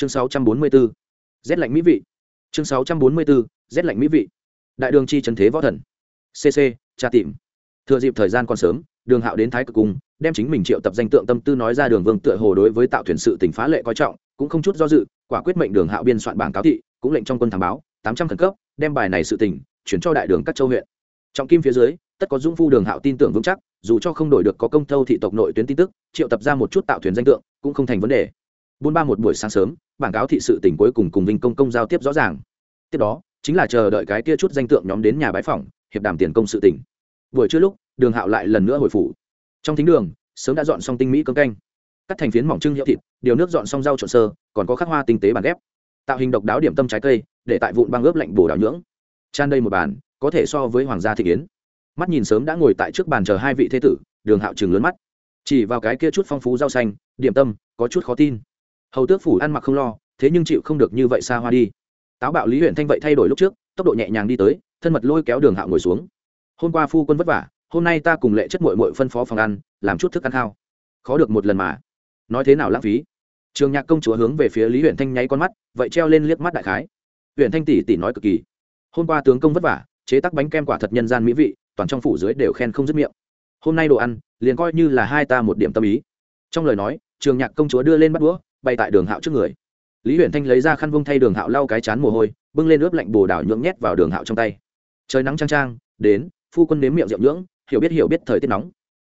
chương 644. rét lạnh mỹ vị chương 644. rét lạnh mỹ vị đại đường chi trần thế võ thần cc tra tìm thừa dịp thời gian còn sớm, đường hạo đến thái cực cung, đem chính mình triệu tập danh tượng tâm tư nói ra đường vương tựa hồ đối với tạo thuyền sự tỉnh phá lệ coi trọng, cũng không chút do dự, quả quyết mệnh đường hạo biên soạn bảng cáo thị, cũng lệnh trong quân thám báo, tám trăm khẩn cấp, đem bài này sự tỉnh chuyển cho đại đường các châu huyện trọng kim phía dưới, tất có dũng phu đường hạo tin tưởng vững chắc, dù cho không đổi được có công thâu thị tộc nội tuyến tin tức, triệu tập ra một chút tạo thuyền danh tượng, cũng không thành vấn đề buôn ba một buổi sáng sớm bảng cáo thị sự tỉnh cuối cùng cùng vinh công công giao tiếp rõ ràng. Tiếp đó, chính là chờ đợi cái kia chút danh tượng nhóm đến nhà bái phỏng, hiệp đàm tiền công sự tỉnh buổi trưa lúc, đường hạo lại lần nữa hồi phủ. Trong thính đường, sớm đã dọn xong tinh mỹ cơm canh. Cắt thành phiến mỏng trưng hiệu thịt, điều nước dọn xong rau trộn sơ, còn có khắc hoa tinh tế bàn ghép. Tạo hình độc đáo điểm tâm trái cây, để tại vụn băng ướp lạnh bổ đảo nhưỡng. Tràn đây một bàn, có thể so với hoàng gia thị kiến. mắt nhìn sớm đã ngồi tại trước bàn chờ hai vị thế tử, đường hạo chừng lớn mắt. Chỉ vào cái kia chút phong phú rau xanh, điểm tâm, có chút khó tin hầu tước phủ ăn mặc không lo, thế nhưng chịu không được như vậy xa hoa đi. Táo bạo lý huyện thanh vậy thay đổi lúc trước, tốc độ nhẹ nhàng đi tới, thân mật lôi kéo đường hạo ngồi xuống. Hôm qua phu quân vất vả, hôm nay ta cùng lệ chất mội mội phân phó phòng ăn, làm chút thức ăn thao khó được một lần mà. Nói thế nào lãng phí? Trường nhạc công chúa hướng về phía lý huyện thanh nháy con mắt, vậy treo lên liếc mắt đại khái. Huyện thanh tỷ tỷ nói cực kỳ. Hôm qua tướng công vất vả, chế tắc bánh kem quả thật nhân gian mỹ vị, toàn trong phủ dưới đều khen không dứt miệng. Hôm nay đồ ăn, liền coi như là hai ta một điểm tâm ý. Trong lời nói, trường nhạc công chúa đưa lên bắt đũa bay tại đường hạo trước người. Lý Huyền thanh lấy ra khăn vung thay đường hạo lau cái chán mồ hôi, bưng lên ướp lạnh bồ đảo nhưỡng nhét vào đường hạo trong tay. Trời nắng trang trang đến, phu quân nếm miệng rượu nhưỡng, hiểu biết hiểu biết thời tiết nóng.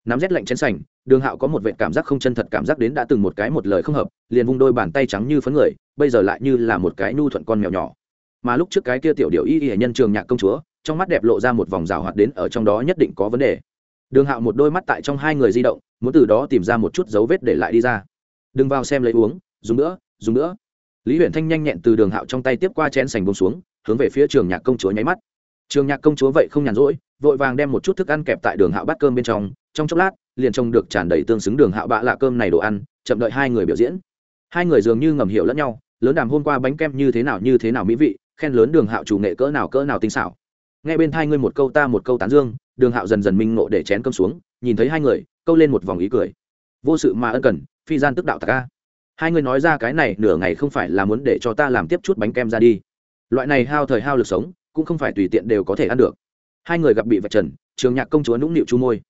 Nắm rét lạnh chén sành, đường hạo có một vệ cảm giác không chân thật cảm giác đến đã từng một cái một lời không hợp, liền vung đôi bàn tay trắng như phấn người, bây giờ lại như là một cái nhu thuận con mèo nhỏ. Mà lúc trước cái kia tiểu điệu y y nhân trường nhạc công chúa, trong mắt đẹp lộ ra một vòng rào hoạt đến ở trong đó nhất định có vấn đề. Đường hạo một đôi mắt tại trong hai người di động, muốn từ đó tìm ra một chút dấu vết để lại đi ra đừng vào xem lấy uống, dùng nữa dùng nữa. Lý huyện thanh nhanh nhẹn từ đường hạo trong tay tiếp qua chén sành bông xuống, hướng về phía trường nhạc công chúa nháy mắt. Trường nhạc công chúa vậy không nhàn rỗi, vội vàng đem một chút thức ăn kẹp tại đường hạo bát cơm bên trong trong chốc lát, liền trông được tràn đầy tương xứng đường hạo bạ lạ cơm này đồ ăn, chậm đợi hai người biểu diễn. Hai người dường như ngầm hiểu lẫn nhau, lớn đàm hôm qua bánh kem như thế nào, như thế nào mỹ vị, khen lớn đường hạo chủ nghệ cỡ nào cỡ nào tinh xảo. Nghe bên thai ngươi một câu ta một câu tán dương, đường hạo dần dần minh ngộ để chén cơm xuống, nhìn thấy hai người, câu lên một vòng ý cười vô sự mà ân cần, phi gian tức đạo tạc ca hai người nói ra cái này nửa ngày không phải là muốn để cho ta làm tiếp chút bánh kem ra đi. Loại này hao thời hao lực sống, cũng không phải tùy tiện đều có thể ăn được. Hai người gặp bị vạch trần, trường nhạc công chúa nũng nịu chu môi.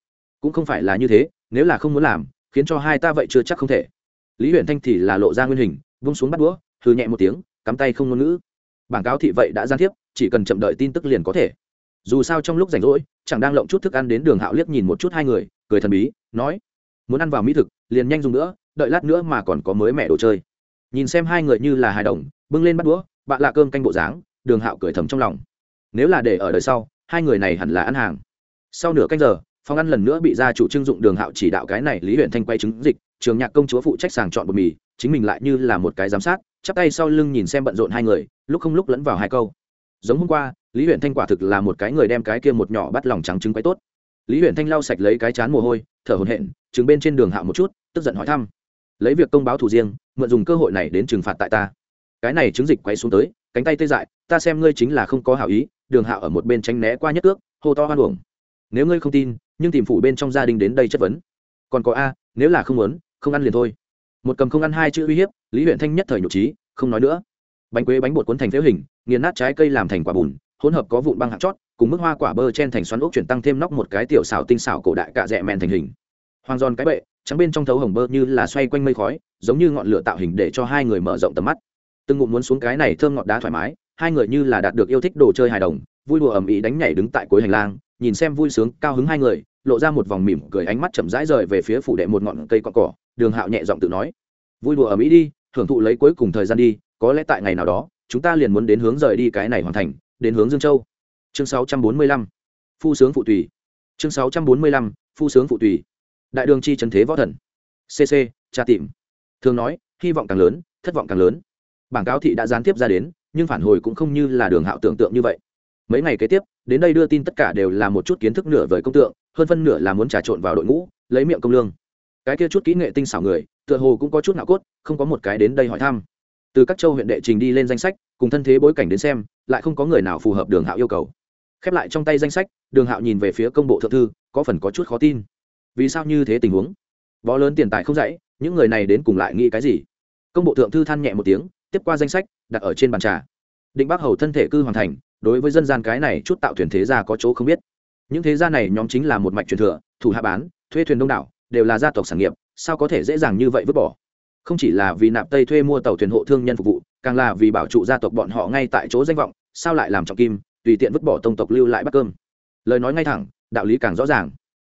Cũng không phải là như thế, nếu là không muốn làm, khiến cho hai ta vậy chưa chắc không thể. Lý huyện thanh thì là lộ ra nguyên hình, vung xuống bắt đũa thư nhẹ một tiếng, cắm tay không ngôn ngữ. Bảng cáo thị vậy đã gian tiếp, chỉ cần chậm đợi tin tức liền có thể. Dù sao trong lúc rảnh rỗi, chẳng đang lộng chút thức ăn đến đường hạo liếc nhìn một chút hai người, cười thần bí, nói muốn ăn vào mỹ thực, liền nhanh dùng nữa, đợi lát nữa mà còn có mới mẹ đồ chơi. Nhìn xem hai người như là hài đồng, bưng lên bắt đũa, bạn lạ cơm canh bộ dáng, đường hạo cười thầm trong lòng. Nếu là để ở đời sau, hai người này hẳn là ăn hàng. Sau nửa canh giờ, phòng ăn lần nữa bị gia chủ trưng dụng đường hạo chỉ đạo cái này lý huyện thanh quay chứng dịch, trường nhạc công chúa phụ trách sàng chọn bột mì, chính mình lại như là một cái giám sát, chắp tay sau lưng nhìn xem bận rộn hai người, lúc không lúc lẫn vào hai câu. Giống hôm qua, lý huyện thanh quả thực là một cái người đem cái kia một nhỏ bắt lòng trắng trứng quay tốt. Lý huyện thanh lau sạch lấy cái chán mồ hôi, thở hồn hện chứng bên trên đường hạo một chút, tức giận hỏi thăm. Lấy việc công báo thủ riêng, mượn dùng cơ hội này đến trừng phạt tại ta. Cái này chứng dịch quay xuống tới, cánh tay tê dại, ta xem ngươi chính là không có hảo ý, đường hạo ở một bên tránh né qua nhất ước hô to hoan uổng. Nếu ngươi không tin, nhưng tìm phủ bên trong gia đình đến đây chất vấn. Còn có a, nếu là không muốn, không ăn liền thôi. Một cầm không ăn hai chữ uy hiếp, lý huyện thanh nhất thời nhục trí, không nói nữa. Bánh quế bánh bột cuốn thành phễu hình, nghiền nát trái cây làm thành quả bùn, hỗn hợp có vụn băng hạt chót, cùng mức hoa quả bơ chen thành xoắn ốc chuyển tăng thêm nóc một cái tiểu xảo tinh xảo cổ đại cạ dẹ mẹn thành hình hoàng giòn cái bệ, trắng bên trong thấu hồng bơ như là xoay quanh mây khói, giống như ngọn lửa tạo hình để cho hai người mở rộng tầm mắt. Từng ngụm muốn xuống cái này thơm ngọt đá thoải mái, hai người như là đạt được yêu thích đồ chơi hài đồng, vui đùa ầm ĩ đánh nhảy đứng tại cuối hành lang, nhìn xem vui sướng, cao hứng hai người, lộ ra một vòng mỉm cười ánh mắt chậm rãi rời về phía phủ đệ một ngọn cây cọn cỏ đường hạo nhẹ giọng tự nói. Vui đùa ầm ĩ đi hưởng thụ lấy cuối cùng thời gian đi, có lẽ tại ngày nào đó, chúng ta liền muốn đến hướng rời đi cái này hoàn thành, đến hướng dương châu. Chương 645 phu sướng phụ tùy. Chương 645 phu sướng phụ tùy đại đường chi trần thế võ thần. Cc tra tìm. Thường nói, hy vọng càng lớn, thất vọng càng lớn. Bảng cáo thị đã gián tiếp ra đến, nhưng phản hồi cũng không như là đường hạo tưởng tượng như vậy. Mấy ngày kế tiếp, đến đây đưa tin tất cả đều là một chút kiến thức nửa vời công tượng, hơn phân nửa là muốn trà trộn vào đội ngũ, lấy miệng công lương. Cái kia chút kỹ nghệ tinh xảo người, tựa hồ cũng có chút nạo cốt, không có một cái đến đây hỏi thăm. Từ các châu huyện đệ trình đi lên danh sách, cùng thân thế bối cảnh đến xem, lại không có người nào phù hợp đường hạo yêu cầu. Khép lại trong tay danh sách, đường hạo nhìn về phía công bộ thượng thư, có phần có chút khó tin vì sao như thế tình huống? Bó lớn tiền tài không dãy, những người này đến cùng lại nghĩ cái gì? Công bộ thượng thư than nhẹ một tiếng, tiếp qua danh sách, đặt ở trên bàn trà. Định bắc hầu thân thể cư hoàn thành, đối với dân gian cái này chút tạo thuyền thế gia có chỗ không biết. Những thế gia này nhóm chính là một mạch truyền thừa, thủ hạ bán, thuê thuyền đông đảo, đều là gia tộc sản nghiệp, sao có thể dễ dàng như vậy vứt bỏ? Không chỉ là vì nạp tây thuê mua tàu thuyền hộ thương nhân phục vụ, càng là vì bảo trụ gia tộc bọn họ ngay tại chỗ danh vọng, sao lại làm trọng kim, tùy tiện vứt bỏ tông tộc lưu lại bắt cơm? Lời nói ngay thẳng, đạo lý càng rõ ràng.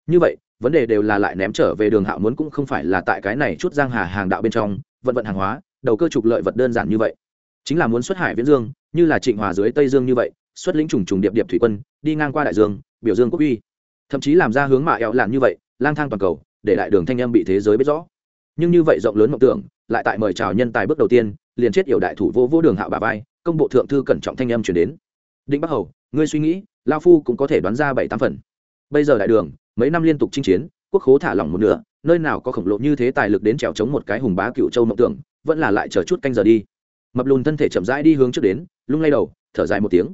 Như vậy vấn đề đều là lại ném trở về đường hạo muốn cũng không phải là tại cái này chút giang hà hàng đạo bên trong, vận vận hàng hóa, đầu cơ trục lợi vật đơn giản như vậy. Chính là muốn xuất hải viễn dương, như là trịnh hòa dưới tây dương như vậy, xuất lĩnh trùng trùng điệp điệp thủy quân, đi ngang qua đại dương, biểu dương quốc uy. Thậm chí làm ra hướng mạ ẹo lạn như vậy, lang thang toàn cầu, để đại đường thanh âm bị thế giới biết rõ. Nhưng như vậy rộng lớn mộng tưởng, lại tại mời chào nhân tài bước đầu tiên, liền chết yểu đại thủ vô vô đường hạo bà vai, công bộ thượng thư cẩn trọng thanh âm chuyển đến. Đinh bắc hầu, ngươi suy nghĩ, lao phu cũng có thể đoán ra bảy tám phần. Bây giờ đại đường mấy năm liên tục chinh chiến, quốc khố thả lỏng một nửa, nơi nào có khổng lồ như thế tài lực đến trèo chống một cái hùng bá cựu châu mộng tưởng, vẫn là lại chờ chút canh giờ đi. Mập lùn thân thể chậm rãi đi hướng trước đến, lung lay đầu, thở dài một tiếng.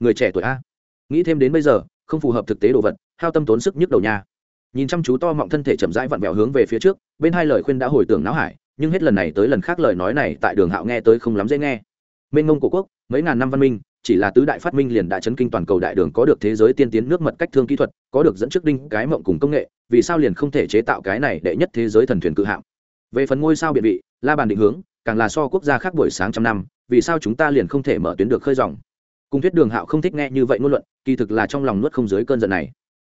Người trẻ tuổi a. Nghĩ thêm đến bây giờ, không phù hợp thực tế đồ vật, hao tâm tốn sức nhức đầu nhà nhìn chăm chú to mọng thân thể chậm rãi vặn vẹo hướng về phía trước, bên hai lời khuyên đã hồi tưởng não hải, nhưng hết lần này tới lần khác lời nói này tại đường hạo nghe tới không lắm dễ nghe. Mênh ngông cổ quốc, mấy ngàn năm văn minh chỉ là tứ đại phát minh liền đã chấn kinh toàn cầu đại đường, có được thế giới tiên tiến nước mật cách thương kỹ thuật, có được dẫn trước đinh cái mộng cùng công nghệ, vì sao liền không thể chế tạo cái này đệ nhất thế giới thần thuyền cự hạm? Về phần ngôi sao biển vị, la bàn định hướng, càng là so quốc gia khác buổi sáng trăm năm, vì sao chúng ta liền không thể mở tuyến được khơi dòng? Cung thuyết đường hạo không thích nghe như vậy ngôn luận, kỳ thực là trong lòng nuốt không dưới cơn giận này.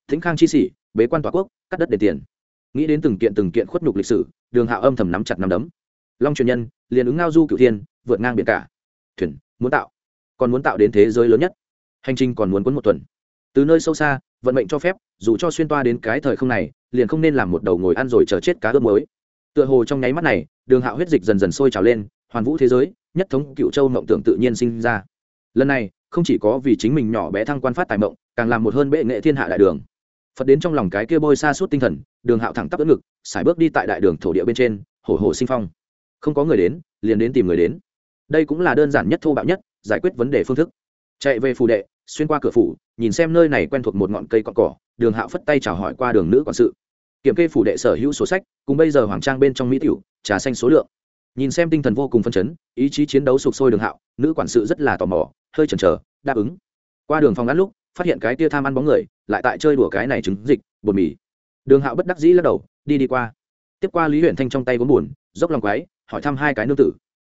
Thính khang chi sĩ, bế quan tòa quốc, cắt đất để tiền. Nghĩ đến từng kiện từng kiện khuất nhục lịch sử, đường hạo âm thầm nắm chặt nắm đấm. Long truyền nhân, liền ứng ngao du cửu thiên, vượt ngang biển cả. Thuyền, muốn tạo còn muốn tạo đến thế giới lớn nhất. Hành trình còn muốn quấn một tuần. Từ nơi sâu xa, vận mệnh cho phép, dù cho xuyên toa đến cái thời không này, liền không nên làm một đầu ngồi ăn rồi chờ chết cá ướp mới tựa hồ trong nháy mắt này, đường hạo huyết dịch dần dần sôi trào lên, hoàn vũ thế giới, nhất thống cựu châu mộng tưởng tự nhiên sinh ra. Lần này, không chỉ có vì chính mình nhỏ bé thăng quan phát tài mộng, càng làm một hơn bệ nghệ thiên hạ đại đường. Phật đến trong lòng cái kia bôi xa suốt tinh thần, đường hạo thẳng tắp đỡ ngực sải bước đi tại đại đường thổ địa bên trên, hổ hổ sinh phong. Không có người đến, liền đến tìm người đến. Đây cũng là đơn giản nhất thô bạo nhất giải quyết vấn đề phương thức. Chạy về phù đệ, xuyên qua cửa phủ, nhìn xem nơi này quen thuộc một ngọn cây cọn cỏ, đường hạo phất tay chào hỏi qua đường nữ quản sự. Kiểm kê phủ đệ sở hữu sổ sách, cùng bây giờ hoàng trang bên trong mỹ tiểu, trà xanh số lượng. Nhìn xem tinh thần vô cùng phân chấn, ý chí chiến đấu sụp sôi đường hạo, nữ quản sự rất là tò mò, hơi chần chờ, đáp ứng. Qua đường phòng ngắn lúc, phát hiện cái tia tham ăn bóng người, lại tại chơi đùa cái này trứng dịch, bột mì. Đường hạo bất đắc dĩ lắc đầu, đi đi qua. Tiếp qua lý huyện thanh trong tay vốn buồn, dốc lòng quái, hỏi thăm hai cái nương tử.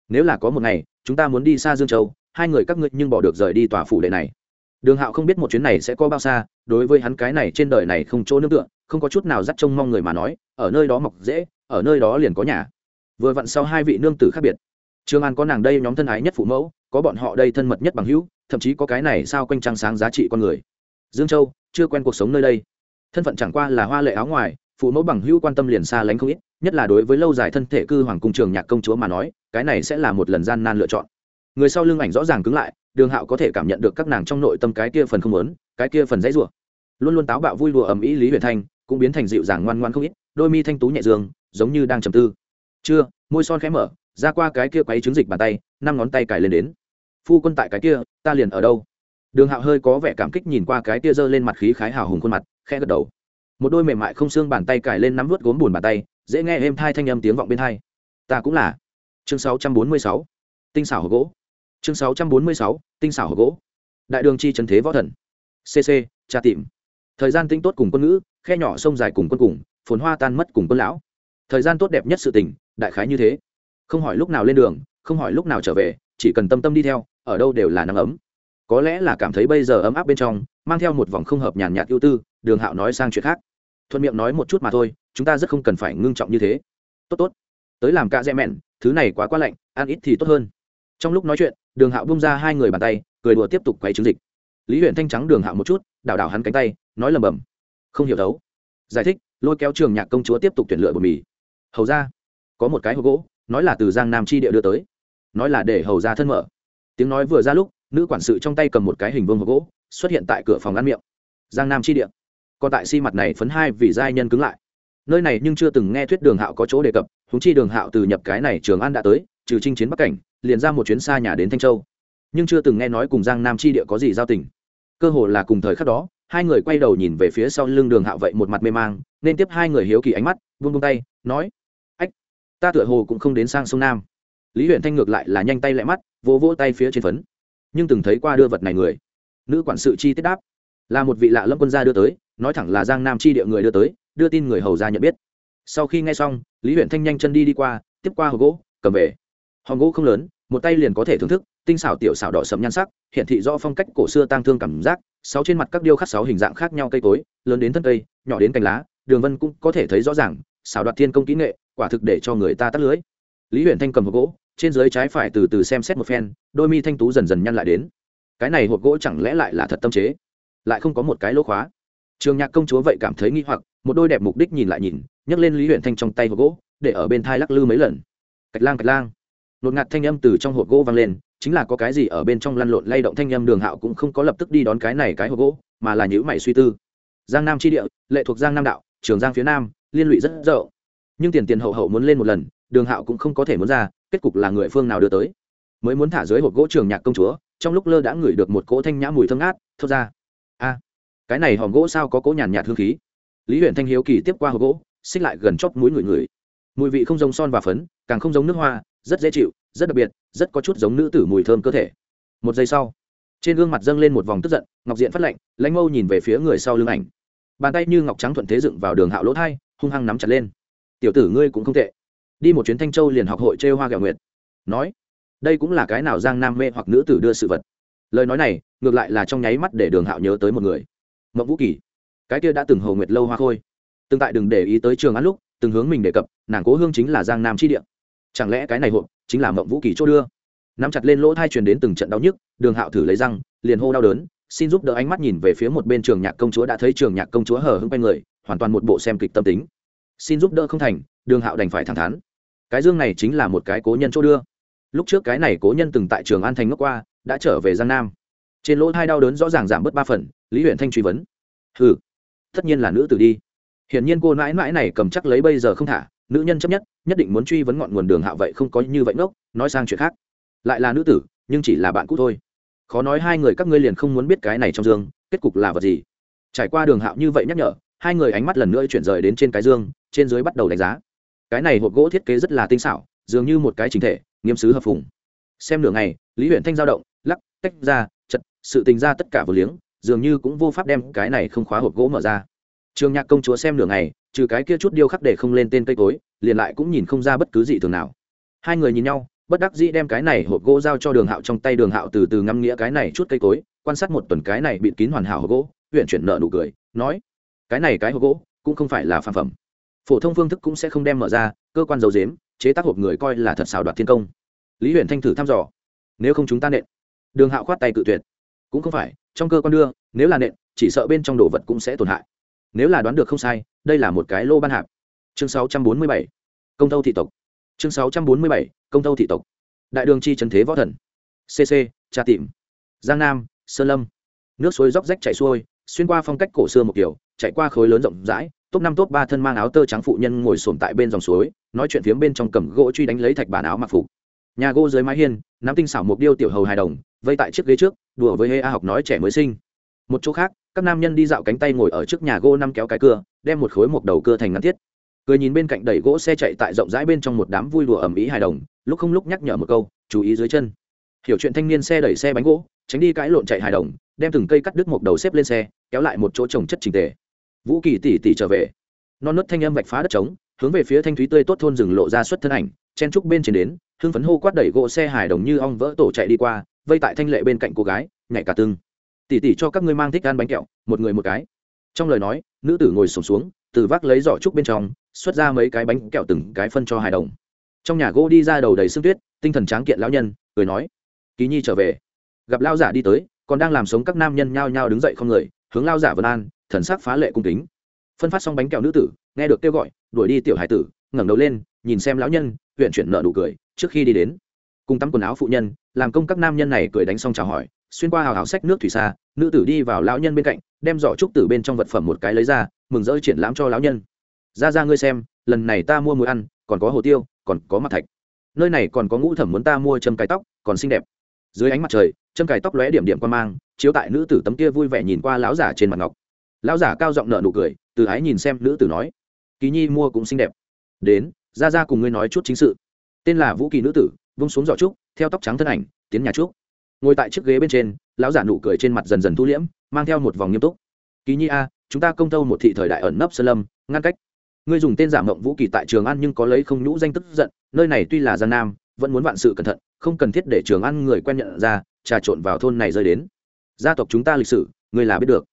Nếu là có một ngày, chúng ta muốn đi xa dương châu hai người các ngươi nhưng bỏ được rời đi tòa phủ đệ này. Đường hạo không biết một chuyến này sẽ có bao xa, đối với hắn cái này trên đời này không chỗ nương tựa, không có chút nào dắt trông mong người mà nói, ở nơi đó mọc dễ, ở nơi đó liền có nhà. Vừa vặn sau hai vị nương tử khác biệt. Trương an có nàng đây nhóm thân ái nhất phụ mẫu, có bọn họ đây thân mật nhất bằng hữu, thậm chí có cái này sao quanh trăng sáng giá trị con người. Dương châu, chưa quen cuộc sống nơi đây. Thân phận chẳng qua là hoa lệ áo ngoài, phụ mẫu bằng hữu quan tâm liền xa lánh không ít, nhất là đối với lâu dài thân thể cư hoàng cung trường nhạc công chúa mà nói, cái này sẽ là một lần gian nan lựa chọn người sau lưng ảnh rõ ràng cứng lại, đường hạo có thể cảm nhận được các nàng trong nội tâm cái kia phần không lớn cái kia phần dãy rủa. Luôn luôn táo bạo vui đùa ầm ĩ lý huyền thanh, cũng biến thành dịu dàng ngoan ngoan không ít, đôi mi thanh tú nhẹ dương, giống như đang trầm tư. Chưa, môi son khẽ mở, ra qua cái kia quấy trứng dịch bàn tay, năm ngón tay cài lên đến. Phu quân tại cái kia, ta liền ở đâu? Đường hạo hơi có vẻ cảm kích nhìn qua cái kia giơ lên mặt khí khái hào hùng khuôn mặt, khẽ gật đầu. Một đôi mềm mại không xương bàn tay cài lên nắm vớt gốm bùn bàn tay, dễ nghe êm thai thanh âm tiếng vọng bên thai ta cũng là. Chương 646. tinh xảo gỗ chương 646. tinh xảo gỗ. Đại đường chi trần thế võ thần. Cc tra tìm. Thời gian tinh tốt cùng quân ngữ, khe nhỏ sông dài cùng quân cùng, phồn hoa tan mất cùng quân lão. Thời gian tốt đẹp nhất sự tình, đại khái như thế. Không hỏi lúc nào lên đường, không hỏi lúc nào trở về, chỉ cần tâm tâm đi theo, ở đâu đều là nắng ấm. Có lẽ là cảm thấy bây giờ ấm áp bên trong, mang theo một vòng không hợp nhàn nhạt ưu tư, đường hạo nói sang chuyện khác. Thuận miệng nói một chút mà thôi, chúng ta rất không cần phải ngưng trọng như thế. Tốt tốt. Tới làm cạ dẹ mẹn, thứ này quá quá lạnh, ăn ít thì tốt hơn trong lúc nói chuyện, đường hạo bung ra hai người bàn tay, cười đùa tiếp tục quay trứng dịch. Lý huyện thanh trắng đường hạo một chút, đảo đảo hắn cánh tay, nói lầm bầm không hiểu đấu. Giải thích, lôi kéo trường nhạc công chúa tiếp tục tuyển lựa bột mì. Hầu ra, có một cái hộp gỗ, nói là từ giang nam chi địa đưa tới. Nói là để hầu ra thân mở. Tiếng nói vừa ra lúc, nữ quản sự trong tay cầm một cái hình vương hộp gỗ, xuất hiện tại cửa phòng ăn miệng. Giang nam chi địa. Còn tại si mặt này phấn hai vì giai nhân cứng lại. Nơi này nhưng chưa từng nghe thuyết đường hạo có chỗ đề cập húng chi đường hạo từ nhập cái này trường an đã tới trừ chinh chiến bắc cảnh, liền ra một chuyến xa nhà đến thanh châu. Nhưng chưa từng nghe nói cùng giang nam chi địa có gì giao tình. Cơ hồ là cùng thời khắc đó, hai người quay đầu nhìn về phía sau lưng đường hạo vậy một mặt mê mang, nên tiếp hai người hiếu kỳ ánh mắt, vung vung tay, nói, ách, ta tựa hồ cũng không đến sang sông nam. Lý huyện thanh ngược lại là nhanh tay lại mắt, vỗ vỗ tay phía trên phấn. Nhưng từng thấy qua đưa vật này người, nữ quản sự chi tiết đáp, là một vị lạ lâm quân gia đưa tới, nói thẳng là giang nam chi địa người đưa tới, đưa tin người hầu ra nhận biết. Sau khi nghe xong, lý huyện thanh nhanh chân đi đi qua, tiếp qua hộp gỗ, cầm về hòn gỗ không lớn, một tay liền có thể thưởng thức, tinh xảo tiểu xảo đỏ sẫm nhan sắc hiện thị do phong cách cổ xưa tang thương cảm giác, sáu trên mặt các điêu khắc sáu hình dạng khác nhau cây cối, lớn đến thân cây, nhỏ đến cành lá, đường vân cũng có thể thấy rõ ràng, xảo đoạt thiên công kỹ nghệ, quả thực để cho người ta tắt lưới. Lý huyện thanh cầm hộp gỗ, trên dưới trái phải từ từ xem xét một phen, đôi mi thanh tú dần dần nhăn lại đến. Cái này hộp gỗ chẳng lẽ lại là thật tâm chế? Lại không có một cái lỗ khóa. Trường nhạc công chúa vậy cảm thấy nghi hoặc, một đôi đẹp mục đích nhìn lại nhìn, nhấc lên lý huyện thanh trong tay hộp gỗ, để ở bên thai lắc lư mấy lần. Cạch lang cạch lang nột ngạt thanh âm từ trong hộp gỗ vang lên, chính là có cái gì ở bên trong lăn lộn lay động thanh âm đường hạo cũng không có lập tức đi đón cái này cái hộp gỗ, mà là nhữ mày suy tư. Giang nam tri địa, lệ thuộc giang nam đạo, trường giang phía nam, liên lụy rất rộng. Nhưng tiền tiền hậu hậu muốn lên một lần, đường hạo cũng không có thể muốn ra, kết cục là người phương nào đưa tới. Mới muốn thả dưới hộp gỗ trường nhạc công chúa, trong lúc lơ đã ngửi được một cỗ thanh nhã mùi thơm ngát, thốt ra, a, cái này hòm gỗ sao có cỗ nhàn nhạt hương khí? Lý huyện thanh hiếu kỳ tiếp qua hộp gỗ, xích lại gần chóp mũi người người. Mùi vị không giống son và phấn, càng không giống nước hoa rất dễ chịu, rất đặc biệt, rất có chút giống nữ tử mùi thơm cơ thể. Một giây sau, trên gương mặt dâng lên một vòng tức giận, ngọc diện phát lạnh, lãnh mâu nhìn về phía người sau lưng ảnh. Bàn tay như ngọc trắng thuận thế dựng vào đường hạo lỗ thai, hung hăng nắm chặt lên. Tiểu tử ngươi cũng không tệ. Đi một chuyến thanh châu liền học hội trêu hoa gạo nguyệt. Nói, đây cũng là cái nào giang nam mê hoặc nữ tử đưa sự vật. Lời nói này, ngược lại là trong nháy mắt để đường hạo nhớ tới một người. Mậu vũ kỳ. Cái kia đã từng hầu nguyệt lâu hoa khôi. Từng tại đừng để ý tới trường án lúc, từng hướng mình đề cập, nàng cố hương chính là giang nam chi điện chẳng lẽ cái này hộp chính là mộng vũ kỳ chỗ đưa? Nắm chặt lên lỗ thai truyền đến từng trận đau nhức, đường hạo thử lấy răng, liền hô đau đớn, xin giúp đỡ ánh mắt nhìn về phía một bên trường nhạc công chúa đã thấy trường nhạc công chúa hở hưng quanh người, hoàn toàn một bộ xem kịch tâm tính. Xin giúp đỡ không thành, đường hạo đành phải thẳng thắn. Cái dương này chính là một cái cố nhân chỗ đưa. Lúc trước cái này cố nhân từng tại trường an thành ngốc qua, đã trở về giang nam. Trên lỗ thai đau đớn rõ ràng giảm bớt ba phần, lý huyện thanh truy vấn. Ừ tất nhiên là nữ tử đi. Hiển nhiên cô mãi mãi này cầm chắc lấy bây giờ không thả, nữ nhân chấp nhất nhất định muốn truy vấn ngọn nguồn đường hạo vậy không có như vậy ngốc, nói sang chuyện khác. Lại là nữ tử, nhưng chỉ là bạn cũ thôi. Khó nói hai người các ngươi liền không muốn biết cái này trong dương, kết cục là vật gì. Trải qua đường hạo như vậy nhắc nhở, hai người ánh mắt lần nữa chuyển rời đến trên cái dương, trên dưới bắt đầu đánh giá. Cái này hộp gỗ thiết kế rất là tinh xảo, dường như một cái chính thể, nghiêm sứ hợp phùng. Xem nửa ngày, lý huyện thanh giao động, lắc, tách ra, chật, sự tình ra tất cả vừa liếng, dường như cũng vô pháp đem cái này không khóa hộp gỗ mở ra. Trường nhạc công chúa xem nửa ngày trừ cái kia chút điêu khắc để không lên tên cây cối, liền lại cũng nhìn không ra bất cứ gì thường nào. Hai người nhìn nhau, bất đắc dĩ đem cái này hộp gỗ giao cho đường hạo trong tay, đường hạo từ từ ngắm nghĩa cái này chút cây cối, quan sát một tuần cái này bịt kín hoàn hảo hộp gỗ, huyện chuyển nợ nụ cười, nói, cái này cái hộp gỗ cũng không phải là phàm phẩm. Phổ thông phương thức cũng sẽ không đem mở ra, cơ quan dầu dếm chế tác hộp người coi là thật xào đoạt thiên công. Lý huyện thanh thử thăm dò, nếu không chúng ta nện. Đường hạo khoát tay cự tuyệt, cũng không phải, trong cơ quan đưa, nếu là nện, chỉ sợ bên trong đồ vật cũng sẽ tổn hại nếu là đoán được không sai đây là một cái lô ban hạp. Chương 647, công tâu thị tộc. Chương 647, công tâu thị tộc. Đại đường chi trần thế võ thần. Cc trà tìm giang nam sơn lâm. Nước suối róc rách chảy xuôi xuyên qua phong cách cổ xưa một kiểu chạy qua khối lớn rộng rãi top năm top ba thân mang áo tơ trắng phụ nhân ngồi sồn tại bên dòng suối nói chuyện phiếm bên trong cầm gỗ truy đánh lấy thạch bản áo mặc phục. Nhà gỗ dưới mái hiên nắm tinh xảo mục điêu tiểu hầu hài đồng vây tại chiếc ghế trước đùa với hê a học nói trẻ mới sinh. Một chỗ khác các nam nhân đi dạo cánh tay ngồi ở trước nhà gỗ năm kéo cái cưa, đem một khối một đầu cưa thành ngắn thiết. Cười nhìn bên cạnh đẩy gỗ xe chạy tại rộng rãi bên trong một đám vui đùa ẩm ĩ hài đồng, lúc không lúc nhắc nhở một câu, chú ý dưới chân. Hiểu chuyện thanh niên xe đẩy xe bánh gỗ, tránh đi cãi lộn chạy hài đồng, đem từng cây cắt đứt một đầu xếp lên xe, kéo lại một chỗ trồng chất trình tề. Vũ kỳ tỉ tỉ trở về. Non nớt thanh âm vạch phá đất trống, hướng về phía thanh thúy tươi tốt thôn rừng lộ ra xuất thân ảnh, chen trúc bên trên đến, hưng phấn hô quát đẩy gỗ xe hài đồng như ong vỡ tổ chạy đi qua, vây tại thanh lệ bên cạnh cô gái, nhảy cả tưng tỉ tỉ cho các ngươi mang thích ăn bánh kẹo, một người một cái. Trong lời nói, nữ tử ngồi sổm xuống, từ vác lấy giỏ trúc bên trong, xuất ra mấy cái bánh kẹo từng cái phân cho hài đồng. Trong nhà gỗ đi ra đầu đầy sương tuyết, tinh thần tráng kiện lão nhân, cười nói, ký nhi trở về. Gặp lao giả đi tới, còn đang làm sống các nam nhân nhao nhao đứng dậy không người, hướng lao giả vân an, thần sắc phá lệ cung kính. Phân phát xong bánh kẹo nữ tử, nghe được kêu gọi, đuổi đi tiểu hải tử, ngẩng đầu lên, nhìn xem lão nhân, huyện chuyển nợ nụ cười, trước khi đi đến. Cùng tắm quần áo phụ nhân, làm công các nam nhân này cười đánh xong chào hỏi xuyên qua hào hào sách nước thủy xa, nữ tử đi vào lão nhân bên cạnh, đem giỏ trúc tử bên trong vật phẩm một cái lấy ra, mừng rỡ triển lãm cho lão nhân. Ra ra ngươi xem, lần này ta mua muối ăn, còn có hồ tiêu, còn có mặt thạch. Nơi này còn có ngũ thẩm muốn ta mua châm cài tóc, còn xinh đẹp. Dưới ánh mặt trời, châm cài tóc lóe điểm điểm quan mang, chiếu tại nữ tử tấm kia vui vẻ nhìn qua lão giả trên mặt ngọc. Lão giả cao giọng nợ nụ cười, từ ái nhìn xem nữ tử nói, kỳ nhi mua cũng xinh đẹp. Đến, ra ra cùng ngươi nói chút chính sự. Tên là vũ kỳ nữ tử, vung xuống giỏ trúc, theo tóc trắng thân ảnh, tiến nhà trúc ngồi tại chiếc ghế bên trên, lão giả nụ cười trên mặt dần dần thu liễm, mang theo một vòng nghiêm túc. Ký nhi a, chúng ta công tâu một thị thời đại ẩn nấp sơn lâm, ngăn cách. Ngươi dùng tên giả mộng vũ kỳ tại trường ăn nhưng có lấy không nhũ danh tức giận, nơi này tuy là gian nam, vẫn muốn vạn sự cẩn thận, không cần thiết để trường ăn người quen nhận ra, trà trộn vào thôn này rơi đến. Gia tộc chúng ta lịch sử, ngươi là biết được.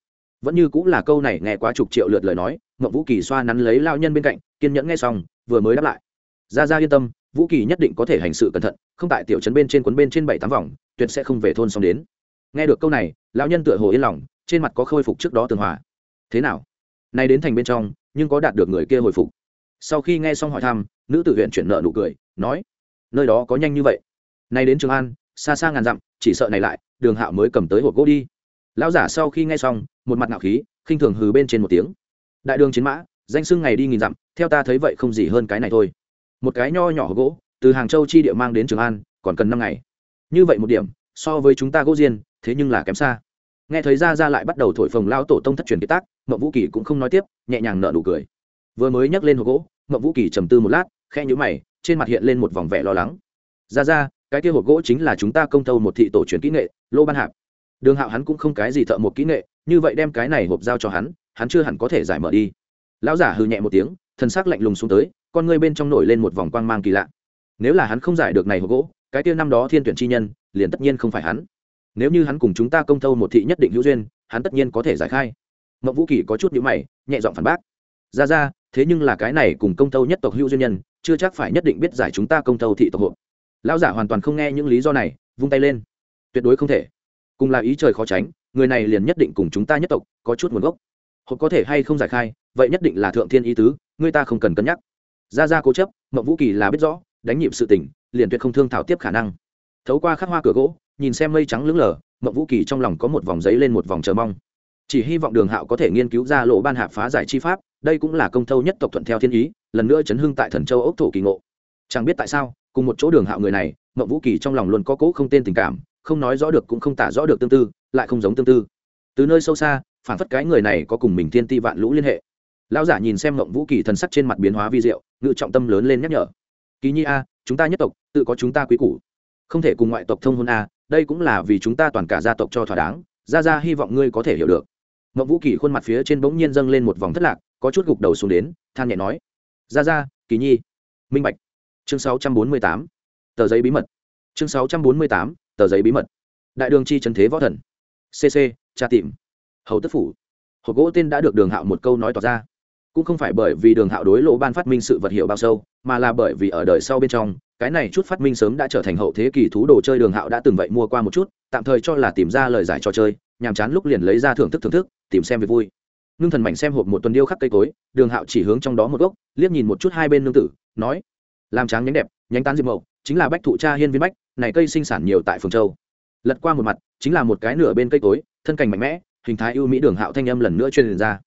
Vẫn như cũng là câu này nghe quá chục triệu lượt lời nói, mộng vũ kỳ xoa nắn lấy lao nhân bên cạnh, kiên nhẫn nghe xong, vừa mới đáp lại. Ra ra yên tâm vũ kỳ nhất định có thể hành sự cẩn thận, không tại tiểu trấn bên trên quấn bên trên bảy tám vòng, tuyệt sẽ không về thôn xong đến. Nghe được câu này, lão nhân tựa hồ yên lòng, trên mặt có khôi phục trước đó tường hòa. Thế nào? Nay đến thành bên trong, nhưng có đạt được người kia hồi phục. Sau khi nghe xong hỏi thăm, nữ tự huyện chuyển nợ nụ cười, nói, nơi đó có nhanh như vậy. Nay đến trường an, xa xa ngàn dặm, chỉ sợ này lại, đường hạo mới cầm tới hộp gỗ đi. Lão giả sau khi nghe xong, một mặt ngạo khí, khinh thường hừ bên trên một tiếng. Đại đường chiến mã, danh sưng ngày đi nghìn dặm, theo ta thấy vậy không gì hơn cái này thôi một cái nho nhỏ gỗ, từ hàng châu chi địa mang đến trường an, còn cần năm ngày. Như vậy một điểm, so với chúng ta gỗ diên thế nhưng là kém xa. Nghe thấy ra ra lại bắt đầu thổi phồng lao tổ tông thất truyền kế tác mậu vũ kỳ cũng không nói tiếp, nhẹ nhàng nở nụ cười. Vừa mới nhắc lên hộp gỗ mậu vũ kỳ trầm tư một lát khe nhũ mày, trên mặt hiện lên một vòng vẻ lo lắng. Ra ra cái kia hộp gỗ chính là chúng ta công tâu một thị tổ truyền kỹ nghệ, lô ban hạp. Đường hạo hắn cũng không cái gì thợ một kỹ nghệ, như vậy đem cái này hộp giao cho hắn hắn chưa hẳn có thể giải mở đi. Lão giả hư nhẹ một tiếng thân xác lạnh lùng xuống tới con ngươi bên trong nổi lên một vòng quang mang kỳ lạ. Nếu là hắn không giải được này hộp gỗ, cái kia năm đó thiên tuyển chi nhân, liền tất nhiên không phải hắn. Nếu như hắn cùng chúng ta công thâu một thị nhất định hữu duyên, hắn tất nhiên có thể giải khai. Mậu vũ kỳ có chút nhữ mày, nhẹ giọng phản bác. Ra ra, thế nhưng là cái này cùng công thâu nhất tộc hữu duyên nhân, chưa chắc phải nhất định biết giải chúng ta công thâu thị tộc hộ lão giả hoàn toàn không nghe những lý do này, vung tay lên. Tuyệt đối không thể. Cùng là ý trời khó tránh, người này liền nhất định cùng chúng ta nhất tộc có chút nguồn gốc. Hộp có thể hay không giải khai, vậy nhất định là thượng thiên ý tứ, người ta không cần cân nhắc ra ra cố chấp mậu vũ kỳ là biết rõ đánh nhịp sự tỉnh, liền tuyệt không thương thảo tiếp khả năng. Thấu qua khắc hoa cửa gỗ nhìn xem mây trắng lững lờ mậu vũ kỳ trong lòng có một vòng giấy lên một vòng chờ mong. Chỉ hy vọng đường hạo có thể nghiên cứu ra lộ ban hạ phá giải chi pháp đây cũng là công thâu nhất tộc thuận theo thiên ý lần nữa chấn hưng tại thần châu ốc thổ kỳ ngộ. Chẳng biết tại sao cùng một chỗ đường hạo người này mậu vũ kỳ trong lòng luôn có cố không tên tình cảm không nói rõ được cũng không tả rõ được tương tư lại không giống tương tư. Từ nơi sâu xa phản phất cái người này có cùng mình thiên ti vạn lũ liên hệ lão giả nhìn xem mộng vũ kỳ thần sắc trên mặt biến hóa vi diệu, ngự trọng tâm lớn lên nhắc nhở. Kỳ nhi a, chúng ta nhất tộc, tự có chúng ta quý củ. Không thể cùng ngoại tộc thông hôn a, đây cũng là vì chúng ta toàn cả gia tộc cho thỏa đáng, ra ra hy vọng ngươi có thể hiểu được. Mộng vũ kỳ khuôn mặt phía trên bỗng nhiên dâng lên một vòng thất lạc, có chút gục đầu xuống đến, than nhẹ nói. Ra ra, kỳ nhi. Minh bạch. Chương 648. tờ giấy bí mật. Chương 648. tờ giấy bí mật. Đại đường chi trần thế võ thần. Cc tra tìm. Hầu tức phủ. Hộp gỗ tên đã được đường hạo một câu nói tỏ ra cũng không phải bởi vì đường hạo đối lỗ ban phát minh sự vật hiệu bao sâu, mà là bởi vì ở đời sau bên trong, cái này chút phát minh sớm đã trở thành hậu thế kỷ thú đồ chơi đường hạo đã từng vậy mua qua một chút, tạm thời cho là tìm ra lời giải trò chơi, nhàm chán lúc liền lấy ra thưởng thức thưởng thức, tìm xem việc vui. Ngưng thần mảnh xem hộp một tuần điêu khắc cây cối, đường hạo chỉ hướng trong đó một gốc, liếc nhìn một chút hai bên nương tử, nói, làm tráng nhánh đẹp, nhánh tán diệp mậu, chính là bách thụ cha hiên viên bách, này cây sinh sản nhiều tại phường châu. Lật qua một mặt, chính là một cái nửa bên cây cối, thân cành mạnh mẽ, hình thái ưu mỹ đường hạo thanh âm lần nữa truyền ra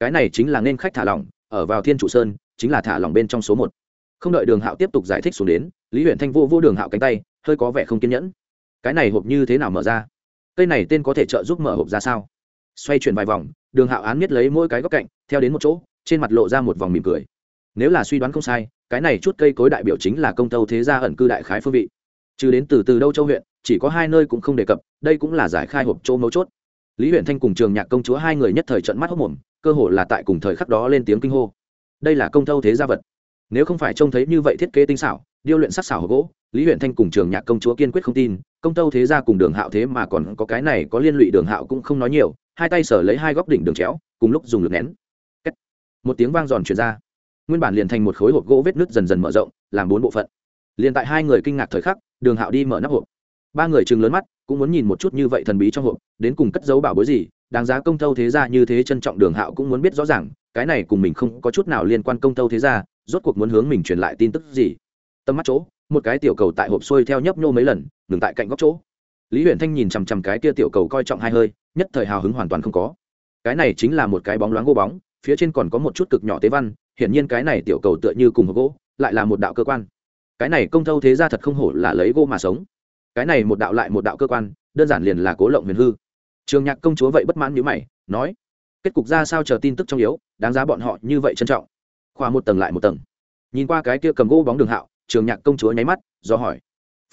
cái này chính là nên khách thả lỏng, ở vào thiên trụ sơn, chính là thả lỏng bên trong số một. Không đợi đường hạo tiếp tục giải thích xuống đến, lý huyện thanh vô vô đường hạo cánh tay, hơi có vẻ không kiên nhẫn. Cái này hộp như thế nào mở ra? Cây này tên có thể trợ giúp mở hộp ra sao? Xoay chuyển vài vòng, đường hạo án miết lấy mỗi cái góc cạnh, theo đến một chỗ, trên mặt lộ ra một vòng mỉm cười. Nếu là suy đoán không sai, cái này chút cây cối đại biểu chính là công tâu thế gia ẩn cư đại khái phương vị. Trừ đến từ từ đâu châu huyện, chỉ có hai nơi cũng không đề cập, đây cũng là giải khai hộp chỗ mấu chốt. Lý huyện thanh cùng trường nhạc công chúa hai người nhất thời trận mắt hốc mồm cơ hồ là tại cùng thời khắc đó lên tiếng kinh hô. Đây là công thâu thế gia vật. Nếu không phải trông thấy như vậy thiết kế tinh xảo, điêu luyện sắc xảo gỗ, lý huyện thanh cùng trường nhạc công chúa kiên quyết không tin, công tâu thế gia cùng đường hạo thế mà còn có cái này có liên lụy đường hạo cũng không nói nhiều, hai tay sở lấy hai góc đỉnh đường chéo, cùng lúc dùng lực nén. Một tiếng vang giòn truyền ra. Nguyên bản liền thành một khối hộp gỗ vết nứt dần dần mở rộng, làm bốn bộ phận. Liền tại hai người kinh ngạc thời khắc, đường hạo đi mở nắp hộp. Ba người chừng lớn mắt, cũng muốn nhìn một chút như vậy thần bí trong hộp, đến cùng cất dấu bảo bối gì đáng giá công thâu thế gia như thế trân trọng đường hạo cũng muốn biết rõ ràng, cái này cùng mình không có chút nào liên quan công thâu thế gia, rốt cuộc muốn hướng mình truyền lại tin tức gì. Tầm mắt chỗ, một cái tiểu cầu tại hộp xuôi theo nhấp nhô mấy lần, ngừng tại cạnh góc chỗ. Lý huyện thanh nhìn chằm chằm cái kia tiểu cầu coi trọng hai hơi, nhất thời hào hứng hoàn toàn không có. Cái này chính là một cái bóng loáng gỗ bóng, phía trên còn có một chút cực nhỏ tế văn, hiển nhiên cái này tiểu cầu tựa như cùng hộp gỗ, lại là một đạo cơ quan. Cái này công thâu thế ra thật không hổ là lấy gỗ mà sống. Cái này một đạo lại một đạo cơ quan, đơn giản liền là cố lộng huyền hư trường nhạc công chúa vậy bất mãn nhữ mày, nói, kết cục ra sao chờ tin tức trong yếu, đáng giá bọn họ như vậy trân trọng. Khoa một tầng lại một tầng. Nhìn qua cái kia cầm gỗ bóng đường hạo, trường nhạc công chúa nháy mắt, do hỏi,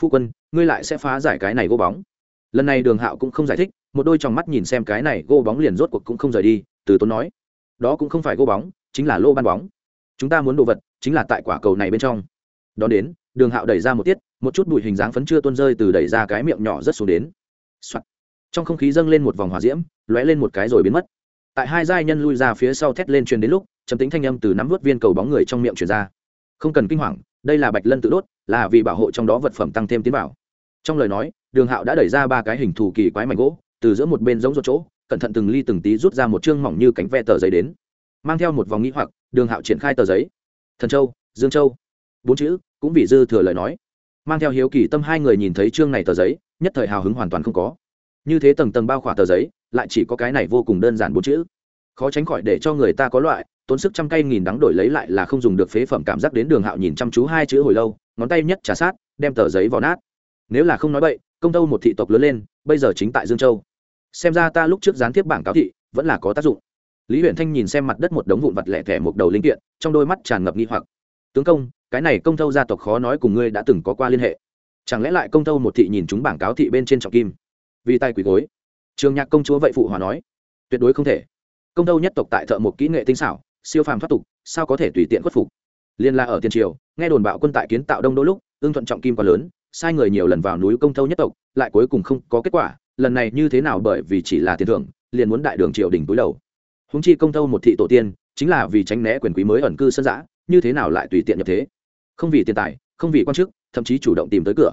phu quân, ngươi lại sẽ phá giải cái này gô bóng? Lần này đường hạo cũng không giải thích, một đôi tròng mắt nhìn xem cái này gô bóng liền rốt cuộc cũng không rời đi, từ tốn nói, đó cũng không phải gô bóng, chính là lô ban bóng. Chúng ta muốn đồ vật, chính là tại quả cầu này bên trong. Đón đến, đường hạo đẩy ra một tiết, một chút bụi hình dáng phấn chưa tuôn rơi từ đẩy ra cái miệng nhỏ rất xuống đến、Soạn trong không khí dâng lên một vòng hỏa diễm, lóe lên một cái rồi biến mất. Tại hai giai nhân lui ra phía sau thét lên truyền đến lúc, trầm tính thanh âm từ nắm vớt viên cầu bóng người trong miệng truyền ra. Không cần kinh hoàng, đây là bạch lân tự đốt, là vì bảo hộ trong đó vật phẩm tăng thêm tiến bảo. Trong lời nói, đường hạo đã đẩy ra ba cái hình thù kỳ quái mảnh gỗ, từ giữa một bên giống ruột chỗ, cẩn thận từng ly từng tí rút ra một chương mỏng như cánh ve tờ giấy đến. Mang theo một vòng nghĩ hoặc, đường hạo triển khai tờ giấy. Thần châu, dương châu. Bốn chữ, cũng vì dư thừa lời nói. Mang theo hiếu kỳ tâm hai người nhìn thấy chương này tờ giấy, nhất thời hào hứng hoàn toàn không có như thế tầng tầng bao khỏa tờ giấy, lại chỉ có cái này vô cùng đơn giản bốn chữ. Khó tránh khỏi để cho người ta có loại, tốn sức trăm cây nghìn đắng đổi lấy lại là không dùng được phế phẩm cảm giác đến đường hạo nhìn chăm chú hai chữ hồi lâu, ngón tay nhất trả sát, đem tờ giấy vào nát. Nếu là không nói bậy, công tâu một thị tộc lớn lên, bây giờ chính tại dương châu. Xem ra ta lúc trước gián tiếp bảng cáo thị, vẫn là có tác dụng. Lý huyện thanh nhìn xem mặt đất một đống vụn vặt lẻ thẻ một đầu linh kiện, trong đôi mắt tràn ngập nghi hoặc. Tướng công, cái này công tâu gia tộc khó nói cùng ngươi đã từng có qua liên hệ. Chẳng lẽ lại công tâu một thị nhìn chúng bảng cáo thị bên trên trọng kim? Vì tay quỳ gối. Trường nhạc công chúa vậy phụ hòa nói, tuyệt đối không thể. Công đâu nhất tộc tại thợ một kỹ nghệ tinh xảo, siêu phàm thoát tục, sao có thể tùy tiện khuất phục? Liên la ở tiền triều, nghe đồn bạo quân tại kiến tạo đông đôi lúc, ưng thuận trọng kim quá lớn, sai người nhiều lần vào núi công thâu nhất tộc, lại cuối cùng không có kết quả, lần này như thế nào bởi vì chỉ là tiền thưởng, liền muốn đại đường triều đỉnh túi đầu. Húng chi công thâu một thị tổ tiên, chính là vì tránh né quyền quý mới ẩn cư sân giã như thế nào lại tùy tiện nhập thế? Không vì tiền tài, không vì quan chức, thậm chí chủ động tìm tới cửa.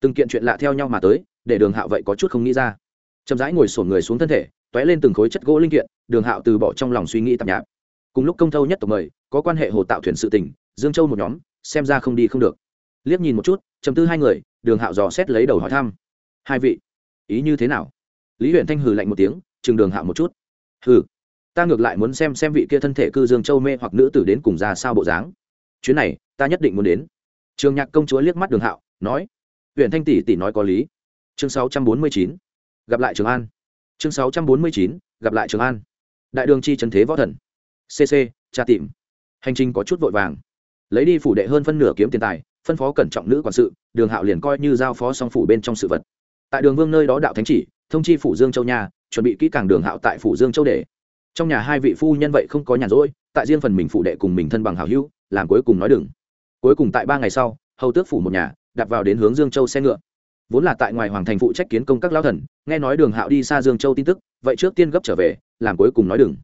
Từng kiện chuyện lạ theo nhau mà tới để đường hạo vậy có chút không nghĩ ra. Chậm rãi ngồi sổn người xuống thân thể t ó é lên từng khối chất gỗ linh kiện, đường hạo từ bỏ trong lòng suy nghĩ tạp nhạp. Cùng lúc công thâu nhất tộc mời, có quan hệ hồ tạo thuyền sự tỉnh dương châu một nhóm, xem ra không đi không được. Liếc nhìn một chút chầm tư hai người, đường hạo dò xét lấy đầu hỏi thăm. Hai vị, ý như thế nào? Lý huyện thanh hừ lạnh một tiếng, chừng đường hạo một chút. Hừ, ta ngược lại muốn xem xem vị kia thân thể cư dương châu mê hoặc nữ tử đến cùng ra sao bộ dáng. Chuyến này, ta nhất định muốn đến. Trường nhạc công chúa liếc mắt đường hạo, nói huyện thanh tỷ tỷ nói có lý chương sáu trăm bốn mươi chín. Gặp lại trường an. Chương sáu trăm bốn mươi chín, gặp lại trường an. Đại đường chi trần thế võ thần. Cc tra tìm. Hành trình có chút vội vàng. Lấy đi phủ đệ hơn phân nửa kiếm tiền tài, phân phó cẩn trọng nữ quản sự, đường hạo liền coi như giao phó song phủ bên trong sự vật. Tại đường vương nơi đó đạo thánh chỉ, thông chi phủ dương châu nhà, chuẩn bị kỹ càng đường hạo tại phủ dương châu để. Trong nhà hai vị phu nhân vậy không có nhàn rỗi, tại riêng phần mình phủ đệ cùng mình thân bằng hào hữu, làm cuối cùng nói đừng. Cuối cùng tại ba ngày sau, hầu tước phủ một nhà, đặt vào đến hướng dương châu xe ngựa vốn là tại ngoài hoàng thành phụ trách kiến công các lao thần, nghe nói đường hạo đi xa dương châu tin tức, vậy trước tiên gấp trở về, làm cuối cùng nói đừng.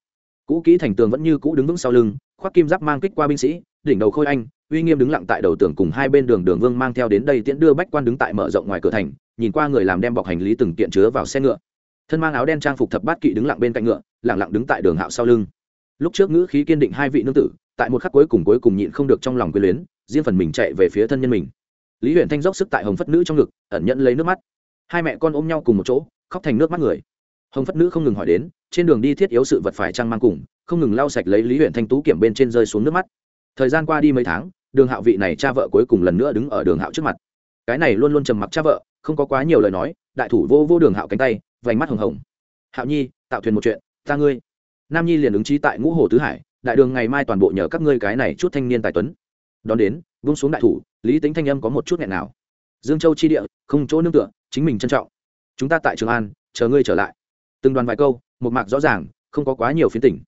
Cũ kỹ thành tường vẫn như cũ đứng vững sau lưng, khoác kim giáp mang kích qua binh sĩ, đỉnh đầu khôi anh, uy nghiêm đứng lặng tại đầu tường cùng hai bên đường đường vương mang theo đến đây tiễn đưa bách quan đứng tại mở rộng ngoài cửa thành, nhìn qua người làm đem bọc hành lý từng kiện chứa vào xe ngựa. Thân mang áo đen trang phục thập bát kỵ đứng lặng bên cạnh ngựa, lặng lặng đứng tại đường hạo sau lưng. Lúc trước ngữ khí kiên định hai vị nương tử, tại một khắc cuối cùng cuối cùng nhịn không được trong lòng quyền luyến, riêng phần mình chạy về phía thân nhân mình lý huyền thanh dốc sức tại hồng phất nữ trong ngực, ẩn nhận lấy nước mắt. Hai mẹ con ôm nhau cùng một chỗ, khóc thành nước mắt người. Hồng phất nữ không ngừng hỏi đến, trên đường đi thiết yếu sự vật phải trăng mang cùng, không ngừng lau sạch lấy lý huyền thanh tú kiểm bên trên rơi xuống nước mắt. Thời gian qua đi mấy tháng, đường hạo vị này cha vợ cuối cùng lần nữa đứng ở đường hạo trước mặt. Cái này luôn luôn trầm mặc cha vợ, không có quá nhiều lời nói, đại thủ vô vô đường hạo cánh tay, vành mắt hồng hồng. Hạo nhi, tạo thuyền một chuyện, ta ngươi. Nam nhi liền ứng trí tại ngũ hồ tứ hải, đại đường ngày mai toàn bộ nhờ các ngươi cái này chút thanh niên tài tuấn đón đến, vung xuống đại thủ, lý tính thanh âm có một chút nghẹn nào. Dương châu chi địa, không chỗ nương tựa, chính mình trân trọng. Chúng ta tại trường an, chờ ngươi trở lại. Từng đoàn vài câu, một mạc rõ ràng, không có quá nhiều phiến tỉnh.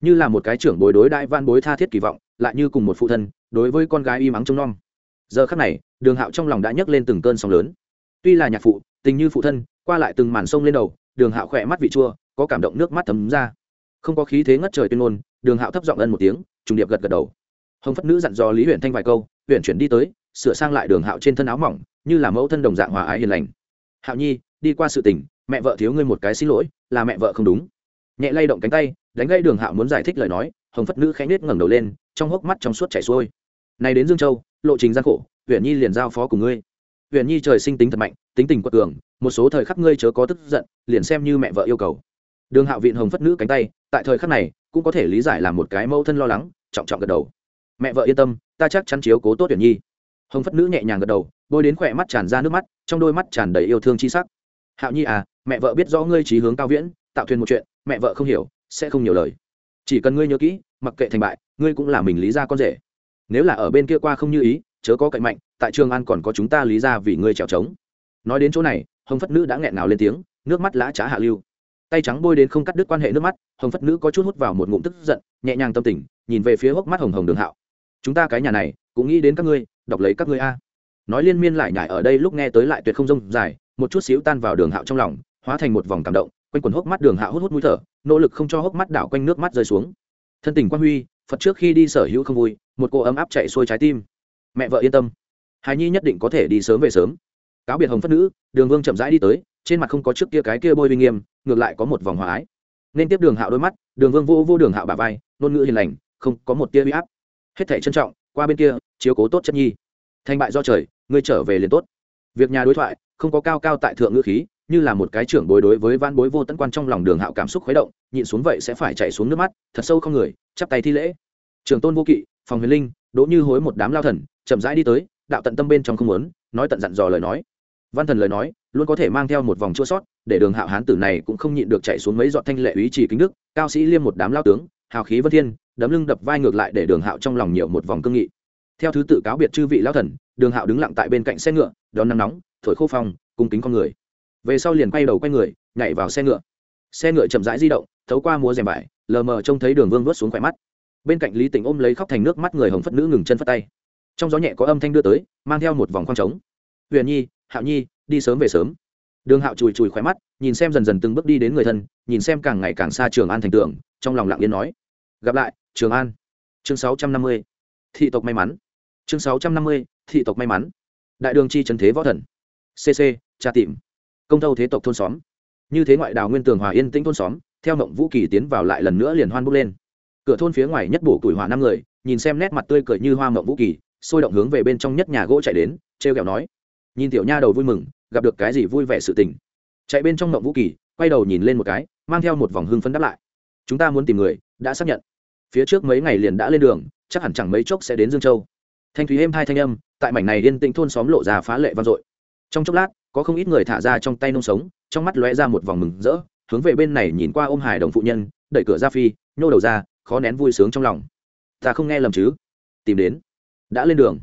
Như là một cái trưởng bồi đối đại van bối tha thiết kỳ vọng, lại như cùng một phụ thân, đối với con gái y mắng trông nom. Giờ khắc này, đường hạo trong lòng đã nhấc lên từng cơn sóng lớn. Tuy là nhạc phụ, tình như phụ thân, qua lại từng màn sông lên đầu, đường hạo khỏe mắt vị chua, có cảm động nước mắt thấm ra. Không có khí thế ngất trời tuyên ngôn, đường hạo thấp giọng ân một tiếng, trùng điệp gật gật đầu hồng phất nữ dặn dò lý huyện thanh vài câu huyện chuyển đi tới, sửa sang lại đường hạo trên thân áo mỏng, như là mẫu thân đồng dạng hòa ái hiền lành. Hạo nhi, đi qua sự tình, mẹ vợ thiếu ngươi một cái xin lỗi, là mẹ vợ không đúng. Nhẹ lay động cánh tay, đánh gây đường hạo muốn giải thích lời nói, hồng phất nữ khẽ nết ngẩng đầu lên, trong hốc mắt trong suốt chảy xuôi. Này đến dương châu, lộ trình gian khổ huyện nhi liền giao phó cùng ngươi. Huyện nhi trời sinh tính thật mạnh, tính tình quật cường, một số thời khắc ngươi chớ có tức giận, liền xem như mẹ vợ yêu cầu. Đường hạo viện hồng phất nữ cánh tay, tại thời khắc này, cũng có thể lý giải là một cái mẫu thân lo lắng, trọng trọng gật đầu mẹ vợ yên tâm, ta chắc chắn chiếu cố tốt tuyển nhi. Hồng phất nữ nhẹ nhàng gật đầu, bôi đến khỏe mắt tràn ra nước mắt, trong đôi mắt tràn đầy yêu thương chi sắc. Hạo nhi à mẹ vợ biết rõ ngươi trí hướng cao viễn, tạo thuyền một chuyện, mẹ vợ không hiểu, sẽ không nhiều lời. Chỉ cần ngươi nhớ kỹ, mặc kệ thành bại, ngươi cũng là mình lý ra con rể. Nếu là ở bên kia qua không như ý, chớ có cậy mạnh, tại trường an còn có chúng ta lý ra vì ngươi trèo trống. Nói đến chỗ này, hồng phất nữ đã nghẹn ngào lên tiếng, nước mắt lã trá hạ lưu. Tay trắng bôi đến không cắt đứt quan hệ nước mắt, hồng phất nữ có chút hút vào một ngụm tức giận, nhẹ nhàng tâm tình, nhìn về phía hốc mắt hồng hồng đường hạo chúng ta cái nhà này, cũng nghĩ đến các ngươi, đọc lấy các ngươi a. Nói liên miên lại nhải ở đây lúc nghe tới lại tuyệt không rông dài, một chút xíu tan vào đường hạo trong lòng, hóa thành một vòng cảm động, quanh quần hốc mắt đường hạo hút hút mũi thở, nỗ lực không cho hốc mắt đảo quanh nước mắt rơi xuống. Thân tình quan huy, phật trước khi đi sở hữu không vui, một cô ấm áp chạy xuôi trái tim. Mẹ vợ yên tâm. Hài nhi nhất định có thể đi sớm về sớm. Cáo biệt hồng phất nữ, đường vương chậm rãi đi tới, trên mặt không có trước kia cái kia bôi uy nghiêm, ngược lại có một vòng hòa ái. Nên tiếp đường hạo đôi mắt, đường vương vô vô đường hạo bà vai, ngôn ngữ hiền lành, không có một tia huy áp hết thể trân trọng, qua bên kia, chiếu cố tốt chất nhi. Thành bại do trời, ngươi trở về liền tốt. Việc nhà đối thoại, không có cao cao tại thượng ngữ khí, như là một cái trưởng bối đối với van bối vô tận quan trong lòng đường hạo cảm xúc khuấy động, nhịn xuống vậy sẽ phải chạy xuống nước mắt, thật sâu không người, chắp tay thi lễ. Trường tôn vô kỵ, phòng huyền linh, đỗ như hối một đám lao thần, chậm rãi đi tới, đạo tận tâm bên trong không muốn, nói tận dặn dò lời nói. Văn thần lời nói, luôn có thể mang theo một vòng chua sót, để đường hạo hán tử này cũng không nhịn được chạy xuống mấy giọt thanh lệ ý chỉ kính đức, cao sĩ liêm một đám lao tướng hào khí vân thiên, đấm lưng đập vai ngược lại để đường hạo trong lòng nhiều một vòng cương nghị. Theo thứ tự cáo biệt chư vị lao thần, đường hạo đứng lặng tại bên cạnh xe ngựa, đón nắng nóng, thổi khô phong, cung kính con người. Về sau liền quay đầu quay người, nhảy vào xe ngựa. Xe ngựa chậm rãi di động, thấu qua múa rèm vải, lờ mờ trông thấy đường vương vớt xuống khỏe mắt. Bên cạnh lý tỉnh ôm lấy khóc thành nước mắt người hồng phất nữ ngừng chân phất tay. Trong gió nhẹ có âm thanh đưa tới, mang theo một vòng khoang trống. Huyền nhi, hạo nhi, đi sớm về sớm. Đường hạo chùi chùi khỏe mắt, nhìn xem dần dần từng bước đi đến người thân, nhìn xem càng ngày càng xa trường an thành tưởng trong lòng lặng yên nói. Gặp lại, trường an. Chương sáu trăm năm mươi, thị tộc may mắn. Chương sáu trăm năm mươi, thị tộc may mắn. Đại đường chi trần thế võ thần. Cc tra tìm công tâu thế tộc thôn xóm. Như thế ngoại đào nguyên tường hòa yên tĩnh thôn xóm, theo mộng vũ kỳ tiến vào lại lần nữa liền hoan bốc lên. Cửa thôn phía ngoài nhất bổ tuổi hỏa năm người, nhìn xem nét mặt tươi cười như hoa mộng vũ kỳ, sôi động hướng về bên trong nhất nhà gỗ chạy đến, trêu kẹo nói. Nhìn tiểu nha đầu vui mừng, gặp được cái gì vui vẻ sự tình. Chạy bên trong mộng vũ kỳ, quay đầu nhìn lên một cái, mang theo một vòng hưng phấn đáp lại chúng ta muốn tìm người, đã xác nhận. Phía trước mấy ngày liền đã lên đường, chắc hẳn chẳng mấy chốc sẽ đến dương châu. Thanh thúy êm hai thanh âm, tại mảnh này yên tĩnh thôn xóm lộ ra phá lệ vang dội. Trong chốc lát, có không ít người thả ra trong tay nông sống, trong mắt lóe ra một vòng mừng rỡ, hướng về bên này nhìn qua ôm hải đồng phụ nhân, đẩy cửa ra phi, nhô đầu ra, khó nén vui sướng trong lòng. Ta không nghe lầm chứ? Tìm đến. Đã lên đường.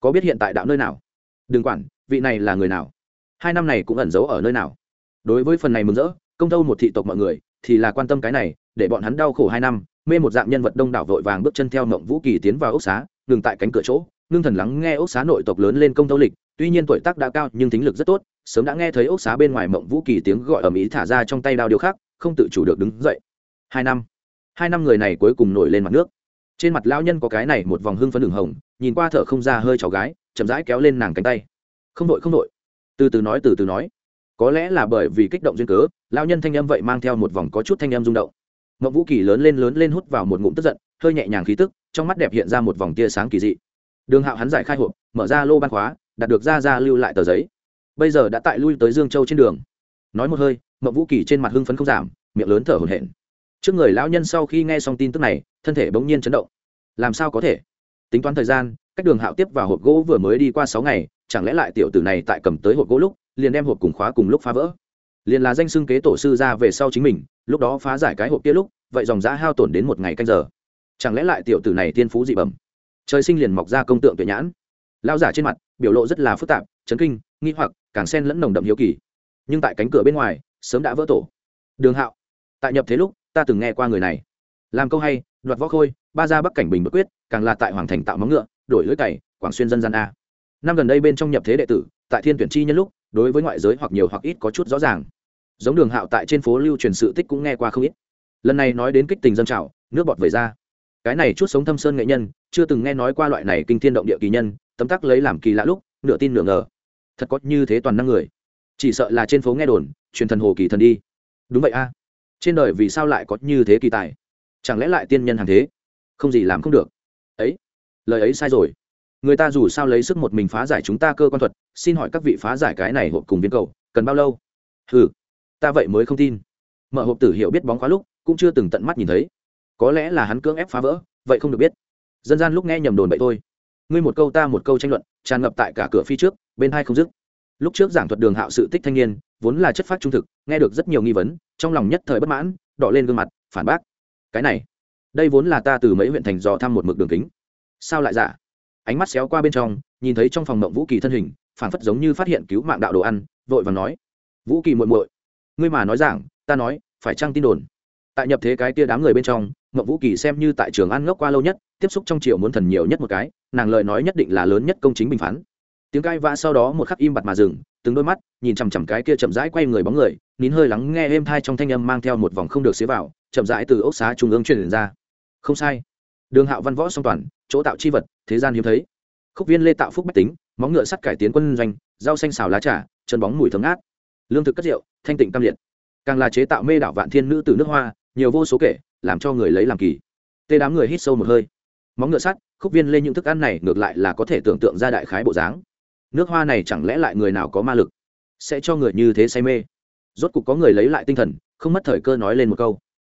Có biết hiện tại đạo nơi nào? Đừng quản, vị này là người nào? Hai năm này cũng ẩn giấu ở nơi nào? Đối với phần này mừng rỡ, công tâu một thị tộc mọi người, thì là quan tâm cái này để bọn hắn đau khổ hai năm, mê một dạng nhân vật đông đảo vội vàng bước chân theo mộng vũ kỳ tiến vào ốc xá, ngừng tại cánh cửa chỗ, ngưng thần lắng nghe ốc xá nội tộc lớn lên công tâu lịch, tuy nhiên tuổi tác đã cao nhưng tính lực rất tốt, sớm đã nghe thấy ốc xá bên ngoài mộng vũ kỳ tiếng gọi ở mỹ thả ra trong tay đao điều khác, không tự chủ được đứng dậy. Hai năm hai năm người này cuối cùng nổi lên mặt nước. Trên mặt lão nhân có cái này một vòng hưng phấn đường hồng, nhìn qua thở không ra hơi cháu gái, chậm rãi kéo lên nàng cánh tay. Không đội không đội. Từ từ nói, từ từ nói. Có lẽ là bởi vì kích động duyên cớ, lão nhân thanh âm vậy mang theo một vòng có chút thanh âm rung động mộng vũ kỳ lớn lên lớn lên hút vào một ngụm tức giận, hơi nhẹ nhàng khí tức, trong mắt đẹp hiện ra một vòng tia sáng kỳ dị. Đường hạo hắn giải khai hộp, mở ra lô ban khóa đặt được ra ra lưu lại tờ giấy. Bây giờ đã tại lui tới dương châu trên đường. Nói một hơi, mộng vũ kỳ trên mặt hưng phấn không giảm, miệng lớn thở hổn hển. Trước người lão nhân sau khi nghe xong tin tức này, thân thể bỗng nhiên chấn động. Làm sao có thể? Tính toán thời gian, cách đường hạo tiếp vào hộp gỗ vừa mới đi qua sáu ngày, chẳng lẽ lại tiểu tử này tại cầm tới hộp gỗ lúc, liền đem hộp cùng khóa cùng lúc phá vỡ? Liền là danh xưng kế tổ sư ra về sau chính mình, lúc đó phá giải cái hộp kia lúc, vậy dòng giã hao tổn đến một ngày canh giờ. Chẳng lẽ lại tiểu tử này tiên phú dị bẩm? Trời sinh liền mọc ra công tượng tuyệt nhãn. Lao giả trên mặt, biểu lộ rất là phức tạp, chấn kinh, nghi hoặc, càng xen lẫn nồng đậm hiếu kỳ. Nhưng tại cánh cửa bên ngoài, sớm đã vỡ tổ. Đường hạo, tại nhập thế lúc, ta từng nghe qua người này. Làm câu hay, đoạt võ khôi, ba ra bắc cảnh bình bất quyết, càng là tại hoàng thành tạo móng ngựa, đổi lưỡi cày, quảng xuyên dân gian a. Năm gần đây bên trong nhập thế đệ tử, tại thiên tuyển chi nhân lúc đối với ngoại giới hoặc nhiều hoặc ít có chút rõ ràng. Giống đường hạo tại trên phố lưu truyền sự tích cũng nghe qua không ít. Lần này nói đến kích tình dân trào, nước bọt về ra. Cái này chút sống thâm sơn nghệ nhân, chưa từng nghe nói qua loại này kinh thiên động địa kỳ nhân, tấm tắc lấy làm kỳ lạ lúc, nửa tin nửa ngờ. Thật có như thế toàn năng người. Chỉ sợ là trên phố nghe đồn, truyền thần hồ kỳ thần đi. Đúng vậy a. Trên đời vì sao lại có như thế kỳ tài? Chẳng lẽ lại tiên nhân hàng thế? Không gì làm không được. Ấy, lời ấy sai rồi người ta dù sao lấy sức một mình phá giải chúng ta cơ quan thuật, xin hỏi các vị phá giải cái này hộp cùng viên cầu, cần bao lâu? Ừ ta vậy mới không tin. Mở hộp tử hiệu biết bóng khóa lúc, cũng chưa từng tận mắt nhìn thấy. Có lẽ là hắn cưỡng ép phá vỡ, vậy không được biết. Dân gian lúc nghe nhầm đồn vậy thôi. Ngươi một câu ta một câu tranh luận, tràn ngập tại cả cửa phi trước, bên hai không dứt. Lúc trước giảng thuật đường hạo sự tích thanh niên, vốn là chất phát trung thực, nghe được rất nhiều nghi vấn, trong lòng nhất thời bất mãn đọ lên gương mặt, phản bác. Cái này, đây vốn là ta từ mấy huyện thành dò thăm một mực đường kính. Sao lại giả? Ánh mắt xéo qua bên trong, nhìn thấy trong phòng mộng vũ kỳ thân hình, phảng phất giống như phát hiện cứu mạng đạo đồ ăn, vội và nói, vũ kỳ muội muội, ngươi mà nói rằng ta nói, phải chăng tin đồn? Tại nhập thế cái tia đám người bên trong, mộng vũ kỳ xem như tại trường ăn ngốc qua lâu nhất, tiếp xúc trong triệu muốn thần nhiều nhất một cái, nàng lời nói nhất định là lớn nhất công chính bình phán. Tiếng cai vã sau đó một khắc im bặt mà dừng, từng đôi mắt nhìn chằm chằm cái kia chậm rãi quay người bóng người, nín hơi lắng nghe êm thai trong thanh âm mang theo một vòng không được xế vào, chậm rãi từ ốc xá trung ương truyền ra. Không sai. Đường hạo văn võ song toàn chỗ tạo chi vật, thế gian hiếm thấy. Khúc viên lê tạo phúc bách tính, móng ngựa sắt cải tiến quân doanh, rau xanh xào lá trà, chân bóng mùi thơm ngát. Lương thực cất rượu, thanh tịnh cam liệt. Càng là chế tạo mê đảo vạn thiên nữ từ nước hoa, nhiều vô số kể, làm cho người lấy làm kỳ. Tê đám người hít sâu một hơi. Móng ngựa sắt, khúc viên lên những thức ăn này ngược lại là có thể tưởng tượng ra đại khái bộ dáng. Nước hoa này chẳng lẽ lại người nào có ma lực? Sẽ cho người như thế say mê. Rốt cục có người lấy lại tinh thần, không mất thời cơ nói lên một câu.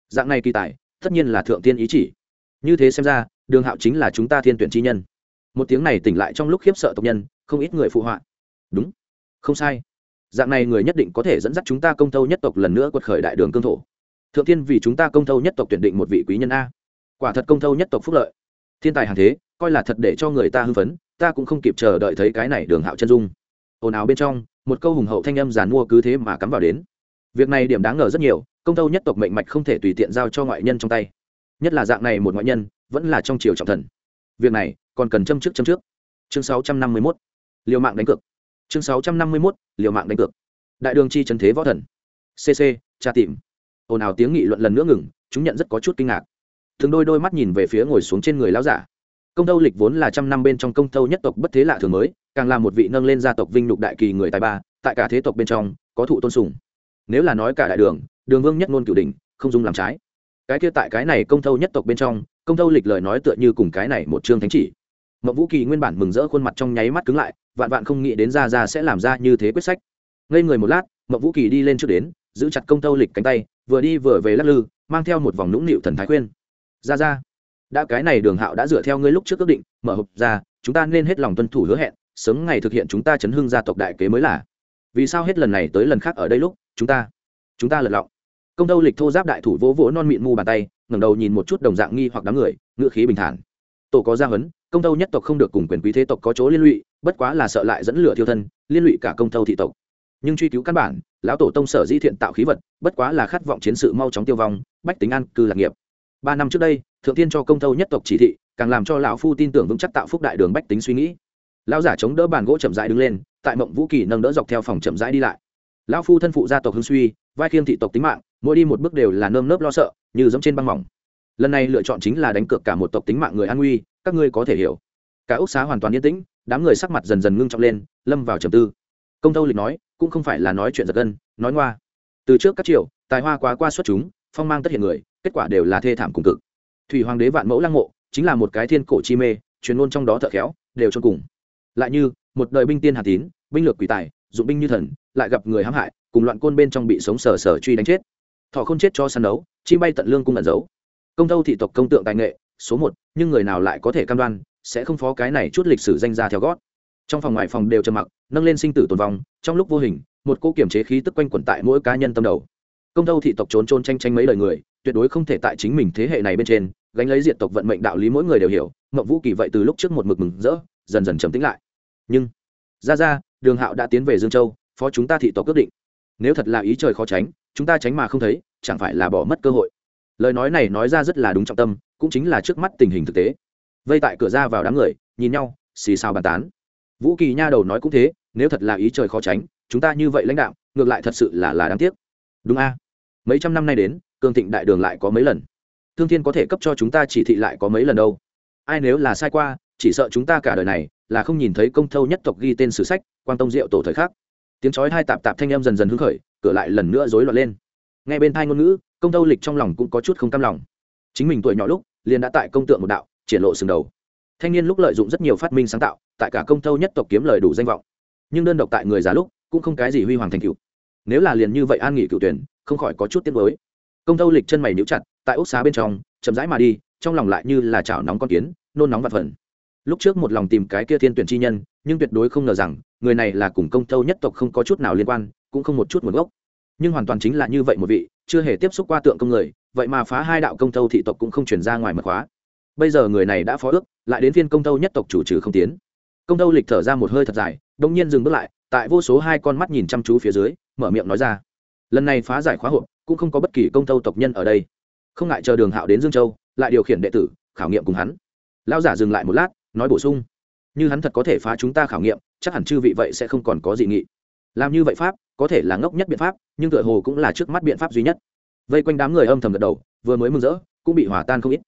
Dạng này kỳ tài, tất nhiên là thượng tiên ý chỉ. Như thế xem ra đường hạo chính là chúng ta thiên tuyển chi nhân. Một tiếng này tỉnh lại trong lúc khiếp sợ tộc nhân, không ít người phụ họa. Đúng. Không sai. Dạng này người nhất định có thể dẫn dắt chúng ta công thâu nhất tộc lần nữa quật khởi đại đường cương thổ. Thượng thiên vì chúng ta công thâu nhất tộc tuyển định một vị quý nhân a. Quả thật công thâu nhất tộc phúc lợi. Thiên tài hàng thế, coi là thật để cho người ta hưng phấn, ta cũng không kịp chờ đợi thấy cái này đường hạo chân dung. Ồn ào bên trong, một câu hùng hậu thanh âm giàn mua cứ thế mà cắm vào đến. Việc này điểm đáng ngờ rất nhiều, công thâu nhất tộc mệnh mạch không thể tùy tiện giao cho ngoại nhân trong tay. Nhất là dạng này một ngoại nhân vẫn là trong triều trọng thần. Việc này, còn cần châm trước châm trước. Chương 651. liều mạng đánh cược. Chương 651. liều mạng đánh cược. Đại đường chi trần thế võ thần. Cc tra tìm. Ồn ào tiếng nghị luận lần nữa ngừng, chúng nhận rất có chút kinh ngạc. Thường đôi đôi mắt nhìn về phía ngồi xuống trên người lão giả. Công tâu lịch vốn là trăm năm bên trong công tâu nhất tộc bất thế lạ thường mới, càng là một vị nâng lên gia tộc vinh lục đại kỳ người tài ba, tại cả thế tộc bên trong, có thụ tôn sùng. Nếu là nói cả đại đường đường vương nhất ngôn cửu đình không dung làm trái. Cái kia tại cái này công tâu nhất tộc bên trong công tâu lịch lời nói tựa như cùng cái này một chương thánh chỉ. Mậu vũ kỳ nguyên bản mừng rỡ khuôn mặt trong nháy mắt cứng lại, vạn vạn không nghĩ đến ra ra sẽ làm ra như thế quyết sách. Ngây người một lát mậu vũ kỳ đi lên trước đến, giữ chặt công tâu lịch cánh tay, vừa đi vừa về lắc lư, mang theo một vòng nũng nịu thần thái khuyên. Ra ra đã cái này đường hạo đã dựa theo ngươi lúc trước ước định, mở hộp ra, chúng ta nên hết lòng tuân thủ hứa hẹn, sớm ngày thực hiện chúng ta chấn hưng gia tộc đại kế mới là. Vì sao hết lần này tới lần khác ở đây lúc, chúng ta chúng ta lật lọng? Công tâu lịch thô giáp đại thủ vỗ vỗ non mịn mu bàn tay, ngẩng đầu nhìn một chút đồng dạng nghi hoặc đám người ngựa khí bình thản. Tổ có gia huấn, công tâu nhất tộc không được cùng quyền quý thế tộc có chỗ liên lụy, bất quá là sợ lại dẫn lửa thiêu thân, liên lụy cả công tâu thị tộc. Nhưng truy cứu căn bản, lão tổ tông sở di thiện tạo khí vật, bất quá là khát vọng chiến sự mau chóng tiêu vong, bách tính an cư lạc nghiệp. Ba năm trước đây, thượng tiên cho công tâu nhất tộc chỉ thị, càng làm cho lão phu tin tưởng vững chắc tạo phúc đại đường bách tính suy nghĩ. Lão giả chống đỡ bàn gỗ chậm rãi đứng lên, tại mộng vũ kỳ nâng đỡ dọc theo phòng chậm rãi đi lại. Lão phu thân phụ gia tộc hưng suy vai khiêng thị tộc tính mạng, mỗi đi một bước đều là nơm nớp lo sợ, như giống trên băng mỏng. Lần này lựa chọn chính là đánh cược cả một tộc tính mạng người an nguy, các ngươi có thể hiểu. Cả ốc xá hoàn toàn yên tĩnh, đám người sắc mặt dần dần ngưng trọng lên, lâm vào trầm tư. Công tâu lịch nói, cũng không phải là nói chuyện giật gân, nói ngoa. Từ trước các triều, tài hoa quá qua xuất chúng, phong mang tất hiện người, kết quả đều là thê thảm cùng cực. Thủy hoàng đế vạn mẫu lăng mộ, chính là một cái thiên cổ chi mê truyền ngôn trong đó thợ khéo, đều cho cùng. Lại như, một đời binh tiên hà tín, binh lược quỷ tài, dụng binh như thần, lại gặp người hãm hại cùng loạn côn bên trong bị sống sờ sờ truy đánh chết. Thọ không chết cho săn đấu, chim bay tận lương cung ẩn giấu. Công thâu thị tộc công tượng tài nghệ, số một, nhưng người nào lại có thể cam đoan, sẽ không phó cái này chút lịch sử danh ra theo gót. Trong phòng ngoại phòng đều trầm mặc, nâng lên sinh tử tồn vong, trong lúc vô hình, một cô kiểm chế khí tức quanh quẩn tại mỗi cá nhân tâm đầu. Công thâu thị tộc trốn trôn tranh tranh mấy đời người, tuyệt đối không thể tại chính mình thế hệ này bên trên, gánh lấy diện tộc vận mệnh đạo lý mỗi người đều hiểu mậu vũ kỳ vậy từ lúc trước một mực mừng rỡ, dần dần trầm tĩnh lại. Nhưng ra ra đường hạo đã tiến về dương châu, phó chúng ta thị tộc quyết định nếu thật là ý trời khó tránh, chúng ta tránh mà không thấy, chẳng phải là bỏ mất cơ hội. Lời nói này nói ra rất là đúng trọng tâm, cũng chính là trước mắt tình hình thực tế. Vây tại cửa ra vào đám người, nhìn nhau, xì xào bàn tán. Vũ kỳ nha đầu nói cũng thế, nếu thật là ý trời khó tránh, chúng ta như vậy lãnh đạo, ngược lại thật sự là là đáng tiếc. Đúng a. Mấy trăm năm nay đến, cường thịnh đại đường lại có mấy lần. Thương thiên có thể cấp cho chúng ta chỉ thị lại có mấy lần đâu. Ai nếu là sai qua, chỉ sợ chúng ta cả đời này là không nhìn thấy công thâu nhất tộc ghi tên sử sách quan tông diệu tổ thời khắc tiếng chói hai tạp tạp thanh em dần dần hứng khởi, cửa lại lần nữa rối loạn lên. Ngay bên thai ngôn ngữ, công thâu lịch trong lòng cũng có chút không cam lòng. Chính mình tuổi nhỏ lúc, liền đã tại công tượng một đạo, triển lộ sừng đầu. Thanh niên lúc lợi dụng rất nhiều phát minh sáng tạo, tại cả công thâu nhất tộc kiếm lời đủ danh vọng. Nhưng đơn độc tại người già lúc, cũng không cái gì huy hoàng thành cựu nếu là liền như vậy an nghỉ cựu tuyển, không khỏi có chút tiếc mới công thâu lịch chân mày níu chặt, tại ốc xá bên trong, chậm rãi mà đi, trong lòng lại như là chảo nóng con kiến, nôn nóng và phần. Lúc trước một lòng tìm cái kia thiên tuyển chi nhân nhưng tuyệt đối không ngờ rằng, người này là cùng công thâu nhất tộc không có chút nào liên quan, cũng không một chút nguồn gốc. Nhưng hoàn toàn chính là như vậy một vị, chưa hề tiếp xúc qua tượng công người, vậy mà phá hai đạo công thâu thị tộc cũng không chuyển ra ngoài mật khóa. Bây giờ người này đã phó ước, lại đến phiên công tâu nhất tộc chủ trừ không tiến. Công tâu lịch thở ra một hơi thật dài đông nhiên dừng bước lại, tại vô số hai con mắt nhìn chăm chú phía dưới, mở miệng nói ra. Lần này phá giải khóa hộp, cũng không có bất kỳ công tâu tộc nhân ở đây. Không ngại chờ đường hạo đến dương châu, lại điều khiển đệ tử, khảo nghiệm cùng hắn. Lão giả dừng lại một lát, nói bổ sung như hắn thật có thể phá chúng ta khảo nghiệm, chắc hẳn chư vị vậy sẽ không còn có dị nghị. Làm như vậy pháp, có thể là ngốc nhất biện pháp, nhưng tựa hồ cũng là trước mắt biện pháp duy nhất. Vây quanh đám người âm thầm gật đầu, vừa mới mừng rỡ, cũng bị hòa tan không ít.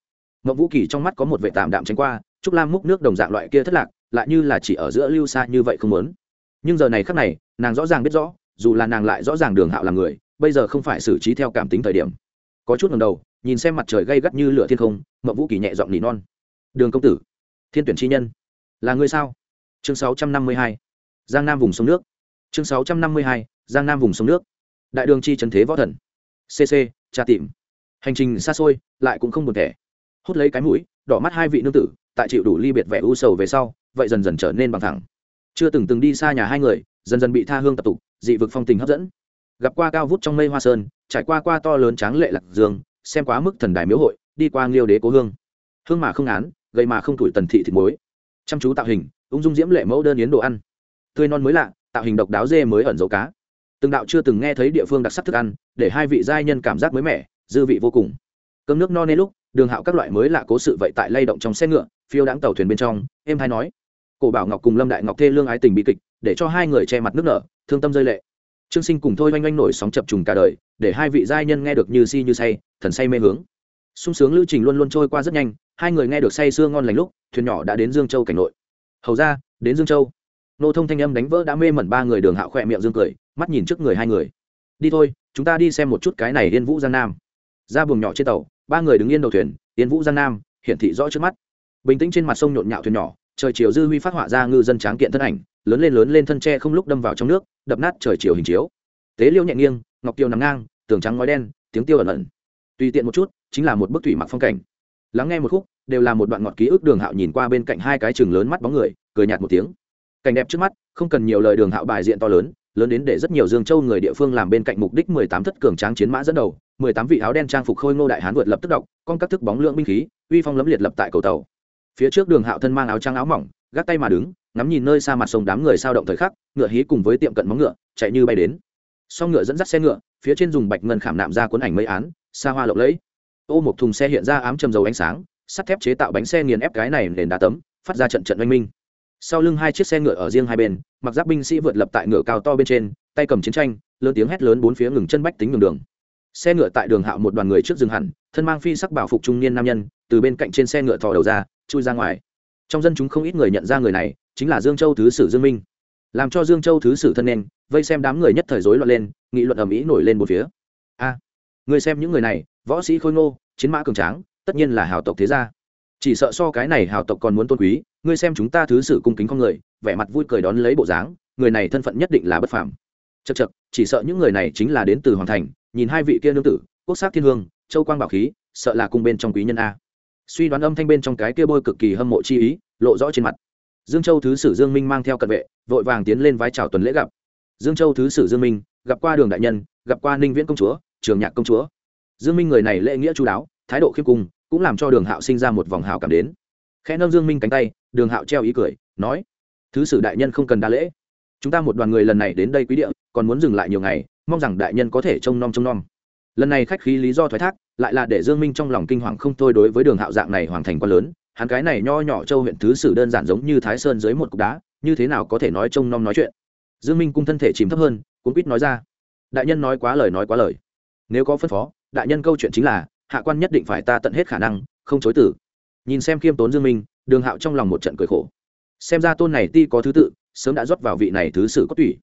Mậu vũ kỳ trong mắt có một vệ tạm đạm tránh qua, trúc lam múc nước đồng dạng loại kia thất lạc, lại như là chỉ ở giữa lưu xa như vậy không muốn. Nhưng giờ này khác này, nàng rõ ràng biết rõ, dù là nàng lại rõ ràng đường hạo là người, bây giờ không phải xử trí theo cảm tính thời điểm. Có chút ngầm đầu, nhìn xem mặt trời gay gắt như lửa thiên không mậu vũ kỳ nhẹ giọng nỉ non. Đường công tử, thiên tuyển chi nhân là người sao? Chương sáu trăm năm mươi hai, giang nam vùng sông nước. Chương sáu trăm năm mươi hai, giang nam vùng sông nước. Đại đường chi trần thế võ thần. Cc tra tìm hành trình xa xôi, lại cũng không buồn thẻ. Hút lấy cái mũi, đỏ mắt hai vị nương tử, tại chịu đủ ly biệt vẻ u sầu về sau, vậy dần dần trở nên bằng thẳng. Chưa từng từng đi xa nhà hai người, dần dần bị tha hương tập tục, dị vực phong tình hấp dẫn. Gặp qua cao vút trong mây hoa sơn, trải qua qua to lớn tráng lệ lạc dương, xem quá mức thần đài miếu hội, đi qua nghiêu đế cố hương. Hương mà không án gây mà không tuổi tần thị thịt muối chăm chú tạo hình, ung dung diễm lệ mẫu đơn yến đồ ăn. Tươi non mới lạ, tạo hình độc đáo dê mới ẩn dấu cá. Từng đạo chưa từng nghe thấy địa phương đặc sắc thức ăn, để hai vị giai nhân cảm giác mới mẻ, dư vị vô cùng. Cơm nước no nê lúc, đường hạo các loại mới lạ cố sự vậy tại lay động trong xe ngựa, phiêu đáng tàu thuyền bên trong em hay nói. Cổ bảo ngọc cùng lâm đại ngọc thê lương ái tình bị kịch, để cho hai người che mặt nước nở, thương tâm rơi lệ. Trương sinh cùng thôi oanh oanh nổi sóng chập trùng cả đời, để hai vị giai nhân nghe được như si như say, thần say mê hướng. Sung sướng lưu trình luôn luôn trôi qua rất nhanh, hai người nghe được say sưa ngon lành lúc thuyền nhỏ đã đến dương châu cảnh nội. Hầu ra, đến dương châu. Nô thông thanh âm đánh vỡ đã mê mẩn ba người đường hạo khỏe miệng dương cười, mắt nhìn trước người hai người. Đi thôi, chúng ta đi xem một chút cái này yên vũ giang nam. Ra buồng nhỏ trên tàu, ba người đứng yên đầu thuyền, yên vũ giang nam, hiển thị rõ trước mắt. Bình tĩnh trên mặt sông nhộn nhạo thuyền nhỏ, trời chiều dư huy phát họa ra ngư dân tráng kiện thân ảnh, lớn lên lớn lên thân tre không lúc đâm vào trong nước, đập nát trời chiều hình chiếu. Tế liêu nhẹ nghiêng, ngọc kiều nằm ngang, tường trắng ngói đen, tiếng tiêu ẩn ẩn. Tùy tiện một chút, chính là một bức thủy mặc phong cảnh. Lắng nghe một khúc đều là một đoạn ngọt ký ức đường hạo nhìn qua bên cạnh hai cái chừng lớn mắt bóng người, cười nhạt một tiếng. Cảnh đẹp trước mắt, không cần nhiều lời đường hạo bài diện to lớn lớn đến để rất nhiều dương châu người địa phương làm bên cạnh mục đích mười tám thất cường tráng chiến mã dẫn đầu, mười tám vị áo đen trang phục khôi ngô đại hán vượt lập tức độc con các thức bóng lượng binh khí, uy phong lấm liệt lập tại cầu tàu. Phía trước đường hạo thân mang áo trang áo mỏng, gác tay mà đứng, ngắm nhìn nơi xa mặt sông đám người sao động thời khắc, ngựa hí cùng với tiệm cận móng ngựa, chạy như bay đến. Sau ngựa dẫn dắt xe ngựa, phía trên dùng bạch ngân khảm nạm ra cuốn ảnh mấy án, xa hoa lộng lẫy. Ô một thùng xe hiện ra ám trầm dầu ánh sáng sắt thép chế tạo bánh xe nghiền ép cái này nền đá tấm, phát ra trận trận oanh minh. Sau lưng hai chiếc xe ngựa ở riêng hai bên, mặc giáp binh sĩ vượt lập tại ngựa cao to bên trên, tay cầm chiến tranh, lớn tiếng hét lớn bốn phía ngừng chân bách tính đường đường. Xe ngựa tại đường hạo một đoàn người trước dừng hẳn, thân mang phi sắc bảo phục trung niên nam nhân, từ bên cạnh trên xe ngựa thò đầu ra, chui ra ngoài. Trong dân chúng không ít người nhận ra người này, chính là dương châu thứ sử dương minh. Làm cho dương châu thứ sử thân nên, vây xem đám người nhất thời rối loạn lên, nghị luận ầm ĩ nổi lên một phía. A, người xem những người này, võ sĩ khôi ngô, chiến mã cường tráng tất nhiên là hào tộc thế gia. Chỉ sợ so cái này hào tộc còn muốn tôn quý, ngươi xem chúng ta thứ sử cung kính con người, vẻ mặt vui cười đón lấy bộ dáng, người này thân phận nhất định là bất phàm. Chật chật chỉ sợ những người này chính là đến từ hoàng thành, nhìn hai vị kia nương tử, quốc sắc thiên hương, châu quang bảo khí, sợ là cung bên trong quý nhân a. Suy đoán âm thanh bên trong cái kia bôi cực kỳ hâm mộ chi ý, lộ rõ trên mặt. Dương châu thứ sử dương minh mang theo cận vệ, vội vàng tiến lên vai chào tuần lễ gặp. Dương châu thứ sử dương minh, gặp qua đường đại nhân, gặp qua ninh viễn công chúa, trường nhạc công chúa. Dương minh người này lễ nghĩa chú đáo, thái độ khiêm cung cũng làm cho đường hạo sinh ra một vòng hào cảm đến. Khẽ nâng dương minh cánh tay, đường hạo treo ý cười, nói, thứ sử đại nhân không cần đa lễ. Chúng ta một đoàn người lần này đến đây quý địa, còn muốn dừng lại nhiều ngày, mong rằng đại nhân có thể trông nom trông nom. Lần này khách khí lý do thoái thác, lại là để dương minh trong lòng kinh hoàng không thôi đối với đường hạo dạng này hoàn thành quá lớn. Hắn cái này nho nhỏ châu huyện thứ sử đơn giản giống như thái sơn dưới một cục đá, như thế nào có thể nói trông nom nói chuyện? Dương minh cung thân thể chìm thấp hơn cũng quýt nói ra, đại nhân nói quá lời nói quá lời. Nếu có phân phó, đại nhân câu chuyện chính là hạ quan nhất định phải ta tận hết khả năng, không chối tử nhìn xem khiêm tốn dương minh, đường hạo trong lòng một trận cười khổ. Xem ra tôn này ti có thứ tự, sớm đã rót vào vị này thứ sử có tủy.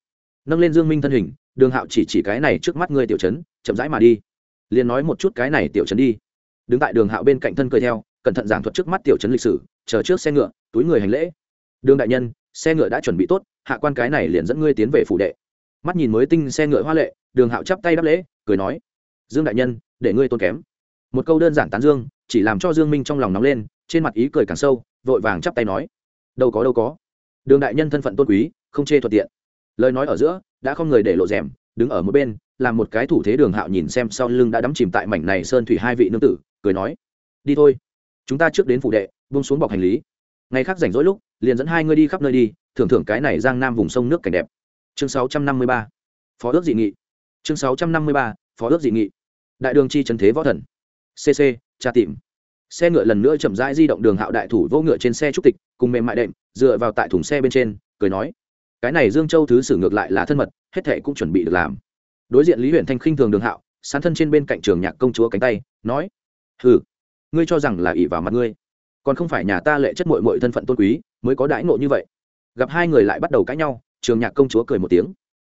Nâng lên dương minh thân hình, đường hạo chỉ chỉ cái này trước mắt ngươi tiểu trấn, chậm rãi mà đi. Liền nói một chút cái này tiểu trấn đi. Đứng tại đường hạo bên cạnh thân cười theo, cẩn thận giảng thuật trước mắt tiểu trấn lịch sử, chờ trước xe ngựa, túi người hành lễ. Đường đại nhân, xe ngựa đã chuẩn bị tốt, hạ quan cái này liền dẫn ngươi tiến về phủ đệ. Mắt nhìn mới tinh xe ngựa hoa lệ, đường hạo chắp tay đáp lễ, cười nói, dương đại nhân, để ngươi tôn kém một câu đơn giản tán dương, chỉ làm cho dương minh trong lòng nóng lên, trên mặt ý cười càng sâu, vội vàng chắp tay nói, đâu có đâu có. Đường đại nhân thân phận tôn quý, không chê thuận tiện. Lời nói ở giữa, đã không người để lộ rèm, đứng ở một bên, làm một cái thủ thế đường hạo nhìn xem sau lưng đã đắm chìm tại mảnh này sơn thủy hai vị nương tử, cười nói, đi thôi, chúng ta trước đến phủ đệ, buông xuống bọc hành lý. Ngày khác rảnh rỗi lúc, liền dẫn hai ngươi đi khắp nơi đi, thưởng thưởng cái này giang nam vùng sông nước cảnh đẹp. Chương 653. phó ước dị nghị. Chương 653. phó ước dị nghị. Đại đường chi trần thế võ thần cc tra tìm. Xe ngựa lần nữa chậm rãi di động đường hạo đại thủ vô ngựa trên xe trúc tịch, cùng mềm mại đệm, dựa vào tại thùng xe bên trên, cười nói. Cái này dương châu thứ sử ngược lại là thân mật, hết thệ cũng chuẩn bị được làm. Đối diện lý huyện thanh khinh thường đường hạo, sán thân trên bên cạnh trường nhạc công chúa cánh tay, nói. Hừ, ngươi cho rằng là ỷ vào mặt ngươi. Còn không phải nhà ta lệ chất mội mội thân phận tôn quý, mới có đãi ngộ như vậy. Gặp hai người lại bắt đầu cãi nhau, trường nhạc công chúa cười một tiếng.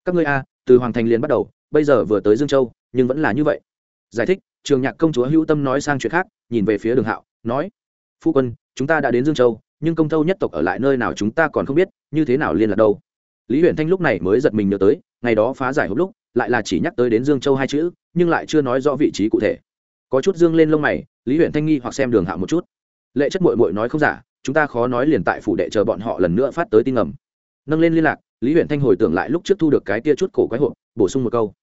Các ngươi a, từ hoàng thành liền bắt đầu, bây giờ vừa tới dương châu, nhưng vẫn là như vậy. Giải thích trường nhạc công chúa hữu tâm nói sang chuyện khác, nhìn về phía đường hạo, nói, phu quân, chúng ta đã đến dương châu, nhưng công thâu nhất tộc ở lại nơi nào chúng ta còn không biết, như thế nào liên lạc đâu? Lý huyện thanh lúc này mới giật mình nhớ tới, ngày đó phá giải hộp lúc, lại là chỉ nhắc tới đến dương châu hai chữ, nhưng lại chưa nói rõ vị trí cụ thể. Có chút dương lên lông mày, lý huyện thanh nghi hoặc xem đường hạo một chút. Lệ chất mội mội nói không giả, chúng ta khó nói liền tại phủ đệ chờ bọn họ lần nữa phát tới tin ngầm. Nâng lên liên lạc, lý huyện thanh hồi tưởng lại lúc trước thu được cái tia chút cổ quái hộp, bổ sung một câu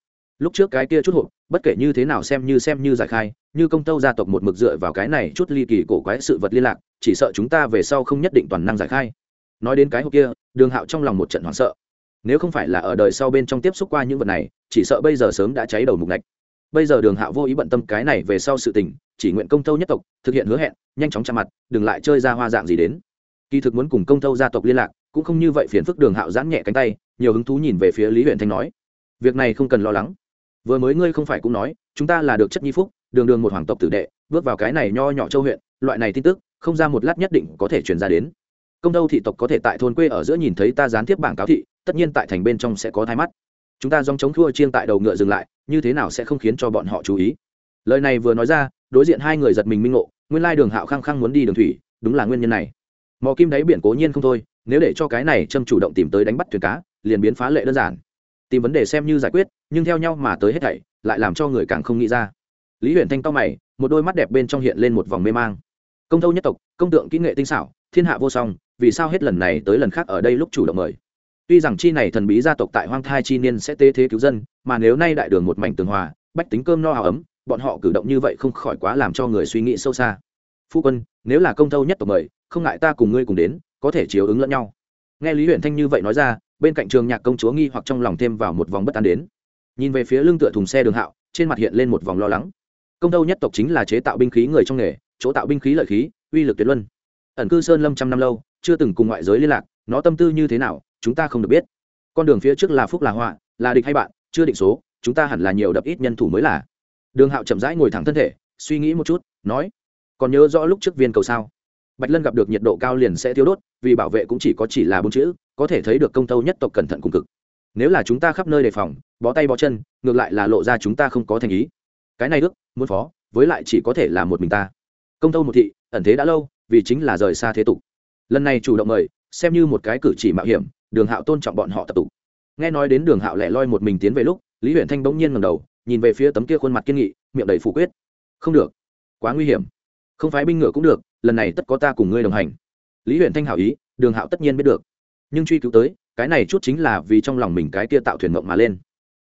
lúc trước cái kia chút hộp, bất kể như thế nào xem như xem như giải khai, như công tâu gia tộc một mực dựa vào cái này chút ly kỳ cổ quái sự vật liên lạc, chỉ sợ chúng ta về sau không nhất định toàn năng giải khai. Nói đến cái hộp kia, đường hạo trong lòng một trận hoảng sợ. Nếu không phải là ở đời sau bên trong tiếp xúc qua những vật này, chỉ sợ bây giờ sớm đã cháy đầu mục ngạch. Bây giờ đường hạo vô ý bận tâm cái này về sau sự tình, chỉ nguyện công tâu nhất tộc thực hiện hứa hẹn, nhanh chóng chạm mặt, đừng lại chơi ra hoa dạng gì đến. Kỳ thực muốn cùng công tâu gia tộc liên lạc, cũng không như vậy phiền phức đường hạo giãn nhẹ cánh tay, nhiều hứng thú nhìn về phía lý huyện thanh nói, việc này không cần lo lắng vừa mới ngươi không phải cũng nói, chúng ta là được chất nhi phúc, đường đường một hoàng tộc tử đệ, bước vào cái này nho nhỏ châu huyện, loại này tin tức, không ra một lát nhất định có thể truyền ra đến. Công đâu thị tộc có thể tại thôn quê ở giữa nhìn thấy ta gián tiếp bảng cáo thị, tất nhiên tại thành bên trong sẽ có thai mắt. Chúng ta dòng chống thua chiêng tại đầu ngựa dừng lại, như thế nào sẽ không khiến cho bọn họ chú ý? Lời này vừa nói ra, đối diện hai người giật mình minh ngộ, nguyên lai đường hạo khăng khăng muốn đi đường thủy, đúng là nguyên nhân này. Mò kim đáy biển cố nhiên không thôi, nếu để cho cái này trâm chủ động tìm tới đánh bắt thuyền cá, liền biến phá lệ đơn giản tìm vấn đề xem như giải quyết, nhưng theo nhau mà tới hết thảy, lại làm cho người càng không nghĩ ra. Lý huyền thanh to mày, một đôi mắt đẹp bên trong hiện lên một vòng mê mang. Công thâu nhất tộc, công tượng kỹ nghệ tinh xảo, thiên hạ vô song, vì sao hết lần này tới lần khác ở đây lúc chủ động mời? Tuy rằng chi này thần bí gia tộc tại hoang thai chi niên sẽ tế thế cứu dân, mà nếu nay đại đường một mảnh tường hòa, bách tính cơm no hào ấm, bọn họ cử động như vậy không khỏi quá làm cho người suy nghĩ sâu xa. Phu quân, nếu là công thâu nhất tộc mời, không ngại ta cùng ngươi cùng đến, có thể chiếu ứng lẫn nhau. Nghe lý huyện thanh như vậy nói ra bên cạnh trường nhạc công chúa nghi hoặc trong lòng thêm vào một vòng bất an đến. Nhìn về phía lưng tựa thùng xe đường hạo, trên mặt hiện lên một vòng lo lắng. Công thâu nhất tộc chính là chế tạo binh khí người trong nghề, chỗ tạo binh khí lợi khí, uy lực tuyệt luân. Ẩn cư sơn lâm trăm năm lâu, chưa từng cùng ngoại giới liên lạc, nó tâm tư như thế nào, chúng ta không được biết. Con đường phía trước là phúc là họa, là địch hay bạn, chưa định số, chúng ta hẳn là nhiều đập ít nhân thủ mới là. Đường hạo chậm rãi ngồi thẳng thân thể, suy nghĩ một chút, nói, còn nhớ rõ lúc trước viên cầu sao? Bạch lân gặp được nhiệt độ cao liền sẽ thiếu đốt, vì bảo vệ cũng chỉ có chỉ là bốn chữ có thể thấy được công tâu nhất tộc cẩn thận cùng cực. Nếu là chúng ta khắp nơi đề phòng, bó tay bó chân, ngược lại là lộ ra chúng ta không có thành ý. Cái này ước, muốn phó, với lại chỉ có thể là một mình ta. Công tâu một thị, ẩn thế đã lâu, vì chính là rời xa thế tục. Lần này chủ động mời, xem như một cái cử chỉ mạo hiểm, đường hạo tôn trọng bọn họ tập tục. Nghe nói đến đường hạo lẻ loi một mình tiến về lúc, lý huyện thanh bỗng nhiên ngầm đầu, nhìn về phía tấm kia khuôn mặt kiên nghị, miệng đầy phủ quyết. Không được. Quá nguy hiểm. Không phái binh ngựa cũng được, lần này tất có ta cùng ngươi đồng hành. Lý huyện thanh hảo ý, đường hạo tất nhiên biết được nhưng truy cứu tới, cái này chút chính là vì trong lòng mình cái kia tạo thuyền mộng mà lên.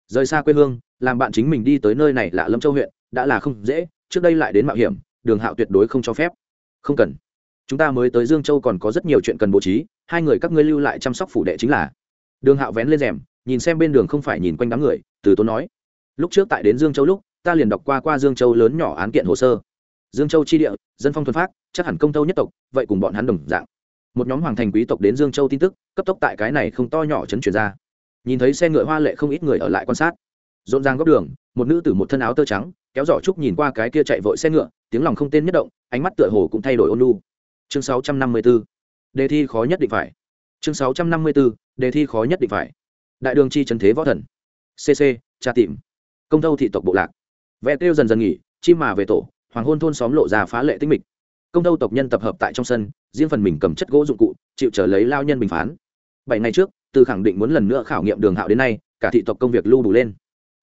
Rời xa quê hương, làm bạn chính mình đi tới nơi này là lâm châu huyện, đã là không dễ, trước đây lại đến mạo hiểm, đường hạo tuyệt đối không cho phép. Không cần. Chúng ta mới tới dương châu còn có rất nhiều chuyện cần bố trí, hai người các ngươi lưu lại chăm sóc phủ đệ chính là. Đường hạo vén lên rèm, nhìn xem bên đường không phải nhìn quanh đám người, từ tốn nói. Lúc trước tại đến dương châu lúc, ta liền đọc qua qua dương châu lớn nhỏ án kiện hồ sơ. Dương châu chi địa, dân phong thuần phát chắc hẳn công tâu nhất tộc, vậy cùng bọn hắn đồng dạng một nhóm hoàng thành quý tộc đến dương châu tin tức, cấp tốc tại cái này không to nhỏ chấn chuyển ra. Nhìn thấy xe ngựa hoa lệ không ít người ở lại quan sát. Rộn ràng góc đường, một nữ tử một thân áo tơ trắng, kéo giỏ trúc nhìn qua cái kia chạy vội xe ngựa, tiếng lòng không tên nhất động, ánh mắt tựa hồ cũng thay đổi ôn lu chương 654. đề thi khó nhất định phải. Chương 654. đề thi khó nhất định phải. Đại đường chi trần thế võ thần. Cc tra tìm. Công thâu thị tộc bộ lạc. Vẽ kêu dần dần nghỉ chim mà về tổ, hoàng hôn thôn xóm lộ ra phá lệ tinh mịch công tâu tộc nhân tập hợp tại trong sân, riêng phần mình cầm chất gỗ dụng cụ, chịu trở lấy lao nhân bình phán. Bảy ngày trước, từ khẳng định muốn lần nữa khảo nghiệm đường hạo đến nay, cả thị tộc công việc lưu đủ lên.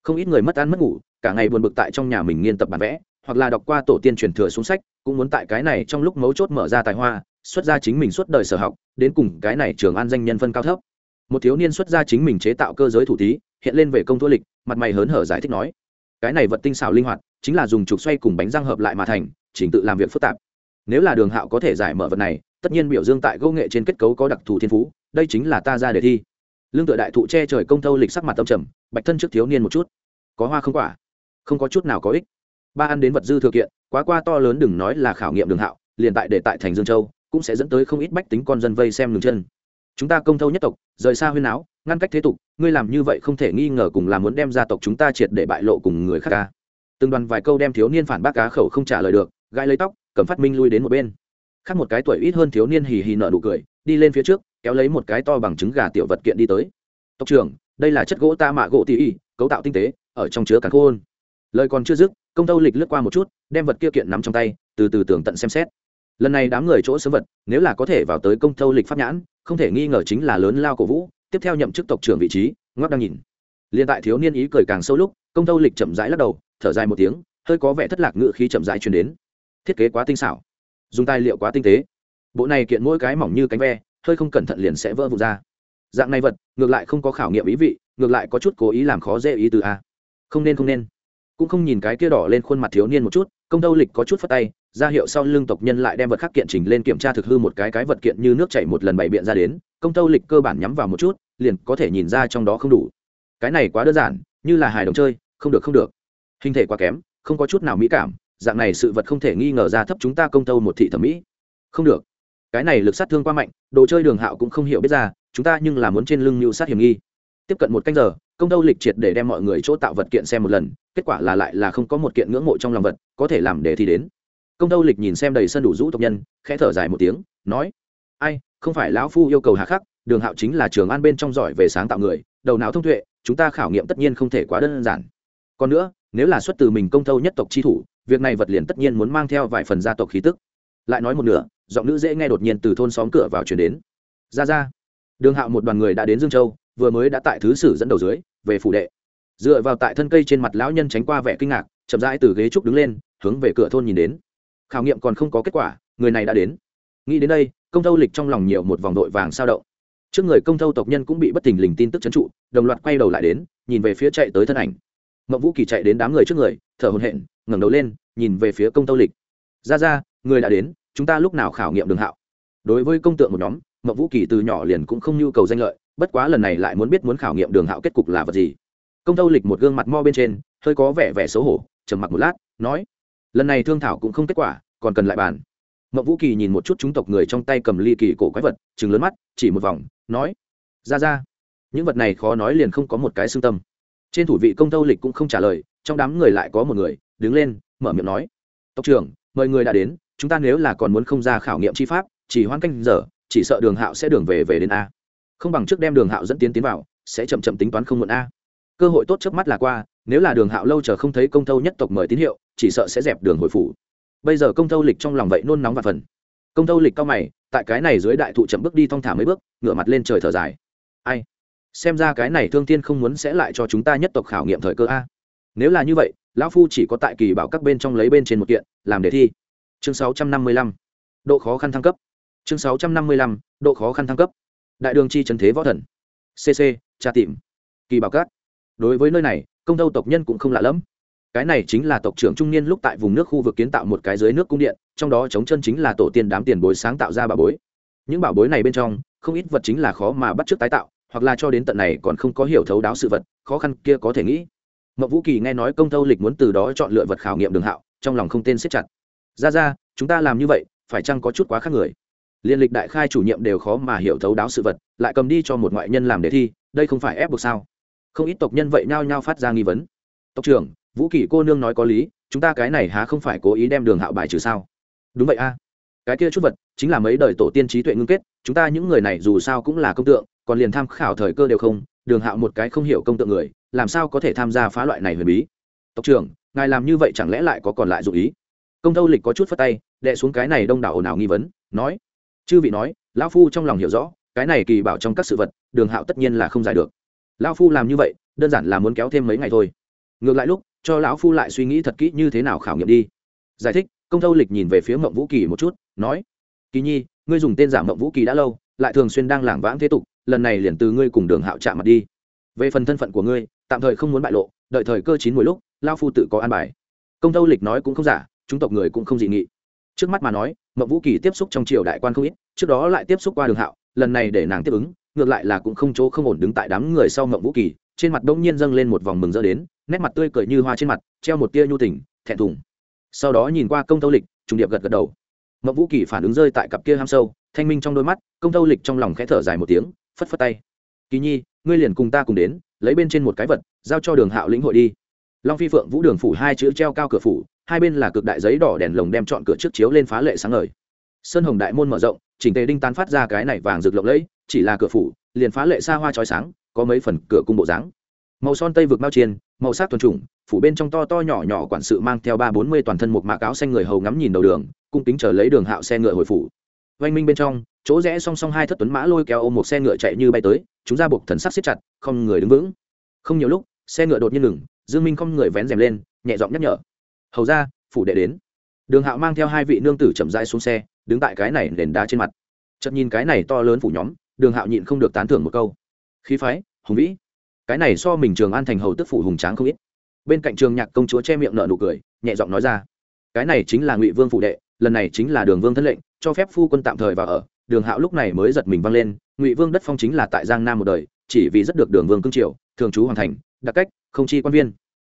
Không ít người mất ăn mất ngủ, cả ngày buồn bực tại trong nhà mình nghiên tập bản vẽ, hoặc là đọc qua tổ tiên truyền thừa xuống sách, cũng muốn tại cái này trong lúc mấu chốt mở ra tài hoa, xuất ra chính mình suốt đời sở học, đến cùng cái này trường an danh nhân phân cao thấp. Một thiếu niên xuất ra chính mình chế tạo cơ giới thủ thí, hiện lên về công thua lịch, mặt mày hớn hở giải thích nói, cái này vật tinh xảo linh hoạt, chính là dùng trục xoay cùng bánh răng hợp lại mà thành chỉnh tự làm việc phức tạp nếu là đường hạo có thể giải mở vật này, tất nhiên biểu dương tại gỗ nghệ trên kết cấu có đặc thù thiên phú, đây chính là ta ra đề thi. Lương tựa đại thụ che trời công thâu lịch sắc mặt tâm trầm, bạch thân trước thiếu niên một chút. Có hoa không quả? Không có chút nào có ích. Ba ăn đến vật dư thừa kiện, quá qua to lớn đừng nói là khảo nghiệm đường hạo, liền tại để tại thành dương châu, cũng sẽ dẫn tới không ít bách tính con dân vây xem đường chân. Chúng ta công thâu nhất tộc, rời xa huyên áo, ngăn cách thế tục, ngươi làm như vậy không thể nghi ngờ cùng là muốn đem gia tộc chúng ta triệt để bại lộ cùng người khác ca. Từng đoàn vài câu đem thiếu niên phản bác cá khẩu không trả lời được gai lấy tóc cầm phát minh lui đến một bên. Khác một cái tuổi ít hơn thiếu niên hì hì nợ nụ cười, đi lên phía trước, kéo lấy một cái to bằng trứng gà tiểu vật kiện đi tới. Tộc trưởng, đây là chất gỗ ta mạ gỗ tỉ ỉ, cấu tạo tinh tế, ở trong chứa cả khôn. Lời còn chưa dứt, công tâu lịch lướt qua một chút, đem vật kia kiện nắm trong tay, từ từ tường tận xem xét. Lần này đám người chỗ sớm vật, nếu là có thể vào tới công tâu lịch pháp nhãn, không thể nghi ngờ chính là lớn lao cổ vũ, tiếp theo nhậm chức tộc trưởng vị trí, ngoắc đang nhìn. Liên tại thiếu niên ý cười càng sâu lúc, công tâu lịch chậm rãi lắc đầu, thở dài một tiếng, hơi có vẻ thất lạc ngự khí chậm rãi truyền đến thiết kế quá tinh xảo, dùng tài liệu quá tinh tế. Bộ này kiện mỗi cái mỏng như cánh ve, hơi không cẩn thận liền sẽ vỡ vụn ra. Dạng này vật, ngược lại không có khảo nghiệm ý vị, ngược lại có chút cố ý làm khó dễ ý từ a. Không nên không nên. Cũng không nhìn cái kia đỏ lên khuôn mặt thiếu niên một chút, công tâu lịch có chút phất tay, ra hiệu sau lưng tộc nhân lại đem vật khắc kiện trình lên kiểm tra thực hư một cái cái vật kiện như nước chảy một lần bày biện ra đến, công tâu lịch cơ bản nhắm vào một chút, liền có thể nhìn ra trong đó không đủ. Cái này quá đơn giản, như là hài đồng chơi, không được không được. Hình thể quá kém, không có chút nào mỹ cảm dạng này sự vật không thể nghi ngờ ra thấp chúng ta công tâu một thị thẩm mỹ. Không được. Cái này lực sát thương quá mạnh, đồ chơi đường hạo cũng không hiểu biết ra, chúng ta nhưng là muốn trên lưng mưu sát hiểm nghi. Tiếp cận một canh giờ, công tâu lịch triệt để đem mọi người chỗ tạo vật kiện xem một lần, kết quả là lại là không có một kiện ngưỡng mộ trong lòng vật, có thể làm để thi đến. Công tâu lịch nhìn xem đầy sân đủ rũ tộc nhân, khẽ thở dài một tiếng, nói, ai, không phải lão phu yêu cầu hạ khắc, đường hạo chính là trường an bên trong giỏi về sáng tạo người, đầu não thông tuệ, chúng ta khảo nghiệm tất nhiên không thể quá đơn giản. Còn nữa, nếu là xuất từ mình công thâu nhất tộc chi thủ việc này vật liền tất nhiên muốn mang theo vài phần gia tộc khí tức. Lại nói một nửa, giọng nữ dễ nghe đột nhiên từ thôn xóm cửa vào chuyển đến. Ra ra. Đường hạo một đoàn người đã đến dương châu, vừa mới đã tại thứ sử dẫn đầu dưới, về phủ đệ. Dựa vào tại thân cây trên mặt lão nhân tránh qua vẻ kinh ngạc, chậm rãi từ ghế trúc đứng lên, hướng về cửa thôn nhìn đến. Khảo nghiệm còn không có kết quả, người này đã đến. Nghĩ đến đây, công thâu lịch trong lòng nhiều một vòng đội vàng sao động. Trước người công thâu tộc nhân cũng bị bất thình lình tin tức c trụ, đồng loạt quay đầu lại đến, nhìn về phía chạy tới thân ảnh. Mậu vũ kỳ chạy đến đám người trước người, thở hồn hện ngẩng đầu lên, nhìn về phía công tâu lịch. Ra ra, người đã đến, chúng ta lúc nào khảo nghiệm đường hạo? Đối với công tượng một nhóm, mậu vũ kỳ từ nhỏ liền cũng không nhu cầu danh lợi, bất quá lần này lại muốn biết muốn khảo nghiệm đường hạo kết cục là vật gì. Công tâu lịch một gương mặt mo bên trên, hơi có vẻ vẻ xấu hổ, trầm mặc một lát, nói, lần này thương thảo cũng không kết quả, còn cần lại bàn. Mậu vũ kỳ nhìn một chút chúng tộc người trong tay cầm ly kỳ cổ quái vật chừng lớn mắt, chỉ một vòng, nói, ra ra, những vật này khó nói liền không có một cái xương tâm. Trên thủ vị công tâu lịch cũng không trả lời, trong đám người lại có một người đứng lên, mở miệng nói. Tộc trưởng, mời người đã đến, chúng ta nếu là còn muốn không ra khảo nghiệm chi pháp, chỉ hoan canh giờ, chỉ sợ đường hạo sẽ đường về về đến a. Không bằng trước đem đường hạo dẫn tiến tiến vào, sẽ chậm chậm tính toán không muộn a. Cơ hội tốt trước mắt là qua, nếu là đường hạo lâu chờ không thấy công thâu nhất tộc mời tín hiệu, chỉ sợ sẽ dẹp đường hồi phủ. Bây giờ công thâu lịch trong lòng vậy nôn nóng và phần. Công thâu lịch cao mày, tại cái này dưới đại thụ chậm bước đi thong thả mấy bước, ngửa mặt lên trời thở dài. Ai? Xem ra cái này thương tiên không muốn sẽ lại cho chúng ta nhất tộc khảo nghiệm thời cơ a. Nếu là như vậy lão phu chỉ có tại kỳ bảo các bên trong lấy bên trên một kiện, làm đề thi. Chương sáu trăm năm mươi lăm. Độ khó khăn thăng cấp. Chương sáu trăm năm mươi lăm. Độ khó khăn thăng cấp. Đại đường chi trần thế võ thần. Cc tra tìm. Kỳ bảo các. Đối với nơi này, công thâu tộc nhân cũng không lạ lẫm. Cái này chính là tộc trưởng trung niên lúc tại vùng nước khu vực kiến tạo một cái dưới nước cung điện, trong đó chống chân chính là tổ tiên đám tiền bối sáng tạo ra bảo bối. Những bảo bối này bên trong, không ít vật chính là khó mà bắt t tái tạo, hoặc là cho đến tận này còn không có hiểu thấu đáo sự vật, khó khăn kia có thể nghĩ mậu vũ kỳ nghe nói công tâu lịch muốn từ đó chọn lựa vật khảo nghiệm đường hạo, trong lòng không tên siết chặt. Ra ra, chúng ta làm như vậy, phải chăng có chút quá khác người? Liên lịch đại khai chủ nhiệm đều khó mà hiểu thấu đáo sự vật, lại cầm đi cho một ngoại nhân làm đề thi, đây không phải ép buộc sao? Không ít tộc nhân vậy nhao nhao phát ra nghi vấn. Tộc trưởng, vũ kỳ cô nương nói có lý, chúng ta cái này há không phải cố ý đem đường hạo bài trừ sao? Đúng vậy a. Cái kia chút vật, chính là mấy đời tổ tiên trí tuệ ngưng kết, chúng ta những người này dù sao cũng là công tượng, còn liền tham khảo thời cơ đều không, đường hạo một cái không hiểu công tượng người làm sao có thể tham gia phá loại này huyền bí? Tộc trưởng, ngài làm như vậy chẳng lẽ lại có còn lại dụ ý? Công tâu lịch có chút phất tay đệ xuống cái này đông đảo ồn ào nghi vấn, nói, chư vị nói, lão phu trong lòng hiểu rõ, cái này kỳ bảo trong các sự vật, đường hạo tất nhiên là không giải được. Lão phu làm như vậy, đơn giản là muốn kéo thêm mấy ngày thôi. Ngược lại lúc, cho lão phu lại suy nghĩ thật kỹ như thế nào khảo nghiệm đi. Giải thích, công tâu lịch nhìn về phía mộng vũ kỳ một chút, nói, kỳ nhi, ngươi dùng tên giả mộng vũ kỳ đã lâu, lại thường xuyên đang lảng vãng thế tục, lần này liền từ ngươi cùng đường hạo chạm mặt đi. Về phần thân phận của ngươi tạm thời không muốn bại lộ, đợi thời cơ chín mỗi lúc lao phu tự có an bài. Công tâu lịch nói cũng không giả, chúng tộc người cũng không dị nghị. Trước mắt mà nói mậu vũ kỳ tiếp xúc trong triều đại quan không ít, trước đó lại tiếp xúc qua đường hạo, lần này để nàng tiếp ứng, ngược lại là cũng không chỗ không ổn đứng tại đám người sau mậu vũ kỳ, trên mặt đông nhiên dâng lên một vòng mừng rỡ đến, nét mặt tươi cười như hoa trên mặt, treo một tia nhu tình, thẹn thùng. Sau đó nhìn qua công tâu lịch, trùng điệp gật gật đầu. Mậu vũ kỳ phản ứng rơi tại cặp kia ham sâu, thanh minh trong đôi mắt, công tâu lịch trong lòng khẽ thở dài một tiếng, phất phất tay. Kỳ nhi, ngươi liền cùng ta cùng đến lấy bên trên một cái vật, giao cho đường hạo lĩnh hội đi. Long phi phượng vũ đường phủ hai chữ treo cao cửa phủ, hai bên là cực đại giấy đỏ đèn lồng đem chọn cửa trước chiếu lên phá lệ sáng ngời. Sơn hồng đại môn mở rộng, chỉnh tề đinh tán phát ra cái này vàng rực lộng lẫy, chỉ là cửa phủ, liền phá lệ xa hoa trói sáng, có mấy phần cửa cung bộ dáng. Màu son tây vực bao chiên, màu sắc tuần trùng phủ bên trong to to nhỏ nhỏ quản sự mang theo ba bốn mươi toàn thân một mạc áo xanh người hầu ngắm nhìn đầu đường, cung kính chờ lấy đường hạo xe ngựa hồi phủ oanh minh bên trong, chỗ rẽ song song hai thất tuấn mã lôi kéo ôm một xe ngựa chạy như bay tới, chúng ra buộc thần sắc siết chặt, không người đứng vững. Không nhiều lúc, xe ngựa đột nhiên ngừng, dương minh không người vén rèm lên, nhẹ giọng nhắc nhở. Hầu ra phủ đệ đến. Đường hạo mang theo hai vị nương tử chậm rãi xuống xe, đứng tại cái này nền đá trên mặt. Chợt nhìn cái này to lớn phủ nhóm, đường hạo nhịn không được tán thưởng một câu. Khí phái, hùng vĩ. Cái này so mình trường an thành hầu tức phủ hùng tráng không ít. Bên cạnh trường nhạc công chúa che miệng nợ nụ cười, nhẹ giọng nói ra, cái này chính là ngụy vương phủ đệ, lần này chính là đường vương thân lệnh cho phép phu quân tạm thời vào ở, đường hạo lúc này mới giật mình văng lên, ngụy vương đất phong chính là tại giang nam một đời, chỉ vì rất được đường vương cương triều, thường trú hoàn thành, đặc cách, không chi quan viên.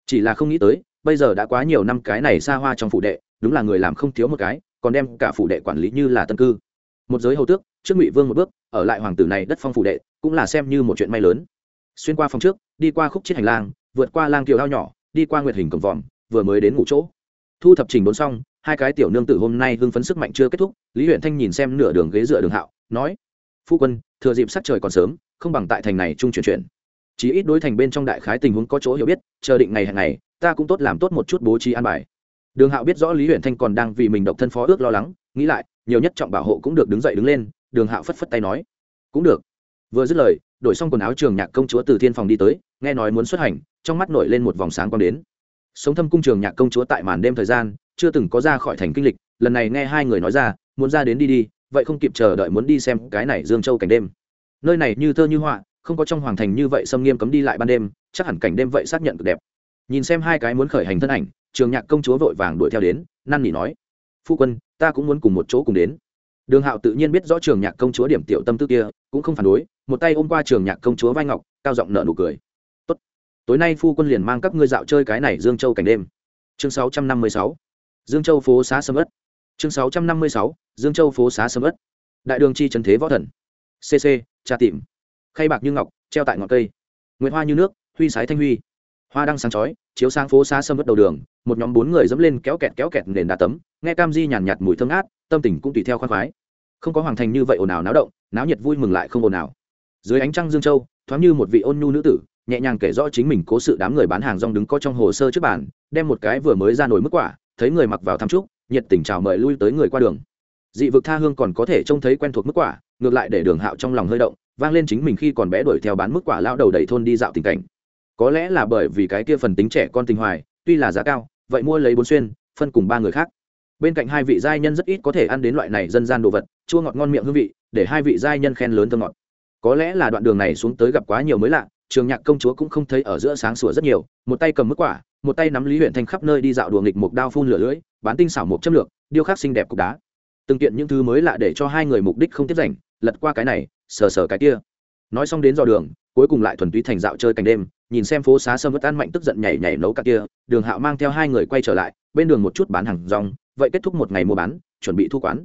Chỉ là không nghĩ tới, bây giờ đã quá nhiều năm cái này xa hoa trong phủ đệ, đúng là người làm không thiếu một cái, còn đem cả phủ đệ quản lý như là tân cư. Một giới hầu tước, trước ngụy vương một bước, ở lại hoàng tử này đất phong phủ đệ, cũng là xem như một chuyện may lớn. Xuyên qua phòng trước, đi qua khúc chiết hành lang, vượt qua lang kiều ao nhỏ, đi qua nguyệt hình cổng vòm, vừa mới đến ngủ chỗ. Thu thập trình bốn xong hai cái tiểu nương tử hôm nay hưng phấn sức mạnh chưa kết thúc, lý huyện thanh nhìn xem nửa đường ghế dựa đường hạo, nói, phu quân, thừa dịp sắc trời còn sớm, không bằng tại thành này trung chuyển chuyển. Chỉ ít đối thành bên trong đại khái tình huống có chỗ hiểu biết, chờ định ngày hàng ngày, ta cũng tốt làm tốt một chút bố trí an bài. Đường hạo biết rõ lý huyện thanh còn đang vì mình độc thân phó ước lo lắng, nghĩ lại, nhiều nhất trọng bảo hộ cũng được đứng dậy đứng lên, đường hạo phất phất tay nói, cũng được. Vừa dứt lời, đổi xong quần áo trường nhạc công chúa từ thiên phòng đi tới, nghe nói muốn xuất hành, trong mắt nổi lên một vòng sáng quang đến. Sống thâm cung trường nhạc công chúa tại màn đêm thời gian chưa từng có ra khỏi thành kinh lịch, lần này nghe hai người nói ra, muốn ra đến đi đi, vậy không kịp chờ đợi muốn đi xem cái này dương châu cảnh đêm nơi này như thơ như họa, không có trong hoàng thành như vậy xâm nghiêm cấm đi lại ban đêm, chắc hẳn cảnh đêm vậy xác nhận cực đẹp nhìn xem hai cái muốn khởi hành thân ảnh, trường nhạc công chúa vội vàng đuổi theo đến, năn nỉ nói, phu quân, ta cũng muốn cùng một chỗ cùng đến đường hạo tự nhiên biết rõ trường nhạc công chúa điểm tiểu tâm tư kia, cũng không phản đối, một tay ôm qua trường nhạc công chúa vai ngọc, cao giọng nợ nụ cười Tốt. tối nay phu quân liền mang các ngươi dạo chơi cái này dương châu cảnh đêm chương 656 dương châu phố xá sâm ất chương 656. dương châu phố xá sâm ất đại đường chi trần thế võ thần. Cc trà tìm khay bạc như ngọc, treo tại ngọn cây. Nguyễn hoa như nước, huy sái thanh huy. Hoa đăng sáng chói, chiếu sang phố xá sâm ất đầu đường, một nhóm bốn người dẫm lên kéo kẹt kéo kẹt nền đá tấm, nghe cam di nhàn nhạt mùi thơm ngát, tâm tình cũng tùy theo khoan khoái. Không có hoàng thành như vậy ồn ào náo động, náo nhiệt vui mừng lại không ồn ào. Dưới ánh trăng dương châu, thoáng như một vị ôn nhu nữ tử, nhẹ nhàng kể rõ chính mình cố sự đám người bán hàng rong đứng có trong hồ sơ trước bàn, đem một cái vừa mới ra nổi mức quả thấy người mặc vào thăm trúc, nhiệt tình chào mời lui tới người qua đường. Dị vực tha hương còn có thể trông thấy quen thuộc mức quả, ngược lại để đường hạo trong lòng hơi động, vang lên chính mình khi còn bé đuổi theo bán mức quả lao đầu đầy thôn đi dạo tình cảnh. Có lẽ là bởi vì cái kia phần tính trẻ con tình hoài, tuy là giá cao, vậy mua lấy bốn xuyên, phân cùng ba người khác. Bên cạnh hai vị giai nhân rất ít có thể ăn đến loại này dân gian đồ vật, chua ngọt ngon miệng hương vị, để hai vị giai nhân khen lớn thơ ngọt. Có lẽ là đoạn đường này xuống tới gặp quá nhiều mới lạ, trường nhạc công chúa cũng không thấy ở giữa sáng sủa rất nhiều, một tay cầm mức quả một tay nắm lý huyện thanh khắp nơi đi dạo đùa nghịch một đao phun lửa lưỡi, bán tinh xảo một châm lược, điêu khắc xinh đẹp cục đá. Từng kiện những thứ mới lạ để cho hai người mục đích không tiếp rảnh, lật qua cái này, sờ sờ cái kia. Nói xong đến dò đường, cuối cùng lại thuần túy thành dạo chơi cảnh đêm, nhìn xem phố xá sâm vất an mạnh tức giận nhảy nhảy nấu cả kia, đường hạo mang theo hai người quay trở lại, bên đường một chút bán hàng rong, vậy kết thúc một ngày mua bán, chuẩn bị thu quán.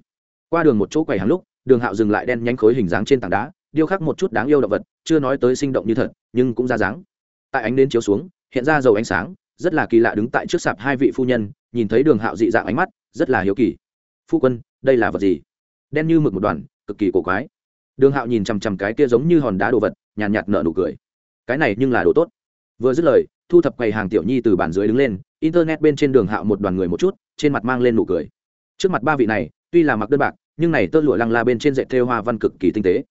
Qua đường một chỗ quầy hàng lúc, đường hạo dừng lại đen nhánh khối hình dáng trên tảng đá, điêu khắc một chút đáng yêu động vật, chưa nói tới sinh động như thật, nhưng cũng ra dáng. Tại ánh đến chiếu xuống, hiện ra dầu ánh sáng rất là kỳ lạ đứng tại trước sạp hai vị phu nhân, nhìn thấy đường hạo dị dạng ánh mắt, rất là hiếu kỳ. Phu quân, đây là vật gì? Đen như mực một đoàn, cực kỳ cổ quái. Đường hạo nhìn chằm chằm cái kia giống như hòn đá đồ vật, nhàn nhạt nở nụ cười. Cái này nhưng là đồ tốt. Vừa dứt lời, thu thập quầy hàng tiểu nhi từ bàn dưới đứng lên, internet bên trên đường hạo một đoàn người một chút, trên mặt mang lên nụ cười. Trước mặt ba vị này, tuy là mặc đơn bạc, nhưng này tơ lụa lăng la bên trên dạy thêu hoa văn cực kỳ tinh tế.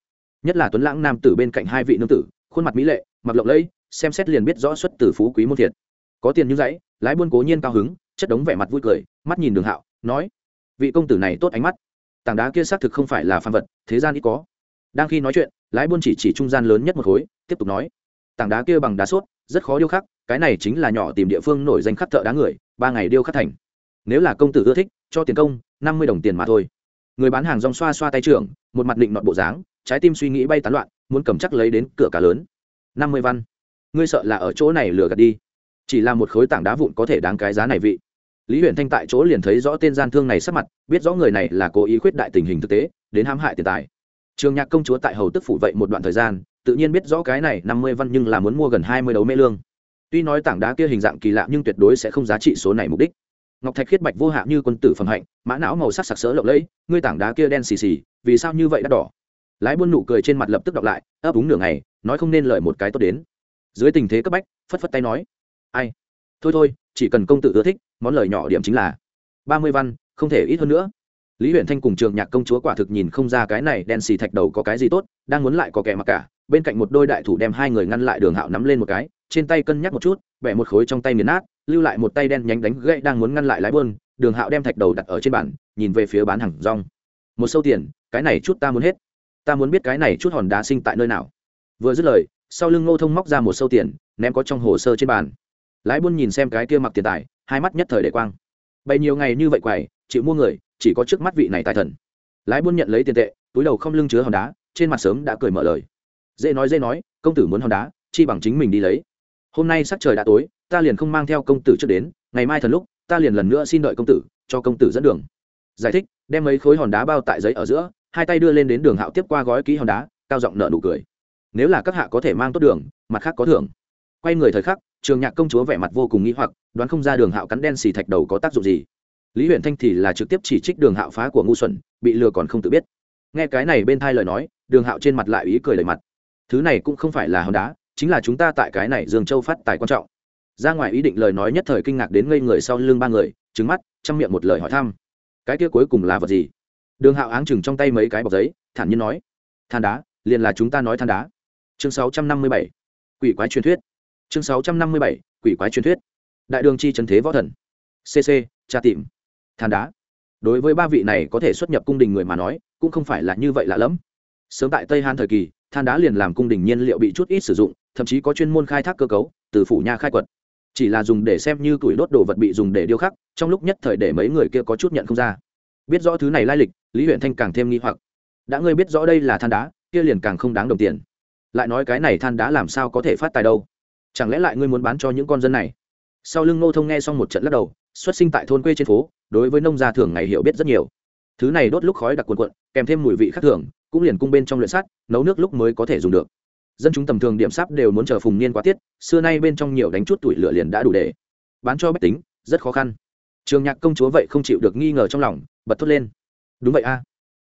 Nhất là tuấn lãng nam tử bên cạnh hai vị nương tử, khuôn mặt mỹ lệ, mặc lộng lẫy, xem xét liền biết rõ xuất từ phú quý môn thiệt có tiền như dãy, lái buôn cố nhiên cao hứng, chất đống vẻ mặt vui cười, mắt nhìn đường hạo, nói, vị công tử này tốt ánh mắt. Tảng đá kia xác thực không phải là phan vật, thế gian ít có. Đang khi nói chuyện, lái buôn chỉ chỉ trung gian lớn nhất một khối, tiếp tục nói, tảng đá kia bằng đá sốt, rất khó điêu khắc, cái này chính là nhỏ tìm địa phương nổi danh khắc thợ đá người, ba ngày điêu khắc thành. Nếu là công tử ưa thích, cho tiền công, năm mươi đồng tiền mà thôi. Người bán hàng rong xoa xoa tay trưởng, một mặt định nọn bộ dáng, trái tim suy nghĩ bay tán loạn, muốn cầm chắc lấy đến cửa cả lớn. Năm mươi văn. Ngươi sợ là ở chỗ này lừa gạt đi chỉ là một khối tảng đá vụn có thể đáng cái giá này vị. Lý huyện thanh tại chỗ liền thấy rõ tên gian thương này sắp mặt, biết rõ người này là cố ý khuyết đại tình hình thực tế, đến hãm hại tiền tài. Trường nhạc công chúa tại hầu tức phủ vậy một đoạn thời gian, tự nhiên biết rõ cái này năm mươi văn nhưng là muốn mua gần hai mươi đấu mê lương. Tuy nói tảng đá kia hình dạng kỳ lạ nhưng tuyệt đối sẽ không giá trị số này mục đích. Ngọc thạch khiết bạch vô hạ như quân tử phẩm hạnh, mã não màu sắc sặc sỡ lộng lẫy, ngươi tảng đá kia đen xì xì, vì sao như vậy đắt đỏ? Lái buôn nụ cười trên mặt lập tức đọc lại, ấp úng nửa ngày, nói không nên lời một cái tốt đến. Dưới tình thế cấp bách, phất phất tay nói ai? Thôi thôi, chỉ cần công tử ưa thích, món lời nhỏ điểm chính là ba mươi văn, không thể ít hơn nữa. Lý huyện thanh cùng trường nhạc công chúa quả thực nhìn không ra cái này đen xì thạch đầu có cái gì tốt, đang muốn lại có kẻ mặc cả, bên cạnh một đôi đại thủ đem hai người ngăn lại đường hạo nắm lên một cái, trên tay cân nhắc một chút, bẻ một khối trong tay miền nát, lưu lại một tay đen nhánh đánh gậy đang muốn ngăn lại lái buôn, đường hạo đem thạch đầu đặt ở trên bàn, nhìn về phía bán hàng rong. Một sâu tiền, cái này chút ta muốn hết. Ta muốn biết cái này chút hòn đá sinh tại nơi nào. Vừa dứt lời, sau lưng ngô thông móc ra một sâu tiền, ném có trong hồ sơ trên bàn lái buôn nhìn xem cái kia mặc tiền tài, hai mắt nhất thời để quang. Bày nhiều ngày như vậy quầy, chịu mua người, chỉ có trước mắt vị này tài thần. Lái buôn nhận lấy tiền tệ, túi đầu không lưng chứa hòn đá, trên mặt sớm đã cười mở lời. Dễ nói dễ nói, công tử muốn hòn đá, chi bằng chính mình đi lấy. Hôm nay sắc trời đã tối, ta liền không mang theo công tử trước đến, ngày mai thần lúc, ta liền lần nữa xin đợi công tử, cho công tử dẫn đường. Giải thích, đem mấy khối hòn đá bao tại giấy ở giữa, hai tay đưa lên đến đường hạo tiếp qua gói ký hòn đá, cao giọng nợ nụ cười. Nếu là các hạ có thể mang tốt đường, mặt khác có thưởng. Quay người thời khắc trường nhạc công chúa vẻ mặt vô cùng nghĩ hoặc, đoán không ra đường hạo cắn đen xì thạch đầu có tác dụng gì. Lý huyện thanh thì là trực tiếp chỉ trích đường hạo phá của ngu xuẩn, bị lừa còn không tự biết. Nghe cái này bên thai lời nói, đường hạo trên mặt lại ý cười lời mặt. Thứ này cũng không phải là hòn đá, chính là chúng ta tại cái này dương châu phát tài quan trọng. Ra ngoài ý định lời nói nhất thời kinh ngạc đến ngây người sau lưng ba người trứng mắt, chăm miệng một lời hỏi thăm. Cái kia cuối cùng là vật gì? Đường hạo áng chừng trong tay mấy cái bọc giấy, thản nhiên nói. Than đá, liền là chúng ta nói than đá. Chương sáu trăm năm mươi bảy. Quỷ quái truyền thuyết chương sáu trăm năm mươi bảy, quỷ quái truyền thuyết. Đại đường chi trần thế võ thần. Cc tra tìm. Than đá. Đối với ba vị này có thể xuất nhập cung đình người mà nói, cũng không phải là như vậy lạ lẫm. Sớm tại tây han thời kỳ, than đá liền làm cung đình nhiên liệu bị chút ít sử dụng, thậm chí có chuyên môn khai thác cơ cấu, từ phủ nha khai quật. Chỉ là dùng để xem như tuổi đốt đồ vật bị dùng để điêu khắc, trong lúc nhất thời để mấy người kia có chút nhận không ra. Biết rõ thứ này lai lịch, lý huyện thanh càng thêm nghi hoặc. Đã ngươi biết rõ đây là than đá, kia liền càng không đáng đồng tiền. Lại nói cái này than đá làm sao có thể phát tài đâu? Chẳng lẽ lại ngươi muốn bán cho những con dân này? Sau lưng Ngô thông nghe xong một trận lắc đầu, xuất sinh tại thôn quê trên phố, đối với nông gia thường ngày hiểu biết rất nhiều. Thứ này đốt lúc khói đặc cuồn cuộn, kèm thêm mùi vị khác thường, cũng liền cung bên trong luyện sắt, nấu nước lúc mới có thể dùng được. Dân chúng tầm thường điểm sáp đều muốn chờ phùng niên quá tiết, xưa nay bên trong nhiều đánh chút tuổi lửa liền đã đủ để bán cho bách tính, rất khó khăn. Trường nhạc công chúa vậy không chịu được nghi ngờ trong lòng, bật thốt lên. Đúng vậy a.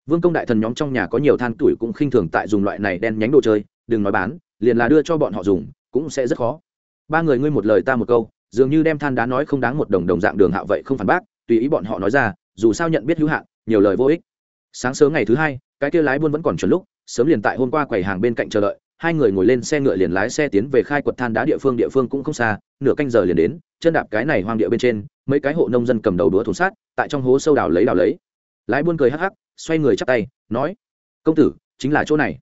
Vương công đại thần nhóm trong nhà có nhiều than tuổi cũng khinh thường tại dùng loại này đen nhánh đồ chơi, đừng nói bán, liền là đưa cho bọn họ dùng cũng sẽ rất khó. Ba người ngươi một lời ta một câu, dường như đem than đá nói không đáng một đồng đồng dạng đường hạo vậy không phản bác, tùy ý bọn họ nói ra, dù sao nhận biết hữu hạn, nhiều lời vô ích. Sáng sớm ngày thứ hai, cái kia lái buôn vẫn còn chuẩn lúc, sớm liền tại hôm qua quầy hàng bên cạnh chờ đợi, hai người ngồi lên xe ngựa liền lái xe tiến về khai quật than đá địa phương địa phương cũng không xa, nửa canh giờ liền đến, chân đạp cái này hoang địa bên trên, mấy cái hộ nông dân cầm đầu đũa thùng sát tại trong hố sâu đào lấy đào lấy. Lái buôn cười hắc hắc, xoay người chắp tay, nói, công tử, chính là chỗ này.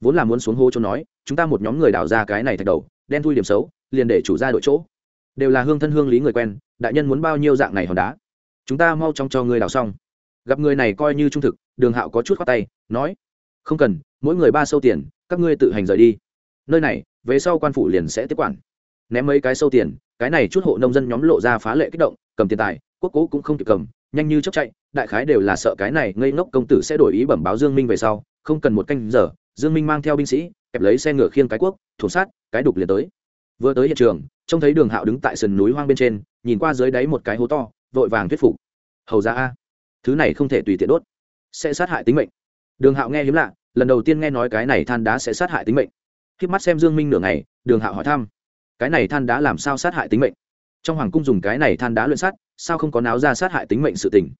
Vốn là muốn xuống hố chỗ nói, chúng ta một nhóm người đào ra cái này thạch đầu đen thui điểm xấu, liền để chủ ra đội chỗ. Đều là hương thân hương lý người quen, đại nhân muốn bao nhiêu dạng này hòn đá? Chúng ta mau chóng cho người đào xong. Gặp người này coi như trung thực, đường hạo có chút khoát tay, nói, không cần, mỗi người ba sâu tiền, các ngươi tự hành rời đi. Nơi này, về sau quan phủ liền sẽ tiếp quản. Ném mấy cái sâu tiền, cái này chút hộ nông dân nhóm lộ ra phá lệ kích động, cầm tiền tài, quốc cố cũng không kịp cầm, nhanh như chốc chạy, đại khái đều là sợ cái này ngây ngốc công tử sẽ đổi ý bẩm báo dương minh về sau, không cần một canh giờ, dương minh mang theo binh sĩ kẹp lấy xe ngựa khiêng cái quốc thủ sát, cái đục liền tới. Vừa tới hiện trường, trông thấy đường hạo đứng tại sườn núi hoang bên trên, nhìn qua dưới đáy một cái hố to, vội vàng thuyết phục. Hầu ra a, thứ này không thể tùy tiện đốt, sẽ sát hại tính mệnh. Đường hạo nghe hiếm lạ, lần đầu tiên nghe nói cái này than đá sẽ sát hại tính mệnh. Khi mắt xem dương minh nửa ngày, đường hạo hỏi thăm, cái này than đá làm sao sát hại tính mệnh? Trong hoàng cung dùng cái này than đá luyện sát sao không có náo ra sát hại tính mệnh sự tình?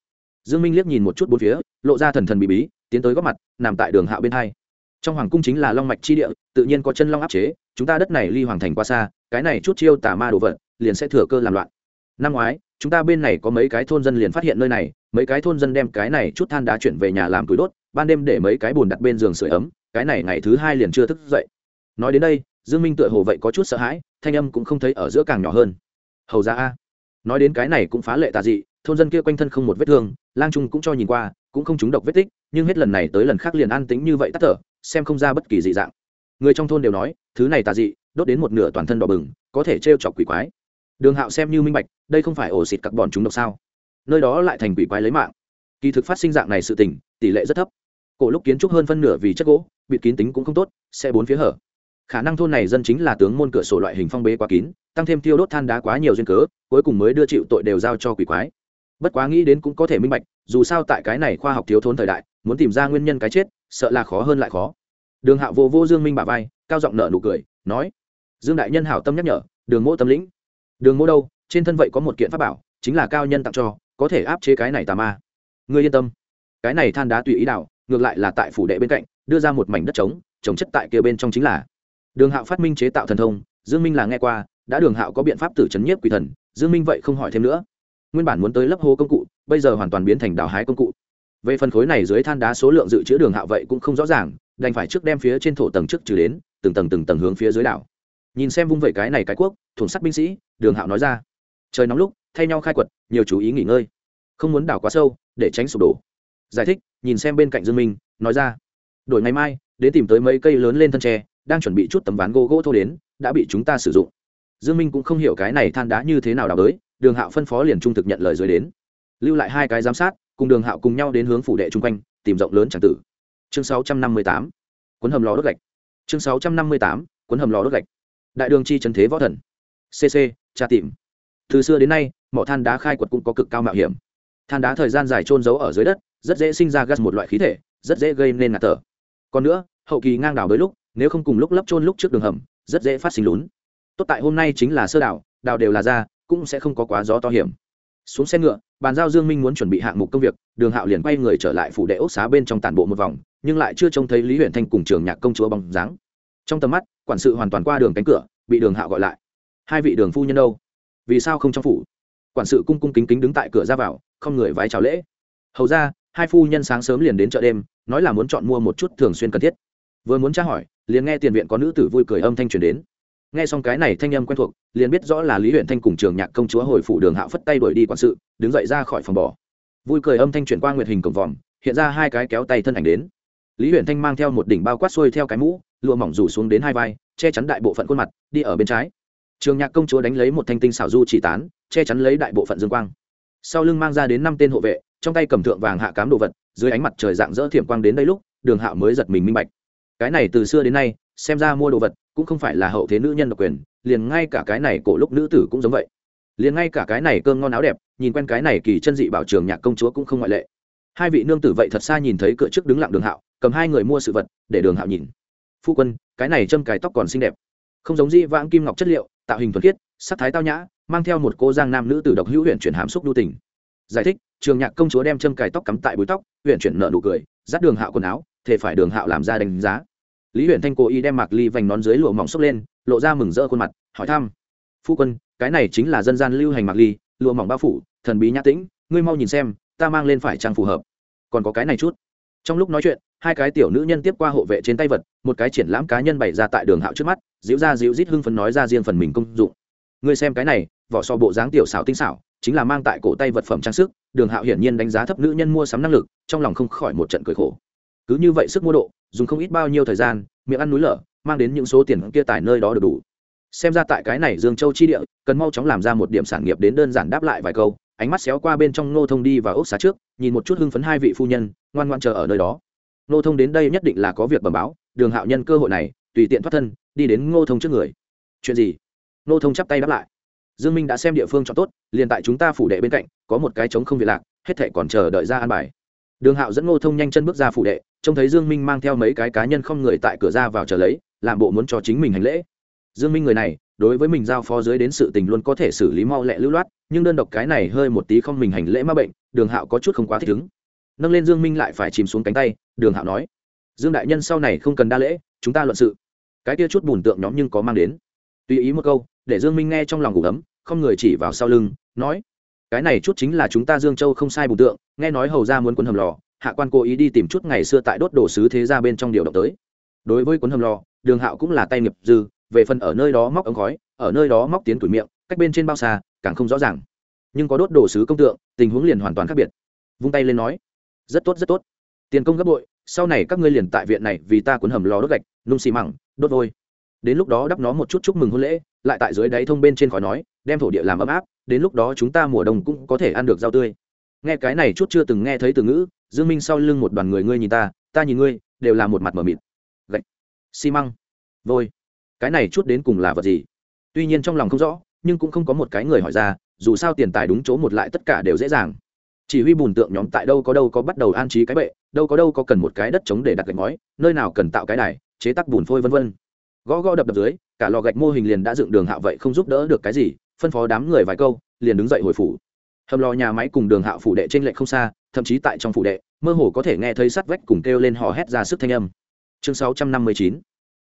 Dương minh liếc nhìn một chút bốn phía, lộ ra thần thần bí bí, tiến tới góc mặt, nằm tại đường hạo bên hai trong hoàng cung chính là long mạch chi địa, tự nhiên có chân long áp chế, chúng ta đất này ly hoàng thành qua xa, cái này chút chiêu tà ma đồ vật, liền sẽ thừa cơ làm loạn. Năm ngoái, chúng ta bên này có mấy cái thôn dân liền phát hiện nơi này, mấy cái thôn dân đem cái này chút than đá chuyển về nhà làm túi đốt, ban đêm để mấy cái bùn đặt bên giường sưởi ấm, cái này ngày thứ hai liền chưa thức dậy. Nói đến đây, dương minh tựa hồ vậy có chút sợ hãi, thanh âm cũng không thấy ở giữa càng nhỏ hơn. Hầu ra a. Nói đến cái này cũng phá lệ tà dị, thôn dân kia quanh thân không một vết thương, lang trung cũng cho nhìn qua, cũng không trúng độc vết tích, nhưng hết lần này tới lần khác liền an tính như vậy tắt thở xem không ra bất kỳ dị dạng. Người trong thôn đều nói, thứ này tà dị, đốt đến một nửa toàn thân đỏ bừng, có thể t chọc quỷ quái. Đường hạo xem như minh bạch, đây không phải ổ xịt các bọn chúng độc sao? Nơi đó lại thành quỷ quái lấy mạng. Kỳ thực phát sinh dạng này sự tình, tỷ lệ rất thấp. Cổ lúc kiến trúc hơn phân nửa vì chất gỗ, bịt kín tính cũng không tốt, sẽ bốn phía hở. Khả năng thôn này dân chính là tướng môn cửa sổ loại hình phong bế quá kín, tăng thêm tiêu đốt than đá quá nhiều duyên cớ, cuối cùng mới đưa chịu tội đều giao cho quỷ quái. Bất quá nghĩ đến cũng có thể minh bạch, dù sao tại cái này khoa học thiếu thốn thời đại muốn tìm ra nguyên nhân cái chết, sợ là khó hơn lại khó. Đường Hạo vô vô dương minh bà vai, cao giọng nở nụ cười, nói, dương đại nhân hảo tâm nhắc nhở, đường mỗ tâm lĩnh. Đường mỗ đâu, trên thân vậy có một kiện pháp bảo, chính là cao nhân tặng cho, có thể áp chế cái này tà ma. Ngươi yên tâm. Cái này than đá tùy ý đạo ngược lại là tại phủ đệ bên cạnh, đưa ra một mảnh đất trống, trồng chất tại kia bên trong chính là. Đường hạo phát minh chế tạo thần thông, dương minh là nghe qua, đã đường hạo có biện pháp tử chấn nhiếp quỷ thần, dương minh vậy không hỏi thêm nữa. Nguyên bản muốn tới lấp hố công cụ, bây giờ hoàn toàn biến thành đào hái công cụ về phần khối này dưới than đá số lượng dự trữ đường hạo vậy cũng không rõ ràng, đành phải trước đem phía trên thổ tầng trước trừ đến, từng tầng từng tầng hướng phía dưới đảo. Nhìn xem vung vẩy cái này cái quốc thủng sắt binh sĩ, đường hạo nói ra. Trời nóng lúc, thay nhau khai quật, nhiều chú ý nghỉ ngơi. Không muốn đảo quá sâu, để tránh sụp đổ. Giải thích, nhìn xem bên cạnh dương minh, nói ra. Đổi ngày mai, đến tìm tới mấy cây lớn lên thân tre, đang chuẩn bị chút tấm ván gỗ gỗ thô đến, đã bị chúng ta sử dụng. Dương minh cũng không hiểu cái này than đá như thế nào đào tới, đường hạo phân phó liền trung thực nhận lời dưới đến. Lưu lại hai cái giám sát cùng đường hạo cùng nhau đến hướng phủ đệ chung quanh, tìm rộng lớn chẳng tử. Chương 658 cuốn hầm lò đốt gạch. Chương 658 cuốn hầm lò đốt gạch. Đại đường chi trần thế võ thần. Cc tra tìm. Từ xưa đến nay, mỏ than đá khai quật cũng có cực cao mạo hiểm. Than đá thời gian dài trôn giấu ở dưới đất, rất dễ sinh ra gas một loại khí thể, rất dễ gây nên ngạt thở. Còn nữa, hậu kỳ ngang đào với lúc, nếu không cùng lúc lấp trôn lúc trước đường hầm, rất dễ phát sinh lún. Tốt tại hôm nay chính là sơ đảo đào đều là ra cũng sẽ không có quá gió to hiểm xuống xe ngựa, bàn giao dương minh muốn chuẩn bị hạng mục công việc, đường hạo liền quay người trở lại phủ đệ ốc xá bên trong tàn bộ một vòng, nhưng lại chưa trông thấy lý Huyền thanh cùng trường nhạc công chúa bằng dáng. Trong tầm mắt, quản sự hoàn toàn qua đường cánh cửa, bị đường hạo gọi lại. Hai vị đường phu nhân đâu? Vì sao không trong phủ? Quản sự cung cung kính kính đứng tại cửa ra vào, không người vái chào lễ. Hầu ra, hai phu nhân sáng sớm liền đến chợ đêm, nói là muốn chọn mua một chút thường xuyên cần thiết. Vừa muốn tra hỏi, liền nghe tiền viện có nữ tử vui cười âm thanh truyền đến nghe xong cái này thanh âm quen thuộc, liền biết rõ là lý huyện thanh cùng trường nhạc công chúa hồi phủ đường hạo phất tay đuổi đi quản sự, đứng dậy ra khỏi phòng bỏ vui cười âm thanh chuyển qua nguyệt hình cổng vòm, hiện ra hai cái kéo tay thân ảnh đến. Lý huyện thanh mang theo một đỉnh bao quát xuôi theo cái mũ, lụa mỏng rủ xuống đến hai vai, che chắn đại bộ phận khuôn mặt, đi ở bên trái. Trường nhạc công chúa đánh lấy một thanh tinh xảo du chỉ tán, che chắn lấy đại bộ phận dương quang. Sau lưng mang ra đến năm tên hộ vệ, trong tay cầm thượng vàng hạ cám đồ vật, dưới ánh mặt trời dạng dỡ thiểm quang đến đây lúc, đường hạo mới giật mình minh bạch. Cái này từ xưa đến nay, xem ra mua đồ vật cũng không phải là hậu thế nữ nhân độc quyền, liền ngay cả cái này cổ lúc nữ tử cũng giống vậy. Liền ngay cả cái này cơm ngon áo đẹp, nhìn quen cái này kỳ chân dị bảo trường nhạc công chúa cũng không ngoại lệ. Hai vị nương tử vậy thật xa nhìn thấy cửa trước đứng lặng đường hạo, cầm hai người mua sự vật, để đường hạo nhìn. Phu quân, cái này châm cài tóc còn xinh đẹp. Không giống di vãng kim ngọc chất liệu, tạo hình thuần khiết, sắc thái tao nhã, mang theo một cô giang nam nữ tử độc hữu huyện chuyển hàm xúc đu tình. Giải thích, trường nhạc công chúa đem châm cài tóc cắm tại búi tóc huyện chuyển nợ nụ cười, dắt đường hạo quần áo thể phải đường hạo làm ra đánh giá lý huyện thanh cố ý đem mạc ly vành nón dưới lụa mỏng xốc lên, lộ ra mừng rỡ khuôn mặt, hỏi thăm. Phu quân, cái này chính là dân gian lưu hành mạc ly, lụa mỏng bao phủ, thần bí nhã tĩnh, ngươi mau nhìn xem, ta mang lên phải trang phù hợp. Còn có cái này chút. Trong lúc nói chuyện, hai cái tiểu nữ nhân tiếp qua hộ vệ trên tay vật, một cái triển lãm cá nhân bày ra tại đường hạo trước mắt diễu ra diễu rít hưng phấn nói ra riêng phần mình công dụng. Ngươi xem cái này, vỏ so bộ dáng tiểu xảo tinh xảo, chính là mang tại cổ tay vật phẩm trang sức, đường hạo hiển nhiên đánh giá thấp nữ nhân mua sắm năng lực, trong lòng không khỏi một trận cười khổ. Cứ như vậy sức mua độ dùng không ít bao nhiêu thời gian, miệng ăn núi lở, mang đến những số tiền kia tại nơi đó được đủ. Xem ra tại cái này dương châu chi địa, cần mau chóng làm ra một điểm sản nghiệp đến đơn giản đáp lại vài câu, ánh mắt xéo qua bên trong nô thông đi và ốc xá trước, nhìn một chút hưng phấn hai vị phu nhân, ngoan ngoan chờ ở nơi đó. Nô thông đến đây nhất định là có việc bẩm báo, đường hạo nhân cơ hội này, tùy tiện thoát thân, đi đến ngô thông trước người. Chuyện gì? Nô thông chắp tay đáp lại. Dương minh đã xem địa phương chọn tốt, liền tại chúng ta phủ đệ bên cạnh, có một cái trống không việc lạc, hết thảy còn chờ đợi ra an bài đường hạo dẫn ngô thông nhanh chân bước ra phủ đệ, trông thấy dương minh mang theo mấy cái cá nhân không người tại cửa ra vào chờ lấy, làm bộ muốn cho chính mình hành lễ. Dương minh người này, đối với mình giao phó dưới đến sự tình luôn có thể xử lý mau lẹ lưu loát, nhưng đơn độc cái này hơi một tí không mình hành lễ ma bệnh, đường hạo có chút không quá thích ứng. Nâng lên dương minh lại phải chìm xuống cánh tay, đường hạo nói, dương đại nhân sau này không cần đa lễ, chúng ta luận sự. Cái kia chút bùn tượng nhóm nhưng có mang đến. Tùy ý một câu, để dương minh nghe trong lòng ngủ ấm, không người chỉ vào sau lưng, nói cái này chút chính là chúng ta dương châu không sai bùn tượng, nghe nói hầu ra muốn quân hầm lò, hạ quan cố ý đi tìm chút ngày xưa tại đốt đồ sứ thế ra bên trong điều động tới. Đối với quân hầm lò, đường hạo cũng là tay nghiệp dư, về phần ở nơi đó móc ống khói, ở nơi đó móc tiến tuổi miệng, cách bên trên bao xa, càng không rõ ràng. Nhưng có đốt đồ sứ công tượng, tình huống liền hoàn toàn khác biệt. Vung tay lên nói, rất tốt rất tốt. Tiền công gấp bội, sau này các ngươi liền tại viện này vì ta cuốn hầm lò đốt gạch, nung xì mẳng đốt vôi. Đến lúc đó đắp nó một chút chúc mừng hôn lễ, lại tại dưới đáy thông bên trên khỏi nói đem thổ địa làm ấm áp, đến lúc đó chúng ta mùa đông cũng có thể ăn được rau tươi. Nghe cái này chút chưa từng nghe thấy từ ngữ, dương minh sau lưng một đoàn người ngươi nhìn ta ta nhìn ngươi, đều là một mặt mờ mịt. Gạch. Xi măng. Vôi. Cái này chút đến cùng là vật gì? Tuy nhiên trong lòng không rõ, nhưng cũng không có một cái người hỏi ra, dù sao tiền tài đúng chỗ một lại tất cả đều dễ dàng. Chỉ huy bùn tượng nhóm tại đâu có đâu có bắt đầu an trí cái bệ, đâu có đâu có cần một cái đất chống để đặt gạch ngói, nơi nào cần tạo cái đài, chế tác bùn phôi vân vân. Gõ gõ đập đập dưới, cả lò gạch mô hình liền đã dựng đường hạo vậy không giúp đỡ được cái gì phân phó đám người vài câu, liền đứng dậy hồi phủ. Hầm lò nhà máy cùng đường hạo phủ đệ trên lệch không xa, thậm chí tại trong phủ đệ, mơ hồ có thể nghe thấy sắt vách cùng kêu lên hò hét ra sức thanh âm. Chương 659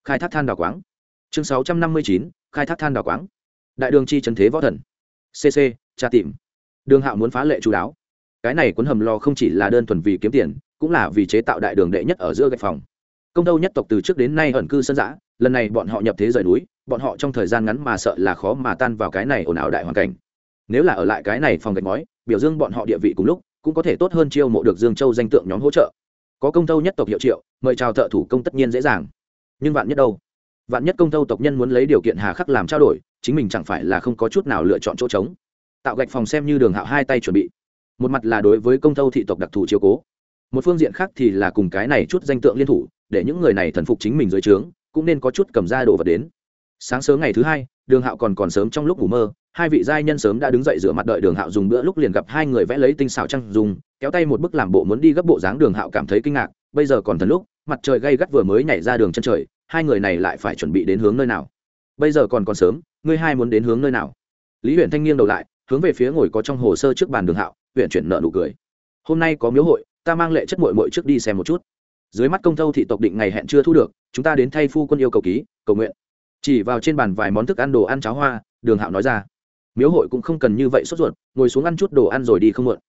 khai thác than đào quáng. Chương 659 khai thác than đào quáng. Đại đường chi trần thế võ thần. Cc tra tìm. Đường hạo muốn phá lệ chú đáo. Cái này cuốn hầm lò không chỉ là đơn thuần vì kiếm tiền, cũng là vì chế tạo đại đường đệ nhất ở giữa gạch phòng. Công đâu nhất tộc từ trước đến nay ẩn cư sân giã lần này bọn họ nhập thế rời núi bọn họ trong thời gian ngắn mà sợ là khó mà tan vào cái này ồn ào đại hoàn cảnh. Nếu là ở lại cái này phòng gạch ngói, biểu dương bọn họ địa vị cùng lúc, cũng có thể tốt hơn chiêu mộ được dương châu danh tượng nhóm hỗ trợ. Có công tâu nhất tộc hiệu triệu, mời chào thợ thủ công tất nhiên dễ dàng. Nhưng vạn nhất đâu? Vạn nhất công tâu tộc nhân muốn lấy điều kiện hà khắc làm trao đổi, chính mình chẳng phải là không có chút nào lựa chọn chỗ trống. Tạo gạch phòng xem như đường hạo hai tay chuẩn bị. Một mặt là đối với công tâu thị tộc đặc thù chiếu cố. Một phương diện khác thì là cùng cái này chút danh tượng liên thủ, để những người này thần phục chính mình dưới trướng, cũng nên có chút cầm ra đồ vật đến sáng sớm ngày thứ hai, đường hạo còn còn sớm trong lúc ngủ mơ, hai vị giai nhân sớm đã đứng dậy rửa mặt đợi đường hạo dùng bữa lúc liền gặp hai người vẽ lấy tinh xảo trăng dùng, kéo tay một bức làm bộ muốn đi gấp bộ dáng đường hạo cảm thấy kinh ngạc, bây giờ còn thần lúc, mặt trời gay gắt vừa mới nhảy ra đường chân trời, hai người này lại phải chuẩn bị đến hướng nơi nào? Bây giờ còn còn sớm, ngươi hai muốn đến hướng nơi nào? Lý huyện thanh nghiêng đầu lại, hướng về phía ngồi có trong hồ sơ trước bàn đường hạo huyện chuyển nợ nụ cười. Hôm nay có miếu hội, ta mang lệ chất mội mội trước đi xem một chút. Dưới mắt công thâu thị tộc định ngày hẹn chưa thu được, chúng ta đến thay phu quân yêu cầu ký, cầu nguyện chỉ vào trên bàn vài món thức ăn đồ ăn cháo hoa, đường hạo nói ra. Miếu hội cũng không cần như vậy sốt ruột, ngồi xuống ăn chút đồ ăn rồi đi không muộn.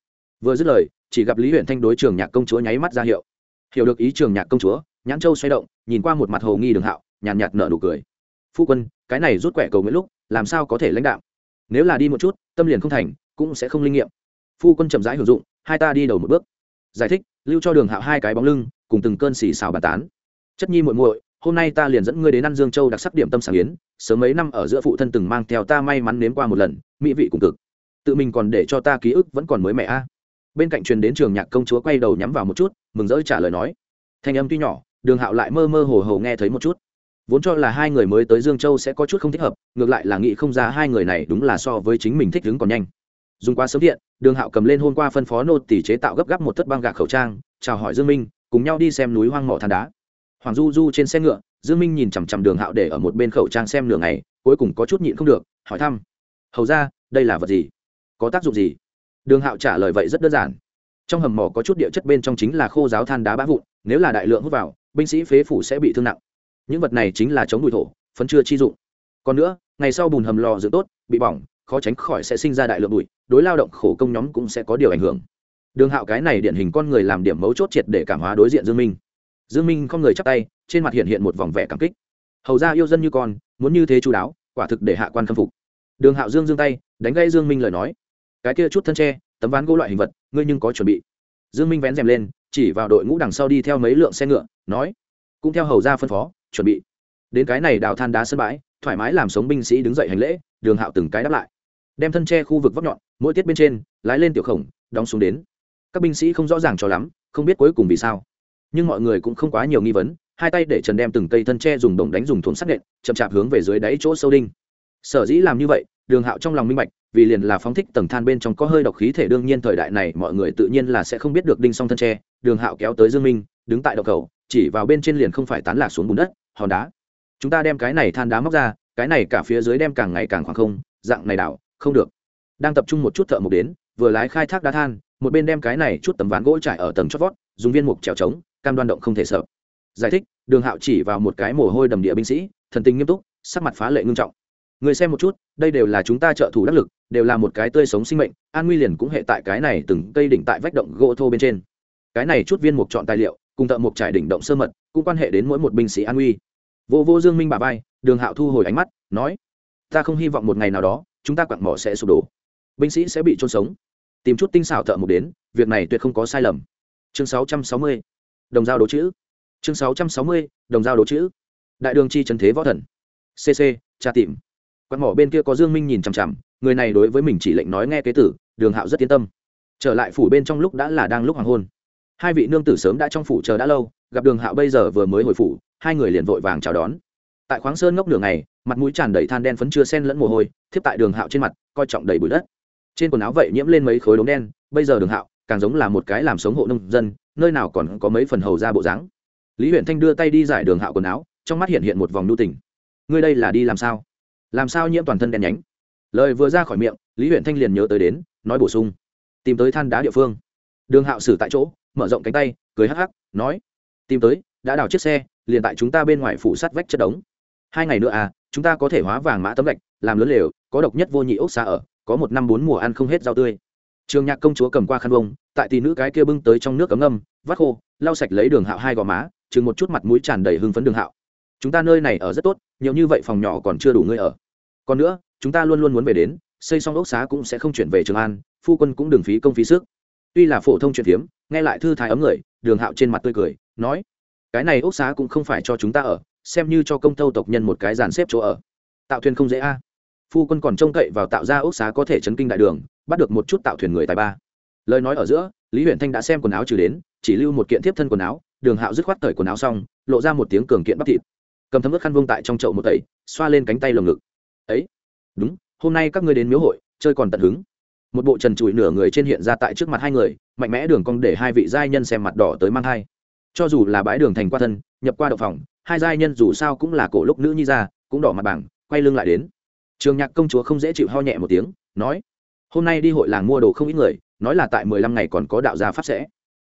Vừa dứt lời, chỉ gặp lý huyện thanh đối trường nhạc công chúa nháy mắt ra hiệu. Hiểu được ý trường nhạc công chúa, nhãn châu xoay động, nhìn qua một mặt hồ nghi đường hạo, nhàn nhạt nở nụ cười. Phu quân, cái này rút quẻ cầu nguyễn lúc, làm sao có thể lãnh đạo nếu là đi một chút, tâm liền không thành, cũng sẽ không linh nghiệm. Phu quân chậm rãi hưởng dụng, hai ta đi đầu một bước. Giải thích, lưu cho đường hạo hai cái bóng lưng, cùng từng cơn xì xào bàn tán. Chất nhi muội muội hôm nay ta liền dẫn ngươi đến ăn dương châu đặc sắc điểm tâm sáng yến, sớm mấy năm ở giữa phụ thân từng mang theo ta may mắn nếm qua một lần, mỹ vị cùng cực. Tự mình còn để cho ta ký ức vẫn còn mới mẻ a. Bên cạnh truyền đến trường nhạc công chúa quay đầu nhắm vào một chút, mừng rỡ trả lời nói. Thanh âm tuy nhỏ, đường hạo lại mơ mơ hồ hồ nghe thấy một chút. Vốn cho là hai người mới tới dương châu sẽ có chút không thích hợp, ngược lại là nghĩ không ra hai người này đúng là so với chính mình thích đứng còn nhanh. Dùng qua sớm điện đường hạo cầm lên hôm qua phân phó nô tỷ chế tạo gấp gáp một thất băng gạc khẩu trang, chào hỏi dương minh, cùng nhau đi xem núi hoang mỏ than đá hoàng du du trên xe ngựa, dương minh nhìn chằm chằm đường hạo để ở một bên khẩu trang xem nửa ngày, cuối cùng có chút nhịn không được, hỏi thăm. Hầu ra, đây là vật gì? Có tác dụng gì? Đường hạo trả lời vậy rất đơn giản. Trong hầm mỏ có chút địa chất bên trong chính là khô giáo than đá bã vụn, nếu là đại lượng hút vào, binh sĩ phế phủ sẽ bị thương nặng. Những vật này chính là chống bụi thổ, phấn chưa chi dụng. Còn nữa, ngày sau bùn hầm lò dưỡng tốt, bị bỏng, khó tránh khỏi sẽ sinh ra đại lượng bụi, đối lao động khổ công nhóm cũng sẽ có điều ảnh hưởng. Đường hạo cái này điển hình con người làm điểm mấu chốt triệt để cảm hóa đối diện dương minh dương minh không người chắp tay, trên mặt hiện hiện một vòng vẻ cảm kích. Hầu ra yêu dân như con, muốn như thế chú đáo, quả thực để hạ quan khâm phục. Đường hạo dương dương tay, đánh gây dương minh lời nói. Cái kia chút thân tre, tấm ván gỗ loại hình vật, ngươi nhưng có chuẩn bị. Dương minh vén rèm lên, chỉ vào đội ngũ đằng sau đi theo mấy lượng xe ngựa, nói, cũng theo hầu ra phân phó, chuẩn bị. Đến cái này đào than đá sân bãi, thoải mái làm sống binh sĩ đứng dậy hành lễ, đường hạo từng cái đáp lại. Đem thân tre khu vực vóc nhọn, mỗi tiết bên trên, lái lên tiểu khổng, đóng xuống đến. Các binh sĩ không rõ ràng cho lắm, không biết cuối cùng vì sao nhưng mọi người cũng không quá nhiều nghi vấn, hai tay để trần đem từng cây thân tre dùng đồng đánh dùng thốn sắc nện, chậm chạp hướng về dưới đáy chỗ sâu đinh. Sở dĩ làm như vậy, đường hạo trong lòng minh bạch, vì liền là phóng thích tầng than bên trong có hơi độc khí thể, đương nhiên thời đại này mọi người tự nhiên là sẽ không biết được đinh song thân tre, đường hạo kéo tới dương minh, đứng tại đầu cầu, chỉ vào bên trên liền không phải tán lạc xuống bùn đất, hòn đá. Chúng ta đem cái này than đá móc ra, cái này cả phía dưới đem càng ngày càng khoảng không, dạng này đảo, không được. Đang tập trung một chút thợ mộc đến, vừa lái khai thác đá than, một bên đem cái này chút tấm ván gỗ trải ở tầng chót vót, dùng viên mục trèo trống cam đoan động không thể sợ. Giải thích, đường hạo chỉ vào một cái mồ hôi đầm địa binh sĩ, thần tình nghiêm túc, sắc mặt phá lệ ngưng trọng. Người xem một chút, đây đều là chúng ta trợ thủ đắc lực, đều là một cái tươi sống sinh mệnh, an nguy liền cũng hệ tại cái này từng cây đỉnh tại vách động gỗ thô bên trên. Cái này chút viên mục chọn tài liệu, cùng thợ mục trải đỉnh động sơ mật, cũng quan hệ đến mỗi một binh sĩ an nguy. Vô vô dương minh bà vai, đường hạo thu hồi ánh mắt, nói, ta không hy vọng một ngày nào đó, chúng ta quặng mỏ sẽ sụp đổ. Binh sĩ sẽ bị trôn sống. Tìm chút tinh xảo thợ mục đến, việc này tuyệt không có sai lầm. Chương 660 đồng giao đố chữ. Chương 660. đồng giao đố chữ. Đại đường chi trần thế võ thần. Cc tra tìm. Quan mỏ bên kia có dương minh nhìn chằm chằm, người này đối với mình chỉ lệnh nói nghe kế tử, đường hạo rất yên tâm. Trở lại phủ bên trong lúc đã là đang lúc hoàng hôn. Hai vị nương tử sớm đã trong phủ chờ đã lâu, gặp đường hạo bây giờ vừa mới hồi phủ, hai người liền vội vàng chào đón. Tại khoáng sơn ngốc đường này mặt mũi tràn đầy than đen phấn chưa sen lẫn mồ hôi, thiếp tại đường hạo trên mặt, coi trọng đầy bụi đất. Trên quần áo vậy nhiễm lên mấy khối đống đen, bây giờ đường hạo càng giống là một cái làm sống hộ nông dân nơi nào còn có mấy phần hầu ra bộ dáng. Lý huyện thanh đưa tay đi giải đường hạo quần áo, trong mắt hiện hiện một vòng nhu tình. Ngươi đây là đi làm sao? Làm sao nhiễm toàn thân đen nhánh? Lời vừa ra khỏi miệng, lý huyện thanh liền nhớ tới đến, nói bổ sung. Tìm tới than đá địa phương. Đường hạo xử tại chỗ, mở rộng cánh tay, cười hắc hắc, nói. Tìm tới, đã đào chiếc xe, liền tại chúng ta bên ngoài phủ sắt vách chất đống. Hai ngày nữa à chúng ta có thể hóa vàng mã tấm gạch, làm lớn lều, có độc nhất vô nhị ốc xa ở, có một năm bốn mùa ăn không hết rau tươi. Trường nhạc công chúa cầm qua khăn bông, tại tỷ nữ cái kia bưng tới trong nước cấm ngâm vắt khô, lau sạch lấy đường hạo hai gò má, chừng một chút mặt mũi tràn đầy hưng phấn đường hạo. Chúng ta nơi này ở rất tốt, nhiều như vậy phòng nhỏ còn chưa đủ ngươi ở. Còn nữa, chúng ta luôn luôn muốn về đến, xây xong ốc xá cũng sẽ không chuyển về trường an, phu quân cũng đừng phí công phí sức. Tuy là phổ thông chuyện phiếm, nghe lại thư thái ấm người, đường hạo trên mặt tươi cười, nói, cái này ốc xá cũng không phải cho chúng ta ở, xem như cho công tâu tộc nhân một cái dàn xếp chỗ ở. Tạo thuyền không dễ a. Phu quân còn trông cậy vào tạo ra ốc xá có thể chấn kinh đại đường, bắt được một chút tạo thuyền người tài ba. Lời nói ở giữa lý huyện thanh đã xem quần áo trừ đến, chỉ lưu một kiện tiếp thân quần áo, đường hạo dứt khoát cởi quần áo xong, lộ ra một tiếng cường kiện bắp thịt. Cầm thấm ướt khăn vông tại trong chậu một tẩy, xoa lên cánh tay lồng ngực. Ấy, đúng, hôm nay các ngươi đến miếu hội, chơi còn tận hứng. Một bộ trần trụi nửa người trên hiện ra tại trước mặt hai người, mạnh mẽ đường cong để hai vị giai nhân xem mặt đỏ tới mang hai cho dù là bãi đường thành qua thân, nhập qua đậu phòng, hai giai nhân dù sao cũng là cổ lúc nữ nhi ra, cũng đỏ mặt bảng, quay lưng lại đến. Trường nhạc công chúa không dễ chịu ho nhẹ một tiếng, nói, hôm nay đi hội làng mua đồ không ít người nói là tại mười lăm ngày còn có đạo gia pháp sẽ.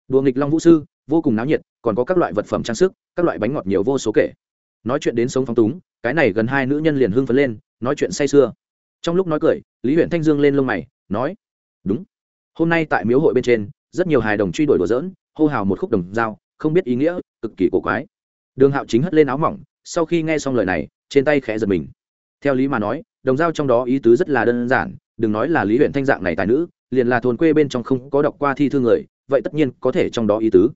Đùa nghịch long vũ sư, vô cùng náo nhiệt, còn có các loại vật phẩm trang sức, các loại bánh ngọt nhiều vô số kể. Nói chuyện đến sống phong túng, cái này gần hai nữ nhân liền hưng phấn lên, nói chuyện say sưa. Trong lúc nói cười, lý huyện thanh dương lên lông mày, nói, đúng. Hôm nay tại miếu hội bên trên, rất nhiều hài đồng truy đuổi đùa dỡn hô hào một khúc đồng dao không biết ý nghĩa, cực kỳ cổ quái. Đường hạo chính hất lên áo mỏng, sau khi nghe xong lời này, trên tay khẽ giật mình. Theo lý mà nói, đồng dao trong đó ý tứ rất là đơn giản, đừng nói là lý huyện thanh dạng này tài nữ liền là thôn quê bên trong không có đọc qua thi thư người, vậy tất nhiên có thể trong đó ý tứ.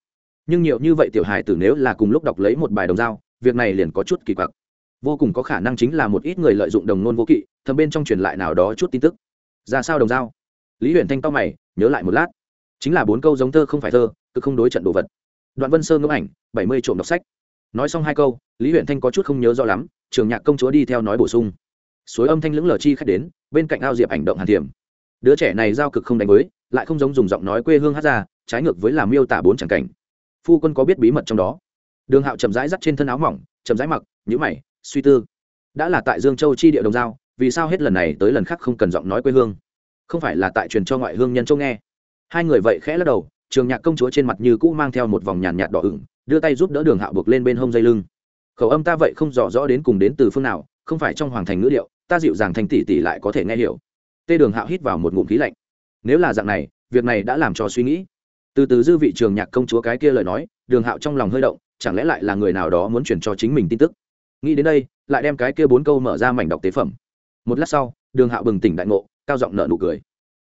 Nhưng nhiều như vậy tiểu hài tử nếu là cùng lúc đọc lấy một bài đồng dao việc này liền có chút kỳ quặc. Vô cùng có khả năng chính là một ít người lợi dụng đồng nôn vô kỵ, thầm bên trong truyền lại nào đó chút tin tức. Ra sao đồng dao lý huyền thanh to mày, nhớ lại một lát. Chính là bốn câu giống thơ không phải thơ, cứ không đối trận đồ vật. Đoạn vân sơ ngẫm ảnh, bảy mươi trộm đọc sách. Nói xong hai câu, lý huyền thanh có chút không nhớ rõ lắm, trường nhạc công chúa đi theo nói bổ sung. Suối âm thanh lưỡng lờ chi khách đến, bên cạnh ao diệp ảnh động hàn thiểm đứa trẻ này giao cực không đánh với, lại không giống dùng giọng nói quê hương hát ra, trái ngược với làm miêu tả bốn chẳng cảnh. Phu quân có biết bí mật trong đó? Đường hạo chậm rãi dắt trên thân áo mỏng, chậm rãi mặc nhữ mày, suy tư. Đã là tại dương châu chi địa đồng giao, vì sao hết lần này tới lần khác không cần giọng nói quê hương? Không phải là tại truyền cho ngoại hương nhân châu nghe. Hai người vậy khẽ lắc đầu, trường nhạc công chúa trên mặt như cũ mang theo một vòng nhàn nhạt đỏ ửng, đưa tay giúp đỡ đường hạo buộc lên bên hông dây lưng. Khẩu âm ta vậy không rõ rõ đến cùng đến từ phương nào, không phải trong hoàng thành ngữ điệu, ta dịu dàng thành tỷ tỷ lại có thể nghe hiểu tê đường hạo hít vào một ngụm khí lạnh. Nếu là dạng này, việc này đã làm cho suy nghĩ. Từ từ dư vị trường nhạc công chúa cái kia lời nói, đường hạo trong lòng hơi động, chẳng lẽ lại là người nào đó muốn chuyển cho chính mình tin tức? Nghĩ đến đây, lại đem cái kia bốn câu mở ra mảnh đọc tế phẩm. Một lát sau, đường hạo bừng tỉnh đại ngộ, cao giọng nợ nụ cười.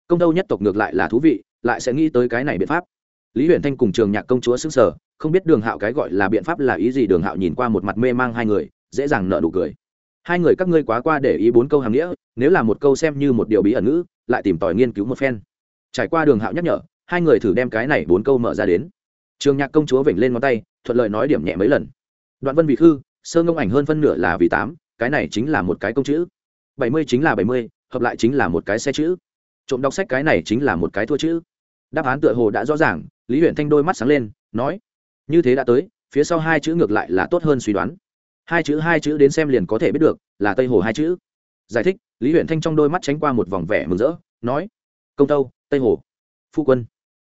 Công đâu nhất tộc ngược lại là thú vị, lại sẽ nghĩ tới cái này biện pháp. Lý huyền thanh cùng trường nhạc công chúa xứng sở không biết đường hạo cái gọi là biện pháp là ý gì, đường hạo nhìn qua một mặt mê mang hai người, dễ dàng nợ nụ cười. Hai người các ngươi quá qua để ý bốn câu hàm nghĩa nếu là một câu xem như một điều bí ẩn ngữ, lại tìm tòi nghiên cứu một phen. Trải qua đường hạo nhắc nhở, hai người thử đem cái này bốn câu mở ra đến. Trường nhạc công chúa vểnh lên ngón tay, thuận lợi nói điểm nhẹ mấy lần. Đoạn vân vị khư, sơ ngông ảnh hơn phân nửa là vì tám, cái này chính là một cái công chữ. Bảy mươi chính là bảy mươi, hợp lại chính là một cái xe chữ. Trộm đọc sách cái này chính là một cái thua chữ. Đáp án tựa hồ đã rõ ràng, lý huyện thanh đôi mắt sáng lên, nói, như thế đã tới, phía sau hai chữ ngược lại là tốt hơn suy đoán. Hai chữ hai chữ đến xem liền có thể biết được, là tây hồ hai chữ. Giải thích lý huyện thanh trong đôi mắt tránh qua một vòng vẻ mừng rỡ nói công tâu tây hồ. Phu quân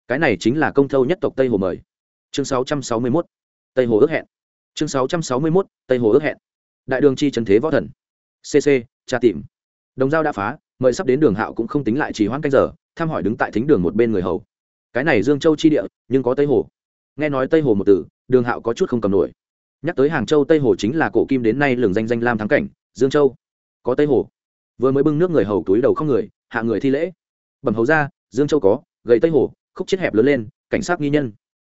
cái này chính là công thâu nhất tộc tây hồ mời. Chương 661, tây hồ ước hẹn. Chương 661, tây hồ ước hẹn. Đại đường chi trần thế võ thần. Cc tra tìm. Đồng giao đã phá mời sắp đến đường hạo cũng không tính lại chỉ hoãn canh giờ thăm hỏi đứng tại thính đường một bên người hầu. Cái này dương châu chi địa nhưng có tây hồ. Nghe nói tây hồ một từ đường hạo có chút không cầm nổi. Nhắc tới hàng châu tây hồ chính là cổ kim đến nay lường danh danh lam thắng cảnh dương châu. Có tây hồ vừa mới bưng nước người hầu túi đầu không người, hạ người thi lễ. Bẩm hầu ra dương châu có, gầy tây hồ, khúc chết hẹp lớn lên, cảnh sát nghi nhân.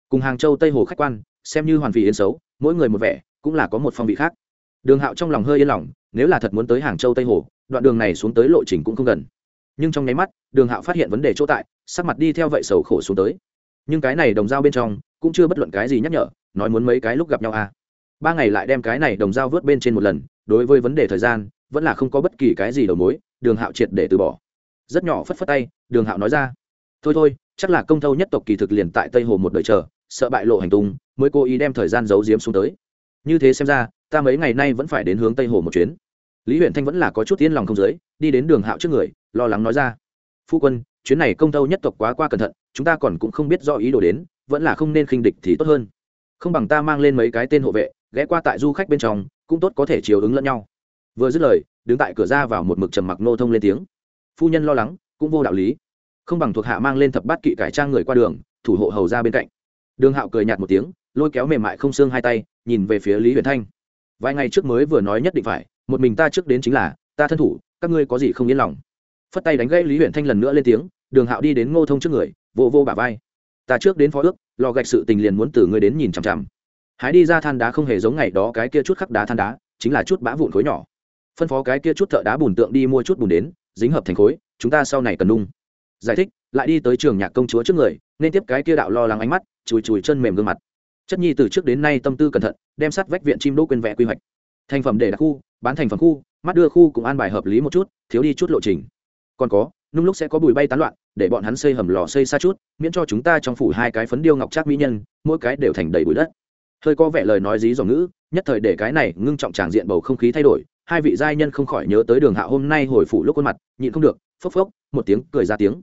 Cùng hàng châu tây hồ khách quan, xem như hoàn vị yến xấu, mỗi người một vẻ, cũng là có một phong vị khác. Đường hạo trong lòng hơi yên lòng, nếu là thật muốn tới hàng châu tây hồ, đoạn đường này xuống tới lộ trình cũng không gần. Nhưng trong nháy mắt, đường hạo phát hiện vấn đề chỗ tại, sắc mặt đi theo vậy sầu khổ xuống tới. Nhưng cái này đồng dao bên trong, cũng chưa bất luận cái gì nhắc nhở, nói muốn mấy cái lúc gặp nhau à. Ba ngày lại đem cái này đồng dao vớt bên trên một lần, đối với vấn đề thời gian vẫn là không có bất kỳ cái gì đầu mối, đường hạo triệt để từ bỏ. Rất nhỏ phất phất tay, đường hạo nói ra, thôi thôi, chắc là công thâu nhất tộc kỳ thực liền tại tây hồ một đời chờ, sợ bại lộ hành tung, mới cố ý đem thời gian giấu giếm xuống tới. Như thế xem ra, ta mấy ngày nay vẫn phải đến hướng tây hồ một chuyến. Lý huyện thanh vẫn là có chút yên lòng không giới đi đến đường hạo trước người, lo lắng nói ra, phu quân, chuyến này công thâu nhất tộc quá qua cẩn thận, chúng ta còn cũng không biết do ý đồ đến, vẫn là không nên khinh địch thì tốt hơn. Không bằng ta mang lên mấy cái tên hộ vệ, ghé qua tại du khách bên trong, cũng tốt có thể chiều ứng lẫn nhau vừa dứt lời, đứng tại cửa ra vào một mực trầm mặc nô thông lên tiếng. Phu nhân lo lắng, cũng vô đạo lý. Không bằng thuộc hạ mang lên thập bát kỵ cải trang người qua đường, thủ hộ hầu ra bên cạnh. Đường hạo cười nhạt một tiếng, lôi kéo mềm mại không xương hai tay, nhìn về phía lý huyền thanh. Vài ngày trước mới vừa nói nhất định phải, một mình ta trước đến chính là, ta thân thủ, các ngươi có gì không yên lòng. Phất tay đánh gãy lý huyền thanh lần nữa lên tiếng, đường hạo đi đến ngô thông trước người vô vô bả vai. Ta trước đến phó ước lò gạch sự tình liền muốn từ ngươi đến nhìn chằm chằm. Hái đi ra than đá không hề giống ngày đó cái kia chút khắc đá than đá, chính là chút bã vụn khối nhỏ phân phó cái kia chút thợ đá bùn tượng đi mua chút bùn đến, dính hợp thành khối, chúng ta sau này cần nung. Giải thích, lại đi tới trường nhạc công chúa trước người, nên tiếp cái kia đạo lo lắng ánh mắt, chùi chùi chân mềm gương mặt. Chất nhi từ trước đến nay tâm tư cẩn thận, đem sát vách viện chim đỗ quên vẽ quy hoạch. Thành phẩm để đặt khu, bán thành phẩm khu, mắt đưa khu cũng an bài hợp lý một chút, thiếu đi chút lộ trình. Còn có, nung lúc sẽ có bụi bay tán loạn, để bọn hắn xây hầm lò xây xa chút, miễn cho chúng ta trong phủ hai cái phấn điêu ngọc trác mỹ nhân, mỗi cái đều thành đầy bụi đất. Hơi có vẻ lời nói dí dòng ngữ, nhất thời để cái này ngưng trọng tràng diện bầu không khí thay đổi hai vị giai nhân không khỏi nhớ tới đường hạ hôm nay hồi phủ lúc khuôn mặt, nhịn không được, phốc phốc, một tiếng cười ra tiếng.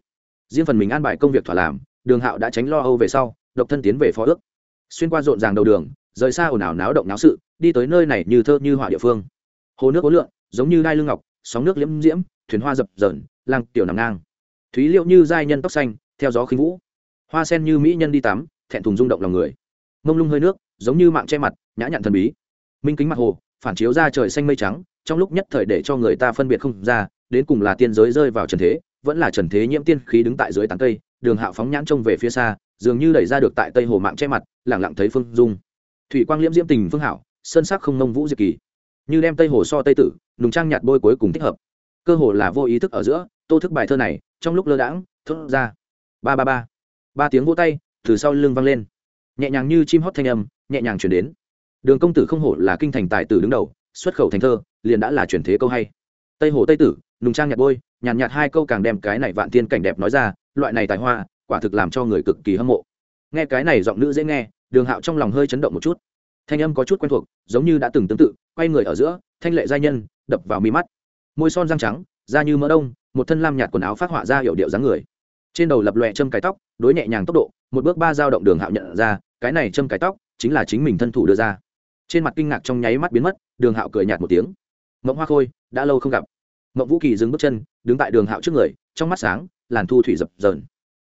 Riêng phần mình an bài công việc thỏa làm, đường hạo đã tránh lo âu về sau, độc thân tiến về phó ước. Xuyên qua rộn ràng đầu đường, rời xa ồn ào náo động náo sự, đi tới nơi này như thơ như họa địa phương. Hồ nước ố lượn, giống như đai lưng ngọc, sóng nước liễm diễm, thuyền hoa dập dởn làng tiểu nằm ngang. Thúy liệu như giai nhân tóc xanh, theo gió khinh vũ. Hoa sen như mỹ nhân đi tắm, thẹn thùng rung động lòng người. Mông lung hơi nước, giống như mạng che mặt, nhã nhặn thần bí. Minh kính mặt hồ, phản chiếu ra trời xanh mây trắng trong lúc nhất thời để cho người ta phân biệt không ra, đến cùng là tiên giới rơi vào trần thế, vẫn là trần thế nhiễm tiên khí đứng tại dưới tán cây, đường hạo phóng nhãn trông về phía xa, dường như đẩy ra được tại tây hồ mạng che mặt lẳng lặng thấy phương dung. Thủy quang liễm diễm tình phương hảo, sơn sắc không nông vũ diệt kỳ. Như đem tây hồ so tây tử, nùng trang nhạt bôi cuối cùng thích hợp. Cơ hồ là vô ý thức ở giữa, tô thức bài thơ này, trong lúc lơ đãng, thốt ra. Ba ba ba. Ba tiếng vỗ tay, từ sau lưng vang lên. Nhẹ nhàng như chim hót thanh âm, nhẹ nhàng chuyển đến. Đường công tử không hổ là kinh thành tài tử đứng đầu, xuất khẩu thành thơ liền đã là chuyển thế câu hay. Tây hồ tây tử nùng trang nhạt bôi nhàn nhạt, nhạt hai câu càng đem cái này vạn tiên cảnh đẹp nói ra loại này tài hoa quả thực làm cho người cực kỳ hâm mộ. Nghe cái này giọng nữ dễ nghe đường hạo trong lòng hơi chấn động một chút. Thanh âm có chút quen thuộc giống như đã từng tương tự quay người ở giữa thanh lệ giai nhân đập vào mi mắt. Môi son răng trắng da như mỡ đông một thân lam nhạt quần áo phát họa ra hiệu điệu dáng người. Trên đầu lập lòe châm cái tóc đối nhẹ nhàng tốc độ một bước ba dao động đường hạo nhận ra cái này châm cái tóc chính là chính mình thân thủ đưa ra. Trên mặt kinh ngạc trong nháy mắt biến mất đường hạo cười nhạt một tiếng mộng hoa khôi, đã lâu không gặp. Mộng vũ kỳ dừng bước chân, đứng tại đường hạo trước người, trong mắt sáng, làn thu thủy dập dờn.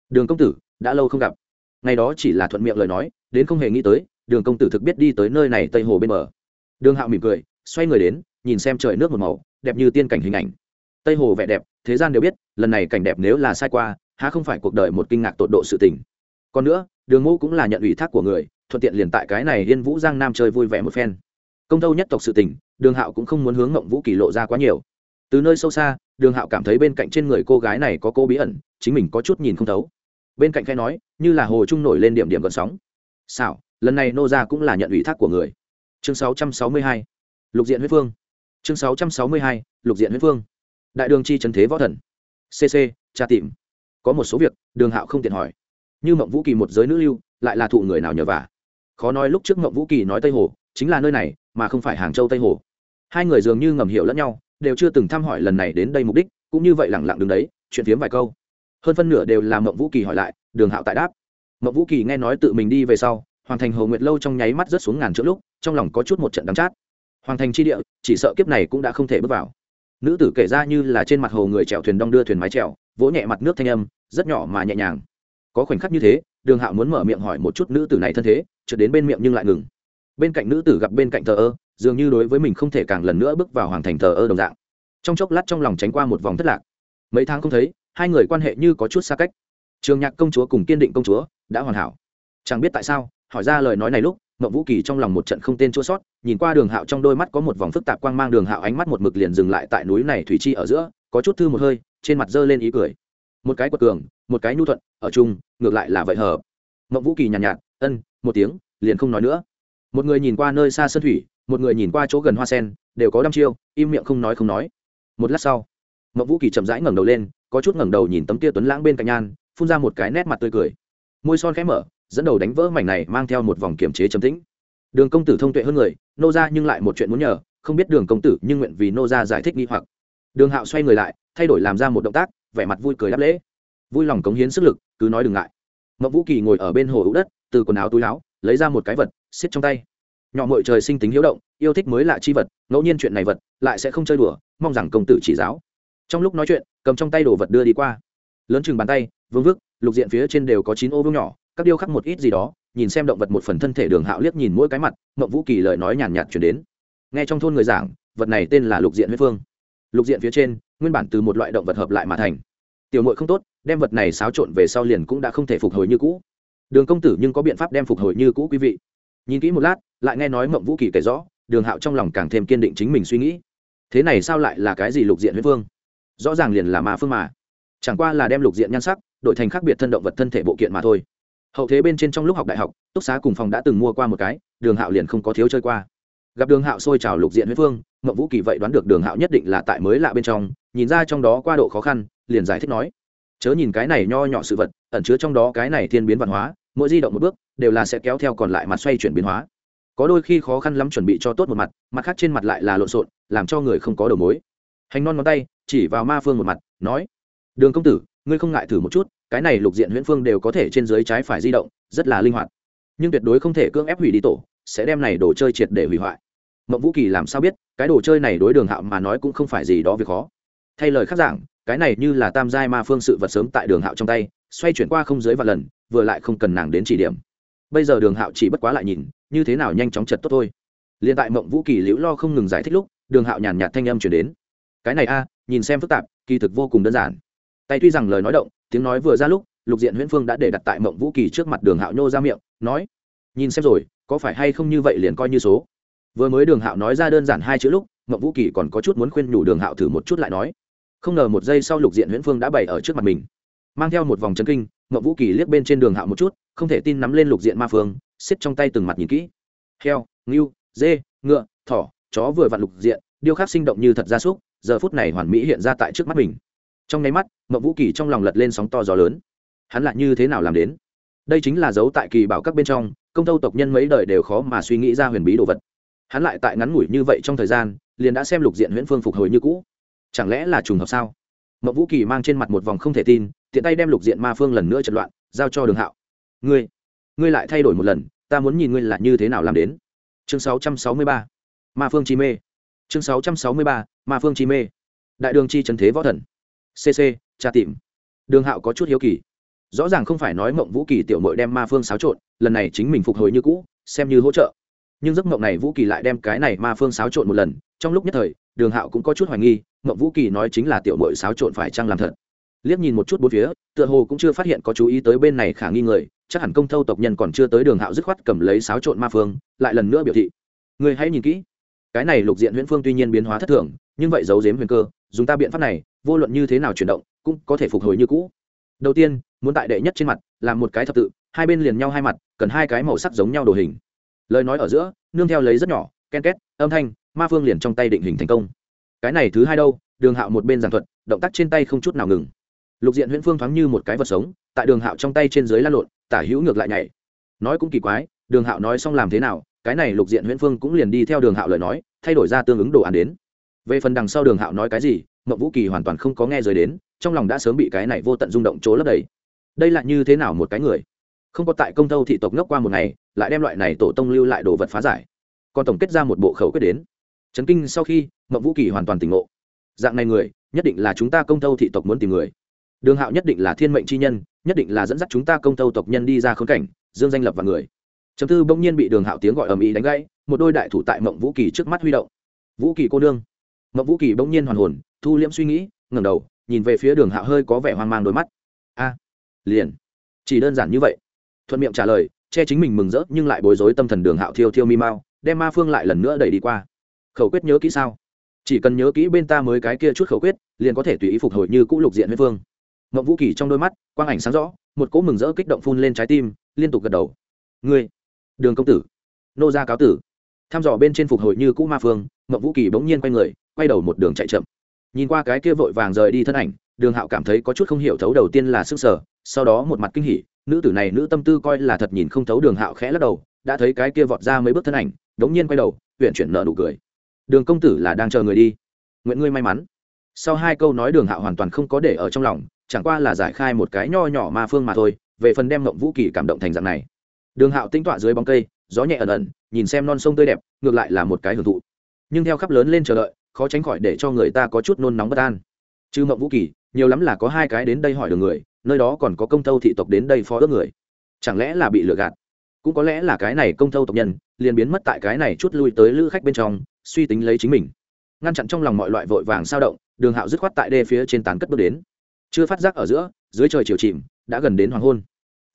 Đường công tử, đã lâu không gặp. Ngày đó chỉ là thuận miệng lời nói, đến không hề nghĩ tới, đường công tử thực biết đi tới nơi này tây hồ bên bờ. Đường hạo mỉm cười, xoay người đến, nhìn xem trời nước một màu, đẹp như tiên cảnh hình ảnh. Tây hồ vẻ đẹp, thế gian đều biết, lần này cảnh đẹp nếu là sai qua, há không phải cuộc đời một kinh ngạc tột độ sự tình. Còn nữa, đường ngũ cũng là nhận ủy thác của người, thuận tiện liền tại cái này yên vũ giang nam chơi vui vẻ một phen. Công tâu nhất tộc sự tình đường hạo cũng không muốn hướng ngộng vũ kỳ lộ ra quá nhiều. Từ nơi sâu xa, đường hạo cảm thấy bên cạnh trên người cô gái này có cô bí ẩn, chính mình có chút nhìn không thấu. Bên cạnh khai nói, như là hồ trung nổi lên điểm điểm gợn sóng. Xảo, lần này nô ra cũng là nhận ủy thác của người. Chương 662. lục diện huyết phương chương 662. lục diện huyết phương đại đường chi trần thế võ thần. Cc tra tìm. Có một số việc, đường hạo không tiện hỏi. Như mộng vũ kỳ một giới nữ lưu, lại là thụ người nào nhờ vả. Khó nói lúc trước mộng vũ kỳ nói tây hồ, chính là nơi này, mà không phải hàng châu tây hồ hai người dường như ngầm hiểu lẫn nhau, đều chưa từng thăm hỏi lần này đến đây mục đích, cũng như vậy lẳng lặng đứng đấy, chuyện phiếm vài câu. Hơn phân nửa đều là mộng vũ kỳ hỏi lại, đường hạo tại đáp. Mộng vũ kỳ nghe nói tự mình đi về sau, hoàng thành hồ nguyệt lâu trong nháy mắt rớt xuống ngàn chữ lúc, trong lòng có chút một trận đắng chát. Hoàng thành chi địa, chỉ sợ kiếp này cũng đã không thể bước vào. Nữ tử kể ra như là trên mặt hồ người chèo thuyền đong đưa thuyền mái chèo, vỗ nhẹ mặt nước thanh âm, rất nhỏ mà nhẹ nhàng. Có khoảnh khắc như thế, đường hạo muốn mở miệng hỏi một chút nữ tử này thân thế trượt đến bên miệng nhưng lại ngừng. Bên cạnh nữ tử gặp bên cạnh thờ ơ dường như đối với mình không thể càng lần nữa bước vào hoàng thành thờ ơ đồng dạng. Trong chốc lát trong lòng tránh qua một vòng thất lạc. Mấy tháng không thấy hai người quan hệ như có chút xa cách. Trường nhạc công chúa cùng kiên định công chúa đã hoàn hảo. Chẳng biết tại sao hỏi ra lời nói này lúc mậu vũ kỳ trong lòng một trận không tên chua sót nhìn qua đường hạo trong đôi mắt có một vòng phức tạp quang mang đường hạo ánh mắt một mực liền dừng lại tại núi này thủy chi ở giữa có chút thư một hơi trên mặt giơ lên ý cười. Một cái quật cường một cái nhu thuận ở chung ngược lại là vậy hờ mậu vũ kỳ nhàn nhạt, nhạt ân một tiếng liền không nói nữa một người nhìn qua nơi xa sân thủy, một người nhìn qua chỗ gần hoa sen, đều có đăm chiêu, im miệng không nói không nói. Một lát sau mậu vũ kỳ chậm rãi ngẩng đầu lên, có chút ngẩng đầu nhìn tấm tia tuấn lãng bên cạnh nhan, phun ra một cái nét mặt tươi cười. Môi son khẽ mở, dẫn đầu đánh vỡ mảnh này mang theo một vòng kiểm chế trầm tĩnh. Đường công tử thông tuệ hơn người, nô ra nhưng lại một chuyện muốn nhờ, không biết đường công tử nhưng nguyện vì nô ra giải thích nghi hoặc. Đường hạo xoay người lại, thay đổi làm ra một động tác, vẻ mặt vui cười đáp lễ. Vui lòng cống hiến sức lực, cứ nói đừng ngại. Mậu vũ kỳ ngồi ở bên hồ hữu đất, từ quần áo túi áo, lấy ra một cái vật xiết trong tay. Nhỏ mội trời sinh tính hiếu động, yêu thích mới lạ chi vật, ngẫu nhiên chuyện này vật, lại sẽ không chơi đùa, mong rằng công tử chỉ giáo. Trong lúc nói chuyện, cầm trong tay đồ vật đưa đi qua. Lớn chừng bàn tay, vương vức, lục diện phía trên đều có chín ô vương nhỏ, các điêu khắc một ít gì đó, nhìn xem động vật một phần thân thể đường hạo liếc nhìn mỗi cái mặt mậu vũ kỳ lời nói nhàn nhạt chuyển đến. Nghe trong thôn người giảng, vật này tên là lục diện huyết phương lục diện phía trên, nguyên bản từ một loại động vật hợp lại mà thành. Tiểu mội không tốt, đem vật này xáo trộn về sau liền cũng đã không thể phục hồi như cũ. Đường công tử nhưng có biện pháp đem phục hồi như cũ, quý vị nhìn kỹ một lát, lại nghe nói mộng vũ kỳ kể rõ, đường hạo trong lòng càng thêm kiên định chính mình suy nghĩ. Thế này sao lại là cái gì lục diện huyết phương rõ ràng liền là ma phương mà. Chẳng qua là đem lục diện nhan sắc, đổi thành khác biệt thân động vật thân thể bộ kiện mà thôi. Hậu thế bên trên trong lúc học đại học, túc xá cùng phòng đã từng mua qua một cái, đường hạo liền không có thiếu chơi qua. Gặp đường hạo sôi trào lục diện huyết phương mậu vũ kỳ vậy đoán được đường hạo nhất định là tại mới lạ bên trong, nhìn ra trong đó qua độ khó khăn, liền giải thích nói, chớ nhìn cái này nho nhỏ sự vật, ẩn chứa trong đó cái này thiên biến văn hóa mỗi di động một bước, đều là sẽ kéo theo còn lại mặt xoay chuyển biến hóa. Có đôi khi khó khăn lắm chuẩn bị cho tốt một mặt mặt khác trên mặt lại là lộn xộn, làm cho người không có đầu mối. Hành non ngón tay, chỉ vào ma phương một mặt, nói, đường công tử, ngươi không ngại thử một chút, cái này lục diện huyễn phương đều có thể trên dưới trái phải di động, rất là linh hoạt. Nhưng tuyệt đối không thể cưỡng ép hủy đi tổ, sẽ đem này đồ chơi triệt để hủy hoại. Mộng vũ kỳ làm sao biết, cái đồ chơi này đối đường hạo mà nói cũng không phải gì đó việc khó. Thay lời khác giảng, cái này như là tam giai ma phương sự vật sớm tại đường hạo trong tay xoay chuyển qua không dưới vài lần, vừa lại không cần nàng đến chỉ điểm. Bây giờ đường hạo chỉ bất quá lại nhìn, như thế nào nhanh chóng chật tốt thôi. Liên tại mộng vũ kỳ liễu lo không ngừng giải thích lúc, đường hạo nhàn nhạt thanh âm chuyển đến. Cái này a, nhìn xem phức tạp, kỳ thực vô cùng đơn giản. Tay tuy rằng lời nói động, tiếng nói vừa ra lúc, lục diện huyễn phương đã để đặt tại mộng vũ kỳ trước mặt đường hạo nhô ra miệng, nói, nhìn xem rồi, có phải hay không như vậy liền coi như số? Vừa mới đường hạo nói ra đơn giản hai chữ lúc, mộng vũ kỳ còn có chút muốn khuyên nhủ đường hạo thử một chút lại nói. Không ngờ một giây sau lục diện huyễn phương đã bày ở trước mặt mình mang theo một vòng chân kinh ngậm vũ kỳ liếc bên trên đường hạo một chút, không thể tin nắm lên lục diện ma phương xiết trong tay từng mặt nhìn kỹ. Heo, ngưu, dê, ngựa, thỏ, chó vừa vặn lục diện, điêu khắc sinh động như thật gia súc, giờ phút này hoàn mỹ hiện ra tại trước mắt mình. Trong nháy mắt ngậm vũ kỳ trong lòng lật lên sóng to gió lớn. Hắn lại như thế nào làm đến? Đây chính là dấu tại kỳ bảo các bên trong, công tâu tộc nhân mấy đời đều khó mà suy nghĩ ra huyền bí đồ vật. Hắn lại tại ngắn ngủi như vậy trong thời gian, liền đã xem lục diện huyễn phương phục hồi như cũ. Chẳng lẽ là trùng hợp sao? Mậu vũ kỳ mang trên mặt một vòng không thể tin tiện tay đem lục diện ma phương lần nữa chật loạn, giao cho đường hạo. Ngươi ngươi lại thay đổi một lần, ta muốn nhìn ngươi là như thế nào làm đến. Chương 663. ma phương chi mê. Chương 663. ma phương chi mê. Đại đường chi trần thế võ thần. Cc tra tìm. Đường hạo có chút hiếu kỳ. Rõ ràng không phải nói mộng vũ kỳ tiểu mội đem ma phương xáo trộn, lần này chính mình phục hồi như cũ, xem như hỗ trợ. Nhưng giấc mộng này vũ kỳ lại đem cái này ma phương xáo trộn một lần, trong lúc nhất thời, đường hạo cũng có chút hoài nghi, mộng vũ kỳ nói chính là tiểu mội xáo trộn phải chăng làm thật liếc nhìn một chút bốn phía, tựa hồ cũng chưa phát hiện có chú ý tới bên này khả nghi người, chắc hẳn công thâu tộc nhân còn chưa tới đường hạo dứt khoát cầm lấy xáo trộn ma phương, lại lần nữa biểu thị. Người hãy nhìn kỹ. Cái này lục diện huyễn phương tuy nhiên biến hóa thất thường, nhưng vậy giấu giếm huyền cơ, dùng ta biện pháp này, vô luận như thế nào chuyển động, cũng có thể phục hồi như cũ. Đầu tiên, muốn tại đệ nhất trên mặt, làm một cái thập tự, hai bên liền nhau hai mặt, cần hai cái màu sắc giống nhau đồ hình. Lời nói ở giữa, nương theo lấy rất nhỏ, ken két, âm thanh, ma phương liền trong tay định hình thành công. Cái này thứ hai đâu, đường hạo một bên giảng thuật, động tác trên tay không chút nào ngừng lục diện huyễn phương thoáng như một cái vật sống, tại đường hạo trong tay trên dưới la lộn, tả hữu ngược lại nhảy. Nói cũng kỳ quái, đường hạo nói xong làm thế nào, cái này lục diện huyễn phương cũng liền đi theo đường hạo lời nói, thay đổi ra tương ứng đồ án đến. Về phần đằng sau đường hạo nói cái gì mậu vũ kỳ hoàn toàn không có nghe rời đến, trong lòng đã sớm bị cái này vô tận rung động chỗ lấp đầy. Đây là như thế nào một cái người? Không có tại công tâu thị tộc ngốc qua một ngày, lại đem loại này tổ tông lưu lại đồ vật phá giải. Còn tổng kết ra một bộ khẩu quyết đến. Trấn kinh sau khi mậu vũ kỳ hoàn toàn tỉnh ngộ. Dạng này người, nhất định là chúng ta công tâu thị tộc muốn tìm người đường hạo nhất định là thiên mệnh chi nhân, nhất định là dẫn dắt chúng ta công tâu tộc nhân đi ra khốn cảnh, dương danh lập và người. Chấm tư bỗng nhiên bị đường hạo tiếng gọi ầm ĩ đánh gãy, một đôi đại thủ tại mộng vũ kỳ trước mắt huy động. Vũ kỳ cô nương. Mộng vũ kỳ bỗng nhiên hoàn hồn, thu liễm suy nghĩ, ngẩng đầu, nhìn về phía đường hạo hơi có vẻ hoang mang đôi mắt. A, liền, chỉ đơn giản như vậy. Thuận miệng trả lời, che chính mình mừng rỡ nhưng lại bối rối tâm thần đường hạo thiêu thiêu mi mau, đem ma phương lại lần nữa đẩy đi qua. Khẩu quyết nhớ kỹ sao? Chỉ cần nhớ kỹ bên ta mới cái kia chút khẩu quyết, liền có thể tùy ý phục hồi như cũ lục diện huyết phương mộng vũ kỳ trong đôi mắt, quang ảnh sáng rõ, một cỗ mừng rỡ kích động phun lên trái tim, liên tục gật đầu. Ngươi, đường công tử. Nô gia cáo tử. Tham dò bên trên phục hồi như cũ ma phương mộng vũ kỳ bỗng nhiên quay người, quay đầu một đường chạy chậm. Nhìn qua cái kia vội vàng rời đi thân ảnh, đường hạo cảm thấy có chút không hiểu thấu đầu tiên là sức sở sau đó một mặt kinh hỉ, nữ tử này nữ tâm tư coi là thật nhìn không thấu đường hạo khẽ lắc đầu, đã thấy cái kia vọt ra mấy bước thân ảnh đống nhiên quay đầu huyện chuyển nợ nụ cười. Đường công tử là đang chờ người đi. Nguyện ngươi may mắn. Sau hai câu nói, đường hạo hoàn toàn không có để ở trong lòng chẳng qua là giải khai một cái nho nhỏ ma phương mà thôi, về phần đem mộng vũ kỳ cảm động thành dạng này. Đường hạo tinh tọa dưới bóng cây, gió nhẹ ẩn ẩn, nhìn xem non sông tươi đẹp, ngược lại là một cái hưởng thụ. Nhưng theo khắp lớn lên chờ đợi, khó tránh khỏi để cho người ta có chút nôn nóng bất an. Chứ mộng vũ kỳ, nhiều lắm là có hai cái đến đây hỏi được người, nơi đó còn có công tâu thị tộc đến đây phó ước người. Chẳng lẽ là bị lừa gạt? Cũng có lẽ là cái này công tâu tộc nhân, liền biến mất tại cái này chút lui tới lữ khách bên trong, suy tính lấy chính mình. Ngăn chặn trong lòng mọi loại vội vàng sao động, đường hạo dứt khoát tại đê phía trên tán cất bước đến chưa phát giác ở giữa, dưới trời chiều chìm, đã gần đến hoàng hôn.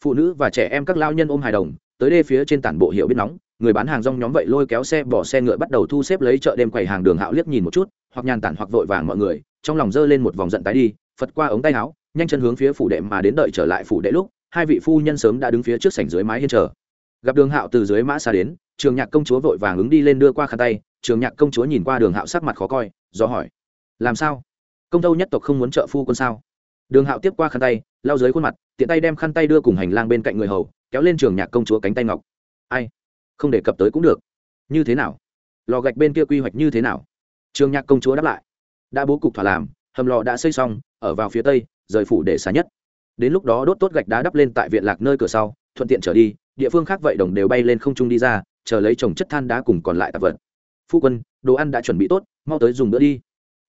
Phụ nữ và trẻ em các lao nhân ôm hài đồng, tới đê phía trên tản bộ hiệu biết nóng, người bán hàng rong nhóm vậy lôi kéo xe bỏ xe ngựa bắt đầu thu xếp lấy chợ đêm quầy hàng đường hạo liếc nhìn một chút, hoặc nhàn tản hoặc vội vàng mọi người, trong lòng dơ lên một vòng giận tái đi, phật qua ống tay áo, nhanh chân hướng phía phủ đệ mà đến đợi trở lại phủ đệ lúc, hai vị phu nhân sớm đã đứng phía trước sảnh dưới mái hiên chờ. Gặp đường hạo từ dưới mã xa đến, trường nhạc công chúa vội vàng ứng đi lên đưa qua khăn tay, trường nhạc công chúa nhìn qua đường hạo sắc mặt khó coi, do hỏi, làm sao? Công tâu nhất tộc không muốn trợ phu quân sao? Đường hạo tiếp qua khăn tay lao dưới khuôn mặt, tiện tay đem khăn tay đưa cùng hành lang bên cạnh người hầu, kéo lên trường nhạc công chúa cánh tay ngọc. Ai? Không đề cập tới cũng được. Như thế nào? Lò gạch bên kia quy hoạch như thế nào? Trường nhạc công chúa đáp lại. Đã bố cục thỏa làm, hầm lò đã xây xong, ở vào phía tây, rời phủ để xa nhất. Đến lúc đó đốt tốt gạch đá đắp lên tại viện lạc nơi cửa sau, thuận tiện trở đi, địa phương khác vậy đồng đều bay lên không trung đi ra, chờ lấy trồng chất than đá cùng còn lại tạp vật. Phu quân, đồ ăn đã chuẩn bị tốt, mau tới dùng bữa đi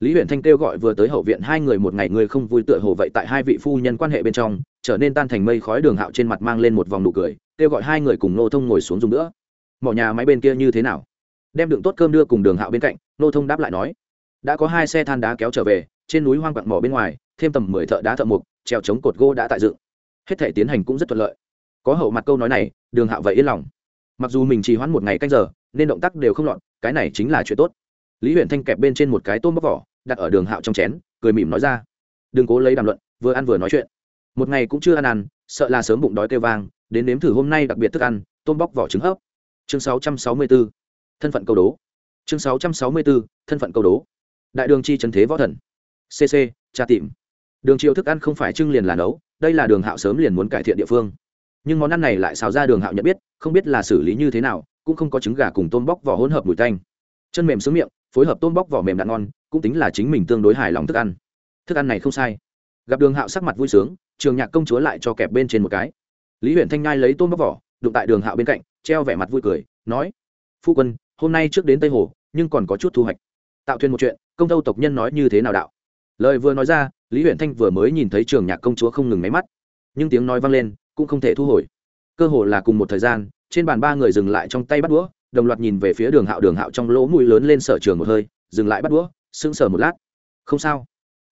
lý huyện thanh kêu gọi vừa tới hậu viện, hai người một ngày người không vui tựa hồ vậy tại hai vị phu nhân quan hệ bên trong, trở nên tan thành mây khói đường hạo trên mặt mang lên một vòng nụ cười, kêu gọi hai người cùng nô thông ngồi xuống dùng nữa. Mỏ nhà máy bên kia như thế nào? Đem đựng tốt cơm đưa cùng đường hạo bên cạnh, nô thông đáp lại nói. Đã có hai xe than đá kéo trở về, trên núi hoang quặng mỏ bên ngoài, thêm tầm mười thợ đá thợ mục treo chống cột gỗ đã tại dựng. Hết thể tiến hành cũng rất thuận lợi. Có hậu mặt câu nói này, đường hạo vậy yên lòng. Mặc dù mình chỉ hoãn một ngày canh giờ, nên động tác đều không lọt, cái này chính là chuyện tốt lý huyện thanh kẹp bên trên một cái tôm bóc vỏ, đặt ở đường hạo trong chén, cười mỉm nói ra. Đừng cố lấy đàm luận, vừa ăn vừa nói chuyện. Một ngày cũng chưa ăn ăn, sợ là sớm bụng đói kêu vang, đến nếm thử hôm nay đặc biệt thức ăn, tôm bóc vỏ trứng hấp. Chương 664. thân phận câu đố. Chương 664. thân phận câu đố. Đại đường chi trần thế võ thần. Cc tra tìm. Đường triệu thức ăn không phải trưng liền là nấu, đây là đường hạo sớm liền muốn cải thiện địa phương. Nhưng món ăn này lại xào ra đường hạo nhận biết, không biết là xử lý như thế nào, cũng không có trứng gà cùng tôm bóc vỏ hỗn hợp mùi tanh. Chân mềm xuống miệng phối hợp tôm bóc vỏ mềm đạn ngon, cũng tính là chính mình tương đối hài lòng thức ăn. Thức ăn này không sai. Gặp đường hạo sắc mặt vui sướng, trường nhạc công chúa lại cho kẹp bên trên một cái. Lý huyện thanh nhai lấy tôm bóc vỏ, đụng tại đường hạo bên cạnh, treo vẻ mặt vui cười, nói, phu quân, hôm nay trước đến tây hồ, nhưng còn có chút thu hoạch. Tạo thuyền một chuyện, công tâu tộc nhân nói như thế nào đạo? Lời vừa nói ra, lý huyện thanh vừa mới nhìn thấy trường nhạc công chúa không ngừng máy mắt. Nhưng tiếng nói vang lên, cũng không thể thu hồi. Cơ hồ là cùng một thời gian, trên bàn ba người dừng lại trong tay bắt đũa đồng loạt nhìn về phía đường hạo đường hạo trong lỗ mũi lớn lên sở trường một hơi, dừng lại bắt đũa, sững sờ một lát. Không sao.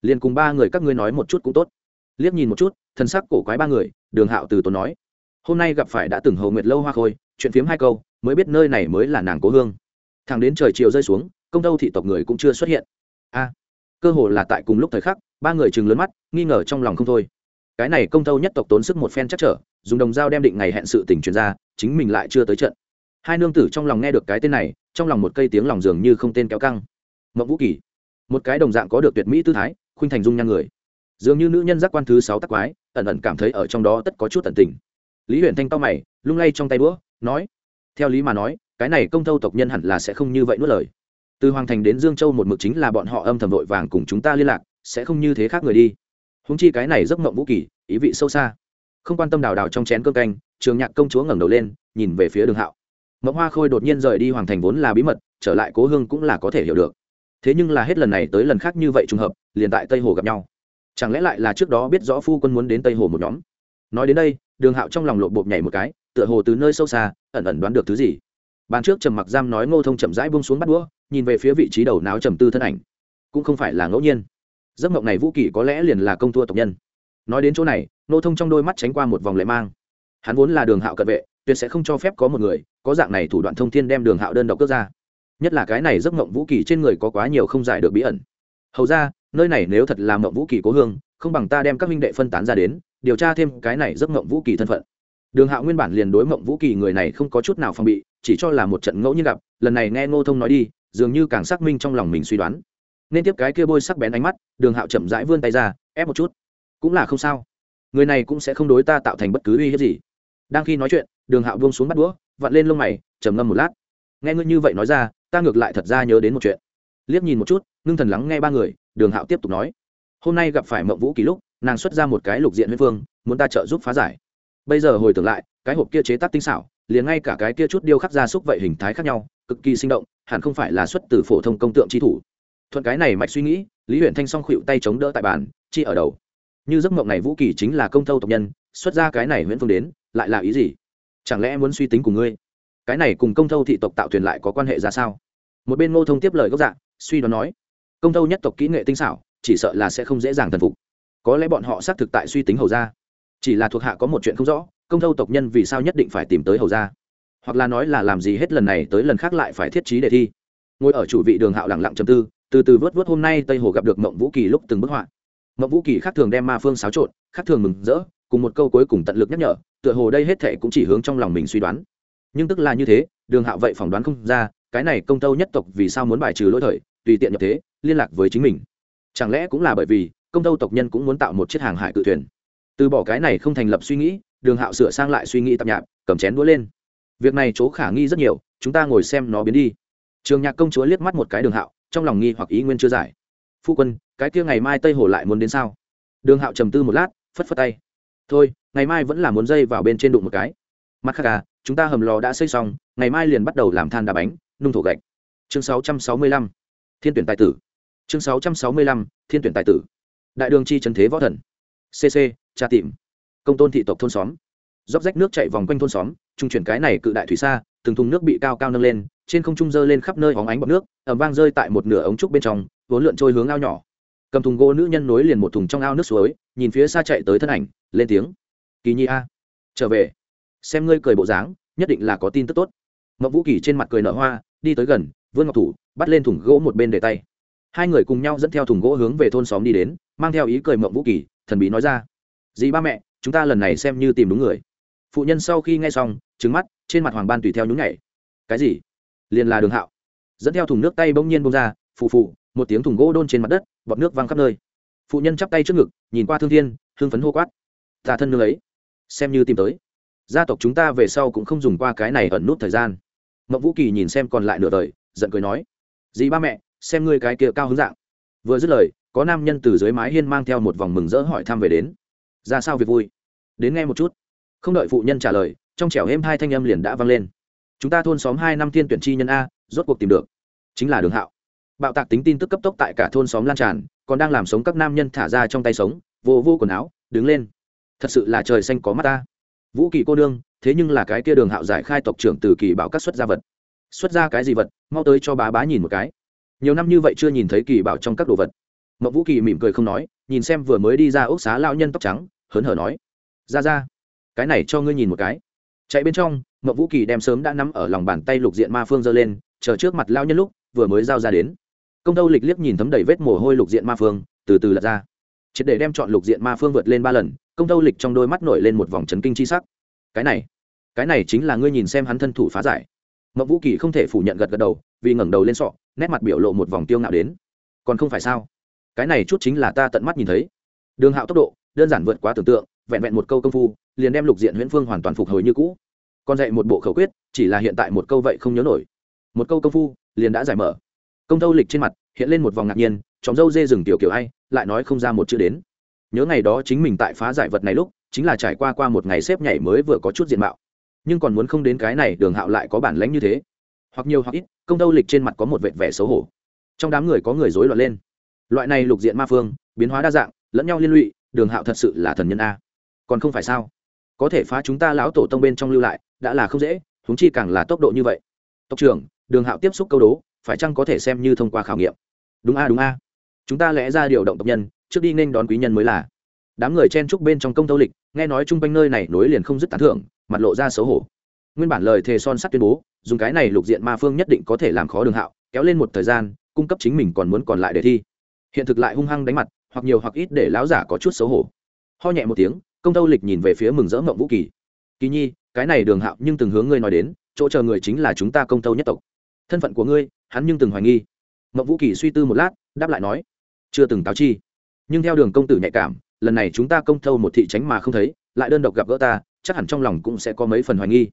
Liền cùng ba người các ngươi nói một chút cũng tốt. Liếc nhìn một chút, thân sắc cổ quái ba người, đường hạo từ tốn nói. Hôm nay gặp phải đã từng hầu nguyệt lâu hoa khôi, chuyện phiếm hai câu, mới biết nơi này mới là nàng cố hương. Thằng đến trời chiều rơi xuống, công đâu thị tộc người cũng chưa xuất hiện. A, cơ hồ là tại cùng lúc thời khắc, ba người chừng lớn mắt, nghi ngờ trong lòng không thôi. Cái này công tâu nhất tộc tốn sức một phen chắc trở, dùng đồng dao đem định ngày hẹn sự tình truyền ra, chính mình lại chưa tới trận hai nương tử trong lòng nghe được cái tên này, trong lòng một cây tiếng lòng dường như không tên kéo căng. Mộng vũ kỳ, một cái đồng dạng có được tuyệt mỹ tư thái, khuynh thành dung nhan người. Dường như nữ nhân giác quan thứ sáu tắc quái, ẩn ẩn cảm thấy ở trong đó tất có chút tận tình. Lý huyện thanh to mày, lung lay trong tay đũa nói, theo lý mà nói, cái này công thâu tộc nhân hẳn là sẽ không như vậy nuốt lời. Từ hoàng thành đến dương châu một mực chính là bọn họ âm thầm vội vàng cùng chúng ta liên lạc, sẽ không như thế khác người đi. Húng chi cái này giấc mộng vũ kỳ, ý vị sâu xa. Không quan tâm đào đào trong chén cơm canh, trường nhạc công chúa ngẩng đầu lên, nhìn về phía đường hạo mộng hoa khôi đột nhiên rời đi hoàng thành vốn là bí mật, trở lại cố hương cũng là có thể hiểu được. Thế nhưng là hết lần này tới lần khác như vậy trùng hợp, liền tại tây hồ gặp nhau. Chẳng lẽ lại là trước đó biết rõ phu quân muốn đến tây hồ một nhóm? Nói đến đây, đường hạo trong lòng lộ bột nhảy một cái, tựa hồ từ nơi sâu xa, ẩn ẩn đoán được thứ gì. Bàn trước trầm mặc giam nói ngô thông chậm rãi bông xuống bắt đũa, nhìn về phía vị trí đầu náo trầm tư thân ảnh. Cũng không phải là ngẫu nhiên. Giấc mộng này vũ kỷ có lẽ liền là công thua tộc nhân. Nói đến chỗ này, ngô thông trong đôi mắt tránh qua một vòng lệ mang. Hắn vốn là đường hạo cận vệ, tuyệt sẽ không cho phép có một người có dạng này thủ đoạn thông thiên đem đường hạo đơn độc cướp ra. Nhất là cái này giấc mộng vũ kỳ trên người có quá nhiều không giải được bí ẩn. Hầu ra, nơi này nếu thật là mộng vũ kỳ cố hương, không bằng ta đem các minh đệ phân tán ra đến, điều tra thêm cái này giấc mộng vũ kỳ thân phận. Đường hạo nguyên bản liền đối mộng vũ kỳ người này không có chút nào phòng bị, chỉ cho là một trận ngẫu nhiên gặp, lần này nghe ngô thông nói đi, dường như càng xác minh trong lòng mình suy đoán. Nên tiếp cái kia bôi sắc bén ánh mắt, đường hạo chậm rãi vươn tay ra, ép một chút. Cũng là không sao. Người này cũng sẽ không đối ta tạo thành bất cứ uy hiếp gì. Đang khi nói chuyện, đường hạo buông xuống bắt đũa vặn lên lông mày, trầm ngâm một lát. Nghe ngươi như vậy nói ra, ta ngược lại thật ra nhớ đến một chuyện. Liếc nhìn một chút, ngưng thần lắng nghe ba người, đường hạo tiếp tục nói. Hôm nay gặp phải mộng vũ ký lúc, nàng xuất ra một cái lục diện huyết phương muốn ta trợ giúp phá giải. Bây giờ hồi tưởng lại, cái hộp kia chế tác tinh xảo, liền ngay cả cái kia chút điêu khắc ra xúc vậy hình thái khác nhau, cực kỳ sinh động, hẳn không phải là xuất từ phổ thông công tượng chi thủ. Thuận cái này mạch suy nghĩ, lý huyện thanh song khuỵu tay chống đỡ tại bàn, chi ở đầu. Như giấc mộng này vũ kỳ chính là công thâu tộc nhân, xuất ra cái này nguyễn phương đến, lại là ý gì? Chẳng lẽ muốn suy tính của ngươi? Cái này cùng công thâu thị tộc tạo thuyền lại có quan hệ ra sao? Một bên ngô thông tiếp lời gốc dạng suy đoán nói, công thâu nhất tộc kỹ nghệ tinh xảo, chỉ sợ là sẽ không dễ dàng thần phục. Có lẽ bọn họ xác thực tại suy tính hầu ra chỉ là thuộc hạ có một chuyện không rõ, công thâu tộc nhân vì sao nhất định phải tìm tới hầu ra hoặc là nói là làm gì hết lần này tới lần khác lại phải thiết trí đề thi? Ngồi ở chủ vị đường hạo lẳng lặng chầm tư, từ từ vớt vớt hôm nay tây hồ gặp được mộng vũ kỳ lúc từng bức họa. Mộng vũ kỳ khác thường đem ma phương xáo trộn, khác thường mừng rỡ, cùng một câu cuối cùng tận lực nhắc nhở tựa hồ đây hết thệ cũng chỉ hướng trong lòng mình suy đoán. Nhưng tức là như thế, đường hạo vậy phỏng đoán không ra, cái này công tâu nhất tộc vì sao muốn bài trừ lỗi thời, tùy tiện nhập thế, liên lạc với chính mình. Chẳng lẽ cũng là bởi vì, công tâu tộc nhân cũng muốn tạo một chiếc hàng hải cự thuyền? Từ bỏ cái này không thành lập suy nghĩ, đường hạo sửa sang lại suy nghĩ tạp nhạp cầm chén đũa lên. Việc này chỗ khả nghi rất nhiều, chúng ta ngồi xem nó biến đi. Trường nhạc công chúa liếc mắt một cái đường hạo, trong lòng nghi hoặc ý nguyên chưa giải. Phu quân, cái kia ngày mai tây hồ lại muốn đến sao? Đường hạo trầm tư một lát, phất phất tay thôi ngày mai vẫn là muốn dây vào bên trên đụng một cái. Mặt khác à chúng ta hầm lò đã xây xong ngày mai liền bắt đầu làm than đá bánh nung thổ gạch. Chương 665, thiên tuyển tài tử. Chương 665, thiên tuyển tài tử. Đại đường chi trần thế võ thần. Cc tra tìm. Công tôn thị tộc thôn xóm. Dốc rách nước chạy vòng quanh thôn xóm trung chuyển cái này cự đại thủy xa từng thùng nước bị cao cao nâng lên trên không trung dơ lên khắp nơi hóng ánh bọt nước ẩm vang rơi tại một nửa ống trúc bên trong vốn lượn trôi hướng ao nhỏ cầm thùng gỗ nữ nhân nối liền một thùng trong ao nước suối, nhìn phía xa chạy tới thân ảnh, lên tiếng. Kỳ nhi a, trở về. Xem ngươi cười bộ dáng, nhất định là có tin tức tốt. Mậu vũ kỳ trên mặt cười nở hoa, đi tới gần, vương ngọc thủ, bắt lên thùng gỗ một bên để tay. Hai người cùng nhau dẫn theo thùng gỗ hướng về thôn xóm đi đến, mang theo ý cười mậu vũ kỳ, thần bí nói ra. Dì ba mẹ, chúng ta lần này xem như tìm đúng người. Phụ nhân sau khi nghe xong trứng mắt, trên mặt hoàng ban tùy theo nhún nhảy. Cái gì? Liền là đường hạo. Dẫn theo thùng nước tay bỗng nhiên bông ra, phù phù, một tiếng thùng gỗ đôn trên mặt đất bọt nước văng khắp nơi. Phụ nhân chắp tay trước ngực, nhìn qua thương thiên hương phấn hô quát. Ta thân nương ấy, xem như tìm tới. Gia tộc chúng ta về sau cũng không dùng qua cái này ẩn nút thời gian. Mậu vũ kỳ nhìn xem còn lại nửa đời, giận cười nói. Dì ba mẹ, xem ngươi cái kia cao hứng dạng. Vừa dứt lời, có nam nhân từ dưới mái hiên mang theo một vòng mừng rỡ hỏi thăm về đến. Ra sao việc vui? Đến nghe một chút. Không đợi phụ nhân trả lời, trong trẻo êm hai thanh âm liền đã vang lên. Chúng ta thôn xóm hai năm thiên tuyển chi nhân a, rốt cuộc tìm được. Chính là đường hạo bạo tạc tính tin tức cấp tốc tại cả thôn xóm lan tràn, còn đang làm sống các nam nhân thả ra trong tay sống, vô vô quần áo, đứng lên. Thật sự là trời xanh có mắt ta. Vũ kỳ cô đương thế nhưng là cái kia đường hạo giải khai tộc trưởng từ kỳ bảo các xuất gia vật. Xuất ra cái gì vật, mau tới cho bá bá nhìn một cái. Nhiều năm như vậy chưa nhìn thấy kỳ bảo trong các đồ vật. Mậu vũ kỳ mỉm cười không nói, nhìn xem vừa mới đi ra ốc xá lao nhân tóc trắng, hớn hở nói. Ra ra, cái này cho ngươi nhìn một cái. Chạy bên trong, mậu vũ kỳ đem sớm đã nắm ở lòng bàn tay lục diện ma phương giơ lên, chờ trước mặt lao nhân lúc, vừa mới giao ra đến công tâu lịch liếc nhìn thấm đầy vết mồ hôi lục diện ma phương, từ từ lật ra. Triệt để đem chọn lục diện ma phương vượt lên ba lần, công tâu lịch trong đôi mắt nổi lên một vòng trấn kinh c h i sắc. Cái này cái này chính là ngươi nhìn xem hắn thân thủ phá giải. Mậu vũ kỳ không thể phủ nhận gật gật đầu, vì ngẩng đầu lên sọ, nét mặt biểu lộ một vòng tiêu ngạo đến. Còn không phải sao? Cái này chút chính là ta tận mắt nhìn thấy. Đường hạo tốc độ, đơn giản vượt quá tưởng tượng, vẹn vẹn một câu công phu, liền đem lục diện huyễn phương hoàn toàn phục hồi như cũ. Còn dạy một bộ khẩu quyết, chỉ là hiện tại một câu vậy không nhớ nổi. Một câu công phu, liền đã giải mở công tâu lịch trên mặt hiện lên một vòng ngạc nhiên chóng dâu dê rừng tiểu kiểu ai, lại nói không ra một chữ đến. Nhớ ngày đó chính mình tại phá giải vật này lúc, chính là trải qua qua một ngày xếp nhảy mới vừa có chút diện mạo. Nhưng còn muốn không đến cái này, đường hạo lại có bản lãnh như thế. Hoặc nhiều hoặc ít, công tâu lịch trên mặt có một vệt vẻ xấu hổ. Trong đám người có người rối loạn lên. Loại này lục diện ma phương, biến hóa đa dạng, lẫn nhau liên lụy, đường hạo thật sự là thần nhân a. Còn không phải sao? Có thể phá chúng ta lão tổ tông bên trong lưu lại, đã là không dễ húng chi càng là tốc độ như vậy. Tộc trưởng, đường hạo tiếp xúc câu đố phải chăng có thể xem như thông qua khảo nghiệm? Đúng a đúng a. Chúng ta lẽ ra điều động tộc nhân, trước đi nên đón quý nhân mới là. Đám người chen trúc bên trong công tâu lịch, nghe nói chung quanh nơi này nối liền không dứt tán thưởng, mặt lộ ra xấu hổ. Nguyên bản lời thề son sắt tuyên bố, dùng cái này lục diện ma phương nhất định có thể làm khó đường hạo, kéo lên một thời gian, cung cấp chính mình còn muốn còn lại để thi. Hiện thực lại hung hăng đánh mặt, hoặc nhiều hoặc ít để lão giả có chút xấu hổ. Ho nhẹ một tiếng, công tâu lịch nhìn về phía mừng rỡ mộng vũ kỳ. Kỳ nhi, cái này đường hạo nhưng từng hướng ngươi nói đến, chỗ chờ người chính là chúng ta công tâu nhất tộc thân phận của ngươi, hắn nhưng từng hoài nghi. Mậu vũ kỳ suy tư một lát, đáp lại nói, chưa từng cáo chi. Nhưng theo đường công tử nhạy cảm, lần này chúng ta công thâu một thị tránh mà không thấy, lại đơn độc gặp gỡ ta, chắc hẳn trong lòng cũng sẽ có mấy phần hoài nghi.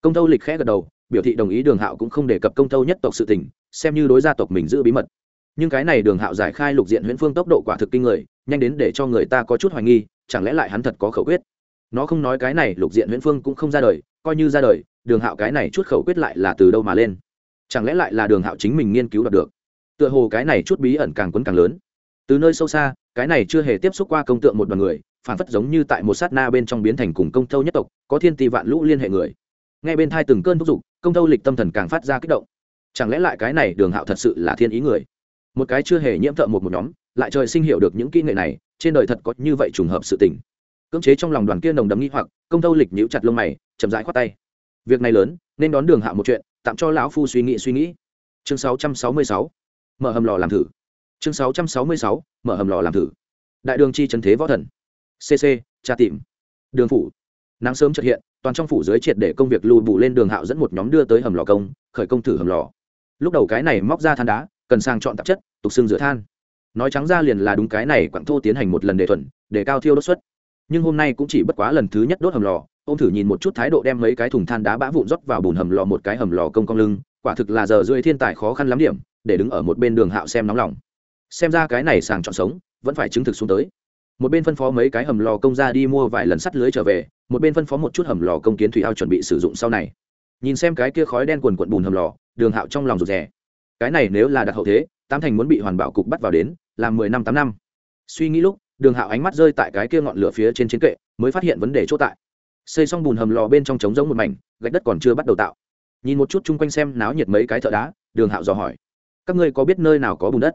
Công thâu lịch khẽ gật đầu, biểu thị đồng ý đường hạo cũng không đề cập công thâu nhất tộc sự tình, xem như đối gia tộc mình giữ bí mật. Nhưng cái này đường hạo giải khai lục diện huyễn phương tốc độ quả thực kinh người, nhanh đến để cho người ta có chút hoài nghi, chẳng lẽ lại hắn thật có khẩu quyết? Nó không nói cái này lục diện huyễn phương cũng không ra đời, coi như ra đời, đường hạo cái này chút khẩu quyết lại là từ đâu mà lên? Chẳng lẽ lại là đường hạo chính mình nghiên cứu đạt được? Tựa hồ cái này chút bí ẩn càng quấn càng lớn. Từ nơi sâu xa, cái này chưa hề tiếp xúc qua công tượng một đoàn người, phản phất giống như tại một sát na bên trong biến thành cùng công thâu nhất tộc, có thiên tỷ vạn lũ liên hệ người. Ngay bên thai từng cơn thúc giục, công thâu lịch tâm thần càng phát ra kích động. Chẳng lẽ lại cái này đường hạo thật sự là thiên ý người? Một cái chưa hề nhiễm thợ một một nhóm, lại trời sinh hiểu được những kỹ nghệ này, trên đời thật có như vậy trùng hợp sự tình. Cưỡng chế trong lòng đoàn kia nồng đấm nghi hoặc, công thâu lịch nhíu chặt lông mày, chậm rãi khoát tay. Việc này lớn, nên đón đường hạo một chuyện tạm cho lão phu suy nghĩ suy nghĩ. Chương 666 mở hầm lò làm thử. Chương 666 mở hầm lò làm thử. Đại đường chi trần thế võ thần. Cc tra tìm. Đường phủ. Nắng sớm chợt hiện, toàn trong phủ dưới triệt để công việc lùi bù lên đường hạo dẫn một nhóm đưa tới hầm lò công, khởi công thử hầm lò. Lúc đầu cái này móc ra than đá, cần sang chọn tạp chất, tục xương rửa than. Nói trắng ra liền là đúng cái này quặng thô tiến hành một lần đề thuần, để cao thiêu đốt suất nhưng hôm nay cũng chỉ bất quá lần thứ nhất đốt hầm lò ông thử nhìn một chút thái độ đem mấy cái thùng than đá bã vụn rót vào bùn hầm lò một cái hầm lò công cong lưng, quả thực là giờ rơi thiên tài khó khăn lắm điểm, để đứng ở một bên đường hạo xem nóng lòng. Xem ra cái này sàng chọn sống, vẫn phải chứng thực xuống tới. Một bên phân phó mấy cái hầm lò công ra đi mua vài lần sắt lưới trở về, một bên phân phó một chút hầm lò công kiến thủy ao chuẩn bị sử dụng sau này. Nhìn xem cái kia khói đen quần quận bùn hầm lò, đường hạo trong lòng rụt rè. Cái này nếu là đặt hậu thế tam thành muốn bị hoàn bảo cục bắt vào đến làm mười năm tám năm. Suy nghĩ lúc, đường hạo ánh mắt rơi tại cái kia ngọn lửa phía trên chiến kệ, mới phát hiện vấn đề chỗ tại xây xong bùn hầm lò bên trong trống giống một mảnh, gạch đất còn chưa bắt đầu tạo. Nhìn một chút chung quanh xem náo nhiệt mấy cái thợ đá, đường hạo dò hỏi, các ngươi có biết nơi nào có bùn đất?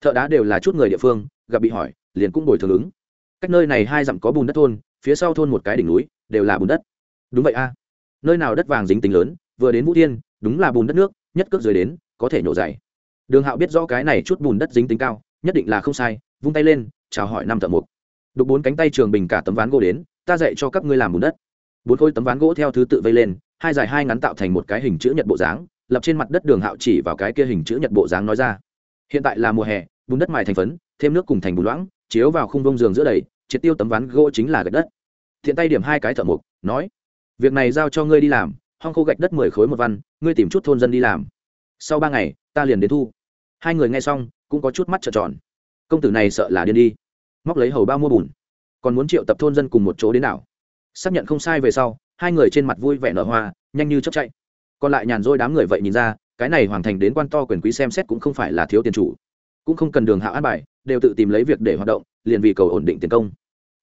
Thợ đá đều là chút người địa phương, gặp bị hỏi, liền cũng bồi thường ứng. Cách nơi này hai dặm có bùn đất thôn, phía sau thôn một cái đỉnh núi, đều là bùn đất. Đúng vậy a. Nơi nào đất vàng dính tính lớn, vừa đến vũ thiên, đúng là bùn đất nước, nhất cước dưới đến, có thể nhổ dày. Đường hạo biết rõ cái này chút bùn đất dính tính cao, nhất định là không sai, vung tay lên, chào hỏi năm thợ mục đục bốn cánh tay trường bình cả tấm ván gỗ đến, ta dạy cho các ngươi làm bùn đất bốn khối tấm ván gỗ theo thứ tự vây lên, hai dài hai ngắn tạo thành một cái hình chữ nhật bộ dáng, lập trên mặt đất đường hạo chỉ vào cái kia hình chữ nhật bộ dáng nói ra. Hiện tại là mùa hè, bùn đất mài thành phấn, thêm nước cùng thành bùn loãng, chiếu vào khung vông giường giữa đầy, triệt tiêu tấm ván gỗ chính là gạch đất. Thiện tay điểm hai cái thợ mục nói, việc này giao cho ngươi đi làm, hong khô gạch đất mười khối một văn, ngươi tìm chút thôn dân đi làm. Sau ba ngày, ta liền đến thu. Hai người nghe xong, cũng có chút mắt trợn tròn. Công tử này sợ là điên đi, móc lấy hầu bao mua bùn, còn muốn triệu tập thôn dân cùng một chỗ đến nào xác nhận không sai về sau, hai người trên mặt vui vẻ nở hoa, nhanh như chấp chạy. Còn lại nhàn rỗi đám người vậy nhìn ra, cái này hoàn thành đến quan to quyền quý xem xét cũng không phải là thiếu tiền chủ. Cũng không cần đường hạ an bài, đều tự tìm lấy việc để hoạt động, liền vì cầu ổn định tiền công.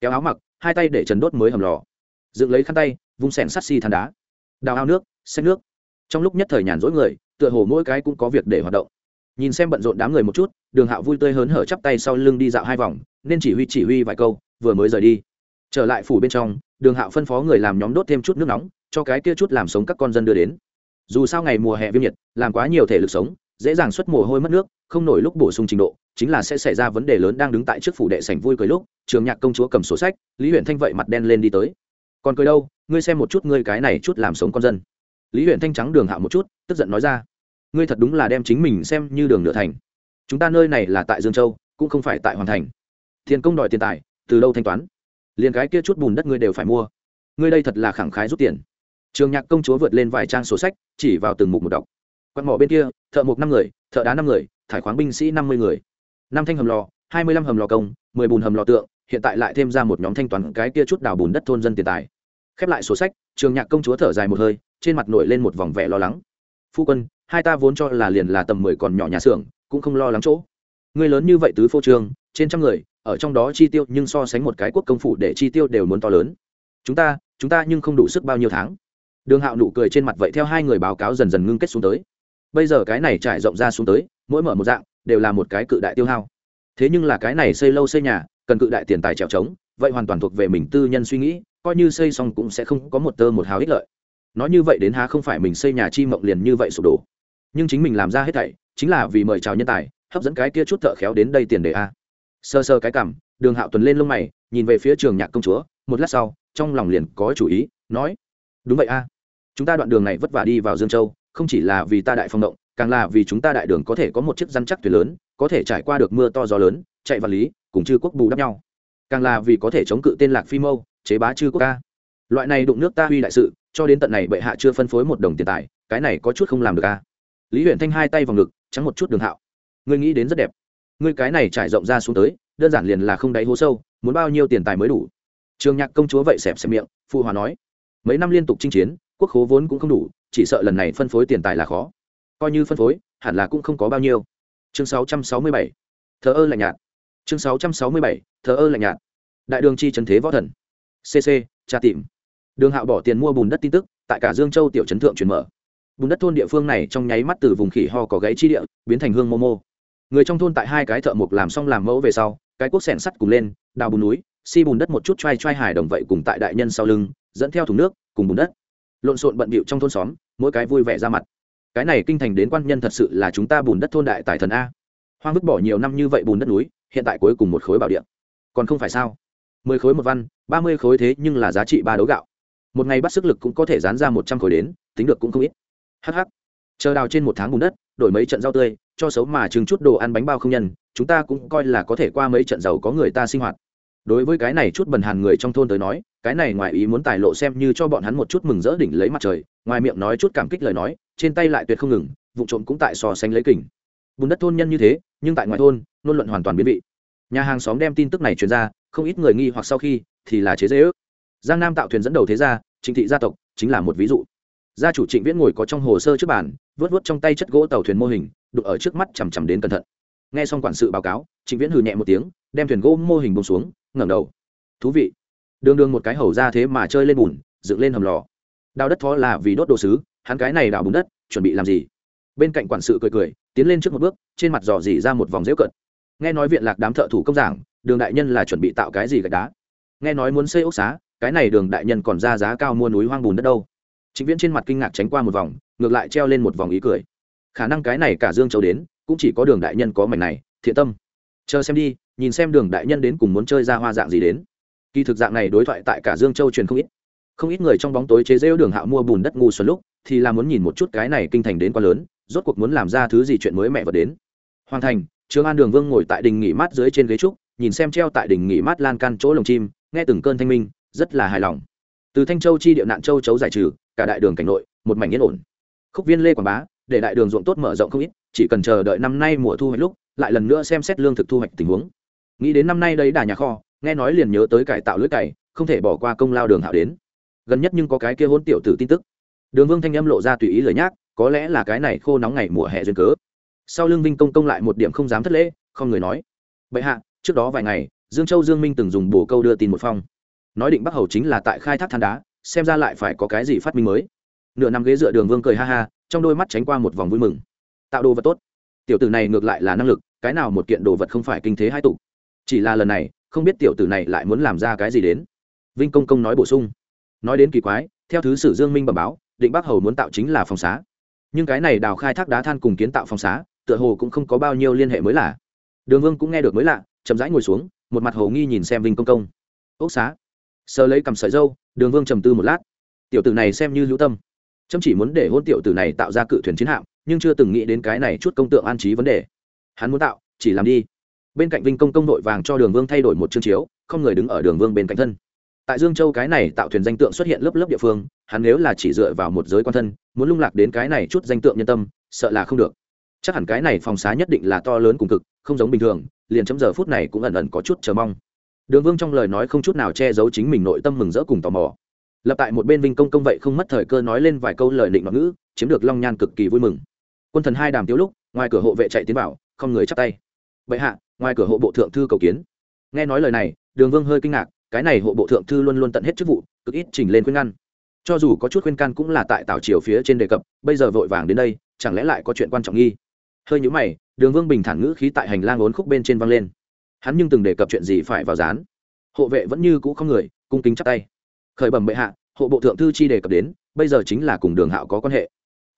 Kéo áo mặc, hai tay để trần đốt mới hầm lò. Dựng lấy khăn tay, vung sẻng sắt xi than đá. Đào ao nước, xách nước. Trong lúc nhất thời nhàn rỗi người, tựa hồ mỗi cái cũng có việc để hoạt động. Nhìn xem bận rộn đám người một chút, đường hạo vui tươi hớn hở chắp tay sau lưng đi dạo hai vòng, nên chỉ huy chỉ huy vài câu, vừa mới rời đi trở lại phủ bên trong, đường hạo phân phó người làm nhóm đốt thêm chút nước nóng, cho cái kia chút làm sống các con dân đưa đến. Dù sao ngày mùa hè viêm nhiệt, làm quá nhiều thể lực sống, dễ dàng xuất mồ hôi mất nước, không nổi lúc bổ sung trình độ, chính là sẽ xảy ra vấn đề lớn đang đứng tại trước phủ đệ sảnh vui cười lúc, trường nhạc công chúa cầm sổ sách, lý huyện thanh vậy mặt đen lên đi tới. Còn cười đâu, ngươi xem một chút ngươi cái này chút làm sống con dân. Lý huyện thanh trắng đường hạo một chút, tức giận nói ra. Ngươi thật đúng là đem chính mình xem như đường nửa thành. Chúng ta nơi này là tại dương châu, cũng không phải tại hoàn thành. Thiền công đòi tiền tài, từ đâu thanh toán? Liền cái kia chút bùn đất ngươi đều phải mua. Ngươi đây thật là khẳng khái rút tiền. Trường nhạc công chúa vượt lên vài trang sổ sách chỉ vào từng mục một đọc. Quạt mỏ bên kia thợ mộc năm người thợ đá năm người thải khoáng binh sĩ năm mươi người. Năm thanh hầm lò hai mươi lăm hầm lò công mười bùn hầm lò tượng hiện tại lại thêm ra một nhóm thanh toán cái kia chút đào bùn đất thôn dân tiền tài. Khép lại sổ sách trường nhạc công chúa thở dài một hơi trên mặt nổi lên một vòng vẻ lo lắng. Phu quân hai ta vốn cho là liền là tầm mười còn nhỏ nhà xưởng cũng không lo lắng chỗ. Người lớn như vậy tứ phô trường, trên trăm người ở trong đó chi tiêu nhưng so sánh một cái quốc công phủ để chi tiêu đều muốn to lớn. Chúng ta chúng ta nhưng không đủ sức bao nhiêu tháng. Đường hạo nụ cười trên mặt vậy theo hai người báo cáo dần dần ngưng kết xuống tới. Bây giờ cái này trải rộng ra xuống tới, mỗi mở một dạng, đều là một cái cự đại tiêu hao. Thế nhưng là cái này xây lâu xây nhà, cần cự đại tiền tài trèo trống, vậy hoàn toàn thuộc về mình tư nhân suy nghĩ, coi như xây xong cũng sẽ không có một tơ một hào ích lợi. Nói như vậy đến há không phải mình xây nhà chi mộng liền như vậy sụp đổ. Nhưng chính mình làm ra hết thảy, chính là vì mời chào nhân tài, hấp dẫn cái kia chút thợ khéo đến đây tiền đề a sơ sơ cái cảm, đường hạo tuần lên lông mày, nhìn về phía trường nhạc công chúa, một lát sau, trong lòng liền có chủ ý, nói, đúng vậy a, chúng ta đoạn đường này vất vả đi vào dương châu, không chỉ là vì ta đại phong động, càng là vì chúng ta đại đường có thể có một chiếc răn chắc tuyệt lớn, có thể trải qua được mưa to gió lớn, chạy vật lý, cùng chư quốc bù đắp nhau. Càng là vì có thể chống cự tên lạc phi mâu, chế bá chư quốc ca. Loại này đụng nước ta huy đại sự, cho đến tận này bệ hạ chưa phân phối một đồng tiền tài, cái này có chút không làm được a. Lý huyện thanh hai tay vào ngực, trắng một chút đường hạo. Ngươi nghĩ đến rất đẹp ngươi cái này trải rộng ra xuống tới, đơn giản liền là không đáy hố sâu, muốn bao nhiêu tiền tài mới đủ? Trường nhạc công chúa vậy xẹp xẹp miệng, phụ hòa nói. Mấy năm liên tục chinh chiến, quốc khố vốn cũng không đủ, chỉ sợ lần này phân phối tiền tài là khó. Coi như phân phối, hẳn là cũng không có bao nhiêu. Chương 667. thờ ơ lạnh nhạt. Chương 667. thờ ơ lạnh nhạt. Đại đường chi trần thế võ thần. Cc tra tìm. Đường hạo bỏ tiền mua bùn đất tin tức, tại cả dương châu tiểu trấn thượng chuyển mở. Bùn đất thôn địa phương này trong nháy mắt từ vùng khỉ ho có gãy chi địa, biến thành hương momo người trong thôn tại hai cái thợ mộc làm xong làm mẫu về sau, cái cuốc sẻn sắt cùng lên, đào bùn núi si bùn đất một chút t r a i t r a i đồng vậy cùng tại đại nhân sau lưng, dẫn theo thùng nước, cùng bùn đất. Lộn xộn bận bịu trong thôn xóm, mỗi cái vui vẻ ra mặt. Cái này kinh thành đến quan nhân thật sự là chúng ta bùn đất thôn đại tài thần a. Hoang vứt bỏ nhiều năm như vậy bùn đất núi, hiện tại cuối cùng một khối bảo điện còn không phải sao? Mười khối một văn, ba mươi khối thế nhưng là giá trị ba đấu gạo. Một ngày bắt sức lực cũng có thể dán ra một trăm khối đến, tính được cũng không ít. Hh chờ đào trên một tháng bùn đất, đổi mấy trận rau tươi cho xấu mà chừng chút đồ ăn bánh bao không nhân, chúng ta cũng coi là có thể qua mấy trận giàu có người ta sinh hoạt. Đối với cái này chút bần hàn người trong thôn tới nói, cái này ngoài ý muốn tài lộ xem như cho bọn hắn một chút mừng rỡ đỉnh lấy mặt trời, ngoài miệng nói chút cảm kích lời nói, trên tay lại tuyệt không ngừng, vụ trộm cũng tại so sánh lấy kình. Bùn đất thôn nhân như thế, nhưng tại ngoài thôn nôn luận hoàn toàn biến vị. Nhà hàng xóm đem tin tức này truyền ra, không ít người nghi hoặc sau khi thì là chế dễ ước giang nam tạo thuyền dẫn đầu thế gia chính thị gia tộc, chính là một ví dụ gia chủ trịnh viễn ngồi có trong hồ sơ trước bàn vớt vớt trong tay chất gỗ tàu thuyền mô hình, đục ở trước mắt chằm chằm đến cẩn thận. Nghe xong quản sự báo cáo, trịnh viễn hừ nhẹ một tiếng, đem thuyền gỗ mô hình bông xuống, ngẩng đầu. Thú vị. Đường đường một cái hầu ra thế mà chơi lên bùn, dựng lên hầm lò. Đào đất thó là vì đốt đồ sứ, hắn cái này đào bùn đất, chuẩn bị làm gì? Bên cạnh quản sự cười cười, tiến lên trước một bước, trên mặt dò dỉ ra một vòng rễu cận nghe nói viện lạc đám thợ thủ công giảng, đường đại nhân là chuẩn bị tạo cái gì gạch đá? Nghe nói muốn xây ốc xá, cái này đường đại nhân còn ra giá cao mua núi hoang bùn đất đâu? Chính viễn trên mặt kinh ngạc tránh qua một vòng, ngược lại treo lên một vòng ý cười. Khả năng cái này cả dương châu đến, cũng chỉ có đường đại nhân có mảnh này, thiện tâm. Chờ xem đi, nhìn xem đường đại nhân đến cùng muốn chơi ra hoa dạng gì đến. Kỳ thực dạng này đối thoại tại cả dương châu truyền không ít. Không ít người trong bóng tối chế rêu đường hạo mua bùn đất ngu xuân lúc, thì là muốn nhìn một chút cái này kinh thành đến quá lớn, rốt cuộc muốn làm ra thứ gì chuyện mới mẹ vật đến. Hoàng thành, trương an đường vương ngồi tại đình nghỉ mát dưới trên ghế trúc, nhìn xem treo tại đình nghỉ mát lan can chỗ lồng chim, nghe từng cơn thanh minh, rất là hài lòng. Từ thanh châu chi địa nạn châu chấu giải trừ cả đại đường cảnh nội, một mảnh yên ổn. Khúc viên lê quảng bá, để đại đường ruộng tốt mở rộng không ít, chỉ cần chờ đợi năm nay mùa thu hoạch lúc, lại lần nữa xem xét lương thực thu hoạch tình huống. Nghĩ đến năm nay đấy đà nhà kho, nghe nói liền nhớ tới cải tạo lưới cày, không thể bỏ qua công lao đường hảo đến. Gần nhất nhưng có cái kia hôn tiểu tử tin tức. Đường vương thanh âm lộ ra tùy ý lời nhác có lẽ là cái này khô nóng ngày mùa hè duyên cớ. Sau lương vinh công công lại một điểm không dám thất lễ, không người nói. Bệ hạ, trước đó vài ngày, dương châu dương minh từng dùng bồ câu đưa tin một phong. Nói định bắc hầu chính là tại khai thác than đá xem ra lại phải có cái gì phát minh mới. Nửa năm ghế dựa đường vương cười ha ha, trong đôi mắt tránh qua một vòng vui mừng. Tạo đồ vật tốt. Tiểu tử này ngược lại là năng lực, cái nào một kiện đồ vật không phải kinh thế hai tụ. Chỉ là lần này, không biết tiểu tử này lại muốn làm ra cái gì đến. Vinh công công nói bổ sung. Nói đến kỳ quái, theo thứ sử dương minh bẩm báo, định bắc hầu muốn tạo chính là phòng xá. Nhưng cái này đào khai thác đá than cùng kiến tạo phòng xá, tựa hồ cũng không có bao nhiêu liên hệ mới lạ. Đường vương cũng nghe được mới lạ, chậm rãi ngồi xuống, một mặt hồ nghi nhìn xem vinh công công. Ốc xá. Sờ lấy cầm sợi dâu đường vương trầm tư một lát. Tiểu tử này xem như hữu tâm. Chấm chỉ muốn để hôn tiểu tử này tạo ra cự thuyền chiến hạm, nhưng chưa từng nghĩ đến cái này chút công tượng an trí vấn đề. Hắn muốn tạo, chỉ làm đi. Bên cạnh vinh công công nội vàng cho đường vương thay đổi một chương chiếu, không người đứng ở đường vương bên cạnh thân. Tại dương châu cái này tạo thuyền danh tượng xuất hiện lớp lớp địa phương, hắn nếu là chỉ dựa vào một giới quan thân, muốn lung lạc đến cái này chút danh tượng nhân tâm, sợ là không được. Chắc hẳn cái này phòng xá nhất định là to lớn cùng cực, không giống bình thường, liền chấm giờ phút này cũng ẩn ẩn có chút chờ mong đường vương trong lời nói không chút nào che giấu chính mình nội tâm mừng rỡ cùng tò mò. Lập tại một bên vinh công công vậy không mất thời cơ nói lên vài câu lời định ngọn ngữ, chiếm được long nhan cực kỳ vui mừng. Quân thần hai đàm tiếu lúc, ngoài cửa hộ vệ chạy tiến vào, không người chắp tay. Bệ hạ, ngoài cửa hộ bộ thượng thư cầu kiến. Nghe nói lời này, đường vương hơi kinh ngạc, cái này hộ bộ thượng thư luôn luôn tận hết chức vụ, cực ít chỉnh lên khuyên ngăn. Cho dù có chút khuyên can cũng là tại tảo triều phía trên đề cập, bây giờ vội vàng đến đây, chẳng lẽ lại có chuyện quan trọng nghi? Hơi nhũ mày, đường vương bình thản ngữ khí tại hành lang ốn khúc bên trên văng lên hắn nhưng từng đề cập chuyện gì phải vào dán. Hộ vệ vẫn như cũ không người, cung kính chắp tay. Khởi bẩm bệ hạ, hộ bộ thượng thư chi đề cập đến, bây giờ chính là cùng đường hạo có quan hệ.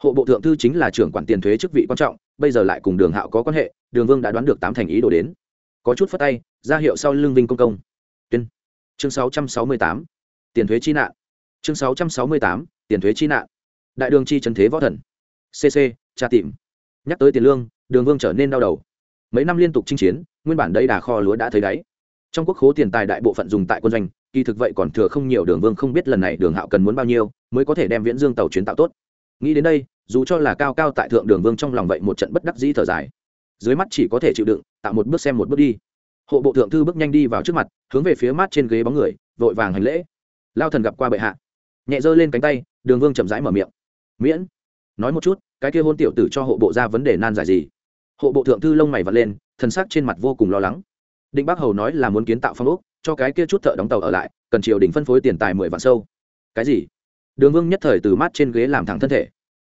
Hộ bộ thượng thư chính là trưởng quản tiền thuế chức vị quan trọng, bây giờ lại cùng đường hạo có quan hệ, đường vương đã đoán được tám thành ý đồ đến. Có chút phất tay, ra hiệu sau lưng vinh công công. Tuyên. Chương sáu trăm sáu mươi tám, tiền thuế chi nạn. Chương sáu trăm sáu mươi tám, tiền thuế chi nạn. Đại đường chi trần thế võ thần. Cc tra tìm. Nhắc tới tiền lương, đường vương trở nên đau đầu. Mấy năm liên tục chinh chiến nguyên bản đây đà kho lúa đã thấy đáy. Trong quốc khố tiền tài đại bộ phận dùng tại quân doanh, kỳ thực vậy còn thừa không nhiều đường vương không biết lần này đường hạo cần muốn bao nhiêu, mới có thể đem viễn dương tàu chuyến tạo tốt. Nghĩ đến đây, dù cho là cao cao tại thượng đường vương trong lòng vậy một trận bất đắc dĩ thở dài. Dưới mắt chỉ có thể chịu đựng, tạo một bước xem một bước đi. Hộ bộ thượng thư bước nhanh đi vào trước mặt, hướng về phía mát trên ghế bóng người, vội vàng hành lễ. Lao thần gặp qua bệ hạ. Nhẹ giơ lên cánh tay, đường vương chậm rãi mở miệng. Miễn. Nói một chút, cái kia hôn tiểu tử cho hộ bộ ra vấn đề nan giải gì? Hộ bộ thượng thư lông mày vật lên thần sắc trên mặt vô cùng lo lắng. Định bác hầu nói là muốn kiến tạo phong ốc, cho cái kia chút thợ đóng tàu ở lại, cần triều đình phân phối tiền tài mười vạn sâu. Cái gì? Đường vương nhất thời từ mát trên ghế làm thẳng thân thể.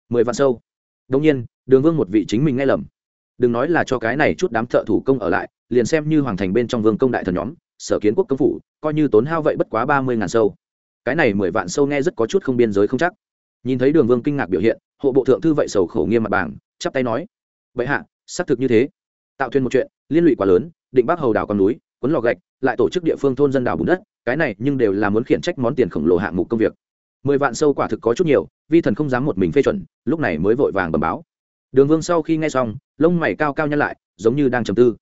Mười vạn sâu? Đông nhiên, đường vương một vị chính mình nghe lầm. Đừng nói là cho cái này chút đám thợ thủ công ở lại, liền xem như hoàng thành bên trong vương công đại thần nhóm, sở kiến quốc công phủ, coi như tốn hao vậy bất quá ba mươi ngàn sâu. Cái này mười vạn sâu nghe rất có chút không biên giới không chắc. Nhìn thấy đường vương kinh ngạc biểu hiện, hộ bộ thượng thư vậy sầu khổ nghiêm mặt bảng, chắp tay nói vậy hạ, xác thực như thế tạo thuyền một chuyện, liên lụy quá lớn, định bác hầu đào con núi quấn lò gạch, lại tổ chức địa phương thôn dân đào bùn đất, cái này nhưng đều là muốn khiển trách món tiền khổng lồ hạng mục công việc. Mười vạn sâu quả thực có chút nhiều, vi thần không dám một mình phê chuẩn, lúc này mới vội vàng bẩm báo. Đường vương sau khi nghe xong, lông mày cao cao nhăn lại, giống như đang trầm tư.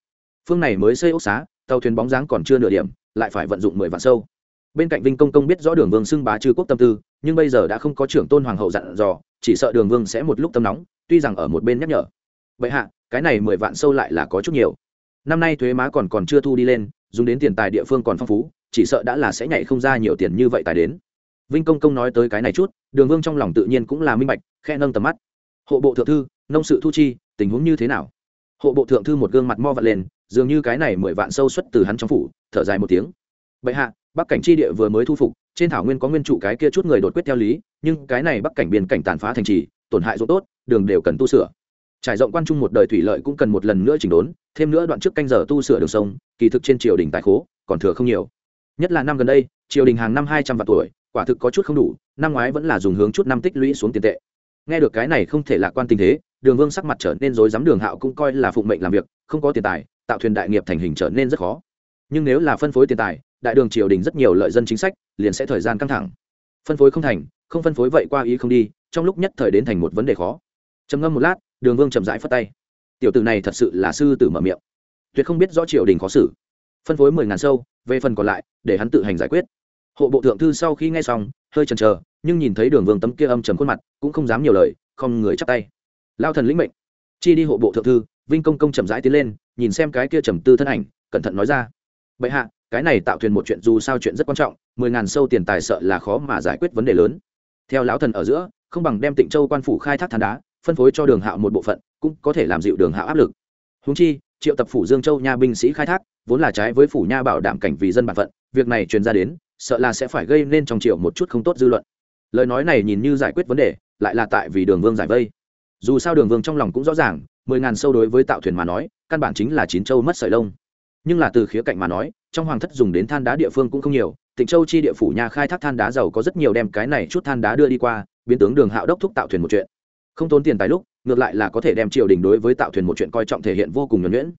Phương này mới xây ốc xá, tàu thuyền bóng dáng còn chưa nửa điểm, lại phải vận dụng mười vạn sâu. Bên cạnh vinh công công biết rõ đường vương xưng bá chư quốc tâm tư, nhưng bây giờ đã không có trưởng tôn hoàng hậu dặn dò, chỉ sợ đường vương sẽ một lúc tâm nóng, tuy rằng ở một bên nhắc nhở vậy hạ, cái này mười vạn sâu lại là có chút nhiều. Năm nay thuế má còn còn chưa thu đi lên, dùng đến tiền tài địa phương còn phong phú, chỉ sợ đã là sẽ nhảy không ra nhiều tiền như vậy tài đến. Vinh công công nói tới cái này chút, đường vương trong lòng tự nhiên cũng là minh bạch khe nâng tầm mắt. Hộ bộ thượng thư, nông sự thu chi, tình huống như thế nào? Hộ bộ thượng thư một gương mặt mo vật lên, dường như cái này mười vạn sâu xuất từ hắn trong phủ, thở dài một tiếng. Bệ hạ, bắc cảnh tri địa vừa mới thu phục, trên thảo nguyên có nguyên trụ cái kia chút người đột quyết theo lý, nhưng cái này bắc cảnh biên cảnh tàn phá thành trì, tổn hại ruộng tốt, đường đều cần tu sửa trải rộng quan trung một đời thủy lợi cũng cần một lần nữa chỉnh đốn, thêm nữa đoạn trước canh giờ tu sửa đường sông, kỳ thực trên triều đình tài khố còn thừa không nhiều. Nhất là năm gần đây, triều đình hàng năm hai trăm vạn tuổi, quả thực có chút không đủ, năm ngoái vẫn là dùng hướng chút năm tích lũy xuống tiền tệ. Nghe được cái này không thể lạc quan tình thế, đường vương sắc mặt trở nên rối rắm đường hạo cũng coi là phụng mệnh làm việc, không có tiền tài, tạo thuyền đại nghiệp thành hình trở nên rất khó. Nhưng nếu là phân phối tiền tài, đại đường triều đình rất nhiều lợi dân chính sách, liền sẽ thời gian căng thẳng. Phân phối không thành, không phân phối vậy qua ý không đi, trong lúc nhất thời đến thành một vấn đề khó. Trầm ngâm một lát đường vương chậm rãi phất tay. Tiểu tử này thật sự là sư tử mở miệng. Tuyệt không biết rõ triều đình khó xử. Phân phối mười ngàn sâu, về phần còn lại, để hắn tự hành giải quyết. Hộ bộ thượng thư sau khi nghe xong, hơi chần chờ, nhưng nhìn thấy đường vương tấm kia âm trầm khuôn mặt, cũng không dám nhiều lời, không người chắp tay. Lao thần lĩnh mệnh. Chi đi hộ bộ thượng thư, vinh công công chậm rãi tiến lên, nhìn xem cái kia trầm tư thân ảnh, cẩn thận nói ra. Bệ hạ, cái này tạo thuyền một chuyện dù sao chuyện rất quan trọng, mười ngàn sâu tiền tài sợ là khó mà giải quyết vấn đề lớn. Theo lão thần ở giữa, không bằng đem tịnh châu quan phủ khai thác than đá phân phối cho đường hạo một bộ phận, cũng có thể làm dịu đường hạo áp lực. Húng chi, triệu tập phủ dương châu nha binh sĩ khai thác, vốn là trái với phủ nha bảo đảm cảnh vì dân bản phận, việc này truyền ra đến, sợ là sẽ phải gây nên trong triệu một chút không tốt dư luận. Lời nói này nhìn như giải quyết vấn đề, lại là tại vì đường vương giải vây. Dù sao đường vương trong lòng cũng rõ ràng, mười ngàn sâu đối với tạo thuyền mà nói, căn bản chính là chín châu mất sợi lông. Nhưng là từ khía cạnh mà nói, trong hoàng thất dùng đến than đá địa phương cũng không nhiều, tịnh châu chi địa phủ nhà khai thác than đá giàu có rất nhiều đem cái này chút than đá đưa đi qua, biến tướng đường hạo đốc thúc tạo thuyền một chuyện không tốn tiền tài lúc, ngược lại là có thể đem triều đình đối với tạo thuyền một chuyện coi trọng thể hiện vô cùng nhuẩn nhuyễn.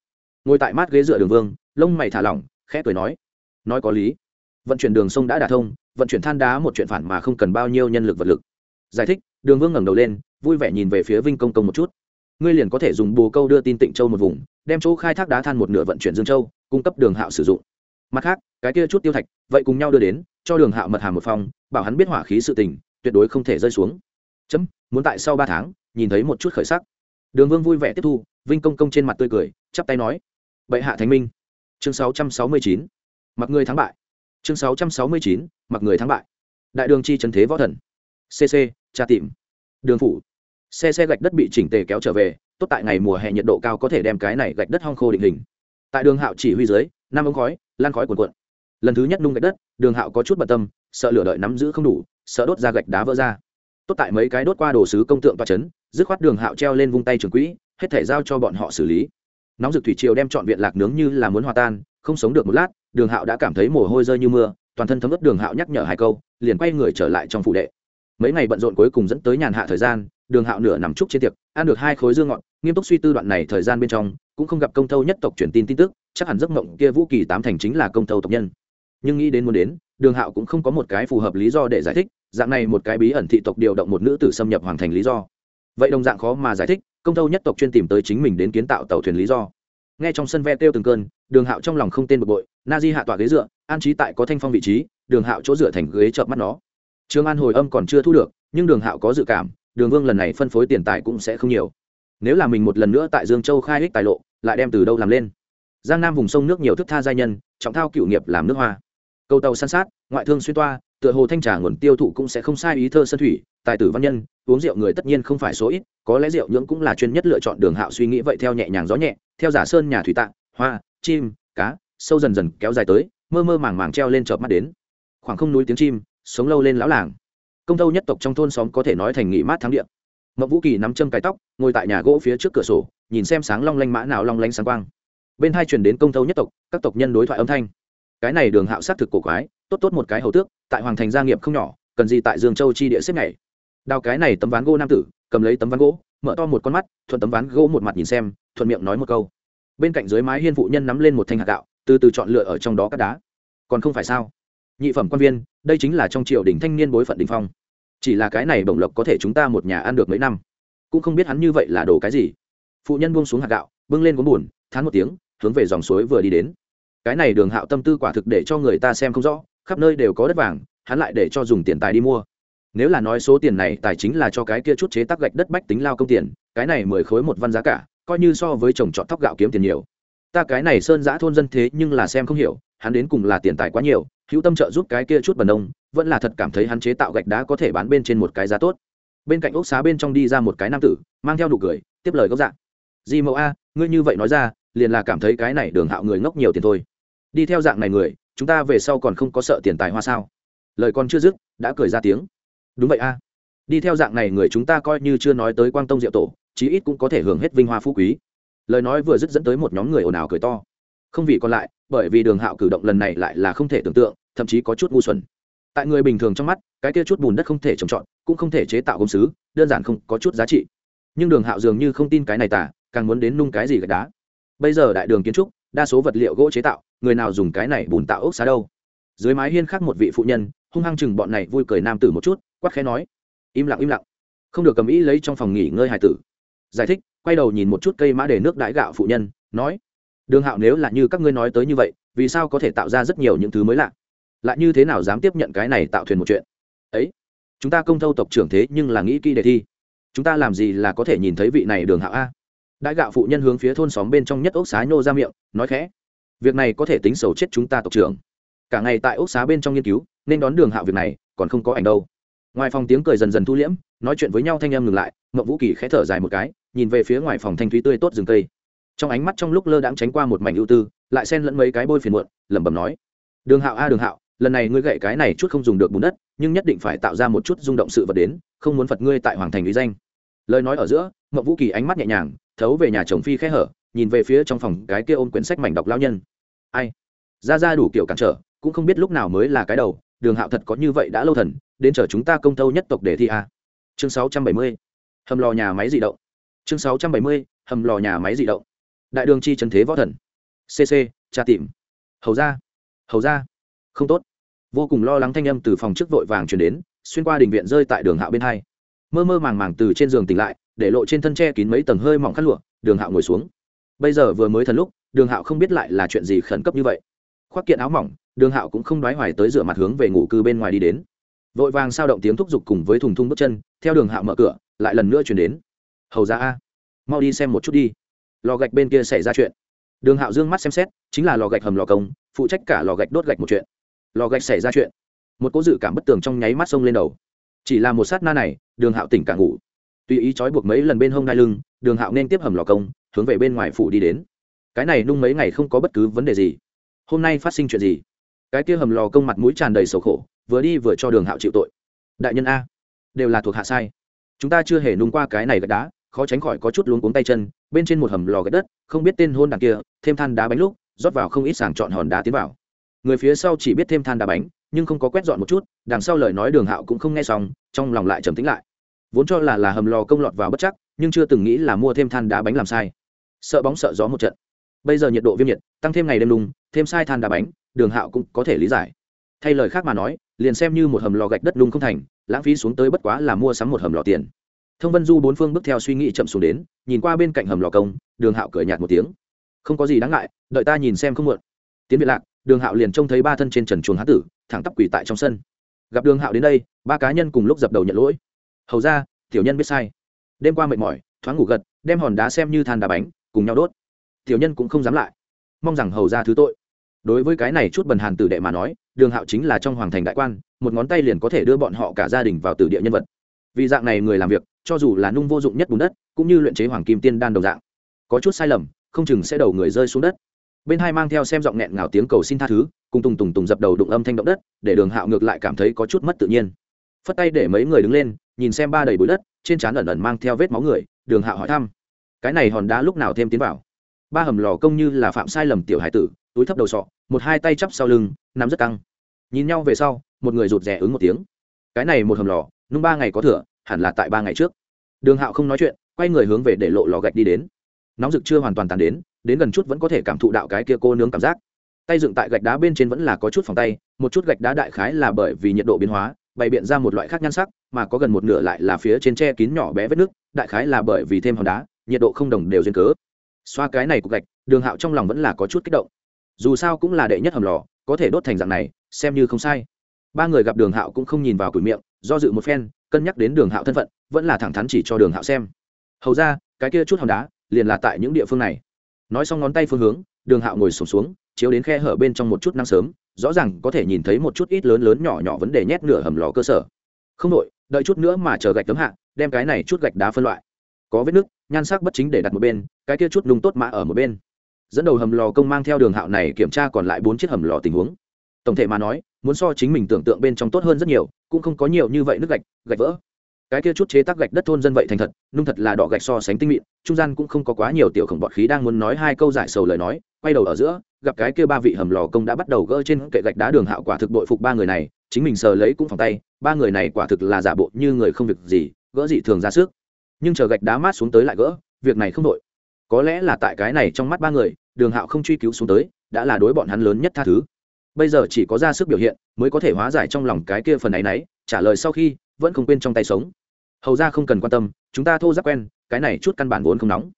Ngồi tại mát ghế dựa đường vương, lông mày thả lỏng, khẽ cười nói nói có lý. Vận chuyển đường sông đã đả thông, vận chuyển than đá một chuyện phản mà không cần bao nhiêu nhân lực vật lực. Giải thích, đường vương ngẩng đầu lên, vui vẻ nhìn về phía vinh công công một chút. Ngươi liền có thể dùng bồ câu đưa tin tịnh châu một vùng, đem chỗ khai thác đá than một nửa vận chuyển dương châu, cung cấp đường hạo sử dụng. Mặt khác, cái kia chút tiêu thạch, vậy cùng nhau đưa đến, cho đường hạo mật hàm một phòng, bảo hắn biết hỏa khí sự tình, tuyệt đối không thể rơi xuống. Chấm muốn tại sau ba tháng, nhìn thấy một chút khởi sắc. Đường vương vui vẻ tiếp thu, vinh công công trên mặt tươi cười, chắp tay nói, bệ hạ thánh minh. Chương sáu trăm sáu mươi chín, mặc người thắng bại. Chương sáu trăm sáu mươi chín, mặc người thắng bại. Đại đường chi trần thế võ thần. Cc tra tìm. Đường phủ. Xe xe gạch đất bị chỉnh tề kéo trở về, tốt tại ngày mùa hè nhiệt độ cao có thể đem cái này gạch đất hong khô định hình. Tại đường hạo chỉ huy dưới, năm ống khói, lan khói cuồn cuộn. Lần thứ nhất nung gạch đất, đường hạo có chút bận tâm, sợ lửa đợi nắm giữ không đủ, sợ đốt ra gạch đá vỡ ra tốt tại mấy cái đốt qua đồ sứ công tượng toa chấn, dứt khoát đường hạo treo lên vung tay trường quỹ, hết thể giao cho bọn họ xử lý. Nóng rực thủy triều đem trọn viện lạc nướng như là muốn hòa tan, không sống được một lát, đường hạo đã cảm thấy mồ hôi rơi như mưa, toàn thân thấm ướt đường hạo nhắc nhở hai câu, liền quay người trở lại trong phủ đệ. Mấy ngày bận rộn cuối cùng dẫn tới nhàn hạ thời gian, đường hạo nửa nằm trúc trên tiệc, ăn được hai khối dương ngọt, nghiêm túc suy tư đoạn này thời gian bên trong, cũng không gặp công thâu nhất tộc truyền tin tin tức, chắc hẳn giấc mộng kia vũ kỳ tám thành chính là công thâu tộc nhân. Nhưng nghĩ đến muốn đến, đường hạo cũng không có một cái phù hợp lý do để giải thích dạng này một cái bí ẩn thị tộc điều động một nữ tử xâm nhập hoàng thành lý do. Vậy đồng dạng khó mà giải thích, công thâu nhất tộc chuyên tìm tới chính mình đến kiến tạo tàu thuyền lý do. Nghe trong sân ve kêu từng cơn, đường hạo trong lòng không tên bực bội na di hạ tọa ghế dựa, an trí tại có thanh phong vị trí, đường hạo chỗ dựa thành ghế chợp mắt nó. Trường an hồi âm còn chưa thu được, nhưng đường hạo có dự cảm, đường vương lần này phân phối tiền tài cũng sẽ không nhiều. Nếu là mình một lần nữa tại dương châu khai ích tài lộ, lại đem từ đâu làm lên? Giang nam vùng sông nước nhiều thức tha giai nhân, trọng thao cựu nghiệp làm nước hoa. Câu tàu san sát ngoại thương xuyên toa, tựa hồ thanh trà nguồn tiêu thụ cũng sẽ không sai ý thơ sân thủy, tài tử văn nhân, uống rượu người tất nhiên không phải số ít, có lẽ rượu nhưỡng cũng là chuyên nhất lựa chọn đường hạo suy nghĩ vậy theo nhẹ nhàng gió nhẹ, theo giả sơn nhà thủy tạng, hoa, chim, cá, sâu dần dần kéo dài tới, mơ mơ màng màng treo lên chợp mắt đến. Khoảng không núi tiếng chim, sống lâu lên lão làng. Công tâu nhất tộc trong thôn xóm có thể nói thành nghỉ mát thắng điện mậu vũ kỳ nắm châm cái tóc, ngồi tại nhà gỗ phía trước cửa sổ, nhìn xem sáng long lanh mã nào long lanh sáng quang. Bên hai chuyển đến công tâu nhất tộc, các tộc nhân đối thoại âm thanh. Cái này đường hạo xác thực cổ quái tốt tốt một cái hầu tước, tại hoàng thành gia nghiệp không nhỏ, cần gì tại dương châu chi địa xếp này đào cái này tấm ván gỗ nam tử, cầm lấy tấm ván gỗ, mở to một con mắt, thuận tấm ván gỗ một mặt nhìn xem, thuận miệng nói một câu. Bên cạnh dưới mái hiên phụ nhân nắm lên một thanh hạt gạo, từ từ chọn lựa ở trong đó các đá. Còn không phải sao? Nhị phẩm quan viên, đây chính là trong triều đình thanh niên bối phận đình phong. Chỉ là cái này bổng lộc có thể chúng ta một nhà ăn được mấy năm. Cũng không biết hắn như vậy là đồ cái gì. Phụ nhân buông xuống hạt gạo, bưng lên gốm buồn, thán một tiếng, hướng về dòng suối vừa đi đến. Cái này đường hạo tâm tư quả thực để cho người ta xem không rõ khắp nơi đều có đất vàng, hắn lại để cho dùng tiền tài đi mua. Nếu là nói số tiền này tài chính là cho cái kia chút chế tác gạch đất bách tính lao công tiền, cái này mười khối một văn giá cả, coi như so với trồng trọt thóc gạo kiếm tiền nhiều. Ta cái này sơn giã thôn dân thế nhưng là xem không hiểu, hắn đến cùng là tiền tài quá nhiều, hữu tâm trợ giúp cái kia chút bần ông, vẫn là thật cảm thấy hắn chế tạo gạch đá có thể bán bên trên một cái giá tốt. Bên cạnh ốc xá bên trong đi ra một cái nam tử, mang theo nụ cười, tiếp lời gốc dạng di mẫu a, ngươi như vậy nói ra, liền là cảm thấy cái này đường hạo người ngốc nhiều tiền thôi. Đi theo dạng này người chúng ta về sau còn không có sợ tiền tài hoa sao? Lời còn chưa dứt, đã cười ra tiếng. Đúng vậy a. Đi theo dạng này người chúng ta coi như chưa nói tới quang tông diệu tổ, chí ít cũng có thể hưởng hết vinh hoa phú quý. Lời nói vừa dứt dẫn tới một nhóm người ồn ào cười to. Không vì còn lại, bởi vì đường hạo cử động lần này lại là không thể tưởng tượng, thậm chí có chút ngu xuẩn. Tại người bình thường trong mắt, cái kia chút bùn đất không thể trồng trọt, cũng không thể chế tạo gốm sứ, đơn giản không có chút giá trị. Nhưng đường hạo dường như không tin cái này tả càng muốn đến nung cái gì gạch đá. Bây giờ đại đường kiến trúc đa số vật liệu gỗ chế tạo, người nào dùng cái này bùn tạo ốc xá đâu. Dưới mái hiên khác một vị phụ nhân, hung hăng chừng bọn này vui cười nam tử một chút, quát khẽ nói, im lặng im lặng. Không được cầm ý lấy trong phòng nghỉ ngơi hài tử. Giải thích, quay đầu nhìn một chút cây mã để nước đãi gạo phụ nhân, nói, đường hạo nếu là như các ngươi nói tới như vậy, vì sao có thể tạo ra rất nhiều những thứ mới lạ? Lại như thế nào dám tiếp nhận cái này tạo thuyền một chuyện? Ấy, chúng ta công thâu tộc trưởng thế nhưng là nghĩ kỹ đề thi. Chúng ta làm gì là có thể nhìn thấy vị này đường hạo a? Đại gạo phụ nhân hướng phía thôn xóm bên trong nhất ốc xá nhô ra miệng, nói khẽ, việc này có thể tính sầu chết chúng ta tộc trưởng. Cả ngày tại ốc xá bên trong nghiên cứu, nên đón đường hạo việc này, còn không có ảnh đâu. Ngoài phòng tiếng cười dần dần thu liễm, nói chuyện với nhau thanh em ngừng lại, mậu vũ kỳ khẽ thở dài một cái, nhìn về phía ngoài phòng thanh thúy tươi tốt rừng cây. Trong ánh mắt trong lúc lơ đãng tránh qua một mảnh ưu tư, lại xen lẫn mấy cái bôi phiền muộn, lẩm bẩm nói, đường hạo a, đường hạo, lần này ngươi gậy cái này chút không dùng được bùn đất, nhưng nhất định phải tạo ra một chút rung động sự vật đến, không muốn phật ngươi tại hoàng thành lý danh. Lời nói ở giữa, mậu vũ kỳ ánh mắt nhẹ nhàng thấu về nhà chồng phi khẽ hở, nhìn về phía trong phòng cái kia ôm quyển sách mảnh đọc lao nhân. Ai? Ra ra đủ kiểu cản trở, cũng không biết lúc nào mới là cái đầu, đường hạo thật có như vậy đã lâu thần, đến chờ chúng ta công tâu nhất tộc để thi a chương sáu trăm bảy mươi, hầm lò nhà máy di động. Chương sáu trăm bảy mươi, hầm lò nhà máy di động. Đại đường chi trần thế võ thần. Cc tra tìm. Hầu ra. Hầu ra. Không tốt. Vô cùng lo lắng thanh âm từ phòng trước vội vàng chuyển đến, xuyên qua đình viện rơi tại đường hạo bên hai. Mơ mơ màng màng từ trên giường tỉnh lại để lộ trên thân tre kín mấy tầng hơi mỏng khát lụa, đường hạo ngồi xuống. Bây giờ vừa mới thần lúc, đường hạo không biết lại là chuyện gì khẩn cấp như vậy. Khoác kiện áo mỏng, đường hạo cũng không đoái hoài tới rửa mặt hướng về ngủ cư bên ngoài đi đến. Vội vàng sao động tiếng thúc giục cùng với thùng thung bước chân, theo đường hạo mở cửa, lại lần nữa chuyển đến. Hầu ra a, mau đi xem một chút đi. Lò gạch bên kia xảy ra chuyện. Đường hạo dương mắt xem xét, chính là lò gạch hầm lò công, phụ trách cả lò gạch đốt gạch một chuyện. Lò gạch xảy ra chuyện. Một cố dự cảm bất tường trong nháy mắt sông lên đầu. Chỉ là một sát na này, đường hạo tỉnh cả ngủ tùy ý trói buộc mấy lần bên hông đai lưng, đường hạo nên tiếp hầm lò công, hướng về bên ngoài phủ đi đến. Cái này nung mấy ngày không có bất cứ vấn đề gì. Hôm nay phát sinh chuyện gì? Cái kia hầm lò công mặt mũi tràn đầy sầu khổ, vừa đi vừa cho đường hạo chịu tội. Đại nhân a, đều là thuộc hạ sai. Chúng ta chưa hề nung qua cái này gạch đá, khó tránh khỏi có chút luống cuống tay chân, bên trên một hầm lò gạch đất, không biết tên hôn đằng kia, thêm than đá bánh lúc, rót vào không ít sàng chọn hòn đá tiến vào. Người phía sau chỉ biết thêm than đá bánh, nhưng không có quét dọn một chút, đằng sau lời nói đường hạo cũng không nghe xong, trong lòng lại trầm tính lại vốn cho là là hầm lò công lọt vào bất chắc, nhưng chưa từng nghĩ là mua thêm than đá bánh làm sai. Sợ bóng sợ gió một trận. Bây giờ nhiệt độ viêm nhiệt, tăng thêm ngày đêm lùng thêm sai than đá bánh, đường hạo cũng có thể lý giải. Thay lời khác mà nói, liền xem như một hầm lò gạch đất lung không thành, lãng phí xuống tới bất quá là mua sắm một hầm lò tiền. Thông vân du bốn phương bước theo suy nghĩ chậm xuống đến, nhìn qua bên cạnh hầm lò công, đường hạo cười nhạt một tiếng. Không có gì đáng ngại, đợi ta nhìn xem không muộn. Tiến biệt lạc, đường hạo liền trông thấy ba thân trên trần chuồng há tử, thẳng tắp quỷ tại trong sân. Gặp đường hạo đến đây, ba cá nhân cùng lúc dập đầu nhận lỗi hầu ra, tiểu nhân biết sai. Đêm qua mệt mỏi, thoáng ngủ gật, đem hòn đá xem như than đá bánh, cùng nhau đốt. Tiểu nhân cũng không dám lại. Mong rằng hầu ra thứ tội. Đối với cái này chút bần hàn tử đệ mà nói, đường hạo chính là trong hoàng thành đại quan, một ngón tay liền có thể đưa bọn họ cả gia đình vào tử địa nhân vật. Vì dạng này người làm việc, cho dù là nung vô dụng nhất bùn đất, cũng như luyện chế hoàng kim tiên đan đồng dạng. Có chút sai lầm, không chừng sẽ đầu người rơi xuống đất. Bên hai mang theo xem giọng nghẹn ngào tiếng cầu xin tha thứ, cùng tùng tùng tùng dập đầu đụng âm thanh động đất, để đường hạo ngược lại cảm thấy có chút mất tự nhiên. Phất tay để mấy người đứng lên nhìn xem ba đầy bụi đất, trên trán ẩn ẩn mang theo vết máu người, đường hạo hỏi thăm. Cái này hòn đá lúc nào thêm tiến vào? Ba hầm lò công như là phạm sai lầm tiểu hải tử, túi thấp đầu sọ, một hai tay chắp sau lưng, nắm rất căng. Nhìn nhau về sau, một người rụt rè ứng một tiếng. Cái này một hầm lò, nung ba ngày có thửa hẳn là tại ba ngày trước. Đường hạo không nói chuyện, quay người hướng về để lộ lò gạch đi đến. Nóng rực chưa hoàn toàn tàn đến đến gần chút vẫn có thể cảm thụ đạo cái kia cô nướng cảm giác. Tay dựng tại gạch đá bên trên vẫn là có chút phòng tay, một chút gạch đá đại khái là bởi vì nhiệt độ biến hóa, bày biện ra một loại khác nhan sắc mà có gần một nửa lại là phía trên tre kín nhỏ bé vết nước đại khái là bởi vì thêm hòn đá nhiệt độ không đồng đều duyên cớ. Xoa cái này cục gạch đường hạo trong lòng vẫn là có chút kích động. Dù sao cũng là đệ nhất hầm lò có thể đốt thành dạng này xem như không sai. Ba người gặp đường hạo cũng không nhìn vào cửa miệng do dự một phen cân nhắc đến đường hạo thân phận vẫn là thẳng thắn chỉ cho đường hạo xem. Hầu ra cái kia chút hòn đá liền là tại những địa phương này. Nói xong ngón tay phương hướng đường hạo ngồi sụp xuống, xuống chiếu đến khe hở bên trong một chút năng sớm rõ ràng có thể nhìn thấy một chút ít lớn lớn nhỏ nhỏ vấn đề nhét nửa hầm lò cơ sở. Không đội đợi chút nữa mà chờ gạch tấm hạ, đem cái này chút gạch đá phân loại. Có vết nước nhan sắc bất chính để đặt một bên, cái kia chút nung tốt mã ở một bên. Dẫn đầu hầm lò công mang theo đường hạo này kiểm tra còn lại bốn chiếc hầm lò tình huống. Tổng thể mà nói, muốn so chính mình tưởng tượng bên trong tốt hơn rất nhiều, cũng không có nhiều như vậy nước gạch gạch vỡ. Cái kia chút chế tác gạch đất thôn dân vậy thành thật, nung thật là đỏ gạch so sánh tinh mịn, trung gian cũng không có quá nhiều tiểu khổng bọt khí đang muốn nói hai câu giải sầu lời nói, quay đầu ở giữa gặp cái kia ba vị hầm lò công đã bắt đầu gỡ trên kệ gạch đá đường hạo quả thực đội phục ba người này, chính mình sờ lấy cũng phòng tay, ba người này quả thực là giả bộ như người không việc gì, gỡ dị thường ra sức. Nhưng chờ gạch đá mát xuống tới lại gỡ, việc này không đội. Có lẽ là tại cái này trong mắt ba người, đường hạo không truy cứu xuống tới, đã là đối bọn hắn lớn nhất tha thứ. Bây giờ chỉ có ra sức biểu hiện, mới có thể hóa giải trong lòng cái kia phần ấ nấy trả lời sau khi, vẫn không quên trong tay sống. Hầu ra không cần quan tâm, chúng ta thô giác quen, cái này chút căn bản vốn không nóng.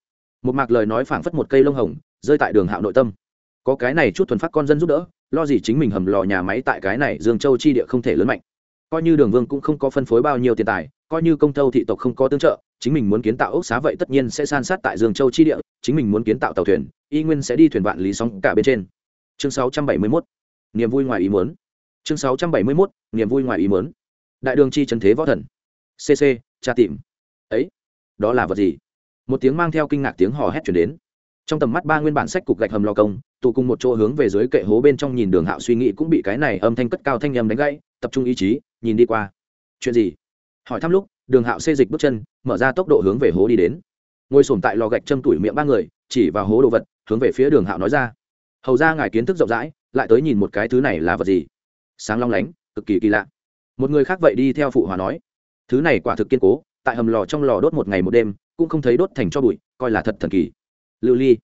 Một mạc lời nói phảng phất một cây lông hồng, rơi tại đường hạo nội tâm có cái này chút thuần phát con dân giúp đỡ, lo gì chính mình hầm lò nhà máy tại cái này dương châu chi địa không thể lớn mạnh. Coi như đường vương cũng không có phân phối bao nhiêu tiền tài, coi như công tâu thị tộc không có tương trợ, chính mình muốn kiến tạo ốc xá vậy tất nhiên sẽ san sát tại dương châu chi địa, chính mình muốn kiến tạo tàu thuyền, y nguyên sẽ đi thuyền vạn lý sóng cả bên trên. Chương 671. niềm vui ngoài ý muốn. Chương 671. niềm vui ngoài ý muốn. Đại đường chi trần thế võ thần. Cc tra tìm. Ấy, đó là vật gì? Một tiếng mang theo kinh ngạc tiếng hò hét chuyển đến trong tầm mắt ba nguyên bản sách cục gạch hầm lò công, tụ cùng một chỗ hướng về dưới kệ hố bên trong nhìn đường hạo suy nghĩ cũng bị cái này âm thanh cất cao thanh nhầm đánh gãy, tập trung ý chí, nhìn đi qua. Chuyện gì? Hỏi thăm lúc, đường hạo xê dịch bước chân, mở ra tốc độ hướng về hố đi đến. Ngồi sổm tại lò gạch châm tủi miệng ba người, chỉ vào hố đồ vật, hướng về phía đường hạo nói ra. Hầu ra ngài kiến thức rộng rãi, lại tới nhìn một cái thứ này là vật gì? Sáng long lánh, cực kỳ kỳ lạ. Một người khác vậy đi theo phụ hòa nói. Thứ này quả thực kiên cố, tại hầm lò trong lò đốt một ngày một đêm, cũng không thấy đốt thành cho bụi, coi là thật thần kỳ lưu ly.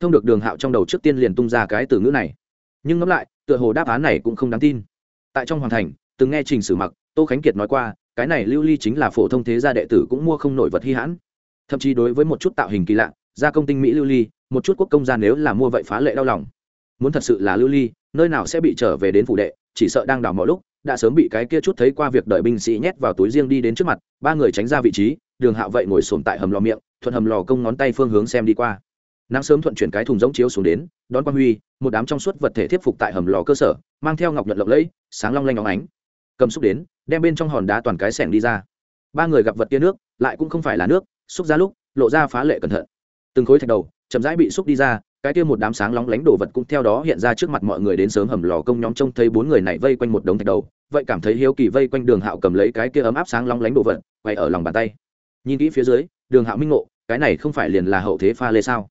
Thông được đường hạo trong đầu trước tiên liền tung ra cái từ ngữ này. Nhưng ngẫm lại, tựa hồ đáp án này cũng không đáng tin. Tại trong hoàng thành, từng nghe trình sử mặc, tô khánh kiệt nói qua, cái này lưu ly chính là phổ thông thế gia đệ tử cũng mua không nổi vật hy hãn. Thậm chí đối với một chút tạo hình kỳ lạ, gia công tinh mỹ lưu ly, một chút quốc công gia nếu là mua vậy phá lệ đau lòng. Muốn thật sự là lưu ly, nơi nào sẽ bị trở về đến phủ đệ, chỉ sợ đang đào mọi lúc, đã sớm bị cái kia chút thấy qua việc đợi binh sĩ nhét vào túi riêng đi đến trước mặt, ba người tránh ra vị trí, đường hạo vậy ngồi sồn tại hầm lò miệng, thuận hầm lò công ngón tay phương hướng xem đi qua nắng sớm thuận chuyển cái thùng giống chiếu xuống đến, đón quang huy, một đám trong suốt vật thể thiết phục tại hầm lò cơ sở, mang theo ngọc nhuận lộng lẫy, sáng long lanh óng ánh. Cầm xúc đến, đem bên trong hòn đá toàn cái sẻng đi ra. Ba người gặp vật tia nước, lại cũng không phải là nước, xúc ra lúc, lộ ra phá lệ cẩn thận. Từng khối thạch đầu, chậm rãi bị xúc đi ra, cái kia một đám sáng lóng lánh đồ vật cũng theo đó hiện ra trước mặt mọi người đến sớm hầm lò công nhóm trông thấy bốn người này vây quanh một đống thạch đầu, vậy cảm thấy hiếu kỳ vây quanh đường hạo cầm lấy cái kia ấm áp sáng lóng lánh đồ vật, quay ở lòng bàn tay. Nhìn kỹ phía dưới, đường hạo minh ngộ, cái này không phải liền là hậu thế pha lê sao?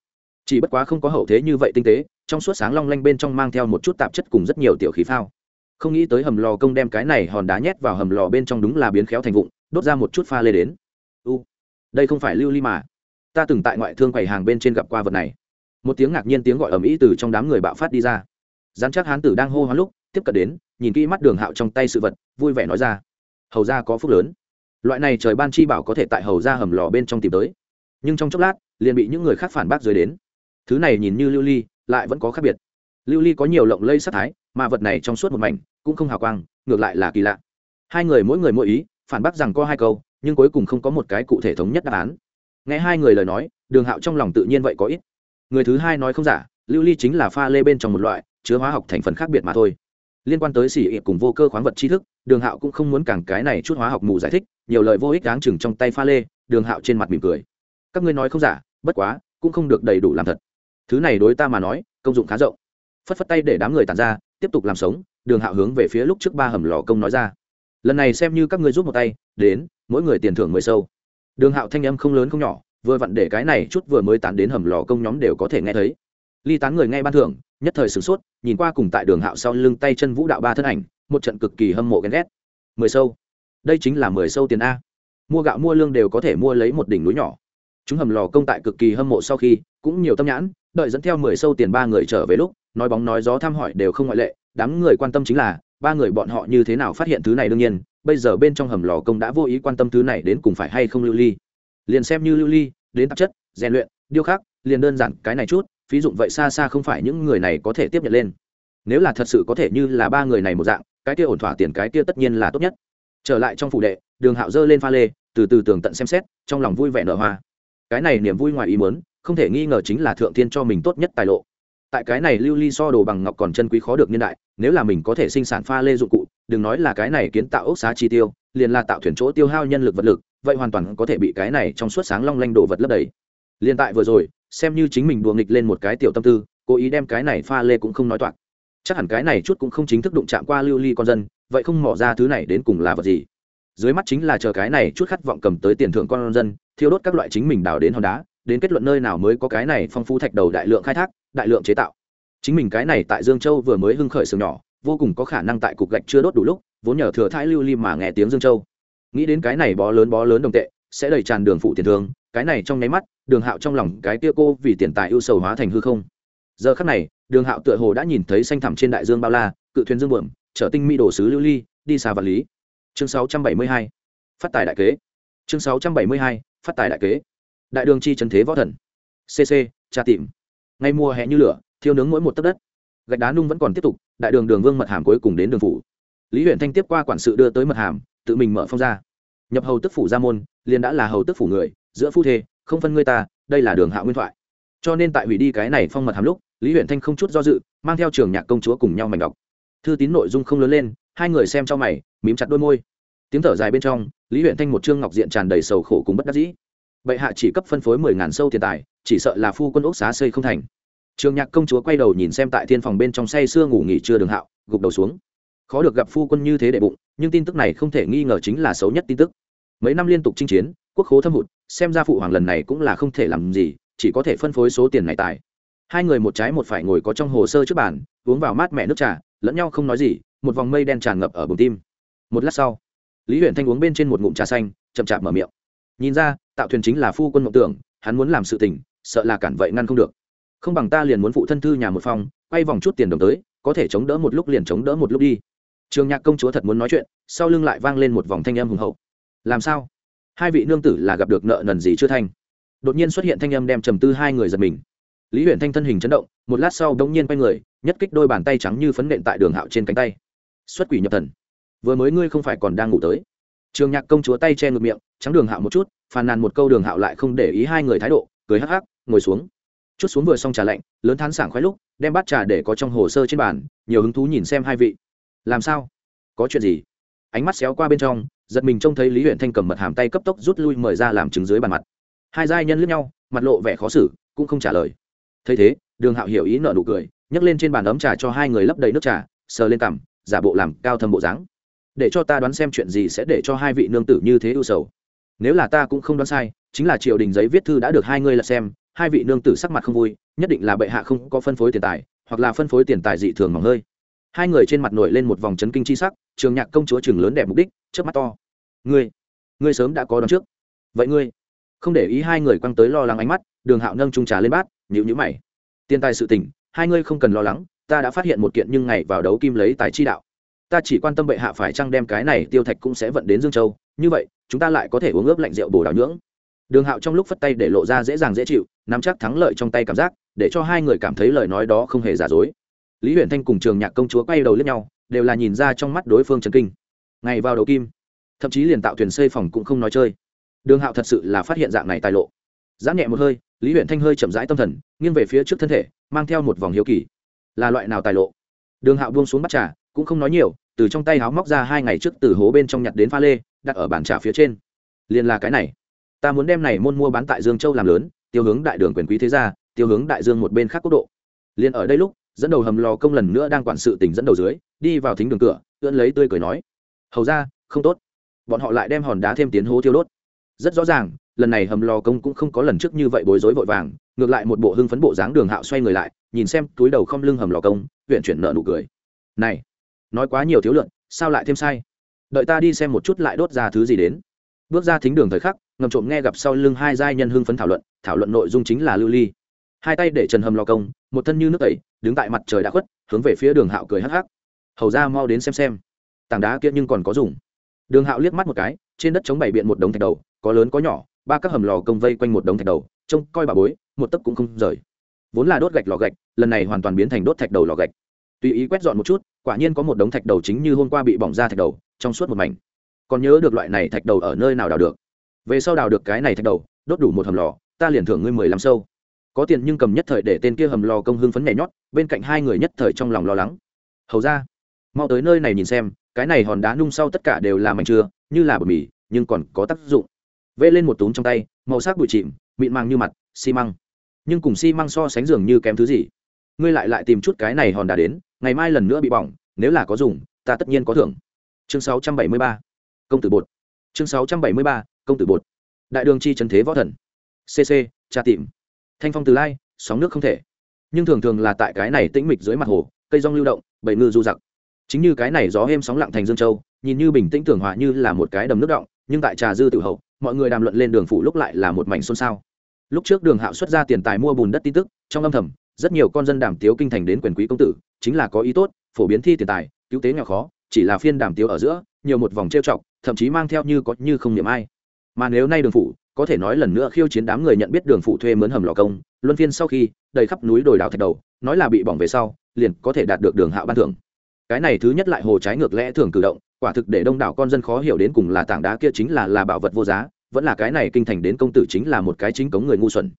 Chỉ bất quá không có hậu thế như vậy tinh tế, trong suốt sáng long lanh bên trong mang theo một chút tạp chất cùng rất nhiều tiểu khí phao. Không nghĩ tới hầm lò công đem cái này hòn đá nhét vào hầm lò bên trong đúng là biến khéo thành vụn, đốt ra một chút pha lê đến. U, đây không phải lưu ly mà. Ta từng tại ngoại thương quầy hàng bên trên gặp qua vật này. Một tiếng ngạc nhiên tiếng gọi ầm ĩ từ trong đám người bạo phát đi ra. Dám chắc hán tử đang hô hoán lúc, tiếp cận đến, nhìn kỹ mắt đường hạo trong tay sự vật, vui vẻ nói ra. Hầu ra có phúc lớn. Loại này trời ban chi bảo có thể tại hầu ra hầm lò bên trong tìm tới. Nhưng trong chốc lát, liền bị những người khác phản bác dưới đến thứ này nhìn như lưu ly, lại vẫn có khác biệt. Lưu ly có nhiều lộng lây sắc thái, mà vật này trong suốt một mảnh, cũng không hào quang, ngược lại là kỳ lạ. Hai người mỗi người mỗi ý, phản bác rằng có hai câu, nhưng cuối cùng không có một cái cụ thể thống nhất đáp án. Nghe hai người lời nói, đường hạo trong lòng tự nhiên vậy có ít. Người thứ hai nói không giả, lưu ly chính là pha lê bên trong một loại, chứa hóa học thành phần khác biệt mà thôi. Liên quan tới xỉ ịp cùng vô cơ khoáng vật tri thức, đường hạo cũng không muốn càng cái này chút hóa học mù giải thích, nhiều lời vô ích đáng chừng trong tay pha lê, đường hạo trên mặt mỉm cười. Các ngươi nói không giả, bất quá, cũng không được đầy đủ làm thật thứ này đối ta mà nói, công dụng khá rộng. Phất phất tay để đám người tàn ra, tiếp tục làm sống, đường hạo hướng về phía lúc trước ba hầm lò công nói ra. Lần này xem như các ngươi giúp một tay, đến, mỗi người tiền thưởng mười sâu. Đường hạo thanh âm không lớn không nhỏ, vừa vặn để cái này chút vừa mới tán đến hầm lò công nhóm đều có thể nghe thấy. Ly tán người nghe ban thưởng, nhất thời sửng sốt, nhìn qua cùng tại đường hạo sau lưng tay chân vũ đạo ba thân ảnh, một trận cực kỳ hâm mộ ghen ghét. Mười sâu. Đây chính là mười sâu tiền a. Mua gạo mua lương đều có thể mua lấy một đỉnh núi nhỏ. Chúng hầm lò công tại cực kỳ hâm mộ sau khi, cũng nhiều tâm nhãn đợi dẫn theo mười sâu tiền ba người trở về lúc, nói bóng nói gió thăm hỏi đều không ngoại lệ, đám người quan tâm chính là, ba người bọn họ như thế nào phát hiện thứ này đương nhiên, bây giờ bên trong hầm lò công đã vô ý quan tâm thứ này đến cùng phải hay không lưu ly. Liền xem như lưu ly, đến tạp chất, rèn luyện, điêu khắc, liền đơn giản cái này chút ví dụ vậy xa xa không phải những người này có thể tiếp nhận lên. Nếu là thật sự có thể như là ba người này một dạng, cái kia ổn thỏa tiền cái kia tất nhiên là tốt nhất. Trở lại trong phủ đệ, đường hạo dơ lên pha lê, từ từ tường tận xem xét, trong lòng vui vẻ nở hoa. Cái này niềm vui ngoài ý muốn không thể nghi ngờ chính là thượng thiên cho mình tốt nhất tài lộ. Tại cái này lưu ly so đồ bằng ngọc còn chân quý khó được niên đại, nếu là mình có thể sinh sản pha lê dụng cụ, đừng nói là cái này kiến tạo ốc xá chi tiêu, liền là tạo thuyền chỗ tiêu hao nhân lực vật lực, vậy hoàn toàn có thể bị cái này trong suốt sáng long lanh đồ vật lấp đầy. Liền tại vừa rồi, xem như chính mình đùa nghịch lên một cái tiểu tâm tư, cố ý đem cái này pha lê cũng không nói toạc. Chắc hẳn cái này chút cũng không chính thức đụng chạm qua lưu ly con dân, vậy không mỏ ra thứ này đến cùng là vật gì? Dưới mắt chính là chờ cái này chút khát vọng cầm tới tiền thưởng con dân, thiêu đốt các loại chính mình đào đến hòn đá đến kết luận nơi nào mới có cái này phong phú thạch đầu đại lượng khai thác, đại lượng chế tạo chính mình cái này tại dương châu vừa mới hưng khởi sừng nhỏ, vô cùng có khả năng tại cục gạch chưa đốt đủ lúc, vốn nhờ thừa thái lưu ly mà nghe tiếng dương châu nghĩ đến cái này bó lớn bó lớn đồng tệ, sẽ đầy tràn đường phụ tiền thương cái này trong nháy mắt, đường hạo trong lòng cái kia cô vì tiền tài ưu sầu hóa thành hư không giờ khắc này, đường hạo tựa hồ đã nhìn thấy xanh thẳm trên đại dương bao la, cự thuyền dương bượm trở tinh mỹ đồ sứ lưu ly, đi xa vật lý chương 672. phát tài đại kế chương 672. phát tài đại kế đại đường chi trần thế võ thần. Cc tra tìm. Ngay mùa hè như lửa, thiêu nướng mỗi một tấc đất. Gạch đá nung vẫn còn tiếp tục, đại đường đường vương mật hàm cuối cùng đến đường phủ. Lý huyện thanh tiếp qua quản sự đưa tới mật hàm, tự mình mở phong ra. Nhập hầu tức phủ gia môn, liền đã là hầu tức phủ người, giữa phu thê, không phân ngươi ta, đây là đường hạ nguyên thoại. Cho nên tại hủy đi cái này phong mật hàm lúc, lý huyện thanh không chút do dự, mang theo trường nhạc công chúa cùng nhau mảnh đọc. Thư tín nội dung không lớn lên, hai người xem cho mày, mím chặt đôi môi. Tiếng thở dài bên trong, lý huyện thanh một trương ngọc diện tràn đầy sầu khổ cùng bất đắc dĩ vậy hạ chỉ cấp phân phối mười ngàn sâu tiền tài, chỉ sợ là phu quân ốc xá xây không thành. Trường nhạc công chúa quay đầu nhìn xem tại thiên phòng bên trong say sưa ngủ nghỉ chưa đường hạo, gục đầu xuống. Khó được gặp phu quân như thế đệ bụng, nhưng tin tức này không thể nghi ngờ chính là xấu nhất tin tức. Mấy năm liên tục chinh chiến, quốc khố thâm hụt, xem ra phụ hoàng lần này cũng là không thể làm gì, chỉ có thể phân phối số tiền này tài. Hai người một trái một phải ngồi có trong hồ sơ trước bàn, uống vào mát mẹ nước trà, lẫn nhau không nói gì, một vòng mây đen tràn ngập ở bụng tim. Một lát sau, lý huyện thanh uống bên trên một ngụm trà xanh, chậm chạp mở miệng nhìn ra, tạo thuyền chính là phu quân mộng tưởng, hắn muốn làm sự tình, sợ là cản vậy ngăn không được. Không bằng ta liền muốn phụ thân thư nhà một phòng, quay vòng chút tiền đồng tới, có thể chống đỡ một lúc liền chống đỡ một lúc đi. Trường nhạc công chúa thật muốn nói chuyện, sau lưng lại vang lên một vòng thanh âm hùng hậu. Làm sao? Hai vị nương tử là gặp được nợ nần gì chưa thanh đột nhiên xuất hiện thanh âm đem trầm tư hai người giật mình. Lý huyện thanh thân hình chấn động, một lát sau đống nhiên quay người, nhất kích đôi bàn tay trắng như phấn nện tại đường hạo trên cánh tay. Xuất quỷ nhập thần. Vừa mới ngươi không phải còn đang ngủ tới trường nhạc công chúa tay che ngược miệng, trắng đường hạo một chút, phàn nàn một câu đường hạo lại không để ý hai người thái độ, cười hắc hắc, ngồi xuống. Chút xuống vừa xong trà lạnh, lớn thán sảng khoái lúc, đem bát trà để có trong hồ sơ trên bàn, nhiều hứng thú nhìn xem hai vị. Làm sao? Có chuyện gì? Ánh mắt xéo qua bên trong, giật mình trông thấy lý huyện thanh cầm mật hàm tay cấp tốc rút lui mời ra làm chứng dưới bàn mặt. Hai giai nhân lướt nhau, mặt lộ vẻ khó xử, cũng không trả lời. Thấy thế, đường hạo hiểu ý nợ nụ cười, nhấc lên trên bàn ấm trà cho hai người lấp đầy nước trà, sờ lên cằm, giả bộ làm cao thâm bộ dáng để cho ta đoán xem chuyện gì sẽ để cho hai vị nương tử như thế ưu sầu. Nếu là ta cũng không đoán sai chính là triều đình giấy viết thư đã được hai ngươi là xem hai vị nương tử sắc mặt không vui nhất định là bệ hạ không có phân phối tiền tài hoặc là phân phối tiền tài dị thường mỏng hơi. Hai người trên mặt nổi lên một vòng chấn kinh chi sắc trường nhạc công chúa trường lớn đẹp mục đích trước mắt to. Ngươi ngươi sớm đã có đón trước. Vậy ngươi không để ý hai người quăng tới lo lắng ánh mắt đường hạo nâng trung trà lên bát nhịu nhữ mày. Tiền tài sự tỉnh, hai ngươi không cần lo lắng ta đã phát hiện một kiện nhưng ngày vào đấu kim lấy tài chi đạo ta chỉ quan tâm bệ hạ phải chăng đem cái này tiêu thạch cũng sẽ vận đến dương châu. Như vậy, chúng ta lại có thể uống ướp lạnh rượu bồ đào nhưỡng. Đường hạo trong lúc phất tay để lộ ra dễ dàng dễ chịu, nắm chắc thắng lợi trong tay cảm giác, để cho hai người cảm thấy lời nói đó không hề giả dối. Lý Huyền thanh cùng trường nhạc công chúa quay đầu lướt nhau, đều là nhìn ra trong mắt đối phương trần kinh. Ngày vào đầu kim, thậm chí liền tạo thuyền xây phòng cũng không nói chơi. Đường hạo thật sự là phát hiện dạng này tài lộ. Giãn nhẹ một hơi, lý Huyền thanh hơi chậm rãi tâm thần, nghiêng về phía trước thân thể, mang theo một vòng hiếu kỳ. Là loại nào tài lộ? Đường hạo buông xuống bắt trà cũng không nói nhiều, từ trong tay háo móc ra hai ngày trước từ hố bên trong nhặt đến pha lê, đặt ở bàn trà phía trên. Liền là cái này. Ta muốn đem này môn mua bán tại dương châu làm lớn, tiêu hướng đại đường quyền quý thế gia, tiêu hướng đại dương một bên khác quốc độ. Liền ở đây lúc, dẫn đầu hầm lò công lần nữa đang quản sự tỉnh dẫn đầu dưới, đi vào thính đường cửa, ưỡn lấy tươi cười nói. Hầu ra, không tốt. Bọn họ lại đem hòn đá thêm tiến hố thiêu đốt. Rất rõ ràng, lần này hầm lò công cũng không có lần trước như vậy bối rối vội vàng, ngược lại một bộ hưng phấn bộ dáng đường hạo xoay người lại, nhìn xem túi đầu không lưng hầm lò công huyện chuyển nợ nụ cười. Này nói quá nhiều thiếu lượn sao lại thêm sai? Đợi ta đi xem một chút lại đốt ra thứ gì đến. Bước ra thính đường thời khắc, ngầm trộm nghe gặp sau lưng hai giai nhân hưng phấn thảo luận thảo luận nội dung chính là lưu ly. Hai tay để trần hầm lò công, một thân như nước tẩy, đứng tại mặt trời đã khuất, hướng về phía đường hạo cười hắc hắc. Hầu ra mau đến xem xem. Tảng đá kia nhưng còn có dùng. Đường hạo liếc mắt một cái, trên đất chống bày biện một đống thạch đầu, có lớn có nhỏ, ba các hầm lò công vây quanh một đống thạch đầu, trông coi bà bối, một tấc cũng không rời. Vốn là đốt gạch lò gạch, lần này hoàn toàn biến thành đốt thạch đầu lò gạch. Tùy ý quét dọn một chút quả nhiên có một đống thạch đầu chính như hôm qua bị bỏng ra thạch đầu, trong suốt một mảnh. Còn nhớ được loại này thạch đầu ở nơi nào đào được? Về sau đào được cái này thạch đầu, đốt đủ một hầm lò, ta liền thưởng ngươi mười lăm sâu. Có tiền nhưng cầm nhất thời để tên kia hầm lò công hưng phấn nhảy nhót, bên cạnh hai người nhất thời trong lòng lo lắng. Hầu ra, mau tới nơi này nhìn xem, cái này hòn đá nung sau tất cả đều là mảnh chưa như là bờ mì, nhưng còn có tác dụng. Vê lên một túm trong tay, màu sắc bụi chìm, mịn màng như mặt, xi măng. Nhưng cùng xi măng so sánh dường như kém thứ gì. Ngươi lại lại tìm chút cái này hòn đá đến ngày mai lần nữa bị bỏng, nếu là có dùng, ta tất nhiên có thưởng. Chương 673. công tử bột. Chương 673. công tử bột. Đại đường chi trần thế võ thần. Cc tra tìm. Thanh phong từ lai, sóng nước không thể. Nhưng thường thường là tại cái này tĩnh mịch dưới mặt hồ, cây rong lưu động, bầy ngư du giặc. Chính như cái này gió êm sóng lặng thành dương châu, nhìn như bình tĩnh tưởng hòa như là một cái đầm nước động, nhưng tại trà dư tự hậu, mọi người đàm luận lên đường phủ lúc lại là một mảnh xôn xao. Lúc trước đường hạo xuất ra tiền tài mua bùn đất tin tức, trong âm thầm rất nhiều con dân đàm tiếu kinh thành đến quyền quý công tử, chính là có ý tốt, phổ biến thi tiền tài, cứu tế nghèo khó, chỉ là phiên đàm tiếu ở giữa, nhiều một vòng trêu chọc, thậm chí mang theo như có như không niệm ai. Mà nếu nay đường phủ, có thể nói lần nữa khiêu chiến đám người nhận biết đường phủ thuê mướn hầm lò công, luân phiên sau khi, đầy khắp núi đồi đào thạch đầu, nói là bị bỏng về sau, liền có thể đạt được đường hạo ban thưởng. Cái này thứ nhất lại hồ trái ngược lẽ thường cử động, quả thực để đông đảo con dân khó hiểu đến cùng là tảng đá kia chính là là bảo vật vô giá, vẫn là cái này kinh thành đến công tử chính là một cái chính cống người ngu xuẩn.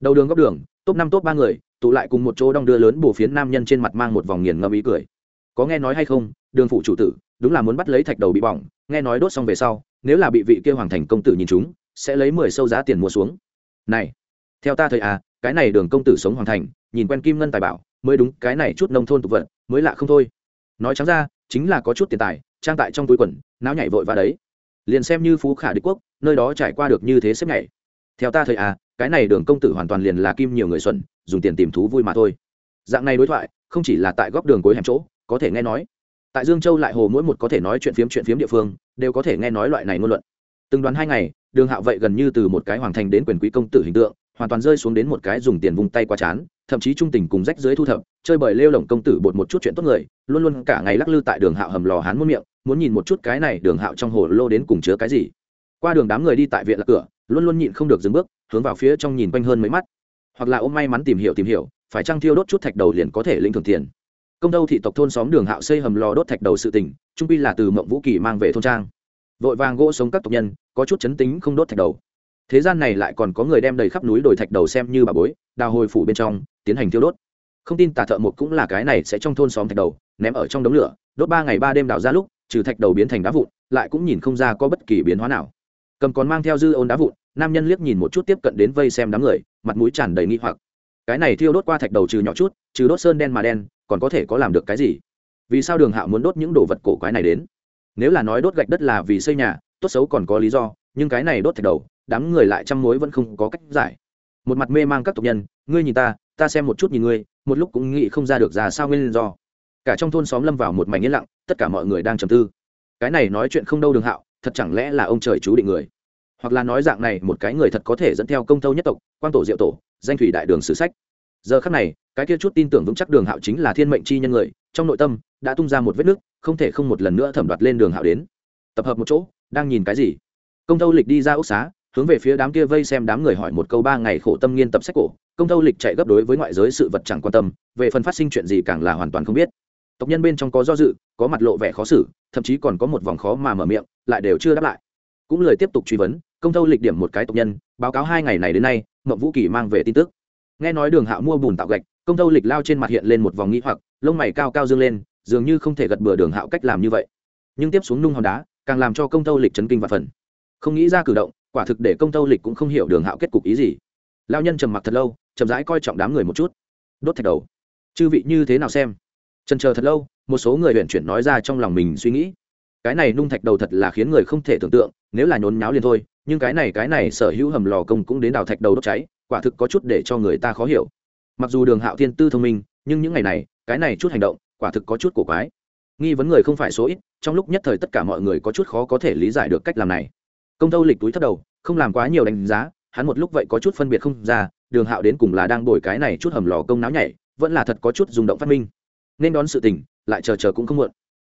Đầu đường góc đường, top năm top ba người tụ lại cùng một chỗ đong đưa lớn bổ phiến nam nhân trên mặt mang một vòng nghiền ngẫm ý cười. Có nghe nói hay không, đường phụ chủ tử, đúng là muốn bắt lấy thạch đầu bị bỏng, nghe nói đốt xong về sau, nếu là bị vị kia hoàng thành công tử nhìn chúng, sẽ lấy mười sâu giá tiền mua xuống. Này, theo ta thời à cái này đường công tử sống hoàng thành, nhìn quen kim ngân tài bảo, mới đúng, cái này chút nông thôn tục vật, mới lạ không thôi. Nói trắng ra, chính là có chút tiền tài, trang tại trong túi quần não nhảy vội và đấy. Liền xem như phú khả đế quốc, nơi đó trải qua được như thế xếp nhảy. Theo ta thời à cái này đường công tử hoàn toàn liền là kim nhiều người xuẩn, dùng tiền tìm thú vui mà thôi. Dạng này đối thoại, không chỉ là tại góc đường cuối hẻm chỗ, có thể nghe nói. Tại dương châu lại hồ mỗi một có thể nói chuyện phiếm chuyện phiếm địa phương, đều có thể nghe nói loại này ngôn luận. Từng đoán hai ngày, đường hạo vậy gần như từ một cái hoàng thành đến quyền quý công tử hình tượng, hoàn toàn rơi xuống đến một cái dùng tiền vung tay qua chán, thậm chí trung tình cùng rách dưới thu thập, chơi bời lêu lồng công tử bột một chút chuyện tốt người, luôn luôn cả ngày lắc lư tại đường hạo hầm lò hán muôn miệng, muốn nhìn một chút cái này đường hạo trong hồ lô đến cùng chứa cái gì. Qua đường đám người đi tại viện là cửa, luôn luôn nhịn không được dừng bước hướng vào phía trong nhìn quanh hơn mấy mắt. Hoặc là ôm may mắn tìm hiểu tìm hiểu, phải trăng thiêu đốt chút thạch đầu liền có thể linh thường tiền? Công đâu thị tộc thôn xóm đường hạo xây hầm lò đốt thạch đầu sự tỉnh trung pi là từ mộng vũ kỳ mang về thôn trang. Vội vàng gỗ sống các tộc nhân, có chút chấn tính không đốt thạch đầu. Thế gian này lại còn có người đem đầy khắp núi đồi thạch đầu xem như bà bối, đào hồi phủ bên trong, tiến hành thiêu đốt. Không tin tà thợ một cũng là cái này sẽ trong thôn xóm thạch đầu, ném ở trong đống lửa, đốt ba ngày ba đêm đào ra lúc, trừ thạch đầu biến thành đá vụn, lại cũng nhìn không ra có bất kỳ biến hóa nào. Cầm còn mang theo dư ôn đá vụn nam nhân liếc nhìn một chút tiếp cận đến vây xem đám người, mặt mũi tràn đầy nghi hoặc. Cái này thiêu đốt qua thạch đầu trừ nhỏ chút, trừ đốt sơn đen mà đen, còn có thể có làm được cái gì? Vì sao đường hạo muốn đốt những đồ vật cổ quái này đến? Nếu là nói đốt gạch đất là vì xây nhà, tốt xấu còn có lý do, nhưng cái này đốt thạch đầu, đám người lại chăm mối vẫn không có cách giải. Một mặt mê mang các tộc nhân, ngươi nhìn ta ta xem một chút nhìn ngươi, một lúc cũng nghĩ không ra được ra sao nguyên do. Cả trong thôn xóm lâm vào một mảnh yên lặng, tất cả mọi người đang trầm tư. Cái này nói chuyện không đâu đường hạo, thật chẳng lẽ là ông trời chú định người? Hoặc là nói dạng này một cái người thật có thể dẫn theo công tâu nhất tộc quan tổ diệu tổ, danh thủy đại đường sử sách. Giờ khắc này, cái kia chút tin tưởng vững chắc đường hạo chính là thiên mệnh chi nhân người, trong nội tâm đã tung ra một vết nứt không thể không một lần nữa thẩm đoạt lên đường hạo đến. Tập hợp một chỗ, đang nhìn cái gì? Công tâu lịch đi ra ốc xá, hướng về phía đám kia vây xem đám người hỏi một câu ba ngày khổ tâm nghiên tập sách cổ. Công tâu lịch chạy gấp đối với ngoại giới sự vật chẳng quan tâm, về phần phát sinh chuyện gì càng là hoàn toàn không biết. Tộc nhân bên trong có do dự, có mặt lộ vẻ khó xử, thậm chí còn có một vòng khó mà mở miệng, lại đều chưa đáp lại. Cũng lời tiếp tục truy vấn công tâu lịch điểm một cái tộc nhân, báo cáo hai ngày này đến nay mậu vũ kỳ mang về tin tức. Nghe nói đường hạo mua bùn tạo gạch, công tâu lịch lao trên mặt hiện lên một vòng nghĩ hoặc, lông mày cao cao dương lên, dường như không thể gật bừa đường hạo cách làm như vậy. Nhưng tiếp xuống nung hòn đá, càng làm cho công tâu lịch chấn kinh và phần. Không nghĩ ra cử động, quả thực để công tâu lịch cũng không hiểu đường hạo kết cục ý gì. Lao nhân trầm mặc thật lâu, chậm rãi coi trọng đám người một chút. Đốt thạch đầu. Chư vị như thế nào xem? Trần chờ thật lâu, một số người huyện chuyển nói ra trong lòng mình suy nghĩ cái này nung thạch đầu thật là khiến người không thể tưởng tượng, nếu là nhốn nháo liền thôi, nhưng cái này cái này sở hữu hầm lò công cũng đến đào thạch đầu đốt cháy, quả thực có chút để cho người ta khó hiểu. Mặc dù đường hạo thiên tư thông minh, nhưng những ngày này, cái này chút hành động, quả thực có chút cổ quái. Nghi vấn người không phải số ít, trong lúc nhất thời tất cả mọi người có chút khó có thể lý giải được cách làm này. Công tâu lịch túi thất đầu, không làm quá nhiều đánh giá, hắn một lúc vậy có chút phân biệt không ra, đường hạo đến cùng là đang đổi cái này chút hầm lò công náo nhảy, vẫn là thật có chút rung động phát minh. Nên đón sự tình, lại chờ chờ cũng không muộn.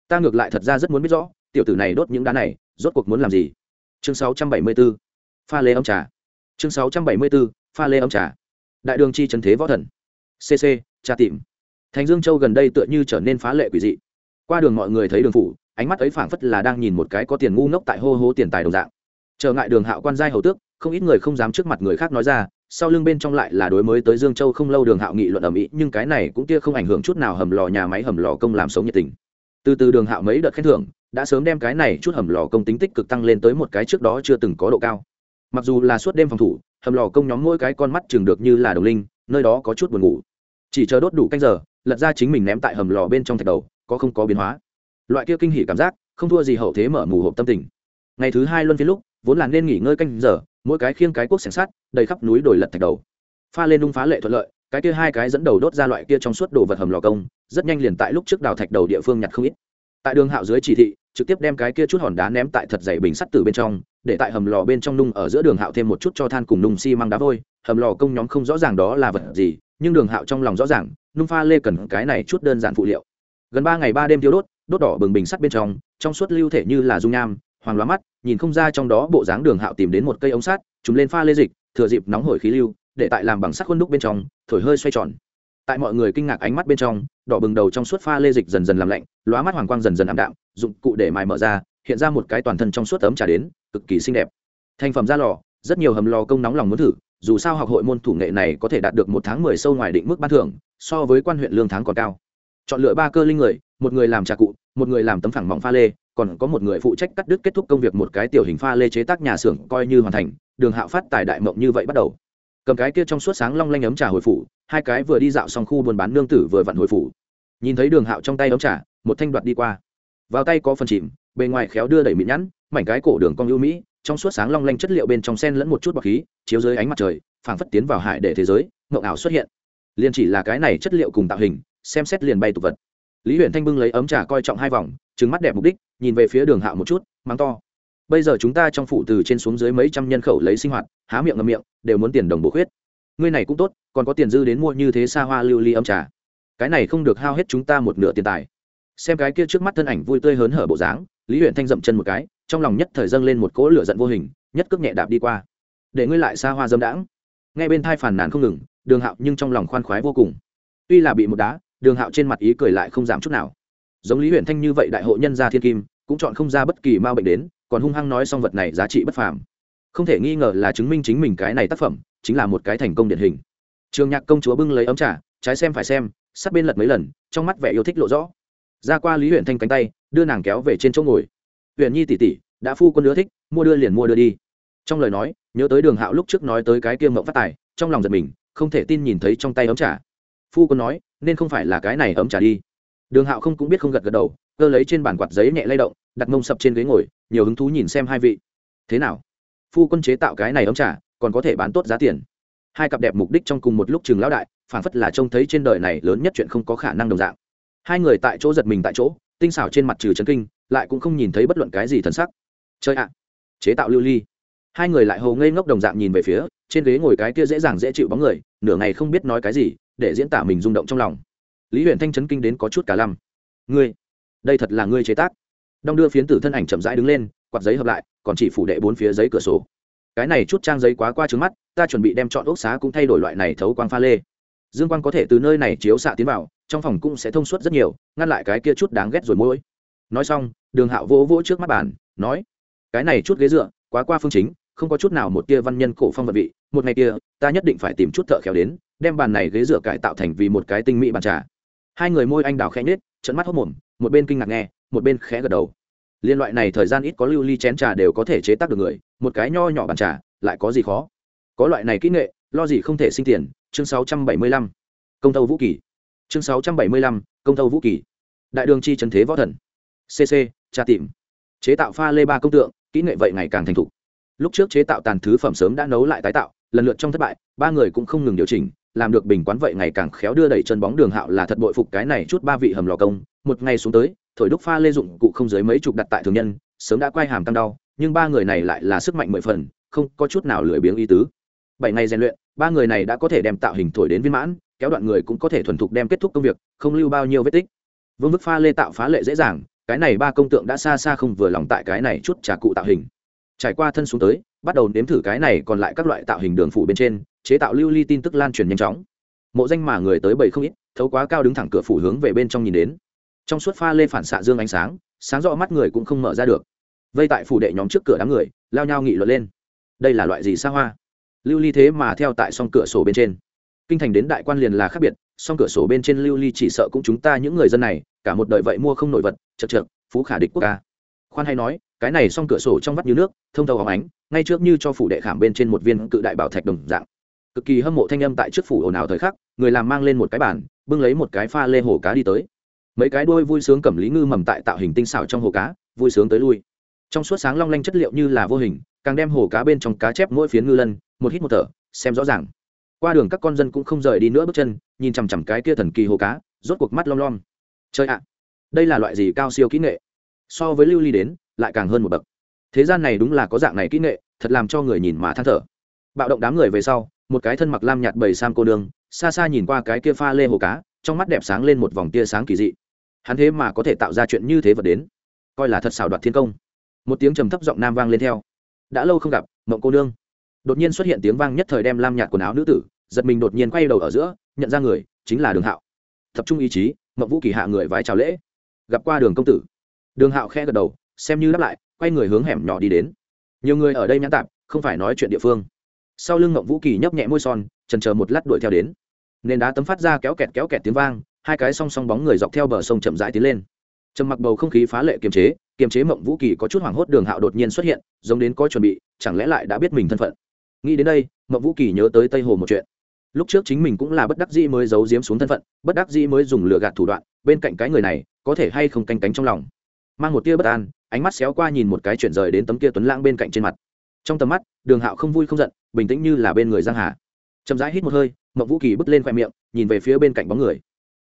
Ta ngược lại thật ra rất muốn biết rõ tiểu tử này đốt những đá này, rốt cuộc muốn làm gì? Chương 674 pha lê ông trà. Chương 674 pha lê ông trà. Đại đường chi trần thế võ thần. Cc trà tìm. Thành dương châu gần đây tựa như trở nên phá lệ quỷ dị. Qua đường mọi người thấy đường phủ, ánh mắt ấy phảng phất là đang nhìn một cái có tiền ngu ngốc tại hô hô tiền tài đồng dạng. Trở ngại đường hạo quan giai hầu tước, không ít người không dám trước mặt người khác nói ra, sau lưng bên trong lại là đối mới tới dương châu không lâu đường hạo nghị luận ở mỹ nhưng cái này cũng tia không ảnh hưởng chút nào hầm lò nhà máy hầm lò công làm sống nhiệt tình. Từ từ đường hạo mấy đợt khen thưởng đã sớm đem cái này chút hầm lò công tính tích cực tăng lên tới một cái trước đó chưa từng có độ cao. Mặc dù là suốt đêm phòng thủ, hầm lò công nhóm mỗi cái con mắt chừng được như là đồng linh, nơi đó có chút buồn ngủ. Chỉ chờ đốt đủ canh giờ, lật ra chính mình ném tại hầm lò bên trong thạch đầu, có không có biến hóa. Loại kia kinh hỉ cảm giác, không thua gì hậu thế mở mù hộp tâm tình. Ngày thứ hai luân phiên lúc, vốn là nên nghỉ ngơi canh giờ, mỗi cái khiêng cái cuốc sẻng sắt, đầy khắp núi đồi lật thạch đầu. Pha lên đung phá lệ thuận lợi, cái kia hai cái dẫn đầu đốt ra loại kia trong suốt đồ vật hầm lò công, rất nhanh liền tại lúc trước đào thạch đầu địa phương nhặt không ít. Tại đường hạo dưới chỉ thị trực tiếp đem cái kia chút hòn đá ném tại thật dày bình sắt từ bên trong, để tại hầm lò bên trong nung ở giữa đường hạo thêm một chút cho than cùng nung xi、si、măng đá vôi. Hầm lò công nhóm không rõ ràng đó là vật gì, nhưng đường hạo trong lòng rõ ràng, nung pha lê cần cái này chút đơn giản phụ liệu. Gần ba ngày ba đêm thiếu đốt đốt đỏ bừng bình sắt bên trong trong suốt lưu thể như là dung nham, hoàng loá mắt, nhìn không ra trong đó bộ dáng đường hạo tìm đến một cây ống sắt chúng lên pha lê dịch, thừa dịp nóng hổi khí lưu, để tại làm bằng sắt khuôn đúc bên trong, thổi hơi xoay tròn. Tại mọi người kinh ngạc ánh mắt bên trong đỏ bừng đầu trong suốt pha lê dịch dần dần làm lạnh, lóa mắt hoàng quang dần dần ảm đạm, dụng cụ để mài mở ra, hiện ra một cái toàn thân trong suốt tấm trà đến, cực kỳ xinh đẹp. Thành phẩm ra lò, rất nhiều hầm lò công nóng lòng muốn thử, dù sao học hội môn thủ nghệ này có thể đạt được một tháng mười sâu ngoài định mức ban thưởng, so với quan huyện lương tháng còn cao. Chọn lựa ba cơ linh người, một người làm trà cụ, một người làm tấm phẳng mỏng pha lê, còn có một người phụ trách cắt đứt kết thúc công việc một cái tiểu hình pha lê chế tác nhà xưởng coi như hoàn thành, đường hạo phát tài đại mộng như vậy bắt đầu cầm cái kia trong suốt sáng long lanh ấm trà hồi phủ, hai cái vừa đi dạo xong khu buôn bán nương tử vừa vặn hồi phủ. Nhìn thấy đường hạo trong tay ấm trà, một thanh đoạt đi qua. Vào tay có phần chìm, bề ngoài khéo đưa đẩy mịn nhẵn, mảnh cái cổ đường cong ưu mỹ, trong suốt sáng long lanh chất liệu bên trong sen lẫn một chút bọc khí, chiếu dưới ánh mặt trời, phảng phất tiến vào hải để thế giới ngậu ảo xuất hiện. Liền chỉ là cái này chất liệu cùng tạo hình, xem xét liền bay tục vật. Lý huyện thanh bưng lấy ấm trà coi trọng hai vòng trứng mắt đẹp mục đích, nhìn về phía đường hạo một chút, mắng to bây giờ chúng ta trong phủ từ trên xuống dưới mấy trăm nhân khẩu lấy sinh hoạt, há miệng ngầm miệng, đều muốn tiền đồng bổ khuyết. Ngươi này cũng tốt, còn có tiền dư đến mua như thế xa hoa lưu ly ấm trà. Cái này không được hao hết chúng ta một nửa tiền tài. Xem cái kia trước mắt thân ảnh vui tươi hớn hở bộ dáng, lý huyện thanh dậm chân một cái, trong lòng nhất thời dâng lên một cỗ lửa giận vô hình, nhất cước nhẹ đạp đi qua. Để ngươi lại xa hoa dâm đãng. Ngay bên thai phàn nàn không ngừng, đường hạo nhưng trong lòng khoan khoái vô cùng. Tuy là bị một đá, đường hạo trên mặt ý cười lại không giảm chút nào. Giống lý huyện thanh như vậy đại hộ nhân gia thiên kim, cũng chọn không ra bất kỳ ma bệnh đến còn hung hăng nói xong vật này giá trị bất phàm. Không thể nghi ngờ là chứng minh chính mình cái này tác phẩm chính là một cái thành công điển hình. Trường nhạc công chúa bưng lấy ấm trà, trái xem phải xem sát bên lật mấy lần, trong mắt vẻ yêu thích lộ rõ. Ra qua lý huyện thanh cánh tay, đưa nàng kéo về trên chỗ ngồi. Huyện nhi tỷ tỷ, đã phu quân ưa thích, mua đưa liền mua đưa đi. Trong lời nói, nhớ tới đường hạo lúc trước nói tới cái kia mộng phát tài, trong lòng giật mình, không thể tin nhìn thấy trong tay ấm trà. Phu quân nói, nên không phải là cái này ấm trà đi. Đường hạo không cũng biết không gật gật đầu cơ lấy trên bàn quạt giấy nhẹ lay động đặt mông sập trên ghế ngồi nhiều hứng thú nhìn xem hai vị. Thế nào? Phu quân chế tạo cái này ấm trả, còn có thể bán tốt giá tiền. Hai cặp đẹp mục đích trong cùng một lúc trường lão đại phản phất là trông thấy trên đời này lớn nhất chuyện không có khả năng đồng dạng. Hai người tại chỗ giật mình tại chỗ tinh xảo trên mặt trừ chấn kinh lại cũng không nhìn thấy bất luận cái gì thân sắc. Chơi ạ! À. Chế tạo lưu ly. Hai người lại hầu ngây ngốc đồng dạng nhìn về phía trên ghế ngồi cái kia dễ dàng dễ chịu bóng người nửa ngày không biết nói cái gì để diễn tả mình rung động trong lòng. Lý huyện thanh chấn kinh đến có chút cả lăm. Ngươi đây thật là ngươi chế tác. Đong đưa phiến tử thân ảnh chậm rãi đứng lên, quạt giấy hợp lại, còn chỉ phủ đệ bốn phía giấy cửa sổ. Cái này chút trang giấy quá qua trứng mắt, ta chuẩn bị đem chọn ốc xá cũng thay đổi loại này thấu quang pha lê. Dương quang có thể từ nơi này chiếu xạ tiến vào, trong phòng cũng sẽ thông suốt rất nhiều, ngăn lại cái kia chút đáng ghét rồi mỗi nói xong, đường hạo vỗ vỗ trước mắt bàn, nói, cái này chút ghế dựa, quá qua phương chính, không có chút nào một tia văn nhân cổ phong vật vị, một ngày kia, ta nhất định phải tìm chút thợ khéo đến, đem bàn này ghế dựa cải tạo thành vì một cái tinh mỹ bàn trà. Hai người môi anh đào khẽ nhết trận mắt hốc mồm một bên kinh ngạc nghe một bên khẽ gật đầu. Liên loại này thời gian ít có lưu ly chén trà đều có thể chế tác được người một cái nho nhỏ bàn trà lại có gì khó? Có loại này kỹ nghệ lo gì không thể sinh tiền chương 675. công tâu vũ kỳ. Chương 675, công tâu vũ kỳ. Đại đường chi trần thế võ thần. Cc tra tìm. Chế tạo pha lê ba công tượng kỹ nghệ vậy ngày càng thành thục. Lúc trước chế tạo tàn thứ phẩm sớm đã nấu lại tái tạo lần lượt trong thất bại ba người cũng không ngừng điều chỉnh làm được bình quán vậy ngày càng khéo đưa đẩy chân bóng đường hạo là thật bội phục cái này chút ba vị hầm lò công. Một ngày xuống tới, thổi đúc pha lê dụng cụ không dưới mấy chục đặt tại thường nhân, sớm đã quay hàm tăng đau, nhưng ba người này lại là sức mạnh mười phần, không có chút nào lười biếng ý tứ. Bảy ngày rèn luyện, ba người này đã có thể đem tạo hình thổi đến viên mãn, kéo đoạn người cũng có thể thuần thục đem kết thúc công việc, không lưu bao nhiêu vết tích. Vương vức pha lê tạo phá lệ dễ dàng, cái này ba công tượng đã xa xa không vừa lòng tại cái này chút trà cụ tạo hình trải qua thân xuống tới, bắt đầu nếm thử cái này còn lại các loại tạo hình đường phủ bên trên, chế tạo lưu ly tin tức lan truyền nhanh chóng. Mộ danh mà người tới bảy không ít, thấu quá cao đứng thẳng cửa phủ hướng về bên trong nhìn đến. Trong suốt pha lê phản xạ dương ánh sáng sáng rõ mắt người cũng không mở ra được. Vây tại phủ đệ nhóm trước cửa đám người, lao nhau nghị luận lên. Đây là loại gì xa hoa? Lưu ly thế mà theo tại song cửa sổ bên trên. Kinh thành đến đại quan liền là khác biệt, song cửa sổ bên trên lưu ly chỉ sợ cũng chúng ta những người dân này, cả một đời vậy mua không nổi vật, chật chược, phú khả địch quốc ca. Khoan hay nói cái này xong cửa sổ trong vắt như nước, thông thầu hóng ánh, ngay trước như cho phủ đệ khảm bên trên một viên cự đại bảo thạch đồng dạng. Cực kỳ hâm mộ thanh âm tại trước phủ ồn ào thời khắc, người làm mang lên một cái bàn, bưng lấy một cái pha lê hồ cá đi tới. Mấy cái đôi vui sướng cầm lý ngư mầm tại tạo hình tinh xảo trong hồ cá, vui sướng tới lui. Trong suốt sáng long lanh chất liệu như là vô hình, càng đem hồ cá bên trong cá chép mỗi phiến ngư lân, một hít một thở, xem rõ ràng. Qua đường các con dân cũng không rời đi nữa bước chân, nhìn chằm chằm cái kia thần kỳ hồ cá, rốt cuộc mắt lom lom. Chơi ạ, đây là loại gì cao siêu kỹ nghệ? So với lưu ly đến lại càng hơn một bậc. Thế gian này đúng là có dạng này kỹ nghệ, thật làm cho người nhìn mà than thở. Bạo động đám người về sau, một cái thân mặc lam nhạt bầy sam cô đường xa xa nhìn qua cái kia pha lê hồ cá, trong mắt đẹp sáng lên một vòng tia sáng kỳ dị. Hắn thế mà có thể tạo ra chuyện như thế vật đến. Coi là thật xảo đoạt thiên công. Một tiếng trầm thấp giọng nam vang lên theo. Đã lâu không gặp, mộng cô nương. Đột nhiên xuất hiện tiếng vang nhất thời đem lam nhạt quần áo nữ tử, giật mình đột nhiên quay đầu ở giữa, nhận ra người, chính là đường hạo. Tập trung ý chí, mộng vũ kỳ hạ người vái chào lễ. Gặp qua đường công tử. Đường hạo khẽ gật đầu xem như đáp lại, quay người hướng hẻm nhỏ đi đến. Nhiều người ở đây nhãn tạp, không phải nói chuyện địa phương. Sau lưng ngậm vũ kỳ nhấp nhẹ môi son trần chờ một lát đuổi theo đến. Nền đá tấm phát ra kéo kẹt kéo kẹt tiếng vang, hai cái song song bóng người dọc theo bờ sông chậm rãi tiến lên. Trầm mặc bầu không khí phá lệ kiềm chế kiềm chế mộng vũ kỳ có chút hoảng hốt đường hạo đột nhiên xuất hiện, giống đến có chuẩn bị, chẳng lẽ lại đã biết mình thân phận. Nghĩ đến đây mộng vũ kỳ nhớ tới tây hồ một chuyện. Lúc trước chính mình cũng là bất đắc dĩ mới giấu giếm xuống thân phận, bất đắc dĩ mới dùng lừa gạt thủ đoạn, bên cạnh cái người này, có thể hay không canh cánh trong lòng mang một tia bất an, ánh mắt xéo qua nhìn một cái chuyển rời đến tấm kia tuấn lãng bên cạnh trên mặt. Trong tầm mắt, đường hạo không vui không giận, bình tĩnh như là bên người giang hà. Chậm rãi hít một hơi mậu vũ kỳ bước lên khoe miệng, nhìn về phía bên cạnh bóng người.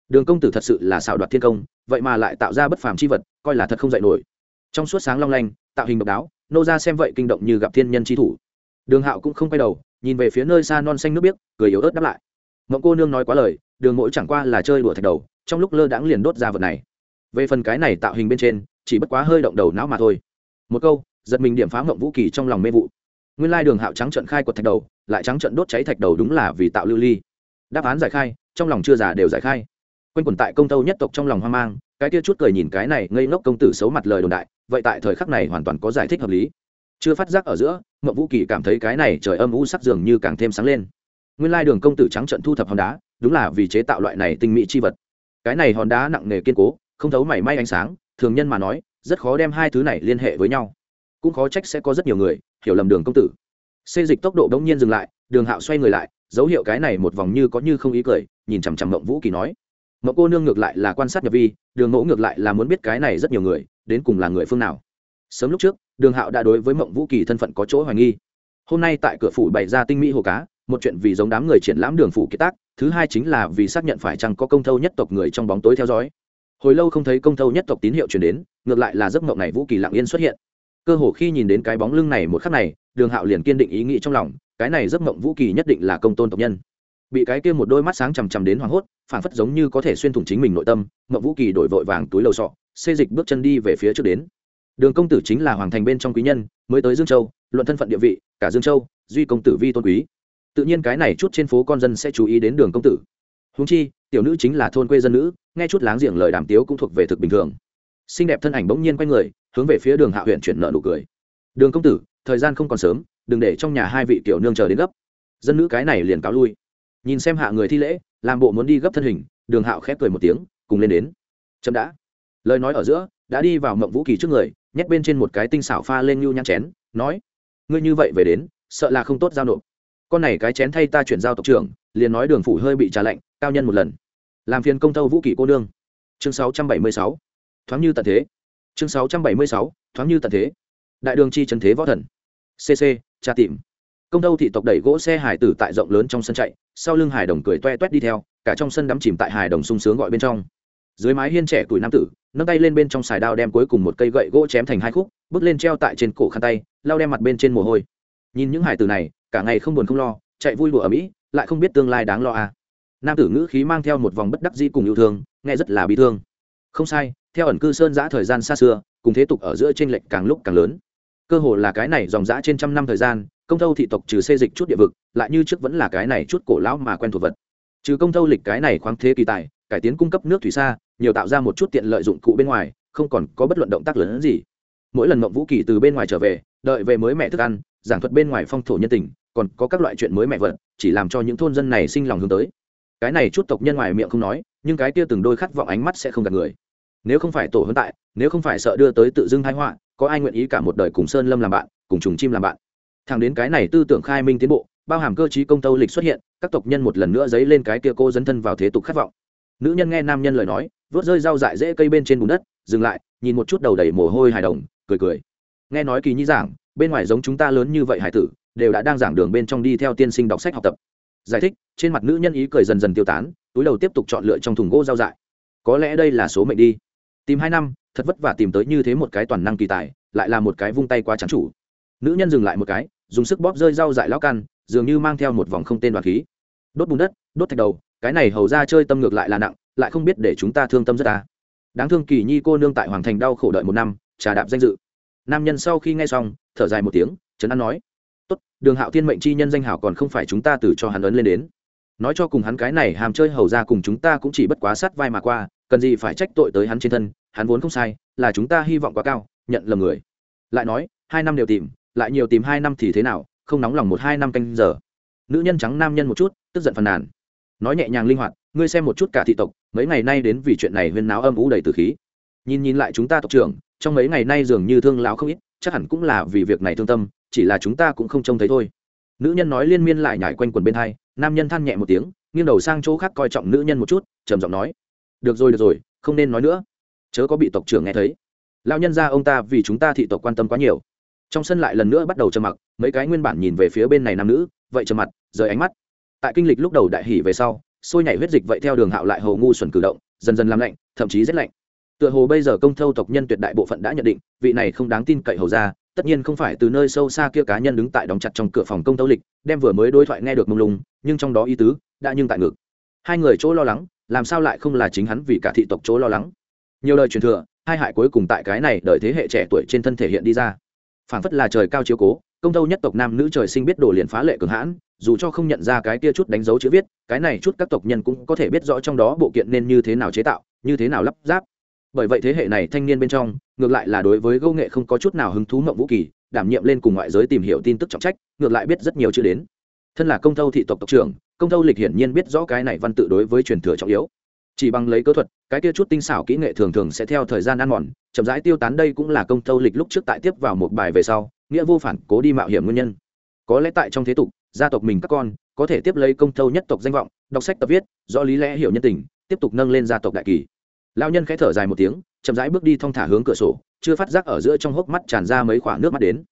Đường công tử thật sự là xảo đoạt thiên công, vậy mà lại tạo ra bất phàm chi vật, coi là thật không dạy nổi. Trong suốt sáng long lanh, tạo hình độc đáo, nô ra xem vậy kinh động như gặp thiên nhân chi thủ. Đường hạo cũng không quay đầu, nhìn về phía nơi xa non xanh nước biếc, cười yếu ớt đáp lại. Mậu cô nương nói quá lời, đường mỗi chẳng qua là chơi đùa thạch đầu, trong lúc lơ đãng liền đốt ra vật này. Về phần cái này tạo hình bên trên chỉ bất quá hơi động đầu não mà thôi. Một câu, giật mình điểm phá mộng vũ kỳ trong lòng mê vụ. Nguyên lai đường hạo trắng trận khai quật thạch đầu, lại trắng trận đốt cháy thạch đầu đúng là vì tạo lưu ly. Đáp án giải khai, trong lòng chưa già đều giải khai. Quanh quẩn tại công tâu nhất tộc trong lòng hoang mang, cái kia chút cười nhìn cái này ngây ngốc công tử xấu mặt lời đồn đại, vậy tại thời khắc này hoàn toàn có giải thích hợp lý. Chưa phát giác ở giữa mậu vũ kỳ cảm thấy cái này trời âm u sắc dường như càng thêm sáng lên. Nguyên lai đường công tử trắng trận thu thập hòn đá, đúng là vì chế tạo loại này tinh mỹ chi vật. Cái này hòn đá nặng nề kiên cố, không thấu mảy may ánh sáng thường nhân mà nói, rất khó đem hai thứ này liên hệ với nhau. Cũng khó trách sẽ có rất nhiều người hiểu lầm đường công tử. Xê dịch tốc độ đống nhiên dừng lại, đường hạo xoay người lại, dấu hiệu cái này một vòng như có như không ý cười, nhìn chằm chằm mộng vũ kỳ nói. Mộng cô nương ngược lại là quan sát nhập vi, đường mẫu ngược lại là muốn biết cái này rất nhiều người, đến cùng là người phương nào. Sớm lúc trước, đường hạo đã đối với mộng vũ kỳ thân phận có chỗ hoài nghi. Hôm nay tại cửa phủ bày ra tinh mỹ hồ cá, một chuyện vì giống đám người triển lãm đường phủ kiệt tác, thứ hai chính là vì xác nhận phải chăng có công thâu nhất tộc người trong bóng tối theo dõi hồi lâu không thấy công thâu nhất tộc tín hiệu chuyển đến, ngược lại là giấc mộng này vũ kỳ lặng yên xuất hiện. Cơ hồ khi nhìn đến cái bóng lưng này một khắc này, đường hạo liền kiên định ý nghĩ trong lòng, cái này giấc mộng vũ kỳ nhất định là công tôn tộc nhân. Bị cái kia một đôi mắt sáng chằm chằm đến hoảng hốt phản phất giống như có thể xuyên thủng chính mình nội tâm, mộng vũ kỳ đổi vội vàng túi lầu sọ, xê dịch bước chân đi về phía trước đến. Đường công tử chính là hoàng thành bên trong quý nhân, mới tới dương châu, luận thân phận địa vị, cả dương châu, duy công tử vi tôn quý. Tự nhiên cái này chút trên phố con dân sẽ chú ý đến đường công tử húng chi, tiểu nữ chính là thôn quê dân nữ, nghe chút láng giềng lời đàm tiếu cũng thuộc về thực bình thường. Xinh đẹp thân ảnh bỗng nhiên quay người, hướng về phía đường hạ huyện chuyển nợ nụ cười. Đường công tử, thời gian không còn sớm, đừng để trong nhà hai vị tiểu nương chờ đến gấp. Dân nữ cái này liền cáo lui. Nhìn xem hạ người thi lễ, làm bộ muốn đi gấp thân hình, đường hạo khép cười một tiếng, cùng lên đến. Chậm đã. Lời nói ở giữa, đã đi vào mộng vũ kỳ trước người, nhét bên trên một cái tinh xảo pha lên nhu nhăn chén, nói, ngươi như vậy về đến, sợ là không tốt giao nộp con này cái chén thay ta chuyển giao tộc trưởng, liền nói đường phủ hơi bị trà lạnh, cao nhân một lần. Làm phiền công tâu vũ kỷ cô nương. Chương 676. thoáng như tận thế. Chương 676. thoáng như tận thế. Đại đường chi trần thế võ thần. Cc tra tìm. Công tâu thị tộc đẩy gỗ xe hải tử tại rộng lớn trong sân chạy, sau lưng hải đồng cười toe toét đi theo, cả trong sân đắm chìm tại hải đồng sung sướng gọi bên trong. Dưới mái hiên trẻ tuổi nam tử, nâng tay lên bên trong xài đao đem cuối cùng một cây gậy gỗ chém thành hai khúc, bước lên treo tại trên cổ khăn tay lao đem mặt bên trên mồ hôi. Nhìn những hải tử này cả ngày không buồn không lo, chạy vui đùa ở mỹ, lại không biết tương lai đáng lo à. nam tử ngữ khí mang theo một vòng bất đắc di cùng yêu thương, nghe rất là bi thương. Không sai, theo ẩn cư sơn giã thời gian xa xưa, cùng thế tục ở giữa t r ê n lệch càng lúc càng lớn. Cơ hồ là cái này dòng giã trên trăm năm thời gian, công thâu thị tộc trừ xê dịch chút địa vực, lại như trước vẫn là cái này chút cổ lão mà quen thuộc vật. Trừ công thâu lịch cái này khoáng thế kỳ tài, cải tiến cung cấp nước thủy xa, nhiều tạo ra một chút tiện lợi dụng cụ bên ngoài, không còn có bất luận động tác lớn hơn gì. Mỗi lần mộng vũ kỳ từ bên ngoài trở về, đợi về mới mẹ thức ăn, giảng thuật bên ngoài phong thổ nhân tình còn có các loại chuyện mới mẹ vật, chỉ làm cho những thôn dân này sinh lòng hướng tới. Cái này chút tộc nhân ngoài miệng không nói, nhưng cái kia từng đôi khát vọng ánh mắt sẽ không gạt người. Nếu không phải tổ hơn tại, nếu không phải sợ đưa tới tự dưng thái họa, có ai nguyện ý cả một đời cùng sơn lâm làm bạn, cùng trùng chim làm bạn? Thẳng đến cái này tư tưởng khai minh tiến bộ, bao hàm cơ chí công tâu lịch xuất hiện, các tộc nhân một lần nữa dấy lên cái kia cô dấn thân vào thế tục khát vọng. Nữ nhân nghe nam nhân lời nói, vớt rơi rau dại dễ cây bên trên bùn đất, dừng lại, nhìn một chút đầu đầy mồ hôi hài đồng, cười cười. Nghe nói kỳ nhi giảng, bên ngoài giống chúng ta lớn như vậy hải tử đều đã đang giảng đường bên trong đi theo tiên sinh đọc sách học tập. Giải thích, trên mặt nữ nhân ý cười dần dần tiêu tán, túi đầu tiếp tục chọn lựa trong thùng gỗ giao dại. Có lẽ đây là số mệnh đi. Tìm hai năm, thật vất vả tìm tới như thế một cái toàn năng kỳ tài, lại là một cái vung tay quá trắng chủ. Nữ nhân dừng lại một cái, dùng sức bóp rơi rau dại lao căn, dường như mang theo một vòng không tên đoạt khí. Đốt bùn đất, đốt thạch đầu, cái này hầu ra chơi tâm ngược lại là nặng, lại không biết để chúng ta thương tâm rất ta đáng thương kỳ nhi cô nương tại hoàng thành đau khổ đợi một năm, trà đạp danh dự. Nam nhân sau khi nghe xong, thở dài một tiếng, trấn an nói tốt, đường hạo thiên mệnh chi nhân danh hảo còn không phải chúng ta từ cho hắn ấn lên đến. Nói cho cùng hắn cái này hàm chơi hầu ra cùng chúng ta cũng chỉ bất quá sát vai mà qua, cần gì phải trách tội tới hắn trên thân, hắn vốn không sai, là chúng ta hy vọng quá cao, nhận lầm người. Lại nói, hai năm đều tìm, lại nhiều tìm hai năm thì thế nào, không nóng lòng một hai năm canh giờ. Nữ nhân trắng nam nhân một chút, tức giận phàn nàn. Nói nhẹ nhàng linh hoạt, ngươi xem một chút cả thị tộc, mấy ngày nay đến vì chuyện này huyên náo âm ủ đầy từ khí. Nhìn nhìn lại chúng ta tộc trưởng, trong mấy ngày nay dường như thương lão không ít, chắc hẳn cũng là vì việc này thương tâm chỉ là chúng ta cũng không trông thấy thôi. Nữ nhân nói liên miên lại nhảy quanh quần bên hai, nam nhân than nhẹ một tiếng, nghiêng đầu sang chỗ khác coi trọng nữ nhân một chút, trầm giọng nói, được rồi được rồi, không nên nói nữa. Chớ có bị tộc trưởng nghe thấy. Lão nhân ra ông ta vì chúng ta thị tộc quan tâm quá nhiều. Trong sân lại lần nữa bắt đầu trầm mặc, mấy cái nguyên bản nhìn về phía bên này nam nữ, vậy trầm mặt, rời ánh mắt. Tại kinh lịch lúc đầu đại hỉ về sau, sôi nhảy huyết dịch vậy theo đường hạo lại hồ ngu xuẩn cử động, dần dần làm lạnh, thậm chí rét lạnh. Tựa hồ bây giờ công thâu tộc nhân tuyệt đại bộ phận đã nhận định, vị này không đáng tin cậy hầu ra tất nhiên không phải từ nơi sâu xa kia cá nhân đứng tại đóng chặt trong cửa phòng công tâu lịch, đem vừa mới đối thoại nghe được mông lung, nhưng trong đó ý tứ đã nhưng tại ngực. Hai người chỗ lo lắng, làm sao lại không là chính hắn vì cả thị tộc chỗ lo lắng? Nhiều lời truyền thừa, hai hại cuối cùng tại cái này đợi thế hệ trẻ tuổi trên thân thể hiện đi ra. Phản phất là trời cao chiếu cố, công tâu nhất tộc nam nữ trời sinh biết đồ liền phá lệ cường hãn, dù cho không nhận ra cái kia chút đánh dấu chữ viết, cái này chút các tộc nhân cũng có thể biết rõ trong đó bộ kiện nên như thế nào chế tạo, như thế nào lắp ráp bởi vậy thế hệ này thanh niên bên trong, ngược lại là đối với gâu nghệ không có chút nào hứng thú mộng vũ kỳ, đảm nhiệm lên cùng ngoại giới tìm hiểu tin tức trọng trách, ngược lại biết rất nhiều chưa đến. Thân là công thâu thị tộc tộc trưởng, công thâu lịch hiển nhiên biết rõ cái này văn tự đối với truyền thừa trọng yếu. Chỉ bằng lấy cơ thuật, cái kia chút tinh xảo kỹ nghệ thường thường sẽ theo thời gian ăn mòn, chậm rãi tiêu tán đây cũng là công thâu lịch lúc trước tại tiếp vào một bài về sau, nghĩa vô phản, cố đi mạo hiểm nguyên nhân. Có lẽ tại trong thế tục, gia tộc mình các con, có thể tiếp lấy công thâu nhất tộc danh vọng, đọc sách tập viết do lý lẽ hiểu nhân tình, tiếp tục nâng lên gia tộc đại kỳ lao nhân khẽ thở dài một tiếng, chậm rãi bước đi thong thả hướng cửa sổ, chưa phát giác ở giữa trong hốc mắt tràn ra mấy khoảng nước mắt đến.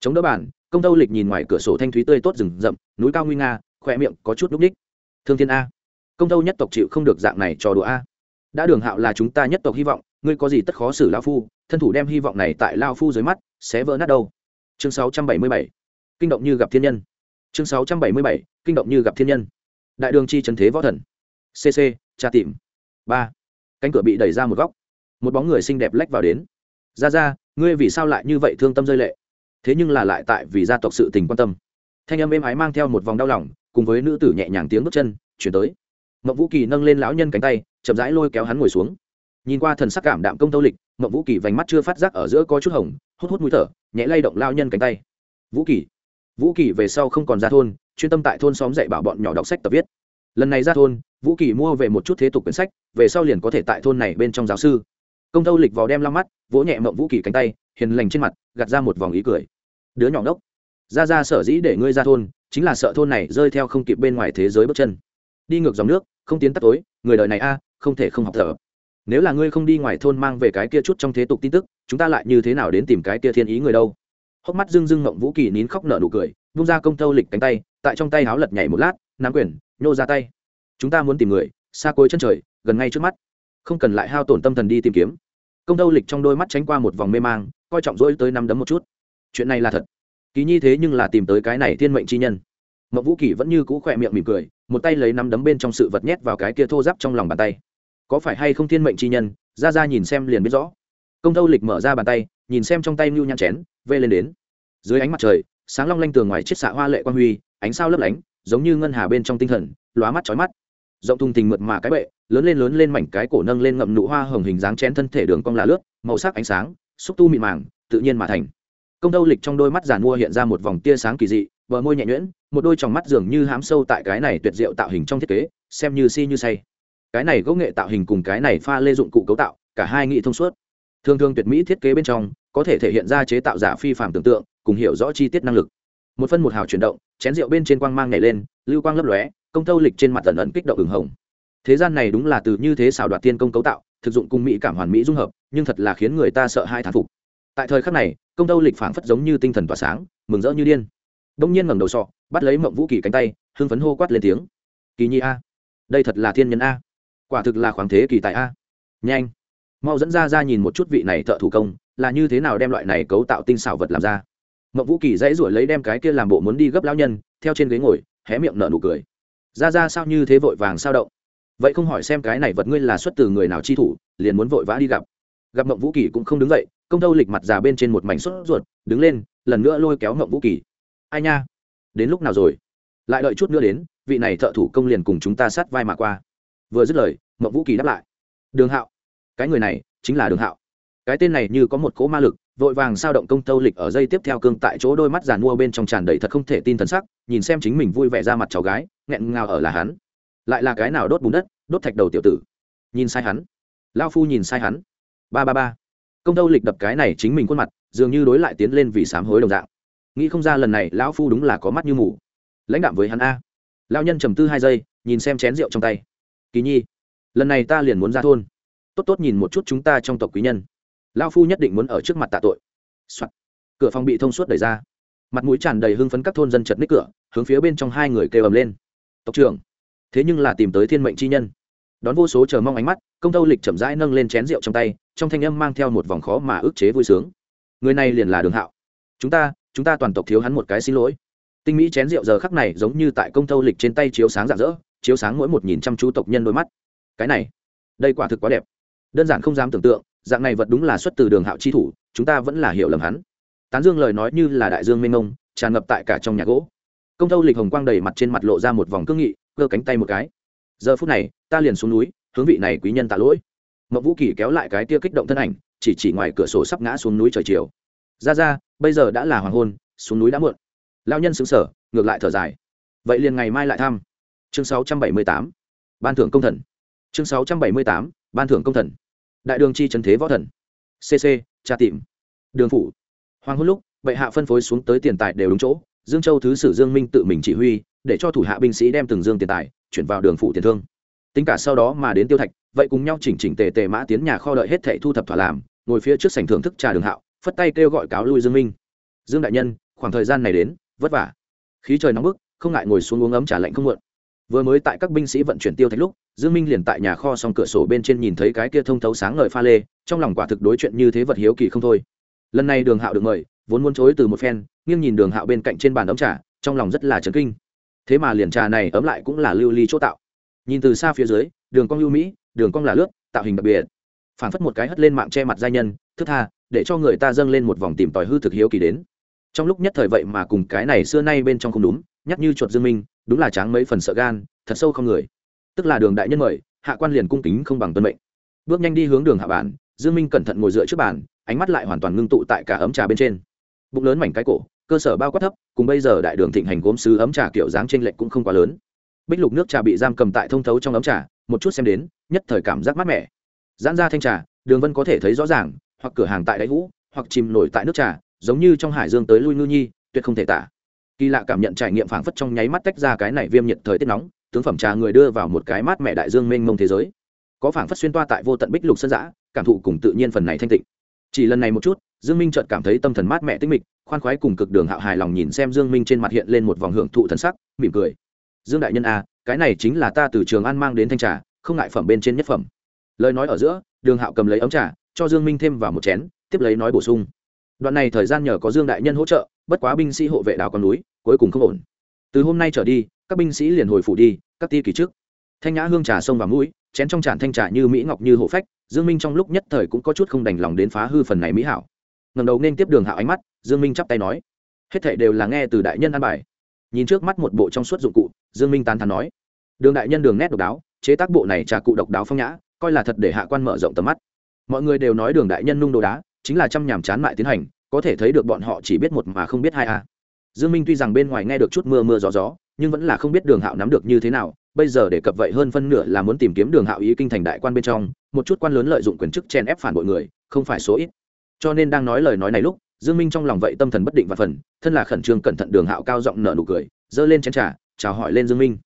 Chống đỡ bàn, công tâu lịch nhìn ngoài cửa sổ thanh thúy tươi tốt rừng rậm, núi cao nguy nga, khỏe miệng có chút núp ních. Thương thiên a. Công tâu nhất tộc chịu không được dạng này trò đùa a. Đã đường hạo là chúng ta nhất tộc hy vọng, ngươi có gì tất khó xử lao phu, thân thủ đem hy vọng này tại lao phu dưới mắt sẽ vỡ nát đâu. Chương 677. kinh động như gặp thiên nhân. Chương 677. kinh động như gặp thiên nhân. Đại đường chi trần thế võ thần. Cc tra tìm. Ba cánh cửa bị đẩy ra một góc. Một bóng người xinh đẹp lách vào đến. Ra ra ngươi vì sao lại như vậy thương tâm rơi lệ? Thế nhưng là lại tại vì gia tộc sự tình quan tâm. Thanh âm êm ái mang theo một vòng đau lòng, cùng với nữ tử nhẹ nhàng tiếng bước chân, chuyển tới. Mậu vũ kỳ nâng lên lão nhân cánh tay, chậm rãi lôi kéo hắn ngồi xuống. Nhìn qua thần sắc cảm đạm công tâu lịch mậu vũ kỳ vành mắt chưa phát giác ở giữa có chút hồng, hút hút mũi thở, nhẹ lay động lao nhân cánh tay. Vũ kỳ vũ kỳ về sau không còn ra thôn, chuyên tâm tại thôn xóm dạy bảo bọn nhỏ đọc sách tập viết. Lần này ra thôn vũ kỳ mua về một chút thế tục quyển sách, về sau liền có thể tại thôn này bên trong giáo sư. Công tâu lịch vào đem lau mắt, vỗ nhẹ mộng vũ kỳ cánh tay, hiền lành trên mặt, gạt ra một vòng ý cười. Đứa nhỏ ngốc. Ra ra sở dĩ để ngươi ra thôn, chính là sợ thôn này rơi theo không kịp bên ngoài thế giới bước chân. Đi ngược dòng nước, không tiến tắt tối, người đời này a, không thể không học thở. Nếu là ngươi không đi ngoài thôn mang về cái kia chút trong thế tục tin tức, chúng ta lại như thế nào đến tìm cái kia thiên ý người đâu? Hốc mắt dưng dưng mộng vũ kỳ nín khóc nở nụ cười, vung ra công tâu lịch cánh tay, tại trong tay háo lật nhảy một lát, nắm quyền, nhô ra tay chúng ta muốn tìm người, xa cuối chân trời, gần ngay trước mắt. Không cần lại hao tổn tâm thần đi tìm kiếm. Công đâu lịch trong đôi mắt tránh qua một vòng mê mang, coi trọng rỗi tới năm đấm một chút. Chuyện này là thật. Kỳ nhi thế nhưng là tìm tới cái này thiên mệnh chi nhân. Mậu vũ kỳ vẫn như cũ khỏe miệng mỉm cười, một tay lấy năm đấm bên trong sự vật nhét vào cái kia thô giáp trong lòng bàn tay. Có phải hay không thiên mệnh chi nhân? Ra ra nhìn xem liền biết rõ. Công thâu lịch mở ra bàn tay, nhìn xem trong tay mưu nhăn chén, vê lên đến. Dưới ánh mặt trời, sáng long lanh tường ngoài chiếc xạ hoa lệ quang huy, ánh sao lấp lánh, giống như ngân hà bên trong tinh thần, lóa mắt chói mắt rộng thùng tình mượt mà cái bệ, lớn lên lớn lên mảnh cái cổ nâng lên ngậm nụ hoa hồng hình dáng chén thân thể đường cong là lướt, màu sắc ánh sáng, xúc tu mịn màng, tự nhiên mà thành. Công đâu lịch trong đôi mắt giàn mua hiện ra một vòng tia sáng kỳ dị, bờ môi nhẹ nhuyễn, một đôi tròng mắt dường như hám sâu tại cái này tuyệt diệu tạo hình trong thiết kế, xem như si như say. Cái này gỗ nghệ tạo hình cùng cái này pha lê dụng cụ cấu tạo, cả hai nghị thông suốt. Thường thường tuyệt mỹ thiết kế bên trong, có thể thể hiện ra chế tạo giả phi phạm tưởng tượng, cùng hiểu rõ chi tiết năng lực. Một phân một hào chuyển động, chén rượu bên trên quang mang nhảy lên, lưu quang lấp lóe công tâu lịch trên mặt tần ẩn kích động ửng hồng. Thế gian này đúng là từ như thế xảo đoạt tiên công cấu tạo, thực dụng cùng mỹ cảm hoàn mỹ dung hợp, nhưng thật là khiến người ta sợ hai thán phục. Tại thời khắc này, công tâu lịch phảng phất giống như tinh thần tỏa sáng, mừng rỡ như điên. Đông nhiên ngẩng đầu sọ, bắt lấy mộng vũ kỳ cánh tay, hưng phấn hô quát lên tiếng. Kỳ nhi a, đây thật là thiên nhân a. Quả thực là khoáng thế kỳ tại a. Nhanh, mau dẫn ra ra nhìn một chút vị này thợ thủ công, là như thế nào đem loại này cấu tạo tinh xảo vật làm ra. Mộng vũ kỳ dãy ruổi lấy đem cái kia làm bộ muốn đi gấp lão nhân, theo trên ghế ngồi, hé miệng nở nụ cười ra ra sao như thế vội vàng sao động? Vậy không hỏi xem cái này vật ngươi là xuất từ người nào chi thủ, liền muốn vội vã đi gặp. Gặp Mộng vũ kỳ cũng không đứng dậy, công tâu lịch mặt già bên trên một mảnh sốt ruột, đứng lên, lần nữa lôi kéo Mộng vũ kỳ. Ai nha? Đến lúc nào rồi? Lại đợi chút nữa đến, vị này thợ thủ công liền cùng chúng ta sát vai mà qua. Vừa dứt lời Mộng vũ kỳ đáp lại. Đường hạo. Cái người này chính là đường hạo. Cái tên này như có một cỗ ma lực vội vàng sao động công tâu lịch ở dây tiếp theo cương tại chỗ đôi mắt giàn mua bên trong tràn đầy thật không thể tin thần sắc, nhìn xem chính mình vui vẻ ra mặt cháu gái, nghẹn ngào ở là hắn. Lại là cái nào đốt bùn đất, đốt thạch đầu tiểu tử. Nhìn sai hắn. Lao phu nhìn sai hắn. Ba ba ba. Công tâu lịch đập cái này chính mình khuôn mặt, dường như đối lại tiến lên vì sám hối đồng dạng. Nghĩ không ra lần này, lão phu đúng là có mắt như mù. Lãnh đạm với hắn a. Lao nhân trầm tư hai giây, nhìn xem chén rượu trong tay. Kỳ nhi, lần này ta liền muốn ra thôn. Tốt tốt nhìn một chút chúng ta trong tộc quý nhân lao phu nhất định muốn ở trước mặt tạ tội、Soạn. cửa phòng bị thông suốt đẩy ra. Mặt mũi tràn đầy hưng phấn các thôn dân chật ních cửa, hướng phía bên trong hai người kêu ầm lên. Tộc trưởng, thế nhưng là tìm tới thiên mệnh chi nhân. Đón vô số chờ mong ánh mắt, công tâu lịch chậm rãi nâng lên chén rượu trong tay, trong thanh âm mang theo một vòng khó mà ức chế vui sướng. Người này liền là đường hạo. Chúng ta chúng ta toàn tộc thiếu hắn một cái xin lỗi. Tinh mỹ chén rượu giờ khắc này giống như tại công tâu lịch trên tay chiếu sáng rạng rỡ, chiếu sáng mỗi một nhìn chăm chú tộc nhân đôi mắt. Cái này, đây quả thực quá đẹp. Đơn giản không dám tưởng tượng dạng này vật đúng là xuất từ đường hạo chi thủ chúng ta vẫn là hiểu lầm hắn. Tán dương lời nói như là đại dương mênh mông tràn ngập tại cả trong nhà gỗ. Công tâu lịch hồng quang đầy mặt trên mặt lộ ra một vòng cương nghị cơ cánh tay một cái. Giờ phút này ta liền xuống núi hướng vị này quý nhân tạ lỗi. Mậu vũ kỳ kéo lại cái tia kích động thân ảnh chỉ chỉ ngoài cửa sổ sắp ngã xuống núi trời chiều. Ra ra bây giờ đã là hoàng hôn xuống núi đã muộn. Lao nhân xứng sở ngược lại thở dài. Vậy liền ngày mai lại thăm. Chương 678, ban thưởng công thần. Chương 678, ban thưởng công thần đại đường chi trần thế võ thần. Cc tra tìm. Đường phủ. Hoàng hôn lúc, bệ hạ phân phối xuống tới tiền tài đều đúng chỗ. Dương châu thứ sử dương minh tự mình chỉ huy, để cho thủ hạ binh sĩ đem từng dương tiền tài chuyển vào đường phủ tiền thương. Tính cả sau đó mà đến tiêu thạch, vậy cùng nhau chỉnh chỉnh tề tề mã tiến nhà kho đợi hết thệ thu thập thỏa làm, ngồi phía trước sảnh thưởng thức trà đường hạo, phất tay kêu gọi cáo lui dương minh. Dương đại nhân, khoảng thời gian này đến, vất vả. Khí trời nóng bức, không ngại ngồi xuống uống ấm trà lạnh không muộn vừa mới tại các binh sĩ vận chuyển tiêu thạch lúc, dương minh liền tại nhà kho xong cửa sổ bên trên nhìn thấy cái kia thông thấu sáng ngời pha lê, trong lòng quả thực đối chuyện như thế vật hiếu kỳ không thôi. Lần này đường hạo được mời, vốn muốn chối từ một phen, nghiêng nhìn đường hạo bên cạnh trên bàn ấm trà, trong lòng rất là chấn kinh. Thế mà liền trà này ấm lại cũng là lưu ly chỗ tạo. Nhìn từ xa phía dưới, đường cong lưu mỹ, đường cong là lướt, tạo hình đặc biệt. Phản phất một cái hất lên mạng che mặt giai nhân, thức tha, để cho người ta dâng lên một vòng tìm tòi hư thực hiếu kỳ đến. Trong lúc nhất thời vậy mà cùng cái này xưa nay bên trong không đúng, nhắc như chuột dương minh đúng là tráng mấy phần sợ gan, thật sâu không người. Tức là đường đại nhân mời, hạ quan liền cung kính không bằng tuân mệnh. Bước nhanh đi hướng đường hạ bản dương minh cẩn thận ngồi dựa trước bàn, ánh mắt lại hoàn toàn ngưng tụ tại cả ấm trà bên trên. Bụng lớn mảnh cái cổ, cơ sở bao quát thấp, cùng bây giờ đại đường thịnh hành gốm sứ ấm trà kiểu dáng trên lệch cũng không quá lớn. Bích lục nước trà bị giam cầm tại thông thấu trong ấm trà, một chút xem đến, nhất thời cảm giác mát mẻ. Giãn ra thanh trà, đường vân có thể thấy rõ ràng, hoặc cửa hàng tại đáy hũ, hoặc chìm nổi tại nước trà, giống như trong hải dương tới lui ngư nhi, tuyệt không thể tả kỳ lạ cảm nhận trải nghiệm phảng phất trong nháy mắt tách ra cái này viêm nhiệt thời tiết nóng, tướng phẩm trà người đưa vào một cái mát mẻ đại dương mênh mông thế giới. Có phảng phất xuyên toa tại vô tận bích lục sơn giã cảm thụ cùng tự nhiên phần này thanh tịnh. Chỉ lần này một chút, dương minh chợt cảm thấy tâm thần mát mẻ tinh mịch, khoan khoái cùng cực đường hạo hài lòng nhìn xem dương minh trên mặt hiện lên một vòng hưởng thụ thần sắc, mỉm cười. Dương đại nhân a cái này chính là ta từ trường an mang đến thanh trà, không ngại phẩm bên trên nhất phẩm. Lời nói ở giữa, đường hạo cầm lấy ấm trà, cho dương minh thêm vào một chén, tiếp lấy nói bổ sung đoạn này thời gian nhờ có dương đại nhân hỗ trợ, bất quá binh sĩ hộ vệ đảo con núi, cuối cùng không ổn. Từ hôm nay trở đi, các binh sĩ liền hồi phủ đi, các ti kỳ trước. Thanh nhã hương trà sông và mũi, chén trong tràn thanh trà như mỹ ngọc như hộ phách, dương minh trong lúc nhất thời cũng có chút không đành lòng đến phá hư phần này mỹ hảo. Ngầm đầu nên tiếp đường hạo ánh mắt, dương minh chắp tay nói, hết thảy đều là nghe từ đại nhân an bài. Nhìn trước mắt một bộ trong suốt dụng cụ, dương minh tán thán nói, đường đại nhân đường nét độc đáo, chế tác bộ này trà cụ độc đáo phong nhã, coi là thật để hạ quan mở rộng tầm mắt. Mọi người đều nói đường đại nhân nung đồ đá chính là trăm nhàm chán mại tiến hành, có thể thấy được bọn họ chỉ biết một mà không biết hai a. Dương minh tuy rằng bên ngoài nghe được chút mưa mưa gió gió, nhưng vẫn là không biết đường hạo nắm được như thế nào, bây giờ để cập vậy hơn phân nửa là muốn tìm kiếm đường hạo ý kinh thành đại quan bên trong, một chút quan lớn lợi dụng quyền chức chen ép phản bội người, không phải số ít. Cho nên đang nói lời nói này lúc, dương minh trong lòng vậy tâm thần bất định và phần, thân là khẩn trương cẩn thận đường hạo cao giọng nở nụ cười dơ lên chén trà, chào hỏi lên dương minh.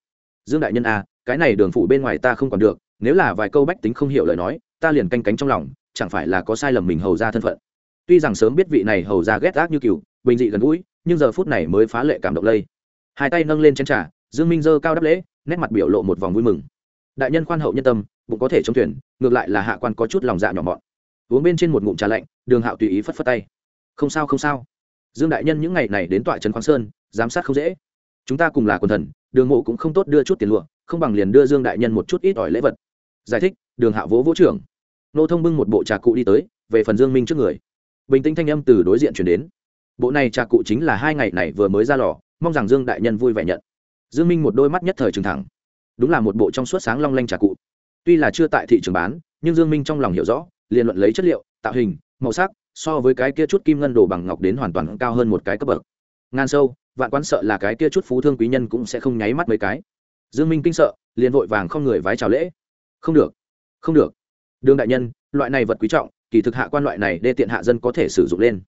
Dương đại nhân a, cái này đường phủ bên ngoài ta không còn được, nếu là vài câu bách tính không hiểu lời nói, ta liền canh cánh trong lòng chẳng phải là có sai lầm mình hầu ra thân phận. Tuy rằng sớm biết vị này hầu ra ghét ác như cừu bình dị gần gũi, nhưng giờ phút này mới phá lệ cảm động lây. Hai tay nâng lên chén trà, dương minh dơ cao đáp lễ, nét mặt biểu lộ một vòng vui mừng. Đại nhân khoan hậu nhân tâm, bụng có thể chống thuyền, ngược lại là hạ quan có chút lòng dạ nhỏ mọn. Uống bên trên một ngụm trà lạnh, đường hạo tùy ý phất phất tay. Không sao không sao. Dương đại nhân những ngày này đến tọa trấn khoáng sơn, giám sát không dễ. Chúng ta cùng là quần thần, đường mộ cũng không tốt đưa chút tiền lụa, không bằng liền đưa dương đại nhân một chút ít ỏi lễ vật. Giải thích, đường Hạo vỗ vỗ trưởng nô thông bưng một bộ trà cụ đi tới, về phần dương minh trước người. Bình tĩnh thanh âm từ đối diện chuyển đến. Bộ này trà cụ chính là hai ngày này vừa mới ra lò, mong rằng dương đại nhân vui vẻ nhận. Dương minh một đôi mắt nhất thời trừng thẳng. Đúng là một bộ trong suốt sáng long lanh trà cụ. Tuy là chưa tại thị trường bán, nhưng dương minh trong lòng hiểu rõ, liền luận lấy chất liệu, tạo hình, màu sắc, so với cái kia chút kim ngân đồ bằng ngọc đến hoàn toàn cao hơn một cái cấp bậc. Ngàn sâu, vạn quán sợ là cái kia chút phú thương quý nhân cũng sẽ không nháy mắt mấy cái. Dương minh kinh sợ, liền vội vàng không người vái chào lễ. Không được không được đương đại nhân, loại này vật quý trọng, kỳ thực hạ quan loại này đê tiện hạ dân có thể sử dụng lên.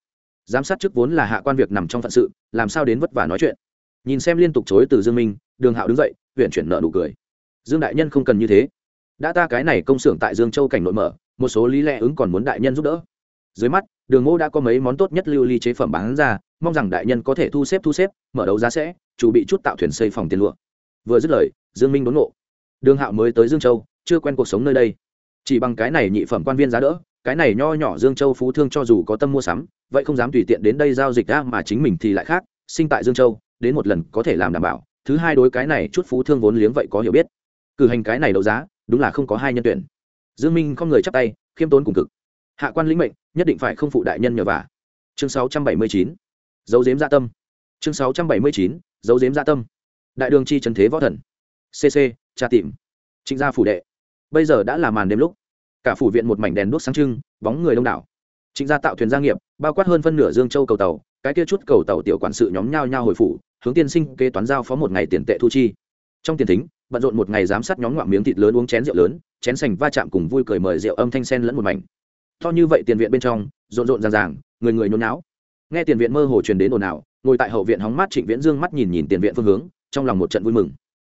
Giám sát chức vốn là hạ quan việc nằm trong phận sự, làm sao đến vất vả nói chuyện. Nhìn xem liên tục chối từ dương minh, đường hạo đứng dậy, huyện chuyển nợ nụ cười. Dương đại nhân không cần như thế. Đã ta cái này công xưởng tại dương châu cảnh nội mở, một số lý lẽ ứng còn muốn đại nhân giúp đỡ. Dưới mắt, đường ngô đã có mấy món tốt nhất lưu ly chế phẩm bán ra, mong rằng đại nhân có thể thu xếp thu xếp, mở đấu giá sẽ, chủ bị chút tạo thuyền xây phòng tiền lụa. Vừa dứt lời, dương minh đốn ngộ. Đường hạo mới tới dương châu, chưa quen cuộc sống nơi đây chỉ bằng cái này nhị phẩm quan viên giá đỡ, cái này nho nhỏ dương châu phú thương cho dù có tâm mua sắm, vậy không dám tùy tiện đến đây giao dịch ra mà chính mình thì lại khác, sinh tại dương châu, đến một lần có thể làm đảm bảo. Thứ hai đối cái này chút phú thương vốn liếng vậy có hiểu biết. Cử hành cái này đấu giá, đúng là không có hai nhân tuyển. Dương minh không người chắp tay, khiêm tốn cùng cực. Hạ quan lĩnh mệnh, nhất định phải không phụ đại nhân nhờ vả. Chương 679 dấu dếm gia tâm. Chương 679 dấu dếm gia tâm. Đại đường chi trần thế võ thần. Cc tra tìm. Trịnh gia phủ đệ bây giờ đã là màn đêm lúc. Cả phủ viện một mảnh đèn đuốc sáng trưng, bóng người đông đảo. Trịnh gia tạo thuyền gia nghiệp, bao quát hơn phân nửa dương châu cầu tàu, cái kia chút cầu tàu tiểu quản sự nhóm nhau nhau hồi phủ, hướng tiên sinh kế toán giao phó một ngày tiền tệ thu chi. Trong tiền thính, bận rộn một ngày giám sát nhóm ngoạm miếng thịt lớn uống chén rượu lớn, chén sành va chạm cùng vui cười mời rượu âm thanh sen lẫn một mảnh. To như vậy tiền viện bên trong, rộn rộn ràng ràng, người người nhốn náo nghe tiền viện mơ hồ truyền đến ồn ào, ngồi tại hậu viện hóng mát trịnh viễn dương mắt nhìn nhìn tiền viện phương hướng, trong lòng một trận vui mừng.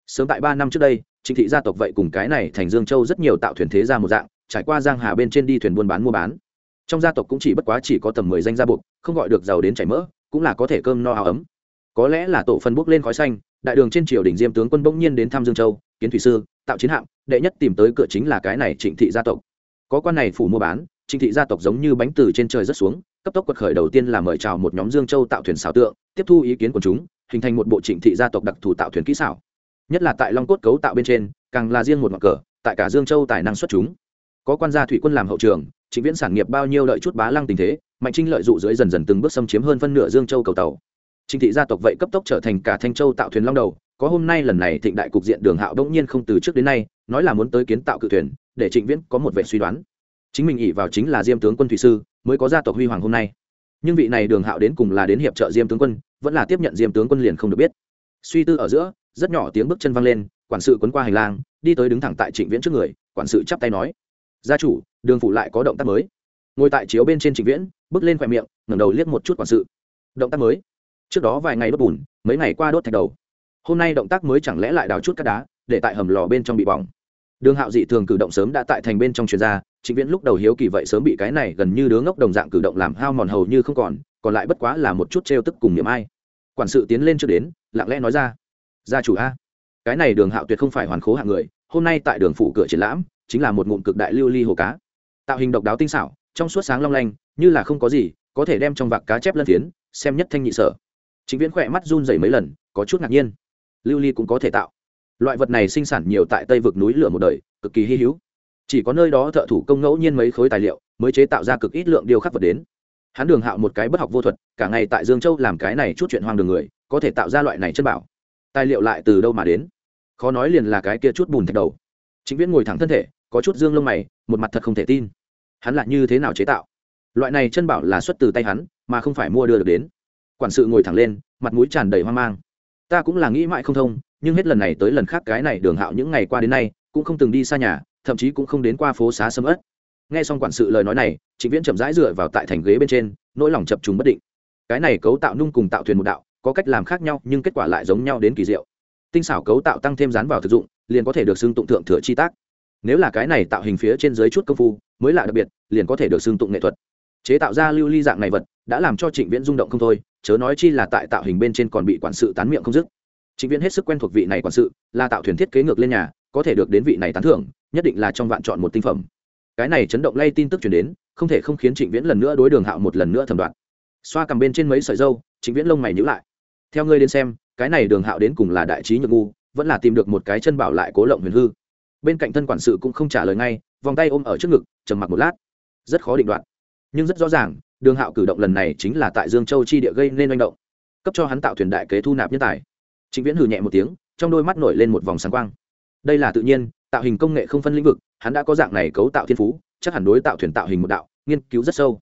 Sớm tại ba năm trước đây trịnh thị gia tộc vậy cùng cái này thành dương châu rất nhiều tạo thuyền thế ra một dạng, trải qua giang hà bên trên đi thuyền buôn bán mua bán. Trong gia tộc cũng chỉ bất quá chỉ có tầm mười danh gia buộc, không gọi được giàu đến chảy mỡ, cũng là có thể cơm no áo ấm. Có lẽ là tổ phân bốc lên khói xanh, đại đường trên triều đình diêm tướng quân bỗng nhiên đến thăm dương châu, kiến thủy sư, tạo chiến hạm, đệ nhất tìm tới cửa chính là cái này trịnh thị gia tộc. Có quan này phủ mua bán, trịnh thị gia tộc giống như bánh từ trên trời rất xuống, cấp tốc quật khởi đầu tiên là mời chào một nhóm dương châu tạo thuyền xảo tượng, tiếp thu ý kiến của chúng, hình thành một bộ trịnh thị gia tộc đặc thù tạo thuyền kỹ xảo nhất là tại long cốt cấu tạo bên trên, càng là riêng một ngọn cờ, tại cả dương châu tài năng xuất chúng. Có quan gia thủy quân làm hậu trường, trịnh viễn sản nghiệp bao nhiêu lợi chút bá lăng tình thế, mạnh trinh lợi dụ dưới dần dần từng bước xâm chiếm hơn phân nửa dương châu cầu tàu. Trịnh thị gia tộc vậy cấp tốc trở thành cả thanh châu tạo thuyền long đầu, có hôm nay lần này thịnh đại cục diện đường hạo đông nhiên không từ trước đến nay, nói là muốn tới kiến tạo cự thuyền, để trịnh viễn có một vệ suy đoán. Chính mình ỉ vào chính là diêm tướng quân thủy sư, mới có gia tộc huy hoàng hôm nay. Nhưng vị này đường hạo đến cùng là đến hiệp trợ diêm tướng quân, vẫn là tiếp nhận diêm tướng quân liền không được biết. Suy tư ở giữa rất nhỏ tiếng bước chân văng lên, quản sự quấn qua hành lang, đi tới đứng thẳng tại trịnh viễn trước người, quản sự chắp tay nói, gia chủ, đường phụ lại có động tác mới. Ngồi tại chiếu bên trên trịnh viễn, bước lên khoe miệng, ngẩng đầu liếc một chút quản sự. Động tác mới? Trước đó vài ngày đốt bùn, mấy ngày qua đốt thạch đầu. Hôm nay động tác mới chẳng lẽ lại đào chút cát đá, để tại hầm lò bên trong bị bỏng? Đường hạo dị thường cử động sớm đã tại thành bên trong chuyên gia trịnh viễn lúc đầu hiếu kỳ vậy sớm bị cái này gần như đứa ngốc đồng dạng cử động làm hao mòn hầu như không còn còn lại bất quá là một chút trêu tức cùng niệm ai. Quản sự tiến lên trước đến, lặng lẽ nói ra gia chủ a. Cái này đường hạo tuyệt không phải hoàn khố hạng người, hôm nay tại đường phủ cửa triển lãm, chính là một ngụm cực đại lưu ly hồ cá. Tạo hình độc đáo tinh xảo, trong suốt sáng long lanh, như là không có gì có thể đem trong vạc cá chép lân phiến, xem nhất thanh nhị sở. Chính viễn khỏe mắt run dày mấy lần, có chút ngạc nhiên. Lưu ly cũng có thể tạo. Loại vật này sinh sản nhiều tại tây vực núi lửa một đời, cực kỳ hy hữu. Chỉ có nơi đó thợ thủ công ngẫu nhiên mấy khối tài liệu, mới chế tạo ra cực ít lượng điều khắc vật đến. Hắn đường hạo một cái bất học vô thuật, cả ngày tại dương châu làm cái này chút chuyện hoang đường người, có thể tạo ra loại này chân bảo tài liệu lại từ đâu mà đến? Khó nói liền là cái kia chút bùn thạch đầu. Chính viễn ngồi thẳng thân thể, có chút dương lông mày, một mặt thật không thể tin. Hắn lại như thế nào chế tạo? Loại này chân bảo là xuất từ tay hắn, mà không phải mua đưa được đến. Quản sự ngồi thẳng lên, mặt mũi tràn đầy hoang mang. Ta cũng là nghĩ mãi không thông, nhưng hết lần này tới lần khác cái này đường hạo những ngày qua đến nay, cũng không từng đi xa nhà, thậm chí cũng không đến qua phố xá sâm ớt. Nghe xong quản sự lời nói này, trịnh viễn chậm rãi dựa vào tại thành ghế bên trên, nỗi lòng chập trùng bất định. Cái này cấu tạo nung cùng tạo thuyền một đạo có cách làm khác nhau, nhưng kết quả lại giống nhau đến kỳ diệu. Tinh xảo cấu tạo tăng thêm dán vào thực dụng, liền có thể được xưng tụng thượng thừa chi tác. Nếu là cái này tạo hình phía trên dưới chút công phu, mới là đặc biệt, liền có thể được xưng tụng nghệ thuật. Chế tạo ra lưu ly dạng này vật, đã làm cho trịnh viễn rung động không thôi, chớ nói chi là tại tạo hình bên trên còn bị quản sự tán miệng không dứt. Trịnh viễn hết sức quen thuộc vị này quản sự, là tạo thuyền thiết kế ngược lên nhà, có thể được đến vị này tán thưởng, nhất định là trong vạn chọn một tinh phẩm. Cái này chấn động lay tin tức chuyển đến, không thể không khiến trịnh viễn lần nữa đối đường hạo một lần nữa thẩm đoạn xoa cầm bên trên mấy sợi dâu Chính viễn lông mày nhữ lại. Theo ngươi đến xem, cái này đường hạo đến cùng là đại trí nhược ngu, vẫn là tìm được một cái chân bảo lại cố lộng huyền hư. Bên cạnh thân quản sự cũng không trả lời ngay, vòng tay ôm ở trước ngực, trầm mặc một lát. Rất khó định đoạt. Nhưng rất rõ ràng, đường hạo cử động lần này chính là tại dương châu chi địa gây nên manh động, cấp cho hắn tạo thuyền đại kế thu nạp nhân tài. Chính viễn hừ nhẹ một tiếng, trong đôi mắt nổi lên một vòng sáng quang. Đây là tự nhiên, tạo hình công nghệ không phân lĩnh vực, hắn đã có dạng này cấu tạo thiên phú, chắc hẳn đối tạo thuyền tạo hình một đạo, nghiên cứu rất sâu.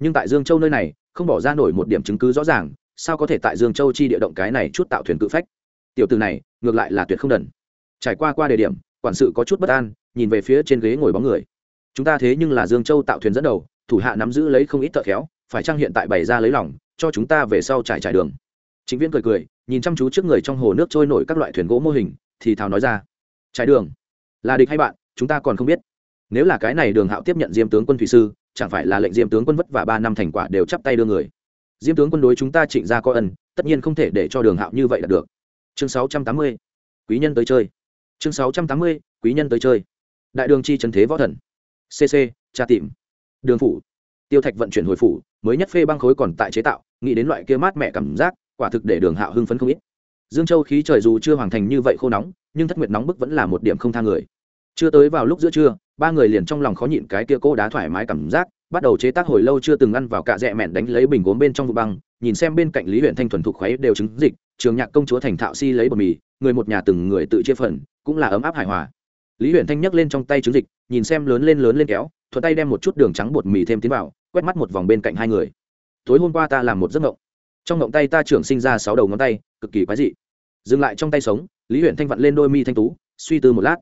Nhưng tại dương châu nơi này không bỏ ra nổi một điểm chứng cứ rõ ràng, sao có thể tại dương châu chi địa động cái này chút tạo thuyền cự phách? Tiểu từ này, ngược lại là tuyệt không đần. Trải qua qua đề điểm, quản sự có chút bất an, nhìn về phía trên ghế ngồi bóng người. Chúng ta thế nhưng là dương châu tạo thuyền dẫn đầu, thủ hạ nắm giữ lấy không ít thợ khéo, phải chăng hiện tại bày ra lấy lòng, cho chúng ta về sau trải trải đường? Chính viên cười cười, nhìn chăm chú trước người trong hồ nước trôi nổi các loại thuyền gỗ mô hình, thì thào nói ra. Trải đường? Là địch hay bạn, chúng ta còn không biết. Nếu là cái này đường hạo tiếp nhận diêm tướng quân thủy sư chẳng phải là lệnh diêm tướng quân vất vả ba năm thành quả đều chắp tay đưa người. Diêm tướng quân đối chúng ta trịnh ra có ân, tất nhiên không thể để cho đường hạo như vậy là được. Chương sáu trăm tám mươi, quý nhân tới chơi. Chương sáu trăm tám mươi, quý nhân tới chơi. Đại đường chi trần thế võ thần. Cc tra tìm. Đường phủ. Tiêu thạch vận chuyển hồi phủ, mới nhất phê băng khối còn tại chế tạo, nghĩ đến loại kia mát mẻ cảm giác, quả thực để đường hạo hưng phấn không ít. Dương châu khí trời dù chưa hoàn thành như vậy khô nóng, nhưng thất nguyệt nóng bức vẫn là một điểm không thang người chưa tới vào lúc giữa trưa ba người liền trong lòng khó nhịn cái kia cô đá thoải mái cảm giác bắt đầu chế tác hồi lâu chưa từng ăn vào cạ rẽ mẹn đánh lấy bình gốm bên trong vụ băng nhìn xem bên cạnh lý huyện thanh thuần thục khuấy đều chứng dịch trường nhạc công chúa thành thạo si lấy bột mì người một nhà từng người tự chia phần cũng là ấm áp hài hòa. Lý huyện thanh nhấc lên trong tay trứng dịch nhìn xem lớn lên lớn lên kéo thuận tay đem một chút đường trắng bột mì thêm tiến vào quét mắt một vòng bên cạnh hai người. Tối hôm qua ta làm một giấc ngộng, trong ngộng tay ta trưởng sinh ra sáu đầu ngón tay cực kỳ quái dị. Dừng lại trong tay sống lý huyện thanh vặn lên đôi mi thanh tú suy tư một lát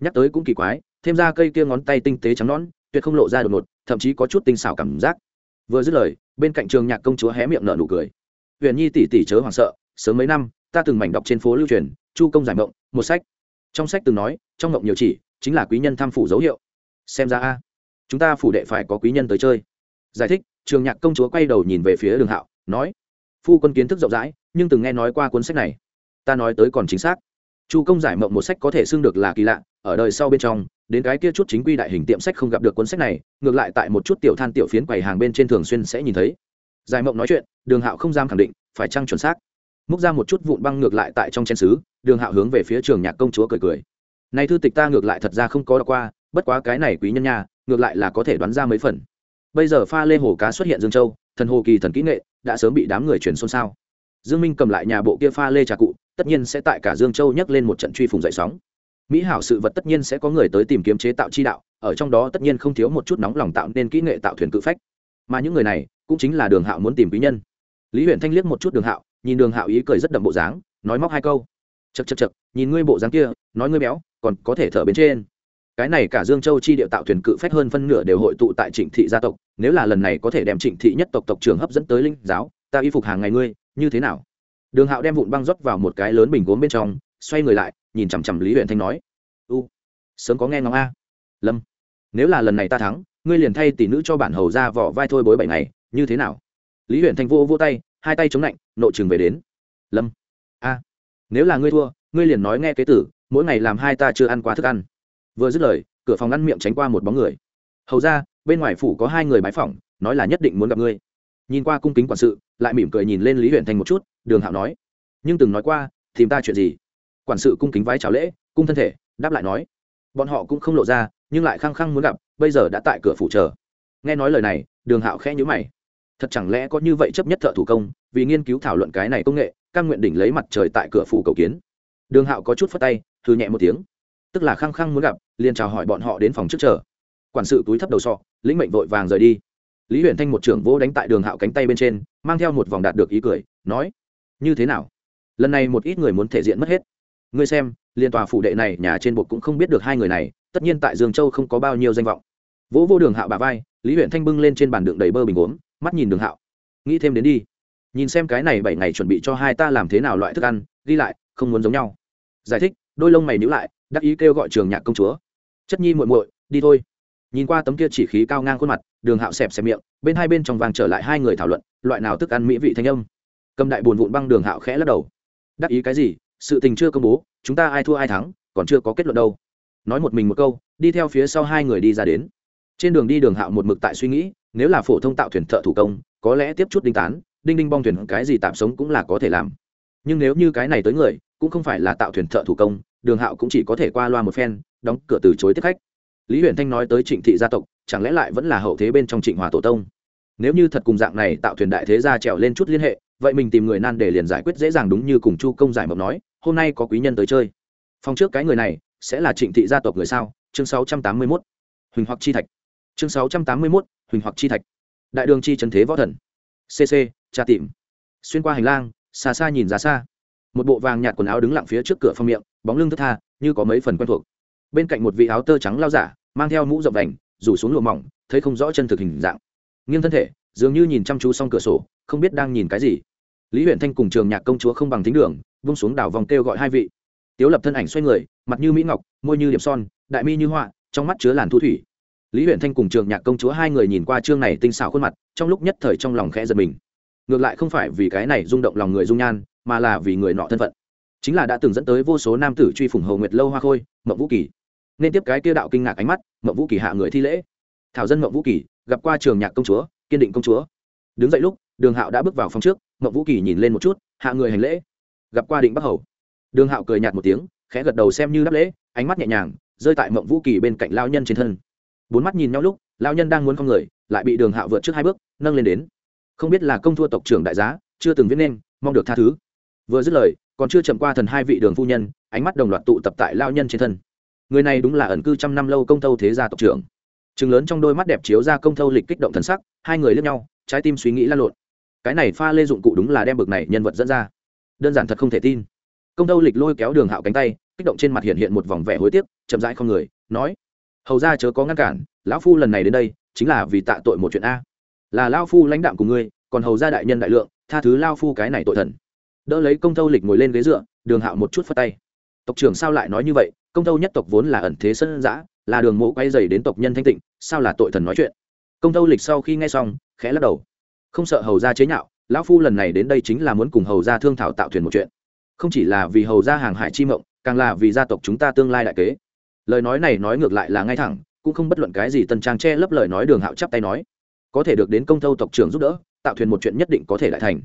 nhắc tới cũng kỳ quái, thêm ra cây kia ngón tay tinh tế trắng nón tuyệt không lộ ra đột ngột, thậm chí có chút tinh xảo cảm giác. Vừa dứt lời, bên cạnh trường nhạc công chúa hé miệng nở nụ cười. Huyền nhi tỷ tỷ chớ hoảng sợ, sớm mấy năm, ta từng mảnh đọc trên phố lưu truyền, chu công giải mộng, một sách. Trong sách từng nói, trong mộng nhiều chỉ, chính là quý nhân tham phủ dấu hiệu. Xem ra a, chúng ta phủ đệ phải có quý nhân tới chơi. Giải thích, trường nhạc công chúa quay đầu nhìn về phía đường hạo, nói, phu quân kiến thức rộng rãi, nhưng từng nghe nói qua cuốn sách này. Ta nói tới còn chính xác chu công giải mộng một sách có thể xưng được là kỳ lạ, ở đời sau bên trong, đến cái kia chút chính quy đại hình tiệm sách không gặp được cuốn sách này, ngược lại tại một chút tiểu than tiểu phiến quầy hàng bên trên thường xuyên sẽ nhìn thấy. Giải mộng nói chuyện, đường hạo không dám khẳng định, phải chăng chuẩn xác? Múc ra một chút vụn băng ngược lại tại trong chen xứ đường hạo hướng về phía trường nhạc công chúa cười cười. Này thư tịch ta ngược lại thật ra không có đọc qua, bất quá cái này quý nhân nha, ngược lại là có thể đoán ra mấy phần. Bây giờ pha lê hồ cá xuất hiện dương châu, thần hồ kỳ thần kỹ nghệ, đã sớm bị đám người truyền xôn xao. Dương minh cầm lại nhà bộ kia pha lê trà cụ tất nhiên sẽ tại cả dương châu nhắc lên một trận truy phùng dậy sóng. Mỹ hảo sự vật tất nhiên sẽ có người tới tìm kiếm chế tạo chi đạo, ở trong đó tất nhiên không thiếu một chút nóng lòng tạo nên kỹ nghệ tạo thuyền cự phách. Mà những người này cũng chính là đường hạo muốn tìm quý nhân. Lý huyện thanh liếc một chút đường hạo, nhìn đường hạo ý cười rất đậm bộ dáng, nói móc hai câu. Chật chật chật nhìn ngươi bộ dáng kia, nói ngươi béo, còn có thể thở bên trên. Cái này cả dương châu chi địa tạo thuyền cự phách hơn phân nửa đều hội tụ tại trịnh thị gia tộc, nếu là lần này có thể đem trịnh thị nhất tộc tộc trưởng hấp dẫn tới linh giáo, ta y phục hàng ngày ngươi, như thế nào? Đường hạo đem vụn băng rót vào một cái lớn bình gốm bên trong, xoay người lại, nhìn chằm chằm lý huyện thanh nói, u, sớm có nghe ngóng a. Lâm, nếu là lần này ta thắng, ngươi liền thay tỷ nữ cho bản hầu ra vỏ vai thôi bối bảy ngày, như thế nào? Lý huyện thanh vô vô tay, hai tay chống lạnh, nội trường về đến. Lâm, a, nếu là ngươi thua, ngươi liền nói nghe kế tử, mỗi ngày làm hai ta chưa ăn quá thức ăn. Vừa dứt lời, cửa phòng ngăn miệng tránh qua một bóng người. Hầu ra, bên ngoài phủ có hai người bái phỏng, nói là nhất định muốn gặp ngươi. Nhìn qua cung kính quản sự, lại mỉm cười nhìn lên lý huyện Thanh một chút đường hạo nói. Nhưng từng nói qua, tìm ta chuyện gì? Quản sự cung kính vái chào lễ, cung thân thể, đáp lại nói. Bọn họ cũng không lộ ra, nhưng lại khăng khăng muốn gặp, bây giờ đã tại cửa phủ chờ. Nghe nói lời này, đường hạo khẽ nhữ mày. Thật chẳng lẽ có như vậy chấp nhất thợ thủ công, vì nghiên cứu thảo luận cái này công nghệ căn nguyện đỉnh lấy mặt trời tại cửa phủ cầu kiến. Đường hạo có chút phất tay thư nhẹ một tiếng. Tức là khăng khăng muốn gặp, liền chào hỏi bọn họ đến phòng trước chờ. Quản sự túi thấp đầu sọ, lĩnh mệnh vội vàng rời đi. Lý huyền thanh một trưởng vỗ đánh tại đường hạo cánh tay bên trên, mang theo một vòng đạt được ý cười, nói như thế nào? Lần này một ít người muốn thể diện mất hết. Ngươi xem, liên tòa phủ đệ này, nhà trên bộ cũng không biết được hai người này, tất nhiên tại dương châu không có bao nhiêu danh vọng. Vỗ vô đường hạo bà vai, lý huyện thanh bưng lên trên bàn đựng đầy bơ bình uống mắt nhìn đường hạo. Nghĩ thêm đến đi. Nhìn xem cái này bảy ngày chuẩn bị cho hai ta làm thế nào loại thức ăn đi lại, không muốn giống nhau. Giải thích, đôi lông mày níu lại, đắc ý kêu gọi trường nhạc công chúa. Chất nhi muội muội, đi thôi. Nhìn qua tấm kia chỉ khí cao ngang khuôn mặt, đường hạo xẹp xẹp miệng, bên hai bên trong vàng trở lại hai người thảo luận, loại nào thức ăn mỹ vị thanh âm cầm đại buồn vụn băng đường hạo khẽ lắc đầu. Đắc ý cái gì? Sự tình chưa công bố, chúng ta ai thua ai thắng, còn chưa có kết luận đâu. Nói một mình một câu, đi theo phía sau hai người đi ra đến. Trên đường đi đường hạo một mực tại suy nghĩ, nếu là phổ thông tạo thuyền thợ thủ công, có lẽ tiếp chút đinh tán, đinh đinh bong thuyền cái gì tạm sống cũng là có thể làm. Nhưng nếu như cái này tới người, cũng không phải là tạo thuyền thợ thủ công, đường hạo cũng chỉ có thể qua loa một phen, đóng cửa từ chối tiếp khách. Lý huyền thanh nói tới trịnh thị gia tộc, chẳng lẽ lại vẫn là hậu thế bên trong trịnh hòa tổ tông? Nếu như thật cùng dạng này tạo thuyền đại thế gia trèo lên chút liên hệ vậy mình tìm người nan để liền giải quyết dễ dàng đúng như cùng chu công giải mộng nói hôm nay có quý nhân tới chơi. Phòng trước cái người này sẽ là trịnh thị gia tộc người sao? Chương 681. huỳnh hoặc chi thạch. Chương 681, huỳnh hoặc chi thạch. Đại đường chi trần thế võ thần. Cc tra tìm. Xuyên qua hành lang xa xa nhìn ra xa. Một bộ vàng nhạt quần áo đứng lặng phía trước cửa phòng miệng bóng lưng thức tha như có mấy phần quen thuộc. Bên cạnh một vị áo tơ trắng lao giả mang theo mũ rộng đành rủ xuống lụa mỏng thấy không rõ chân thực hình dạng. Nghiêng thân thể dường như nhìn chăm chú xong cửa sổ không biết đang nhìn cái gì lý huyện thanh cùng trường nhạc công chúa không bằng thính đường, vung xuống đảo vòng kêu gọi hai vị. Tiếu lập thân ảnh xoay người, mặt như mỹ ngọc, môi như điểm son, đại mi như họa, trong mắt chứa làn thu thủy. Lý huyện thanh cùng trường nhạc công chúa hai người nhìn qua chương này tinh xảo khuôn mặt, trong lúc nhất thời trong lòng khẽ giật mình. Ngược lại không phải vì cái này rung động lòng người dung nhan, mà là vì người nọ thân phận. Chính là đã từng dẫn tới vô số nam tử truy phủng hầu nguyệt lâu hoa khôi, mậu vũ kỳ. Nên tiếp cái kia đạo kinh ngạc ánh mắt, mậu vũ kỳ hạ người thi lễ. Thảo dân mậu vũ kỳ, gặp qua trường nhạc công chúa, kiên định công chúa. Đứng dậy lúc, đường hạo đã bước vào phòng trước mậu vũ kỳ nhìn lên một chút, hạ người hành lễ. Gặp qua định bắc hầu. Đường hạo cười nhạt một tiếng, khẽ gật đầu xem như đáp lễ, ánh mắt nhẹ nhàng, rơi tại mậu vũ kỳ bên cạnh lao nhân trên thân. Bốn mắt nhìn nhau lúc lao nhân đang muốn con người, lại bị đường hạo vượt trước hai bước, nâng lên đến. Không biết là công thua tộc trưởng đại giá, chưa từng viết nên, mong được tha thứ. Vừa dứt lời, còn chưa chậm qua thần hai vị đường phu nhân, ánh mắt đồng loạt tụ tập tại lao nhân trên thân. Người này đúng là ẩn cư trăm năm lâu công thâu thế gia tộc trưởng. Chừng lớn trong đôi mắt đẹp chiếu ra công thâu lịch kích động thần sắc, hai người lướt nhau, trái tim suy nghĩ lan lộn cái này pha lê dụng cụ đúng là đem bực này nhân vật dẫn ra. Đơn giản thật không thể tin. Công thâu lịch lôi kéo đường hạo cánh tay, kích động trên mặt hiện hiện một vòng vẻ hối tiếc, chậm rãi không người, nói, hầu ra chớ có ngăn cản, lão phu lần này đến đây, chính là vì tạ tội một chuyện a. Là lao phu lãnh đạm của ngươi, còn hầu ra đại nhân đại lượng, tha thứ lao phu cái này tội thần. Đỡ lấy công thâu lịch ngồi lên ghế dựa, đường hạo một chút phất tay. Tộc trưởng sao lại nói như vậy? Công thâu nhất tộc vốn là ẩn thế sân giã là đường mộ quay dày đến tộc nhân thanh tịnh, sao là tội thần nói chuyện? Công thâu lịch sau khi nghe xong, khẽ lắc đầu không sợ hầu ra chế nhạo, lão phu lần này đến đây chính là muốn cùng hầu ra thương thảo tạo thuyền một chuyện. Không chỉ là vì hầu ra hàng hải chi mộng, càng là vì gia tộc chúng ta tương lai đại kế. Lời nói này nói ngược lại là ngay thẳng, cũng không bất luận cái gì tân trang che lấp lời nói đường hạo chắp tay nói. Có thể được đến công thâu tộc trưởng giúp đỡ, tạo thuyền một chuyện nhất định có thể đại thành.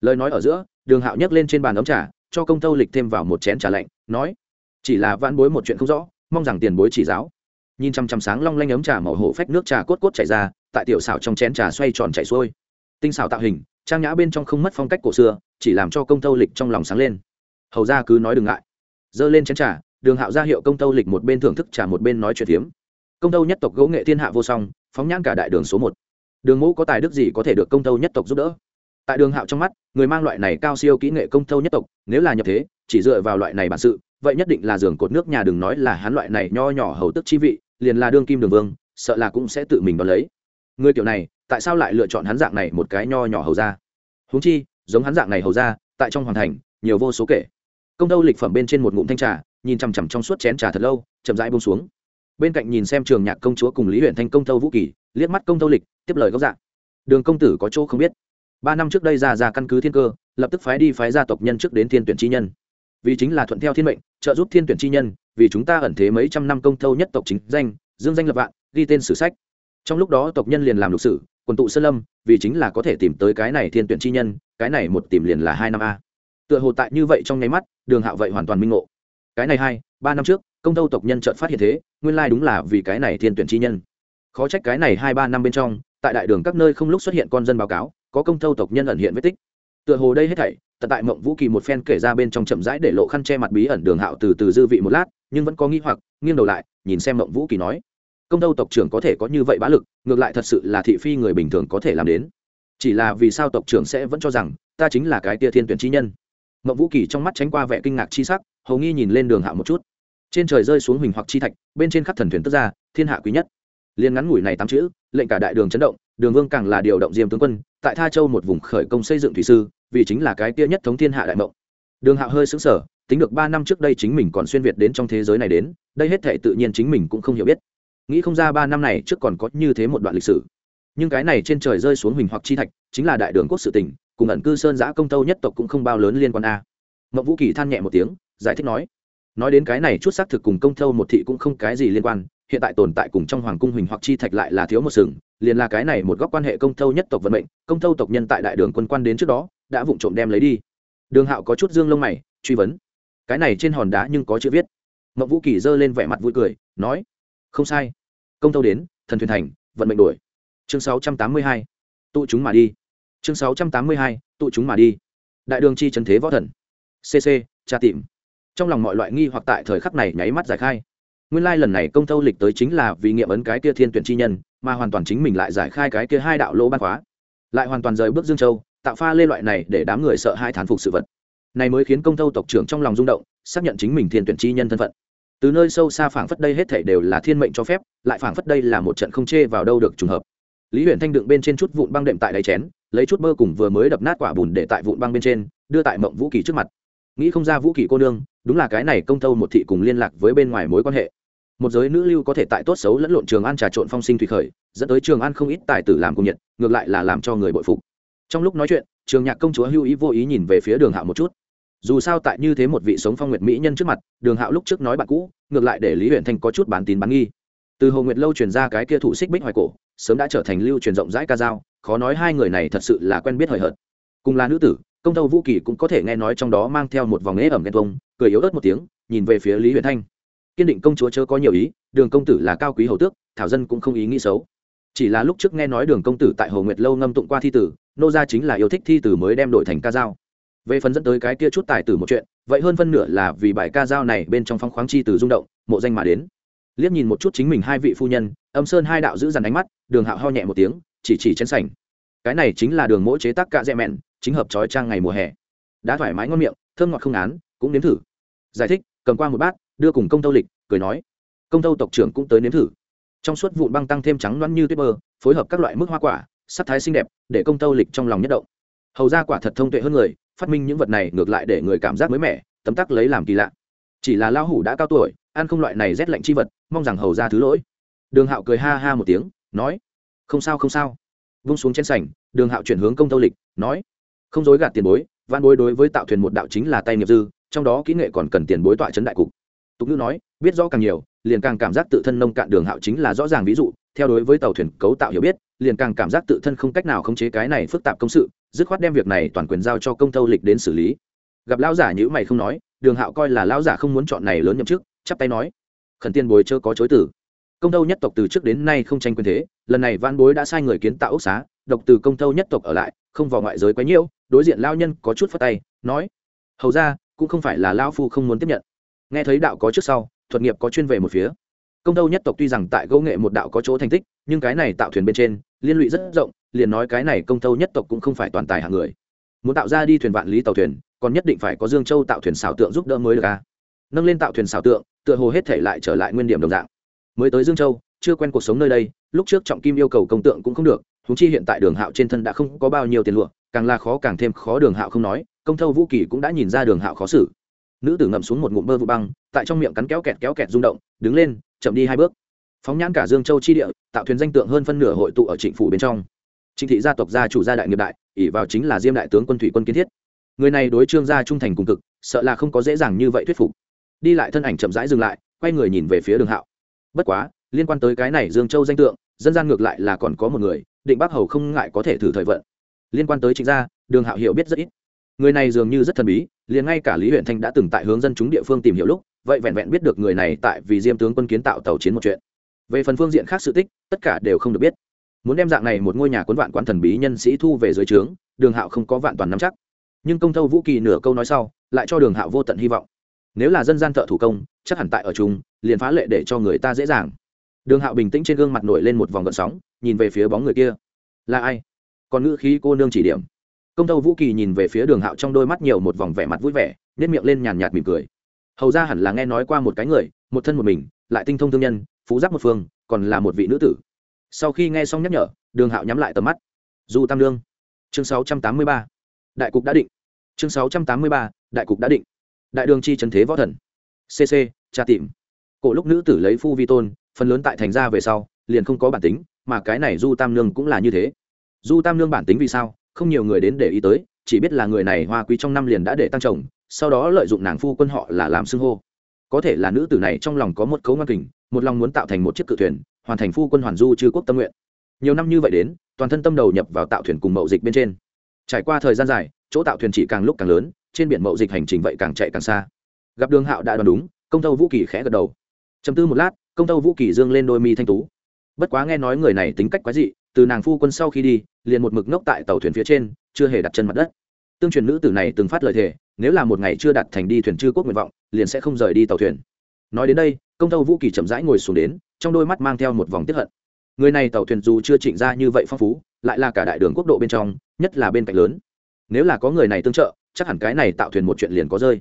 Lời nói ở giữa, đường hạo nhấc lên trên bàn ấm trà, cho công thâu lịch thêm vào một chén trà lạnh, nói. Chỉ là vãn bối một chuyện không rõ, mong rằng tiền bối chỉ giáo. Nhìn chăm chăm sáng long lanh ấm trà màu hổ phách nước trà cốt cốt chảy ra, tại tiểu xảo trong chén trà xoay tròn chảy xuôi tinh xảo tạo hình, trang nhã bên trong không mất phong cách cổ xưa, chỉ làm cho công thâu lịch trong lòng sáng lên. Hầu ra cứ nói đừng ngại. Dơ lên chén trà, đường hạo ra hiệu công tâu lịch một bên thưởng thức trà một bên nói chuyện phiếm. Công tâu nhất tộc gỗ nghệ thiên hạ vô song, phóng nhãn cả đại đường số một. Đường ngũ có tài đức gì có thể được công tâu nhất tộc giúp đỡ? Tại đường hạo trong mắt, người mang loại này cao siêu kỹ nghệ công tâu nhất tộc, nếu là nhập thế, chỉ dựa vào loại này bản sự, vậy nhất định là giường cột nước nhà đừng nói là hắn loại này nho nhỏ hầu tức chi vị, liền là đương kim đường vương, sợ là cũng sẽ tự mình đón lấy. Người kiểu này tại sao lại lựa chọn hắn dạng này một cái nho nhỏ hầu ra huống chi, giống hắn dạng này hầu ra tại trong hoàn thành, nhiều vô số kể. Công tâu lịch phẩm bên trên một ngụm thanh trà, nhìn chằm chằm trong suốt chén trà thật lâu, chậm rãi bông xuống. Bên cạnh nhìn xem trường nhạc công chúa cùng lý huyện thanh, công tâu vũ kỳ, liếc mắt công tâu lịch, tiếp lời góc dạng. Đường công tử có chỗ không biết. Ba năm trước đây ra ra căn cứ thiên cơ, lập tức phái đi phái gia tộc nhân trước đến thiên tuyển chi nhân. Vì chính là thuận theo thiên mệnh, trợ giúp thiên tuyển chi nhân, vì chúng ta ẩn thế mấy trăm năm công thâu nhất tộc chính danh, dương danh lập vạn, ghi tên sử sách. Trong lúc đó tộc nhân liền làm lục sử quần tụ sơn lâm, vì chính là có thể tìm tới cái này thiên tuyển chi nhân, cái này một tìm liền là hai năm a. Tựa hồ tại như vậy trong nháy mắt, đường hạo vậy hoàn toàn minh ngộ. Cái này hai, ba năm trước, công tâu tộc nhân chợt phát hiện thế, nguyên lai đúng là vì cái này thiên tuyển chi nhân. Khó trách cái này hai, ba năm bên trong, tại đại đường các nơi không lúc xuất hiện con dân báo cáo, có công tâu tộc nhân ẩn hiện vết tích. Tựa hồ đây hết thảy, tận tại mộng vũ kỳ một phen kể ra bên trong chậm rãi để lộ khăn che mặt bí ẩn đường hạo từ từ dư vị một lát, nhưng vẫn có nghi hoặc, nghiêng đầu lại, nhìn xem mộng vũ kỳ nói công tâu tộc trưởng có thể có như vậy bá lực, ngược lại thật sự là thị phi người bình thường có thể làm đến. Chỉ là vì sao tộc trưởng sẽ vẫn cho rằng, ta chính là cái tia thiên tuyển chi nhân? Mậu vũ kỳ trong mắt tránh qua vẻ kinh ngạc chi sắc, hầu nghi nhìn lên đường hạ một chút. Trên trời rơi xuống huỳnh hoặc chi thạch, bên trên khắp thần thuyền tức ra, thiên hạ quý nhất. Liên ngắn ngủi này tám chữ, lệnh cả đại đường chấn động, đường vương càng là điều động diêm tướng quân, tại tha châu một vùng khởi công xây dựng thủy sư, vì chính là cái tia nhất thống thiên hạ đại mộng. Đường hạ hơi xứng sở tính được ba năm trước đây chính mình còn xuyên việt đến trong thế giới này đến, đây hết thể tự nhiên chính mình cũng không hiểu biết nghĩ không ra ba năm này trước còn có như thế một đoạn lịch sử. Nhưng cái này trên trời rơi xuống huỳnh hoặc chi thạch, chính là đại đường quốc sự tỉnh cùng ẩn cư sơn giã công tâu nhất tộc cũng không bao lớn liên quan a. Mậu vũ kỳ than nhẹ một tiếng, giải thích nói nói đến cái này chút xác thực cùng công thâu một thị cũng không cái gì liên quan, hiện tại tồn tại cùng trong hoàng cung huỳnh hoặc chi thạch lại là thiếu một sừng, liền là cái này một góc quan hệ công thâu nhất tộc vận mệnh, công thâu tộc nhân tại đại đường quân quan đến trước đó, đã vụng trộm đem lấy đi. Đường hạo có chút dương lông mày, truy vấn. Cái này trên hòn đá nhưng có chữ viết. Mậu vũ kỳ giơ lên vẻ mặt vui cười, nói không sai. Công thâu đến, thần thuyền thành, vận mệnh đổi. Chương sáu trăm tám mươi hai. Tụ chúng mà đi. Chương sáu trăm tám mươi hai, tụ chúng mà đi. Đại đường chi trần thế võ thần. Cc tra tìm. Trong lòng mọi loại nghi hoặc tại thời khắc này nháy mắt giải khai. Nguyên lai lần này công tâu lịch tới chính là vì nghiệm ấn cái kia thiên tuyển chi nhân, mà hoàn toàn chính mình lại giải khai cái kia hai đạo lỗ ban khóa. Lại hoàn toàn rời bước dương châu, tạo pha lê loại này để đám người sợ hai thán phục sự vật. Này mới khiến công tâu tộc trưởng trong lòng rung động, xác nhận chính mình thiên tuyển chi nhân thân phận từ nơi sâu xa phảng phất đây hết thảy đều là thiên mệnh cho phép, lại phảng phất đây là một trận không chê vào đâu được trùng hợp. Lý huyện thanh đựng bên trên chút vụn băng đệm tại đáy chén, lấy chút bơ cùng vừa mới đập nát quả bùn để tại vụn băng bên trên, đưa tại mộng vũ kỳ trước mặt. Nghĩ không ra vũ kỳ cô nương, đúng là cái này công tâu một thị cùng liên lạc với bên ngoài mối quan hệ. Một giới nữ lưu có thể tại tốt xấu lẫn lộn trường an trà trộn phong sinh thủy khởi, dẫn tới trường an không ít tài tử làm cùng nhiệt, ngược lại là làm cho người bội phục. Trong lúc nói chuyện, trường nhạc công chúa hưu ý vô ý nhìn về phía đường hạo một chút dù sao tại như thế một vị sống phong nguyệt mỹ nhân trước mặt, đường hạo lúc trước nói bạn cũ, ngược lại để lý huyện thanh có chút bán tín bán nghi. Từ hồ nguyệt lâu truyền ra cái kia thủ xích bích hoài cổ, sớm đã trở thành lưu truyền rộng rãi ca dao, khó nói hai người này thật sự là quen biết hời hợt. Cùng là nữ tử, công tâu vũ kỳ cũng có thể nghe nói trong đó mang theo một vòng ế ẩm ghen tuông, cười yếu ớt một tiếng, nhìn về phía lý huyền thanh. Kiên định công chúa chớ có nhiều ý, đường công tử là cao quý hầu tước, thảo dân cũng không ý nghĩ xấu. Chỉ là lúc trước nghe nói đường công tử tại hồ nguyệt lâu ngâm tụng qua thi tử, nô gia chính là yêu thích thi tử mới đem đổi thành ca dao về phần dẫn tới cái kia chút tài tử một chuyện, vậy hơn phân nửa là vì bài ca dao này bên trong phong khoáng chi từ rung động, mộ danh mà đến. Liếc nhìn một chút chính mình hai vị phu nhân, âm sơn hai đạo giữ dằn ánh mắt, đường hạo ho nhẹ một tiếng, chỉ chỉ chén sảnh. Cái này chính là đường mỗi chế tác cạ dẹ mẹn, chính hợp trói trang ngày mùa hè. Đã thoải mái ngon miệng, thơm ngọt không án, cũng nếm thử. Giải thích, cầm qua một bát, đưa cùng công tâu lịch, cười nói. Công tâu tộc trưởng cũng tới nếm thử. Trong suốt vụn băng tăng thêm trắng loãng như tuyết bơ, phối hợp các loại mức hoa quả, sắc thái xinh đẹp, để công tâu lịch trong lòng nhất động. Hầu ra quả thật thông tuệ hơn người phát minh những vật này ngược lại để người cảm giác mới mẻ, tấm tắc lấy làm kỳ lạ. Chỉ là lao hủ đã cao tuổi, ăn không loại này rét lạnh chi vật, mong rằng hầu ra thứ lỗi. Đường hạo cười ha ha một tiếng, nói, không sao không sao. Vung xuống trên sảnh, đường hạo chuyển hướng công tâu lịch, nói, không dối gạt tiền bối văn bối đối với tạo thuyền một đạo chính là tay nghiệp dư, trong đó kỹ nghệ còn cần tiền bối tọa chấn đại cục. Tục ngữ nói, biết rõ càng nhiều, liền càng cảm giác tự thân nông cạn. Đường hạo chính là rõ ràng ví dụ, theo đối với tàu thuyền cấu tạo hiểu biết, liền càng cảm giác tự thân không cách nào khống chế cái này phức tạp công sự dứt khoát đem việc này toàn quyền giao cho công thâu lịch đến xử lý. Gặp lão giả nhữ mày không nói, đường hạo coi là lão giả không muốn chọn này lớn nhậm chức, chắp tay nói, khẩn tiên bối chớ có chối tử công thâu nhất tộc từ trước đến nay không tranh quyền thế, lần này văn bối đã sai người kiến tạo ốc xá, độc từ công thâu nhất tộc ở lại, không vào ngoại giới quấy nhiễu, đối diện lao nhân có chút phất tay, nói, hầu ra, cũng không phải là lao phu không muốn tiếp nhận. Nghe thấy đạo có trước sau, thuật nghiệp có chuyên về một phía. Công thâu nhất tộc tuy rằng tại gỗ nghệ một đạo có chỗ thành tích, nhưng cái này tạo thuyền bên trên, liên lụy rất rộng liền nói cái này công thâu nhất tộc cũng không phải toàn tài hạng người. Muốn tạo ra đi thuyền vạn lý tàu thuyền, còn nhất định phải có dương châu tạo thuyền xảo tượng giúp đỡ mới được a nâng lên tạo thuyền xảo tượng, tựa hồ hết thể lại trở lại nguyên điểm đồng dạng. Mới tới dương châu, chưa quen cuộc sống nơi đây, lúc trước trọng kim yêu cầu công tượng cũng không được húng chi hiện tại đường hạo trên thân đã không có bao nhiêu tiền lụa, càng là khó càng thêm khó đường hạo không nói, công thâu vũ kỳ cũng đã nhìn ra đường hạo khó xử. Nữ tử ngậm xuống một ngụm bơ vụ băng, tại trong miệng cắn kéo kẹt kéo kẹt rung động, đứng lên, chậm đi hai bước. Phóng nhãn cả dương châu chi địa, tạo thuyền danh tượng hơn phân nửa hội tụ ở trịnh phủ bên trong trịnh thị gia tộc gia chủ gia đại nghiệp đại, ỷ vào chính là diêm đại tướng quân thủy quân kiến thiết. Người này đối trương gia trung thành cùng cực, sợ là không có dễ dàng như vậy thuyết phục. Đi lại thân ảnh chậm rãi dừng lại, quay người nhìn về phía đường hạo. Bất quá, liên quan tới cái này dương châu danh tượng, dân gian ngược lại là còn có một người, định bác hầu không ngại có thể thử thời vận. Liên quan tới trịnh gia, đường hạo hiểu biết rất ít. Người này dường như rất thần bí, liền ngay cả lý huyện thanh đã từng tại hướng dân chúng địa phương tìm hiểu lúc, vậy vẹn vẹn biết được người này tại vì diêm tướng quân kiến tạo tàu chiến một chuyện. Về phần phương diện khác sự tích, tất cả đều không được biết muốn đem dạng này một ngôi nhà cuốn vạn quán thần bí nhân sĩ thu về dưới trướng, đường hạo không có vạn toàn nắm chắc. Nhưng công thâu vũ kỳ nửa câu nói sau, lại cho đường hạo vô tận hy vọng. Nếu là dân gian thợ thủ công, chắc hẳn tại ở chúng liền phá lệ để cho người ta dễ dàng. Đường hạo bình tĩnh trên gương mặt nổi lên một vòng gợn sóng, nhìn về phía bóng người kia. Là ai? Còn ngữ khí cô nương chỉ điểm. Công tâu vũ kỳ nhìn về phía đường hạo trong đôi mắt nhiều một vòng vẻ mặt vui vẻ nếp miệng lên nhàn nhạt mỉm cười. Hầu ra hẳn là nghe nói qua một cái người, một thân một mình, lại tinh thông thương nhân, phú giác một phương, còn là một vị nữ tử sau khi nghe xong nhắc nhở, đường hạo nhắm lại tầm mắt. Du tam lương. Chương sáu trăm tám mươi ba. Đại cục đã định. Chương sáu trăm tám mươi ba. Đại cục đã định. Đại đường chi trần thế võ thần. Cc tra tìm. Cổ lúc nữ tử lấy phu vi tôn, phần lớn tại thành ra về sau, liền không có bản tính, mà cái này du tam lương cũng là như thế. Du tam lương bản tính vì sao, không nhiều người đến để ý tới, chỉ biết là người này hoa quý trong năm liền đã để tăng chồng, sau đó lợi dụng nàng phu quân họ là làm xưng hô. Có thể là nữ tử này trong lòng có một cấu ngoan kình, một lòng muốn tạo thành một chiếc cự thuyền hoàn thành phu quân hoàn du chư quốc tâm nguyện. Nhiều năm như vậy đến, toàn thân tâm đầu nhập vào tạo thuyền cùng mậu dịch bên trên. Trải qua thời gian dài, chỗ tạo thuyền chỉ càng lúc càng lớn, trên biển mậu dịch hành trình vậy càng chạy càng xa. Gặp đường hạo đã đoán đúng, công tâu vũ kỳ khẽ gật đầu. Chấm tư một lát, công tâu vũ kỳ dương lên đôi mi thanh tú. Bất quá nghe nói người này tính cách quái dị, từ nàng phu quân sau khi đi, liền một mực ngốc tại tàu thuyền phía trên, chưa hề đặt chân mặt đất. Tương truyền nữ tử này từng phát lời thề, nếu là một ngày chưa đặt thành đi thuyền chư quốc nguyện vọng, liền sẽ không rời đi tàu thuyền. Nói đến đây công tâu vũ kỳ chậm rãi ngồi xuống đến, trong đôi mắt mang theo một vòng tiếp hận. Người này tàu thuyền dù chưa trịnh ra như vậy phong phú, lại là cả đại đường quốc độ bên trong, nhất là bên cạnh lớn. Nếu là có người này tương trợ, chắc hẳn cái này tạo thuyền một chuyện liền có rơi.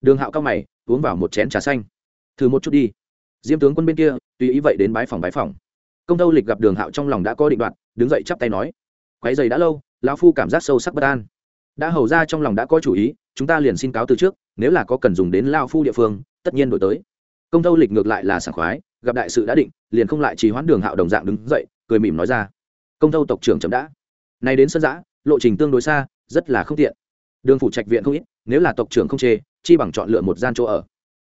Đường hạo cao mày, uống vào một chén trà xanh. Thử một chút đi. Diêm tướng quân bên kia, tùy ý vậy đến bái phòng bái phòng. Công tâu lịch gặp đường hạo trong lòng đã có định đoạt, đứng dậy chắp tay nói. Quái dày đã lâu, lão phu cảm giác sâu sắc bất an. Đã hầu ra trong lòng đã có chủ ý, chúng ta liền xin cáo từ trước, nếu là có cần dùng đến lao phu địa phương, tất nhiên đổi tới công tâu lịch ngược lại là sảng khoái, gặp đại sự đã định, liền không lại trì hoãn đường hạo đồng dạng đứng dậy, cười mỉm nói ra. Công tâu tộc trưởng chậm đã. Nay đến sân giã, lộ trình tương đối xa, rất là không tiện. Đường phủ trạch viện không ít, nếu là tộc trưởng không chê, chi bằng chọn lựa một gian chỗ ở.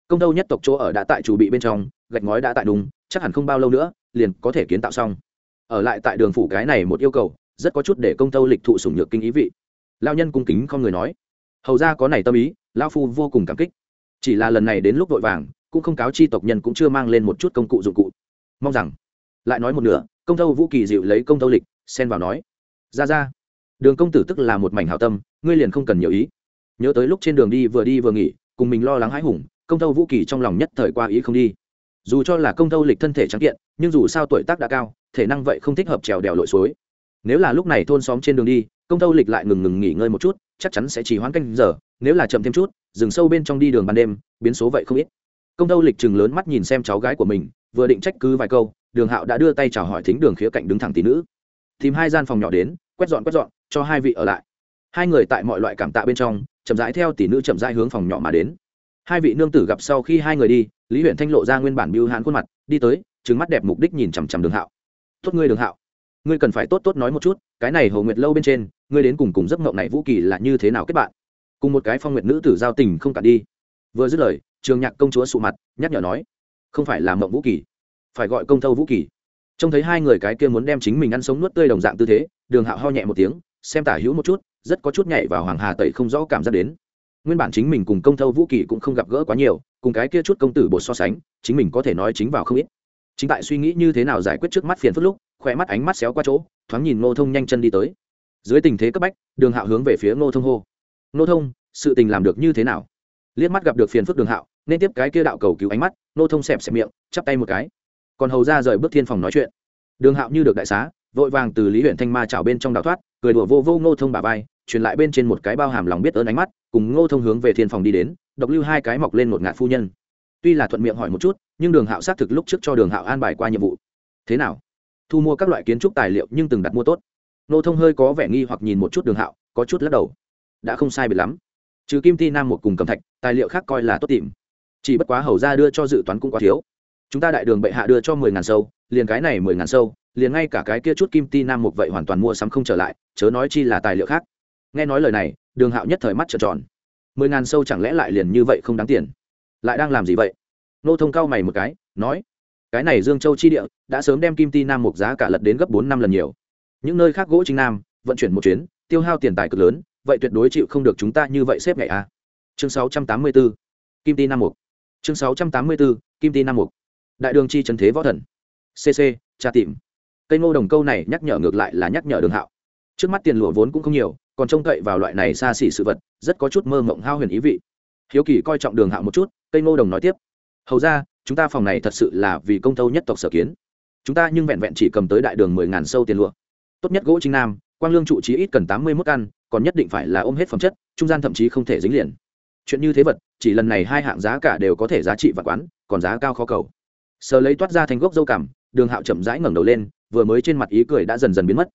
Công tâu nhất tộc chỗ ở đã tại chủ bị bên trong, gạch ngói đã tại đúng chắc hẳn không bao lâu nữa, liền có thể kiến tạo xong. Ở lại tại đường phủ cái này một yêu cầu, rất có chút để công tâu lịch thụ sủng nhược kinh ý vị. Lao nhân cung kính không người nói. Hầu ra có này tâm ý lao phu vô cùng cảm kích. Chỉ là lần này đến lúc vội vàng cũng không cáo chi tộc nhân cũng chưa mang lên một chút công cụ dụng cụ. Mong rằng, lại nói một nửa, công tâu vũ kỳ dịu lấy công tâu lịch, xen vào nói, ra ra, đường công tử tức là một mảnh hào tâm, ngươi liền không cần nhiều ý. Nhớ tới lúc trên đường đi vừa đi vừa nghỉ, cùng mình lo lắng hãi hùng, công tâu vũ kỳ trong lòng nhất thời qua ý không đi. Dù cho là công tâu lịch thân thể trắng kiện, nhưng dù sao tuổi tác đã cao, thể năng vậy không thích hợp trèo đèo lội suối. Nếu là lúc này thôn xóm trên đường đi, công tâu lịch lại ngừng ngừng nghỉ ngơi một chút, chắc chắn sẽ chỉ hoãn canh giờ, nếu là chậm thêm chút dừng sâu bên trong đi đường ban đêm, biến số vậy không ít công tâu lịch chừng lớn mắt nhìn xem cháu gái của mình, vừa định trách cứ vài câu, đường hạo đã đưa tay chào hỏi thính đường khía cạnh đứng thẳng tỷ nữ. Tìm hai gian phòng nhỏ đến, quét dọn quét dọn, cho hai vị ở lại. Hai người tại mọi loại cảm tạ bên trong, chậm rãi theo tỷ nữ chậm rãi hướng phòng nhỏ mà đến. Hai vị nương tử gặp sau khi hai người đi, lý huyện thanh lộ ra nguyên bản biêu hãn khuôn mặt, đi tới trứng mắt đẹp mục đích nhìn chằm chằm đường hạo. Tốt ngươi đường hạo, ngươi cần phải tốt tốt nói một chút, cái này hồ nguyệt lâu bên trên, ngươi đến cùng cùng giấc mộng này vũ kỳ là như thế nào kết bạn? Cùng một cái phong nguyện nữ tử giao tình không cạn đi. Vừa dứt lời trường nhạc công chúa sụ mặt, nhắc nhở nói, không phải là mộng vũ kỳ, phải gọi công thâu vũ kỳ. Trông thấy hai người cái kia muốn đem chính mình ăn sống nuốt tươi đồng dạng tư thế, đường hạo ho nhẹ một tiếng, xem tả hữu một chút, rất có chút nhảy vào hoàng hà tẩy không rõ cảm giác đến. Nguyên bản chính mình cùng công thâu vũ kỳ cũng không gặp gỡ quá nhiều, cùng cái kia chút công tử bột so sánh, chính mình có thể nói chính vào không ít. Chính tại suy nghĩ như thế nào giải quyết trước mắt phiền phức lúc, khỏe mắt ánh mắt xéo qua chỗ, thoáng nhìn ngô thông nhanh chân đi tới. Dưới tình thế cấp bách, đường hạo hướng về phía ngô thông hô, ngô thông, sự tình làm được như thế nào? Liếc mắt gặp được phiền phức đường hạo nên tiếp cái kia đạo cầu cứu ánh mắt ngô thông xẹp xẹp miệng, chắp tay một cái. Còn hầu ra rời bước thiên phòng nói chuyện. Đường hạo như được đại xá, vội vàng từ lý huyện thanh ma chảo bên trong đào thoát, cười đùa vô vô ngô thông bà vai, truyền lại bên trên một cái bao hàm lòng biết ơn ánh mắt, cùng ngô thông hướng về thiên phòng đi đến, độc lưu hai cái mọc lên một ngạt phu nhân. Tuy là thuận miệng hỏi một chút, nhưng đường hạo xác thực lúc trước cho đường hạo an bài qua nhiệm vụ. Thế nào? Thu mua các loại kiến trúc tài liệu nhưng từng đặt mua tốt. Ngô thông hơi có vẻ nghi hoặc nhìn một chút đường hạo, có chút lắc đầu. Đã không sai biệt lắm. Trừ kim ti nam một cùng cầm thạch, tài liệu khác coi là tốt tìm chỉ bất quá hầu ra đưa cho dự toán cũng quá thiếu. Chúng ta đại đường bệ hạ đưa cho mười ngàn sâu, liền cái này mười ngàn sâu, liền ngay cả cái kia chút kim ti nam một vậy hoàn toàn mua sắm không trở lại, chớ nói chi là tài liệu khác. Nghe nói lời này, đường hạo nhất thời mắt trợn tròn. Mười ngàn sâu chẳng lẽ lại liền như vậy không đáng tiền? Lại đang làm gì vậy? Nô thông cao mày một cái, nói, cái này dương châu chi địa, đã sớm đem kim ti nam mục giá cả lật đến gấp bốn năm lần nhiều. Những nơi khác gỗ chính nam, vận chuyển một chuyến, tiêu hao tiền tài cực lớn, vậy tuyệt đối chịu không được chúng ta như vậy xếp ngày a. Chương sáu trăm tám mươi bốn kim ti nam mục chương sáu trăm tám mươi 684 kim ti nam mục. Đại đường chi trần thế võ thần. Cc tra tìm. Cây ngô đồng câu này nhắc nhở ngược lại là nhắc nhở đường hạo. Trước mắt tiền lụa vốn cũng không nhiều, còn trông cậy vào loại này xa xỉ sự vật, rất có chút mơ mộng hao huyền ý vị. Hiếu kỳ coi trọng đường hạo một chút, cây ngô đồng nói tiếp. Hầu ra, chúng ta phòng này thật sự là vì công thâu nhất tộc sở kiến. Chúng ta nhưng vẹn vẹn chỉ cầm tới đại đường mười ngàn sâu tiền lụa. Tốt nhất gỗ chính nam, quang lương trụ trí ít cần tám mươi mức căn, còn nhất định phải là ôm hết phẩm chất, trung gian thậm chí không thể dính liền chuyện như thế vật, chỉ lần này hai hạng giá cả đều có thể giá trị và quán, còn giá cao khó cầu. Sờ lấy toát ra thành gốc dâu cảm đường hạo chậm rãi ngẩng đầu lên, vừa mới trên mặt ý cười đã dần dần biến mất.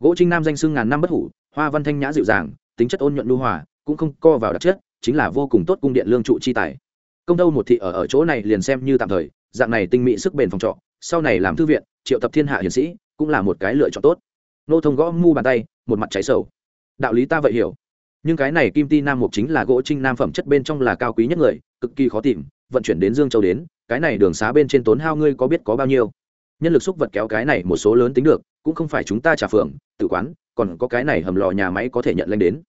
Gỗ trinh nam danh sưng ngàn năm bất hủ, hoa văn thanh nhã dịu dàng, tính chất ôn nhuận lưu hòa, cũng không co vào đặc chất, chính là vô cùng tốt cung điện lương trụ chi tài. Công đâu một thị ở ở chỗ này liền xem như tạm thời, dạng này tinh mỹ sức bền phòng trọ, sau này làm thư viện, triệu tập thiên hạ hiển sĩ, cũng là một cái lựa chọn tốt. Nô thông gõ mu bàn tay, một mặt cháy sầu. Đạo lý ta vậy hiểu nhưng cái này kim ti nam mục chính là gỗ trinh nam phẩm chất bên trong là cao quý nhất người, cực kỳ khó tìm, vận chuyển đến dương châu đến, cái này đường xá bên trên tốn hao ngươi có biết có bao nhiêu. Nhân lực xúc vật kéo cái này một số lớn tính được, cũng không phải chúng ta trả phượng, tự quán, còn có cái này hầm lò nhà máy có thể nhận lên đến.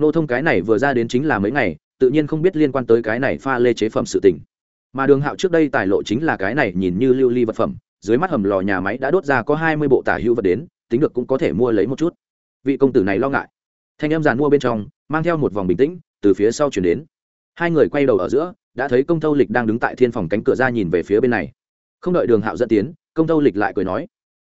Nô thông cái này vừa ra đến chính là mấy ngày, tự nhiên không biết liên quan tới cái này pha lê chế phẩm sự tình. Mà đường hạo trước đây tài lộ chính là cái này nhìn như lưu ly vật phẩm, dưới mắt hầm lò nhà máy đã đốt ra có hai mươi bộ tả hữu vật đến, tính được cũng có thể mua lấy một chút. Vị công tử này lo ngại thanh em giàn mua bên trong, mang theo một vòng bình tĩnh, từ phía sau chuyển đến. Hai người quay đầu ở giữa, đã thấy công thâu lịch đang đứng tại thiên phòng cánh cửa ra nhìn về phía bên này. Không đợi đường hạo dẫn tiến, công thâu lịch lại cười nói,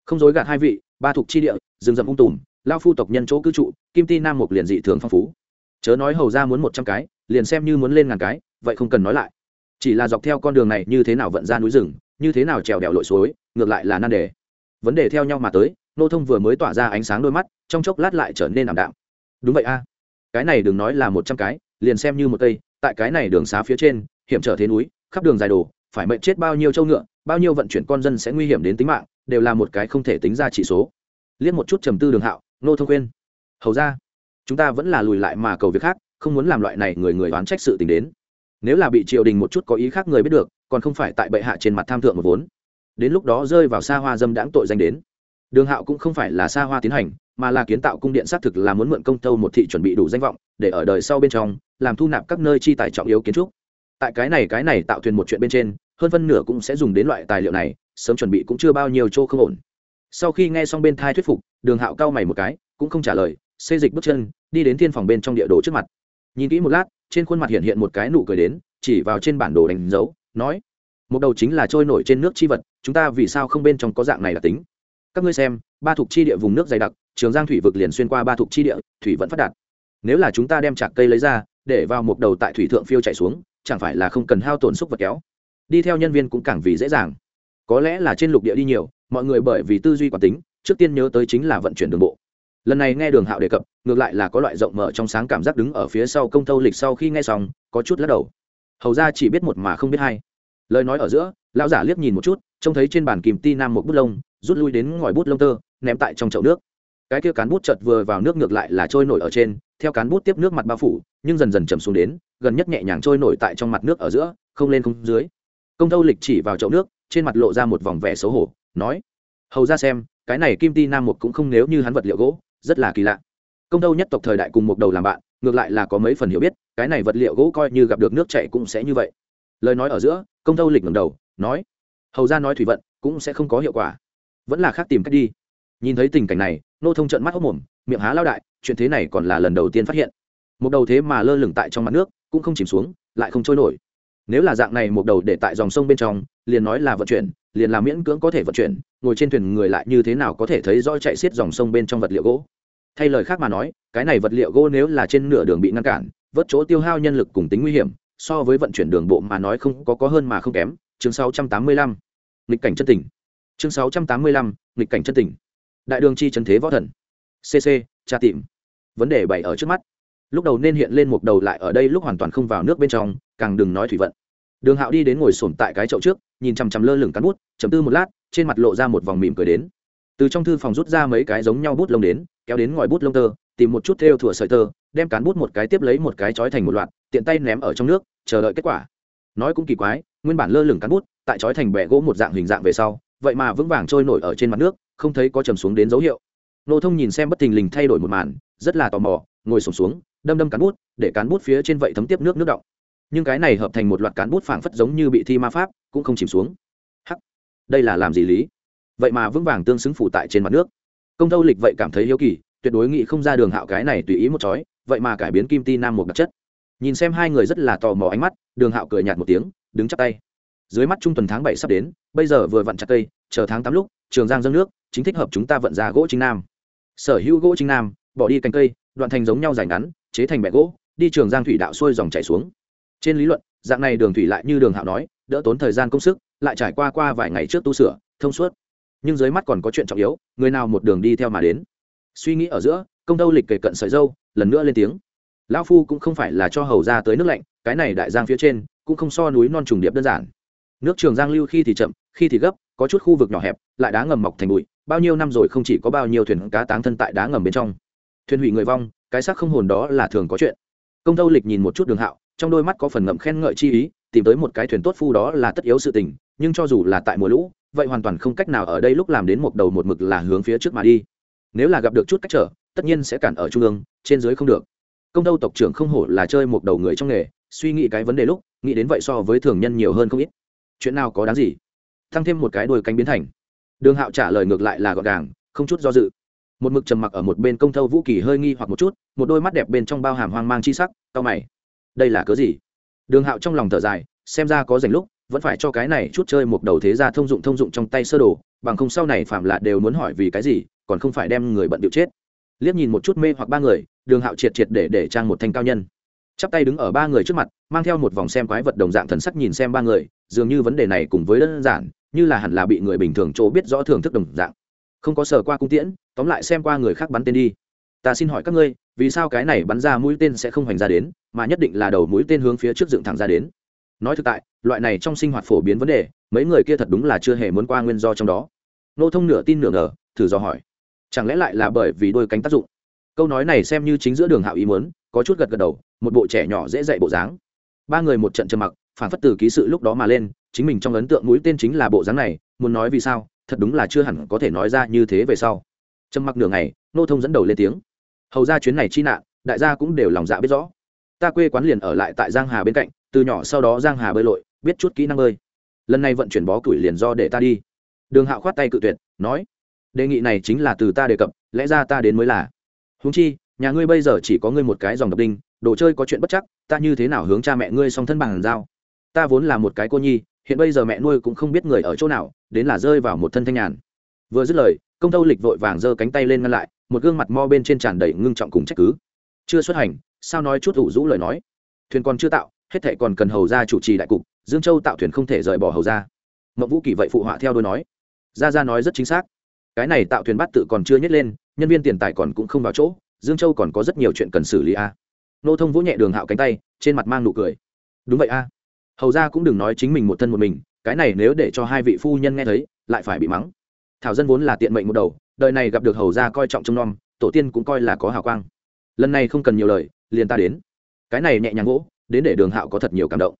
không dối gạt hai vị, ba thuộc chi địa, rừng rậm ung tùm lao phu tộc nhân chỗ cư trụ, kim ti nam mục liền dị thường phong phú. Chớ nói hầu ra muốn một trăm cái, liền xem như muốn lên ngàn cái, vậy không cần nói lại. Chỉ là dọc theo con đường này như thế nào vận ra núi rừng, như thế nào trèo đèo lội suối, ngược lại là nan đề. Vấn đề theo nhau mà tới, nô thông vừa mới tỏa ra ánh sáng đôi mắt, trong chốc lát lại trở nên ảm đạm đúng vậy a. Cái này đừng nói là một trăm cái, liền xem như một cây, tại cái này đường xá phía trên, hiểm trở thế núi, khắp đường dài đồ, phải mệnh chết bao nhiêu trâu ngựa, bao nhiêu vận chuyển con dân sẽ nguy hiểm đến tính mạng, đều là một cái không thể tính ra chỉ số. Liếc một chút trầm tư đường hạo nô thông quên hầu ra, chúng ta vẫn là lùi lại mà cầu việc khác, không muốn làm loại này người người oán trách sự tình đến. Nếu là bị triều đình một chút có ý khác người biết được, còn không phải tại bệ hạ trên mặt tham thượng một vốn. Đến lúc đó rơi vào xa hoa dâm đãng tội danh đến. Đường hạo cũng không phải là xa hoa tiến hành mà là kiến tạo cung điện xác thực là muốn mượn công tâu một thị chuẩn bị đủ danh vọng, để ở đời sau bên trong, làm thu nạp các nơi chi tài trọng yếu kiến trúc. Tại cái này cái này tạo thuyền một chuyện bên trên, hơn phân nửa cũng sẽ dùng đến loại tài liệu này, sớm chuẩn bị cũng chưa bao nhiêu chỗ không ổn. Sau khi nghe xong bên thai thuyết phục, đường hạo cao mày một cái, cũng không trả lời, xê dịch bước chân, đi đến thiên phòng bên trong địa đồ trước mặt. Nhìn kỹ một lát, trên khuôn mặt hiện hiện một cái nụ cười đến, chỉ vào trên bản đồ đánh dấu, nói một đầu chính là trôi nổi trên nước chi vật, chúng ta vì sao không bên trong có dạng này là tính? Các ngươi xem, ba thuộc chi địa vùng nước dày đặc, trường giang thủy vực liền xuyên qua ba thuộc chi địa, thủy vẫn phát đạt. Nếu là chúng ta đem chạc cây lấy ra, để vào một đầu tại thủy thượng phiêu chạy xuống, chẳng phải là không cần hao tổn xúc vật kéo? Đi theo nhân viên cũng càng vì dễ dàng. Có lẽ là trên lục địa đi nhiều, mọi người bởi vì tư duy quản tính, trước tiên nhớ tới chính là vận chuyển đường bộ. Lần này nghe đường hạo đề cập, ngược lại là có loại rộng mở trong sáng cảm giác đứng ở phía sau công thâu lịch sau khi nghe xong, có chút lắc đầu. Hầu ra chỉ biết một mà không biết hai. Lời nói ở giữa, lão giả liếc nhìn một chút trông thấy trên bàn kìm ti nam một bút lông, rút lui đến ngòi bút lông tơ, ném tại trong chậu nước. Cái kia cán bút chợt vừa vào nước ngược lại là trôi nổi ở trên, theo cán bút tiếp nước mặt bao phủ, nhưng dần dần chầm xuống đến, gần nhất nhẹ nhàng trôi nổi tại trong mặt nước ở giữa, không lên không dưới. Công thâu lịch chỉ vào chậu nước, trên mặt lộ ra một vòng vẻ xấu hổ, nói, hầu ra xem, cái này kim ti nam một cũng không nếu như hắn vật liệu gỗ, rất là kỳ lạ. Công thâu nhất tộc thời đại cùng một đầu làm bạn, ngược lại là có mấy phần hiểu biết, cái này vật liệu gỗ coi như gặp được nước chảy cũng sẽ như vậy. Lời nói ở giữa, công thâu lịch ngẩng đầu, nói hầu ra nói thủy vận cũng sẽ không có hiệu quả. Vẫn là khác tìm cách đi. Nhìn thấy tình cảnh này, nô thông trận mắt hốc mồm, miệng há lao đại, chuyện thế này còn là lần đầu tiên phát hiện. Một đầu thế mà lơ lửng tại trong mặt nước, cũng không chìm xuống, lại không trôi nổi. Nếu là dạng này một đầu để tại dòng sông bên trong, liền nói là vận chuyển, liền là miễn cưỡng có thể vận chuyển, ngồi trên thuyền người lại như thế nào có thể thấy rõ chạy xiết dòng sông bên trong vật liệu gỗ. Thay lời khác mà nói, cái này vật liệu gỗ nếu là trên nửa đường bị ngăn cản, vớt chỗ tiêu hao nhân lực cùng tính nguy hiểm, so với vận chuyển đường bộ mà nói không có có hơn mà không kém, chương 685 nghịch cảnh chân tình. Chương 685, nghịch cảnh chân tình. Đại đường chi chân thế võ thần. Cc tra tìm. Vấn đề bày ở trước mắt. Lúc đầu nên hiện lên một đầu lại ở đây lúc hoàn toàn không vào nước bên trong càng đừng nói thủy vận. Đường hạo đi đến ngồi sổm tại cái chậu trước nhìn chằm chằm lơ lửng cắn bút chấm tư một lát trên mặt lộ ra một vòng mỉm cười đến. Từ trong thư phòng rút ra mấy cái giống nhau bút lông đến kéo đến ngòi bút lông tơ tìm một chút thêu thủa sợi tơ đem cán bút một cái tiếp lấy một cái trói thành một loạt tiện tay ném ở trong nước chờ đợi kết quả. Nói cũng kỳ quái nguyên bản lơ lửng cán bút tại trói thành bẹ gỗ một dạng hình dạng về sau vậy mà vững vàng trôi nổi ở trên mặt nước không thấy có chầm xuống đến dấu hiệu. Nô thông nhìn xem bất thình lình thay đổi một màn rất là tò mò ngồi sổm xuống, xuống đâm đâm cán bút để cán bút phía trên vậy thấm tiếp nước nước động. Nhưng cái này hợp thành một loạt cán bút phảng phất giống như bị thi ma pháp cũng không chìm xuống. Hắc đây là làm gì lý? Vậy mà vững vàng tương xứng phủ tại trên mặt nước. Công thâu lịch vậy cảm thấy hiếu kỳ tuyệt đối nghĩ không ra đường hạo cái này tùy ý một chói vậy mà cải biến kim ti nam một đặc chất. Nhìn xem hai người rất là tò mò ánh mắt đường hạo cười nhạt một tiếng đứng chắp tay dưới mắt trung tuần tháng bảy sắp đến, bây giờ vừa vặn chặt cây, chờ tháng tám lúc, trường giang dâng nước, chính thích hợp chúng ta vận ra gỗ chính nam. Sở hữu gỗ chính nam, bỏ đi cành cây, đoạn thành giống nhau dài ngắn, chế thành bẹ gỗ, đi trường giang thủy đạo xuôi dòng chảy xuống. Trên lý luận, dạng này đường thủy lại như đường hạo nói, đỡ tốn thời gian công sức, lại trải qua qua vài ngày trước tu sửa, thông suốt. Nhưng dưới mắt còn có chuyện trọng yếu, người nào một đường đi theo mà đến. Suy nghĩ ở giữa, công tâu lịch kề cận sợi dâu, lần nữa lên tiếng. Lão phu cũng không phải là cho hầu ra tới nước lạnh, cái này đại giang phía trên, cũng không so núi non trùng điệp đơn giản nước trường giang lưu khi thì chậm, khi thì gấp, có chút khu vực nhỏ hẹp, lại đá ngầm mọc thành bụi, bao nhiêu năm rồi không chỉ có bao nhiêu thuyền cá táng thân tại đá ngầm bên trong. Thuyền hủy người vong, cái xác không hồn đó là thường có chuyện. Công tâu lịch nhìn một chút đường hạo, trong đôi mắt có phần ngậm khen ngợi chi ý, tìm tới một cái thuyền tốt phu đó là tất yếu sự tình, nhưng cho dù là tại mùa lũ, vậy hoàn toàn không cách nào ở đây lúc làm đến một đầu một mực là hướng phía trước mà đi. Nếu là gặp được chút cách trở, tất nhiên sẽ cản ở trung ương, trên dưới không được. Công tâu tộc trưởng không hổ là chơi một đầu người trong nghề, suy nghĩ cái vấn đề lúc, nghĩ đến vậy so với thường nhân nhiều hơn không ít chuyện nào có đáng gì? Tăng thêm một cái đôi cánh biến thành. Đường hạo trả lời ngược lại là gọn gàng, không chút do dự. Một mực trầm mặc ở một bên công thâu vũ kỳ hơi nghi hoặc một chút, một đôi mắt đẹp bên trong bao hàm hoang mang chi sắc cao mày. Đây là cớ gì? Đường hạo trong lòng thở dài, xem ra có dành lúc, vẫn phải cho cái này chút chơi một đầu thế ra thông dụng thông dụng trong tay sơ đồ, bằng không sau này phạm là đều muốn hỏi vì cái gì, còn không phải đem người bận điệu chết. Liếc nhìn một chút mê hoặc ba người, đường hạo triệt triệt để để trang một thanh cao nhân. Chắp tay đứng ở ba người trước mặt, mang theo một vòng xem quái vật đồng dạng thần sắc nhìn xem ba người dường như vấn đề này cùng với đơn giản, như là hẳn là bị người bình thường chỗ biết rõ thưởng thức đồng dạng. Không có sờ qua cung tiễn, tóm lại xem qua người khác bắn tên đi. Ta xin hỏi các ngươi, vì sao cái này bắn ra mũi tên sẽ không hoành ra đến, mà nhất định là đầu mũi tên hướng phía trước dựng thẳng ra đến? Nói thực tại, loại này trong sinh hoạt phổ biến vấn đề, mấy người kia thật đúng là chưa hề muốn qua nguyên do trong đó. Nô thông nửa tin nửa ngờ, thử do hỏi. Chẳng lẽ lại là bởi vì đôi cánh tác dụng? Câu nói này xem như chính giữa đường hạo ý muốn, có chút gật gật đầu, một bộ trẻ nhỏ dễ dạy bộ dáng. Ba người một trận trầm mặc phản phất từ ký sự lúc đó mà lên, chính mình trong ấn tượng mũi tên chính là bộ dáng này, muốn nói vì sao, thật đúng là chưa hẳn có thể nói ra như thế về sau. Trầm mặc nửa ngày, nô thông dẫn đầu lên tiếng. Hầu ra chuyến này chi nạn, đại gia cũng đều lòng dạ biết rõ. Ta quê quán liền ở lại tại giang hà bên cạnh, từ nhỏ sau đó giang hà bơi lội, biết chút kỹ năng bơi. Lần này vận chuyển bó củi liền do để ta đi. Đường hạo khoát tay cự tuyệt, nói, đề nghị này chính là từ ta đề cập, lẽ ra ta đến mới là. Húng chi, nhà ngươi bây giờ chỉ có ngươi một cái dòng độc đinh, đồ chơi có chuyện bất chắc, ta như thế nào hướng cha mẹ ngươi song thân bằng giao? Ta vốn là một cái cô nhi, hiện bây giờ mẹ nuôi cũng không biết người ở chỗ nào, đến là rơi vào một thân thanh nhàn. Vừa dứt lời, công tâu lịch vội vàng giơ cánh tay lên ngăn lại, một gương mặt mo bên trên tràn đầy ngưng trọng cùng trách cứ. Chưa xuất hành, sao nói chút ủ rũ lời nói? Thuyền còn chưa tạo, hết thệ còn cần hầu ra chủ trì đại cục, dương châu tạo thuyền không thể rời bỏ hầu ra. Mậu vũ kỳ vậy phụ họa theo đôi nói. Gia gia nói rất chính xác. Cái này tạo thuyền bắt tự còn chưa nhét lên, nhân viên tiền tài còn cũng không vào chỗ, dương châu còn có rất nhiều chuyện cần xử lý a. Nô thông vỗ nhẹ đường hạo cánh tay, trên mặt mang nụ cười. Đúng vậy a hầu ra cũng đừng nói chính mình một thân một mình, cái này nếu để cho hai vị phu nhân nghe thấy, lại phải bị mắng. Thảo dân vốn là tiện mệnh một đầu, đời này gặp được hầu gia coi trọng trông nom, tổ tiên cũng coi là có hào quang. Lần này không cần nhiều lời, liền ta đến. Cái này nhẹ nhàng gỗ đến để đường hạo có thật nhiều cảm động.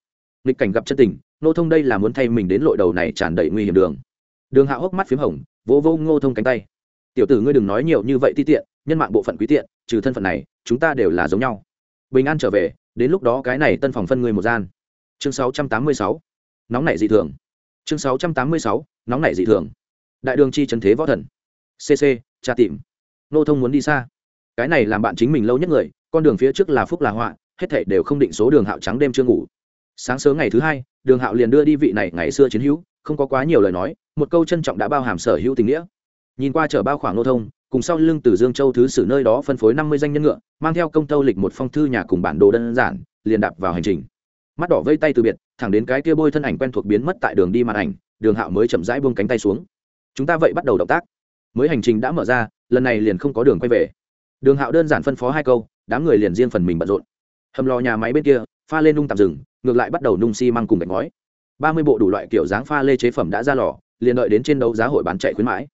Nghịch cảnh gặp chân tình nô thông đây là muốn thay mình đến lội đầu này tràn đầy nguy hiểm đường. Đường hạo hốc mắt p h í m hồng, vỗ vô ngô thông cánh tay. Tiểu tử ngươi đừng nói nhiều như vậy ti tiện, nhân mạng bộ phận quý tiện, trừ thân phận này, chúng ta đều là giống nhau. Bình an trở về, đến lúc đó cái này tân phòng phân ngươi một gian chương sáu trăm tám mươi sáu. Nóng nảy dị thường. Chương sáu trăm tám mươi sáu. Nóng nảy dị thường. Đại đường chi trần thế võ thần. Cc tra tìm. Nô thông muốn đi xa. Cái này làm bạn chính mình lâu nhất người, con đường phía trước là phúc là họa, hết thảy đều không định số đường hạo trắng đêm chưa ngủ. Sáng sớm ngày thứ hai, đường hạo liền đưa đi vị này ngày xưa chiến hữu, không có quá nhiều lời nói, một câu trân trọng đã bao hàm sở hữu tình nghĩa. Nhìn qua chở bao khoảng nô thông, cùng sau lưng từ dương châu thứ sử nơi đó phân phối năm mươi danh nhân ngựa, mang theo công tâu lịch một phong thư nhà cùng bản đồ đơn giản, liền đạp vào hành trình mắt đỏ vây tay từ biệt, thẳng đến cái kia bôi thân ảnh quen thuộc biến mất tại đường đi màn ảnh, đường hạo mới chậm rãi buông cánh tay xuống. Chúng ta vậy bắt đầu động tác. Mới hành trình đã mở ra, lần này liền không có đường quay về. Đường hạo đơn giản phân phó hai câu, đám người liền riêng phần mình bận rộn. Hầm lò nhà máy bên kia, pha lên nung tạm rừng ngược lại bắt đầu nung xi、si、măng cùng gạch ngói. Ba mươi bộ đủ loại kiểu dáng pha lê chế phẩm đã ra lò, liền đợi đến trên đấu giá hội bán chạy khuyến mãi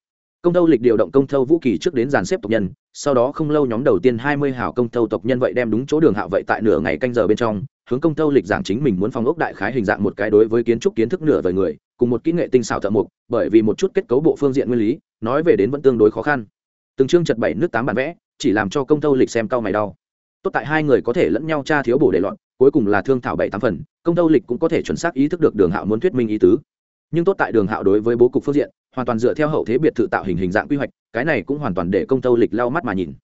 công thâu lịch điều động công thâu vũ kỳ trước đến dàn xếp tộc nhân, sau đó không lâu nhóm đầu tiên hai mươi hảo công thâu tộc nhân vậy đem đúng chỗ đường hạo vậy tại nửa ngày canh giờ bên trong, hướng công thâu lịch giảng chính mình muốn phong ốc đại khái hình dạng một cái đối với kiến trúc kiến thức nửa vời người, cùng một kỹ nghệ tinh xảo thợ mục bởi vì một chút kết cấu bộ phương diện nguyên lý, nói về đến vẫn tương đối khó khăn. Từng chương chật bảy nước tám bản vẽ, chỉ làm cho công thâu lịch xem cao mày đau. Tốt tại hai người có thể lẫn nhau tra thiếu bổ để loạn, cuối cùng là thương thảo bảy tám phần, công thâu lịch cũng có thể chuẩn xác ý thức được đường hạo muốn thuyết minh ý tứ. Nhưng tốt tại đường hạo đối với bố cục phương diện hoàn toàn dựa theo hậu thế biệt thự tạo hình hình dạng quy hoạch, cái này cũng hoàn toàn để công tâu lịch lau mắt mà nhìn.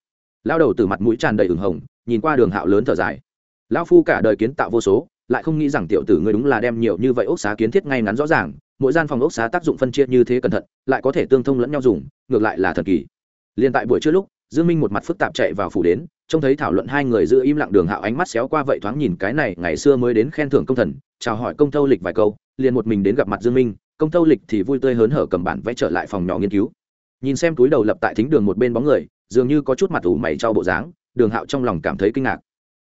Lao đầu từ mặt mũi tràn đầy ửng hồng, nhìn qua đường hạo lớn thở dài. Lão phu cả đời kiến tạo vô số, lại không nghĩ rằng tiểu tử ngươi đúng là đem nhiều như vậy ốc xá kiến thiết ngay ngắn rõ ràng, mỗi gian phòng ốc xá tác dụng phân chia như thế cẩn thận, lại có thể tương thông lẫn nhau dùng, ngược lại là thần kỳ. Liền tại buổi trưa lúc, dương minh một mặt phức tạp chạy vào phủ đến, trông thấy thảo luận hai người giữ im lặng đường hạo ánh mắt xéo qua vậy thoáng nhìn cái này, ngày xưa mới đến khen thưởng công thần, chào hỏi công thâu lịch vài câu, liền một mình đến gặp mặt dương minh công tâu lịch thì vui tươi hớn hở cầm bản vẽ trở lại phòng nhỏ nghiên cứu. Nhìn xem túi đầu lập tại thính đường một bên bóng người, dường như có chút mặt ủ mày cho bộ dáng, đường hạo trong lòng cảm thấy kinh ngạc.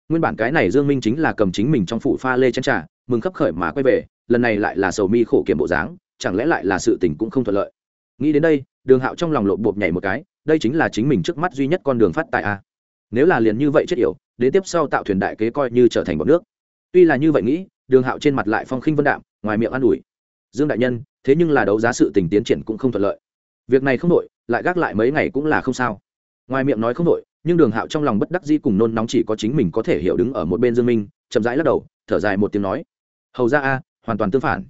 Nguyên bản cái này dương minh chính là cầm chính mình trong phủ pha lê chén trà, mừng khấp khởi mà quay về, lần này lại là sầu mi khổ kiểm bộ dáng, chẳng lẽ lại là sự tình cũng không thuận lợi? Nghĩ đến đây, đường hạo trong lòng lộp bộp nhảy một cái, đây chính là chính mình trước mắt duy nhất con đường phát tài a. Nếu là liền như vậy chết yểu, đến tiếp sau tạo thuyền đại kế coi như trở thành bọn nước. Tuy là như vậy nghĩ, đường hạo trên mặt lại phong khinh vân đạm, ngoài miệng an ủi dương đại nhân, thế nhưng là đấu giá sự tình tiến triển cũng không thuận lợi. Việc này không nội lại gác lại mấy ngày cũng là không sao. Ngoài miệng nói không nội nhưng đường hạo trong lòng bất đắc dĩ cùng nôn nóng chỉ có chính mình có thể hiểu đứng ở một bên dương minh, chậm rãi lắc đầu, thở dài một tiếng nói, hầu ra a, hoàn toàn tương phản.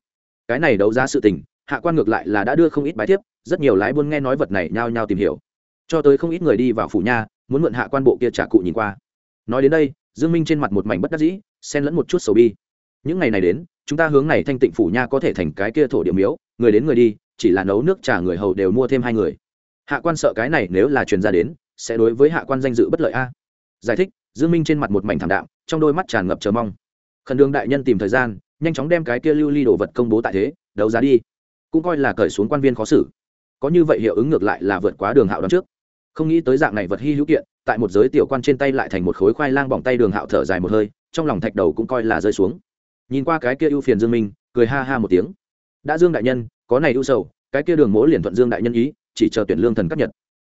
Cái này đấu giá sự tình, hạ quan ngược lại là đã đưa không ít bài thiếp, rất nhiều lái buôn nghe nói vật này nhao nhao tìm hiểu. Cho tới không ít người đi vào phủ nha, muốn mượn hạ quan bộ kia trả cụ nhìn qua. Nói đến đây, dương minh trên mặt một mảnh bất đắc dĩ, xen lẫn một chút sầu bi. Những ngày này đến chúng ta hướng này thanh tịnh phủ nha có thể thành cái kia thổ địa miếu, người đến người đi, chỉ là nấu nước trà người hầu đều mua thêm hai người. Hạ quan sợ cái này nếu là truyền ra đến, sẽ đối với hạ quan danh dự bất lợi a. Giải thích, dương minh trên mặt một mảnh thảm đạm, trong đôi mắt tràn ngập chờ mong. Khẩn đường đại nhân tìm thời gian, nhanh chóng đem cái kia lưu ly đồ vật công bố tại thế, đấu giá đi. Cũng coi là cởi xuống quan viên khó xử. Có như vậy hiệu ứng ngược lại là vượt quá đường hạo đón trước. Không nghĩ tới dạng này vật hy hữu kiện, tại một giới tiểu quan trên tay lại thành một khối khoai lang bỏng tay đường hạo thở dài một hơi, trong lòng thạch đầu cũng coi là rơi xuống nhìn qua cái kia ưu phiền dương minh, cười ha ha một tiếng. Đã dương đại nhân, có này ưu sầu, cái kia đường mỗ liền thuận dương đại nhân ý, chỉ chờ tuyển lương thần cấp nhật.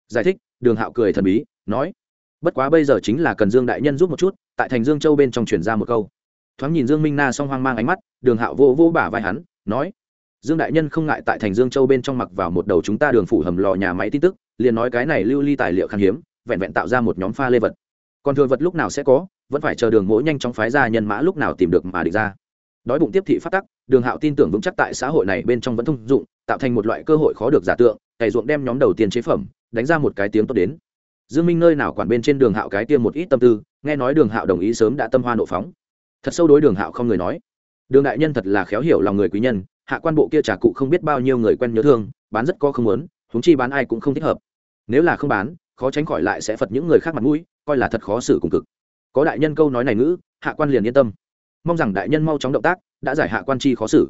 Giải thích, đường hạo cười thần bí, nói, bất quá bây giờ chính là cần dương đại nhân giúp một chút, tại thành dương châu bên trong chuyển ra một câu. Thoáng nhìn dương minh na xong hoang mang ánh mắt, đường hạo vô vô bả vai hắn, nói, dương đại nhân không ngại tại thành dương châu bên trong mặc vào một đầu chúng ta đường phủ hầm lò nhà máy tin tức, liền nói cái này lưu ly tài liệu khan hiếm, vẹn vẹn tạo ra một nhóm pha lê vật. Còn thừa vật lúc nào sẽ có, vẫn phải chờ đường mỗi nhanh chóng phái ra nhân mã lúc nào tìm được mà địch ra đói bụng tiếp thị phát tắc, đường hạo tin tưởng vững chắc tại xã hội này bên trong vẫn thông dụng, tạo thành một loại cơ hội khó được giả tượng, cày ruộng đem nhóm đầu tiên chế phẩm, đánh ra một cái tiếng tốt đến. Dương minh nơi nào quản bên trên đường hạo cái tiêm một ít tâm tư, nghe nói đường hạo đồng ý sớm đã tâm hoa nộ phóng. Thật sâu đối đường hạo không người nói. Đường đại nhân thật là khéo hiểu lòng người quý nhân, hạ quan bộ kia trả cụ không biết bao nhiêu người quen nhớ thương, bán rất có không muốn, huống chi bán ai cũng không thích hợp. Nếu là không bán, khó tránh khỏi lại sẽ phật những người khác mặt mũi, coi là thật khó xử cùng cực. Có đại nhân câu nói này ngữ, hạ quan liền yên tâm mong rằng đại nhân mau chóng động tác đã giải hạ quan chi khó xử.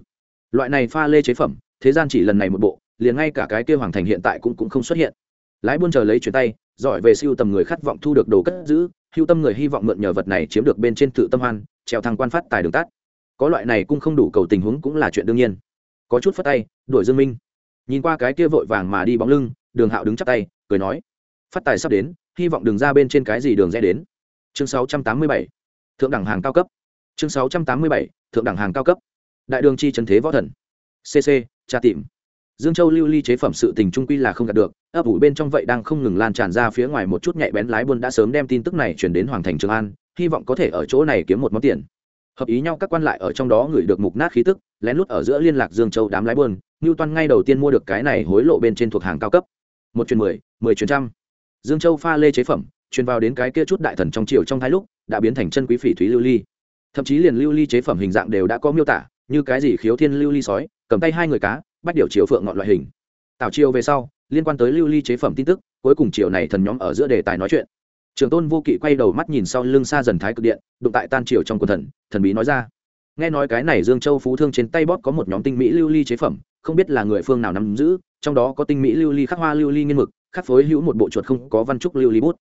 Loại này pha lê chế phẩm thế gian chỉ lần này một bộ liền ngay cả cái kia hoàng thành hiện tại cũng cũng không xuất hiện. Lái buôn chờ lấy chuyển tay giỏi về siêu tầm người khát vọng thu được đồ cất giữ hưu tâm người hy vọng mượn nhờ vật này chiếm được bên trên tự tâm hoan treo thăng quan phát tài đường tắt. Có loại này cũng không đủ cầu tình huống cũng là chuyện đương nhiên. Có chút phất tay đuổi dương minh. Nhìn qua cái kia vội vàng mà đi bóng lưng đường hạo đứng chắp tay cười nói phát tài sắp đến hy vọng đừng ra bên trên cái gì đường rẽ đến. Chương 687, thượng đẳng hàng cao cấp chương 687, thượng đẳng hàng cao cấp. Đại đường chi trần thế võ thần. Cc tra tìm. Dương châu lưu ly chế phẩm sự tình trung quy là không đạt được ấp ủ bên trong vậy đang không ngừng lan tràn ra phía ngoài một chút nhạy bén lái buôn đã sớm đem tin tức này chuyển đến hoàng thành trường an hy vọng có thể ở chỗ này kiếm một món tiền. Hợp ý nhau các quan lại ở trong đó gửi được mục nát khí tức lén lút ở giữa liên lạc dương châu đám lái buôn ngưu toan ngay đầu tiên mua được cái này hối lộ bên trên thuộc hàng cao cấp. Một chuyến mười mười chuyến trăm. Dương châu pha lê chế phẩm truyền vào đến cái kia chút đại thần trong triều trong thái lúc đã biến thành chân quý phỉ thúy lưu ly thậm chí liền lưu ly chế phẩm hình dạng đều đã có miêu tả, như cái gì khiếu thiên lưu ly sói, cầm tay hai người cá, bắt điều chiều phượng ngọn loại hình. Tảo chiều về sau, liên quan tới lưu ly chế phẩm tin tức, cuối cùng chiều này thần nhóm ở giữa đề tài nói chuyện. Trường tôn vô kỵ quay đầu mắt nhìn sau lưng xa dần thái cực điện, đụng tại tan chiều trong quần thần thần bí nói ra. Nghe nói cái này dương châu phú thương trên tay bóp có một nhóm tinh mỹ lưu ly chế phẩm, không biết là người phương nào nắm giữ, trong đó có tinh mỹ lưu ly khắc hoa lưu ly nghiên mực, khắc phối hữu một bộ chuột không có văn trúc lưu ly bút.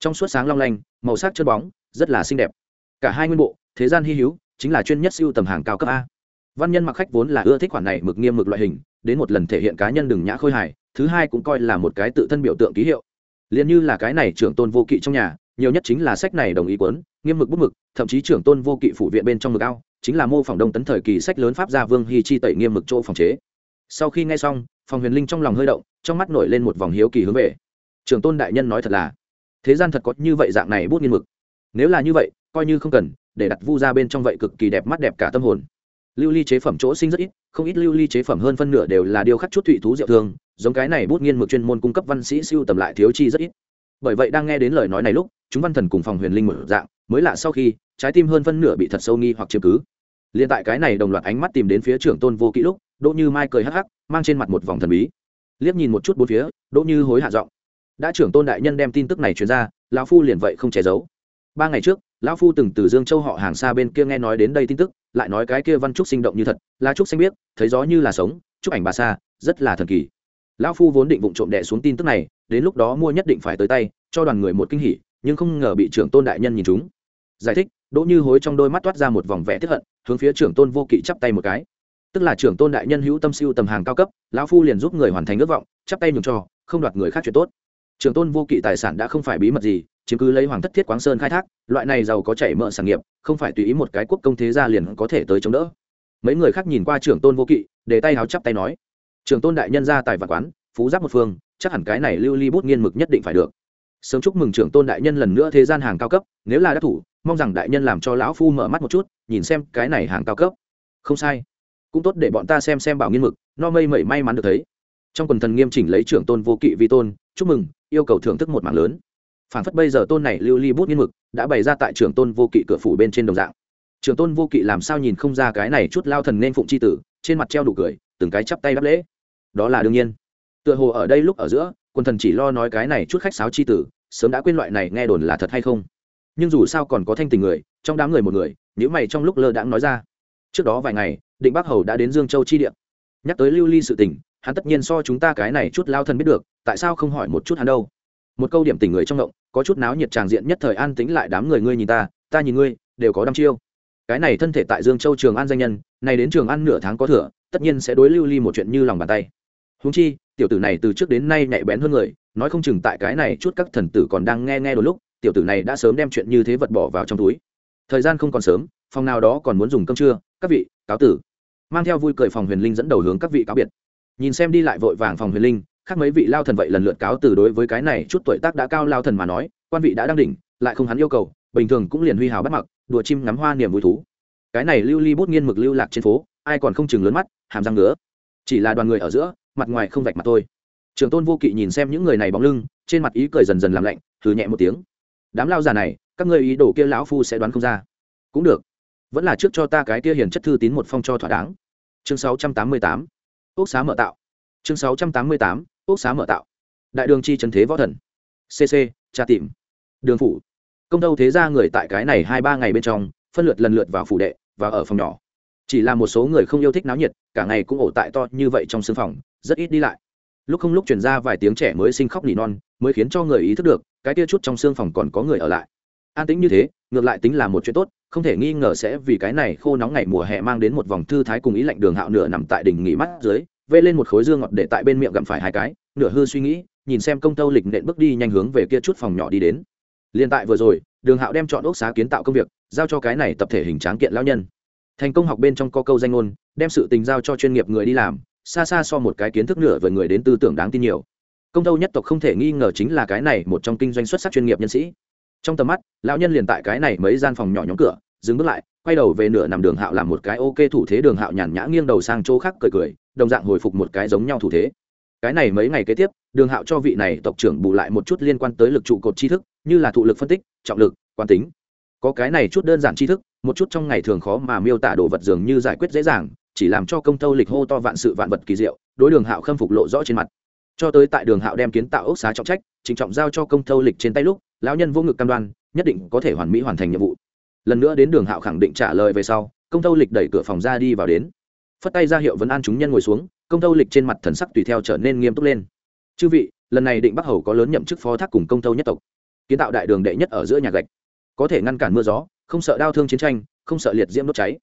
Trong suốt sáng long lanh, màu sắc chân bóng, rất là xinh đẹp. Cả hai nguyên bộ thế gian hy hữu, chính là chuyên nhất siêu tầm hàng cao cấp a. Văn nhân mặc khách vốn là ưa thích khoản này mực nghiêm mực loại hình, đến một lần thể hiện cá nhân đừng nhã khôi hài, thứ hai cũng coi là một cái tự thân biểu tượng ký hiệu. Liền như là cái này trưởng tôn vô kỵ trong nhà, nhiều nhất chính là sách này đồng ý quấn nghiêm mực bút mực, thậm chí trưởng tôn vô kỵ phủ viện bên trong mực ao, chính là mô phỏng đông tấn thời kỳ sách lớn pháp gia vương hy chi tẩy nghiêm mực chỗ phòng chế. Sau khi nghe xong, phòng huyền linh trong lòng hơi động, trong mắt nổi lên một vòng hiếu kỳ hướng về. Trưởng tôn đại nhân nói thật là, thế gian thật có như vậy dạng này bút nghiên mực. Nếu là như vậy, coi như không cần để đặt vu ra bên trong vậy cực kỳ đẹp mắt đẹp cả tâm hồn. Lưu ly chế phẩm chỗ sinh rất ít, không ít lưu ly chế phẩm hơn phân nửa đều là điều khắc chút thụy thú diệu thương giống cái này bút nghiên mực chuyên môn cung cấp văn sĩ siêu tầm lại thiếu chi rất ít. Bởi vậy đang nghe đến lời nói này lúc, chúng văn thần cùng phòng huyền linh một dạng, mới lạ sau khi, trái tim hơn phân nửa bị thật sâu nghi hoặc chiếm cứ. Liền tại cái này đồng loạt ánh mắt tìm đến phía trưởng tôn vô kỹ lúc, đỗ như mai cười hắc hắc, mang trên mặt một vòng thần bí. Liếc nhìn một chút bốn phía, đỗ như hối hạ giọng. Đã trưởng tôn đại nhân đem tin tức này truyền ra, lão phu liền vậy không che giấu. Ba ngày trước lão phu từng từ dương châu họ hàng xa bên kia nghe nói đến đây tin tức, lại nói cái kia văn trúc sinh động như thật là trúc xanh biết, thấy gió như là sống, chúc ảnh bà xa, rất là thần kỳ. Lão phu vốn định vụng trộm đẻ xuống tin tức này, đến lúc đó mua nhất định phải tới tay, cho đoàn người một kinh hỉ, nhưng không ngờ bị trưởng tôn đại nhân nhìn chúng. Giải thích, đỗ như hối trong đôi mắt toát ra một vòng vẻ tiếp hận, hướng phía trưởng tôn vô kỵ chắp tay một cái. Tức là trưởng tôn đại nhân hữu tâm siêu tầm hàng cao cấp, lão phu liền giúp người hoàn thành ước vọng, chắp tay nhường cho, không đoạt người khác chuyện tốt. Trưởng tôn vô kỵ tài sản đã không phải bí mật gì chiếm cứ lấy hoàng thất thiết quáng sơn khai thác, loại này giàu có chảy mỡ sản nghiệp, không phải tùy ý một cái quốc công thế gia liền có thể tới chống đỡ. Mấy người khác nhìn qua trưởng tôn vô kỵ, để tay háo chắp tay nói, trưởng tôn đại nhân ra tài vạn quán, phú giáp một phương, chắc hẳn cái này lưu ly bút nghiên mực nhất định phải được. Sớm chúc mừng trưởng tôn đại nhân lần nữa thế gian hàng cao cấp, nếu là đắc thủ, mong rằng đại nhân làm cho lão phu mở mắt một chút, nhìn xem cái này hàng cao cấp. Không sai. Cũng tốt để bọn ta xem xem bảo nghiên mực, no mây mẩy may mắn được thấy. Trong quần thần nghiêm chỉnh lấy trưởng tôn vô kỵ vi tôn, chúc mừng, yêu cầu thưởng thức một mạng lớn phản phất bây giờ tôn này lưu ly bút nghiên mực đã bày ra tại trưởng tôn vô kỵ cửa phủ bên trên đồng dạng. Trường tôn vô kỵ làm sao nhìn không ra cái này chút lao thần nên phụng c h i tử, trên mặt treo đủ cười, từng cái chắp tay đáp lễ. Đó là đương nhiên. Tựa hồ ở đây lúc ở giữa quần thần chỉ lo nói cái này chút khách sáo c h i tử, sớm đã quên loại này nghe đồn là thật hay không. Nhưng dù sao còn có thanh tình người, trong đám người một người, nếu mày trong lúc lơ đãng nói ra. Trước đó vài ngày, định bắc hầu đã đến dương châu chi điện nhắc tới lưu ly sự tình, hắn tất nhiên so chúng ta cái này chút lao thần biết được, tại sao không hỏi một chút hắn đâu? Một câu điểm tình người trong động có chút náo nhiệt tràng diện nhất thời an tính lại đám người ngươi nhìn ta ta nhìn ngươi, đều có đăm chiêu. Cái này thân thể tại dương châu trường an danh nhân, này đến trường an nửa tháng có thừa, tất nhiên sẽ đối lưu ly một chuyện như lòng bàn tay. Húng chi, tiểu tử này từ trước đến nay nhạy bén hơn người, nói không chừng tại cái này chút các thần tử còn đang nghe nghe đôi lúc, tiểu tử này đã sớm đem chuyện như thế vật bỏ vào trong túi. Thời gian không còn sớm, phòng nào đó còn muốn dùng cơm trưa, các vị, cáo tử. Mang theo vui cười phòng huyền linh dẫn đầu hướng các vị cáo biệt. Nhìn xem đi lại vội vàng phòng huyền linh khác mấy vị lao thần vậy lần lượt cáo từ đối với cái này chút tuổi tác đã cao lao thần mà nói, quan vị đã đang đỉnh, lại không hắn yêu cầu, bình thường cũng liền huy hào bắt mặc, đùa chim ngắm hoa niềm vui thú. Cái này lưu ly bút nghiên mực lưu lạc trên phố, ai còn không chừng lớn mắt, hàm răng nữa chỉ là đoàn người ở giữa, mặt ngoài không vạch mặt thôi. Trường tôn vô kỵ nhìn xem những người này bóng lưng, trên mặt ý cười dần dần làm lạnh thử nhẹ một tiếng. Đám lao già này, các người ý đồ kia lão phu sẽ đoán không ra. Cũng được. Vẫn là trước cho ta cái kia hiền chất thư tín một phong cho thỏa đáng. Chương 688. quốc xá mở tạo. Chương 688 ốc xá mở tạo. Đại đường chi trần thế võ thần. Cc tra tìm. Đường phủ. Công tâu thế ra người tại cái này hai ba ngày bên trong, phân lượt lần lượt vào phủ đệ và ở phòng nhỏ. Chỉ là một số người không yêu thích náo nhiệt, cả ngày cũng ổ tại to như vậy trong sưng phòng, rất ít đi lại. Lúc không lúc chuyển ra vài tiếng trẻ mới sinh khóc nỉ non, mới khiến cho người ý thức được, cái tia chút trong xương phòng còn có người ở lại. An tĩnh như thế, ngược lại tính là một chuyện tốt, không thể nghi ngờ sẽ vì cái này khô nóng ngày mùa hè mang đến một vòng thư thái cùng ý lạnh đường hạo nửa nằm tại đỉnh nghỉ mắt dưới vê lên một khối dương ngọt để tại bên miệng gặm phải hai cái, nửa hư suy nghĩ, nhìn xem công tâu lịch nện bước đi nhanh hướng về kia chút phòng nhỏ đi đến. Liên tại vừa rồi, đường hạo đem chọn ốc xá kiến tạo công việc, giao cho cái này tập thể hình tráng kiện lão nhân. Thành công học bên trong có câu danh ngôn, đem sự tình giao cho chuyên nghiệp người đi làm, xa xa so một cái kiến thức nửa với người đến tư tưởng đáng tin nhiều. Công tâu nhất tộc không thể nghi ngờ chính là cái này một trong kinh doanh xuất sắc chuyên nghiệp nhân sĩ. Trong tầm mắt, lão nhân liền tại cái này mấy gian phòng nhỏ nhóm cửa, dừng bước lại quay đầu về nửa nằm đường hạo làm một cái ok thủ thế đường hạo nhàn nhã nghiêng đầu sang chỗ khác cười cười, đồng dạng hồi phục một cái giống nhau thủ thế. Cái này mấy ngày kế tiếp, đường hạo cho vị này tộc trưởng bù lại một chút liên quan tới lực trụ cột tri thức, như là thụ lực phân tích, trọng lực quan tính. Có cái này chút đơn giản tri thức, một chút trong ngày thường khó mà miêu tả đồ vật dường như giải quyết dễ dàng, chỉ làm cho công tâu lịch hô to vạn sự vạn vật kỳ diệu, đối đường hạo khâm phục lộ rõ trên mặt. Cho tới tại đường hạo đem kiến tạo ốc xá trọng trách trịnh trọng giao cho công tâu lịch trên tay lúc, lão nhân vô ngực cam đoan, nhất định có thể hoàn mỹ hoàn thành nhiệm vụ lần nữa đến đường hạo khẳng định trả lời về sau, công tâu lịch đẩy cửa phòng ra đi vào đến. Phất tay ra hiệu vấn an chúng nhân ngồi xuống, công tâu lịch trên mặt thần sắc tùy theo trở nên nghiêm túc lên. Chư vị, lần này định bắc hầu có lớn nhậm chức phó thác cùng công tâu nhất tộc. Kiến tạo đại đường đệ nhất ở giữa nhà gạch. Có thể ngăn cản mưa gió, không sợ đau thương chiến tranh, không sợ liệt diễm đốt cháy.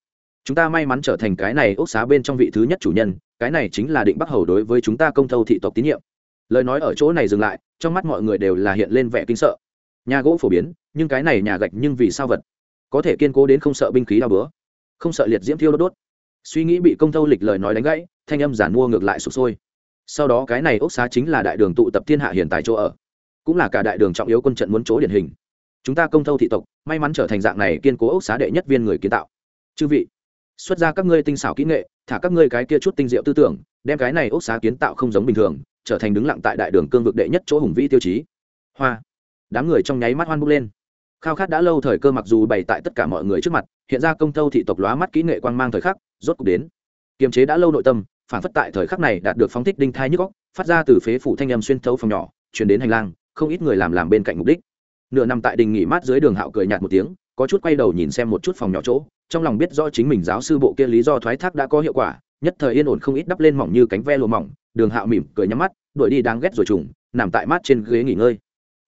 Chúng ta may mắn trở thành cái này ốc xá bên trong vị thứ nhất chủ nhân, cái này chính là định bắc hầu đối với chúng ta công thâu thị tộc tín nhiệm. Lời nói ở chỗ này dừng lại, trong mắt mọi người đều là hiện lên vẻ kinh sợ. Nhà gỗ phổ biến, nhưng cái này nhà gạch nhưng vì sao vật? Có thể kiên cố đến không sợ binh khí đau bữa, không sợ liệt diễm thiêu đốt đốt. Suy nghĩ bị công thâu lịch lời nói đánh gãy, thanh âm giản mua ngược lại sụp sôi. Sau đó cái này ốc xá chính là đại đường tụ tập thiên hạ hiện tại chỗ ở, cũng là cả đại đường trọng yếu quân trận muốn chỗ điển hình. Chúng ta công thâu thị tộc, may mắn trở thành dạng này kiên cố ốc xá đệ nhất viên người kiến tạo. Chư vị, xuất ra các ngươi tinh xảo kỹ nghệ, thả các ngươi cái kia chút tinh diệu tư tưởng, đem cái này ốc xá kiến tạo không giống bình thường, trở thành đứng lặng tại đại đường cương vực đệ nhất chỗ hùng vĩ tiêu chí. Hoa, đám người trong nháy mắt hoan bốc lên khao khát đã lâu thời cơ mặc dù bày tại tất cả mọi người trước mặt, hiện ra công thâu thị tộc lóa mắt kỹ nghệ quang mang thời khắc, rốt cục đến. Kiềm chế đã lâu nội tâm, phản phất tại thời khắc này đạt được phóng thích đinh thai nhức góc phát ra từ phế phủ thanh âm xuyên thấu phòng nhỏ, chuyển đến hành lang, không ít người làm làm bên cạnh mục đích. Nửa nằm tại đình nghỉ mát dưới đường hạo cười nhạt một tiếng, có chút quay đầu nhìn xem một chút phòng nhỏ chỗ, trong lòng biết do chính mình giáo sư bộ kia lý do thoái thác đã có hiệu quả, nhất thời yên ổn không ít đắp lên mỏng như cánh ve lùa mỏng, đường hạo mỉm cười nhắm mắt, đuổi đi đáng ghét rồi trùng, nằm tại mát trên ghế nghỉ ngơi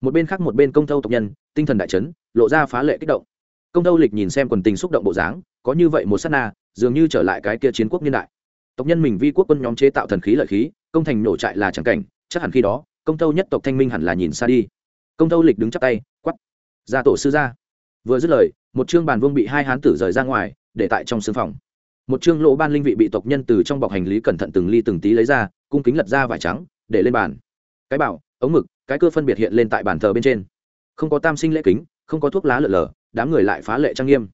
một bên khác một bên công thâu tộc nhân, tinh thần đại chấn, lộ ra phá lệ kích động. Công thâu lịch nhìn xem quần tình xúc động bộ dáng, có như vậy một s á t na, dường như trở lại cái kia chiến quốc niên đại. Tộc nhân mình vi quốc quân nhóm chế tạo thần khí lợi khí, công thành nổ trại là trắng cảnh, chắc hẳn khi đó, công thâu nhất tộc thanh minh hẳn là nhìn xa đi. Công thâu lịch đứng chắp tay quắp ra tổ sư ra vừa dứt lời, một chương bàn vương bị hai hán tử rời ra ngoài, để tại trong xương phòng. Một chương lỗ ban linh vị bị tộc nhân từ trong bọc hành lý cẩn thận từng ly từng tí lấy ra, cung kính lật ra vải trắng, để lên bàn. Cái bảo ống mực, cái cơ phân biệt hiện lên tại bàn thờ bên trên. Không có tam sinh lễ kính, không có thuốc lá lợn lờ, đám người lại phá lệ trang nghiêm.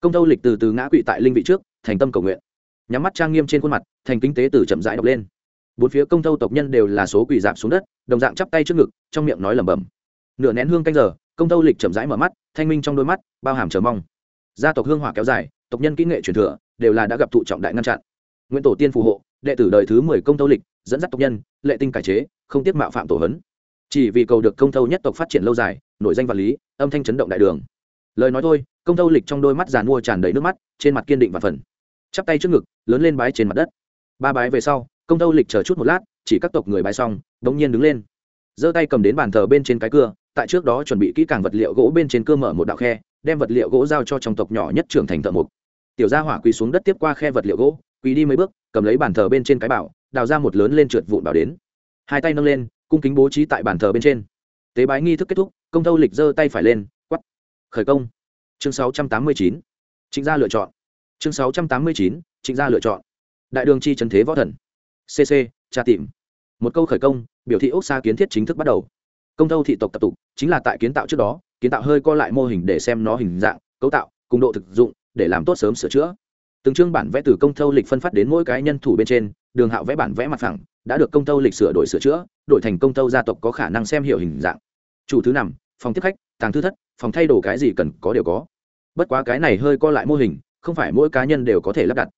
Công tâu lịch từ từ ngã quỵ tại linh vị trước, thành tâm cầu nguyện. Nhắm mắt trang nghiêm trên khuôn mặt, thành kinh tế từ chậm rãi đọc lên. Bốn phía công tâu tộc nhân đều là số quỷ dạp xuống đất, đồng dạng chắp tay trước ngực, trong miệng nói lẩm bẩm. Nửa nén hương canh giờ, công tâu lịch chậm rãi mở mắt, thanh minh trong đôi mắt, bao hàm chờ mong. Gia tộc hương hỏa kéo dài, tộc nhân kỹ nghệ truyền thừa, đều là đã gặp thụ trọng đại ngăn chặn. Nguyễn tổ tiên phù hộ, đệ tử đời thứ mười công tâu lịch dẫn dắt tộc nhân, lệ tinh cải chế, không tiếc mạo phạm tổ hấn. Chỉ vì cầu được công thâu nhất tộc phát triển lâu dài, nội danh vật lý, âm thanh chấn động đại đường. Lời nói thôi, công thâu lịch trong đôi mắt giàn mua tràn đầy nước mắt, trên mặt kiên định và phần. Chắp tay trước ngực, lớn lên bái trên mặt đất. Ba bái về sau, công thâu lịch chờ chút một lát, chỉ các tộc người bái xong đống nhiên đứng lên. Giơ tay cầm đến bàn thờ bên trên cái cưa, tại trước đó chuẩn bị kỹ càng vật liệu gỗ bên trên cưa mở một đạo khe, đem vật liệu gỗ giao cho trong tộc nhỏ nhất trưởng thành thợ mục tiểu gia hỏa quỳ xuống đất tiếp qua khe vật liệu gỗ, quỳ đi mấy bước, cầm lấy bàn thờ bên trên cái bảo đào ra một lớn lên trượt vụn bảo đến. Hai tay nâng lên, cung kính bố trí tại bàn thờ bên trên. Tế bái nghi thức kết thúc, công thâu lịch giơ tay phải lên quắp khởi công. Chương 689. trịnh gia lựa chọn. Chương 689. trịnh gia lựa chọn. Đại đường chi trần thế võ thần. Cc tra tìm. Một câu khởi công, biểu thị ốc xa kiến thiết chính thức bắt đầu. Công thâu thị tộc tập tục, chính là tại kiến tạo trước đó, kiến tạo hơi co lại mô hình để xem nó hình dạng, cấu tạo, cùng độ thực dụng, để làm tốt sớm sửa chữa. Từng chương bản vẽ từ công thâu lịch phân phát đến mỗi cái nhân thủ bên trên đường hạo vẽ bản vẽ mặt phẳng, đã được công thâu lịch sửa đổi sửa chữa, đổi thành công thâu gia tộc có khả năng xem hiểu hình dạng. Chủ thứ nằm phòng tiếp khách, tàng thư thất, phòng thay đồ cái gì cần có đều có. Bất quá cái này hơi co lại mô hình, không phải mỗi cá nhân đều có thể lắp đặt.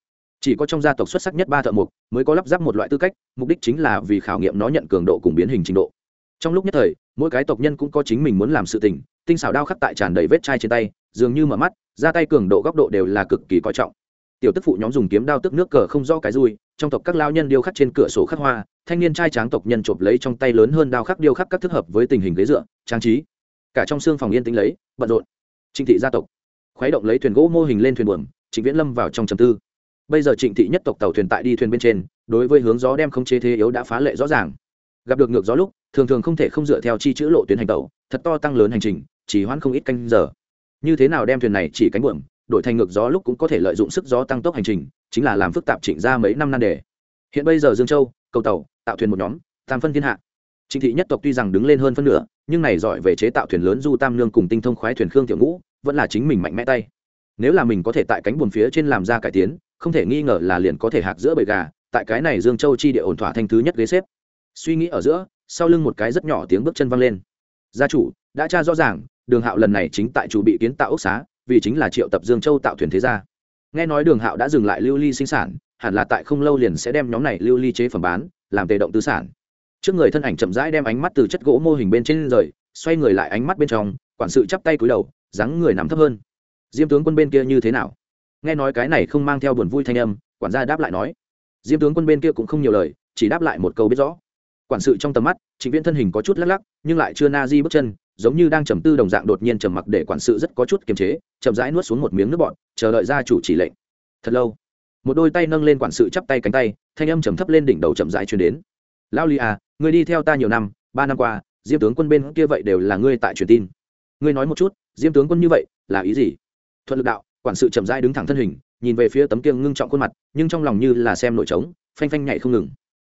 Chỉ có trong gia tộc xuất sắc nhất ba thợ mộc mới có lắp ráp một loại tư cách, mục đích chính là vì khảo nghiệm nó nhận cường độ cùng biến hình trình độ. Trong lúc nhất thời, mỗi cái tộc nhân cũng có chính mình muốn làm sự tình, tinh xảo đao khắc tại tràn đầy vết chai trên tay, dường như mở mắt, ra tay cường độ góc độ đều là cực kỳ coi trọng. Tiểu tức phụ nhóm dùng kiếm đao tức nước cờ không rõ cái rui trong tộc các lao nhân điêu khắc trên cửa sổ khắc hoa thanh niên trai tráng tộc nhân chộp lấy trong tay lớn hơn đao khắc điêu khắc các thức hợp với tình hình ghế dựa trang trí. Cả trong xương phòng yên tĩnh lấy bận rộn. Trịnh thị gia tộc. Khuấy động lấy thuyền gỗ mô hình lên thuyền buồm trịnh viễn lâm vào trong trầm tư. Bây giờ trịnh thị nhất tộc tàu thuyền tại đi thuyền bên trên đối với hướng gió đem không chế thế yếu đã phá lệ rõ ràng. Gặp được ngược gió lúc thường thường không thể không dựa theo chi chữ lộ tuyến hành tàu, thật to tăng lớn hành trình chỉ hoãn không ít canh giờ. Như thế nào đem thuyền này chỉ cánh buồm đổi thành ngược gió lúc cũng có thể lợi dụng sức gió tăng tốc hành trình chính là làm phức tạp chỉnh ra mấy năm nan đề. Hiện bây giờ dương châu, cầu tàu, tạo thuyền một nhóm, tam phân thiên hạ. Trịnh thị nhất tộc tuy rằng đứng lên hơn phân nửa, nhưng này giỏi về chế tạo thuyền lớn du tam nương cùng tinh thông khoái thuyền khương tiểu ngũ, vẫn là chính mình mạnh mẽ tay. Nếu là mình có thể tại cánh buồn phía trên làm ra cải tiến, không thể nghi ngờ là liền có thể hạc giữa bầy gà, tại cái này dương châu chi địa ổn thỏa thanh thứ nhất ghế xếp. Suy nghĩ ở giữa, sau lưng một cái rất nhỏ tiếng bước chân văng lên. Gia chủ, đã tra rõ ràng, đường hạo lần này chính tại chủ bị kiến tạo ốc xá, vì chính là triệu tập dương châu tạo thuyền thế gia nghe nói đường hạo đã dừng lại lưu ly sinh sản, hẳn là tại không lâu liền sẽ đem nhóm này lưu ly chế phẩm bán, làm tề động tư sản. Trước người thân ảnh chậm rãi đem ánh mắt từ chất gỗ mô hình bên trên rời, xoay người lại ánh mắt bên trong, quản sự chắp tay cúi đầu, dáng người nằm thấp hơn. Diêm tướng quân bên kia như thế nào? Nghe nói cái này không mang theo buồn vui thanh âm, quản gia đáp lại nói. Diêm tướng quân bên kia cũng không nhiều lời, chỉ đáp lại một câu biết rõ. Quản sự trong tầm mắt chính viễn thân hình có chút lắc lắc, nhưng lại chưa na di bước chân giống như đang trầm tư đồng dạng đột nhiên trầm mặc để quản sự rất có chút kiềm chế, chậm rãi nuốt xuống một miếng nước bọn chờ đợi gia chủ chỉ lệnh. Thật lâu, một đôi tay nâng lên quản sự chắp tay cánh tay, thanh âm trầm thấp lên đỉnh đầu chậm rãi truyền đến. Lao li à người đi theo ta nhiều năm, ba năm qua, diêm tướng quân bên kia vậy đều là ngươi tại truyền tin. Ngươi nói một chút, diêm tướng quân như vậy, là ý gì? Thuận lực đạo, quản sự chậm rãi đứng thẳng thân hình, nhìn về phía tấm kiêng ngưng trọng khuôn mặt, nhưng trong lòng như là xem nội trống, phanh phanh nhảy không ngừng.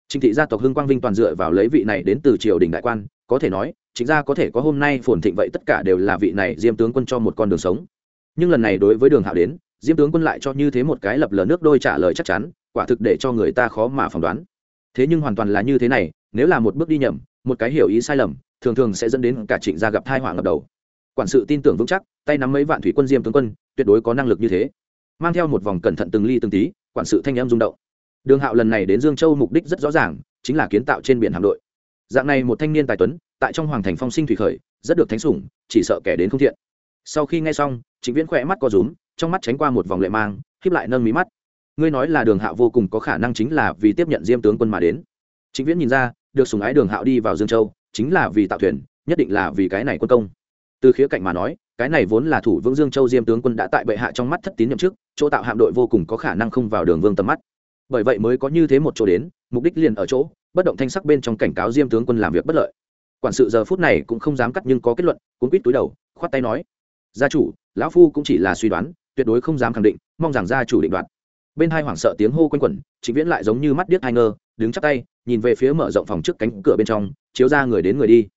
Trịnh thị gia tộc hưng quang vinh toàn dựa vào lấy vị này đến từ triều đình đại quan, có thể nói chính ra có thể có hôm nay phồn thịnh vậy tất cả đều là vị này diêm tướng quân cho một con đường sống. Nhưng lần này đối với đường hạo đến, diêm tướng quân lại cho như thế một cái lập lờ nước đôi trả lời chắc chắn, quả thực để cho người ta khó mà phỏng đoán. Thế nhưng hoàn toàn là như thế này, nếu là một bước đi nhầm, một cái hiểu ý sai lầm, thường thường sẽ dẫn đến cả trịnh gia gặp thai họa ngập đầu. Quản sự tin tưởng vững chắc, tay nắm mấy vạn thủy quân diêm tướng quân, tuyệt đối có năng lực như thế. Mang theo một vòng cẩn thận từng ly từng tí, quản sự thanh em rung động. Đường hạo lần này đến dương châu mục đích rất rõ ràng, chính là kiến tạo trên biển hạm đội. Dạng này một thanh niên tài tuấn tại trong hoàng thành phong sinh thủy khởi, rất được thánh sủng, chỉ sợ kẻ đến không thiện. Sau khi nghe xong, trịnh viễn khỏe mắt co rúm, trong mắt tránh qua một vòng lệ mang khiếp lại nâng mí mắt. Ngươi nói là đường hạo vô cùng có khả năng chính là vì tiếp nhận diêm tướng quân mà đến. Trịnh viễn nhìn ra, được sùng ái đường hạo đi vào dương châu, chính là vì tạo thuyền, nhất định là vì cái này quân công. Từ khía cạnh mà nói, cái này vốn là thủ vương dương châu diêm tướng quân đã tại bệ hạ trong mắt thất tín nhậm chức, chỗ tạo hạm đội vô cùng có khả năng không vào đường vương tầm mắt. Bởi vậy mới có như thế một chỗ đến, mục đích liền ở chỗ, bất động thanh sắc bên trong cảnh cáo diêm tướng quân làm việc bất lợi quản sự giờ phút này cũng không dám cắt nhưng có kết luận, cuốn quýt túi đầu, khoát tay nói, gia chủ, lão phu cũng chỉ là suy đoán, tuyệt đối không dám khẳng định, mong rằng gia chủ định đoạt. Bên hai hoảng sợ tiếng hô quanh quẩn, trịnh viễn lại giống như mắt điếc hai ngơ, đứng chắc tay, nhìn về phía mở rộng phòng trước cánh cửa bên trong, chiếu ra người đến người đi.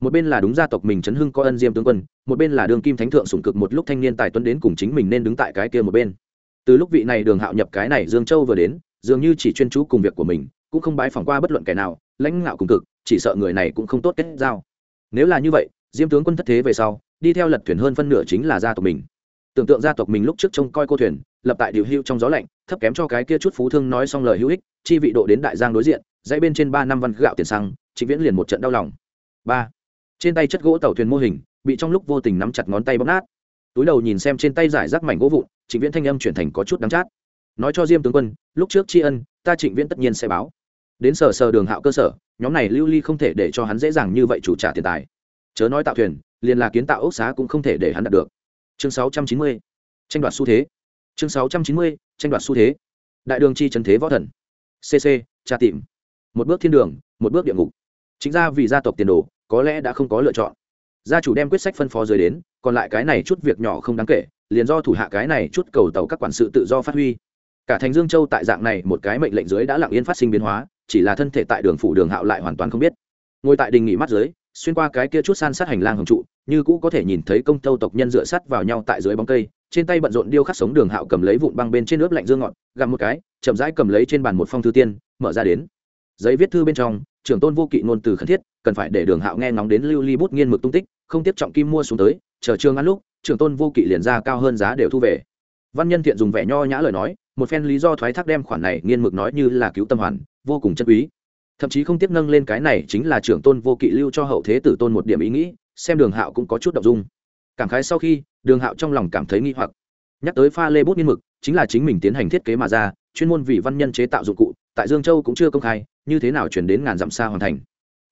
Một bên là đúng gia tộc mình chấn hưng có ân diêm tướng quân, một bên là đường kim thánh thượng sủng cực một lúc thanh niên tài tuấn đến cùng chính mình nên đứng tại cái kia một bên. Từ lúc vị này đường hạo nhập cái này dương châu vừa đến, dường như chỉ chuyên chú cùng việc của mình, cũng không bái phỏng qua bất luận kẻ nào, lãnh ngạo cùng cực chỉ sợ người này cũng không tốt kết giao. Nếu là như vậy, diêm tướng quân thất thế về sau, đi theo lật thuyền hơn phân nửa chính là gia tộc mình. Tưởng tượng gia tộc mình lúc trước trông coi cô thuyền, lập tại điều hưu trong gió lạnh, thấp kém cho cái kia chút phú thương nói xong lời hữu ích, chi vị độ đến đại giang đối diện, dãy bên trên ba năm văn gạo tiền xăng, trịnh viễn liền một trận đau lòng. Ba. Trên tay chất gỗ tàu thuyền mô hình, bị trong lúc vô tình nắm chặt ngón tay bóp nát. Túi đầu nhìn xem trên tay giải rác mảnh gỗ vụn, trịnh viễn thanh âm chuyển thành có chút đắng chát. Nói cho diêm tướng quân, lúc trước tri ân, ta trịnh viễn tất nhiên sẽ báo đến sở sở đường hạo cơ sở, nhóm này lưu ly không thể để cho hắn dễ dàng như vậy chủ trả tiền tài. Chớ nói tạo thuyền, liền là kiến tạo ốc xá cũng không thể để hắn đạt được. Chương 690. tranh đoạt xu thế. Chương 690. tranh đoạt xu thế. Đại đường chi trần thế võ thần. Cc tra tìm. Một bước thiên đường, một bước địa ngục. Chính ra vì gia tộc tiền đồ, có lẽ đã không có lựa chọn. Gia chủ đem quyết sách phân phó dưới đến, còn lại cái này chút việc nhỏ không đáng kể, liền do thủ hạ cái này chút cầu tàu các quản sự tự do phát huy. Cả thành dương châu tại dạng này một cái mệnh lệnh dưới đã lặng yên phát sinh biến hóa chỉ là thân thể tại đường phủ đường hạo lại hoàn toàn không biết. Ngồi tại đình nghỉ mắt dưới, xuyên qua cái kia chút san sát hành lang hồng trụ, như cũ có thể nhìn thấy công tâu tộc nhân dựa sắt vào nhau tại dưới bóng cây, trên tay bận rộn điêu khắc sống đường hạo cầm lấy vụn băng bên trên nước lạnh dương ngọt gặm một cái, chậm rãi cầm lấy trên bàn một phong thư tiên, mở ra đến. Giấy viết thư bên trong, trưởng tôn vô kỵ ngôn từ khẩn thiết, cần phải để đường hạo nghe ngóng đến lưu ly bút nghiên mực tung tích, không tiếp trọng kim mua xuống tới, chờ trường ăn lúc, trưởng tôn vô kỵ liền ra cao hơn giá đều thu về. Văn nhân thiện dùng vẻ nho nhã lời nói, một phen lý do thoái thác đem khoản này nghiên mực nói như là cứu tâm hoàn vô cùng chân quý. Thậm chí không tiếp nâng lên cái này chính là trưởng tôn vô kỵ lưu cho hậu thế tử tôn một điểm ý nghĩ, xem đường hạo cũng có chút đ ộ n g dung. Cảm khái sau khi, đường hạo trong lòng cảm thấy nghi hoặc. Nhắc tới pha lê bút nghiên mực, chính là chính mình tiến hành thiết kế mà ra, chuyên môn vị văn nhân chế tạo dụng cụ, tại dương châu cũng chưa công khai, như thế nào chuyển đến ngàn dặm xa hoàn thành.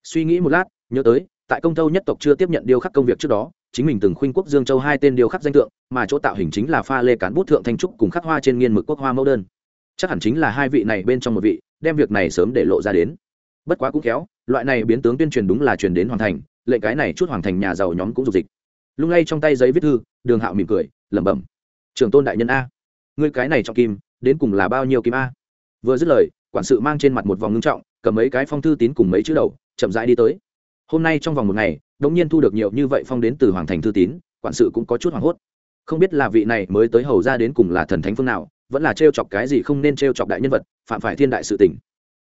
Suy nghĩ một lát, nhớ tới, tại công tâu nhất tộc chưa tiếp nhận điêu khắc công việc trước đó, chính mình từng khuynh quốc dương châu hai tên điêu khắc danh tượng, mà chỗ tạo hình chính là pha lê cán bút thượng thanh trúc cùng khắc hoa trên nghiên mực quốc hoa mẫu đơn. Chắc hẳn chính là hai vị này bên trong một vị đem việc này sớm để lộ ra đến. Bất quá cũng khéo, loại này biến tướng tuyên truyền đúng là truyền đến hoàng thành, lệnh cái này chút hoàng thành nhà giàu nhóm cũng dục dịch. Lung lay trong tay giấy viết thư, đường hạo mỉm cười, lẩm bẩm. Trường tôn đại nhân a, ngươi cái này trong kim, đến cùng là bao nhiêu kim a? Vừa dứt lời, quản sự mang trên mặt một vòng ngưng trọng, cầm mấy cái phong thư tín cùng mấy chữ đầu, chậm rãi đi tới. Hôm nay trong vòng một ngày, đống nhiên thu được nhiều như vậy phong đến từ hoàng thành thư tín, quản sự cũng có chút hoảng hốt. Không biết là vị này mới tới hầu ra đến cùng là thần thánh phương nào vẫn là trêu chọc cái gì không nên trêu chọc đại nhân vật, phạm phải thiên đại sự tình.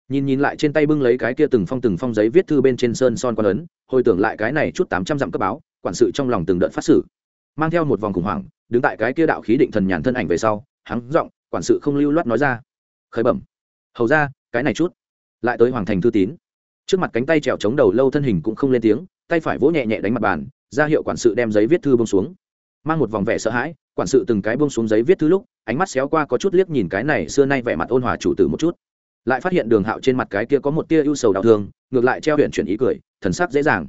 Nhìn nhìn lại trên tay bưng lấy cái kia từng phong từng phong giấy viết thư bên trên sơn son quan ấn, hồi tưởng lại cái này chút tám trăm dặm cấp báo, quản sự trong lòng từng đợt phát xử. Mang theo một vòng khủng hoảng, đứng tại cái kia đạo khí định thần nhàn thân ảnh về sau, hắn giọng, quản sự không lưu loát nói ra. Khởi bẩm. Hầu ra, cái này chút. Lại tới hoàng thành thư tín. Trước mặt cánh tay trèo chống đầu lâu thân hình cũng không lên tiếng, tay phải vỗ nhẹ nhẹ đánh mặt bàn, ra hiệu quản sự đem giấy viết thư bông xuống. Mang một vòng vẻ sợ hãi quản sự từng cái buông xuống giấy viết thư lúc, ánh mắt xéo qua có chút liếc nhìn cái này xưa nay vẻ mặt ôn hòa chủ tử một chút. Lại phát hiện đường hạo trên mặt cái kia có một tia ưu sầu đau thương, ngược lại treo huyện chuyển ý cười, thần sắc dễ dàng.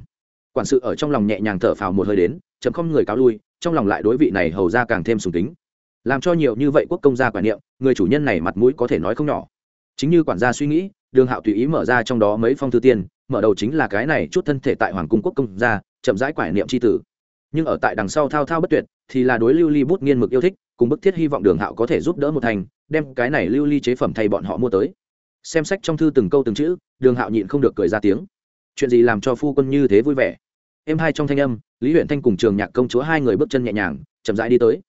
Quản sự ở trong lòng nhẹ nhàng thở phào một hơi đến chấm không người cáo lui, trong lòng lại đối vị này hầu ra càng thêm sùng kính. Làm cho nhiều như vậy quốc công gia quản niệm, người chủ nhân này mặt mũi có thể nói không nhỏ. Chính như quản gia suy nghĩ, đường hạo tùy ý mở ra trong đó mấy phong thư tiên, mở đầu chính là cái này chút thân thể tại hoàng cung quốc công gia, chậm rãi quản niệm c h i tử nhưng ở tại đằng sau thao thao bất tuyệt thì là đối lưu ly bút nghiên mực yêu thích, cùng bức thiết hy vọng đường hạo có thể giúp đỡ một thành, đem cái này lưu ly chế phẩm thay bọn họ mua tới. Xem sách trong thư từng câu từng chữ, đường hạo nhịn không được cười ra tiếng. Chuyện gì làm cho phu quân như thế vui vẻ? Em hai trong thanh âm, lý huyện thanh cùng trường nhạc công chúa hai người bước chân nhẹ nhàng, chậm rãi đi tới.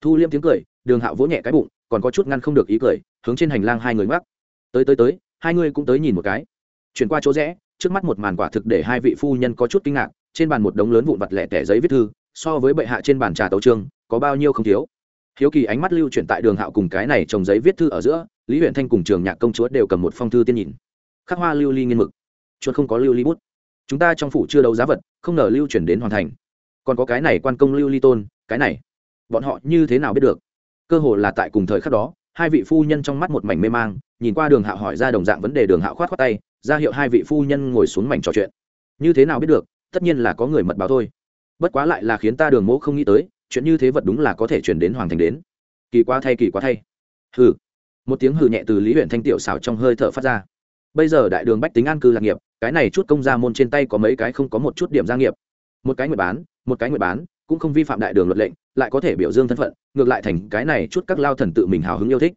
Thu liêm tiếng cười, đường hạo vỗ nhẹ cái bụng, còn có chút ngăn không được ý cười, hướng trên hành lang hai người mắc tới tới tới, hai người cũng tới nhìn một cái. Chuyển qua chỗ rẽ, trước mắt một màn quả thực để hai vị phu nhân có chút kinh ngạc trên bàn một đống lớn vụn vặt lẻ tẻ giấy viết thư, so với bệ hạ trên bàn trà tấu trương, có bao nhiêu không thiếu. Hiếu kỳ ánh mắt lưu chuyển tại đường hạo cùng cái này trồng giấy viết thư ở giữa, lý huyện thanh cùng trường nhạc công chúa đều cầm một phong thư tiên nhìn. Khắc hoa lưu ly nghiên mực. Chuột không có lưu ly bút. Chúng ta trong phủ chưa đấu giá vật, không ngờ lưu chuyển đến hoàn thành. Còn có cái này quan công lưu ly tôn, cái này, bọn họ như thế nào biết được? Cơ hồ là tại cùng thời khắc đó, hai vị phu nhân trong mắt một mảnh mê mang, nhìn qua đường hạo hỏi ra đồng dạng vấn đề, đường hạo khoát khoát tay, ra hiệu hai vị phu nhân ngồi xuống mảnh trò chuyện. Như thế nào biết được tất nhiên là có người mật báo thôi. Bất quá lại là khiến ta đường mỗ không nghĩ tới, chuyện như thế vật đúng là có thể chuyển đến hoàng thành đến. Kỳ quá thay, kỳ quá thay. Hừ. Một tiếng hừ nhẹ từ lý huyện thanh tiểu xảo trong hơi thở phát ra. Bây giờ đại đường bách tính an cư lạc nghiệp, cái này chút công gia môn trên tay có mấy cái không có một chút điểm gia nghiệp. Một cái nguyện bán, một cái nguyện bán, cũng không vi phạm đại đường luật lệnh, lại có thể biểu dương thân phận, ngược lại thành cái này chút các lao thần tự mình hào hứng yêu thích.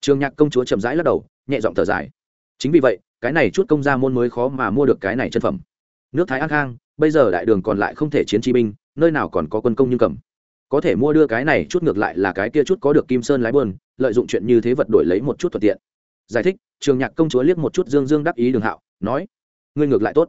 Trường nhạc công chúa chậm rãi lắc đầu, nhẹ giọng thở dài. Chính vì vậy, cái này chút công gia môn mới khó mà mua được cái này chân phẩm. Nước thái an khang bây giờ đại đường còn lại không thể chiến chi binh nơi nào còn có quân công như cầm. Có thể mua đưa cái này chút ngược lại là cái kia chút có được kim sơn lái buồn, lợi dụng chuyện như thế vật đổi lấy một chút thuận tiện. Giải thích trường nhạc công chúa liếc một chút dương dương đắc ý đường hạo nói ngươi ngược lại tốt.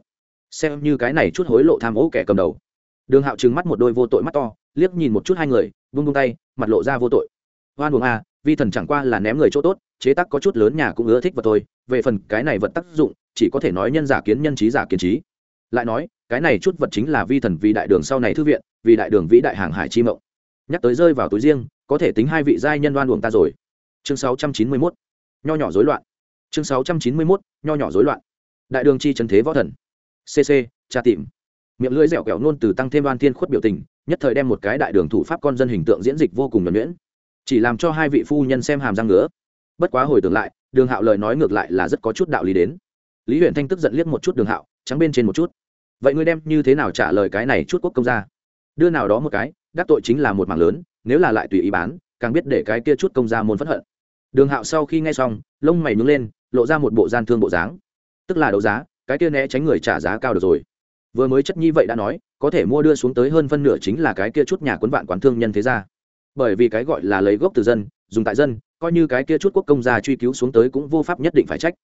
Xem như cái này chút hối lộ tham ô kẻ cầm đầu. Đường hạo trừng mắt một đôi vô tội mắt to liếc nhìn một chút hai người vung vung tay mặt lộ ra vô tội. Hoan buồng a à, vi thần chẳng qua là ném người chỗ tốt chế tác có chút lớn nhà cũng ưa thích vật thôi về phần cái này vật tác dụng chỉ có thể nói nhân giả kiến nhân trí giả kiến trí lại nói, cái này chút vật chính là vi thần vì đại đường sau này thư viện, vì đại đường vĩ đại hàng hải chi mộng. Nhắc tới rơi vào túi riêng, có thể tính hai vị giai nhân đoan luồng ta rồi. Chương sáu trăm chín mươi 691. nho nhỏ rối loạn. Chương sáu trăm chín mươi 691. nho nhỏ rối loạn. Đại đường chi trần thế võ thần. Cc tra tìm. Miệng lưỡi dẻo kẹo nôn từ tăng thêm đoan thiên khuất biểu tình, nhất thời đem một cái đại đường thủ pháp con dân hình tượng diễn dịch vô cùng nhuẩn nhuyễn. Chỉ làm cho hai vị phu nhân xem hàm răng ngứa. Bất quá hồi tưởng lại, đường hạo lời nói ngược lại là rất có chút đạo lý đến. Lý huyện thanh tức giận liếc một chút đường hạo trắng bên trên một chút. Vậy ngươi đem như thế nào trả lời cái này chút quốc công ra đưa nào đó một cái, đắc tội chính là một mảng lớn, nếu là lại tùy ý bán, càng biết để cái kia chút công ra môn phẫn hận. Đường hạo sau khi nghe xong, lông mày nướng lên, lộ ra một bộ gian thương bộ dáng. Tức là đấu giá, cái kia né tránh người trả giá cao được rồi. Vừa mới chất nhi vậy đã nói, có thể mua đưa xuống tới hơn phân nửa chính là cái kia chút nhà quấn vạn quán thương nhân thế gia. Bởi vì cái gọi là lấy gốc từ dân, dùng tại dân, coi như cái kia chút quốc công gia truy cứu xuống tới cũng vô pháp nhất định phải trách.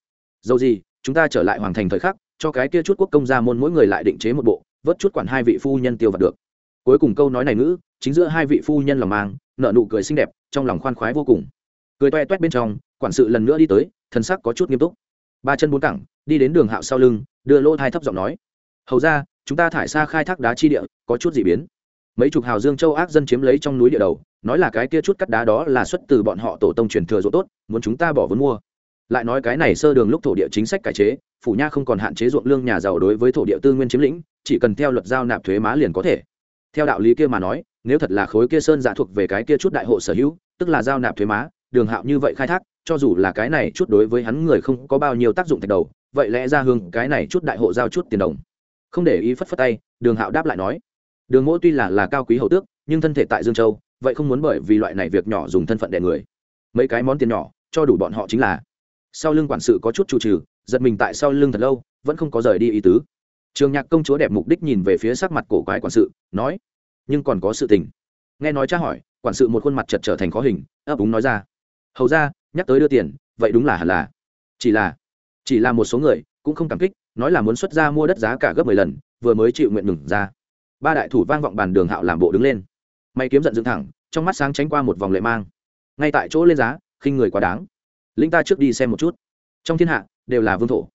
Dầu gì, chúng ta trở lại hoàng thành thời khắc cho cái kia chút quốc công gia môn mỗi người lại định chế một bộ, vớt chút quản hai vị phu nhân tiêu vặt được. Cuối cùng câu nói này ngữ, chính giữa hai vị phu nhân lòng mang nợ nụ cười xinh đẹp, trong lòng khoan khoái vô cùng. Cười toe toét bên trong, quản sự lần nữa đi tới thần sắc có chút nghiêm túc. Ba chân bốn cẳng, đi đến đường hạo sau lưng, đưa lỗ thai thấp giọng nói, hầu ra chúng ta thải xa khai thác đá chi địa, có chút dị biến. Mấy chục hào dương châu ác dân chiếm lấy trong núi địa đầu, nói là cái kia chút cắt đá đó là xuất từ bọn họ tổ tông truyền thừa rỗ tốt, muốn chúng ta bỏ vốn mua lại nói cái này sơ đường lúc thổ địa chính sách cải chế, phủ nha không còn hạn chế ruộng lương nhà giàu đối với thổ địa tư nguyên chiếm lĩnh, chỉ cần theo luật giao nạp thuế má liền có thể. Theo đạo lý kia mà nói, nếu thật là khối kia sơn giả thuộc về cái kia chút đại hộ sở hữu, tức là giao nạp thuế má, đường hạo như vậy khai thác, cho dù là cái này chút đối với hắn người không có bao nhiêu tác dụng thạch đầu, vậy lẽ ra hương cái này chút đại hộ giao chút tiền đồng. Không để ý phất phất tay, đường hạo đáp lại nói, đường mỗ tuy là là cao quý hậu tước, nhưng thân thể tại dương châu, vậy không muốn bởi vì loại này việc nhỏ dùng thân phận đẻ người. Mấy cái món tiền nhỏ, cho đủ bọn họ chính là sau lưng quản sự có chút chủ trừ, giật mình tại sau lưng thật lâu, vẫn không có rời đi ý tứ. Trường nhạc công chúa đẹp mục đích nhìn về phía sắc mặt cổ quái quản sự, nói, nhưng còn có sự tình. Nghe nói cha hỏi, quản sự một khuôn mặt chật trở thành khó hình, ấp úng nói ra, hầu ra, nhắc tới đưa tiền, vậy đúng là hẳn là. Chỉ là chỉ là một số người cũng không cảm kích, nói là muốn xuất ra mua đất giá cả gấp mười lần, vừa mới chịu nguyện ngừng ra. Ba đại thủ vang vọng bàn đường hạo làm bộ đứng lên. May kiếm giận dựng thẳng, trong mắt sáng tránh qua một vòng lệ mang. Ngay tại chỗ lên giá, khinh người quá đáng linh ta trước đi xem một chút. Trong thiên hạ, đều là vương thổ.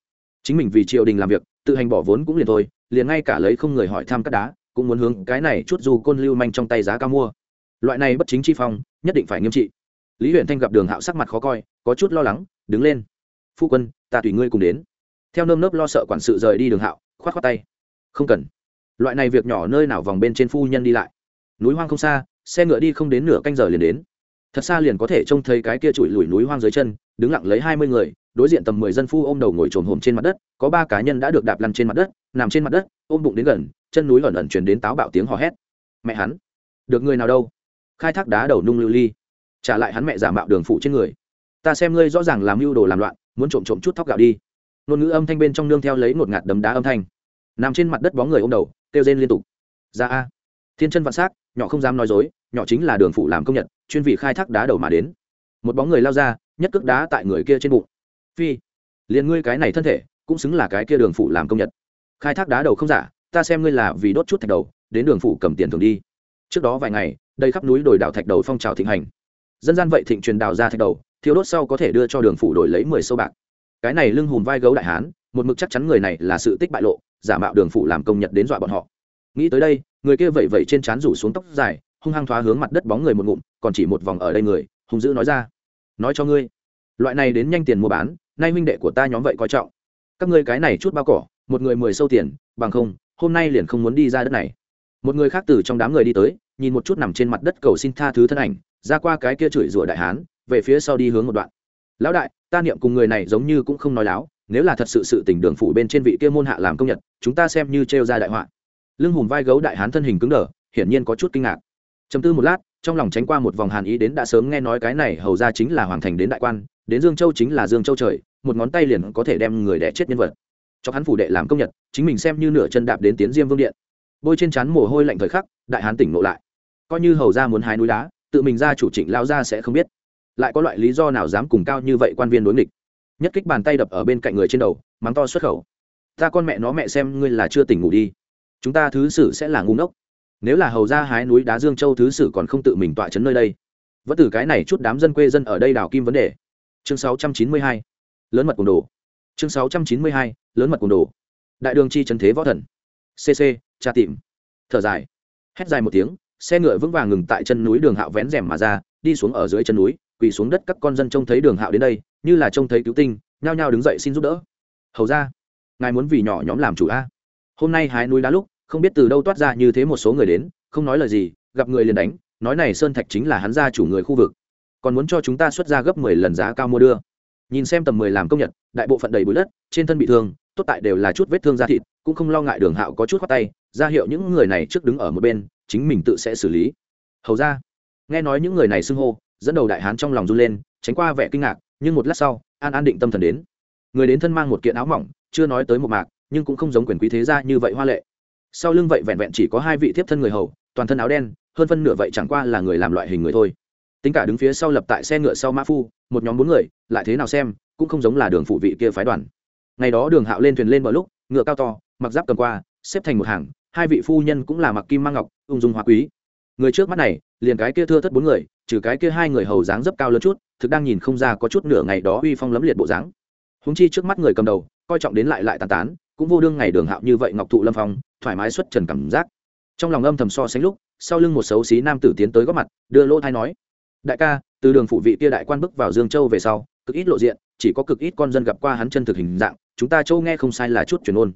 Chính mình vì triều đình làm việc, tự hành bỏ vốn cũng liền thôi, liền ngay cả lấy không người hỏi thăm cắt đá, cũng muốn hướng cái này chút dù côn lưu manh trong tay giá cao mua. Loại này bất chính chi phong, nhất định phải nghiêm trị. Lý huyện thanh gặp đường hạo sắc mặt khó coi, có chút lo lắng, đứng lên. Phu quân, ta tùy ngươi cùng đến. Theo nơm nớp lo sợ quản sự rời đi đường hạo k h o á t khoác tay. Không cần. Loại này việc nhỏ nơi nào vòng bên trên phu nhân đi lại. Núi hoang không xa, xe ngựa đi không đến nửa canh giờ liền đến thật xa liền có thể trông thấy cái kia trụi lùi núi hoang dưới chân, đứng lặng lấy hai mươi người, đối diện tầm mười dân phu ôm đầu ngồi trồm hồm trên mặt đất, có ba cá nhân đã được đạp lăn trên mặt đất, nằm trên mặt đất, ôm bụng đến gần, chân núi ẩn ẩn chuyển đến táo bạo tiếng hò hét. Mẹ hắn, được người nào đâu? Khai thác đá đầu nung lưu ly. Trả lại hắn mẹ giả mạo đường phụ trên người. Ta xem ngươi rõ ràng làm mưu đồ làm loạn, muốn trộm trộm chút thóc gạo đi. Ngôn ngữ âm thanh bên trong nương theo lấy một ngạt đấm đá âm thanh. Nằm trên mặt đất bóng người ô m đầu, kêu rên liên tục. Ra a. Thiên chân vạn s á c nhỏ không dám nói dối nhỏ chính là đường phụ làm công nhật, chuyên vị khai thác đá đầu mà đến. Một bóng người lao ra, nhất cước đá tại người kia trên bụng. Phi, liền ngươi cái này thân thể, cũng xứng là cái kia đường phụ làm công nhật. Khai thác đá đầu không giả, ta xem ngươi là vì đốt chút thạch đầu, đến đường phụ cầm tiền thường đi. Trước đó vài ngày, đây khắp núi đồi đảo thạch đầu phong trào thịnh hành. Dân gian vậy thịnh truyền đào ra thạch đầu thiếu đốt sau có thể đưa cho đường phụ đổi lấy mười sâu bạc. Cái này lưng hùm vai gấu đại hán, một mực chắc chắn người này là sự tích bại lộ, giả mạo đường phụ làm công nhật đến dọa bọn họ. Nghĩ tới đây, người kia vẩy vẩy trên trán rủ xuống tóc dài hung hăng thoá hướng mặt đất bóng người một ngụm, còn chỉ một vòng ở đây người, hung dữ nói ra. Nói cho ngươi, loại này đến nhanh tiền mua bán, nay huynh đệ của ta nhóm vậy coi trọng. Các ngươi cái này chút bao cỏ, một người mười sâu tiền, bằng không, hôm nay liền không muốn đi ra đất này. Một người khác từ trong đám người đi tới, nhìn một chút nằm trên mặt đất cầu xin tha thứ thân ảnh, ra qua cái kia chửi rủa đại hán, về phía sau đi hướng một đoạn. Lão đại, ta niệm cùng người này giống như cũng không nói láo, nếu là thật sự sự tình đường phủ bên trên vị kia môn hạ làm công nhật, chúng ta xem như trêu ra đại họa. Lưng hùm vai gấu đại hán thân hình cứng đờ, hiển nhiên có chút kinh ngạc chấm tư một lát, trong lòng tránh qua một vòng hàn ý đến đã sớm nghe nói cái này hầu ra chính là hoàng thành đến đại quan, đến dương châu chính là dương châu trời, một ngón tay liền có thể đem người đẻ chết nhân vật. Cho hắn phủ đệ làm công nhật, chính mình xem như nửa chân đạp đến tiến diêm vương điện. Bôi trên chắn mồ hôi lạnh thời khắc, đại hán tỉnh ngộ lại. Coi như hầu ra muốn hái núi đá, tự mình ra chủ trịnh lao ra sẽ không biết. Lại có loại lý do nào dám cùng cao như vậy quan viên đối nghịch? Nhất kích bàn tay đập ở bên cạnh người trên đầu, mắng to xuất khẩu. Ta con mẹ nó mẹ xem ngươi là chưa tỉnh ngủ đi. Chúng ta thứ xử sẽ là ngu ngốc nếu là hầu ra hái núi đá dương châu thứ sử còn không tự mình tọa chấn nơi đây, vẫn từ cái này chút đám dân quê dân ở đây đào kim vấn đề. Chương 692. lớn mật cùng đồ. Chương 692. lớn mật cùng đồ. Đại đường chi trấn thế võ thần. Cc tra tìm. Thở dài. Hét dài một tiếng, xe ngựa vững vàng ngừng tại chân núi đường hạo vén rèm mà ra, đi xuống ở dưới chân núi, quỳ xuống đất các con dân trông thấy đường hạo đến đây, như là trông thấy cứu tinh, nhao nhao đứng dậy xin giúp đỡ. Hầu ra, ngài muốn vì nhỏ nhóm làm chủ a? Hôm nay hái núi đá lúc không biết từ đâu toát ra như thế một số người đến, không nói lời gì, gặp người liền đánh, nói này sơn thạch chính là hắn gia chủ người khu vực. Còn muốn cho chúng ta xuất ra gấp mười lần giá cao mua đưa. Nhìn xem tầm mười làm công nhật, đại bộ phận đầy bụi đất, trên thân bị thương, tốt tại đều là chút vết thương da thịt, cũng không lo ngại đường hạo có chút khoát tay, ra hiệu những người này trước đứng ở một bên, chính mình tự sẽ xử lý. Hầu ra, nghe nói những người này xưng hô, dẫn đầu đại hán trong lòng run lên, tránh qua vẻ kinh ngạc, nhưng một lát sau, an an định tâm thần đến. Người đến thân mang một kiện áo mỏng, chưa nói tới một mạc, nhưng cũng không giống quyền quý thế gia như vậy hoa lệ sau lưng vậy vẹn vẹn chỉ có hai vị thiếp thân người hầu, toàn thân áo đen, hơn phân nửa vậy chẳng qua là người làm loại hình người thôi. Tính cả đứng phía sau lập tại xe ngựa sau mã phu, một nhóm bốn người, lại thế nào xem, cũng không giống là đường phụ vị kia phái đoàn. Ngày đó đường hạo lên thuyền lên bờ lúc, ngựa cao to, mặc giáp cầm qua, xếp thành một hàng, hai vị phu nhân cũng là mặc kim mang ngọc, ung dung hoa quý. Người trước mắt này, liền cái kia thưa thất bốn người, trừ cái kia hai người hầu dáng dấp cao lớn chút, thực đang nhìn không ra có chút nửa ngày đó uy phong lấm liệt bộ dáng. Húng chi trước mắt người cầm đầu, coi trọng đến lại lại tàn tán cũng vô đương ngày đường hạo như vậy ngọc thụ lâm phong, thoải mái xuất trần cảm giác. Trong lòng âm thầm so sánh lúc, sau lưng một xấu xí nam tử tiến tới góp mặt, đưa lỗ thai nói, đại ca, từ đường phụ vị kia đại quan bước vào dương châu về sau, cực ít lộ diện, chỉ có cực ít con dân gặp qua hắn chân thực hình dạng, chúng ta châu nghe không sai là chút truyền ôn.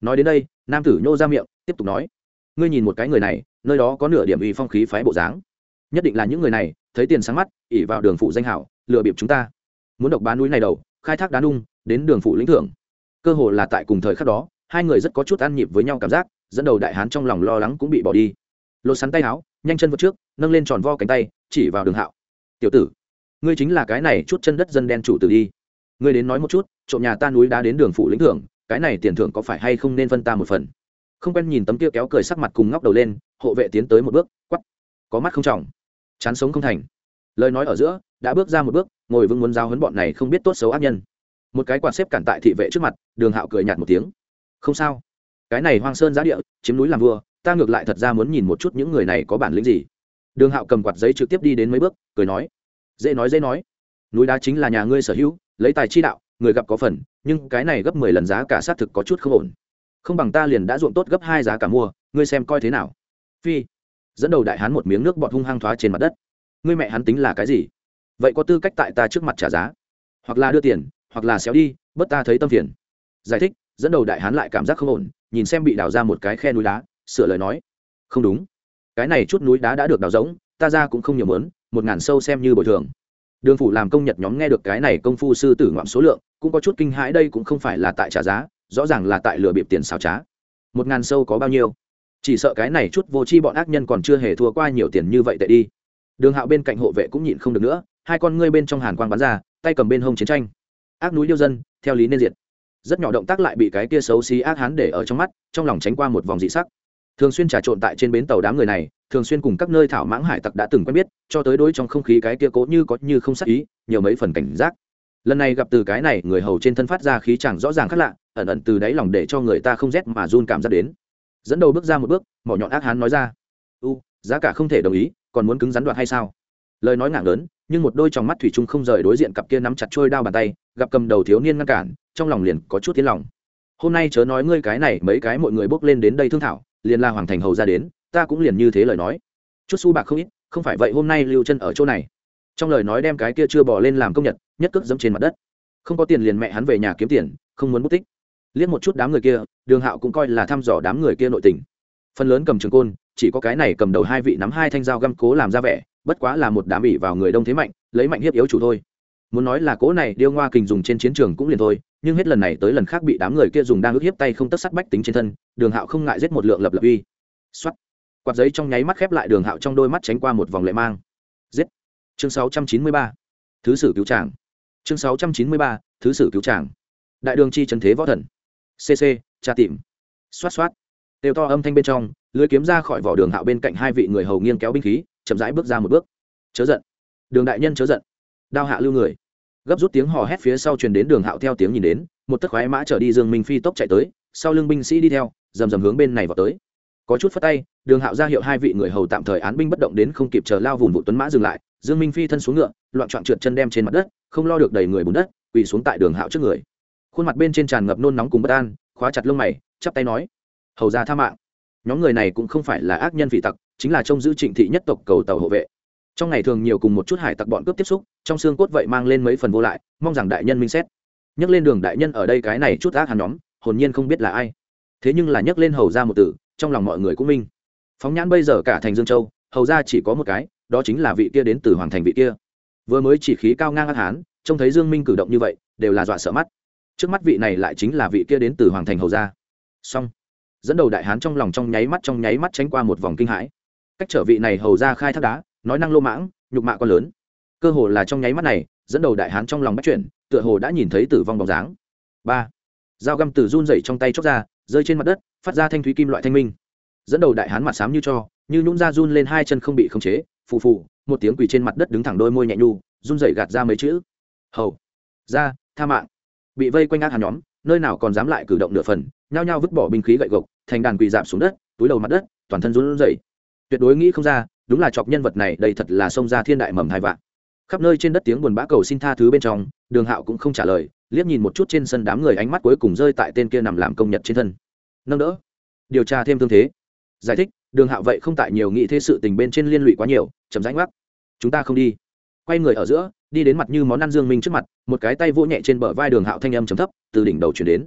Nói đến đây, nam tử nhô ra miệng, tiếp tục nói, ngươi nhìn một cái người này, nơi đó có nửa điểm uy phong khí phái bộ dáng. Nhất định là những người này, thấy tiền sáng mắt ỉ vào đường phụ danh hảo, lừa bịp chúng ta. Muốn độc bán núi này đầu, khai thác đá nung, đến đường phụ lĩnh thưởng cơ hồ là tại cùng thời khắc đó, hai người rất có chút ăn nhịp với nhau cảm giác, dẫn đầu đại hán trong lòng lo lắng cũng bị bỏ đi. Lột sắn tay áo, nhanh chân vượt trước, nâng lên tròn vo cánh tay, chỉ vào đường hạo. Tiểu tử, ngươi chính là cái này chút chân đất dân đen chủ tử đi. Ngươi đến nói một chút, trộm nhà ta núi đá đến đường phủ lĩnh thưởng, cái này tiền thưởng có phải hay không nên phân ta một phần? Không quen nhìn tấm kia kéo cười sắc mặt cùng ngóc đầu lên, hộ vệ tiến tới một bước quắp có mắt không trọng. Chán sống không thành. Lời nói ở giữa, đã bước ra một bước, ngồi vững muốn giao hấn bọn này không biết tốt xấu ác nhân một cái quạt xếp cản tại thị vệ trước mặt, đường hạo cười nhạt một tiếng. Không sao. Cái này hoang sơn giá địa, chiếm núi làm vua, ta ngược lại thật ra muốn nhìn một chút những người này có bản lĩnh gì. Đường hạo cầm quạt giấy trực tiếp đi đến mấy bước, cười nói. Dễ nói dễ nói. Núi đá chính là nhà ngươi sở hữu, lấy tài chi đạo, người gặp có phần, nhưng cái này gấp mười lần giá cả xác thực có chút không ổn. Không bằng ta liền đã ruộng tốt gấp hai giá cả mua, ngươi xem coi thế nào. Phi. Dẫn đầu đại hán một miếng nước bọt hung hăng thoá trên mặt đất. Ngươi mẹ hắn tính là cái gì? Vậy có tư cách tại ta trước mặt trả giá? Hoặc là đưa tiền hoặc là xéo đi bất ta thấy tâm phiền. Giải thích, dẫn đầu đại hán lại cảm giác không ổn, nhìn xem bị đào ra một cái khe núi đá, sửa lời nói. Không đúng. Cái này chút núi đá đã được đào rỗng, ta ra cũng không nhiều mớn một ngàn sâu xem như bồi thường. Đường phủ làm công nhật nhóm nghe được cái này công phu sư tử ngoạm số lượng, cũng có chút kinh hãi đây cũng không phải là tại trả giá, rõ ràng là tại lừa bịp tiền xào trá. Một ngàn sâu có bao nhiêu? Chỉ sợ cái này chút vô tri bọn ác nhân còn chưa hề thua qua nhiều tiền như vậy tệ đi. Đường hạo bên cạnh hộ vệ cũng nhịn không được nữa, hai con ngươi bên trong hàn quang bắn ra, tay cầm bên hông chiến tranh ác núi điêu dân, theo lý nên diệt. Rất nhỏ động tác lại bị cái kia xấu xí ác hán để ở trong mắt, trong lòng tránh qua một vòng dị sắc. Thường xuyên trà trộn tại trên bến tàu đám người này, thường xuyên cùng các nơi thảo mãng hải tặc đã từng quen biết, cho tới đối trong không khí cái kia cố như có như không sắc ý, nhiều mấy phần cảnh giác. Lần này gặp từ cái này, người hầu trên thân phát ra khí chẳng rõ ràng khác lạ, ẩn ẩn từ đáy lòng để cho người ta không rét mà run cảm giác đến. Dẫn đầu bước ra một bước, mỏ nhọn ác hán nói ra, u, giá cả không thể đồng ý, còn muốn cứng rắn đoạt hay sao? Lời nói ngảng lớn, nhưng một đôi trong mắt thủy chung không rời đối diện cặp kia nắm chặt trôi đao bàn tay, gặp cầm đầu thiếu niên ngăn cản, trong lòng liền có chút tiếng lòng. Hôm nay chớ nói ngươi cái này, mấy cái mọi người bốc lên đến đây thương thảo, liền la hoàng thành hầu ra đến, ta cũng liền như thế lời nói. Chút su bạc không ít, không phải vậy hôm nay lưu chân ở chỗ này. Trong lời nói đem cái kia chưa bỏ lên làm công nhật, nhất cước dẫm trên mặt đất. Không có tiền liền mẹ hắn về nhà kiếm tiền, không muốn bút tích. Liếc một chút đám người kia, đường hạo cũng coi là thăm dò đám người kia nội tình. Phần lớn cầm trường côn, chỉ có cái này cầm đầu hai vị nắm hai thanh dao găm cố làm ra vẻ bất quá là một đám ỉ vào người đông thế mạnh, lấy mạnh hiếp yếu chủ thôi. Muốn nói là cố này điêu ngoa kình dùng trên chiến trường cũng liền thôi, nhưng hết lần này tới lần khác bị đám người kia dùng đang ức hiếp tay không tất sắt bách tính trên thân, đường hạo không ngại giết một lượng lập lập uy. Xuất quạt giấy trong nháy mắt khép lại đường hạo trong đôi mắt tránh qua một vòng lệ mang. Giết. Chương 693. thứ sử cứu tràng chương 693. thứ sử cứu tràng đại đường chi trần thế võ thần. Cc tra tìm. Xoát xoát đều to âm thanh bên trong lưới kiếm ra khỏi vỏ đường hạo bên cạnh hai vị người hầu nghiêng kéo binh khí, chậm rãi bước ra một bước. Chớ giận. Đường đại nhân chớ giận. Đao hạ lưu người. Gấp rút tiếng hò hét phía sau truyền đến đường hạo theo tiếng nhìn đến, một tấc khoái mã trở đi dương minh phi tốc chạy tới, sau lưng binh sĩ đi theo, rầm rầm hướng bên này vào tới. Có chút phất tay, đường hạo ra hiệu hai vị người hầu tạm thời án binh bất động đến không kịp chờ lao vùng vụ tuấn mã dừng lại. Dương minh phi thân xuống ngựa, loạn trọn trượt chân đem trên mặt đất, không lo được đầy người bùn đất, quỳ xuống tại đường hạo trước người. Khuôn mặt bên trên tràn ngập nôn nóng cùng bất an, khóa chặt lông mày, chắp tay nói, hầu ra tha mạng nhóm người này cũng không phải là ác nhân vị tặc, chính là trông giữ trịnh thị nhất tộc cầu tàu hộ vệ. Trong ngày thường nhiều cùng một chút hải tặc bọn cướp tiếp xúc, trong xương cốt vậy mang lên mấy phần vô lại, mong rằng đại nhân minh xét. Nhắc lên đường đại nhân ở đây cái này chút ác hàn nhóm, hồn nhiên không biết là ai. Thế nhưng là nhắc lên hầu ra một tử, trong lòng mọi người cũng minh. Phóng nhãn bây giờ cả thành dương châu, hầu ra chỉ có một cái, đó chính là vị kia đến từ hoàng thành vị kia. Vừa mới chỉ khí cao ngang ác hán, trông thấy dương minh cử động như vậy, đều là dọa sợ mắt. Trước mắt vị này lại chính là vị kia đến từ hoàng thành hầu gia. Song dẫn đầu đại hán trong lòng trong nháy mắt trong nháy mắt tránh qua một vòng kinh hãi. Cách trở vị này hầu ra khai thác đá, nói năng lô mãng, nhục mạ con lớn. Cơ hồ là trong nháy mắt này, dẫn đầu đại hán trong lòng bắt chuyển, tựa hồ đã nhìn thấy tử vong bóng dáng. Ba. Dao găm từ run dậy trong tay chóc ra, rơi trên mặt đất, phát ra thanh thúy kim loại thanh minh. Dẫn đầu đại hán mặt xám như cho, như nhún ra run lên hai chân không bị khống chế, phù phù, một tiếng quỳ trên mặt đất đứng thẳng đôi môi nhẹ nhu, run dậy gạt ra mấy chữ. Hầu. Ra, tha mạng. Bị vây quanh ác hàn nhóm, nơi nào còn dám lại cử động nửa phần nhao nhao vứt bỏ binh khí gậy gộc, thành đàn quỳ dạp xuống đất, túi đầu mặt đất, toàn thân run rẩy. Tuyệt đối nghĩ không ra, đúng là chọc nhân vật này, đây thật là xông ra thiên đại mầm hai vạn. Khắp nơi trên đất tiếng buồn bã cầu xin tha thứ bên trong, đường hạo cũng không trả lời, liếc nhìn một chút trên sân đám người ánh mắt cuối cùng rơi tại tên kia nằm làm công nhật trên thân. Nâng đỡ. Điều tra thêm thương thế. Giải thích, đường hạo vậy không tại nhiều nghĩ thế sự tình bên trên liên lụy quá nhiều, chậm rãi ngoắc. Chúng ta không đi. Quay người ở giữa, đi đến mặt như món ăn dương minh trước mặt, một cái tay vỗ nhẹ trên bờ vai đường hạo thanh âm chấm thấp, từ đỉnh đầu chuyển đến.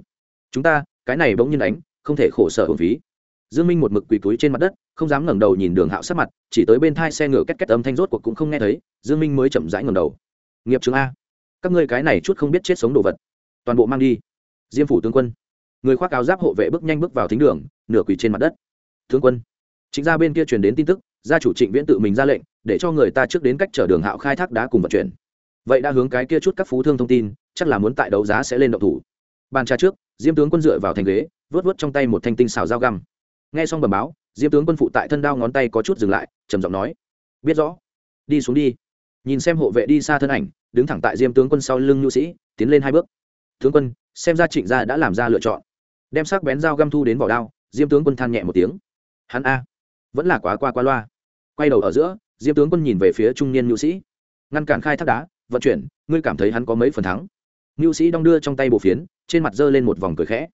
Chúng ta cái này bỗng nhiên đánh, không thể khổ sở hồn phí. Dương minh một mực quỳ túi trên mặt đất, không dám ngẩng đầu nhìn đường hạo sát mặt, chỉ tới bên thai xe ngựa két két âm thanh rốt cuộc cũng không nghe thấy, dương minh mới chậm rãi ngẩng đầu. Nghiệp trường a, các ngươi cái này chút không biết chết sống đồ vật, toàn bộ mang đi. Diêm phủ tướng quân, người khoác áo giáp hộ vệ bước nhanh bước vào thính đường, nửa quỳ trên mặt đất. Tướng quân, chính ra bên kia truyền đến tin tức, gia chủ trịnh viễn tự mình ra lệnh, để cho người ta trước đến cách chở đường hạo khai thác đá cùng vận chuyển. Vậy đã hướng cái kia chút các phú thương thông tin, chắc là muốn tại đấu giá sẽ lên động thủ. Bàn trà trước diêm tướng quân dựa vào thành ghế, vớt vớt trong tay một thanh tinh xào dao găm. Nghe xong bầm báo, diêm tướng quân phụ tại thân đao ngón tay có chút dừng lại, trầm giọng nói, biết rõ. Đi xuống đi. Nhìn xem hộ vệ đi xa thân ảnh, đứng thẳng tại diêm tướng quân sau lưng nhu sĩ, tiến lên hai bước. Tướng quân, xem ra trịnh gia đã làm ra lựa chọn. Đem sắc bén dao găm thu đến vỏ đao, diêm tướng quân than nhẹ một tiếng. Hắn a, vẫn là quá qua qua loa. Quay đầu ở giữa, diêm tướng quân nhìn về phía trung niên nhu sĩ. Ngăn cản khai thác đá, vận chuyển, ngươi cảm thấy hắn có mấy phần thắng? Nưu sĩ đong đưa trong tay bộ phiến, trên mặt giơ lên một vòng cười khẽ.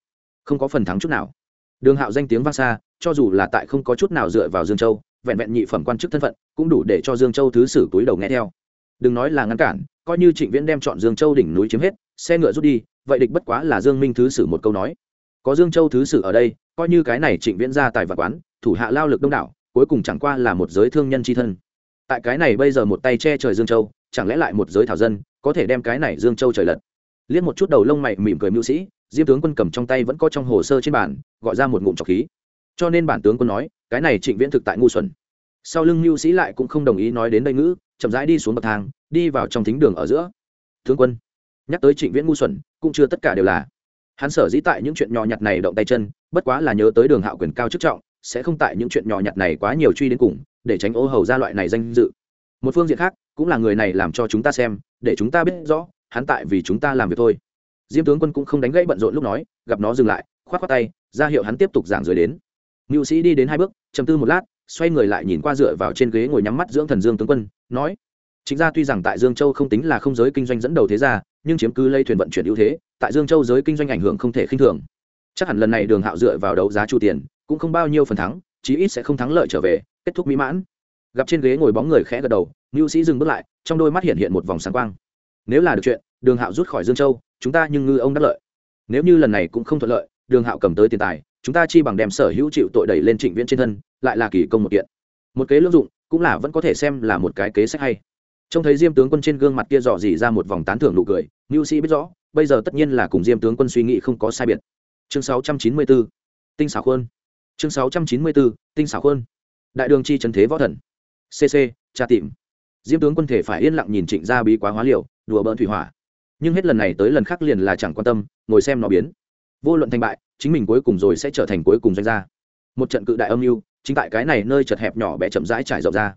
Không có phần thắng chút nào. Đường hạo danh tiếng vang xa, cho dù là tại không có chút nào dựa vào dương châu, vẹn vẹn nhị phẩm quan chức thân phận, cũng đủ để cho dương châu thứ sử túi đầu nghe theo. Đừng nói là ngăn cản, coi như trịnh viễn đem chọn dương châu đỉnh núi chiếm hết, xe ngựa rút đi, vậy địch bất quá là dương minh thứ sử một câu nói. Có dương châu thứ sử ở đây, coi như cái này trịnh viễn ra tài và quán, thủ hạ lao lực đông đảo, cuối cùng chẳng qua là một giới thương nhân tri thân. Tại cái này bây giờ một tay che trời dương châu, chẳng lẽ lại một giới thảo dân, có thể đem cái này dương châu trời lật? Liếc một chút đầu lông mày mỉm cười mưu sĩ, diêm tướng quân cầm trong tay vẫn có trong hồ sơ trên bản gọi ra một ngụm trọc khí. Cho nên bản tướng quân nói, cái này trịnh viễn thực tại ngu xuẩn. Sau lưng mưu sĩ lại cũng không đồng ý nói đến đây ngữ, chậm rãi đi xuống bậc thang, đi vào trong thính đường ở giữa. Tướng quân, nhắc tới trịnh viễn ngu xuẩn, cũng chưa tất cả đều là. Hắn sở dĩ tại những chuyện nhỏ nhặt này động tay chân, bất quá là nhớ tới đường hạo quyền cao chức trọng, sẽ không tại những chuyện nhỏ nhặt này quá nhiều truy đến cùng, để tránh ô hầu ra loại này danh dự. Một phương diện khác, cũng là người này làm cho chúng ta xem, để chúng ta biết rõ hắn tại vì chúng ta làm việc thôi. Diêm tướng quân cũng không đánh gãy bận rộn lúc nói, gặp nó dừng lại k h o á t k h o á tay, ra hiệu hắn tiếp tục giảng dưới đến. Ngưu sĩ đi đến hai bước chầm tư một lát, xoay người lại nhìn qua dựa vào trên ghế ngồi nhắm mắt dưỡng thần dương tướng quân, nói chính ra tuy rằng tại dương châu không tính là không giới kinh doanh dẫn đầu thế gia, nhưng chiếm cứ lây thuyền vận chuyển ưu thế, tại dương châu giới kinh doanh ảnh hưởng không thể khinh thường. Chắc hẳn lần này đường hạo dựa vào đấu giá chu tiền, cũng không bao nhiêu phần thắng, chí ít sẽ không thắng lợi trở về, kết thúc mỹ mãn. Gặp trên ghế ngồi bóng người khẽ gật đầu, ngưu sĩ dừng bước lại, trong đôi mắt hiện hiện một vòng sáng quang nếu là được chuyện đường hạo rút khỏi dương châu chúng ta nhưng ngư ông đắc lợi. Nếu như lần này cũng không thuận lợi đường hạo cầm tới tiền tài chúng ta chi bằng đem sở hữu chịu tội đẩy lên trịnh viễn trên thân lại là kỳ công một kiện. Một kế lưỡng dụng cũng là vẫn có thể xem là một cái kế sách hay. Trông thấy diêm tướng quân trên gương mặt kia dò dỉ ra một vòng tán thưởng nụ cười ngưu sĩ biết rõ bây giờ tất nhiên là cùng diêm tướng quân suy nghĩ không có sai biệt. Chương 694, tinh xảo khuôn. Chương 694, tinh xảo khuôn. Đại đường chi trần thế võ thần. Cc tra tìm diêm tướng quân thể phải yên lặng nhìn trịnh gia bí quá hóa liều, đùa bỡn thủy hỏa. Nhưng hết lần này tới lần khác liền là chẳng quan tâm, ngồi xem nó biến. Vô luận thành bại, chính mình cuối cùng rồi sẽ trở thành cuối cùng doanh gia. Một trận cự đại âm mưu, chính tại cái này nơi chật hẹp nhỏ bé chậm rãi trải rộng ra.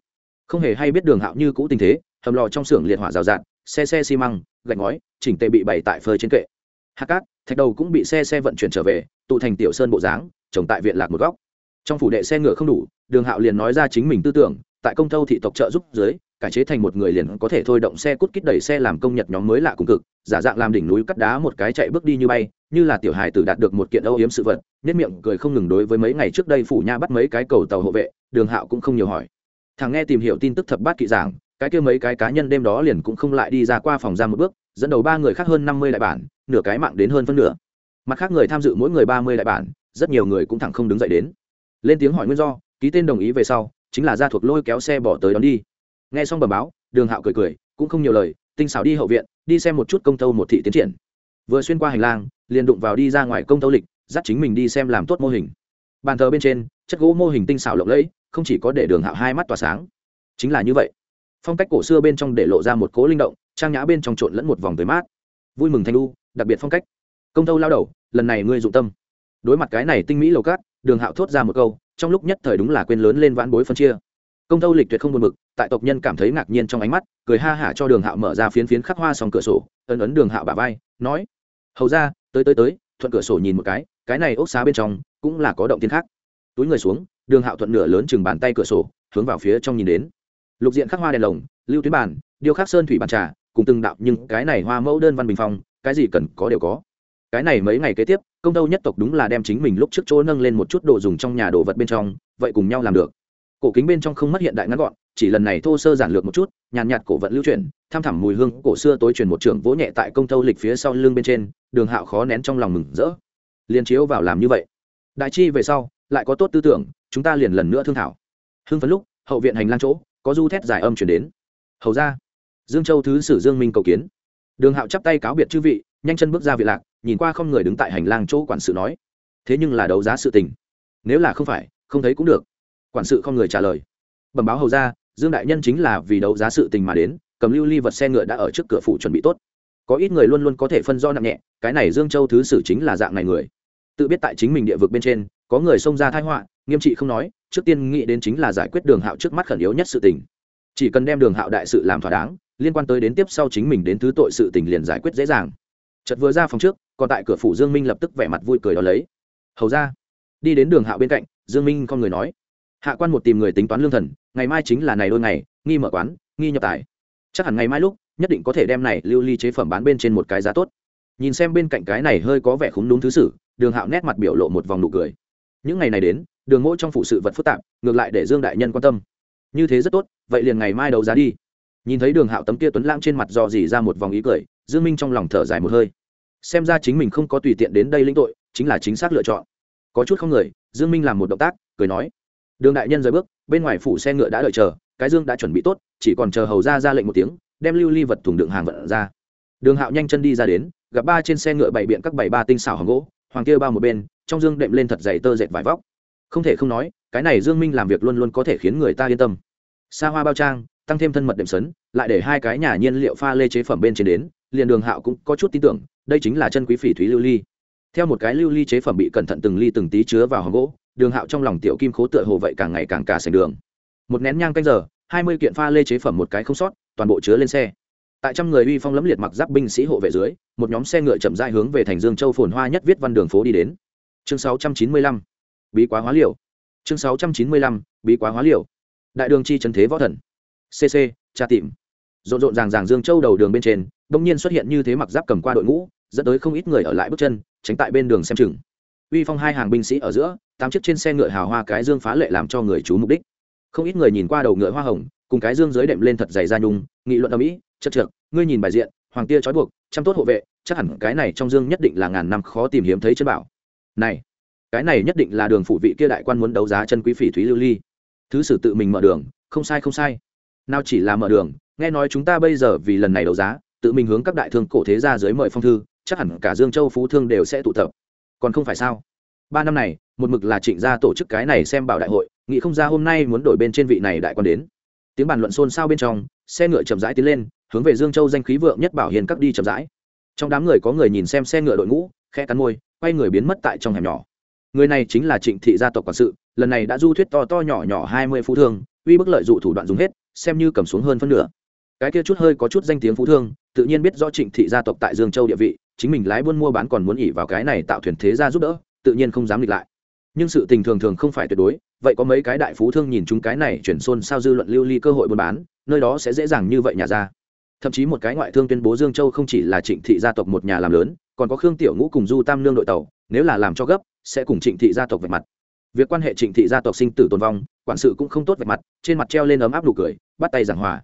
Không hề hay biết đường hạo như cũ tình thế, hầm lò trong xưởng liệt hỏa rào rạt, xe xe xi măng, gạch ngói, chỉnh tệ bị bày tại phơi trên kệ. Hạ cát, thạch đầu cũng bị xe xe vận chuyển trở về, tụ thành tiểu sơn bộ dáng, trồng tại viện lạc một góc. Trong phủ đệ xe ngựa không đủ, đường hạo liền nói ra chính mình tư tưởng, tại công thâu thị tộc trợ giúp dưới cải chế thành một người liền có thể thôi động xe cút kít đẩy xe làm công nhật nhóm mới lạ cùng cực, giả dạng làm đỉnh núi cắt đá một cái chạy bước đi như bay, như là tiểu hài tử đạt được một kiện âu yếm sự vật, nhất miệng cười không ngừng đối với mấy ngày trước đây phủ nha bắt mấy cái cầu tàu hộ vệ, đường hạo cũng không nhiều hỏi. Thằng nghe tìm hiểu tin tức thập bát kỵ giảng, cái kia mấy cái cá nhân đêm đó liền cũng không lại đi ra qua phòng ra một bước, dẫn đầu ba người khác hơn năm mươi đại bản, nửa cái mạng đến hơn phân nửa. Mặt khác người tham dự mỗi người ba mươi đại bản, rất nhiều người cũng thẳng không đứng dậy đến. Lên tiếng hỏi nguyên do, ký tên đồng ý về sau, chính là gia thuộc lôi kéo xe bỏ tới đón đi nghe xong bờ báo, đường hạo cười cười, cũng không nhiều lời, tinh xảo đi hậu viện, đi xem một chút công tâu một thị tiến triển. Vừa xuyên qua hành lang, liền đụng vào đi ra ngoài công tâu lịch, dắt chính mình đi xem làm tốt mô hình. Bàn thờ bên trên, chất gỗ mô hình tinh xảo lộng lẫy, không chỉ có để đường hạo hai mắt tỏa sáng. Chính là như vậy. Phong cách cổ xưa bên trong để lộ ra một cố linh động, trang nhã bên trong trộn lẫn một vòng tới mát. Vui mừng thanh lu đặc biệt phong cách. Công tâu lao đầu, lần này ngươi dụng tâm. Đối mặt cái này tinh mỹ lầu cát, đường hạo thốt ra một câu, trong lúc nhất thời đúng là quên lớn lên vãn bối phân chia công tâu lịch tuyệt không buồn mực tại tộc nhân cảm thấy ngạc nhiên trong ánh mắt, cười ha hả cho đường hạo mở ra phiến phiến khắc hoa xong cửa sổ, ấn ấn đường hạo bà vai, nói, hầu ra, tới tới tới, thuận cửa sổ nhìn một cái cái này ốc xá bên trong, cũng là có động tiên khác. Túi người xuống, đường hạo thuận nửa lớn chừng bàn tay cửa sổ, hướng vào phía trong nhìn đến. Lục diện khắc hoa đèn lồng, lưu tuyến bàn, điêu khắc sơn thủy bàn trà, cùng từng đạo nhưng cái này hoa mẫu đơn văn bình phong, cái gì cần có đều có. Cái này mấy ngày kế tiếp, công tâu nhất tộc đúng là đem chính mình lúc trước chỗ nâng lên một chút đồ dùng trong nhà đồ vật bên trong, vậy cùng nhau làm được cổ kính bên trong không mất hiện đại ngắn gọn chỉ lần này thô sơ giản lược một chút nhàn nhạt, nhạt cổ vận lưu chuyển tham thẳm mùi hương cổ xưa tối truyền một trưởng vỗ nhẹ tại công thâu lịch phía sau lưng bên trên đường hạo khó nén trong lòng mừng rỡ. Liền chiếu vào làm như vậy. Đại chi về sau lại có tốt tư tưởng chúng ta liền lần nữa thương thảo. Hưng phấn lúc hậu viện hành lang chỗ có du thét giải âm chuyển đến. Hầu ra dương châu thứ sử dương minh cầu kiến. Đường hạo chắp tay cáo biệt chư vị nhanh chân bước ra viện lạc nhìn qua không người đứng tại hành lang chỗ quản sự nói. Thế nhưng là đấu giá sự tình. Nếu là không phải không thấy cũng được quản sự không người trả lời. Bẩm báo hầu ra, dương đại nhân chính là vì đấu giá sự tình mà đến, cầm lưu ly vật xe ngựa đã ở trước cửa phủ chuẩn bị tốt. Có ít người luôn luôn có thể phân do nặng nhẹ, cái này dương châu thứ sử chính là dạng này người. Tự biết tại chính mình địa vực bên trên, có người xông ra thái họa, nghiêm trị không nói, trước tiên nghĩ đến chính là giải quyết đường hạo trước mắt khẩn yếu nhất sự tình. Chỉ cần đem đường hạo đại sự làm thỏa đáng, liên quan tới đến tiếp sau chính mình đến thứ tội sự tình liền giải quyết dễ dàng. Chợt vừa ra phòng trước, còn tại cửa phủ dương minh lập tức vẻ mặt vui cười đó lấy. Hầu ra. Đi đến đường hạo bên cạnh, dương minh con người nói hạ quan một tìm người tính toán lương thần, ngày mai chính là ngày đôi ngày, nghi mở quán, nghi nhập tài. Chắc hẳn ngày mai lúc, nhất định có thể đem này lưu ly chế phẩm bán bên trên một cái giá tốt. Nhìn xem bên cạnh cái này hơi có vẻ khúng đúng thứ sử, đường hạo nét mặt biểu lộ một vòng nụ cười. Những ngày này đến, đường mỗi trong phụ sự vật phức tạp, ngược lại để dương đại nhân quan tâm. Như thế rất tốt, vậy liền ngày mai đấu giá đi. Nhìn thấy đường hạo tấm kia tuấn lãng trên mặt dò dỉ ra một vòng ý cười, dương minh trong lòng thở dài một hơi. Xem ra chính mình không có tùy tiện đến đây lĩnh tội, chính là chính xác lựa chọn. Có chút không người, dương minh làm một động tác, cười nói đường đại nhân rời bước, bên ngoài phủ xe ngựa đã đợi chờ, cái dương đã chuẩn bị tốt, chỉ còn chờ hầu ra ra lệnh một tiếng, đem lưu ly vật thùng đựng hàng vận ra. Đường hạo nhanh chân đi ra đến, gặp ba trên xe ngựa bảy biện các bảy ba tinh xảo hàng gỗ, hoàng kia bao một bên, trong dương đệm lên thật dày tơ dệt vải vóc. Không thể không nói, cái này dương minh làm việc luôn luôn có thể khiến người ta yên tâm. Xa hoa bao trang, tăng thêm thân mật đệm sấn, lại để hai cái nhà nhiên liệu pha lê chế phẩm bên trên đến, liền đường hạo cũng có chút tin tưởng, đây chính là chân quý phỉ thúy lưu ly. Theo một cái lưu ly chế phẩm bị cẩn thận từng ly từng tí chứa vào hòn gỗ đường hạo trong lòng tiểu kim khố tựa hồ vậy càng ngày càng cả sành đường. Một nén nhang canh giờ, hai mươi kiện pha lê chế phẩm một cái không sót, toàn bộ chứa lên xe. Tại trăm người uy phong lẫm liệt mặc giáp binh sĩ hộ vệ dưới, một nhóm xe ngựa chậm rãi hướng về thành dương châu phồn hoa nhất viết văn đường phố đi đến. Chương sáu trăm chín mươi lăm, bí quá hóa liều. Chương sáu trăm chín mươi lăm, bí quá hóa liều. Đại đường chi trần thế võ thần. Cc tra tìm. Rộn rộn ràng ràng dương châu đầu đường bên trên, đông nhiên xuất hiện như thế mặc giáp cầm qua đội ngũ, dẫn tới không ít người ở lại bước chân, tránh tại bên đường xem chừng. Uy phong hai hàng binh sĩ ở giữa tám chiếc trên xe ngựa hào hoa cái dương phá lệ làm cho người chú mục đích. Không ít người nhìn qua đầu ngựa hoa hồng, cùng cái dương dưới đệm lên thật dày da nhung, nghị luận ở mỹ chất trượt ngươi nhìn bài diện, hoàng tia trói buộc chăm tốt hộ vệ, chắc hẳn cái này trong dương nhất định là ngàn năm khó tìm hiếm thấy chân bảo. Này, cái này nhất định là đường phụ vị kia đại quan muốn đấu giá chân quý phỉ thúy lưu ly. Thứ sử tự mình mở đường, không sai không sai. Nào chỉ là mở đường, nghe nói chúng ta bây giờ vì lần này đấu giá, tự mình hướng các đại thương cổ thế ra dưới mời phong thư, chắc hẳn cả dương châu phú thương đều sẽ tụ tập. Còn không phải sao? Ba năm này, một mực là trịnh gia tổ chức cái này xem bảo đại hội, nghĩ không ra hôm nay muốn đổi bên trên vị này đại quan đến. Tiếng bàn luận xôn xao bên trong, xe ngựa chậm rãi tiến lên, hướng về dương châu danh khí vượng nhất bảo hiền các đi chậm rãi. Trong đám người có người nhìn xem xe ngựa đội ngũ khe cắn môi, quay người biến mất tại trong hẻm nhỏ. Người này chính là trịnh thị gia tộc quản sự, lần này đã du thuyết to to nhỏ nhỏ hai mươi phú thương, uy bức lợi dụ thủ đoạn dùng hết, xem như cầm xuống hơn phân nửa. Cái kia chút hơi có chút danh tiếng phú thương, tự nhiên biết rõ trịnh thị gia tộc tại dương châu địa vị, chính mình lái buôn mua bán còn muốn ỉ vào cái này tạo thuyền thế gia giúp đỡ tự nhiên không dám nghịch lại. Nhưng sự tình thường thường không phải tuyệt đối, vậy có mấy cái đại phú thương nhìn chúng cái này chuyển xôn sao dư luận lưu ly cơ hội buôn bán, nơi đó sẽ dễ dàng như vậy nhà ra. Thậm chí một cái ngoại thương tuyên bố dương châu không chỉ là trịnh thị gia tộc một nhà làm lớn, còn có khương tiểu ngũ cùng du tam nương đội tàu, nếu là làm cho gấp, sẽ cùng trịnh thị gia tộc vạch mặt. Việc quan hệ trịnh thị gia tộc sinh tử tồn vong, quản sự cũng không tốt vạch mặt, trên mặt treo lên ấm áp nụ cười, bắt tay giảng hòa.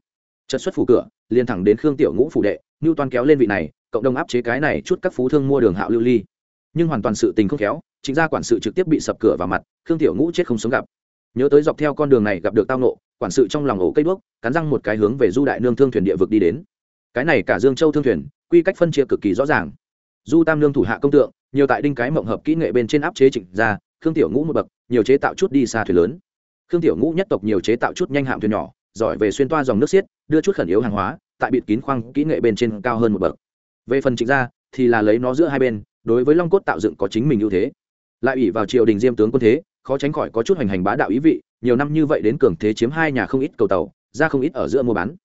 Chật xuất phủ cửa, liền thẳng đến khương tiểu ngũ phủ đệ ngưu Toàn kéo lên vị này, cộng đồng áp chế cái này chút các phú thương mua đường hạo lưu ly. Nhưng hoàn toàn sự tình không khéo chính gia quản sự trực tiếp bị sập cửa vào mặt, khương tiểu ngũ chết không sống gặp. Nhớ tới dọc theo con đường này gặp được tao nộ quản sự trong lòng ổ cây đuốc, cắn răng một cái hướng về du đại nương thương thuyền địa vực đi đến. Cái này cả dương châu thương thuyền, quy cách phân chia cực kỳ rõ ràng. Du tam nương thủ hạ công tượng, nhiều tại đinh cái mộng hợp kỹ nghệ bên trên áp chế trịnh gia, khương tiểu ngũ một bậc, nhiều chế tạo chút đi xa thuyền lớn. Khương tiểu ngũ nhất tộc nhiều chế tạo chút nhanh hạm thuyền nhỏ, giỏi về xuyên toa dòng nước xiết, đưa chút khẩn yếu hàng hóa, tại bịt kín khoang kỹ nghệ bên trên cao hơn một bậc. Về phần trịnh gia, thì là lấy nó giữa hai bên, đối với long cốt tạo dựng có chính mình ưu thế lại ủy vào triều đình diêm tướng quân thế, khó tránh khỏi có chút hành hành bá đạo ý vị, nhiều năm như vậy đến cường thế chiếm hai nhà không ít cầu tàu, ra không ít ở giữa mua bán.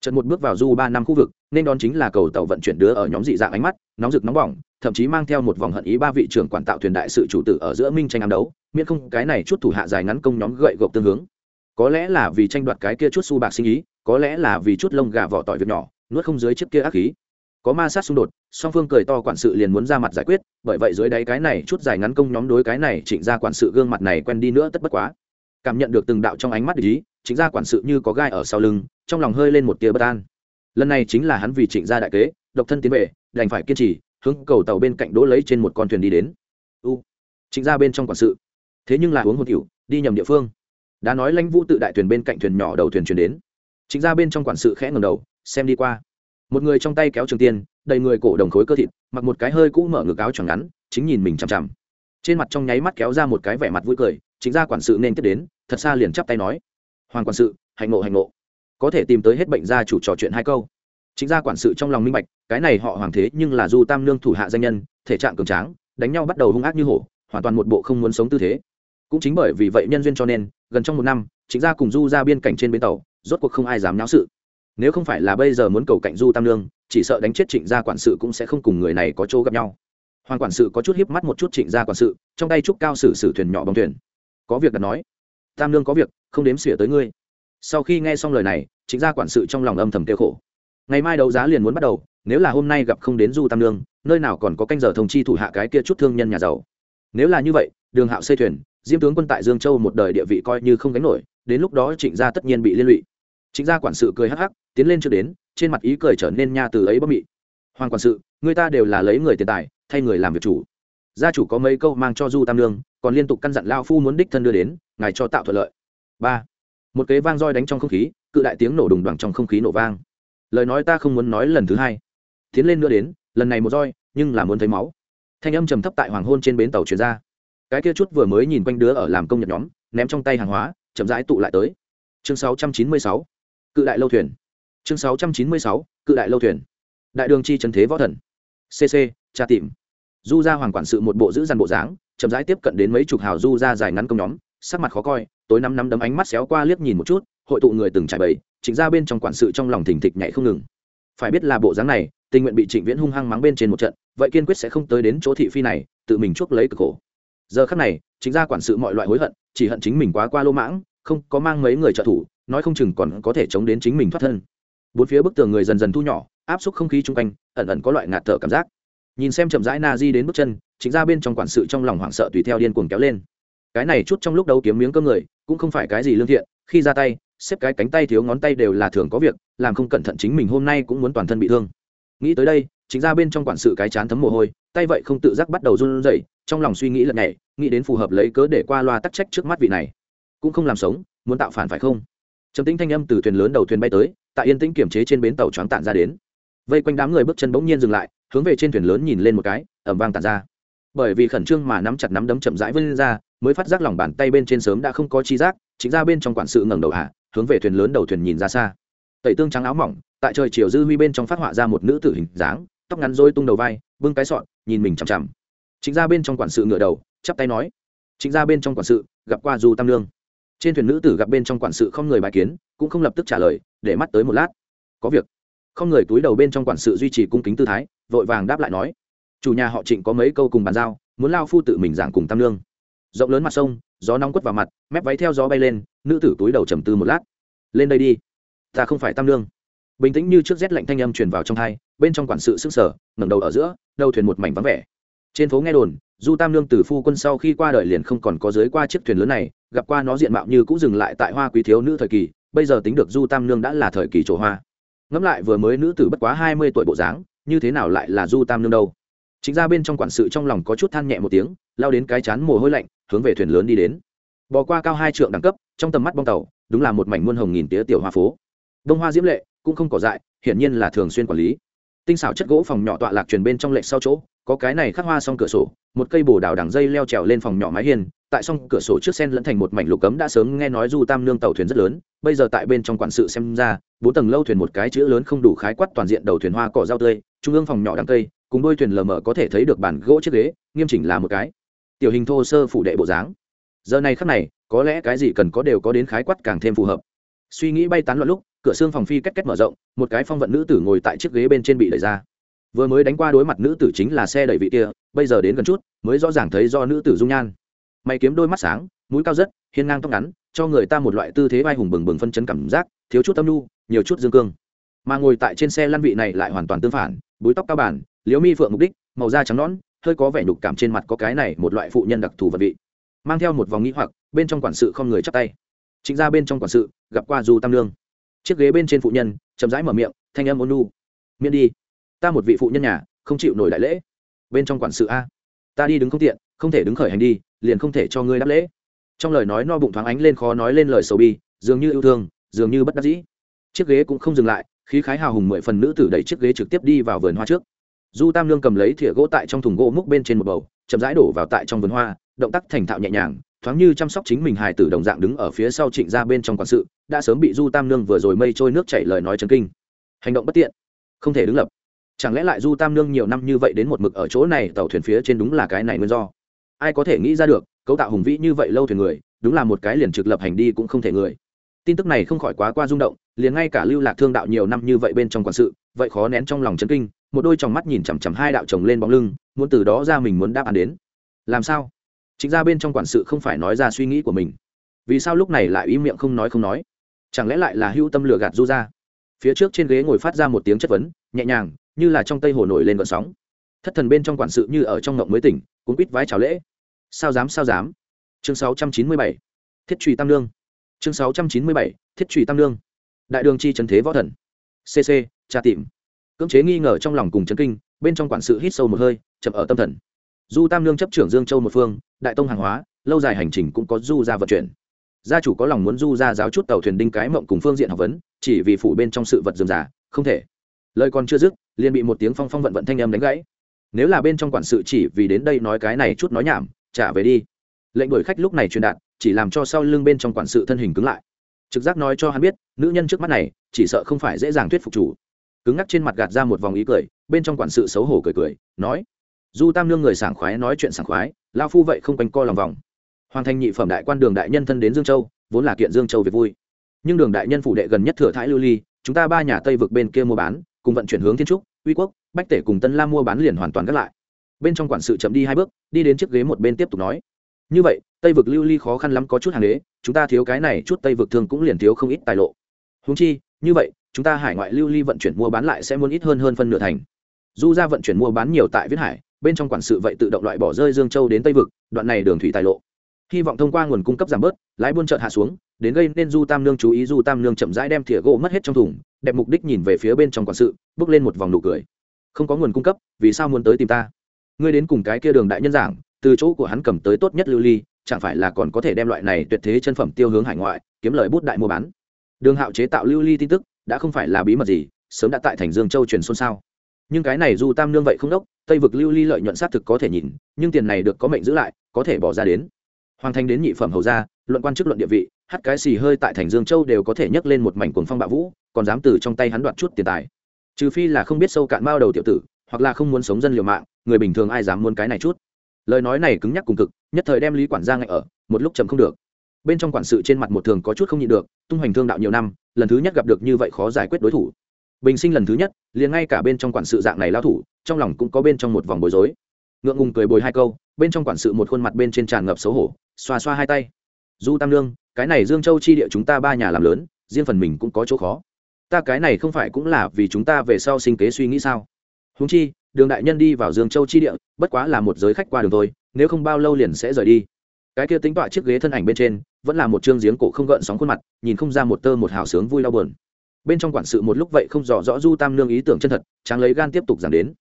Trận một bước vào du ba năm khu vực, nên đón chính là cầu tàu vận chuyển đứa ở nhóm dị dạng ánh mắt, nóng rực nóng bỏng, thậm chí mang theo một vòng hận ý ba vị trưởng quản tạo thuyền đại sự chủ tử ở giữa minh tranh ám đấu, miễn không cái này chút thủ hạ dài ngắn công nhóm gậy gộc tương hướng. Có lẽ là vì tranh đoạt cái kia chút su bạc sinh ý, có lẽ là vì chút lông gà vỏ tỏi việc nhỏ, nuốt không dưới chiếc kia ác khí có ma sát xung đột, song phương cười to quản sự liền muốn ra mặt giải quyết, bởi vậy dưới đáy cái này chút dài ngắn công nhóm đối cái này trịnh ra quản sự gương mặt này quen đi nữa tất bất quá. Cảm nhận được từng đạo trong ánh mắt ý, trịnh ra quản sự như có gai ở sau lưng, trong lòng hơi lên một tia bất an. Lần này chính là hắn vì trịnh gia đại kế, độc thân tiến về, đành phải kiên trì, hướng cầu tàu bên cạnh đỗ lấy trên một con thuyền đi đến. U, trịnh gia bên trong quản sự. Thế nhưng là uống hồn cựu đi nhầm địa phương. Đã nói lãnh vũ tự đại thuyền bên cạnh thuyền nhỏ đầu thuyền chuyển đến. Trịnh gia bên trong quản sự khẽ ngầm đầu, xem đi qua một người trong tay kéo trường tiên, đầy người cổ đồng khối cơ thịt, mặc một cái hơi cũ mở ngực áo choàng ngắn, chính nhìn mình chằm chằm. Trên mặt trong nháy mắt kéo ra một cái vẻ mặt vui cười, chính ra quản sự nên tiếp đến, thật xa liền chắp tay nói. Hoàng quản sự, hạnh ngộ hạnh ngộ. Có thể tìm tới hết bệnh gia chủ trò chuyện hai câu. Chính ra quản sự trong lòng minh bạch, cái này họ hoàng thế nhưng là du tam lương thủ hạ danh nhân, thể trạng cường tráng, đánh nhau bắt đầu hung ác như hổ, hoàn toàn một bộ không muốn sống tư thế. Cũng chính bởi vì vậy nhân duyên cho nên, gần trong một năm, chính ra cùng du ra biên cảnh trên bến tàu, rốt cuộc không ai dám náo sự nếu không phải là bây giờ muốn cầu cạnh du tam lương chỉ sợ đánh chết trịnh gia quản sự cũng sẽ không cùng người này có chỗ gặp nhau. Hoàng quản sự có chút hiếp mắt một chút trịnh gia quản sự, trong tay trúc cao sử sử thuyền nhỏ bóng thuyền. Có việc đặt nói. Tam lương có việc, không đếm xỉa tới ngươi. Sau khi nghe xong lời này, trịnh gia quản sự trong lòng âm thầm kêu khổ. Ngày mai đấu giá liền muốn bắt đầu, nếu là hôm nay gặp không đến du tam lương nơi nào còn có canh giờ thông chi thủ hạ cái kia chút thương nhân nhà giàu. Nếu là như vậy, đường hạo xây thuyền, diêm tướng quân tại dương châu một đời địa vị coi như không gánh nổi, đến lúc đó trịnh gia tất nhiên bị liên lụy chính gia quản sự cười hắc hắc tiến lên chưa đến trên mặt ý cười trở nên nha từ ấy bấm mị. Hoàng quản sự người ta đều là lấy người tiền tài thay người làm việc chủ. Gia chủ có mấy câu mang cho du tam lương còn liên tục căn dặn lao phu muốn đích thân đưa đến ngài cho tạo thuận lợi. Ba. Một kế vang roi đánh trong không khí cự đại tiếng nổ đùng đoằng trong không khí nổ vang. Lời nói ta không muốn nói lần thứ hai. Tiến lên nữa đến lần này một roi nhưng là muốn thấy máu. Thanh âm trầm thấp tại hoàng hôn trên bến tàu chuyển ra. Cái kia chút vừa mới nhìn quanh đứa ở làm công nhật nhóm ném trong tay hàng hóa chậm rãi tụ lại tới. Chương 696, cự đại lâu thuyền. Chương 696, cự đại lâu thuyền. Đại đường chi trần thế võ thần. Cc tra tìm. Du ra hoàng quản sự một bộ giữ dằn bộ dáng chậm rãi tiếp cận đến mấy chục hào du ra dài ngắn công nhóm sắc mặt khó coi tối năm năm đấm ánh mắt xéo qua liếc nhìn một chút hội tụ người từng trải bầy chính ra bên trong quản sự trong lòng thình thịch nhảy không ngừng. Phải biết là bộ dáng này tình nguyện bị trịnh viễn hung hăng mắng bên trên một trận vậy kiên quyết sẽ không tới đến chỗ thị phi này tự mình chuốc lấy cực khổ. Giờ khắc này chính ra quản sự mọi loại hối hận chỉ hận chính mình quá qua lô mãng không có mang mấy người trợ thủ nói không chừng còn có thể chống đến chính mình thoát thân. Bốn phía bức tường người dần dần thu nhỏ, áp suất không khí chung quanh, ẩn ẩn có loại ngạt thở cảm giác. Nhìn xem chậm rãi na di đến bước chân, chính ra bên trong quản sự trong lòng hoảng sợ tùy theo điên cuồng kéo lên. Cái này chút trong lúc đấu kiếm miếng cơm người, cũng không phải cái gì lương thiện, khi ra tay, xếp cái cánh tay thiếu ngón tay đều là thường có việc, làm không cẩn thận chính mình hôm nay cũng muốn toàn thân bị thương. Nghĩ tới đây, chính ra bên trong quản sự cái chán thấm mồ hôi, tay vậy không tự giác bắt đầu run rẩy, trong lòng suy nghĩ lật nhảy nghĩ đến phù hợp lấy cớ để qua loa tắc trách trước mắt vị này. Cũng không làm sống, muốn tạo phản phải không? Trầm tĩnh thanh âm từ thuyền lớn đầu thuyền bay tới, tại yên tĩnh kiểm chế trên bến tàu choáng tản ra đến. Vây quanh đám người bước chân bỗng nhiên dừng lại, hướng về trên thuyền lớn nhìn lên một cái ẩm vang tản ra. Bởi vì khẩn trương mà nắm chặt nắm đấm chậm rãi vươn ra, mới phát giác lòng bàn tay bên trên sớm đã không có chi giác, chính ra bên trong quản sự ngẩng đầu hạ, hướng về thuyền lớn đầu thuyền nhìn ra xa. Tẩy tương trắng áo mỏng, tại trời chiều dư huy bên trong phát họa ra một nữ tử hình dáng, tóc ngắn rối tung đầu vai, bưng cái sọn, nhìn mình chằm chằm. Chính ra bên trong quản sự ngửa đầu, chắp tay nói. Chính ra bên trong quản sự, gặp qua du tam lương trên thuyền nữ tử gặp bên trong quản sự không người bài kiến, cũng không lập tức trả lời, để mắt tới một lát. Có việc. Không người túi đầu bên trong quản sự duy trì cung kính tư thái, vội vàng đáp lại nói. Chủ nhà họ trịnh có mấy câu cùng bàn giao, muốn lao phu tự mình giảng cùng tam lương. Rộng lớn mặt sông, gió nóng quất vào mặt, mép váy theo gió bay lên, nữ tử túi đầu trầm tư một lát. Lên đây đi. Ta không phải tam lương. Bình tĩnh như trước rét lạnh thanh âm truyền vào trong hai bên trong quản sự sức sở ngẩng đầu ở giữa, đầu thuyền một mảnh vắng vẻ trên phố nghe đồn, du tam lương từ phu quân sau khi qua đời liền không còn có dưới qua chiếc thuyền lớn này, gặp qua nó diện mạo như cũng dừng lại tại hoa quý thiếu nữ thời kỳ, bây giờ tính được du tam lương đã là thời kỳ trổ hoa. Ngẫm lại vừa mới nữ tử bất quá hai mươi tuổi bộ dáng, như thế nào lại là du tam lương đâu? Chính ra bên trong quản sự trong lòng có chút than nhẹ một tiếng, lao đến cái chán mồ hôi lạnh, hướng về thuyền lớn đi đến. Bò qua cao hai trượng đẳng cấp, trong tầm mắt bong tàu, đúng là một mảnh muôn hồng nghìn tía tiểu hoa phố. Đông hoa diễm lệ cũng không cỏ dại, hiển nhiên là thường xuyên quản lý tinh xảo chất gỗ phòng nhỏ tọa lạc truyền bên trong lệch sau chỗ, có cái này khắc hoa xong cửa sổ, một cây bồ đào đằng dây leo trèo lên phòng nhỏ mái hiên, tại xong cửa sổ trước sen lẫn thành một mảnh lục cấm đã sớm nghe nói du tam nương tàu thuyền rất lớn, bây giờ tại bên trong quản sự xem ra, bốn tầng lâu thuyền một cái chữ lớn không đủ khái quát toàn diện đầu thuyền hoa cỏ rau tươi, trung ương phòng nhỏ đằng cây, cùng đôi thuyền lờ mờ có thể thấy được bàn gỗ chiếc ghế, nghiêm chỉnh là một cái. Tiểu hình thô sơ phủ đệ bộ dáng. Giờ này khắc này, có lẽ cái gì cần có đều có đến khái quát càng thêm phù hợp. Suy nghĩ bay tán loạn lúc cửa xương phòng phi cách cách mở rộng, một cái phong vận nữ tử ngồi tại chiếc ghế bên trên bị đẩy ra. Vừa mới đánh qua đối mặt nữ tử chính là xe đẩy vị kia, bây giờ đến gần chút, mới rõ ràng thấy do nữ tử dung nhan. Mày kiếm đôi mắt sáng, mũi cao rất, hiên ngang tóc ngắn, cho người ta một loại tư thế vai hùng bừng bừng phân chấn cảm giác, thiếu chút tâm nhu, nhiều chút dương cương. Mà ngồi tại trên xe lăn vị này lại hoàn toàn tương phản, búi tóc cao bản liễu mi phượng mục đích, màu da trắng nõn, hơi có vẻ nhục cảm trên mặt có cái này một loại phụ nhân đặc thù vật vị. Mang theo một vòng nghĩ hoặc, bên trong quản sự không người chắp tay. Chính ra bên trong quản sự, gặp qua du tam lương chiếc ghế bên trên phụ nhân, chậm rãi mở miệng, thanh âm ôn nu miễn đi, ta một vị phụ nhân nhà, không chịu nổi đại lễ. Bên trong quản sự a, ta đi đứng không tiện, không thể đứng khởi hành đi, liền không thể cho ngươi đáp lễ. Trong lời nói no bụng thoáng ánh lên khó nói lên lời sầu bi, dường như yêu thương, dường như bất đắc dĩ. Chiếc ghế cũng không dừng lại, khí khái hào hùng mười phần nữ tử đẩy chiếc ghế trực tiếp đi vào vườn hoa trước. Du tam lương cầm lấy thìa gỗ tại trong thùng gỗ múc bên trên một bầu, chậm rãi đổ vào tại trong vườn hoa, động tác thành thạo nhẹ nhàng thoáng như chăm sóc chính mình hài tử đồng dạng đứng ở phía sau trịnh ra bên trong quản sự, đã sớm bị du tam nương vừa rồi mây trôi nước chảy lời nói chấn kinh. Hành động bất tiện, không thể đứng lập. Chẳng lẽ lại du tam nương nhiều năm như vậy đến một mực ở chỗ này, tàu thuyền phía trên đúng là cái này nguyên do? Ai có thể nghĩ ra được, cấu tạo hùng vĩ như vậy lâu thuyền người, đúng là một cái liền trực lập hành đi cũng không thể người. Tin tức này không khỏi quá qua rung động, liền ngay cả lưu lạc thương đạo nhiều năm như vậy bên trong quản sự, vậy khó nén trong lòng chấn kinh, một đôi trong mắt nhìn chằm chằm hai đạo chồng lên bóng lưng, muốn từ đó ra mình muốn đáp án đến. Làm sao? Chính ra bên trong quản sự không phải nói ra suy nghĩ của mình. Vì sao lúc này lại im miệng không nói không nói? Chẳng lẽ lại là hưu tâm lừa gạt du ra phía trước trên ghế ngồi phát ra một tiếng chất vấn, nhẹ nhàng, như là trong tây hồ nổi lên vận sóng. Thất thần bên trong quản sự như ở trong ngộng mới tỉnh, cuốn quýt vái chào lễ. Sao dám sao dám? Chương 697. thiết trùy tam lương chương 697. thiết trùy tam lương đại đường chi trần thế võ thần. Cc tra tìm. Cưỡng chế nghi ngờ trong lòng cùng chấn kinh, bên trong quản sự hít sâu một hơi, chậm ở tâm thần du tam lương chấp trưởng dương châu một phương, đại tông hàng hóa, lâu dài hành trình cũng có du ra vận chuyển. Gia chủ có lòng muốn du ra giáo chút tàu thuyền đinh cái mộng cùng phương diện học vấn, chỉ vì phủ bên trong sự vật dườm giả không thể. Lời còn chưa dứt, liền bị một tiếng phong phong vận vận thanh âm đánh gãy. Nếu là bên trong quản sự chỉ vì đến đây nói cái này chút nói nhảm, trả về đi. Lệnh đuổi khách lúc này truyền đạt, chỉ làm cho sau lưng bên trong quản sự thân hình cứng lại. Trực giác nói cho hắn biết, nữ nhân trước mắt này, chỉ sợ không phải dễ dàng thuyết phục chủ. Cứng ngắc trên mặt gạt ra một vòng ý cười, bên trong quản sự xấu hổ cười cười, nói du tam lương người sảng khoái nói chuyện sảng khoái lao phu vậy không quanh co lòng vòng. Hoàng thành nhị phẩm đại quan đường đại nhân thân đến dương châu, vốn là kiện dương châu về vui. Nhưng đường đại nhân phủ đệ gần nhất thừa thái lưu ly, chúng ta ba nhà tây vực bên kia mua bán, cùng vận chuyển hướng thiên trúc, uy quốc, bách tể cùng tân La mua bán liền hoàn toàn gác lại. Bên trong quản sự chậm đi hai bước, đi đến chiếc ghế một bên tiếp tục nói. Như vậy, tây vực lưu ly khó khăn lắm có chút hàng đế, chúng ta thiếu cái này chút tây vực thường cũng liền thiếu không ít tài lộ. Húng chi, như vậy, chúng ta hải ngoại lưu ly vận chuyển mua bán lại sẽ muốn ít hơn hơn phân nửa thành. Du ra vận chuyển mua bán nhiều tại viết hải bên trong quản sự vậy tự động loại bỏ rơi dương châu đến tây vực, đoạn này đường thủy tài lộ. Hy vọng thông qua nguồn cung cấp giảm bớt, lái buôn trợt hạ xuống, đến gây nên du tam nương chú ý, du tam nương chậm rãi đem thìa gỗ mất hết trong thùng, đẹp mục đích nhìn về phía bên trong quản sự, bước lên một vòng nụ cười. Không có nguồn cung cấp, vì sao muốn tới tìm ta? Ngươi đến cùng cái kia đường đại nhân giảng, từ chỗ của hắn cầm tới tốt nhất lưu ly, chẳng phải là còn có thể đem loại này tuyệt thế chân phẩm tiêu hướng hải ngoại, kiếm lời bút đại mua bán? Đường hạo chế tạo lưu ly tin tức, đã không phải là bí mật gì, sớm đã tại thành dương châu truyền xôn xao nhưng cái này du tam nương vậy không đốc tây vực lưu ly lợi nhuận xác thực có thể nhìn, nhưng tiền này được có mệnh giữ lại, có thể bỏ ra đến. Hoàng thành đến nhị phẩm hầu ra luận quan chức luận địa vị hắt cái xì hơi tại thành dương châu đều có thể nhấc lên một mảnh cuồng phong bạo vũ, còn dám từ trong tay hắn đoạt chút tiền tài. Trừ phi là không biết sâu cạn bao đầu tiểu tử, hoặc là không muốn sống dân liều mạng, người bình thường ai dám muốn cái này chút. Lời nói này cứng nhắc cùng cực, nhất thời đem lý quản gia ngại ở, một lúc chầm không được. Bên trong quản sự trên mặt một thường có chút không nhịn được, tung hoành thương đạo nhiều năm, lần thứ nhất gặp được như vậy khó giải quyết đối thủ. Bình sinh lần thứ nhất, liền ngay cả bên trong quản sự dạng này lao thủ trong lòng cũng có bên trong một vòng bối rối. Ngượng ngùng cười bồi hai câu, bên trong quản sự một khuôn mặt bên trên tràn ngập xấu hổ, xoa xoa hai tay. Du tam lương cái này dương châu chi địa chúng ta ba nhà làm lớn, riêng phần mình cũng có chỗ khó. Ta cái này không phải cũng là vì chúng ta về sau sinh kế suy nghĩ sao? Húng chi, đường đại nhân đi vào dương châu chi địa, bất quá là một giới khách qua đường thôi, nếu không bao lâu liền sẽ rời đi. Cái kia tính tọa chiếc ghế thân ảnh bên trên, vẫn là một chương giếng cổ không gợn sóng khuôn mặt, nhìn không ra một tơ một hào sướng vui đau buồn. Bên trong quản sự một lúc vậy không rõ rõ du tam nương ý tưởng chân thật, tráng lấy gan tiếp tục giảng đến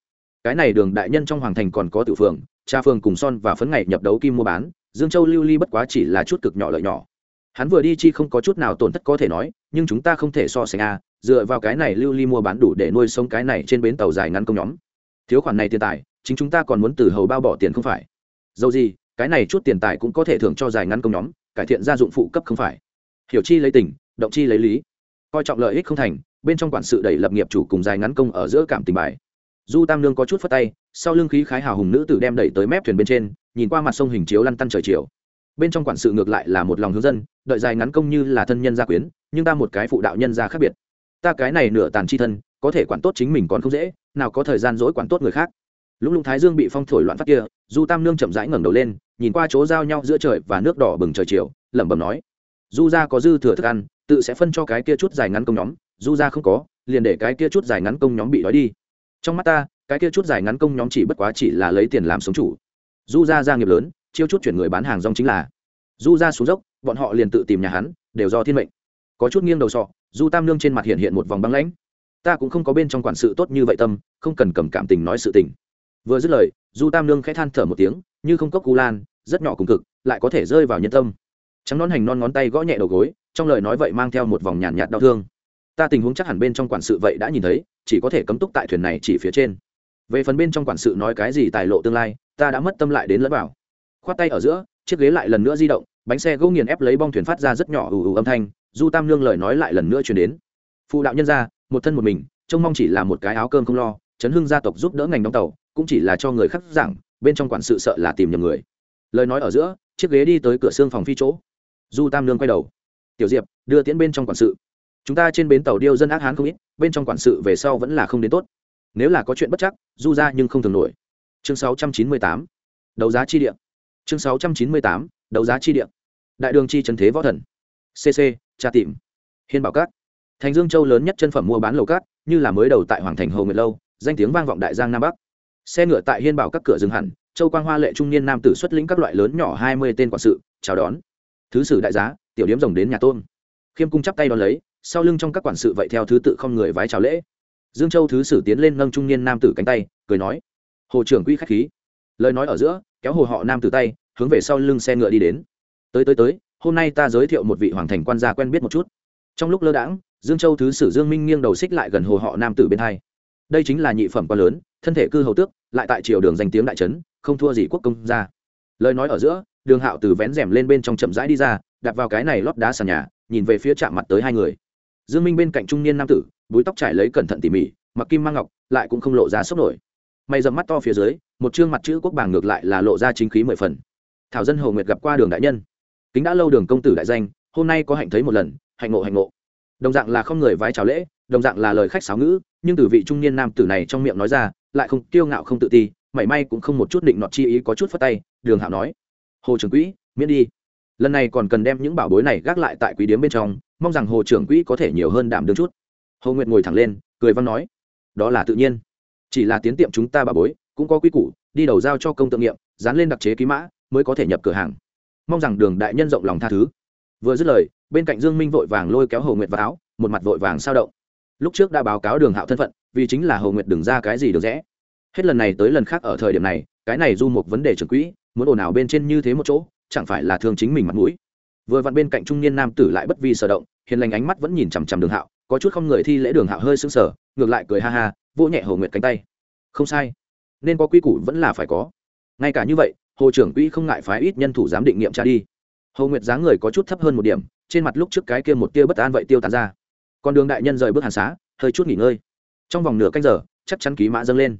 cái này đường đại nhân trong hoàng thành còn có tự phường, cha phường cùng son và phấn ngày nhập đấu kim mua bán, dương châu lưu ly bất quá chỉ là chút cực nhỏ lợi nhỏ. Hắn vừa đi chi không có chút nào tổn thất có thể nói, nhưng chúng ta không thể so sánh a, dựa vào cái này lưu ly mua bán đủ để nuôi sống cái này trên bến tàu dài ngắn công nhóm. Thiếu khoản này tiền tài, chính chúng ta còn muốn từ hầu bao bỏ tiền không phải. Dầu gì, cái này chút tiền tài cũng có thể thưởng cho dài ngắn công nhóm, cải thiện gia dụng phụ cấp không phải. Hiểu chi lấy tình, động chi lấy lý. Coi trọng lợi ích không thành, bên trong quản sự đẩy lập nghiệp chủ cùng dài ngắn công ở giữa cảm tình bài du tam Nương có chút phất tay, sau lưng khí khái hào hùng nữ tử đem đẩy tới mép thuyền bên trên, nhìn qua mặt sông hình chiếu lăn tăn trời chiều. Bên trong quản sự ngược lại là một lòng hướng dân, đợi dài ngắn công như là thân nhân gia quyến, nhưng ta một cái phụ đạo nhân gia khác biệt. Ta cái này nửa tàn chi thân, có thể quản tốt chính mình còn không dễ, nào có thời gian dỗi quản tốt người khác. Lũng lũng thái dương bị phong thổi loạn phát kia, du tam nương chậm rãi ngẩng đầu lên, nhìn qua chỗ giao nhau giữa trời và nước đỏ bừng trời chiều, lẩm bẩm nói, du ra có dư thừa thức ăn, tự sẽ phân cho cái kia chút dài ngắn công nhóm, du ra không có, liền để cái kia chút dài ngắn công nhóm bị đói đi trong mắt ta cái kia chút dài ngắn công nhóm chỉ bất quá chỉ là lấy tiền làm sống chủ. Du ra gia nghiệp lớn chiêu chút chuyển người bán hàng rong chính là. Du ra xuống dốc bọn họ liền tự tìm nhà hắn đều do thiên mệnh. Có chút nghiêng đầu sọ du tam nương trên mặt hiện hiện một vòng băng lãnh. Ta cũng không có bên trong quản sự tốt như vậy tâm không cần cầm cảm tình nói sự tình. Vừa dứt lời du tam nương khẽ than thở một tiếng như không cốc cú lan rất nhỏ cùng cực lại có thể rơi vào nhân tâm. Trắng non hành non ngón tay gõ nhẹ đầu gối trong lời nói vậy mang theo một vòng nhàn nhạt, nhạt đau thương ta tình huống chắc hẳn bên trong quản sự vậy đã nhìn thấy, chỉ có thể cấm túc tại thuyền này chỉ phía trên. Về phần bên trong quản sự nói cái gì tài lộ tương lai, ta đã mất tâm lại đến lẫn vào. Khoát tay ở giữa, chiếc ghế lại lần nữa di động, bánh xe gỗ nghiền ép lấy bong thuyền phát ra rất nhỏ ù ù âm thanh, du tam lương lời nói lại lần nữa chuyển đến. Phụ đạo nhân ra, một thân một mình, trông mong chỉ là một cái áo cơm không lo chấn hưng gia tộc giúp đỡ ngành đóng tàu, cũng chỉ là cho người khác giảng, bên trong quản sự sợ là tìm nhầm người. Lời nói ở giữa, chiếc ghế đi tới cửa xương phòng phi chỗ. Du tam lương quay đầu. Tiểu diệp, đưa tiễn bên trong quản sự chúng ta trên bến tàu điêu dân ác hán không ít, bên trong quản sự về sau vẫn là không đến tốt. Nếu là có chuyện bất chắc, du ra nhưng không thường nổi. Chương 698 đấu giá chi địa. Chương 698 đấu giá chi địa. Đại đường chi trần thế võ thần. Cc tra tìm. Hiên bảo cát. Thành dương châu lớn nhất chân phẩm mua bán lầu cát, như là mới đầu tại hoàng thành hồ nguyệt lâu, danh tiếng vang vọng đại giang nam bắc. Xe ngựa tại hiên bảo các cửa dừng hẳn, châu quang hoa lệ trung niên nam tử xuất lĩnh các loại lớn nhỏ hai mươi tên quản sự, chào đón. Thứ sử đại giá, tiểu điếm rồng đến nhà tôn khiêm cung chắp tay đón lấy sau lưng trong các quản sự vậy theo thứ tự không người vái chào lễ. Dương châu thứ sử tiến lên nâng trung niên nam tử cánh tay, cười nói, hồ trưởng quỹ khách khí. Lời nói ở giữa, kéo hồ họ nam tử tay, hướng về sau lưng xe ngựa đi đến. Tới tới tới, hôm nay ta giới thiệu một vị hoàng thành quan gia quen biết một chút. Trong lúc lơ đãng, dương châu thứ sử dương minh nghiêng đầu xích lại gần hồ họ nam tử bên hai. Đây chính là nhị phẩm quá lớn, thân thể cư hầu tước, lại tại triều đường danh tiếng đại trấn, không thua gì quốc công gia. Lời nói ở giữa, đường hạo từ vén rèm lên bên trong chậm rãi đi ra đặt vào cái này lót đá sàn nhà, nhìn về phía chạm mặt tới hai người dương minh bên cạnh trung niên nam tử, búi tóc trải lấy cẩn thận tỉ mỉ, mặc kim mang ngọc, lại cũng không lộ ra sốc nổi. Mày dầm mắt to phía dưới, một chương mặt chữ quốc bảng ngược lại là lộ ra chính khí mười phần. Thảo dân hồ nguyệt gặp qua đường đại nhân. Kính đã lâu đường công tử đại danh, hôm nay có hạnh thấy một lần, hạnh ngộ hạnh ngộ. Đồng dạng là không người vái chào lễ, đồng dạng là lời khách sáo ngữ, nhưng từ vị trung niên nam tử này trong miệng nói ra, lại không, kiêu ngạo không tự ti, mảy may cũng không một chút định nọt chi ý có chút phất tay, đường hạo nói. Hồ trưởng quỹ, miễn đi. Lần này còn cần đem những bảo bối này gác lại tại quý điếm bên trong mong rằng hồ trưởng quỹ có thể nhiều hơn đảm đương chút. Hồ nguyệt ngồi thẳng lên, cười văn nói, đó là tự nhiên. Chỉ là tiến tiệm chúng ta bà bối, cũng có quy củ, đi đầu giao cho công tự nghiệm, dán lên đặc chế ký mã, mới có thể nhập cửa hàng. Mong rằng đường đại nhân rộng lòng tha thứ. Vừa dứt lời, bên cạnh dương minh vội vàng lôi kéo hồ nguyệt vào áo, một mặt vội vàng sao động. Lúc trước đã báo cáo đường hạo thân phận, vì chính là hồ nguyệt đừng ra cái gì được rẽ. Hết lần này tới lần khác ở thời điểm này, cái này du một vấn đề trưởng quỹ, muốn ồn ào bên trên như thế một chỗ, chẳng phải là thương chính mình mặt mũi. Vừa vặn bên cạnh trung niên nam tử lại bất vi sở động hiền lành ánh mắt vẫn nhìn chằm chằm đường hạo, có chút không người thi lễ đường hạo hơi sững sờ, ngược lại cười ha ha, vỗ nhẹ hồ nguyệt cánh tay. Không sai, nên có quy củ vẫn là phải có. Ngay cả như vậy, hồ trưởng quỹ không ngại phái ít nhân thủ giám định nghiệm trả đi. Hồ nguyệt dáng người có chút thấp hơn một điểm, trên mặt lúc trước cái kia một tia bất an vậy tiêu tán ra. Còn đường đại nhân rời bước hàn xá, hơi chút nghỉ ngơi. Trong vòng nửa canh giờ, chắc chắn ký mã dâng lên.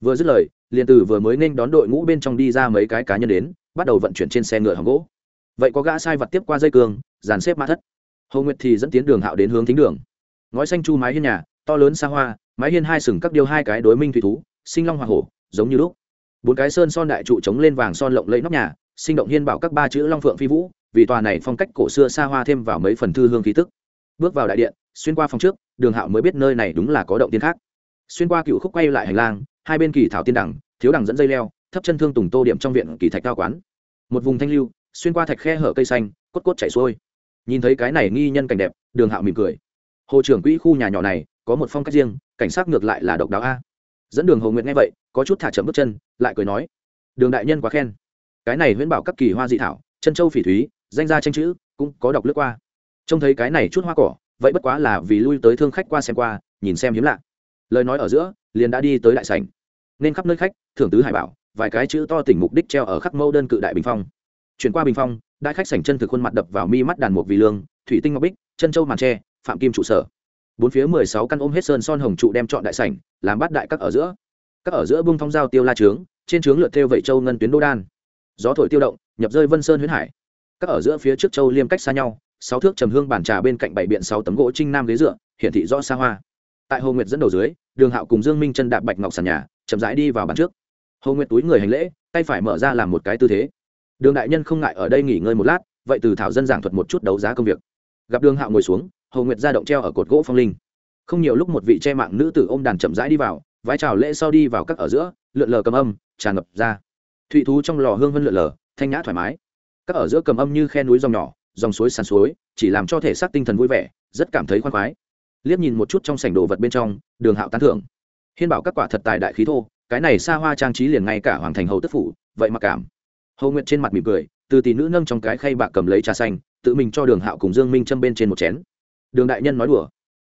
Vừa dứt lời, liền từ vừa mới nên đón đội ngũ bên trong đi ra mấy cái cá nhân đến, bắt đầu vận chuyển trên xe ngựa hàng gỗ. Vậy có gã sai vật tiếp qua dây cường, dàn xếp mã thất hồ nguyệt thì dẫn tiến đường hạo đến hướng thính đường. Ngói xanh chu mái hiên nhà, to lớn xa hoa, mái hiên hai sừng các điêu hai cái đối minh thủy thú, sinh long hoa hổ, giống như lúc. Bốn cái sơn son đại trụ chống lên vàng son lộng lẫy nóc nhà, sinh động hiên bảo các ba chữ long phượng phi vũ, vì tòa này phong cách cổ xưa xa hoa thêm vào mấy phần thư hương khí tức. Bước vào đại điện, xuyên qua phòng trước, đường hạo mới biết nơi này đúng là có động tiên khác. Xuyên qua cựu khúc quay lại hành lang, hai bên kỳ thảo tiên đẳng thiếu đẳng dẫn dây leo, thấp chân thương tùng tô điểm trong viện kỳ thạch cao quán. Một vùng thanh lưu, xuyên qua thạch khe hở cây xanh, cốt cốt chảy xuôi nhìn thấy cái này nghi nhân cảnh đẹp, đường hạo mỉm cười. Hồ trưởng quỹ khu nhà nhỏ này, có một phong cách riêng, cảnh sát ngược lại là độc đáo a. Dẫn đường hồ nguyện nghe vậy, có chút thả chậm bước chân, lại cười nói, đường đại nhân quá khen. Cái này huyễn bảo các kỳ hoa dị thảo, chân châu phỉ thúy, danh gia tranh chữ, cũng có đọc lướt qua. Trông thấy cái này chút hoa cỏ, vậy bất quá là vì lui tới thương khách qua xem qua, nhìn xem hiếm lạ. Lời nói ở giữa, liền đã đi tới đại sảnh. Nên khắp nơi khách, thưởng tứ hải bảo, vài cái chữ to tỉnh mục đích treo ở khắc mâu đơn cự đại bình phong chuyển qua bình phong, đại khách sảnh chân thực khuôn mặt đập vào mi mắt đàn mục vì lương, thủy tinh ngọc bích, chân châu màn tre, phạm kim trụ sở. Bốn phía mười sáu căn ôm hết sơn son hồng trụ đem chọn đại sảnh, làm bát đại các ở giữa. Các ở giữa bung phong giao tiêu la trướng, trên trướng lượt theo vẩy châu ngân tuyến đô đan. Gió thổi tiêu động, nhập rơi vân sơn huyễn hải. Các ở giữa phía trước châu liêm cách xa nhau, sáu thước trầm hương bản trà bên cạnh bảy biện sáu tấm gỗ trinh nam ghế dựa, hiển thị rõ xa hoa. Tại hồ nguyệt dẫn đầu dưới, đường hạo cùng dương minh chân đạp bạch ngọc sàn nhà, chậm rãi đi vào bàn trước. Hồ nguyệt túi người hành lễ, tay phải mở ra làm một cái tư thế đường đại nhân không ngại ở đây nghỉ ngơi một lát, vậy từ thảo dân giảng thuật một chút đấu giá công việc. Gặp đường hạo ngồi xuống hầu nguyệt ra động treo ở cột gỗ phong linh. Không nhiều lúc một vị che mạng nữ tử ôm đàn chậm rãi đi vào, vái chào lễ sau đi vào các ở giữa, lượn lờ cầm âm, tràn ngập ra. Thụy thú trong lò hương vân lượn lờ, thanh nhã thoải mái. Các ở giữa cầm âm như khe núi dòng nhỏ, dòng suối sàn suối, chỉ làm cho thể xác tinh thần vui vẻ, rất cảm thấy khoan khoái. Liếc nhìn một chút trong sảnh đồ vật bên trong, đường hạo tán thưởng. Hiên bảo các quả thật tài đại khí thô, cái này xa hoa trang trí liền ngay cả hoàng thành hầu tức phủ, vậy mà cảm hầu nguyện trên mặt mỉm cười, từ tỷ nữ nâng trong cái khay bạc cầm lấy trà xanh, tự mình cho đường hạo cùng dương minh châm bên trên một chén. Đường đại nhân nói đùa,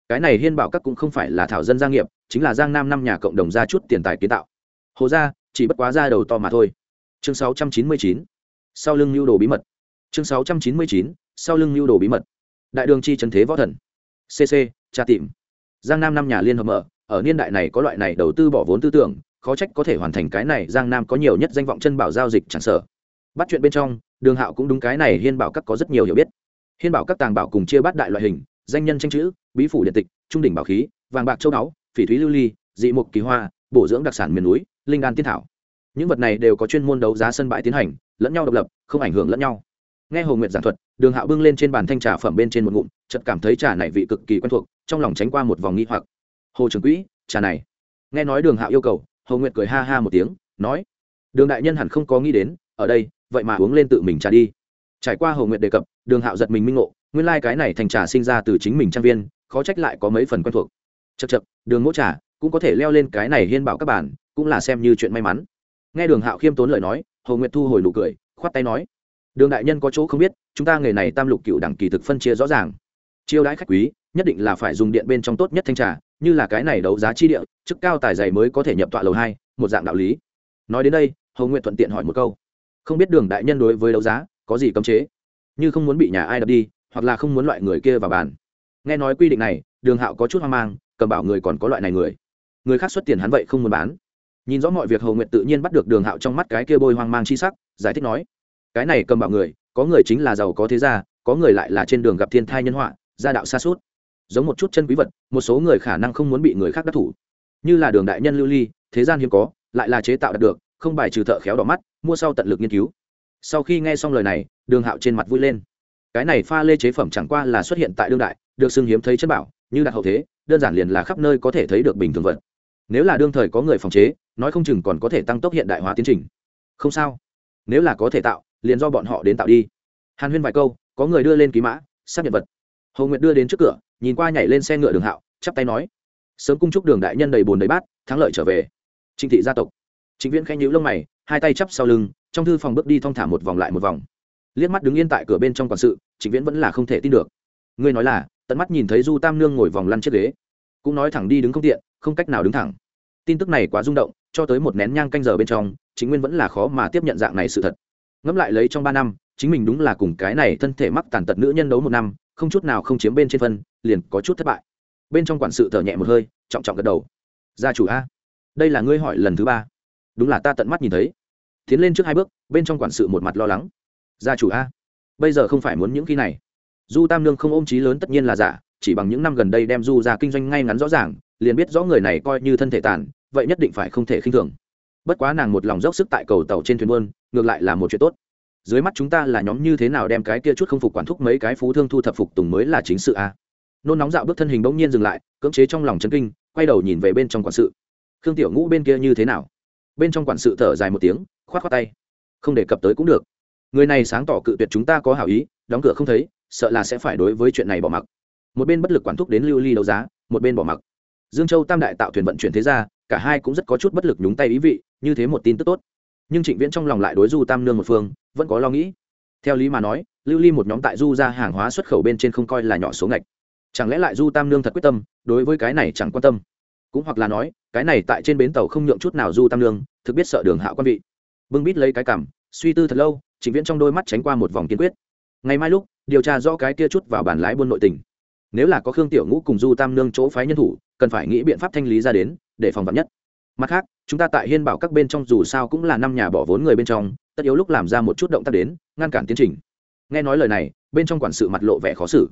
cái này hiên bảo các cũng không phải là thảo dân gia nghiệp, chính là giang nam năm nhà cộng đồng ra chút tiền tài kiến tạo. Hồ ra chỉ bất quá ra đầu to mà thôi. Chương 699. sau lưng lưu đồ bí mật. Chương 699. sau lưng lưu đồ bí mật. Đại đường chi trần thế võ thần. Cc tra tìm. Giang nam năm nhà liên hợp mở, ở niên đại này có loại này đầu tư bỏ vốn tư tưởng, khó trách có thể hoàn thành cái này giang nam có nhiều nhất danh vọng chân bảo giao dịch chẳng sở bắt chuyện bên trong, đường hạo cũng đúng cái này hiên bảo các có rất nhiều hiểu biết. Hiên bảo các tàng bảo cùng chia bắt đại loại hình, danh nhân tranh chữ, bí phủ điện tịch, trung đỉnh bảo khí, vàng bạc châu đáo phỉ thúy lưu ly, dị mục kỳ hoa, bổ dưỡng đặc sản miền núi, linh đan tiên thảo. Những vật này đều có chuyên môn đấu giá sân bãi tiến hành, lẫn nhau độc lập, không ảnh hưởng lẫn nhau. Nghe hồ nguyệt giảng thuật, đường hạo bưng lên trên bàn thanh trà phẩm bên trên một ngụm, chợt cảm thấy trà này vị cực kỳ quen thuộc, trong lòng tránh qua một vòng nghi hoặc. Hồ trưởng quỹ, trà này. Nghe nói đường hạo yêu cầu, hồ nguyệt cười ha ha một tiếng, nói, đường đại nhân hẳn không có nghĩ đến ở đây vậy mà uống lên tự mình trà đi. Trải qua hồ nguyệt đề cập đường hạo giật mình minh ngộ nguyên lai、like、cái này thành trà sinh ra từ chính mình trang viên khó trách lại có mấy phần quen thuộc. Chật chật đường mỗ trà cũng có thể leo lên cái này hiên bảo các bạn, cũng là xem như chuyện may mắn. Nghe đường hạo khiêm tốn lời nói hồ nguyệt thu hồi nụ cười khoát tay nói đường đại nhân có chỗ không biết chúng ta nghề này tam lục cựu đẳng kỳ thực phân chia rõ ràng. Chiêu đãi khách quý nhất định là phải dùng điện bên trong tốt nhất thanh trà như là cái này đấu giá chi địa chức cao tài dày mới có thể nhập tọa lầu hai một dạng đạo lý. Nói đến đây hầu nguyện thuận tiện hỏi một câu không biết đường đại nhân đối với đấu giá có gì cấm chế, như không muốn bị nhà ai đập đi, hoặc là không muốn loại người kia vào bàn. Nghe nói quy định này, đường hạo có chút hoang mang, cầm bảo người còn có loại này người. Người khác xuất tiền hắn vậy không muốn bán. Nhìn rõ mọi việc hầu nguyện tự nhiên bắt được đường hạo trong mắt cái kia bôi hoang mang chi sắc, giải thích nói, cái này cầm bảo người, có người chính là giàu có thế gia, có người lại là trên đường gặp thiên thai nhân họa, gia đạo xa suốt. Giống một chút chân quý vật, một số người khả năng không muốn bị người khác đắc thủ. Như là đường đại nhân lưu ly, thế gian hiếm có, lại là chế tạo đạt được không bài trừ thợ khéo đỏ mắt, mua sau tận lực nghiên cứu. Sau khi nghe xong lời này, đường hạo trên mặt vui lên. Cái này pha lê chế phẩm chẳng qua là xuất hiện tại đương đại, được xưng hiếm thấy chất bảo, như đặt hậu thế, đơn giản liền là khắp nơi có thể thấy được bình thường vật. Nếu là đương thời có người phòng chế, nói không chừng còn có thể tăng tốc hiện đại hóa tiến trình. Không sao. Nếu là có thể tạo, liền do bọn họ đến tạo đi. Hàn huyên vài câu, có người đưa lên ký mã, xác nhận vật. Hầu nguyệt đưa đến trước cửa, nhìn qua nhảy lên xe ngựa đường hạo, chắp tay nói, sớm cung chúc đường đại nhân đầy bồn đầy bát, thắng lợi trở về. Trịnh thị gia tộc trịnh viễn khẽ nhíu lông mày, hai tay chắp sau lưng, trong thư phòng bước đi thong thả một vòng lại một vòng. Liếc mắt đứng yên tại cửa bên trong quản sự, trịnh viễn vẫn là không thể tin được. Ngươi nói là, tận mắt nhìn thấy du tam nương ngồi vòng lăn chiếc ghế. Cũng nói thẳng đi đứng không tiện, không cách nào đứng thẳng. Tin tức này quá rung động, cho tới một nén nhang canh giờ bên trong chính nguyên vẫn là khó mà tiếp nhận dạng này sự thật. Ngẫm lại lấy trong ba năm, chính mình đúng là cùng cái này thân thể mắc tàn tật nữ nhân đấu một năm, không chút nào không chiếm bên trên phân, liền có chút thất bại. Bên trong quản sự thở nhẹ một hơi, trọng trọng gật đầu. Gia chủ a, đây là ngươi hỏi lần thứ ba đúng là ta tận mắt nhìn thấy. Tiến lên trước hai bước, bên trong quản sự một mặt lo lắng. Gia chủ a, bây giờ không phải muốn những khi này. Du tam nương không ôm trí lớn tất nhiên là giả, chỉ bằng những năm gần đây đem du ra kinh doanh ngay ngắn rõ ràng, liền biết rõ người này coi như thân thể tàn, vậy nhất định phải không thể khinh thường. Bất quá nàng một lòng dốc sức tại cầu tàu trên thuyền buôn, ngược lại là một chuyện tốt. Dưới mắt chúng ta là nhóm như thế nào đem cái kia chút không phục quản thúc mấy cái phú thương thu thập phục tùng mới là chính sự a. Nôn nóng dạo bước thân hình bỗng nhiên dừng lại, cưỡng chế trong lòng chân kinh, quay đầu nhìn về bên trong quản sự. Khương tiểu ngũ bên kia như thế nào? Bên trong quản sự thở dài một tiếng, khoát khoát tay. Không đề cập tới cũng được. Người này sáng tỏ cự tuyệt chúng ta có hảo ý, đóng cửa không thấy, sợ là sẽ phải đối với chuyện này bỏ mặc. Một bên bất lực quản thúc đến lưu ly đấu giá, một bên bỏ mặc. Dương châu tam đại tạo thuyền vận chuyển thế ra cả hai cũng rất có chút bất lực nhúng tay ý vị, như thế một tin tức tốt. Nhưng trịnh viễn trong lòng lại đối du tam nương một phương, vẫn có lo nghĩ. Theo lý mà nói, lưu ly một nhóm tại du ra hàng hóa xuất khẩu bên trên không coi là nhỏ số ngạch. Chẳng lẽ lại du tam nương thật quyết tâm, đối với cái này chẳng quan tâm? Cũng hoặc là nói cái này tại trên bến tàu không nhượng chút nào du tam lương, thực biết sợ đường hạ quan vị. Bưng bít lấy cái cảm, suy tư thật lâu, trịnh viễn trong đôi mắt tránh qua một vòng kiên quyết. Ngày mai lúc, điều tra do cái kia chút vào bản lái buôn nội tình. Nếu là có khương tiểu ngũ cùng du tam nương chỗ phái nhân thủ, cần phải nghĩ biện pháp thanh lý ra đến, để phòng vật nhất. Mặt khác, chúng ta tại hiên bảo các bên trong dù sao cũng là năm nhà bỏ vốn người bên trong, tất yếu lúc làm ra một chút động tác đến, ngăn cản tiến trình. Nghe nói lời này, bên trong quản sự mặt lộ vẻ khó xử.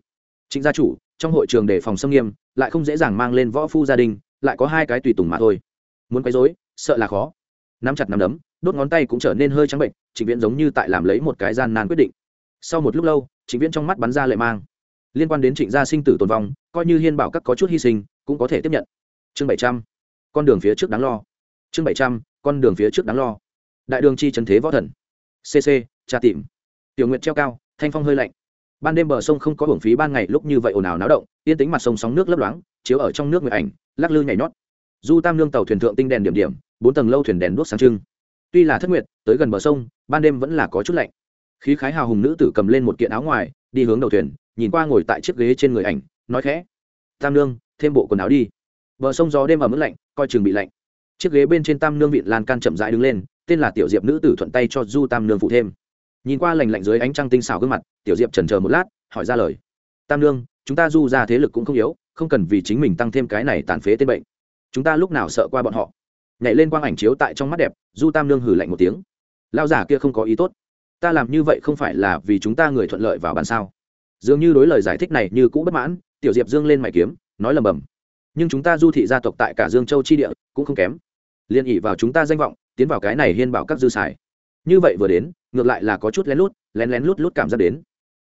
Chính gia chủ, trong hội trường đề phòng xâm nghiêm, lại không dễ dàng mang lên võ phu gia đình lại có hai cái tùy tùng mà thôi. Muốn quấy rối, sợ là khó. Nắm chặt nắm đấm, đốt ngón tay cũng trở nên hơi trắng bệnh, trịnh viễn giống như tại làm lấy một cái gian nan quyết định. Sau một lúc lâu, trịnh viễn trong mắt bắn ra lệ mang. Liên quan đến trịnh gia sinh tử tồn vong, coi như hiên bảo các có chút hy sinh, cũng có thể tiếp nhận. Chương bảy trăm, con đường phía trước đáng lo. Chương bảy trăm, con đường phía trước đáng lo. Đại đường chi trần thế võ thần. Cc tra tìm. Tiểu nguyện treo cao, thanh phong hơi lạnh. Ban đêm bờ sông không có hưởng phí ban ngày lúc như vậy ồn ào náo động, yên tính mặt sông sóng nước lấp loáng, chiếu ở trong nước người ảnh lắc lư nhảy nhót. Du tam lương tàu thuyền thượng tinh đèn điểm điểm, bốn tầng lâu thuyền đèn đuốc sáng trưng. Tuy là thất nguyệt, tới gần bờ sông, ban đêm vẫn là có chút lạnh. Khí khái hào hùng nữ tử cầm lên một kiện áo ngoài, đi hướng đầu thuyền, nhìn qua ngồi tại chiếc ghế trên người ảnh, nói khẽ, tam lương thêm bộ quần áo đi. Bờ sông gió đêm ở mức lạnh, coi chừng bị lạnh. Chiếc ghế bên trên tam nương vịn lan can chậm rãi đứng lên, tên là tiểu diệp nữ tử thuận tay cho du tam nương phụ thêm. Nhìn qua lành lạnh dưới ánh trăng tinh xảo gương mặt, tiểu diệp trần chờ một lát, hỏi ra lời, tam nương, chúng ta du ra thế lực cũng không yếu không cần vì chính mình tăng thêm cái này tàn phế tên bệnh. Chúng ta lúc nào sợ qua bọn họ? Nhảy lên quang ảnh chiếu tại trong mắt đẹp, du tam nương hử lạnh một tiếng. Lao giả kia không có ý tốt. Ta làm như vậy không phải là vì chúng ta người thuận lợi vào bàn sao? Dường như đối lời giải thích này như cũ bất mãn, tiểu diệp dương lên mày kiếm, nói lầm bầm. Nhưng chúng ta du thị gia tộc tại cả dương châu chi địa, cũng không kém. Liên ỉ vào chúng ta danh vọng, tiến vào cái này hiên bảo các dư xài. Như vậy vừa đến, ngược lại là có chút lén lút, lén lén lút lút cảm giác đến.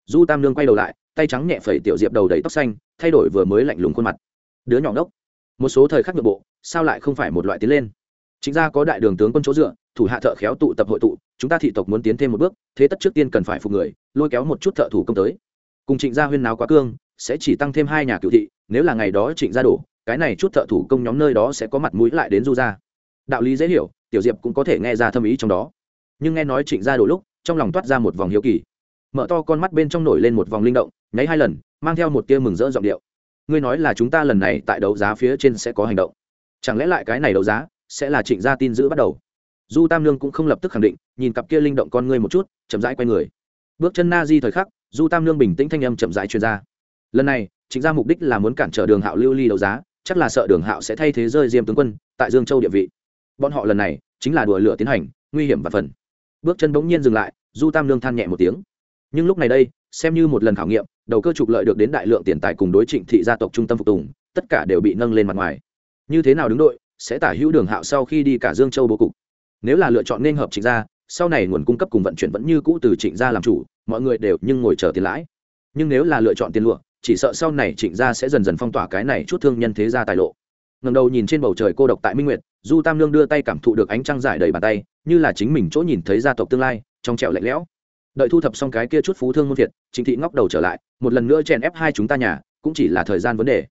Du tam nương quay đầu lại, tay trắng nhẹ phẩy tiểu diệp đầu đầy tóc xanh thay đổi vừa mới lạnh lùng khuôn mặt. Đứa nhỏ đốc một số thời khắc nội bộ, sao lại không phải một loại tiến lên? Chính ra có đại đường tướng quân chỗ dựa, thủ hạ thợ khéo tụ tập hội tụ, chúng ta thị tộc muốn tiến thêm một bước, thế tất trước tiên cần phải phục người, lôi kéo một chút thợ thủ công tới. Cùng trịnh gia huyên náo quá cương, sẽ chỉ tăng thêm hai nhà cựu thị, nếu là ngày đó trịnh gia đổ, cái này chút thợ thủ công nhóm nơi đó sẽ có mặt mũi lại đến du gia. Đạo lý dễ hiểu, tiểu diệp cũng có thể nghe ra thâm ý trong đó. Nhưng nghe nói trịnh gia đổ lúc, trong lòng toát ra một vòng hiếu kỳ mở to con mắt bên trong nổi lên một vòng linh động, nháy hai lần, mang theo một tia mừng rỡ giọng điệu. Ngươi nói là chúng ta lần này tại đấu giá phía trên sẽ có hành động. Chẳng lẽ lại cái này đấu giá sẽ là trịnh gia tin giữ bắt đầu? Du tam lương cũng không lập tức khẳng định, nhìn cặp kia linh động con ngươi một chút, chậm rãi quay người. Bước chân na di thời khắc du tam lương bình tĩnh thanh âm chậm rãi truyền ra. Lần này, trịnh gia mục đích là muốn cản trở đường hạo lưu ly đấu giá, chắc là sợ đường hạo sẽ thay thế rơi diêm tướng quân tại dương châu địa vị. Bọn họ lần này chính là đùa lửa tiến hành, nguy hiểm và phần. Bước chân bỗng nhiên dừng lại du tam lương than nhẹ một tiếng nhưng lúc này đây, xem như một lần khảo nghiệm, đầu cơ trục lợi được đến đại lượng tiền tài cùng đối trịnh thị gia tộc trung tâm phục tùng, tất cả đều bị nâng lên mặt ngoài. Như thế nào đứng đội, sẽ tả hữu đường hạo sau khi đi cả dương châu bố cục. Nếu là lựa chọn nên hợp trịnh gia, sau này nguồn cung cấp cùng vận chuyển vẫn như cũ từ trịnh gia làm chủ, mọi người đều nhưng ngồi chờ tiền lãi. Nhưng nếu là lựa chọn tiền lụa, chỉ sợ sau này trịnh gia sẽ dần dần phong tỏa cái này chút thương nhân thế gia tài lộ. Ngầm đầu nhìn trên bầu trời cô độc tại minh nguyệt, du tam lương đưa tay cảm thụ được ánh trăng dài đầy bàn tay, như là chính mình chỗ nhìn thấy gia tộc tương lai, trong trẹo lạnh lẽo đợi thu thập xong cái kia chút phú thương muôn thiệt trịnh thị ngóc đầu trở lại, một lần nữa chèn ép hai chúng ta nhà, cũng chỉ là thời gian vấn đề.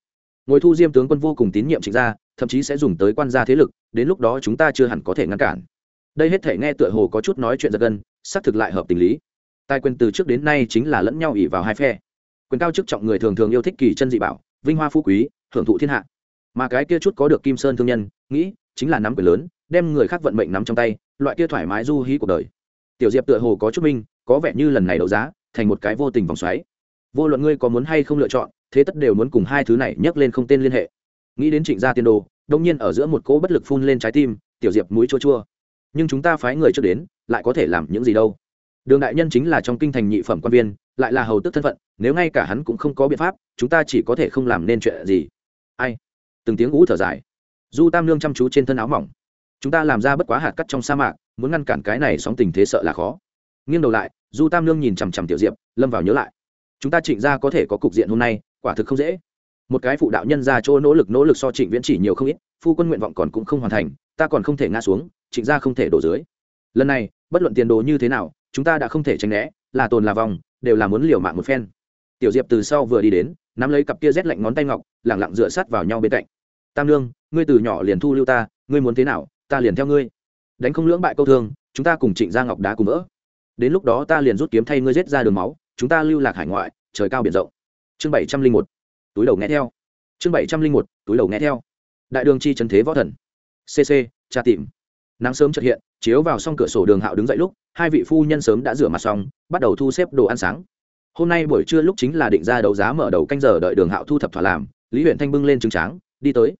Ngồi thu diêm tướng quân vô cùng tín nhiệm trịnh gia, thậm chí sẽ dùng tới quan gia thế lực, đến lúc đó chúng ta chưa hẳn có thể ngăn cản. Đây hết thể nghe tựa hồ có chút nói chuyện giật gân, xác thực lại hợp tình lý. Tài quyền từ trước đến nay chính là lẫn nhau ỉ vào hai phe. Quyền cao chức trọng người thường thường yêu thích kỳ chân dị bảo, vinh hoa phú quý, hưởng thụ thiên hạ. Mà cái kia chút có được kim sơn thương nhân, nghĩ, chính là nắm quyền lớn, đem người khác vận mệnh nắm trong tay, loại kia thoải mái du hí cuộc đời. Tiểu diệp tựa hồ có chút minh có vẻ như lần này đấu giá thành một cái vô tình vòng xoáy. Vô luận ngươi có muốn hay không lựa chọn, thế tất đều muốn cùng hai thứ này nhắc lên không tên liên hệ. Nghĩ đến trịnh gia tiên đồ đông nhiên ở giữa một cỗ bất lực phun lên trái tim, tiểu diệp mũi chua chua. Nhưng chúng ta phái người trước đến, lại có thể làm những gì đâu? Đường đại nhân chính là trong kinh thành nhị phẩm quan viên, lại là hầu tức thân phận, nếu ngay cả hắn cũng không có biện pháp, chúng ta chỉ có thể không làm nên chuyện gì. Ai? Từng tiếng ú thở dài. Du tam lương chăm chú trên thân áo mỏng. Chúng ta làm ra bất quá hạt cắt trong sa mạc, muốn ngăn cản cái này sóng tình thế sợ là khó. Nghiêng đầu lại du tam lương nhìn chằm chằm tiểu diệp, lâm vào nhớ lại. Chúng ta trịnh Gia có thể có cục diện hôm nay, quả thực không dễ. Một cái phụ đạo nhân ra chỗ nỗ lực nỗ lực so trịnh viễn chỉ nhiều không ít, phu quân nguyện vọng còn cũng không hoàn thành, ta còn không thể ngã xuống, trịnh Gia không thể đổ dưới. Lần này, bất luận tiền đồ như thế nào, chúng ta đã không thể tránh né, là tồn là vòng, đều là muốn liều mạng một phen. Tiểu diệp từ sau vừa đi đến, nắm lấy cặp kia rét lạnh ngón tay ngọc, lẳng lặng dựa sát vào nhau bên cạnh. Tam lương ngươi từ nhỏ liền thu lưu ta, ngươi muốn thế nào, ta liền theo ngươi. Đánh không lưỡng bại câu thương, chúng ta cùng trịnh gia ngọc đá cùng vỡ đến lúc đó ta liền rút kiếm thay ngươi giết ra đường máu, chúng ta lưu lạc hải ngoại, trời cao biển rộng. Chương bảy trăm linh một, túi đầu nghe theo. Chương bảy trăm linh một, túi đầu nghe theo. Đại đường chi trần thế võ thần. Cc tra tìm. Nắng sớm trật hiện, chiếu vào xong cửa sổ đường hạo đứng dậy lúc, hai vị phu nhân sớm đã rửa mặt xong, bắt đầu thu xếp đồ ăn sáng. Hôm nay buổi trưa lúc chính là định ra đấu giá mở đầu canh giờ đợi đường hạo thu thập thỏa làm, lý huyện thanh bưng lên trứng tráng, đi tới.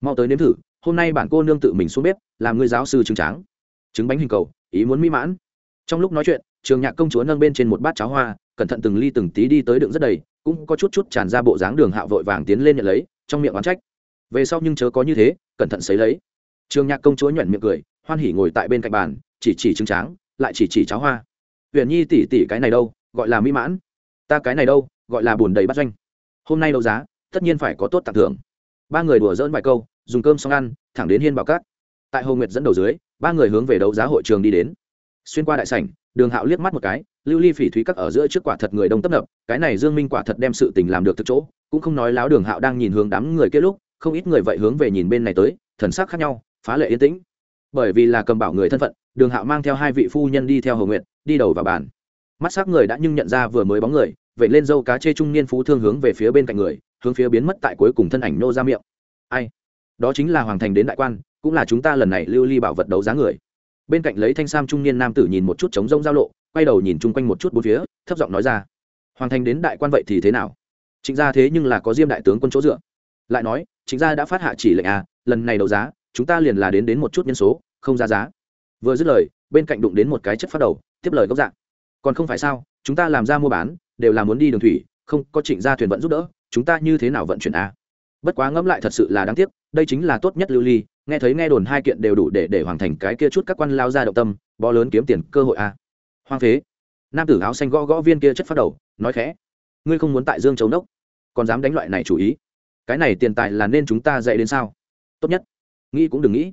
Mau tới nếm thử, hôm nay bản cô nương tự mình xuống bếp, làm người giáo sư trứng tráng. Trứng bánh hình cầu, ý muốn mỹ mãn trong lúc nói chuyện, trường nhạc công chúa nâng bên trên một bát cháo hoa, cẩn thận từng ly từng tí đi tới đựng rất đầy, cũng có chút chút tràn ra bộ dáng đường hạo vội vàng tiến lên nhận lấy, trong miệng oán trách. Về sau nhưng chớ có như thế, cẩn thận xấy lấy. Trường nhạc công chúa nhuận miệng cười, hoan hỉ ngồi tại bên cạnh bàn, chỉ chỉ trứng tráng, lại chỉ chỉ cháo hoa. Huyền nhi tỉ tỉ cái này đâu, gọi là mỹ mãn. Ta cái này đâu, gọi là bùn đầy bắt doanh. Hôm nay đấu giá, tất nhiên phải có tốt tặng thưởng. Ba người đùa dỡn vài câu, dùng cơm xong ăn, thẳng đến hiên bảo cát. Tại hồ nguyệt dẫn đầu dưới, ba người hướng về đấu giá hội trường đi đến xuyên qua đại sảnh, đường hạo liếc mắt một cái, lưu ly phỉ thúy các ở giữa trước quả thật người đông tấp nập, cái này dương minh quả thật đem sự tình làm được thực chỗ, cũng không nói láo đường hạo đang nhìn hướng đám người kia lúc, không ít người vậy hướng về nhìn bên này tới, thần sắc khác nhau, phá lệ yên tĩnh. Bởi vì là cầm bảo người thân phận, đường hạo mang theo hai vị phu nhân đi theo hầu nguyện đi đầu vào bàn. Mắt s người đã nhưng nhận ra vừa mới bóng người, vậy lên dâu cá chê trung niên phú thương hướng về phía bên cạnh người, hướng phía biến mất tại cuối cùng thân ảnh nô ra miệng. Ai? Đó chính là hoàng thành đến đại quan, cũng là chúng ta lần này lưu ly bảo vật đấu giá người bên cạnh lấy thanh sam trung niên nam tử nhìn một chút trống rông giao lộ, quay đầu nhìn chung quanh một chút bốn phía, thấp giọng nói ra, hoàng thành đến đại quan vậy thì thế nào? Chính ra thế nhưng là có diêm đại tướng quân chỗ dựa. Lại nói chính ra đã phát hạ chỉ lệnh à lần này đấu giá, chúng ta liền là đến đến một chút nhân số, không ra giá. Vừa dứt lời, bên cạnh đụng đến một cái chất phát đầu, tiếp lời gốc dạng, còn không phải sao, chúng ta làm ra mua bán, đều là muốn đi đường thủy, không, có trịnh gia thuyền vận giúp đỡ, chúng ta như thế nào vận chuyển à? Bất quá ngẫm lại thật sự là đáng tiếc, đây chính là tốt nhất lưu ly, nghe thấy nghe đồn hai kiện đều đủ để để hoàn thành cái kia chút các quan lao ra động tâm, bó lớn kiếm tiền cơ hội a. Hoang phế. Nam tử áo xanh gõ gõ viên kia chất phát đầu, nói khẽ. Ngươi không muốn tại dương châu đốc còn dám đánh loại này chủ ý. Cái này tiền tài là nên chúng ta dạy đến sao? Tốt nhất. Nghĩ cũng đừng nghĩ.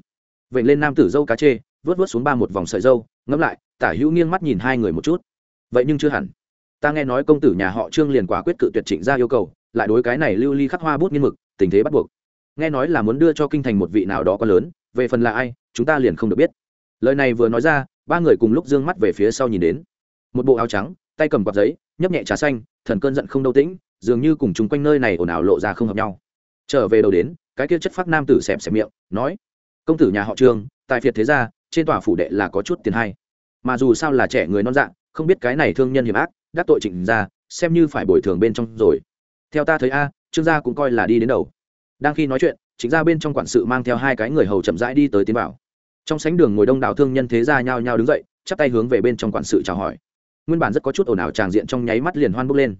Vậy lên nam tử dâu cá chê, vớt vớt xuống ba một vòng sợi dâu, ngẫm lại, tả hữu nghiêng mắt nhìn hai người một chút. Vậy nhưng chưa hẳn. Ta nghe nói công tử nhà họ trương liền quả quyết cự tuyệt trịnh ra yêu cầu, lại đối cái này lưu ly khắc hoa bút nghiên mực tình thế bắt buộc. Nghe nói là muốn đưa cho kinh thành một vị nào đó có lớn, về phần là ai, chúng ta liền không được biết. Lời này vừa nói ra, ba người cùng lúc d ư ơ n g mắt về phía sau nhìn đến. Một bộ áo trắng, tay cầm quạt giấy, nhấp nhẹ trà xanh, thần cơn giận không đâu tĩnh, dường như cùng chung quanh nơi này ồn ào lộ ra không hợp nhau. Trở về đầu đến, cái kia chất phát nam tử xẹp xẹp miệng, nói, công tử nhà họ trương tại phiệt thế gia, trên tòa phủ đệ là có chút tiền hay. Mà dù sao là trẻ người non dạng không biết cái này thương nhân hiểm ác, đắc tội trịnh ra xem như phải bồi thường bên trong rồi. Theo ta thấy a trương gia cũng coi là đi đến đầu. Đang khi nói chuyện, chính ra bên trong quản sự mang theo hai cái người hầu chậm rãi đi tới tiến vào. trong sánh đường ngồi đông đảo thương nhân thế gia nhao nhao đứng dậy, chắp tay hướng về bên trong quản sự chào hỏi. Nguyên bản rất có chút ồn ào tràng diện trong nháy mắt liền hoan bốc lên.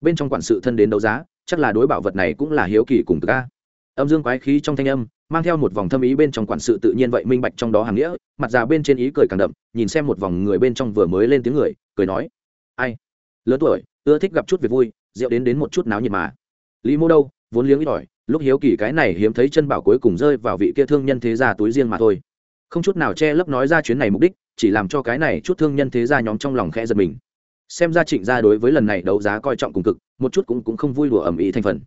Bên trong quản sự thân đến đấu giá, chắc là đối bảo vật này cũng là hiếu kỳ cùng từ ca âm dương quái khí trong thanh âm, mang theo một vòng thâm ý bên trong quản sự tự nhiên vậy minh bạch trong đó hàng nghĩa, mặt già bên trên ý cười càng đậm, nhìn xem một vòng người bên trong vừa mới lên tiếng người, cười nói, ai? Lớn tuổi, ưa thích gặp chút việc vui, rượu đến đến một chút náo nhiệt mà lý mô đâu, vốn liếng ít ỏi, lúc hiếu kỳ cái này hiếm thấy chân bảo cuối cùng rơi vào vị kia thương nhân thế gia túi riêng mà thôi. Không chút nào che lấp nói ra chuyến này mục đích, chỉ làm cho cái này chút thương nhân thế gia nhóm trong lòng khẽ giật mình. Xem ra trịnh gia đối với lần này đấu giá coi trọng cùng cực, một chút cũng cũng không vui đùa ẩm ý thành phần.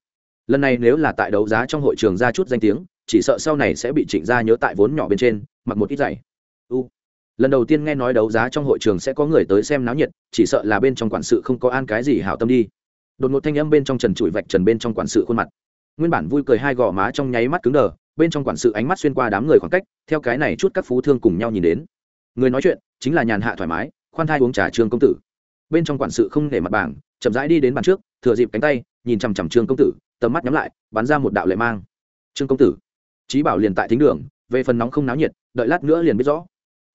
Lần này nếu là tại đấu giá trong hội trường ra chút danh tiếng, chỉ sợ sau này sẽ bị trịnh gia nhớ tại vốn nhỏ bên trên, mặc một ít giày u. Lần đầu tiên nghe nói đấu giá trong hội trường sẽ có người tới xem náo nhiệt, chỉ sợ là bên trong quản sự không có an cái gì hảo tâm đi đột ngột thanh âm bên trong trần trụi vạch trần bên trong quản sự khuôn mặt. Nguyên bản vui cười hai gò má trong nháy mắt cứng đờ, bên trong quản sự ánh mắt xuyên qua đám người khoảng cách, theo cái này chút các phú thương cùng nhau nhìn đến. Người nói chuyện, chính là nhàn hạ thoải mái, khoan thai uống trà trương công tử. Bên trong quản sự không để mặt bảng, chậm rãi đi đến bàn trước, thừa dịp cánh tay, nhìn chằm chằm trương công tử, tầm mắt nhắm lại, bắn ra một đạo lệ mang. Trương công tử trí bảo liền tại thính đường, về phần nóng không náo nhiệt, đợi lát nữa liền biết rõ.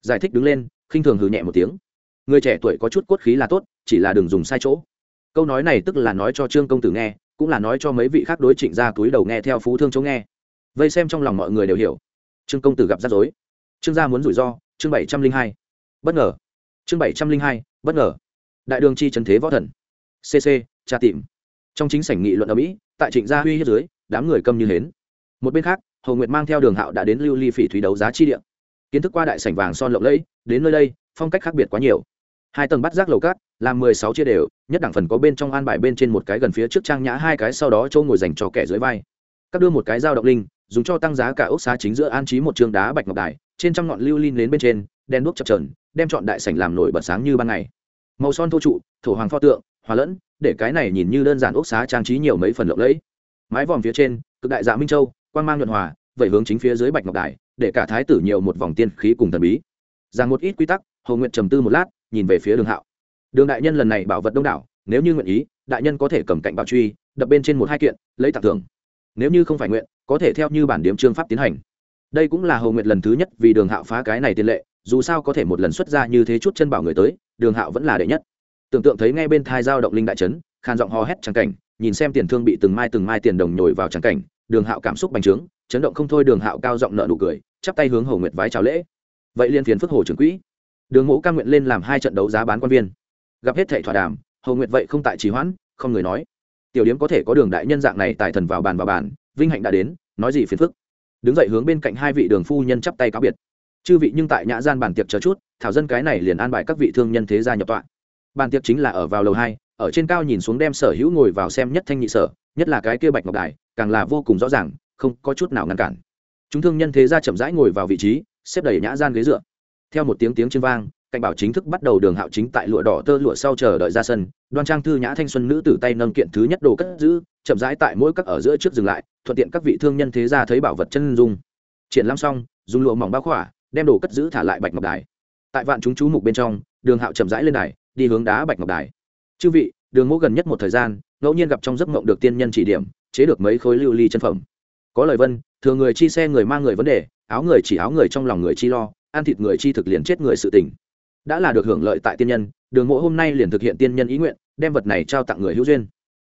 Giải thích đứng lên, khinh thường hừ nhẹ một tiếng. Người trẻ tuổi có chút cốt khí là tốt, chỉ là đừng dùng sai chỗ câu nói này tức là nói cho trương công tử nghe, cũng là nói cho mấy vị khác đối trịnh ra túi đầu nghe theo phú thương chống nghe. Vây xem trong lòng mọi người đều hiểu. Trương công tử gặp rắc rối. Trương gia muốn rủi ro, chương bảy trăm linh hai. Bất ngờ. Chương bảy trăm linh hai, bất ngờ. Đại đường chi trần thế võ thần. Cc tra tìm. Trong chính sảnh nghị luận ở mỹ, tại trịnh gia huy hiếp dưới, đám người câm như hến. Một bên khác hầu nguyệt mang theo đường hạo đã đến lưu ly phỉ thủy đấu giá chi địa. Kiến thức qua đại sảnh vàng son lộng lẫy, đến nơi đây, phong cách khác biệt quá nhiều hai tầng bắt rác lầu cát, làm mười sáu chia đều, nhất đẳng phần có bên trong an bài bên trên một cái gần phía trước trang nhã, hai cái sau đó châu ngồi dành cho kẻ dưới vai. Các đưa một cái dao động linh, dùng cho tăng giá cả ốc xá chính giữa an trí một trường đá bạch ngọc đài, trên trăm ngọn lưu linh đến bên trên, đen đuốc chập trờn đem chọn đại sảnh làm nổi bật sáng như ban ngày. Màu son thô trụ, thổ hoàng pho tượng, hòa lẫn, để cái này nhìn như đơn giản ốc xá trang trí nhiều mấy phần lộng lẫy. Mái vòm phía trên, cực đại dạ minh châu quan mang nhuận hòa vậy hướng chính phía dưới bạch ngọc đài, để cả thái tử nhiều một vòng tiên khí cùng thần bí. Rằng một ít quy tắc hầu nguyện trầm tư một lát nhìn về phía đường hạo. Đường đại nhân lần này bảo vật đông đảo, nếu như nguyện ý, đại nhân có thể cầm cạnh bảo truy, đập bên trên một hai kiện, lấy tặng thưởng. Nếu như không phải nguyện, có thể theo như bản điếm trương pháp tiến hành. Đây cũng là hầu nguyện lần thứ nhất vì đường hạo phá cái này tiền lệ, dù sao có thể một lần xuất ra như thế chút chân bảo người tới, đường hạo vẫn là đệ nhất. Tưởng tượng thấy ngay bên thai giao động linh đại trấn khàn giọng hò hét trắng cảnh, nhìn xem tiền thương bị từng mai từng mai tiền đồng nhồi vào trắng cảnh, đường hạo cảm xúc bành trướng, chấn động không thôi đường hạo cao giọng nợ nụ cười, chắp tay hướng hầu nguyệt vái chào lễ. Vậy liên phiền phức hồ trưởng quỹ đường mộ ca nguyện lên làm hai trận đấu giá bán quan viên. Gặp hết thệ thỏa đàm hầu nguyện vậy không tại trì hoãn, không người nói. Tiểu điếm có thể có đường đại nhân dạng này tài thần vào bàn vào bàn, vinh hạnh đã đến, nói gì phiền phức. Đứng dậy hướng bên cạnh hai vị đường phu nhân chắp tay cáo biệt. Chư vị nhưng tại nhã gian bàn tiệc chờ chút, thảo dân cái này liền an bài các vị thương nhân thế gia nhập tọa. Bàn tiệc chính là ở vào lầu hai, ở trên cao nhìn xuống đem sở hữu ngồi vào xem nhất thanh nhị sở, nhất là cái kia bạch ngọc đài, càng là vô cùng rõ ràng, không có chút nào ngăn cản. Chúng thương nhân thế gia chậm rãi ngồi vào vị trí, xếp đầy nhã gian ghế dựa theo một tiếng tiếng trên vang, cảnh bảo chính thức bắt đầu đường hạo chính tại lụa đỏ tơ lụa sau chờ đợi ra sân, đoan trang thư nhã thanh xuân nữ tử tay nâng kiện thứ nhất đồ cất giữ, chậm rãi tại mỗi các ở giữa trước dừng lại, thuận tiện các vị thương nhân thế gia thấy bảo vật chân dung. Triển lãm xong, dùng lụa mỏng bao khỏa, đem đồ cất giữ thả lại bạch ngọc đài. Tại vạn chúng chú mục bên trong, đường hạo chậm rãi lên đài, đi hướng đá bạch ngọc đài. Chư vị, đường mỗ gần nhất một thời gian, ngẫu nhiên gặp trong giấc mộng được tiên nhân chỉ điểm, chế được mấy khối lưu ly chân phẩm. Có lời vân thường người chi xe người mang người vấn đề, áo người chỉ áo người trong lòng người chi lo ăn thịt người chi thực liền chết người sự tình. Đã là được hưởng lợi tại tiên nhân, đường mộ hôm nay liền thực hiện tiên nhân ý nguyện, đem vật này trao tặng người hữu duyên.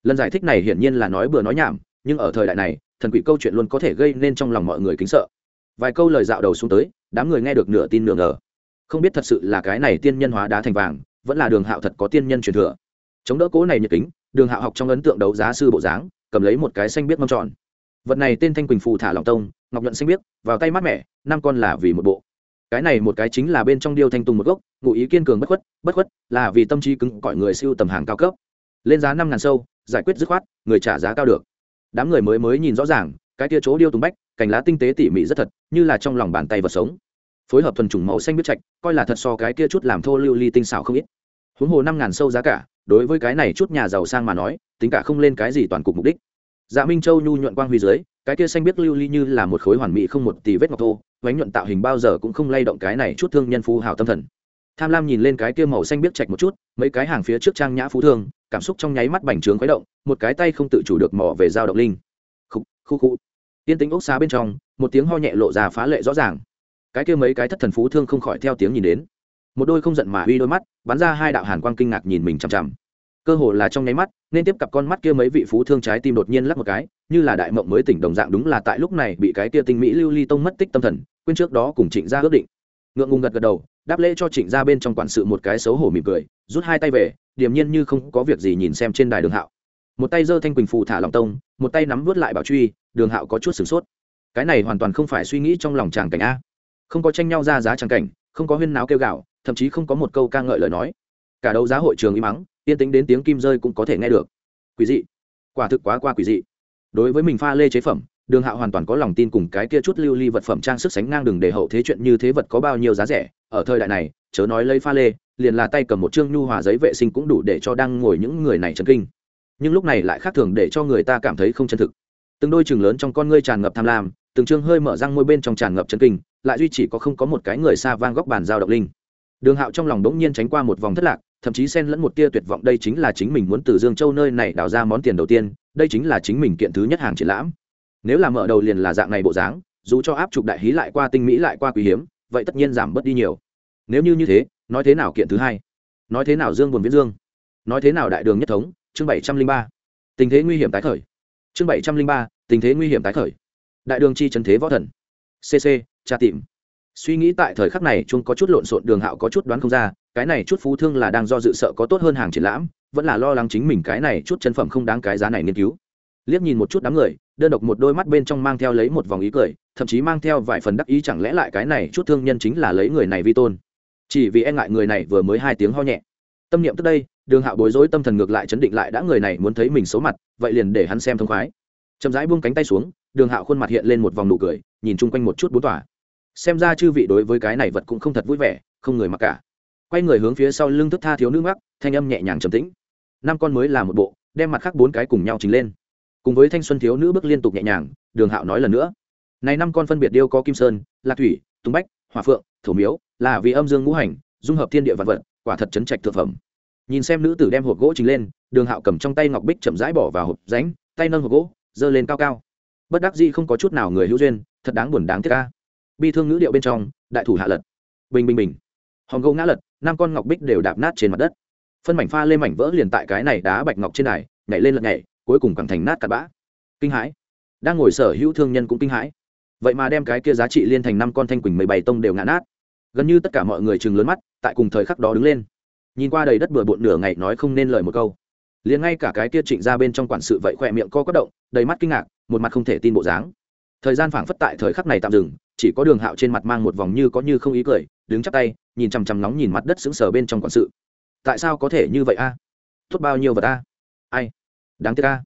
Lần giải thích này hiển nhiên là nói bừa nói nhảm, nhưng ở thời đại này, thần quỷ câu chuyện luôn có thể gây nên trong lòng mọi người kính sợ. Vài câu lời dạo đầu xuống tới, đám người nghe được nửa tin nửa ngờ. Không biết thật sự là cái này tiên nhân hóa đá thành vàng, vẫn là đường hạo thật có tiên nhân truyền thừa. Chống đỡ cố này nhiệt kính, đường hạo học trong ấn tượng đấu giá sư bộ dáng, cầm lấy một cái xanh biết mâm tròn. Vật này tên thanh quỳnh phù thả lòng tông, ngọc nhuận xanh biết vào tay mát mẻ, năm con là vì một bộ cái này một cái chính là bên trong điêu thanh tùng một gốc, ngụ ý kiên cường bất khuất bất khuất là vì tâm trí cứng cỏi người siêu tầm hàng cao cấp. Lên giá năm ngàn sâu, giải quyết dứt khoát, người trả giá cao được. Đám người mới mới nhìn rõ ràng, cái tia chỗ điêu tùng bách, cành lá tinh tế tỉ mỉ rất thật, như là trong lòng bàn tay vật sống. Phối hợp thuần chủng màu xanh biết trạch, coi là thật so cái kia chút làm thô lưu ly tinh xảo không ít. Huống hồ năm ngàn sâu giá cả, đối với cái này chút nhà giàu sang mà nói, tính cả không lên cái gì toàn cục mục đích. Dạ minh châu nhu nhuận quang huy dưới cái kia xanh biết lưu ly như là một khối hoàn mỹ không một tỷ vết ngọc thô vánh nhuận tạo hình bao giờ cũng không lay động cái này chút thương nhân phú hào tâm thần. Tham lam nhìn lên cái kia màu xanh biết chạch một chút, mấy cái hàng phía trước trang nhã phú thương, cảm xúc trong nháy mắt bành trướng khuấy động, một cái tay không tự chủ được mỏ về giao động linh. Khu khu khu. Tiên tính ốc xá bên trong, một tiếng ho nhẹ lộ ra phá lệ rõ ràng. Cái kia mấy cái thất thần phú thương không khỏi theo tiếng nhìn đến. Một đôi không giận mà uy đôi mắt, bắn ra hai đạo hàn quang kinh ngạc nhìn mình chằm chằm cơ hồ là trong nháy mắt, nên tiếp cặp con mắt kia mấy vị phú thương trái tim đột nhiên lắc một cái, như là đại mộng mới tỉnh đồng dạng đúng là tại lúc này bị cái kia tinh mỹ lưu ly tông mất tích tâm thần, quên trước đó cùng trịnh gia ước định. Ngượng ngùng gật gật đầu, đáp lễ cho trịnh gia bên trong quản sự một cái xấu hổ mỉm cười, rút hai tay về, điềm nhiên như không có việc gì nhìn xem trên đài đường hạo. Một tay giơ thanh quỳnh phù thả lòng tông, một tay nắm vớt lại bảo truy, đường hạo có chút sửng sốt. Cái này hoàn toàn không phải suy nghĩ trong lòng chàng cảnh a. Không có tranh nhau ra giá tràng cảnh, không có huyên náo kêu gạo thậm chí không có một câu ca ngợi lời nói. Cả đấu giá hội trường im mắng yên tính đến tiếng kim rơi cũng có thể nghe được. Quý dị. Quả thực quá qua quý dị. Đối với mình pha lê chế phẩm, đường hạo hoàn toàn có lòng tin cùng cái kia chút lưu ly vật phẩm trang sức sánh ngang đường để hậu thế chuyện như thế vật có bao nhiêu giá rẻ. Ở thời đại này, chớ nói lấy pha lê, liền là tay cầm một chương nhu hòa giấy vệ sinh cũng đủ để cho đang ngồi những người này chấn kinh. Nhưng lúc này lại khác thường để cho người ta cảm thấy không chân thực. Từng đôi chừng lớn trong con ngươi tràn ngập tham lam, từng chương hơi mở răng môi bên trong tràn ngập chân kinh, lại duy chỉ có không có một cái người xa vang góc bàn giao động linh. Đường hạo trong lòng đống nhiên tránh qua một vòng thất lạc thậm chí xen lẫn một tia tuyệt vọng, đây chính là chính mình muốn từ dương châu nơi này đào ra món tiền đầu tiên, đây chính là chính mình kiện thứ nhất hàng triển lãm. Nếu là mở đầu liền là dạng này bộ dáng, dù cho áp trục đại hí lại qua tinh mỹ lại qua quý hiếm, vậy tất nhiên giảm bớt đi nhiều. Nếu như như thế, nói thế nào kiện thứ hai? Nói thế nào dương buồn viễn dương? Nói thế nào đại đường nhất thống? Chương bảy trăm linh ba. Tình thế nguy hiểm tái khởi. Chương bảy trăm linh ba, tình thế nguy hiểm tái khởi. Đại đường chi trần thế võ thần. Cc tra tìm suy nghĩ tại thời khắc này chung có chút lộn xộn đường hạo có chút đoán không ra, cái này chút phú thương là đang do dự sợ có tốt hơn hàng triển lãm, vẫn là lo lắng chính mình cái này chút chân phẩm không đáng cái giá này nghiên cứu. Liếc nhìn một chút đám người, đơn độc một đôi mắt bên trong mang theo lấy một vòng ý cười, thậm chí mang theo vài phần đắc ý chẳng lẽ lại cái này chút thương nhân chính là lấy người này vi tôn. Chỉ vì e ngại người này vừa mới hai tiếng ho nhẹ. Tâm niệm tức đây, đường hạo bối rối tâm thần ngược lại chấn định lại đã người này muốn thấy mình xấu mặt, vậy liền để hắn xem thông khoái. Chậm rãi buông cánh tay xuống, đường hạo khuôn mặt hiện lên một vòng nụ cười, nhìn chung quanh một chút bốn tỏa xem ra chư vị đối với cái này vật cũng không thật vui vẻ, không người mặc cả. Quay người hướng phía sau lưng thức tha thiếu nước mắt thanh âm nhẹ nhàng trầm tĩnh. Năm con mới là một bộ, đem mặt khác bốn cái cùng nhau chính lên. Cùng với thanh xuân thiếu nữ bước liên tục nhẹ nhàng, đường hạo nói lần nữa. Này năm con phân biệt điêu có kim sơn, lạc thủy tung bách hòa phượng, thổ miếu, là vì âm dương ngũ hành, dung hợp thiên địa vật vật, quả thật chấn trạch thực phẩm. Nhìn xem nữ tử đem hộp gỗ trình lên, đường hạo cầm trong tay ngọc bích chậm rãi bỏ vào hộp ránh tay nâng hộp gỗ, giơ lên cao cao. Bất đắc dĩ không có chút nào người hữu duyên, thật đáng buồn đáng tiếc ca bi thương ngữ điệu bên trong, đại thủ hạ lật. Bình bình bình. Hòn gỗ ngã lật, năm con ngọc bích đều đạp nát trên mặt đất. Phân mảnh pha lên mảnh vỡ liền tại cái này đá bạch ngọc trên này nhảy lên lật nhảy, cuối cùng càng thành nát cặn bã. Kinh hãi. Đang ngồi sở hữu thương nhân cũng kinh hãi. Vậy mà đem cái kia giá trị liên thành năm con thanh quỳnh mười bảy tông đều ngã nát. Gần như tất cả mọi người chừng lớn mắt, tại cùng thời khắc đó đứng lên. Nhìn qua đầy đất bừa bộn nửa ngày nói không nên lời một câu. Liền ngay cả cái kia trịnh ra bên trong quản sự vậy khỏe miệng co quất động, đầy mắt kinh ngạc, một mặt không thể tin bộ dáng thời gian phảng phất tại thời khắc này tạm dừng, chỉ có đường hạo trên mặt mang một vòng như có như không ý cười, đứng chắp tay, nhìn chằm chằm nóng nhìn mặt đất sững sờ bên trong quản sự. Tại sao có thể như vậy a? Tốt bao nhiêu vật a? Ai? Đáng tiếc a.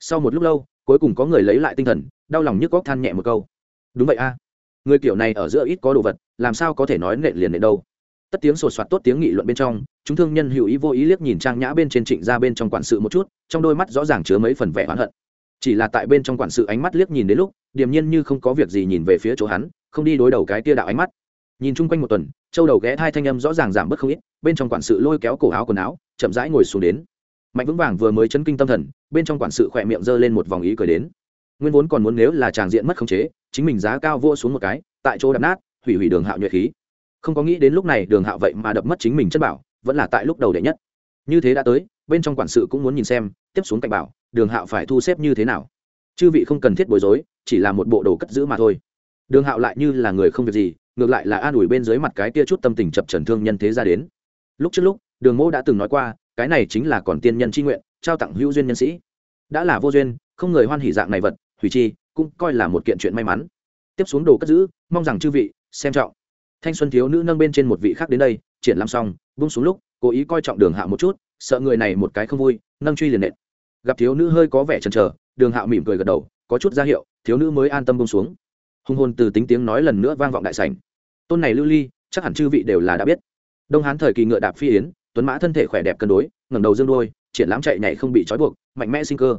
Sau một lúc lâu, cuối cùng có người lấy lại tinh thần, đau lòng nhức góc than nhẹ một câu. Đúng vậy a. Người kiểu này ở giữa ít có đồ vật, làm sao có thể nói nện liền nện đâu? Tất tiếng sột soạt tốt tiếng nghị luận bên trong, chúng thương nhân hữu ý vô ý liếc nhìn trang nhã bên trên trịnh ra bên trong quản sự một chút, trong đôi mắt rõ ràng chứa mấy phần vẻ oán hận chỉ là tại bên trong quản sự ánh mắt liếc nhìn đến lúc, điềm nhiên như không có việc gì nhìn về phía chỗ hắn, không đi đối đầu cái tia đạo ánh mắt. Nhìn chung quanh một tuần, châu đầu ghé thai thanh âm rõ ràng giảm bớt không ít, bên trong quản sự lôi kéo cổ áo quần áo, chậm rãi ngồi xuống đến. Mạnh vững vàng vừa mới chấn kinh tâm thần, bên trong quản sự khỏe miệng giơ lên một vòng ý cười đến. Nguyên vốn còn muốn nếu là tràng diện mất khống chế, chính mình giá cao vua xuống một cái, tại chỗ đập nát, hủy hủy đường hạo nhuệ khí. Không có nghĩ đến lúc này đường hạo vậy mà đập mất chính mình chất bảo, vẫn là tại lúc đầu đệ nhất như thế đã tới, bên trong quản sự cũng muốn nhìn xem, tiếp xuống cạnh bảo, đường hạo phải thu xếp như thế nào. Chư vị không cần thiết bối rối, chỉ là một bộ đồ cất giữ mà thôi. Đường hạo lại như là người không việc gì, ngược lại là an ủi bên dưới mặt cái tia chút tâm tình chập trần thương nhân thế ra đến. Lúc trước lúc, đường mô đã từng nói qua, cái này chính là còn tiên nhân c nguyện, trao tặng hữu duyên nhân sĩ. Đã là vô duyên, không người hoan hỉ dạng này vật, hủy chi, cũng coi là một kiện chuyện may mắn. Tiếp xuống đồ cất giữ, mong rằng chư vị xem trọng. Thanh xuân thiếu nữ nâng bên trên một vị khác đến đây, triển lãm xong bung xuống lúc cố ý coi trọng đường hạo một chút, sợ người này một cái không vui, nâng truy liền nện. Gặp thiếu nữ hơi có vẻ chần chờ, đường hạo mỉm cười gật đầu, có chút ra hiệu, thiếu nữ mới an tâm bông xuống. Hùng hồn từ tính tiếng nói lần nữa vang vọng đại sảnh. Tôn này lưu ly, chắc hẳn chư vị đều là đã biết. Đông hán thời kỳ ngựa đạp phi yến, tuấn mã thân thể khỏe đẹp cân đối, ngẩng đầu dương đôi, triển lãm chạy nhảy không bị trói buộc, mạnh mẽ sinh cơ.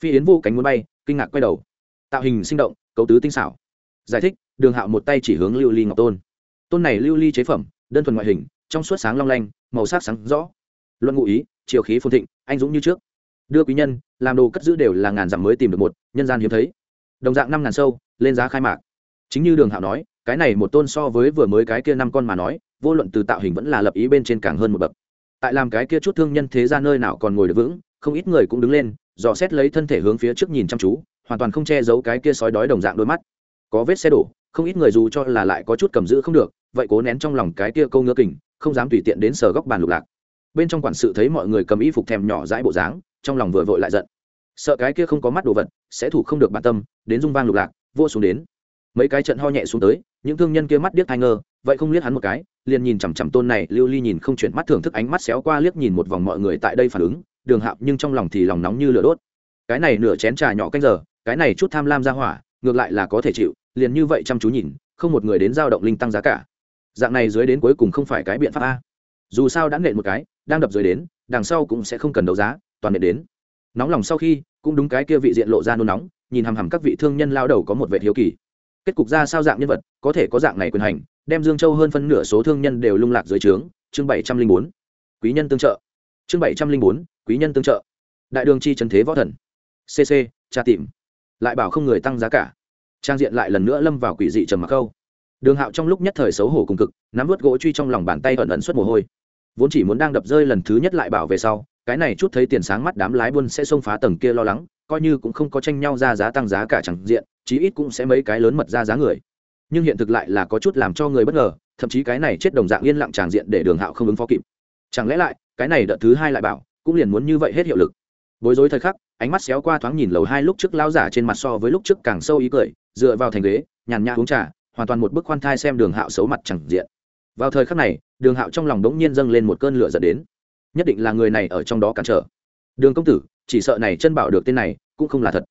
Phi yến vô cánh muốn bay, kinh ngạc quay đầu. Tạo hình sinh động, cấu tứ tinh xảo. Giải thích, đường hạo một tay chỉ hướng lưu ly ngọc tôn. Tôn này lưu ly chế phẩm, đơn thuần ngoại hình trong suốt sáng long lanh, màu sắc sáng rõ. Luận ngụ ý, chiều khí phồn thịnh, anh dũng như trước. Đưa quý nhân, làm đồ cất giữ đều là ngàn dặm mới tìm được một, nhân gian hiếm thấy. Đồng dạng năm ngàn sâu, lên giá khai mạc. Chính như đường hạo nói, cái này một tôn so với vừa mới cái kia năm con mà nói, vô luận từ tạo hình vẫn là lập ý bên trên càng hơn một bậc. Tại làm cái kia chút thương nhân thế ra nơi nào còn ngồi được vững, không ít người cũng đứng lên, dò xét lấy thân thể hướng phía trước nhìn chăm chú, hoàn toàn không che giấu cái kia sói đói đồng dạng đôi mắt. Có vết xe đổ, không ít người dù cho là lại có chút cầm giữ không được, vậy cố nén trong lòng cái kia câu ngứa kình không dám tùy tiện đến sờ góc bàn lục lạc. Bên trong quản sự thấy mọi người cầm y phục thèm nhỏ dãi bộ dáng, trong lòng vừa vội lại giận. Sợ cái kia không có mắt đồ vật, sẽ thủ không được bản tâm, đến dung vang lục lạc vô xuống đến. Mấy cái trận ho nhẹ xuống tới, những thương nhân kia mắt điếc thai ngơ, vậy không liếc hắn một cái, liền nhìn chằm chằm tôn này, lưu ly nhìn không chuyển mắt thưởng thức ánh mắt xéo qua liếc nhìn một vòng mọi người tại đây phản ứng, đường hạo nhưng trong lòng thì lòng nóng như lửa đốt. Cái này nửa chén trà nhỏ canh giờ, cái này chút tham lam ra hỏa, ngược lại là có thể chịu, liền như vậy chăm chú nhìn, không một người đến giao động linh tăng giá cả dạng này dưới đến cuối cùng không phải cái biện pháp a. Dù sao đã nện một cái, đang đập dưới đến, đằng sau cũng sẽ không cần đấu giá, toàn nện đến. Nóng lòng sau khi, cũng đúng cái kia vị diện lộ ra nôn nóng, nhìn hằm hằm các vị thương nhân lao đầu có một vệ hiếu kỳ. Kết cục ra sao dạng nhân vật, có thể có dạng này quyền hành, đem dương châu hơn phân nửa số thương nhân đều lung lạc dưới trướng, chương bảy trăm linh bốn. Quý nhân tương trợ. Chương bảy trăm linh bốn, quý nhân tương trợ. Đại đường chi trần thế võ thần. Cc tra tìm. Lại bảo không người tăng giá cả. Trang diện lại lần nữa lâm vào quỷ dị trầm mặc câu đường hạo trong lúc nhất thời xấu hổ cùng cực, nắm vớt gỗ truy trong lòng bàn tay ẩn ẩn suất mồ hôi. Vốn chỉ muốn đang đập rơi lần thứ nhất lại bảo về sau, cái này chút thấy tiền sáng mắt đám lái buôn sẽ xông phá tầng kia lo lắng, coi như cũng không có tranh nhau ra giá tăng giá cả chẳng diện, chí ít cũng sẽ mấy cái lớn mật ra giá người. Nhưng hiện thực lại là có chút làm cho người bất ngờ, thậm chí cái này chết đồng dạng yên lặng tràng diện để đường hạo không ứng phó kịp. Chẳng lẽ lại, cái này đợt thứ hai lại bảo, cũng liền muốn như vậy hết hiệu lực. Bối rối thời khắc, ánh mắt xéo qua thoáng nhìn lầu hai lúc trước lao giả trên mặt so với lúc trước càng sâu ý cười, dựa vào thành ghế, nhàn nhã uống trà hoàn toàn một bức khoan thai xem đường hạo xấu mặt chẳng diện. Vào thời khắc này, đường hạo trong lòng đống nhiên dâng lên một cơn lửa dẫn đến. Nhất định là người này ở trong đó cản trở. Đường công tử, chỉ sợ này chân bảo được tên này, cũng không là thật.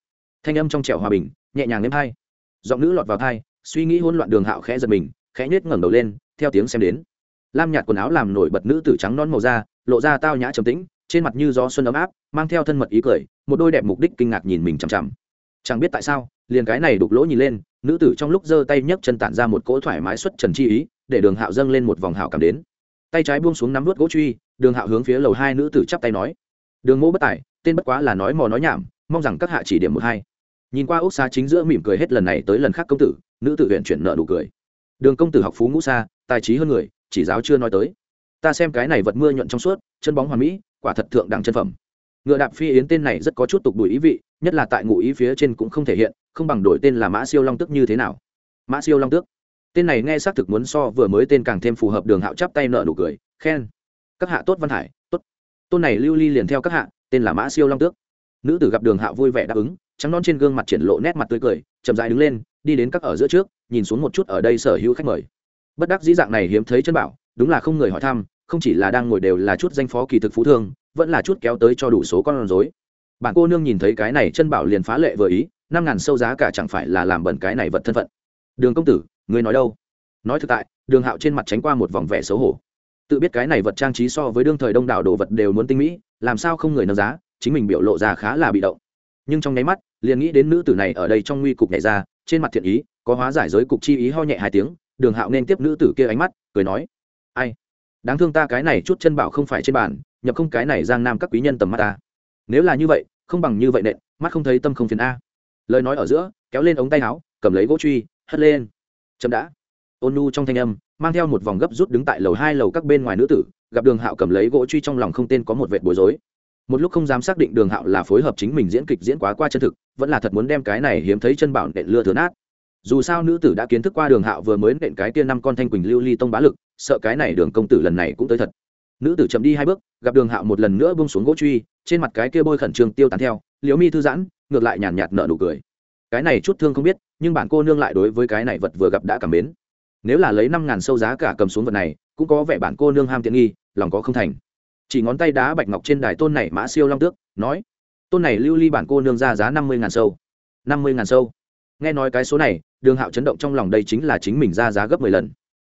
Thanh âm trong trẻo hòa bình, nhẹ nhàng nếm thai. giọng nữ lọt vào thai suy nghĩ hỗn loạn đường hạo khẽ giật mình, khẽ nhếch ngẩng đầu lên, theo tiếng xem đến. Lam nhạt quần áo làm nổi bật nữ tử trắng non màu da, lộ ra tao nhã trầm tĩnh, trên mặt như gió xuân ấm áp, mang theo thân mật ý cười, một đôi đẹp mục đích kinh ngạc nhìn mình chằm chằm. Chẳng biết tại sao, liền cái này đục lỗ nhìn lên nữ tử trong lúc giơ tay nhấc chân tản ra một cỗ thoải mái xuất trần chi ý, để đường hạo dâng lên một vòng hạo cảm đến. Tay trái buông xuống nắm vút gỗ truy, đường hạo hướng phía lầu hai nữ tử chắp tay nói. Đường mô bất tài, tên bất quá là nói mò nói nhảm, mong rằng các hạ chỉ điểm một hai. Nhìn qua ốc xa chính giữa mỉm cười hết lần này tới lần khác công tử, nữ tử huyện chuyển nợ nụ cười. Đường công tử học phú ngũ xa, tài trí hơn người, chỉ giáo chưa nói tới. Ta xem cái này vật mưa nhuận trong suốt, chân bóng hoàn mỹ, quả thật thượng đẳng chân phẩm ngựa đạp phi yến tên này rất có chút tục đùi ý vị, nhất là tại ngụ ý phía trên cũng không thể hiện, không bằng đổi tên là mã siêu long tức như thế nào. Mã siêu long tước. Tên này nghe xác thực muốn so vừa mới tên càng thêm phù hợp đường hạo chắp tay nợ nụ cười, khen. Các hạ tốt văn hải, tốt. Tôn này lưu ly liền theo các hạ, tên là mã siêu long tước. Nữ tử gặp đường hạo vui vẻ đáp ứng, trắng non trên gương mặt triển lộ nét mặt tươi cười, chậm dài đứng lên, đi đến các ở giữa trước, nhìn xuống một chút ở đây sở hữu khách mời. Bất đắc dĩ dạng này hiếm thấy chân bảo, đúng là không người hỏi thăm, không chỉ là đang ngồi đều là chút danh phó kỳ thực phú thương vẫn là chút kéo tới cho đủ số con rối. Bạn cô nương nhìn thấy cái này chân bảo liền phá lệ vừa ý, năm ngàn sâu giá cả chẳng phải là làm bẩn cái này vật thân phận. Đường công tử, ngươi nói đâu? Nói thực tại, đường hạo trên mặt tránh qua một vòng vẻ xấu hổ. Tự biết cái này vật trang trí so với đương thời đông đảo đồ vật đều muốn tinh mỹ, làm sao không người nâng giá, chính mình biểu lộ ra khá là bị động. Nhưng trong nháy mắt, liền nghĩ đến nữ tử này ở đây trong nguy cục nhảy ra, trên mặt thiện ý, có hóa giải giới cục chi ý ho nhẹ hai tiếng, đường hạo nên tiếp nữ tử kia ánh mắt, cười nói, ai, đáng thương ta cái này chút chân bảo không phải trên bàn nhập không cái này giang nam các quý nhân tầm mắt ta. Nếu là như vậy, không bằng như vậy nện, mắt không thấy tâm không phiền a. Lời nói ở giữa, kéo lên ống tay áo, cầm lấy gỗ truy, hất lên. Chậm đã. Ôn nu trong thanh âm, mang theo một vòng gấp rút đứng tại lầu hai lầu các bên ngoài nữ tử, gặp đường hạo cầm lấy gỗ truy trong lòng không tên có một vệt bối rối. Một lúc không dám xác định đường hạo là phối hợp chính mình diễn kịch diễn quá qua chân thực, vẫn là thật muốn đem cái này hiếm thấy chân bảo nện lưa thừa nát. Dù sao nữ tử đã kiến thức qua đường hạo vừa mới nện cái tiên năm con thanh quỳnh lưu ly tông bá lực, sợ cái này đường công tử lần này cũng tới thật nữ tử chậm đi hai bước, gặp đường hạo một lần nữa bông xuống gỗ truy, trên mặt cái kia bôi khẩn trương tiêu tán theo, liễu mi thư giãn, ngược lại nhàn nhạt nợ nụ cười. Cái này chút thương không biết, nhưng bản cô nương lại đối với cái này vật vừa gặp đã cảm mến. Nếu là lấy năm ngàn sâu giá cả cầm xuống vật này, cũng có vẻ bản cô nương ham tiện nghi, lòng có không thành. Chỉ ngón tay đá bạch ngọc trên đài tôn này mã siêu long tước, nói, tôn này lưu ly bản cô nương ra giá năm mươi ngàn sâu. năm mươi ngàn sâu. Nghe nói cái số này, đường hạo chấn động trong lòng đây chính là chính mình ra giá gấp mười lần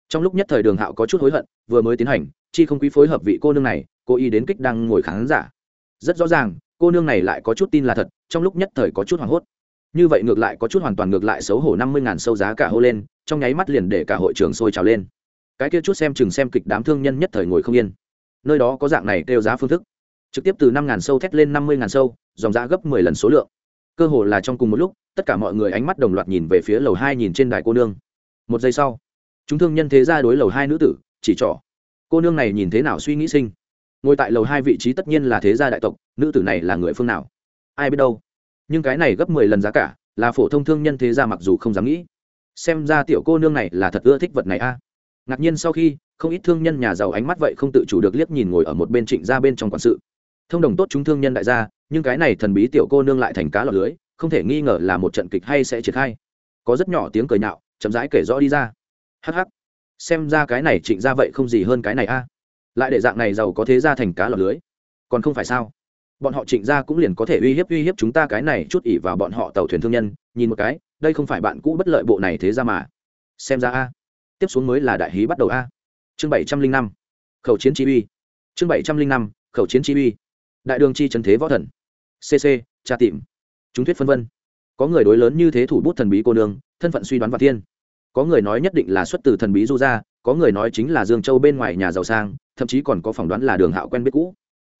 trong lúc nhất thời đường hạo có chút hối hận, vừa mới tiến hành, chi không quý phối hợp vị cô nương này cô y đến kích đang ngồi khán giả. Rất rõ ràng, cô nương này lại có chút tin là thật, trong lúc nhất thời có chút hoảng hốt. Như vậy ngược lại có chút hoàn toàn ngược lại xấu hổ năm mươi ngàn sâu giá cả hô lên, trong nháy mắt liền để cả hội trường sôi trào lên. Cái kia chút xem chừng xem kịch đám thương nhân nhất thời ngồi không yên. Nơi đó có dạng này kêu giá phương thức. Trực tiếp từ năm ngàn sâu thét lên năm mươi ngàn sâu, dòng giá gấp mười lần số lượng. Cơ hồ là trong cùng một lúc, tất cả mọi người ánh mắt đồng loạt nhìn về phía lầu hai nhìn trên đài cô nương. Một giây sau chúng thương nhân thế ra đối lầu hai nữ tử, chỉ trỏ. Cô nương này nhìn thế nào suy nghĩ sinh. Ngồi tại lầu hai vị trí tất nhiên là thế gia đại tộc, nữ tử này là người phương nào? Ai biết đâu. Nhưng cái này gấp mười lần giá cả, là phổ thông thương nhân thế gia mặc dù không dám nghĩ. Xem ra tiểu cô nương này là thật ưa thích vật này a. Ngạc nhiên sau khi, không ít thương nhân nhà giàu ánh mắt vậy không tự chủ được liếc nhìn ngồi ở một bên trịnh gia bên trong quản sự. Thông đồng tốt chúng thương nhân đại gia, nhưng cái này thần bí tiểu cô nương lại thành cá lọc lưới, không thể nghi ngờ là một trận kịch hay sẽ triển khai. Có rất nhỏ tiếng cười nhạo, chậm rãi kể rõ đi ra hắc hắc. Xem ra cái này trịnh ra vậy không gì hơn cái này a. Lại để dạng này giàu có thế ra thành cá lọc lưới. Còn không phải sao? Bọn họ trịnh ra cũng liền có thể uy hiếp uy hiếp chúng ta cái này chút ỉ vào bọn họ tàu thuyền thương nhân. Nhìn một cái, đây không phải bạn cũ bất lợi bộ này thế ra mà. Xem ra a. Tiếp xuống mới là đại hí bắt đầu a. Chương bảy trăm linh năm. Khẩu chiến chi uy. Chương bảy trăm linh năm. Khẩu chiến chi uy. Đại đường chi trần thế võ thần. Cc tra tìm. Chúng thuyết phân vân. Có người đối lớn như thế thủ bút thần bí cô nương, thân phận suy đoán và thiên có người nói nhất định là xuất từ thần bí du gia, có người nói chính là dương châu bên ngoài nhà giàu sang, thậm chí còn có phỏng đoán là đường hạo quen biết cũ.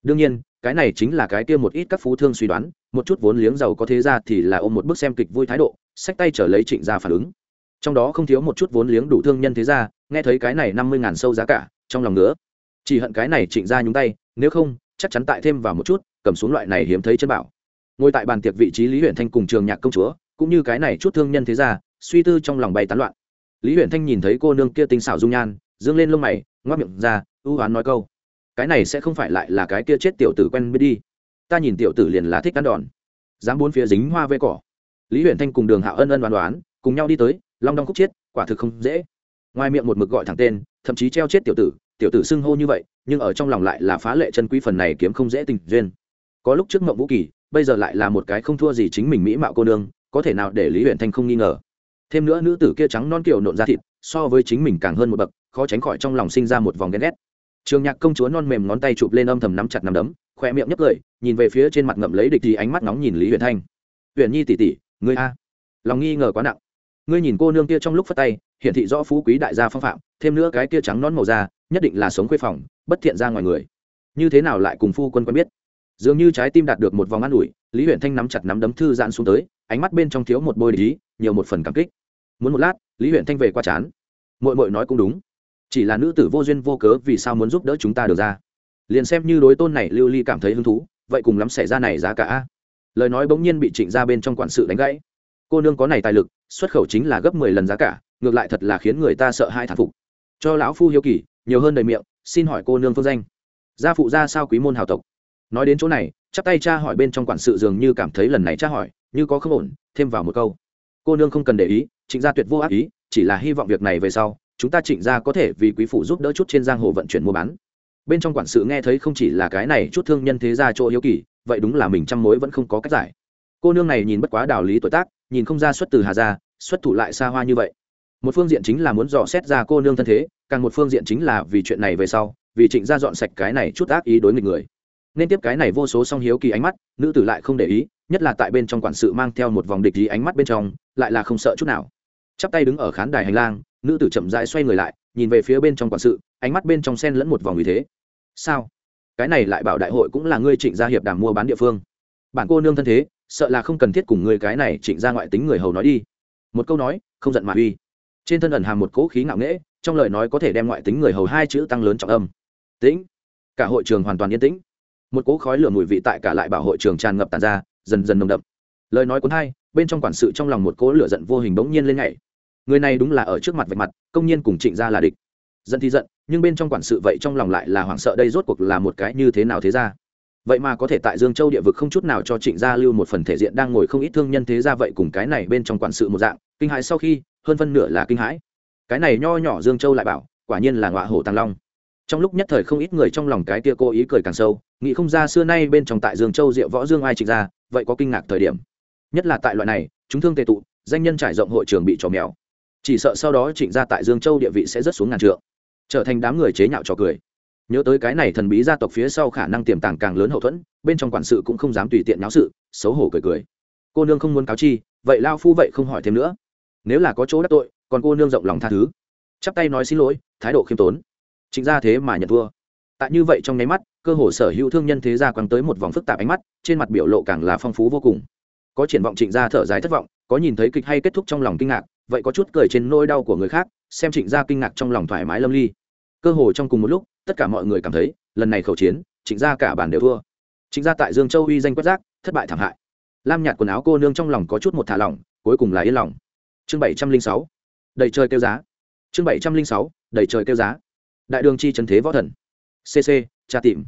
Đương nhiên, cái này chính là cái kia một ít các phú thương suy đoán, một chút vốn liếng giàu có thế ra thì là ôm một bức xem kịch vui thái độ sách tay trở lấy trịnh gia phản ứng. Trong đó không thiếu một chút vốn liếng đủ thương nhân thế ra nghe thấy cái này năm mươi ngàn sâu giá cả, trong lòng nữa chỉ hận cái này trịnh gia nhúng tay, nếu không, chắc chắn tại thêm vào một chút, cầm xuống loại này hiếm thấy chân bảo. Ngồi tại bàn tiệc vị trí lý huyện thanh cùng trường nhạc công chúa, cũng như cái này chút thương nhân thế ra suy tư trong lòng bay tán loạn lý huyện thanh nhìn thấy cô nương kia tinh xảo dung nhan, dương lên lông mày, ngoác miệng ra, ưu oán nói câu, cái này sẽ không phải lại là cái kia chết tiểu tử quen biết đi. Ta nhìn tiểu tử liền là thích ăn đòn. Dám bốn phía dính hoa vây cỏ. Lý huyện thanh cùng đường hạo ân ân đoán đoán, cùng nhau đi tới, long đong khúc chiết quả thực không dễ. Ngoài miệng một mực gọi thẳng tên, thậm chí treo chết tiểu tử tiểu tử xưng hô như vậy, nhưng ở trong lòng lại là phá lệ chân quý phần này kiếm không dễ tình duyên. Có lúc trước mộng vũ kỳ, bây giờ lại là một cái không thua gì chính mình mỹ mạo cô nương, có thể nào để lý huyện thanh không nghi ngờ? Thêm nữa nữ tử kia trắng non kiểu nộn ra thịt, so với chính mình càng hơn một bậc, khó tránh khỏi trong lòng sinh ra một vòng ghen ghét. Trường nhạc công chúa non mềm ngón tay chụp lên âm thầm nắm chặt nắm đấm khoe miệng nhấp cười nhìn về phía trên mặt ngậm lấy địch thì ánh mắt nóng nhìn lý huyền thanh. Huyền nhi tỉ tỉ ngươi a. Lòng nghi ngờ quá nặng. Ngươi nhìn cô nương kia trong lúc phát tay, hiển thị rõ phú quý đại gia phong phạm, thêm nữa cái kia trắng non màu da, nhất định là sống khuê phòng, bất thiện ra ngoài người. Như thế nào lại cùng phu quân quen biết? Dường như trái tim đạt được một vòng an ủi, lý Huyền thanh nắm chặt nắm đấm thư giãn xuống tới, ánh mắt bên trong thiếu một bôi lý nhiều một phần cảm kích. Muốn một lát, lý huyện thanh về qua chán. Mội mội nói cũng đúng. Chỉ là nữ tử vô duyên vô cớ vì sao muốn giúp đỡ chúng ta được ra? Liền xem như đối tôn này lưu ly cảm thấy hứng thú, vậy cùng lắm xảy ra này giá cả lời nói bỗng nhiên bị trịnh ra bên trong quản sự đánh gãy. Cô nương có này tài lực, xuất khẩu chính là gấp mười lần giá cả, ngược lại thật là khiến người ta sợ hai thản phục. Cho lão phu hiếu kỳ, nhiều hơn đầy miệng, xin hỏi cô nương phương danh. Gia phụ gia sao quý môn hào tộc? Nói đến chỗ này, chắp tay cha hỏi bên trong quản sự dường như cảm thấy lần này cha hỏi, như có không ổn, thêm vào một câu cô nương không cần để ý, trịnh gia tuyệt vô ác ý, chỉ là hy vọng việc này về sau, chúng ta trịnh gia có thể vì quý phụ giúp đỡ chút trên giang hồ vận chuyển mua bán. Bên trong quản sự nghe thấy không chỉ là cái này chút thương nhân thế gia chỗ hiếu kỳ, vậy đúng là mình trăm mối vẫn không có cách giải. Cô nương này nhìn bất quá đạo lý tuổi tác, nhìn không ra xuất từ hà gia, xuất thủ lại xa hoa như vậy. Một phương diện chính là muốn dò xét ra cô nương thân thế, càng một phương diện chính là vì chuyện này về sau, vì trịnh gia dọn sạch cái này chút ác ý đối nghịch người. Nên tiếp cái này vô số song hiếu kỳ ánh mắt, nữ tử lại không để ý, nhất là tại bên trong quản sự mang theo một vòng địch ý ánh mắt bên trong lại là không sợ chút nào. Chắp tay đứng ở khán đài hành lang, nữ tử chậm rãi xoay người lại, nhìn về phía bên trong quản sự, ánh mắt bên trong sen lẫn một vòng ý thế. Sao? Cái này lại bảo đại hội cũng là ngươi trịnh gia hiệp đàm mua bán địa phương. Bản cô nương thân thế, sợ là không cần thiết cùng ngươi cái này trịnh gia ngoại tính người hầu nói đi. Một câu nói, không giận mà uy. Trên thân ẩn hàm một cỗ khí ngạo nghễ, trong lời nói có thể đem ngoại tính người hầu hai chữ tăng lớn trọng âm. Tĩnh. Cả hội trường hoàn toàn yên tĩnh. Một cỗ khói lửa mùi vị tại cả lại bảo hội trường tràn ngập tàn ra, dần dần nồng đậm. Lời nói cuốn hai bên trong quản sự trong lòng một cỗ lửa giận vô hình bỗng nhiên lên ngày người này đúng là ở trước mặt vạch mặt, công nhiên cùng trịnh gia là địch. Giận thì giận, nhưng bên trong quản sự vậy trong lòng lại là hoảng sợ đây rốt cuộc là một cái như thế nào thế ra. Vậy mà có thể tại dương châu địa vực không chút nào cho trịnh gia lưu một phần thể diện đang ngồi không ít thương nhân thế ra vậy cùng cái này bên trong quản sự một dạng, kinh hãi sau khi, hơn phân nửa là kinh hãi. Cái này nho nhỏ dương châu lại bảo, quả nhiên là ngọa hổ tàng long. Trong lúc nhất thời không ít người trong lòng cái tia cô ý cười càng sâu, nghĩ không ra xưa nay bên trong tại dương châu diệu võ dương ai trịnh gia, vậy có kinh ngạc thời điểm nhất là tại loại này, chúng thương tệ tụ, danh nhân trải rộng hội trường bị trò mèo. Chỉ sợ sau đó trịnh gia tại dương châu địa vị sẽ rất xuống ngàn trượng. Trở thành đám người chế nhạo trò cười. Nhớ tới cái này thần bí gia tộc phía sau khả năng tiềm tàng càng lớn hậu thuẫn, bên trong quản sự cũng không dám tùy tiện náo sự, xấu hổ cười cười. Cô nương không muốn cáo chi, vậy lao phu vậy không hỏi thêm nữa. Nếu là có chỗ đắc tội, còn cô nương rộng lòng tha thứ. Chắp tay nói xin lỗi, thái độ khiêm tốn. Chính ra thế mà nhận thua. Tại như vậy trong nháy mắt, cơ hồ sở hữu thương nhân thế gia quăng tới một vòng phức tạp ánh mắt, trên mặt biểu lộ càng là phong phú vô cùng có triển vọng trịnh gia thở dài thất vọng, có nhìn thấy kịch hay kết thúc trong lòng kinh ngạc, vậy có chút cười trên nỗi đau của người khác, xem trịnh gia kinh ngạc trong lòng thoải mái lâm ly. Cơ hồ trong cùng một lúc, tất cả mọi người cảm thấy, lần này khẩu chiến, trịnh gia cả bản đều thua. Trịnh gia tại dương châu uy danh quét rác, thất bại thảm hại. Lam nhạt quần áo cô nương trong lòng có chút một thả lỏng, cuối cùng là yên lòng. Chương bảy trăm linh sáu, đầy trời kêu giá. Chương bảy trăm linh sáu, đầy trời kêu giá. Đại đường chi trần thế võ thần. Cc tra tìm.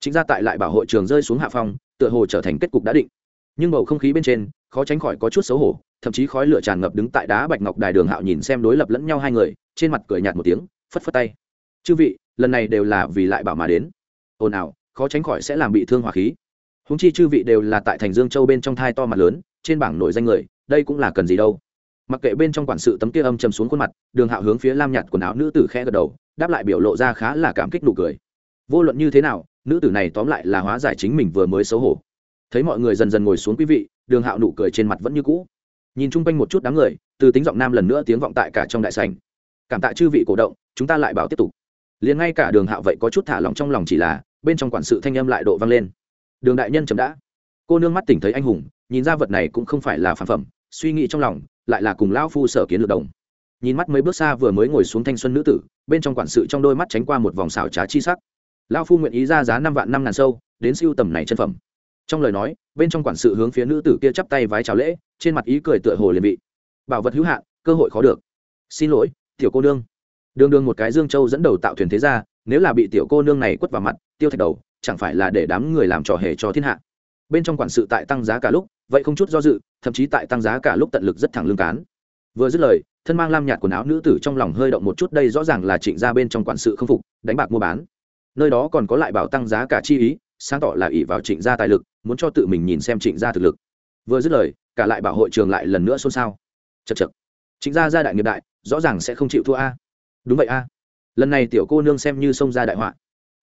Chính gia tại lại bảo hội trường rơi xuống hạ phong, tựa hồ trở thành kết cục đã định nhưng bầu không khí bên trên, khó tránh khỏi có chút xấu hổ, thậm chí khói lửa tràn ngập đứng tại đá bạch ngọc đài đường hạo nhìn xem đối lập lẫn nhau hai người, trên mặt cười nhạt một tiếng, phất phất tay. Chư vị, lần này đều là vì lại bảo mà đến. Ồn ào, khó tránh khỏi sẽ làm bị thương hỏa khí. Húng chi chư vị đều là tại thành dương châu bên trong thai to mặt lớn, trên bảng nổi danh người, đây cũng là cần gì đâu. Mặc kệ bên trong quản sự tấm kia âm chầm xuống khuôn mặt, đường hạo hướng phía lam nhạt quần áo nữ tử khẽ gật đầu, đáp lại biểu lộ ra khá là cảm kích nụ cười. Vô luận như thế nào, nữ tử này tóm lại là hóa giải chính mình vừa mới xấu hổ thấy mọi người dần dần ngồi xuống quý vị, đường hạo nụ cười trên mặt vẫn như cũ. Nhìn chung quanh một chút đám người, từ tính giọng nam lần nữa tiếng vọng tại cả trong đại sành cảm tạ chư vị cổ động, chúng ta lại bảo tiếp tục. Liền ngay cả đường hạo vậy có chút thả lòng trong lòng chỉ là, bên trong quản sự thanh âm lại độ vang lên. Đường đại nhân chấm đã. Cô nương mắt tỉnh thấy anh hùng, nhìn ra vật này cũng không phải là phản phẩm, suy nghĩ trong lòng, lại là cùng lão phu sở kiến lược đồng. Nhìn mắt mấy bước xa vừa mới ngồi xuống thanh xuân nữ tử, bên trong quản sự trong đôi mắt tránh qua một vòng xảo trá chi sắc. Lão phu nguyện ý ra giá năm vạn năm ngàn sâu, đến siêu tầm này chân phẩm trong lời nói, bên trong quản sự hướng phía nữ tử kia chắp tay vái chào lễ, trên mặt ý cười tựa hồ liền bị bảo vật hữu hạn, cơ hội khó được. Xin lỗi, tiểu cô nương. Đương đương một cái dương châu dẫn đầu tạo thuyền thế ra nếu là bị tiểu cô nương này quất vào mặt, tiêu thạch đầu, chẳng phải là để đám người làm trò hề cho thiên hạ. Bên trong quản sự tại tăng giá cả lúc, vậy không chút do dự, thậm chí tại tăng giá cả lúc tận lực rất thẳng lương cán. Vừa dứt lời, thân mang lam nhạt quần áo nữ tử trong lòng hơi động một chút, đây rõ ràng là trịnh ra bên trong quản sự không phục, đánh bạc mua bán. Nơi đó còn có lại bảo tăng giá cả chi ý sáng tỏ là ỷ vào trịnh gia tài lực, muốn cho tự mình nhìn xem trịnh gia thực lực. Vừa dứt lời, cả lại bảo hội trường lại lần nữa xôn xao. Chật chật trịnh gia gia đại nghiệp đại, rõ ràng sẽ không chịu thua a. Đúng vậy a. Lần này tiểu cô nương xem như xông ra đại họa.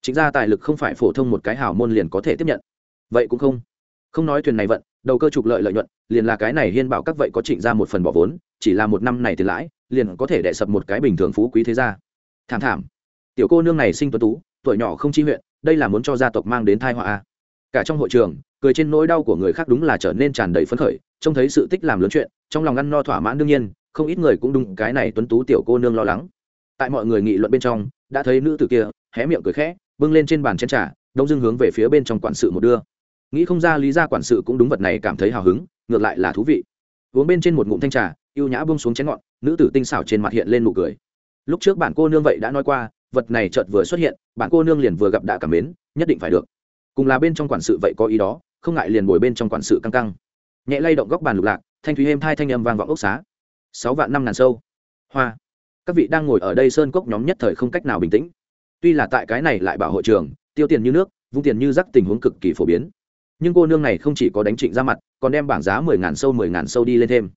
Trịnh gia tài lực không phải phổ thông một cái hào môn liền có thể tiếp nhận. Vậy cũng không. Không nói thuyền này vận, đầu cơ trục lợi lợi nhuận, liền là cái này hiên bảo các vậy có trịnh ra một phần bỏ vốn, chỉ là một năm này tiền lãi, liền có thể đẻ sập một cái bình thường phú quý thế gia. Thảm thảm. Tiểu cô nương này sinh tuấn tú, tuổi nhỏ không chi huyện đây là muốn cho gia tộc mang đến thai họa a. Cả trong hội trường, cười trên nỗi đau của người khác đúng là trở nên tràn đầy phấn khởi, trông thấy sự tích làm lớn chuyện, trong lòng ăn no thỏa mãn đương nhiên, không ít người cũng đúng cái này tuấn tú tiểu cô nương lo lắng. Tại mọi người nghị luận bên trong, đã thấy nữ tử kia, hé miệng cười khẽ, bưng lên trên bàn chén trà, đông dưng hướng về phía bên trong quản sự một đưa. Nghĩ không ra lý gia quản sự cũng đúng vật này cảm thấy hào hứng, ngược lại là thú vị. Uống bên trên một ngụm thanh trà ưu nhã bông xuống chén ngọn, nữ tử tinh xảo trên mặt hiện lên nụ cười. Lúc trước bản cô nương vậy đã nói qua vật này chợt vừa xuất hiện, bạn cô nương liền vừa gặp đã cảm mến, nhất định phải được. Cùng là bên trong quản sự vậy có ý đó, không ngại liền bồi bên trong quản sự căng căng. Nhẹ lay động góc bàn lục lạc, thanh thúy êm thai thanh âm vang vọng ốc xá. Sáu vạn năm ngàn sâu. Hoa. Các vị đang ngồi ở đây sơn cốc nhóm nhất thời không cách nào bình tĩnh. Tuy là tại cái này lại bảo hội trường, tiêu tiền như nước, vung tiền như rắc tình huống cực kỳ phổ biến. Nhưng cô nương này không chỉ có đánh trịnh ra mặt, còn đem bảng giá mười ngàn sâu mười ngàn sâu đi lên thêm.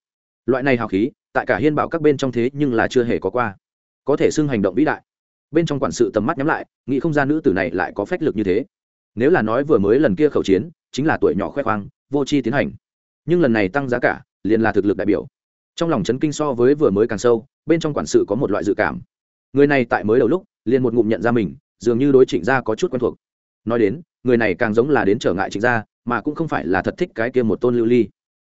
Loại này hào khí, tại cả hiên bảo các bên trong thế nhưng là chưa hề có qua. Có thể xưng hành động vĩ đại bên trong quản sự tầm mắt nhắm lại, nghĩ không gian nữ tử này lại có phách lực như thế. Nếu là nói vừa mới lần kia khẩu chiến, chính là tuổi nhỏ khoe khoang, vô chi tiến hành. Nhưng lần này tăng giá cả, liền là thực lực đại biểu. Trong lòng chấn kinh so với vừa mới càng sâu, bên trong quản sự có một loại dự cảm. Người này tại mới đầu lúc, liền một ngụm nhận ra mình, dường như đối trịnh gia có chút quen thuộc. Nói đến, người này càng giống là đến trở ngại trịnh gia, mà cũng không phải là thật thích cái kia một tôn lưu ly.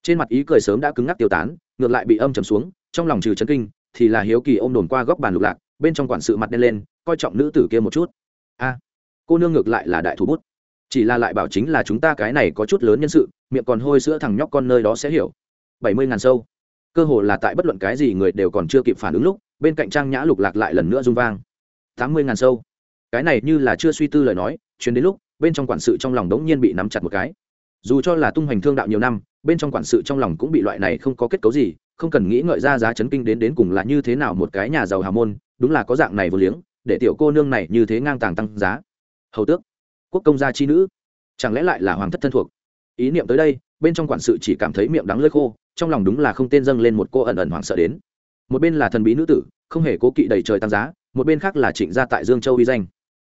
Trên mặt ý cười sớm đã cứng ngắc tiêu tán, ngược lại bị âm trầm xuống, trong lòng trừ chấn kinh, thì là hiếu kỳ ôm đồn qua góc bàn lục lạc bên trong quản sự mặt đen lên, coi trọng nữ tử kia một chút. A, cô nương ngược lại là đại thủ bút. Chỉ là lại bảo chính là chúng ta cái này có chút lớn nhân sự, miệng còn hôi sữa thằng nhóc con nơi đó sẽ hiểu. Bảy mươi ngàn sâu. Cơ hồ là tại bất luận cái gì người đều còn chưa kịp phản ứng lúc, bên cạnh trang nhã lục lạc lại lần nữa rung vang. Tám mươi ngàn sâu. Cái này như là chưa suy tư lời nói, chuyến đến lúc, bên trong quản sự trong lòng đống nhiên bị nắm chặt một cái. Dù cho là tung hoành thương đạo nhiều năm, bên trong quản sự trong lòng cũng bị loại này không có kết cấu gì, không cần nghĩ ngợi ra giá chấn kinh đến đến cùng là như thế nào một cái nhà giàu hào môn đúng là có dạng này vô liếng, để tiểu cô nương này như thế ngang tàng tăng giá. Hầu tước, quốc công gia chi nữ, chẳng lẽ lại là hoàng thất thân thuộc? Ý niệm tới đây, bên trong quản sự chỉ cảm thấy miệng đắng lơi khô, trong lòng đúng là không tên dâng lên một cô ẩn ẩn hoảng sợ đến. Một bên là thần bí nữ tử, không hề cố kỵ đầy trời tăng giá, một bên khác là trịnh gia tại dương châu uy danh.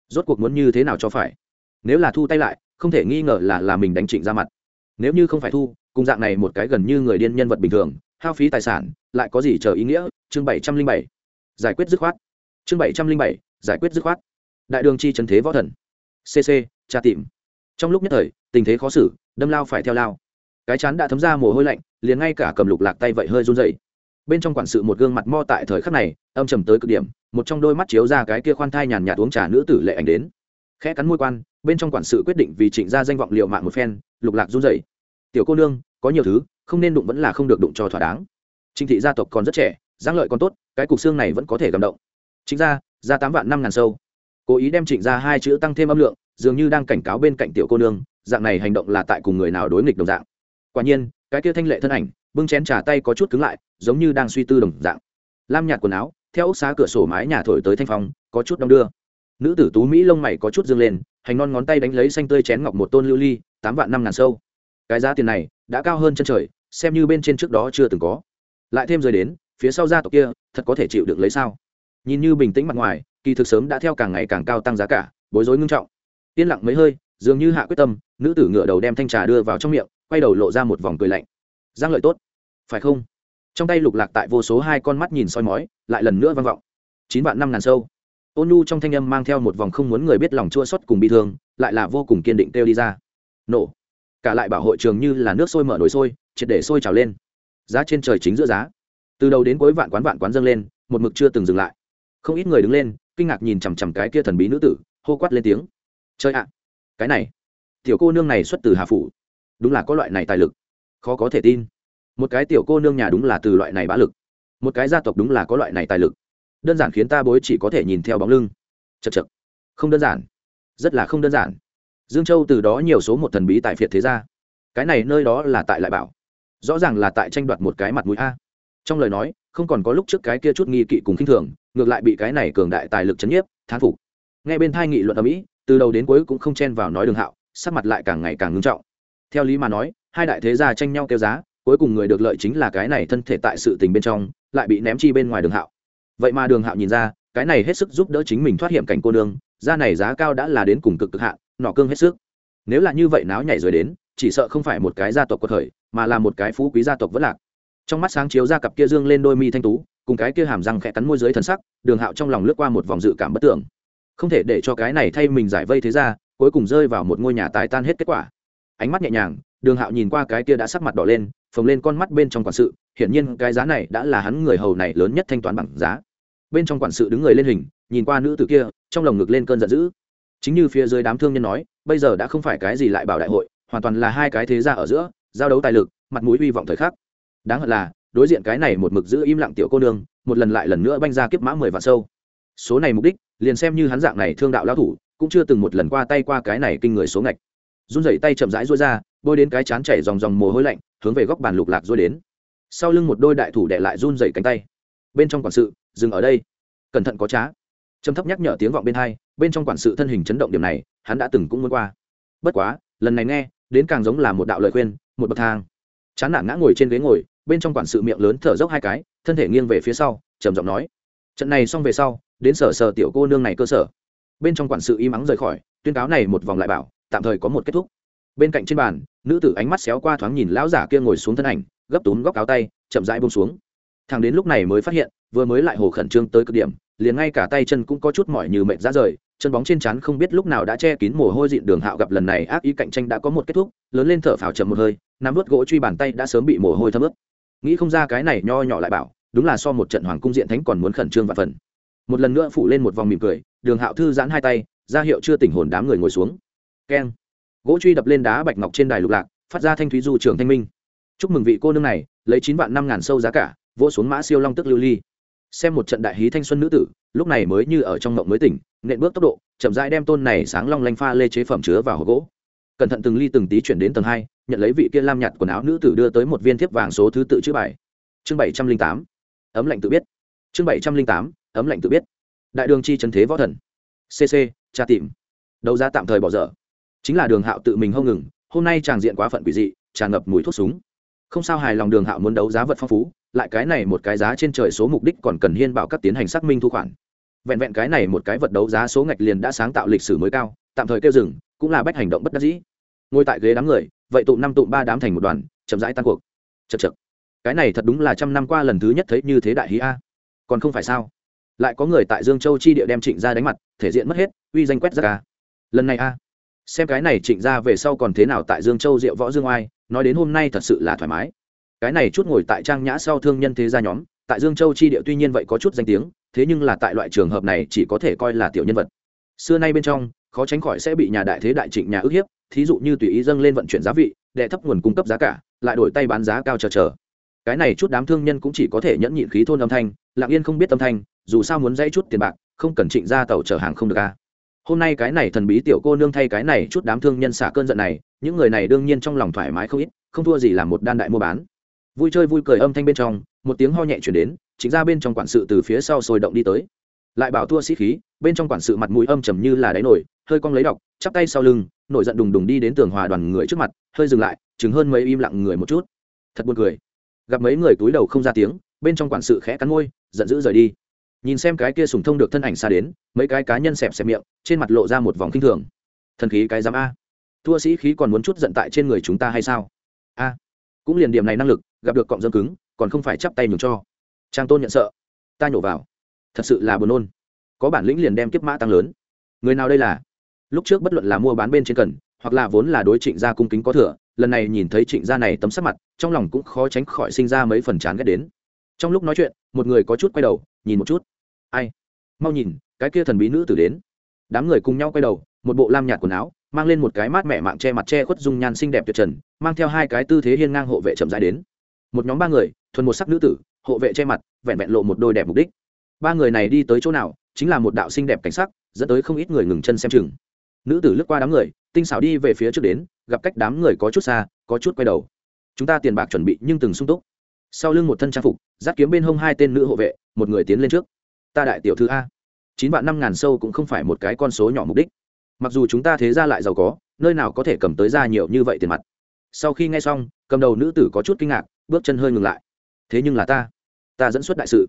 Rốt cuộc muốn như thế nào cho phải? Nếu là thu tay lại, không thể nghi ngờ là là mình đánh trịnh ra mặt. Nếu như không phải thu, cùng dạng này một cái gần như người điên nhân vật bình thường, hao phí tài sản, lại có gì chờ ý nghĩa? Chương bảy trăm linh bảy giải quyết dứt khoát. Chương bảy trăm linh bảy, giải quyết dứt khoát. Đại đường chi trần thế võ thần. Cc tra tìm. Trong lúc nhất thời, tình thế khó xử, đâm lao phải theo lao. Cái chán đã thấm ra mồ hôi lạnh, liền ngay cả cầm lục lạc tay vậy hơi run dậy bên trong quản sự một gương mặt mo tại thời khắc này, âm trầm tới cực điểm, một trong đôi mắt chiếu ra cái kia khoan thai nhàn nhạt uống trà nữ tử lệ ảnh đến. Khẽ cắn môi quan, bên trong quản sự quyết định vì trịnh ra danh vọng liệu mạng một phen, lục lạc run dậy tiểu cô nương, có nhiều thứ, không nên đụng vẫn là không được đụng cho thỏa đáng. Trịnh thị gia tộc còn rất trẻ giang lợi còn tốt, cái cục xương này vẫn có thể gầm động. Chính ra ra tám vạn năm ngàn sâu. Cố ý đem trịnh ra hai chữ tăng thêm âm lượng, dường như đang cảnh cáo bên cạnh tiểu cô nương, dạng này hành động là tại cùng người nào đối nghịch đồng dạng. Quả nhiên, cái kia thanh lệ thân ảnh, bưng chén trà tay có chút cứng lại, giống như đang suy tư đồng dạng. Lam nhạt quần áo, theo ốc xá cửa sổ mái nhà thổi tới thanh phong, có chút đong đưa. Nữ tử tú mỹ lông mày có chút dương lên, hành non ngón tay đánh lấy xanh tươi chén ngọc một tôn lưu ly, tám vạn năm ngàn sâu. Cái giá tiền này, đã cao hơn chân trời, xem như bên trên trước đó chưa từng có. Lại thêm rời đến phía sau gia tộc kia thật có thể chịu được lấy sao? Nhìn như bình tĩnh mặt ngoài, kỳ thực sớm đã theo càng ngày càng cao tăng giá cả, bối rối ngưng trọng. Yên lặng mấy hơi, dường như hạ quyết tâm, nữ tử ngựa đầu đem thanh trà đưa vào trong miệng, quay đầu lộ ra một vòng cười lạnh. Giang lợi tốt. Phải không? Trong tay lục lạc tại vô số hai con mắt nhìn soi mói, lại lần nữa vang vọng. Chín vạn năm ngàn sâu. Ôn nhu trong thanh âm mang theo một vòng không muốn người biết lòng chua xót cùng bị thương, lại là vô cùng kiên định kêu đi ra. Nổ. Cả lại bảo hội trường như là nước sôi mở nồi sôi, triệt để sôi trào lên. Giá trên trời chính giữa giá từ đầu đến cuối vạn quán vạn quán dâng lên, một mực chưa từng dừng lại. Không ít người đứng lên, kinh ngạc nhìn chằm chằm cái kia thần bí nữ tử, hô quát lên tiếng. Chơi ạ, cái này, tiểu cô nương này xuất từ hà phủ, đúng là có loại này tài lực, khó có thể tin. Một cái tiểu cô nương nhà đúng là từ loại này bá lực, một cái gia tộc đúng là có loại này tài lực. Đơn giản khiến ta bối chỉ có thể nhìn theo bóng lưng. Chật chật không đơn giản, rất là không đơn giản. Dương châu từ đó nhiều số một thần bí tại phiệt thế gia. Cái này nơi đó là tại lại bảo, rõ ràng là tại tranh đoạt một cái mặt mũi a trong lời nói, không còn có lúc trước cái kia chút nghi kỵ cùng khinh thường, ngược lại bị cái này cường đại tài lực chấn nhiếp, thán phục. Ngay bên thai nghị luận ở mỹ từ đầu đến cuối cũng không chen vào nói đường hạo, sắc mặt lại càng ngày càng ngưng trọng. Theo lý mà nói, hai đại thế gia tranh nhau kêu giá, cuối cùng người được lợi chính là cái này thân thể tại sự tình bên trong, lại bị ném chi bên ngoài đường hạo. Vậy mà đường hạo nhìn ra, cái này hết sức giúp đỡ chính mình thoát hiểm cảnh cô nương ra này giá cao đã là đến cùng cực cực hạn, nọ cương hết sức. Nếu là như vậy náo nhảy rồi đến, chỉ sợ không phải một cái gia tộc có thời mà là một cái phú quý gia tộc vất lạc trong mắt sáng chiếu ra cặp kia dương lên đôi mi thanh tú, cùng cái kia hàm răng khẽ cắn môi dưới thần sắc, đường hạo trong lòng lướt qua một vòng dự cảm bất tưởng. Không thể để cho cái này thay mình giải vây thế ra, cuối cùng rơi vào một ngôi nhà tái tan hết kết quả. Ánh mắt nhẹ nhàng, đường hạo nhìn qua cái kia đã sắc mặt đỏ lên, phồng lên con mắt bên trong quản sự, hiển nhiên cái giá này đã là hắn người hầu này lớn nhất thanh toán bằng giá. Bên trong quản sự đứng người lên hình, nhìn qua nữ tử kia, trong lồng ngực lên cơn giận dữ. Chính như phía dưới đám thương nhân nói, bây giờ đã không phải cái gì lại bảo đại hội, hoàn toàn là hai cái thế gia ở giữa, giao đấu tài lực, mặt mũi hy vọng thời khắc đáng hận là, đối diện cái này một mực giữ im lặng tiểu cô nương, một lần lại lần nữa banh ra kiếp mã mười vạn sâu. Số này mục đích, liền xem như hắn dạng này thương đạo lao thủ, cũng chưa từng một lần qua tay qua cái này kinh người số ngạch. Run rẩy tay chậm rãi rối ra, bôi đến cái chán chảy dòng dòng mồ hôi lạnh, hướng về góc bàn lục lạc rối đến. Sau lưng một đôi đại thủ đệ lại run rẩy cánh tay. Bên trong quản sự, dừng ở đây. Cẩn thận có trá. Trầm thấp nhắc nhở tiếng vọng bên hai, bên trong quản sự thân hình chấn động điểm này, hắn đã từng cũng muốn qua. Bất quá, lần này nghe, đến càng giống là một đạo lời khuyên, một bậc thang. Chán nản ngã ngồi trên ghế ngồi bên trong quản sự miệng lớn thở dốc hai cái, thân thể nghiêng về phía sau, trầm giọng nói, trận này xong về sau, đến sở sở tiểu cô nương này cơ sở. Bên trong quản sự im ắng rời khỏi, tuyên cáo này một vòng lại bảo, tạm thời có một kết thúc. Bên cạnh trên bàn, nữ tử ánh mắt xéo qua thoáng nhìn lão giả kia ngồi xuống thân ảnh, gấp túm góc áo tay, chậm rãi bông xuống. Thằng đến lúc này mới phát hiện, vừa mới lại hồ khẩn trương tới cực điểm, liền ngay cả tay chân cũng có chút mỏi như mệt ra rời, chân bóng trên chắn không biết lúc nào đã che kín mồ hôi dịn đường hạo gặp lần này ác ý cạnh tranh đã có một kết thúc, lớn lên thở phào chậm một hơi, nắm vớt gỗ truy bàn tay đã sớm bị mồ hôi thấm ướt nghĩ không ra cái này nho nhỏ lại bảo, đúng là so một trận hoàng cung diện thánh còn muốn khẩn trương và phần. Một lần nữa phủ lên một vòng mỉm cười, đường hạo thư giãn hai tay, ra hiệu chưa tỉnh hồn đám người ngồi xuống. Keng. Gỗ truy đập lên đá bạch ngọc trên đài lục lạc, phát ra thanh thúy du trường thanh minh. Chúc mừng vị cô nương này, lấy chín vạn năm ngàn sâu giá cả, vỗ xuống mã siêu long tức lưu ly. Xem một trận đại hí thanh xuân nữ tử, lúc này mới như ở trong mộng mới tỉnh, nện bước tốc độ, chậm rãi đem tôn này sáng long lanh pha lê chế phẩm chứa vào hộp gỗ. Cẩn thận từng ly từng tí chuyển đến tầng hai nhận lấy vị kia lam nhạt quần áo nữ tử đưa tới một viên thiếp vàng số thứ tự chữ bài. Chương bảy trăm linh tám, ấm lạnh tự biết. Chương bảy trăm linh tám, ấm lạnh tự biết. Đại đường chi trần thế võ thần. Cc tra tìm. Đấu giá tạm thời bỏ dở. Chính là đường hạo tự mình hông ngừng, hôm nay tràng diện quá phận quỷ dị, tràn ngập mùi thuốc súng. Không sao hài lòng đường hạo muốn đấu giá vật phong phú, lại cái này một cái giá trên trời số mục đích còn cần hiên bảo các tiến hành xác minh thu khoản. Vẹn vẹn cái này một cái vật đấu giá số ngạch liền đã sáng tạo lịch sử mới cao, tạm thời kêu dừng, cũng là bách hành động bất đắc dĩ. Ngồi tại ghế đám người vậy tụ năm tụ ba đám thành một đoàn, chậm rãi tan cuộc. Chật chật cái này thật đúng là trăm năm qua lần thứ nhất thấy như thế đại hí a. Còn không phải sao? Lại có người tại dương châu chi địa đem trịnh ra đánh mặt, thể diện mất hết, uy danh quét ra ca lần này a. Xem cái này trịnh ra về sau còn thế nào tại dương châu diệu võ dương oai, nói đến hôm nay thật sự là thoải mái. Cái này chút ngồi tại trang nhã sau thương nhân thế gia nhóm, tại dương châu chi địa tuy nhiên vậy có chút danh tiếng, thế nhưng là tại loại trường hợp này chỉ có thể coi là tiểu nhân vật. Xưa nay bên trong, khó tránh khỏi sẽ bị nhà đại thế đại trịnh nhà ức hiếp thí dụ như tùy ý dâng lên vận chuyển giá vị, đệ thấp nguồn cung cấp giá cả, lại đổi tay bán giá cao chờ chờ. Cái này chút đám thương nhân cũng chỉ có thể nhẫn nhịn khí thôn âm thanh, lặng yên không biết âm thanh, dù sao muốn dãy chút tiền bạc, không cần trịnh ra tàu chở hàng không được a hôm nay cái này thần bí tiểu cô nương thay cái này chút đám thương nhân xả cơn giận này, những người này đương nhiên trong lòng thoải mái không ít, không thua gì là một đan đại mua bán. Vui chơi vui cười âm thanh bên trong, một tiếng ho nhẹ chuyển đến chính ra bên trong quản sự từ phía sau sôi động đi tới lại bảo thua sĩ khí, bên trong quản sự mặt mũi âm trầm như là đáy nổi, hơi cong lấy đọc, chắp tay sau lưng, nổi giận đùng đùng đi đến tường hòa đoàn người trước mặt, hơi dừng lại chứng hơn mấy im lặng người một chút. Thật buồn cười. Gặp mấy người túi đầu không ra tiếng, bên trong quản sự khẽ cắn môi, giận dữ rời đi. Nhìn xem cái kia sùng thông được thân ảnh xa đến, mấy cái cá nhân xẹp xẹp miệng, trên mặt lộ ra một vòng kinh thường. Thần khí cái giám a. Thua sĩ khí còn muốn chút giận tại trên người chúng ta hay sao? A. Cũng liền điểm này năng lực, gặp được cọng dâm cứng, còn không phải chắp tay nhường cho. Trang tôn nhận sợ. Ta nhổ vào thật sự là buồn nôn. Có bản lĩnh liền đem kiếp mã tăng lớn. Người nào đây là? Lúc trước bất luận là mua bán bên trên cần, hoặc là vốn là đối trịnh gia cung kính có thừa, lần này nhìn thấy trịnh gia này tấm sắc mặt, trong lòng cũng khó tránh khỏi sinh ra mấy phần chán ghét đến. Trong lúc nói chuyện, một người có chút quay đầu, nhìn một chút. Ai? Mau nhìn, cái kia thần bí nữ tử đến. Đám người cùng nhau quay đầu, một bộ lam nhạt quần áo, mang lên một cái mát mẹ mạng che mặt che khuất dung nhan xinh đẹp tuyệt trần, mang theo hai cái tư thế hiên ngang hộ vệ chậm dài đến. Một nhóm ba người, thuần một sắc nữ tử, hộ vệ che mặt, vẹn vẹn lộ một đôi đẹp mục đích ba người này đi tới chỗ nào, chính là một đạo xinh đẹp cảnh sắc, dẫn tới không ít người ngừng chân xem chừng. Nữ tử lướt qua đám người, tinh xảo đi về phía trước đến, gặp cách đám người có chút xa, có chút quay đầu. Chúng ta tiền bạc chuẩn bị nhưng từng sung túc. Sau lưng một thân trang phục, giáp kiếm bên hông hai tên nữ hộ vệ, một người tiến lên trước. Ta đại tiểu thư a. Chín vạn năm ngàn sâu cũng không phải một cái con số nhỏ mục đích. Mặc dù chúng ta thế ra lại giàu có, nơi nào có thể cầm tới ra nhiều như vậy tiền mặt. Sau khi nghe xong, cầm đầu nữ tử có chút kinh ngạc, bước chân hơi ngừng lại. Thế nhưng là ta. Ta dẫn xuất đại sự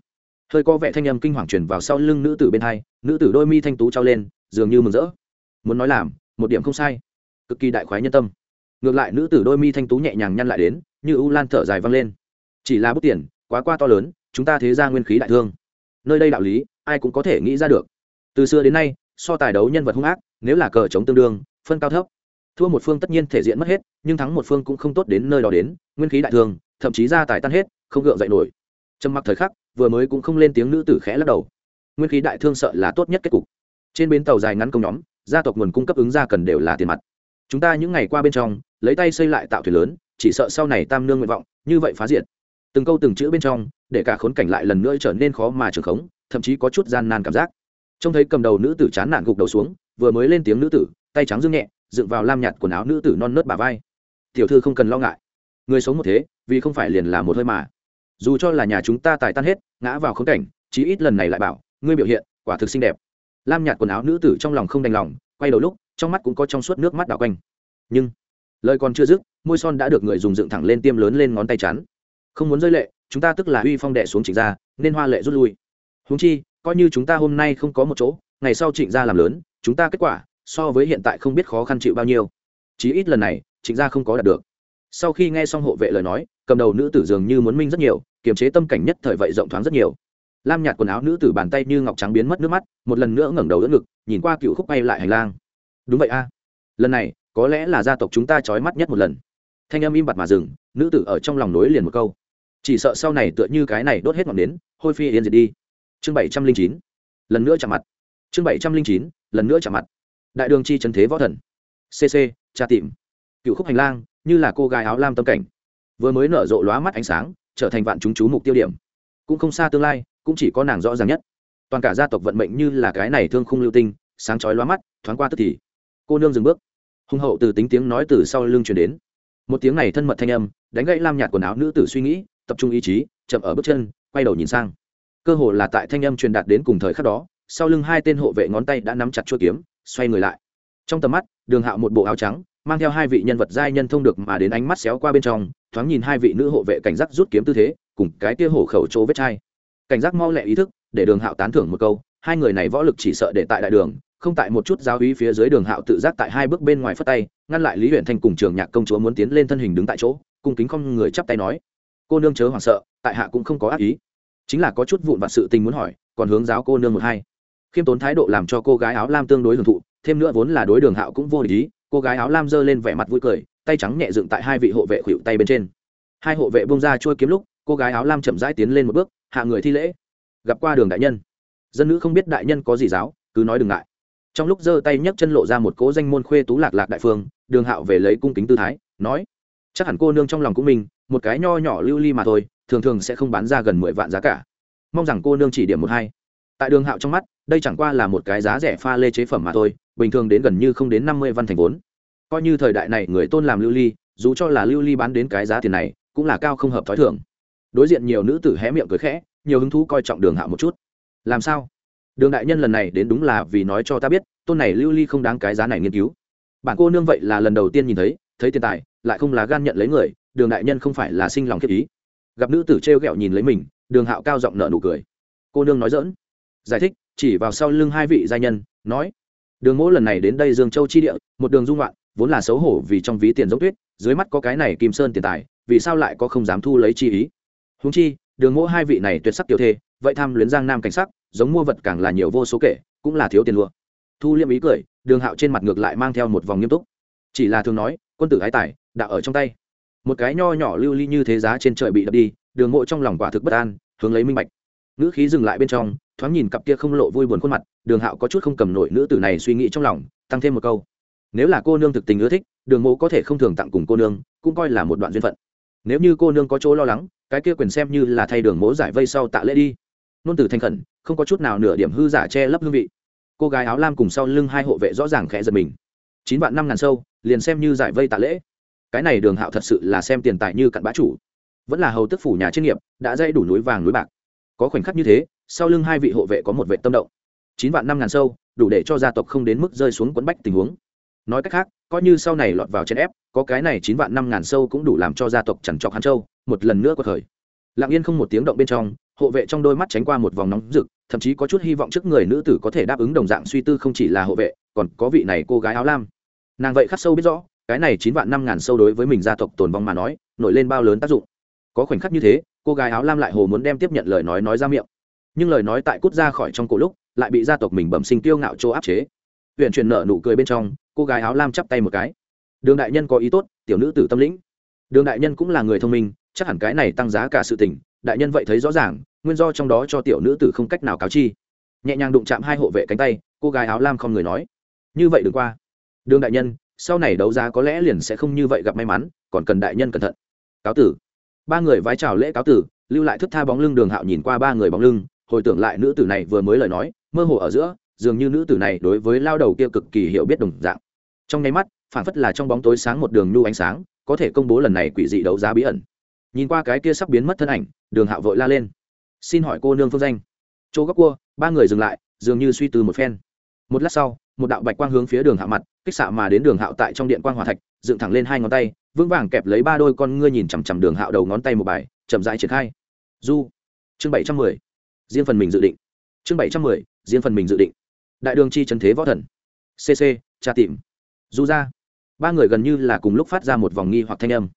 hơi có vẻ thanh âm kinh hoàng truyền vào sau lưng nữ tử bên hai, nữ tử đôi mi thanh tú trao lên, dường như mừng rỡ. Muốn nói làm, một điểm không sai. Cực kỳ đại khoái nhân tâm. Ngược lại nữ tử đôi mi thanh tú nhẹ nhàng nhăn lại đến, như u lan thở dài văng lên. Chỉ là bút tiền, quá qua to lớn, chúng ta thế ra nguyên khí đại thương. Nơi đây đạo lý, ai cũng có thể nghĩ ra được. Từ xưa đến nay, so tài đấu nhân vật hung ác, nếu là cờ chống tương đương, phân cao thấp. Thua một phương tất nhiên thể diện mất hết, nhưng thắng một phương cũng không tốt đến nơi đó đến, nguyên khí đại thương, thậm chí ra tài tan hết, không gượng dậy nổi. Trầm mặc thời khắc vừa mới cũng không lên tiếng nữ tử khẽ lắc đầu. Nguyên khí đại thương sợ là tốt nhất kết cục. Trên bến tàu dài ngắn công nhóm, gia tộc nguồn cung cấp ứng ra cần đều là tiền mặt. Chúng ta những ngày qua bên trong, lấy tay xây lại tạo thuyền lớn, chỉ sợ sau này tam nương nguyện vọng, như vậy phá diệt. Từng câu từng chữ bên trong, để cả khốn cảnh lại lần nữa trở nên khó mà trường khống, thậm chí có chút gian nan cảm giác. Trông thấy cầm đầu nữ tử chán nản gục đầu xuống, vừa mới lên tiếng nữ tử, tay trắng dương nhẹ, dựng vào lam nhạt quần áo nữ tử non nớt bà vai. Tiểu thư không cần lo ngại. Người sống một thế, vì không phải liền là một hơi mà. Dù cho là nhà chúng ta tài tan hết ngã vào khống cảnh, chí ít lần này lại bảo, ngươi biểu hiện, quả thực xinh đẹp. Lam nhạt quần áo nữ tử trong lòng không đành lòng, quay đầu lúc, trong mắt cũng có trong suốt nước mắt đảo quanh. Nhưng, lời còn chưa dứt, môi son đã được người dùng dựng thẳng lên tiêm lớn lên ngón tay chắn. Không muốn rơi lệ, chúng ta tức là uy phong đệ xuống trịnh gia, nên hoa lệ rút lui. Húng chi, coi như chúng ta hôm nay không có một chỗ, ngày sau trịnh gia làm lớn, chúng ta kết quả, so với hiện tại không biết khó khăn chịu bao nhiêu. Chí ít lần này, trịnh gia không có đạt được sau khi nghe xong hộ vệ lời nói, cầm đầu nữ tử dường như muốn minh rất nhiều, kiềm chế tâm cảnh nhất thời vậy rộng thoáng rất nhiều. Lam nhạt quần áo nữ tử bàn tay như ngọc trắng biến mất nước mắt, một lần nữa ngẩng đầu đỡ ngực, nhìn qua cựu khúc bay lại hành lang. Đúng vậy a. Lần này, có lẽ là gia tộc chúng ta trói mắt nhất một lần. Thanh âm im bặt mà dừng, nữ tử ở trong lòng nối liền một câu. Chỉ sợ sau này tựa như cái này đốt hết ngọn nến, hôi phi yên diệt đi. Chương bảy trăm linh chín. Lần nữa chạm mặt. Chương bảy trăm linh chín, lần nữa chạm mặt. Đại đường chi trần thế võ thần. Cc tra tìm. Cựu khúc hành lang như là cô gái áo lam tâm cảnh. Vừa mới nở rộ lóa mắt ánh sáng, trở thành vạn chúng chú mục tiêu điểm. Cũng không xa tương lai, cũng chỉ có nàng rõ ràng nhất. Toàn cả gia tộc vận mệnh như là cái này thương khung lưu tinh, sáng chói lóa mắt, thoáng qua tức thì. Cô nương dừng bước. Hùng hậu từ tính tiếng nói từ sau lưng truyền đến. Một tiếng này thân mật thanh âm, đánh gãy lam nhạt quần áo nữ tử suy nghĩ, tập trung ý chí, chậm ở bước chân, quay đầu nhìn sang. Cơ hồ là tại thanh âm truyền đạt đến cùng thời khắc đó, sau lưng hai tên hộ vệ ngón tay đã nắm chặt chuôi kiếm, xoay người lại. Trong tầm mắt, đường hạo một bộ áo trắng mang theo hai vị nhân vật giai nhân thông được mà đến ánh mắt xéo qua bên trong, thoáng nhìn hai vị nữ hộ vệ cảnh giác rút kiếm tư thế, cùng cái kia hổ khẩu chỗ vết chai. Cảnh giác mau lẹ ý thức, để đường hạo tán thưởng một câu, hai người này võ lực chỉ sợ để tại đại đường, không tại một chút giáo ý phía dưới đường hạo tự giác tại hai bước bên ngoài phất tay, ngăn lại lý huyện thanh cùng trường nhạc công chúa muốn tiến lên thân hình đứng tại chỗ, cung kính không người chắp tay nói. Cô nương chớ hoảng sợ, tại hạ cũng không có ác ý. Chính là có chút vụn vặt sự tình muốn hỏi, còn hướng giáo cô nương một hai. Khiêm tốn thái độ làm cho cô gái áo lam tương đối hưởng thụ, thêm nữa vốn là đối đường hạo cũng vô lý cô gái áo lam giơ lên vẻ mặt vui cười, tay trắng nhẹ dựng tại hai vị hộ vệ khuỵu tay bên trên. Hai hộ vệ bông ra trôi kiếm lúc, cô gái áo lam chậm rãi tiến lên một bước, hạ người thi lễ. Gặp qua đường đại nhân. Dân nữ không biết đại nhân có gì giáo, cứ nói đừng ngại. Trong lúc giơ tay nhấc chân lộ ra một cố danh môn khuê tú lạc lạc đại phương, đường hạo về lấy cung kính tư thái, nói, chắc hẳn cô nương trong lòng cũng mình, một cái nho nhỏ lưu ly mà thôi, thường thường sẽ không bán ra gần mười vạn giá cả. Mong rằng cô nương chỉ điểm một hai. Tại đường hạo trong mắt, đây chẳng qua là một cái giá rẻ pha lê chế phẩm mà thôi bình thường đến gần như không đến năm mươi văn thành vốn. Coi như thời đại này người tôn làm lưu ly, dù cho là lưu ly bán đến cái giá tiền này, cũng là cao không hợp thói thường. Đối diện nhiều nữ tử hé miệng cười khẽ, nhiều hứng thú coi trọng đường hạo một chút. Làm sao? Đường đại nhân lần này đến đúng là vì nói cho ta biết, tôn này lưu ly không đáng cái giá này nghiên cứu. Bản cô nương vậy là lần đầu tiên nhìn thấy thấy tiền tài, lại không là gan nhận lấy người, đường đại nhân không phải là sinh lòng khiếp ý. Gặp nữ tử t r e o g ẹ o nhìn lấy mình, đường hạo cao giọng nợ nụ cười. Cô nương nói dỡn giải thích, chỉ vào sau lưng hai vị gia nhân, nói đường mỗ lần này đến đây dương châu chi địa, một đường dung loạn, vốn là xấu hổ vì trong ví tiền giống tuyết, dưới mắt có cái này kim sơn tiền tài, vì sao lại có không dám thu lấy chi ý? Húng chi, đường mỗ hai vị này tuyệt sắc tiểu thê, vậy tham luyến giang nam cảnh sắc, giống mua vật càng là nhiều vô số kể, cũng là thiếu tiền lụa. Thu liêm ý cười, đường hạo trên mặt ngược lại mang theo một vòng nghiêm túc. Chỉ là thường nói, quân tử ái tài đạo ở trong tay. Một cái nho nhỏ lưu ly như thế giá trên trời bị đập đi, đường mộ trong lòng quả thực bất an, hướng lấy minh bạch ngữ khí dừng lại bên trong, thoáng nhìn cặp kia không lộ vui buồn khuôn mặt, đường hạo có chút không cầm nổi nữ tử này suy nghĩ trong lòng, tăng thêm một câu. Nếu là cô nương thực tình ưa thích, đường mộ có thể không thường tặng cùng cô nương, cũng coi là một đoạn duyên phận. Nếu như cô nương có chỗ lo lắng, cái kia quyền xem như là thay đường mỗ giải vây sau tạ lễ đi. Nôn tử thành khẩn, không có chút nào nửa điểm hư giả che lấp hương vị. Cô gái áo lam cùng sau lưng hai hộ vệ rõ ràng khẽ giật mình. Chín vạn năm ngàn sâu, liền xem như giải vây tạ lễ. Cái này đường hạo thật sự là xem tiền tài như cặn bã chủ. Vẫn là hầu tức phủ nhà chuyên nghiệp, đã dây đủ núi vàng núi bạc có khoảnh khắc như thế, sau lưng hai vị hộ vệ có một vệ tâm động. Chín vạn năm ngàn sâu, đủ để cho gia tộc không đến mức rơi xuống quấn bách tình huống. Nói cách khác, coi như sau này lọt vào chen ép, có cái này chín vạn năm ngàn sâu cũng đủ làm cho gia tộc chẳng trọc hàn châu một lần nữa có thời lặng yên không một tiếng động bên trong, hộ vệ trong đôi mắt tránh qua một vòng nóng rực, thậm chí có chút hy vọng trước người nữ tử có thể đáp ứng đồng dạng suy tư không chỉ là hộ vệ, còn có vị này cô gái áo lam. Nàng vậy khắc sâu biết rõ, cái này chín vạn năm ngàn sâu đối với mình gia tộc tồn vong mà nói, nổi lên bao lớn tác dụng. Có khoảnh khắc như thế cô gái áo lam lại hồ muốn đem tiếp nhận lời nói nói ra miệng. Nhưng lời nói tại cút ra khỏi trong cổ lúc, lại bị gia tộc mình bẩm sinh tiêu ngạo chỗ áp chế. Huyện truyền nợ nụ cười bên trong, cô gái áo lam chắp tay một cái. Đường đại nhân có ý tốt, tiểu nữ tử tâm lĩnh. Đường đại nhân cũng là người thông minh, chắc hẳn cái này tăng giá cả sự tình, đại nhân vậy thấy rõ ràng, nguyên do trong đó cho tiểu nữ tử không cách nào cáo chi. Nhẹ nhàng đụng chạm hai hộ vệ cánh tay, cô gái áo lam không người nói. Như vậy đừng qua. Đường đại nhân, sau này đấu giá có lẽ liền sẽ không như vậy gặp may mắn, còn cần đại nhân cẩn thận. Cáo tử ba người vái chào lễ cáo tử, lưu lại thức tha bóng lưng đường hạo nhìn qua ba người bóng lưng, hồi tưởng lại nữ tử này vừa mới lời nói, mơ hồ ở giữa, dường như nữ tử này đối với lao đầu kia cực kỳ hiểu biết đồng dạng. Trong nháy mắt, phản phất là trong bóng tối sáng một đường nhu ánh sáng, có thể công bố lần này quỷ dị đấu giá bí ẩn. Nhìn qua cái kia sắp biến mất thân ảnh, đường hạo vội la lên. Xin hỏi cô nương phương danh. Chỗ góc cua, ba người dừng lại, dường như suy tư một phen. Một lát sau, một đạo bạch quang hướng phía đường hạo mặt kích xạ mà đến đường hạo tại trong điện quang hòa thạch, dựng thẳng lên hai ngón tay, vững vàng kẹp lấy ba đôi con ngươi nhìn chằm chằm đường hạo đầu ngón tay một bài, chậm rãi triển khai. Du. Chương bảy trăm mười. Riêng phần mình dự định. Chương bảy trăm mười, riêng phần mình dự định. Đại đường chi trần thế võ thần. Cc tra tìm. Du ra. Ba người gần như là cùng lúc phát ra một vòng nghi hoặc thanh âm.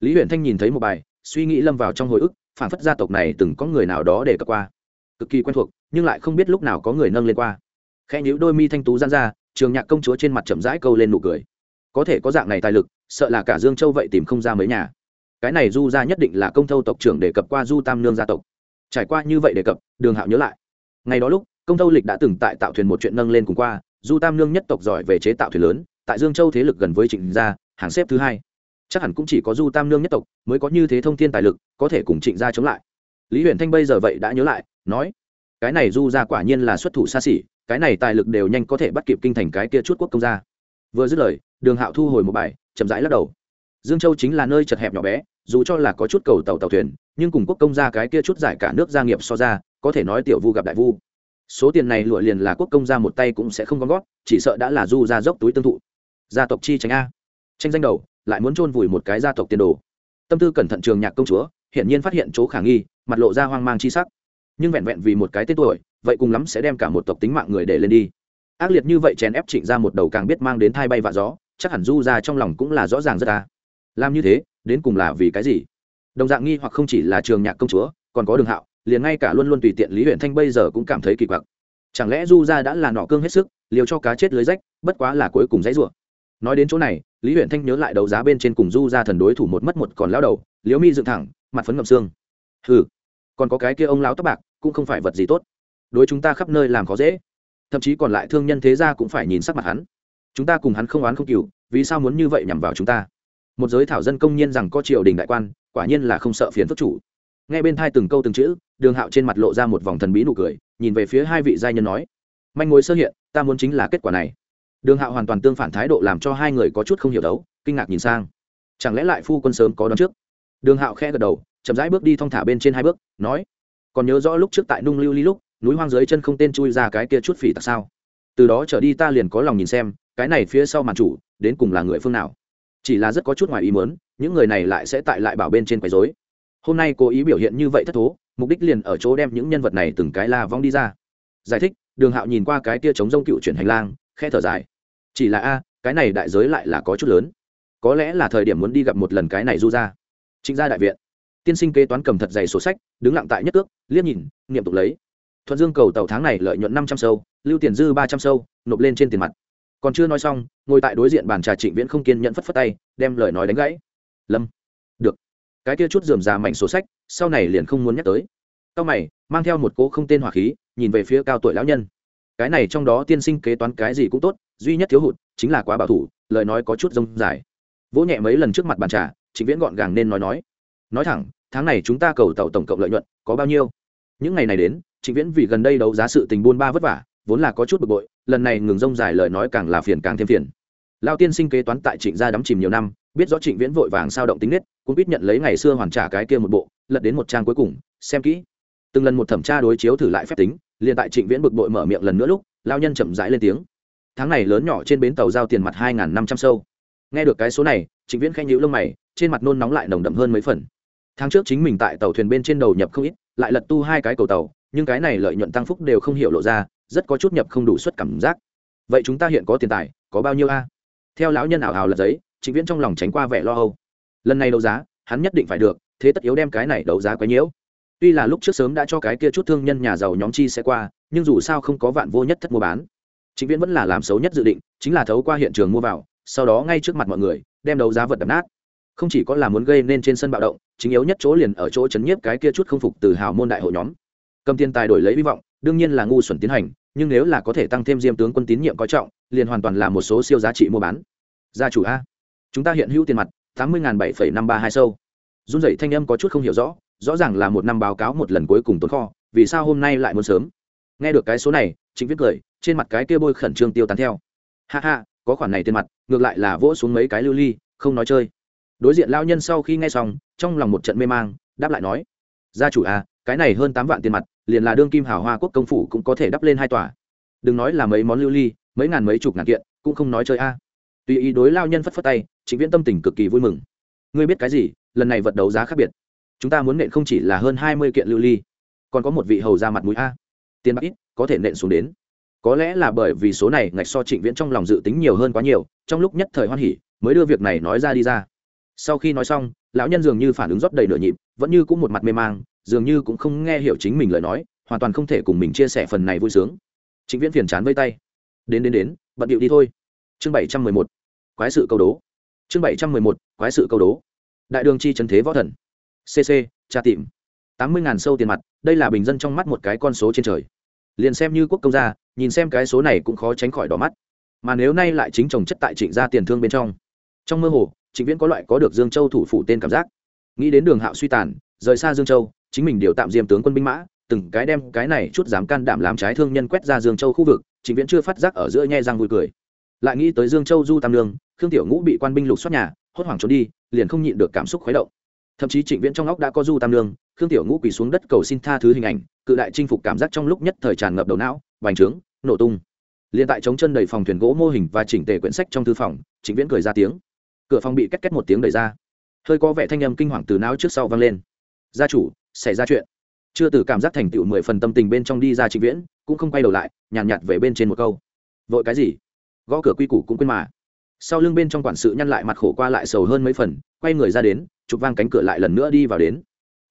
Lý huyện thanh nhìn thấy một bài, suy nghĩ lâm vào trong hồi ức, phản phất gia tộc này từng có người nào đó để cập qua. Cực kỳ quen thuộc, nhưng lại không biết lúc nào có người nâng lên qua. Khe nhíu đôi mi thanh tú gian ra trường nhạc công chúa trên mặt chậm rãi câu lên nụ cười. Có thể có dạng này tài lực, sợ là cả dương châu vậy tìm không ra mấy nhà. Cái này du ra nhất định là công thâu tộc trưởng đề cập qua du tam nương gia tộc. Trải qua như vậy đề cập, đường hạo nhớ lại. Ngày đó lúc, công thâu lịch đã từng tại tạo thuyền một chuyện nâng lên cùng qua, du tam nương nhất tộc giỏi về chế tạo thuyền lớn, tại dương châu thế lực gần với trịnh gia, hàng xếp thứ hai. Chắc hẳn cũng chỉ có du tam nương nhất tộc mới có như thế thông thiên tài lực, có thể cùng trịnh gia chống lại. Lý huyền thanh bây giờ vậy đã nhớ lại, nói, cái này du ra quả nhiên là xuất thủ xa xỉ cái này tài lực đều nhanh có thể bắt kịp kinh thành cái kia chút quốc công gia. Vừa dứt lời, đường hạo thu hồi một bài, chậm rãi lắc đầu. Dương châu chính là nơi chật hẹp nhỏ bé, dù cho là có chút cầu tàu tàu thuyền, nhưng cùng quốc công gia cái kia chút giải cả nước gia nghiệp so ra, có thể nói tiểu vu gặp đại vu. Số tiền này lụa liền là quốc công gia một tay cũng sẽ không gom gót chỉ sợ đã là du ra dốc túi tương thụ. Gia tộc chi tránh a. Tranh danh đầu, lại muốn chôn vùi một cái gia tộc tiền đồ. Tâm tư cẩn thận trường nhạc công chúa, hiển nhiên phát hiện chỗ khả nghi, mặt lộ ra hoang mang chi sắc nhưng vẹn vẹn vì một cái tên tuổi vậy cùng lắm sẽ đem cả một tộc tính mạng người để lên đi. Ác liệt như vậy chèn ép trịnh ra một đầu càng biết mang đến thai bay vạ gió chắc hẳn du ra trong lòng cũng là rõ ràng rất ta làm như thế đến cùng là vì cái gì? Đồng dạng nghi hoặc không chỉ là trường nhạc công chúa còn có đường hạo liền ngay cả luôn luôn tùy tiện lý huyện thanh bây giờ cũng cảm thấy kỳ quặc. Chẳng lẽ du ra đã là nọ cương hết sức liều cho cá chết lưới rách bất quá là cuối cùng dãy rủa? Nói đến chỗ này lý huyện thanh nhớ lại đấu giá bên trên cùng du ra thần đối thủ một mất một còn lao đầu liếu mi dựng thẳng mặt phấn ngậm xương. Ừ, còn có cái kia ông lão tóc bạc cũng không phải vật gì tốt. Đối chúng ta khắp nơi làm khó dễ. Thậm chí còn lại thương nhân thế gia cũng phải nhìn sắc mặt hắn. Chúng ta cùng hắn không oán không cừu, vì sao muốn như vậy nhằm vào chúng ta? Một giới thảo dân công nhiên rằng có triều đình đại quan, quả nhiên là không sợ phiến phức chủ. Nghe bên thai từng câu từng chữ, đường hạo trên mặt lộ ra một vòng thần bí nụ cười, nhìn về phía hai vị giai nhân nói, manh mối sơ hiện, ta muốn chính là kết quả này. Đường hạo hoàn toàn tương phản thái độ làm cho hai người có chút không hiểu đấu, kinh ngạc nhìn sang. Chẳng lẽ lại phu quân sớm có đón trước? Đường hạo khẽ gật đầu, chậm rãi bước đi thong thả bên trên hai bước, nói còn nhớ rõ lúc trước tại nung lưu ly lúc, núi hoang dưới chân không tên chui ra cái kia chút phỉ tặc sao? Từ đó trở đi ta liền có lòng nhìn xem, cái này phía sau màn chủ, đến cùng là người phương nào? Chỉ là rất có chút ngoài ý mớn những người này lại sẽ tại lại bảo bên trên quấy dối hôm nay cố ý biểu hiện như vậy thất thố, mục đích liền ở chỗ đem những nhân vật này từng cái la vong đi ra. Giải thích, đường hạo nhìn qua cái kia chống rông cựu chuyển hành lang khe thở dài. Chỉ là a, cái này đại giới lại là có chút lớn. Có lẽ là thời điểm muốn đi gặp một lần cái này du ra. Trịnh gia đại viện tiên sinh kế toán cầm thật dày sổ sách, đứng lặng tại nhất ước liếc nhìn nghiệm tục lấy. Thuận dương cầu tàu tháng này lợi nhuận năm trăm sâu, lưu tiền dư ba trăm sâu, nộp lên trên tiền mặt. Còn chưa nói xong, ngồi tại đối diện bàn trà trịnh viễn không kiên nhận phất phất tay, đem lời nói đánh gãy. Lâm. Được. Cái kia chút dườm già mảnh sổ sách, sau này liền không muốn nhắc tới. Cao mày, mang theo một cỗ không tên hỏa khí, nhìn về phía cao tuổi lão nhân. Cái này trong đó tiên sinh kế toán cái gì cũng tốt, duy nhất thiếu hụt chính là quá bảo thủ, lời nói có chút rông dài. Vỗ nhẹ mấy lần trước mặt bàn trà, trịnh viễn gọn gàng nên nói nói nói thẳng, tháng này chúng ta cầu tàu tổng cộng lợi nhuận có bao nhiêu? Những ngày này đến, trịnh viễn vì gần đây đấu giá sự tình buôn ba vất vả, vốn là có chút bực bội, lần này ngừng rông dài lời nói càng là phiền càng thêm phiền. Lao tiên sinh kế toán tại trịnh gia đắm chìm nhiều năm, biết rõ trịnh viễn vội vàng sao động tính nết, cũng biết nhận lấy ngày xưa hoàn trả cái kia một bộ, lật đến một trang cuối cùng, xem kỹ. Từng lần một thẩm tra đối chiếu thử lại phép tính, liền tại trịnh viễn bực bội mở miệng lần nữa lúc, lao nhân chậm rãi lên tiếng. Tháng này lớn nhỏ trên bến tàu giao tiền mặt hai năm trăm sâu. Nghe được cái số này, trịnh viễn khanh nhữ lông mày, trên mặt nôn nóng lại nồng đậm hơn mấy phần tháng trước chính mình tại tàu thuyền bên trên đầu nhập không ít, lại lật tu hai cái cầu tàu, nhưng cái này lợi nhuận tăng phúc đều không hiểu lộ ra, rất có chút nhập không đủ suất cảm giác. Vậy chúng ta hiện có tiền tài, có bao nhiêu a? Theo lão nhân ảo hào lật giấy, trịnh viễn trong lòng tránh qua vẻ lo âu. Lần này đấu giá, hắn nhất định phải được, thế tất yếu đem cái này đấu giá quấy nhiễu. Tuy là lúc trước sớm đã cho cái kia chút thương nhân nhà giàu nhóm chi sẽ qua, nhưng dù sao không có vạn vô nhất thất mua bán. Trịnh viễn vẫn là làm xấu nhất dự định, chính là thấu qua hiện trường mua vào, sau đó ngay trước mặt mọi người, đem đấu giá vật đập nát không chỉ có là muốn gây nên trên sân bạo động, chính yếu nhất chỗ liền ở chỗ chấn nhiếp cái kia chút không phục từ hào môn đại hội nhóm. Cầm tiền tài đổi lấy hy vọng, đương nhiên là ngu xuẩn tiến hành, nhưng nếu là có thể tăng thêm diêm tướng quân tín nhiệm coi trọng, liền hoàn toàn là một số siêu giá trị mua bán. Gia chủ a. Chúng ta hiện hữu tiền mặt, tám mươi bảy năm ba hai sâu. Run dậy thanh âm có chút không hiểu rõ rõ ràng là một năm báo cáo một lần cuối cùng tồn kho, vì sao hôm nay lại muốn sớm? Nghe được cái số này chính viết cười, trên mặt cái kia bôi khẩn trương tiêu tán theo. Ha ha, có khoản này tiền mặt, ngược lại là vỗ xuống mấy cái lưu ly, không nói chơi đối diện lao nhân sau khi nghe xong, trong lòng một trận mê mang, đáp lại nói, gia chủ à cái này hơn tám vạn tiền mặt, liền là đương kim hào hoa quốc công phủ cũng có thể đắp lên hai tòa. Đừng nói là mấy món lưu ly, mấy ngàn mấy chục ngàn kiện, cũng không nói chơi a. À. tùy ý đối lao nhân phất phất tay chính viễn tâm tình cực kỳ vui mừng. Ngươi biết cái gì? Lần này vật đấu giá khác biệt. Chúng ta muốn nện không chỉ là hơn hai mươi kiện lưu ly, còn có một vị hầu ra mặt mũi a. Tiền bạc ít, có thể nện xuống đến. Có lẽ là bởi vì số này ngạch so trịnh viễn trong lòng dự tính nhiều hơn quá nhiều, trong lúc nhất thời hoan hỉ, mới đưa việc này nói ra đi ra sau khi nói xong, lão nhân dường như phản ứng rót đầy nửa nhịp, vẫn như cũng một mặt mê mang, dường như cũng không nghe hiểu chính mình lời nói, hoàn toàn không thể cùng mình chia sẻ phần này vui sướng. Chính viễn phiền chán vây tay. Đến đến đến, bận điệu đi thôi. Chương bảy trăm mười một, quái sự câu đố. Chương bảy trăm mười một, quái sự câu đố. Đại đường chi trần thế võ thần. Cc tra tìm. tám mươi ngàn sâu tiền mặt, đây là bình dân trong mắt một cái con số trên trời. Liền xem như quốc công gia, nhìn xem cái số này cũng khó tránh khỏi đỏ mắt. Mà nếu nay lại chính chồng chất tại trịnh gia tiền thương bên trong. Trong mơ hồ trịnh viễn có loại có được dương châu thủ phủ tên cảm giác. Nghĩ đến đường hạo suy tàn, rời xa dương châu, chính mình điều tạm diêm tướng quân binh mã, từng cái đem cái này chút dám can đảm làm trái thương nhân quét ra dương châu khu vực trịnh viễn chưa phát giác ở giữa nhe răng vui cười. Lại nghĩ tới dương châu du tam lương khương tiểu ngũ bị quan binh lục xoát nhà, hốt hoảng trốn đi, liền không nhịn được cảm xúc khuấy động. Thậm chí trịnh viễn trong óc đã có du tam lương khương tiểu ngũ quỳ xuống đất cầu xin tha thứ hình ảnh, cự đại chinh phục cảm giác trong lúc nhất thời tràn ngập đầu não, bành trướng, nổ tung. Liền tại chống chân đầy phòng thuyền gỗ mô hình và chỉnh tề quyển sách trong thư phòng trịnh viễn cười ra tiếng cửa phòng bị két két một tiếng đẩy ra. Hơi có vẻ thanh âm kinh hoàng từ não trước sau vang lên. Gia chủ xảy ra chuyện. Chưa từ cảm giác thành tựu mười phần tâm tình bên trong đi ra trịnh viễn cũng không quay đầu lại nhàn nhạt, nhạt về bên trên một câu. Vội cái gì? Gõ cửa quy củ cũng quên mà. Sau lưng bên trong quản sự nhăn lại mặt khổ qua lại sầu hơn mấy phần quay người ra đến chụp vang cánh cửa lại lần nữa đi vào đến.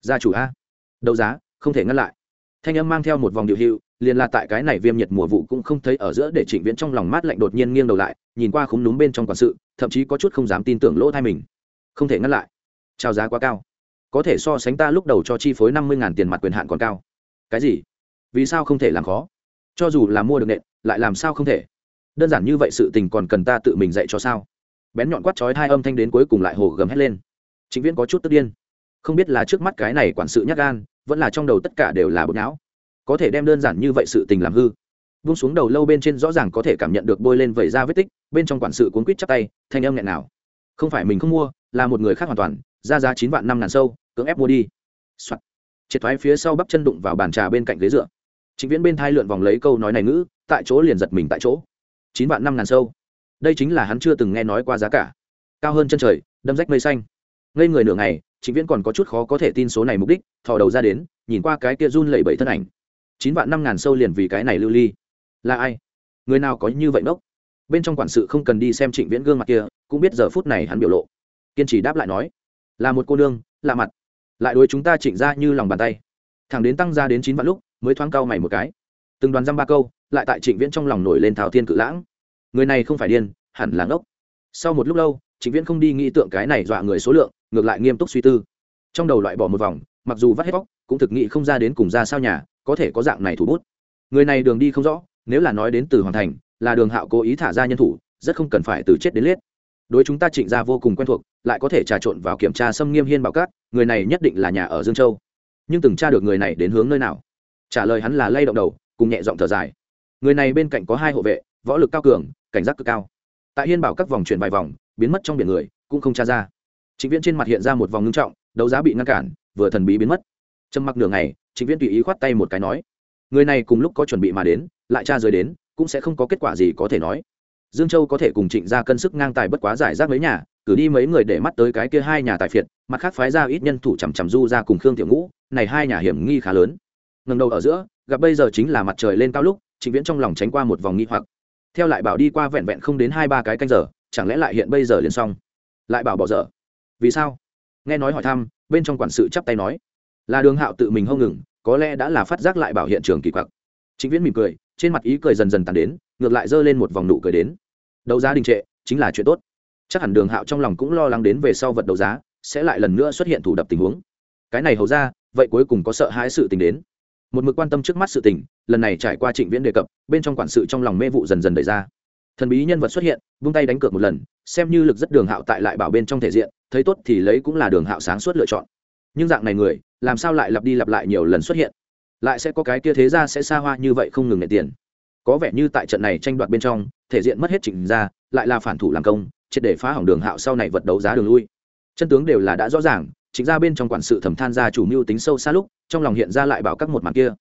Gia chủ a. Đấu giá không thể ngăn lại. Thanh âm mang theo một vòng điệu hiệu liền là tại cái này viêm nhiệt mùa vụ cũng không thấy ở giữa để trịnh viễn trong lòng mát lạnh đột nhiên nghiêng đầu lại nhìn qua khúng núm bên trong quản sự thậm chí có chút không dám tin tưởng lỗ thai mình. Không thể ngăn lại. Trao giá quá cao. Có thể so sánh ta lúc đầu cho chi phối năm mươi tiền mặt quyền hạn còn cao. Cái gì? Vì sao không thể làm khó? Cho dù là mua được nện, lại làm sao không thể? Đơn giản như vậy sự tình còn cần ta tự mình dạy cho sao? Bén nhọn quát chói hai âm thanh đến cuối cùng lại hồ gầm hét lên. Chính viễn có chút tức điên. Không biết là trước mắt cái này quản sự nhắc gan, vẫn là trong đầu tất cả đều là bột não có thể đem đơn giản như vậy sự tình làm hư vung xuống đầu lâu bên trên rõ ràng có thể cảm nhận được bôi lên vẩy ra vết tích, bên trong quản sự cuốn quýt chắc tay, thanh âm nghẹn nào không phải mình không mua, là một người khác hoàn toàn, ra giá chín vạn năm ngàn sâu, cưỡng ép mua đi. đi、Soạn. triệt thoái phía sau bắp chân đụng vào bàn trà bên cạnh ghế dựa. Chính viễn bên thai lượn vòng lấy câu nói này ngữ, tại chỗ liền giật mình tại chỗ. Chín vạn năm ngàn sâu. Đây chính là hắn chưa từng nghe nói qua giá cả. Cao hơn chân trời, đâm rách mây xanh. Ngây người nửa ngày chính viễn còn có chút khó có thể tin số này mục đích, thò đầu ra đến, nhìn qua cái kia run lẩy bẩy thân ảnh. Chín vạn năm ngàn sâu liền vì cái này lưu ly là ai? Người nào có như vậy ngốc? Bên trong quản sự không cần đi xem trịnh viễn gương mặt kia, cũng biết giờ phút này hắn biểu lộ. Kiên trì đáp lại nói, là một cô nương, lạ mặt. Lại đối chúng ta chỉnh ra như lòng bàn tay. Thẳng đến tăng ra đến chín vạn lúc, mới thoáng cao mày một cái. Từng đoàn dăm ba câu, lại tại trịnh viễn trong lòng nổi lên thảo thiên cự lãng. Người này không phải điên, hẳn là ngốc. Sau một lúc lâu, trịnh viễn không đi nghĩ tượng cái này dọa người số lượng, ngược lại nghiêm túc suy tư. Trong đầu loại bỏ một vòng, mặc dù vắt hết vóc cũng thực nghị không ra đến cùng ra sao nhà, có thể có dạng này thủ bút. Người này đường đi không rõ nếu là nói đến từ hoàng thành, là đường hạo cố ý thả ra nhân thủ, rất không cần phải từ chết đến liết đối chúng ta trịnh ra vô cùng quen thuộc, lại có thể trà trộn vào kiểm tra xâm nghiêm hiên bảo cát người này nhất định là nhà ở dương châu. Nhưng từng tra được người này đến hướng nơi nào? Trả lời hắn là lay động đầu, cùng nhẹ giọng thở dài. Người này bên cạnh có hai hộ vệ, võ lực cao cường, cảnh giác cực cao. Tại hiên bảo các vòng chuyển vài vòng, biến mất trong biển người, cũng không tra ra. Trịnh viễn trên mặt hiện ra một vòng ngưng trọng, đấu giá bị ngăn cản, vừa thần bí biến mất. Trầm mặc nửa ngày, trịnh viễn tùy ý khoát tay một cái nói, người này cùng lúc có chuẩn bị mà đến lại tra rời đến, cũng sẽ không có kết quả gì có thể nói. Dương châu có thể cùng trịnh ra cân sức ngang tài bất quá giải rác mấy nhà, cử đi mấy người để mắt tới cái kia hai nhà tài phiệt, mặt khác phái ra ít nhân thủ chằm chằm du ra cùng khương tiểu ngũ, này hai nhà hiểm nghi khá lớn. Ngần đầu ở giữa, gặp bây giờ chính là mặt trời lên cao lúc, trịnh viễn trong lòng tránh qua một vòng nghi hoặc. Theo lại bảo đi qua vẹn vẹn không đến hai ba cái canh giờ, chẳng lẽ lại hiện bây giờ liền xong? Lại bảo bỏ dở. Vì sao? Nghe nói hỏi thăm, bên trong quản sự chắp tay nói. Là đường hạo tự mình hông ngừng, có lẽ đã là phát giác lại bảo hiện trường kỳ quặc. Chính viễn mỉm cười trên mặt ý cười dần dần tàn đến, ngược lại giơ lên một vòng nụ cười đến. Đấu giá đình trệ, chính là chuyện tốt. Chắc hẳn đường hạo trong lòng cũng lo lắng đến về sau vật đấu giá, sẽ lại lần nữa xuất hiện thủ đập tình huống. Cái này hầu ra, vậy cuối cùng có sợ hãi sự tình đến. Một mực quan tâm trước mắt sự tình, lần này trải qua trịnh viễn đề cập, bên trong quản sự trong lòng mê vụ dần dần đẩy ra. Thần bí nhân vật xuất hiện, vung tay đánh cược một lần, xem như lực rất đường hạo tại lại bảo bên trong thể diện, thấy tốt thì lấy cũng là đường hạo sáng suốt lựa chọn. Nhưng dạng này người, làm sao lại lặp đi lặp lại nhiều lần xuất hiện? Lại sẽ có cái kia thế ra sẽ xa hoa như vậy không ngừng nệ tiền. Có vẻ như tại trận này tranh đoạt bên trong, thể diện mất hết chỉnh ra, lại là phản thủ làm công, triệt để phá hỏng đường hạo sau này vật đấu giá đường lui. Chân tướng đều là đã rõ ràng, chính ra bên trong quản sự thẩm than gia chủ mưu tính sâu xa lúc, trong lòng hiện ra lại bảo các một màn kia.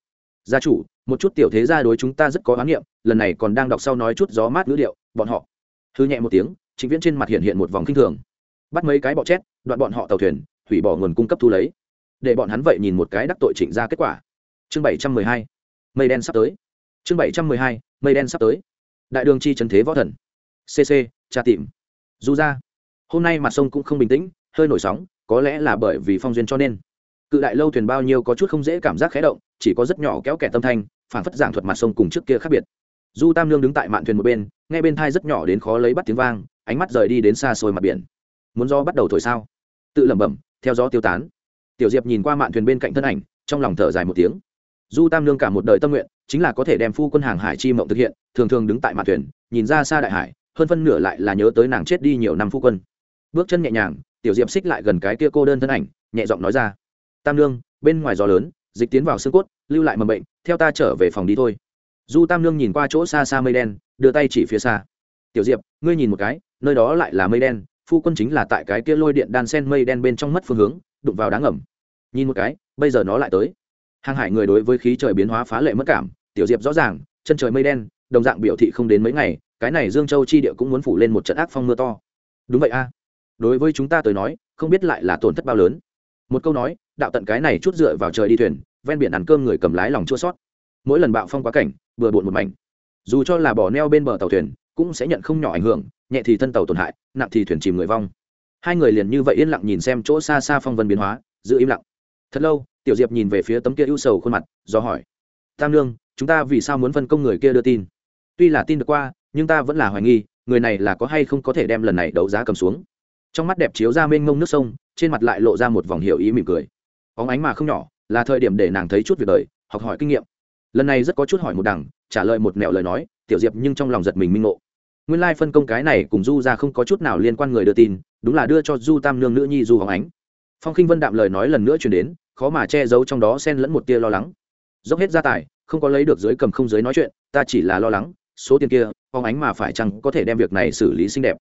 Gia chủ, một chút tiểu thế gia đối chúng ta rất có oán niệm lần này còn đang đọc sau nói chút gió mát ngữ điệu, bọn họ. Hư nhẹ một tiếng, chính viễn trên mặt hiện hiện một vòng kinh thường. Bắt mấy cái bọ chét đoạn bọn họ tàu thuyền, hủy bỏ nguồn cung cấp thu lấy. Để bọn hắn vậy nhìn một cái đắc tội trịnh ra kết quả chương bảy trăm mười hai. Mây đen sắp tới. Chương bảy trăm mười hai, mây đen sắp tới. Đại đường chi trần thế võ thần. Cc tra tìm. Du ra, hôm nay mặt sông cũng không bình tĩnh, hơi nổi sóng, có lẽ là bởi vì phong duyên cho nên. Cự đại lâu thuyền bao nhiêu có chút không dễ cảm giác khé động, chỉ có rất nhỏ kéo kẻ tâm thanh phản phất giảng thuật mặt sông cùng trước kia khác biệt. Du tam lương đứng tại mạn thuyền một bên, nghe bên thai rất nhỏ đến khó lấy bắt tiếng vang, ánh mắt rời đi đến xa xôi mặt biển. Muốn do bắt đầu thổi sao? Tự lẩm bẩm, theo gió tiêu tán. Tiểu diệp nhìn qua mạn thuyền bên cạnh thân ảnh, trong lòng thở dài một tiếng du tam lương cả một đời tâm nguyện, chính là có thể đem phu quân hàng hải chi mộng thực hiện, thường thường đứng tại mạn thuyền, nhìn ra xa đại hải, hơn phân nửa lại là nhớ tới nàng chết đi nhiều năm phu quân. Bước chân nhẹ nhàng, tiểu diệp xích lại gần cái kia cô đơn thân ảnh, nhẹ giọng nói ra, tam lương bên ngoài gió lớn, dịch tiến vào xương cốt, lưu lại mầm bệnh, theo ta trở về phòng đi thôi. Du tam lương nhìn qua chỗ xa xa mây đen, đưa tay chỉ phía xa, tiểu diệp, ngươi nhìn một cái, nơi đó lại là mây đen, phu quân chính là tại cái kia lôi điện đan sen mây đen bên trong mất phương hướng, đụng vào đá ngầm. Nhìn một cái, bây giờ nó lại tới hàng hải người đối với khí trời biến hóa phá lệ mất cảm, tiểu diệp rõ ràng, chân trời mây đen, đồng dạng biểu thị không đến mấy ngày, cái này dương châu chi địa cũng muốn phủ lên một trận ác phong mưa to. Đúng vậy a. Đối với chúng ta tới nói, không biết lại là tổn thất bao lớn. Một câu nói, đạo tận cái này chút dựa vào trời đi thuyền, ven biển ăn cơm người cầm lái lòng chua sót. Mỗi lần bạo phong quá cảnh, vừa bộn một mảnh. Dù cho là bỏ neo bên bờ tàu thuyền, cũng sẽ nhận không nhỏ ảnh hưởng, nhẹ thì thân tàu tổn hại, nặng thì thuyền chìm người vong. Hai người liền như vậy yên lặng nhìn xem chỗ xa xa phong vân biến hóa, giữ im lặng thật lâu, tiểu diệp nhìn về phía tấm kia ưu sầu khuôn mặt, do hỏi, tam lương chúng ta vì sao muốn phân công người kia đưa tin? Tuy là tin được qua, nhưng ta vẫn là hoài nghi, người này là có hay không có thể đem lần này đấu giá cầm xuống. Trong mắt đẹp chiếu ra mênh mông nước sông, trên mặt lại lộ ra một vòng hiểu ý mỉm cười. Óng ánh mà không nhỏ, là thời điểm để nàng thấy chút việc đời, học hỏi kinh nghiệm. Lần này rất có chút hỏi một đằng, trả lời một mẹo lời nói, tiểu diệp nhưng trong lòng giật mình minh ngộ. Nguyên lai phân công cái này cùng du ra không có chút nào liên quan người đưa tin, đúng là đưa cho du tam nương nữ nhi du hóng ánh. Phong khinh vân đạm lời nói lần nữa chuyển đến khó mà che giấu trong đó xen lẫn một tia lo lắng. Dốc hết gia tài, không có lấy được dưới cầm không dưới nói chuyện, ta chỉ là lo lắng, số tiền kia, phóng ánh mà phải chăng có thể đem việc này xử lý xinh đẹp.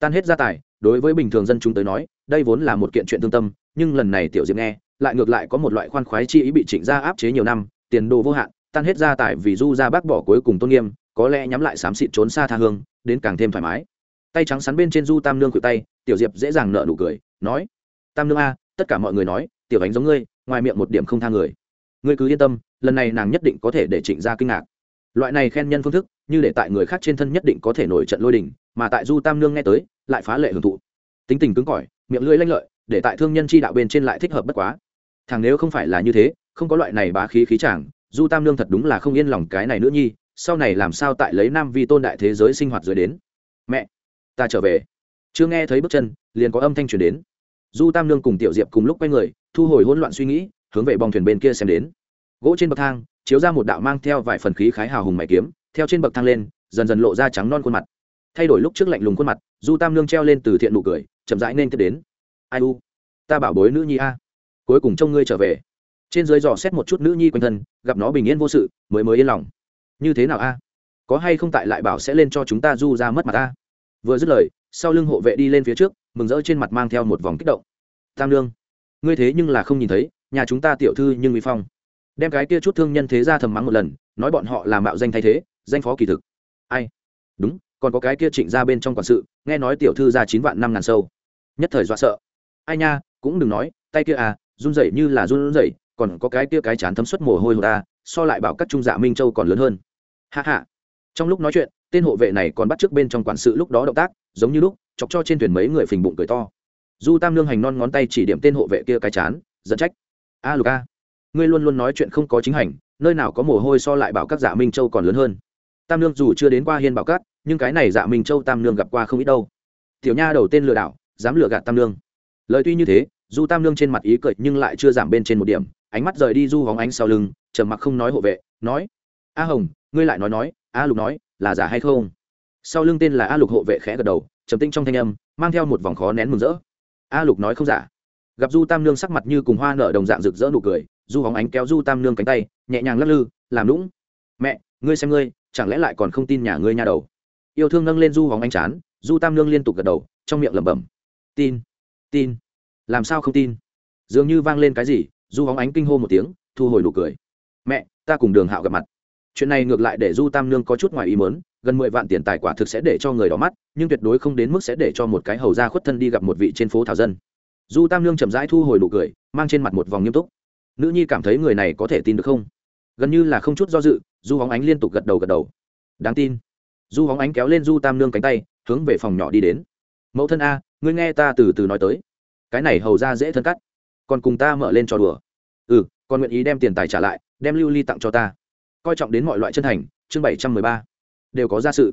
Tan hết gia tài, đối với bình thường dân chúng tới nói, đây vốn là một kiện chuyện tương tâm, nhưng lần này tiểu diệp nghe, lại ngược lại có một loại khoan khoái chi ý bị trịnh gia áp chế nhiều năm, tiền đồ vô hạn, tan hết gia tài vì du ra bác bỏ cuối cùng tôn nghiêm, có lẽ nhắm lại xám xịt trốn xa tha hương, đến càng thêm thoải mái. Tay trắng sắn bên trên du tam nương cự tay, tiểu diệp dễ dàng nợ nụ cười, nói, tam nương a, tất cả mọi người nói, tiểu ánh giống ngươi ngoài miệng một điểm không tha người. Ngươi cứ yên tâm, lần này nàng nhất định có thể để trịnh gia kinh ngạc. Loại này khen nhân phương thức, như để tại người khác trên thân nhất định có thể nổi trận lôi đình, mà tại du tam nương nghe tới, lại phá lệ hưởng thụ. Tính tình cứng cỏi, miệng lưỡi lanh lợi, để tại thương nhân chi đạo bên trên lại thích hợp bất quá. Thằng nếu không phải là như thế, không có loại này bá khí khí chàng, du tam nương thật đúng là không yên lòng cái này nữa nhi, sau này làm sao tại lấy nam vi tôn đại thế giới sinh hoạt dưới đến. Mẹ, ta trở về. Chưa nghe thấy bước chân, liền có âm thanh truyền đến du tam nương cùng tiểu diệp cùng lúc quay người, thu hồi hỗn loạn suy nghĩ, hướng về bong thuyền bên kia xem đến. Gỗ trên bậc thang, chiếu ra một đạo mang theo vài phần khí khái hào hùng mày kiếm, theo trên bậc thang lên, dần dần lộ ra trắng non khuôn mặt. Thay đổi lúc trước lạnh lùng khuôn mặt, du tam nương treo lên từ thiện nụ cười, chậm rãi nên tiếp đến. Ai u? Ta bảo bối nữ nhi a. Cuối cùng trông ngươi trở về. Trên dưới dò xét một chút nữ nhi quanh thân, gặp nó bình yên vô sự, mới mới yên lòng. Như thế nào a? Có hay không tại lại bảo sẽ lên cho chúng ta du ra mất mặt ta vừa dứt lời, sau lưng hộ vệ đi lên phía trước mừng rỡ trên mặt mang theo một vòng kích động. Tam lương ngươi thế nhưng là không nhìn thấy, nhà chúng ta tiểu thư nhưng uy phong. Đem cái kia chút thương nhân thế ra thầm mắng một lần, nói bọn họ là mạo danh thay thế, danh phó kỳ thực. Ai? Đúng, còn có cái kia trịnh ra bên trong quản sự, nghe nói tiểu thư ra chín vạn năm ngàn sâu. Nhất thời dọa sợ. Ai nha, cũng đừng nói, tay kia à run rẩy như là run rẩy, còn có cái kia cái chán thấm suất mồ hôi hồ ta, so lại bảo các trung dạ minh châu còn lớn hơn. Hạ hạ trong lúc nói chuyện, tên hộ vệ này còn bắt trước bên trong quản sự lúc đó động tác, giống như lúc chọc cho trên thuyền mấy người phình bụng cười to. Du tam lương hành non ngón tay chỉ điểm tên hộ vệ kia cái chán dẫn trách. A lục a, ngươi luôn luôn nói chuyện không có chính hành, nơi nào có mồ hôi so lại bảo các dạ minh châu còn lớn hơn. Tam lương dù chưa đến qua hiên bảo cát nhưng cái này dạ minh châu tam lương gặp qua không ít đâu. Tiểu nha đầu tên lừa đảo, dám lừa gạt tam lương lời tuy như thế, du tam lương trên mặt ý cười nhưng lại chưa giảm bên trên một điểm, ánh mắt rời đi du hóng ánh sau lưng, trầm mặc không nói hộ vệ, nói, a hồng, ngươi lại nói nói, a lục nói, là giả hay không? Sau lưng tên là a lục hộ vệ khẽ gật đầu trầm tinh trong thanh âm, mang theo một vòng khó nén mừng rỡ. A lục nói không giả. Gặp du tam nương sắc mặt như cùng hoa nở đồng dạng rực rỡ nụ cười, du hóng ánh kéo du tam nương cánh tay, nhẹ nhàng lắc lư, làm lũng mẹ, ngươi xem ngươi, chẳng lẽ lại còn không tin nhà ngươi nhà đầu? Yêu thương nâng lên du hóng ánh chán, du tam nương liên tục gật đầu, trong miệng lẩm bẩm. Tin tin. Làm sao không tin? Dường như vang lên cái gì, du hóng ánh kinh hô một tiếng, thu hồi nụ cười. Mẹ, ta cùng đường hạo gặp mặt chuyện này ngược lại để du tam nương có chút ngoài ý mớn gần mười vạn tiền tài quả thực sẽ để cho người đỏ mắt, nhưng tuyệt đối không đến mức sẽ để cho một cái hầu ra khuất thân đi gặp một vị trên phố thảo dân. Du tam nương chậm rãi thu hồi nụ cười, mang trên mặt một vòng nghiêm túc. Nữ nhi cảm thấy người này có thể tin được không? Gần như là không chút do dự, du hóng ánh liên tục gật đầu gật đầu. Đáng tin. Du hóng ánh kéo lên du tam nương cánh tay, hướng về phòng nhỏ đi đến. Mẫu thân a, ngươi nghe ta từ từ nói tới. Cái này hầu ra dễ thân cắt. Còn cùng ta mở lên trò đùa. Ừ còn nguyện ý đem tiền tài trả lại, đem lưu ly tặng cho ta coi trọng đến mọi loại chân thành, chương bảy trăm mười ba, đều có gia sự.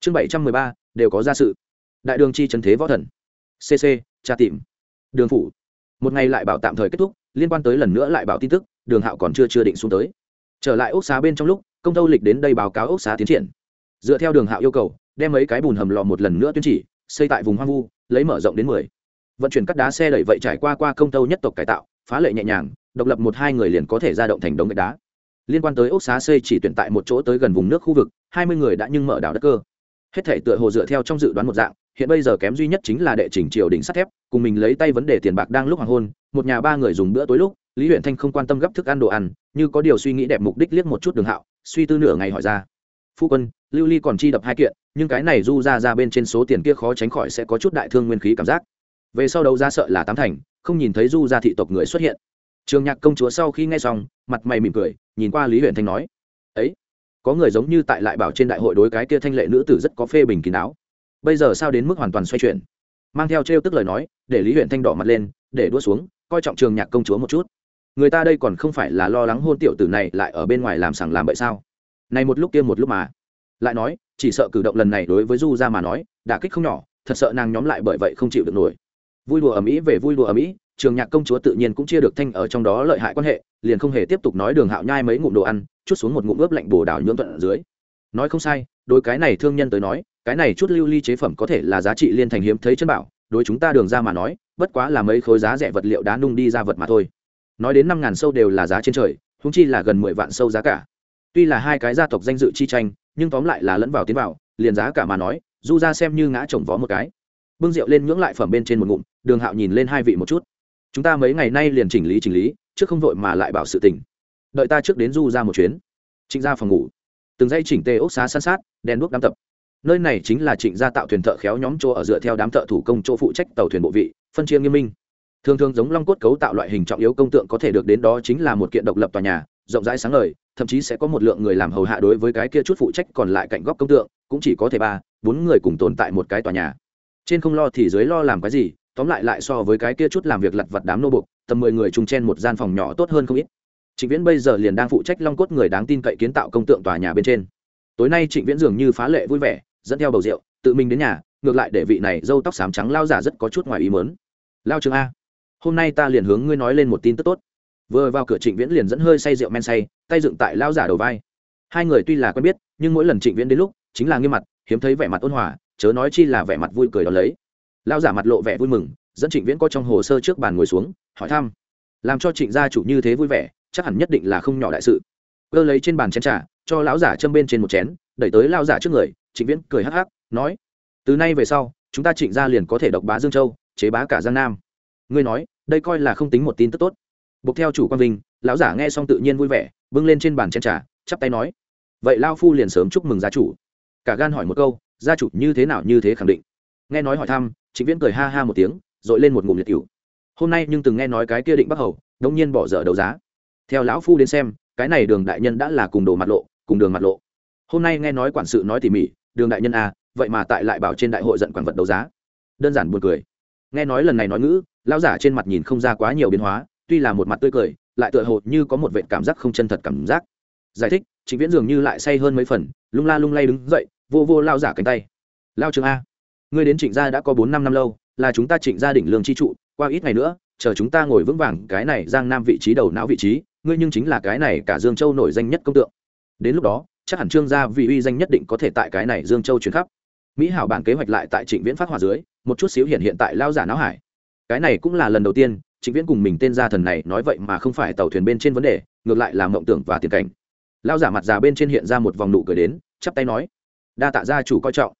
Chương bảy trăm mười ba, đều có gia sự. Đại đường chi trần thế võ thần. Cc tra tìm. Đường phủ. Một ngày lại bảo tạm thời kết thúc, liên quan tới lần nữa lại bảo tin tức, đường hạo còn chưa chưa định xuống tới. Trở lại ốc xá bên trong lúc, công tâu lịch đến đây báo cáo ốc xá tiến triển. Dựa theo đường hạo yêu cầu, đem mấy cái bùn hầm lò một lần nữa tuyên chỉ, xây tại vùng hoang vu, lấy mở rộng đến mười. Vận chuyển cắt đá xe đẩy vậy trải qua qua công tâu nhất tộc cải tạo, phá lệ nhẹ nhàng, độc lập một hai người liền có thể ra động thành đống gạch đá liên quan tới ốc xá xây chỉ tuyển tại một chỗ tới gần vùng nước khu vực, hai mươi người đã nhưng mở đảo đất cơ. Hết thể tựa hồ dựa theo trong dự đoán một dạng, hiện bây giờ kém duy nhất chính là đệ trình triều đình sắt thép, cùng mình lấy tay vấn đề tiền bạc đang lúc hoàng hôn, một nhà ba người dùng bữa tối lúc, lý huyện thanh không quan tâm gấp thức ăn đồ ăn, như có điều suy nghĩ đẹp mục đích liếc một chút đường hạo, suy tư nửa ngày hỏi ra. Phu quân, lưu ly còn chi đập hai kiện, nhưng cái này du ra ra bên trên số tiền kia khó tránh khỏi sẽ có chút đại thương nguyên khí cảm giác. Về sau đấu ra sợ là tám thành, không nhìn thấy du ra thị tộc người xuất hiện. Trường nhạc công chúa sau khi nghe xong mặt mày mỉm cười, nhìn qua lý huyện thanh nói, ấy, có người giống như tại lại bảo trên đại hội đối cái kia thanh lệ nữ tử rất có phê bình kín đáo. Bây giờ sao đến mức hoàn toàn xoay chuyển? Mang theo trêu tức lời nói, để lý huyện thanh đỏ mặt lên, để đua xuống, coi trọng trường nhạc công chúa một chút. Người ta đây còn không phải là lo lắng hôn tiểu tử này lại ở bên ngoài làm sằng làm bậy sao? Này một lúc kia một lúc mà. Lại nói, chỉ sợ cử động lần này đối với du ra mà nói, đả kích không nhỏ, thật sợ nàng nhóm lại bởi vậy không chịu được nổi. Vui đùa ở mỹ về vui đùa ở mỹ trường nhạc công chúa tự nhiên cũng chia được thanh ở trong đó lợi hại quan hệ, liền không hề tiếp tục nói đường hạo nhai mấy ngụm đồ ăn, chút xuống một ngụm ướp lạnh bồ đào nhuộm thuận ở dưới. Nói không sai đôi cái này thương nhân tới nói, cái này chút lưu ly chế phẩm có thể là giá trị liên thành hiếm thấy chân bảo, đối chúng ta đường ra mà nói, bất quá là mấy khối giá rẻ vật liệu đá nung đi ra vật mà thôi. Nói đến năm ngàn sâu đều là giá trên trời húng chi là gần mười vạn sâu giá cả. Tuy là hai cái gia tộc danh dự chi tranh, nhưng tóm lại là lẫn vào tiến vào, liền giá cả mà nói du ra xem như ngã trồng vó một cái. Bưng rượu lên nhưỡng lại phẩm bên trên một ngụm, đường hạo nhìn lên hai vị một chút chúng ta mấy ngày nay liền chỉnh lý chỉnh lý trước không vội mà lại bảo sự tình. Đợi ta trước đến du ra một chuyến. Trịnh ra phòng ngủ. Từng dây chỉnh tê ốc xá san sát, đèn đuốc đám tập. Nơi này chính là trịnh gia tạo thuyền thợ khéo nhóm chỗ ở dựa theo đám thợ thủ công chỗ phụ trách tàu thuyền bộ vị, phân chia nghiêm minh. Thường thường giống long cốt cấu tạo loại hình trọng yếu công tượng có thể được đến đó chính là một kiện độc lập tòa nhà, rộng rãi sáng ngời, thậm chí sẽ có một lượng người làm hầu hạ đối với cái kia chút phụ trách còn lại cạnh góc công tượng, cũng chỉ có thể ba, bốn người cùng tồn tại một cái tòa nhà. Trên không lo thì dưới lo làm cái gì tóm lại lại so với cái kia chút làm việc lặt vặt đám nô bục tầm mười người chung chen một gian phòng nhỏ tốt hơn không ít. Trịnh viễn bây giờ liền đang phụ trách long cốt người đáng tin cậy kiến tạo công tượng tòa nhà bên trên. Tối nay trịnh viễn dường như phá lệ vui vẻ, dẫn theo bầu rượu, tự mình đến nhà, ngược lại để vị này dâu tóc xám trắng lao giả rất có chút ngoài ý mớn lao trường a, hôm nay ta liền hướng ngươi nói lên một tin tức tốt. Vừa vào cửa trịnh viễn liền dẫn hơi say rượu men say, tay dựng tại lao giả đầu vai. Hai người tuy là quen biết, nhưng mỗi lần trịnh viễn đến lúc, chính là nghiêm mặt, hiếm thấy vẻ mặt ôn hòa, chớ nói chi là vẻ mặt vui cười đó lấy lao giả mặt lộ vẻ vui mừng, dẫn trịnh viễn có trong hồ sơ trước bàn ngồi xuống, hỏi thăm. Làm cho trịnh gia chủ như thế vui vẻ, chắc hẳn nhất định là không nhỏ đại sự. Cơ lấy trên bàn chén trà, cho lão giả châm bên trên một chén, đẩy tới lao giả trước người, trịnh viễn cười hắc hắc, nói, từ nay về sau, chúng ta trịnh gia liền có thể độc bá dương châu, chế bá cả giang nam. Ngươi nói, đây coi là không tính một tin tức tốt. Buộc theo chủ quan vinh, lão giả nghe xong tự nhiên vui vẻ, bưng lên trên bàn chén trà, chắp tay nói, vậy lao phu liền sớm chúc mừng gia chủ. Cả gan hỏi một câu, gia chủ như thế nào như thế khẳng định? Nghe nói hỏi thăm trịnh viễn cười ha ha một tiếng dội lên một ngụm liệt cựu hôm nay nhưng từng nghe nói cái kia định bắc hầu đông nhiên bỏ dở đấu giá. Theo lão phu đến xem cái này đường đại nhân đã là cùng đồ mặt lộ cùng đường mặt lộ. Hôm nay nghe nói quản sự nói tỉ mỉ đường đại nhân à, vậy mà tại lại bảo trên đại hội giận quản vật đấu giá. Đơn giản buồn cười. Nghe nói lần này nói ngữ lão giả trên mặt nhìn không ra quá nhiều biến hóa tuy là một mặt tươi cười lại tựa hồ như có một vệ cảm giác không chân thật cảm giác. Giải thích trịnh viễn dường như lại say hơn mấy phần lung la lung lay đứng dậy vô vô lao giả cánh tay. Lao trường a ngươi đến trịnh gia đã có bốn năm năm lâu, là chúng ta trịnh gia đỉnh lương chi trụ, qua ít ngày nữa, chờ chúng ta ngồi vững vàng cái này giang nam vị trí đầu não vị trí, ngươi nhưng chính là cái này cả dương châu nổi danh nhất công tượng. Đến lúc đó, chắc hẳn trương gia vị uy danh nhất định có thể tại cái này dương châu chuyển khắp. Mỹ hảo bản kế hoạch lại tại trịnh viễn phát hỏa dưới, một chút xíu hiện hiện tại lao giả não hải. Cái này cũng là lần đầu tiên, trịnh viễn cùng mình tên gia thần này nói vậy mà không phải tàu thuyền bên trên vấn đề, ngược lại là mộng tưởng và tiền cảnh. Lao giả mặt già bên trên hiện ra một vòng nụ cười đến, chắp tay nói, đa tạ gia chủ coi trọng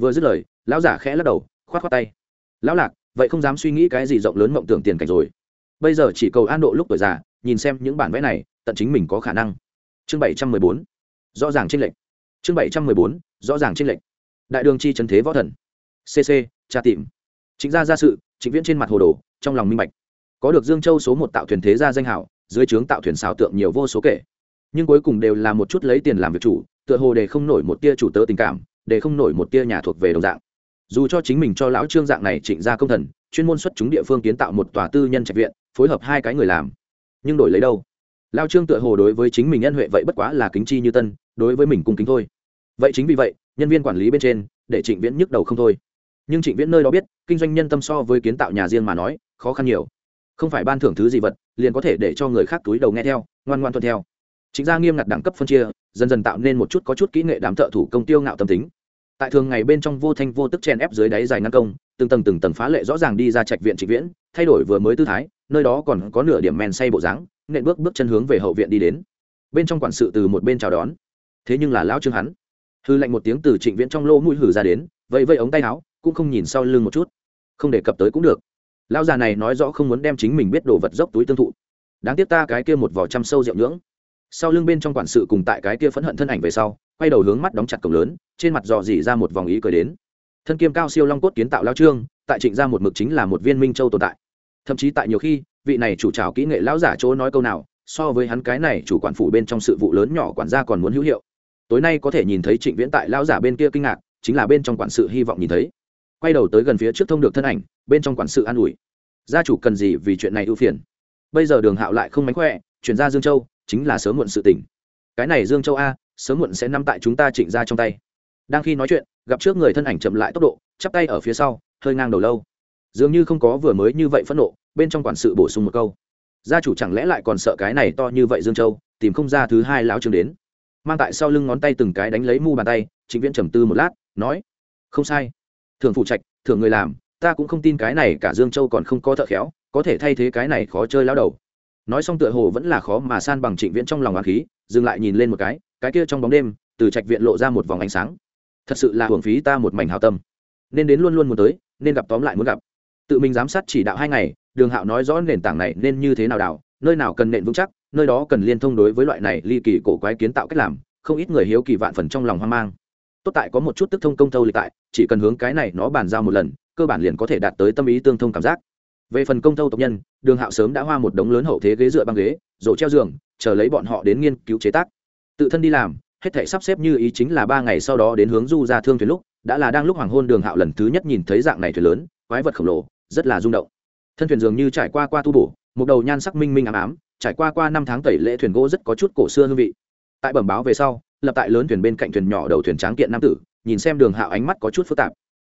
vừa dứt lời, lão giả khẽ lắc đầu, khoát khoát tay. Lão lạc, vậy không dám suy nghĩ cái gì rộng lớn mộng tưởng tiền cảnh rồi. Bây giờ chỉ cầu an độ lúc tuổi già, nhìn xem những bản vẽ này, tận chính mình có khả năng. Chương bảy trăm mười bốn. Rõ ràng tranh lệch. Chương bảy trăm mười bốn. Rõ ràng tranh lệch. Đại đường chi trần thế võ thần. Cc tra tìm. Chính gia ra sự chính viễn trên mặt hồ đồ, trong lòng minh bạch. Có được dương châu số một tạo thuyền thế gia danh hảo, dưới trướng tạo thuyền xào tượng nhiều vô số kể. Nhưng cuối cùng đều là một chút lấy tiền làm việc chủ, tựa hồ để không nổi một tia chủ tớ tình cảm để không nổi một tia nhà thuộc về đồng dạng. Dù cho chính mình cho lão trương dạng này trịnh gia công thần, chuyên môn xuất chúng địa phương kiến tạo một tòa tư nhân trạch viện, phối hợp hai cái người làm. Nhưng đổi lấy đâu? Lao trương tựa hồ đối với chính mình nhân huệ vậy bất quá là kính chi như tân, đối với mình cung kính thôi. Vậy chính vì vậy, nhân viên quản lý bên trên, để trịnh viễn nhức đầu không thôi. Nhưng trịnh viễn nơi đó biết, kinh doanh nhân tâm so với kiến tạo nhà riêng mà nói, khó khăn nhiều. Không phải ban thưởng thứ gì vật, liền có thể để cho người khác túi đầu nghe theo, ngoan ngoan tuân theo. Chính ra nghiêm ngặt đẳng cấp phân chia, dần dần tạo nên một chút có chút kỹ nghệ đám thợ thủ công tiêu ngạo tâm tính tại thường ngày bên trong vô thanh vô tức chen ép dưới đáy dài ngăn công, từng tầng từng tầng phá lệ rõ ràng đi ra trạch viện trịnh viễn, thay đổi vừa mới tư thái, nơi đó còn có nửa điểm men say bộ dáng, nện bước bước chân hướng về hậu viện đi đến. Bên trong quản sự từ một bên chào đón. Thế nhưng là lão trương hắn. Hư lạnh một tiếng từ trịnh viễn trong lỗ mũi hử ra đến vậy vây ống tay áo, cũng không nhìn sau lưng một chút. Không đề cập tới cũng được. Lão già này nói rõ không muốn đem chính mình biết đồ vật dốc túi tương thụ. Đáng tiếc ta cái kia một vỏ trăm sâu rượu nhưỡng. Sau lưng bên trong quản sự cùng tại cái kia phẫn hận thân ảnh về sau quay đầu hướng mắt đóng chặt cổng lớn, trên mặt dò dỉ ra một vòng ý cười đến. Thân kiêm cao siêu long cốt kiến tạo lao trương, tại trịnh ra một mực chính là một viên minh châu tồn tại. Thậm chí tại nhiều khi, vị này chủ trào kỹ nghệ lão giả chỗ nói câu nào, so với hắn cái này chủ quản phủ bên trong sự vụ lớn nhỏ quản gia còn muốn hữu hiệu. Tối nay có thể nhìn thấy trịnh viễn tại lão giả bên kia kinh ngạc, chính là bên trong quản sự hy vọng nhìn thấy. Quay đầu tới gần phía trước thông được thân ảnh, bên trong quản sự an ủi. Gia chủ cần gì vì chuyện này ưu phiền? Bây giờ đường hạo lại không mánh khỏe, chuyển ra dương châu, chính là sớm muộn sự tỉnh cái này dương châu a sớm muộn sẽ nắm tại chúng ta trịnh ra trong tay. Đang khi nói chuyện, gặp trước người thân ảnh chậm lại tốc độ, chắp tay ở phía sau, hơi ngang đầu lâu. Dường như không có vừa mới như vậy phẫn nộ, bên trong quản sự bổ sung một câu. Gia chủ chẳng lẽ lại còn sợ cái này to như vậy dương châu, tìm không ra thứ hai lão trưởng đến. Mang tại sau lưng ngón tay từng cái đánh lấy mu bàn tay chính viễn trầm tư một lát, nói, không sai. Thường phụ trạch thường người làm, ta cũng không tin cái này cả dương châu còn không có thợ khéo, có thể thay thế cái này khó chơi lao đầu. Nói xong tựa hồ vẫn là khó mà san bằng trịnh viễn trong lòng hoàng khí dừng lại nhìn lên một cái cái kia trong bóng đêm từ trạch viện lộ ra một vòng ánh sáng. Thật sự là hưởng phí ta một mảnh hào tâm. Nên đến luôn luôn muốn tới nên gặp tóm lại muốn gặp. Tự mình giám sát chỉ đạo hai ngày đường hạo nói rõ nền tảng này nên như thế nào đảo, nơi nào cần nện vững chắc nơi đó cần liên thông đối với loại này ly kỳ cổ quái kiến tạo cách làm không ít người hiếu kỳ vạn phần trong lòng hoang mang. Tốt tại có một chút tức thông công thâu lịch tại chỉ cần hướng cái này nó bàn giao một lần cơ bản liền có thể đạt tới tâm ý tương thông cảm giác về phần công thâu tộc nhân, đường hạo sớm đã hoa một đống lớn hậu thế ghế dựa băng ghế, rổ treo giường, chờ lấy bọn họ đến nghiên cứu chế tác. Tự thân đi làm, hết thể sắp xếp như ý chính là ba ngày sau đó đến hướng du ra thương thuyền lúc, đã là đang lúc hoàng hôn đường hạo lần thứ nhất nhìn thấy dạng này thuyền lớn, quái vật khổng lồ, rất là rung động. Thân thuyền dường như trải qua qua tu bổ, một đầu nhan sắc minh minh ám ám, trải qua qua năm tháng tẩy lễ thuyền gỗ rất có chút cổ xưa hương vị. Tại bẩm báo về sau, lập tại lớn thuyền bên cạnh thuyền nhỏ đầu thuyền tráng kiện nam tử, nhìn xem đường hạo ánh mắt có chút phức tạp.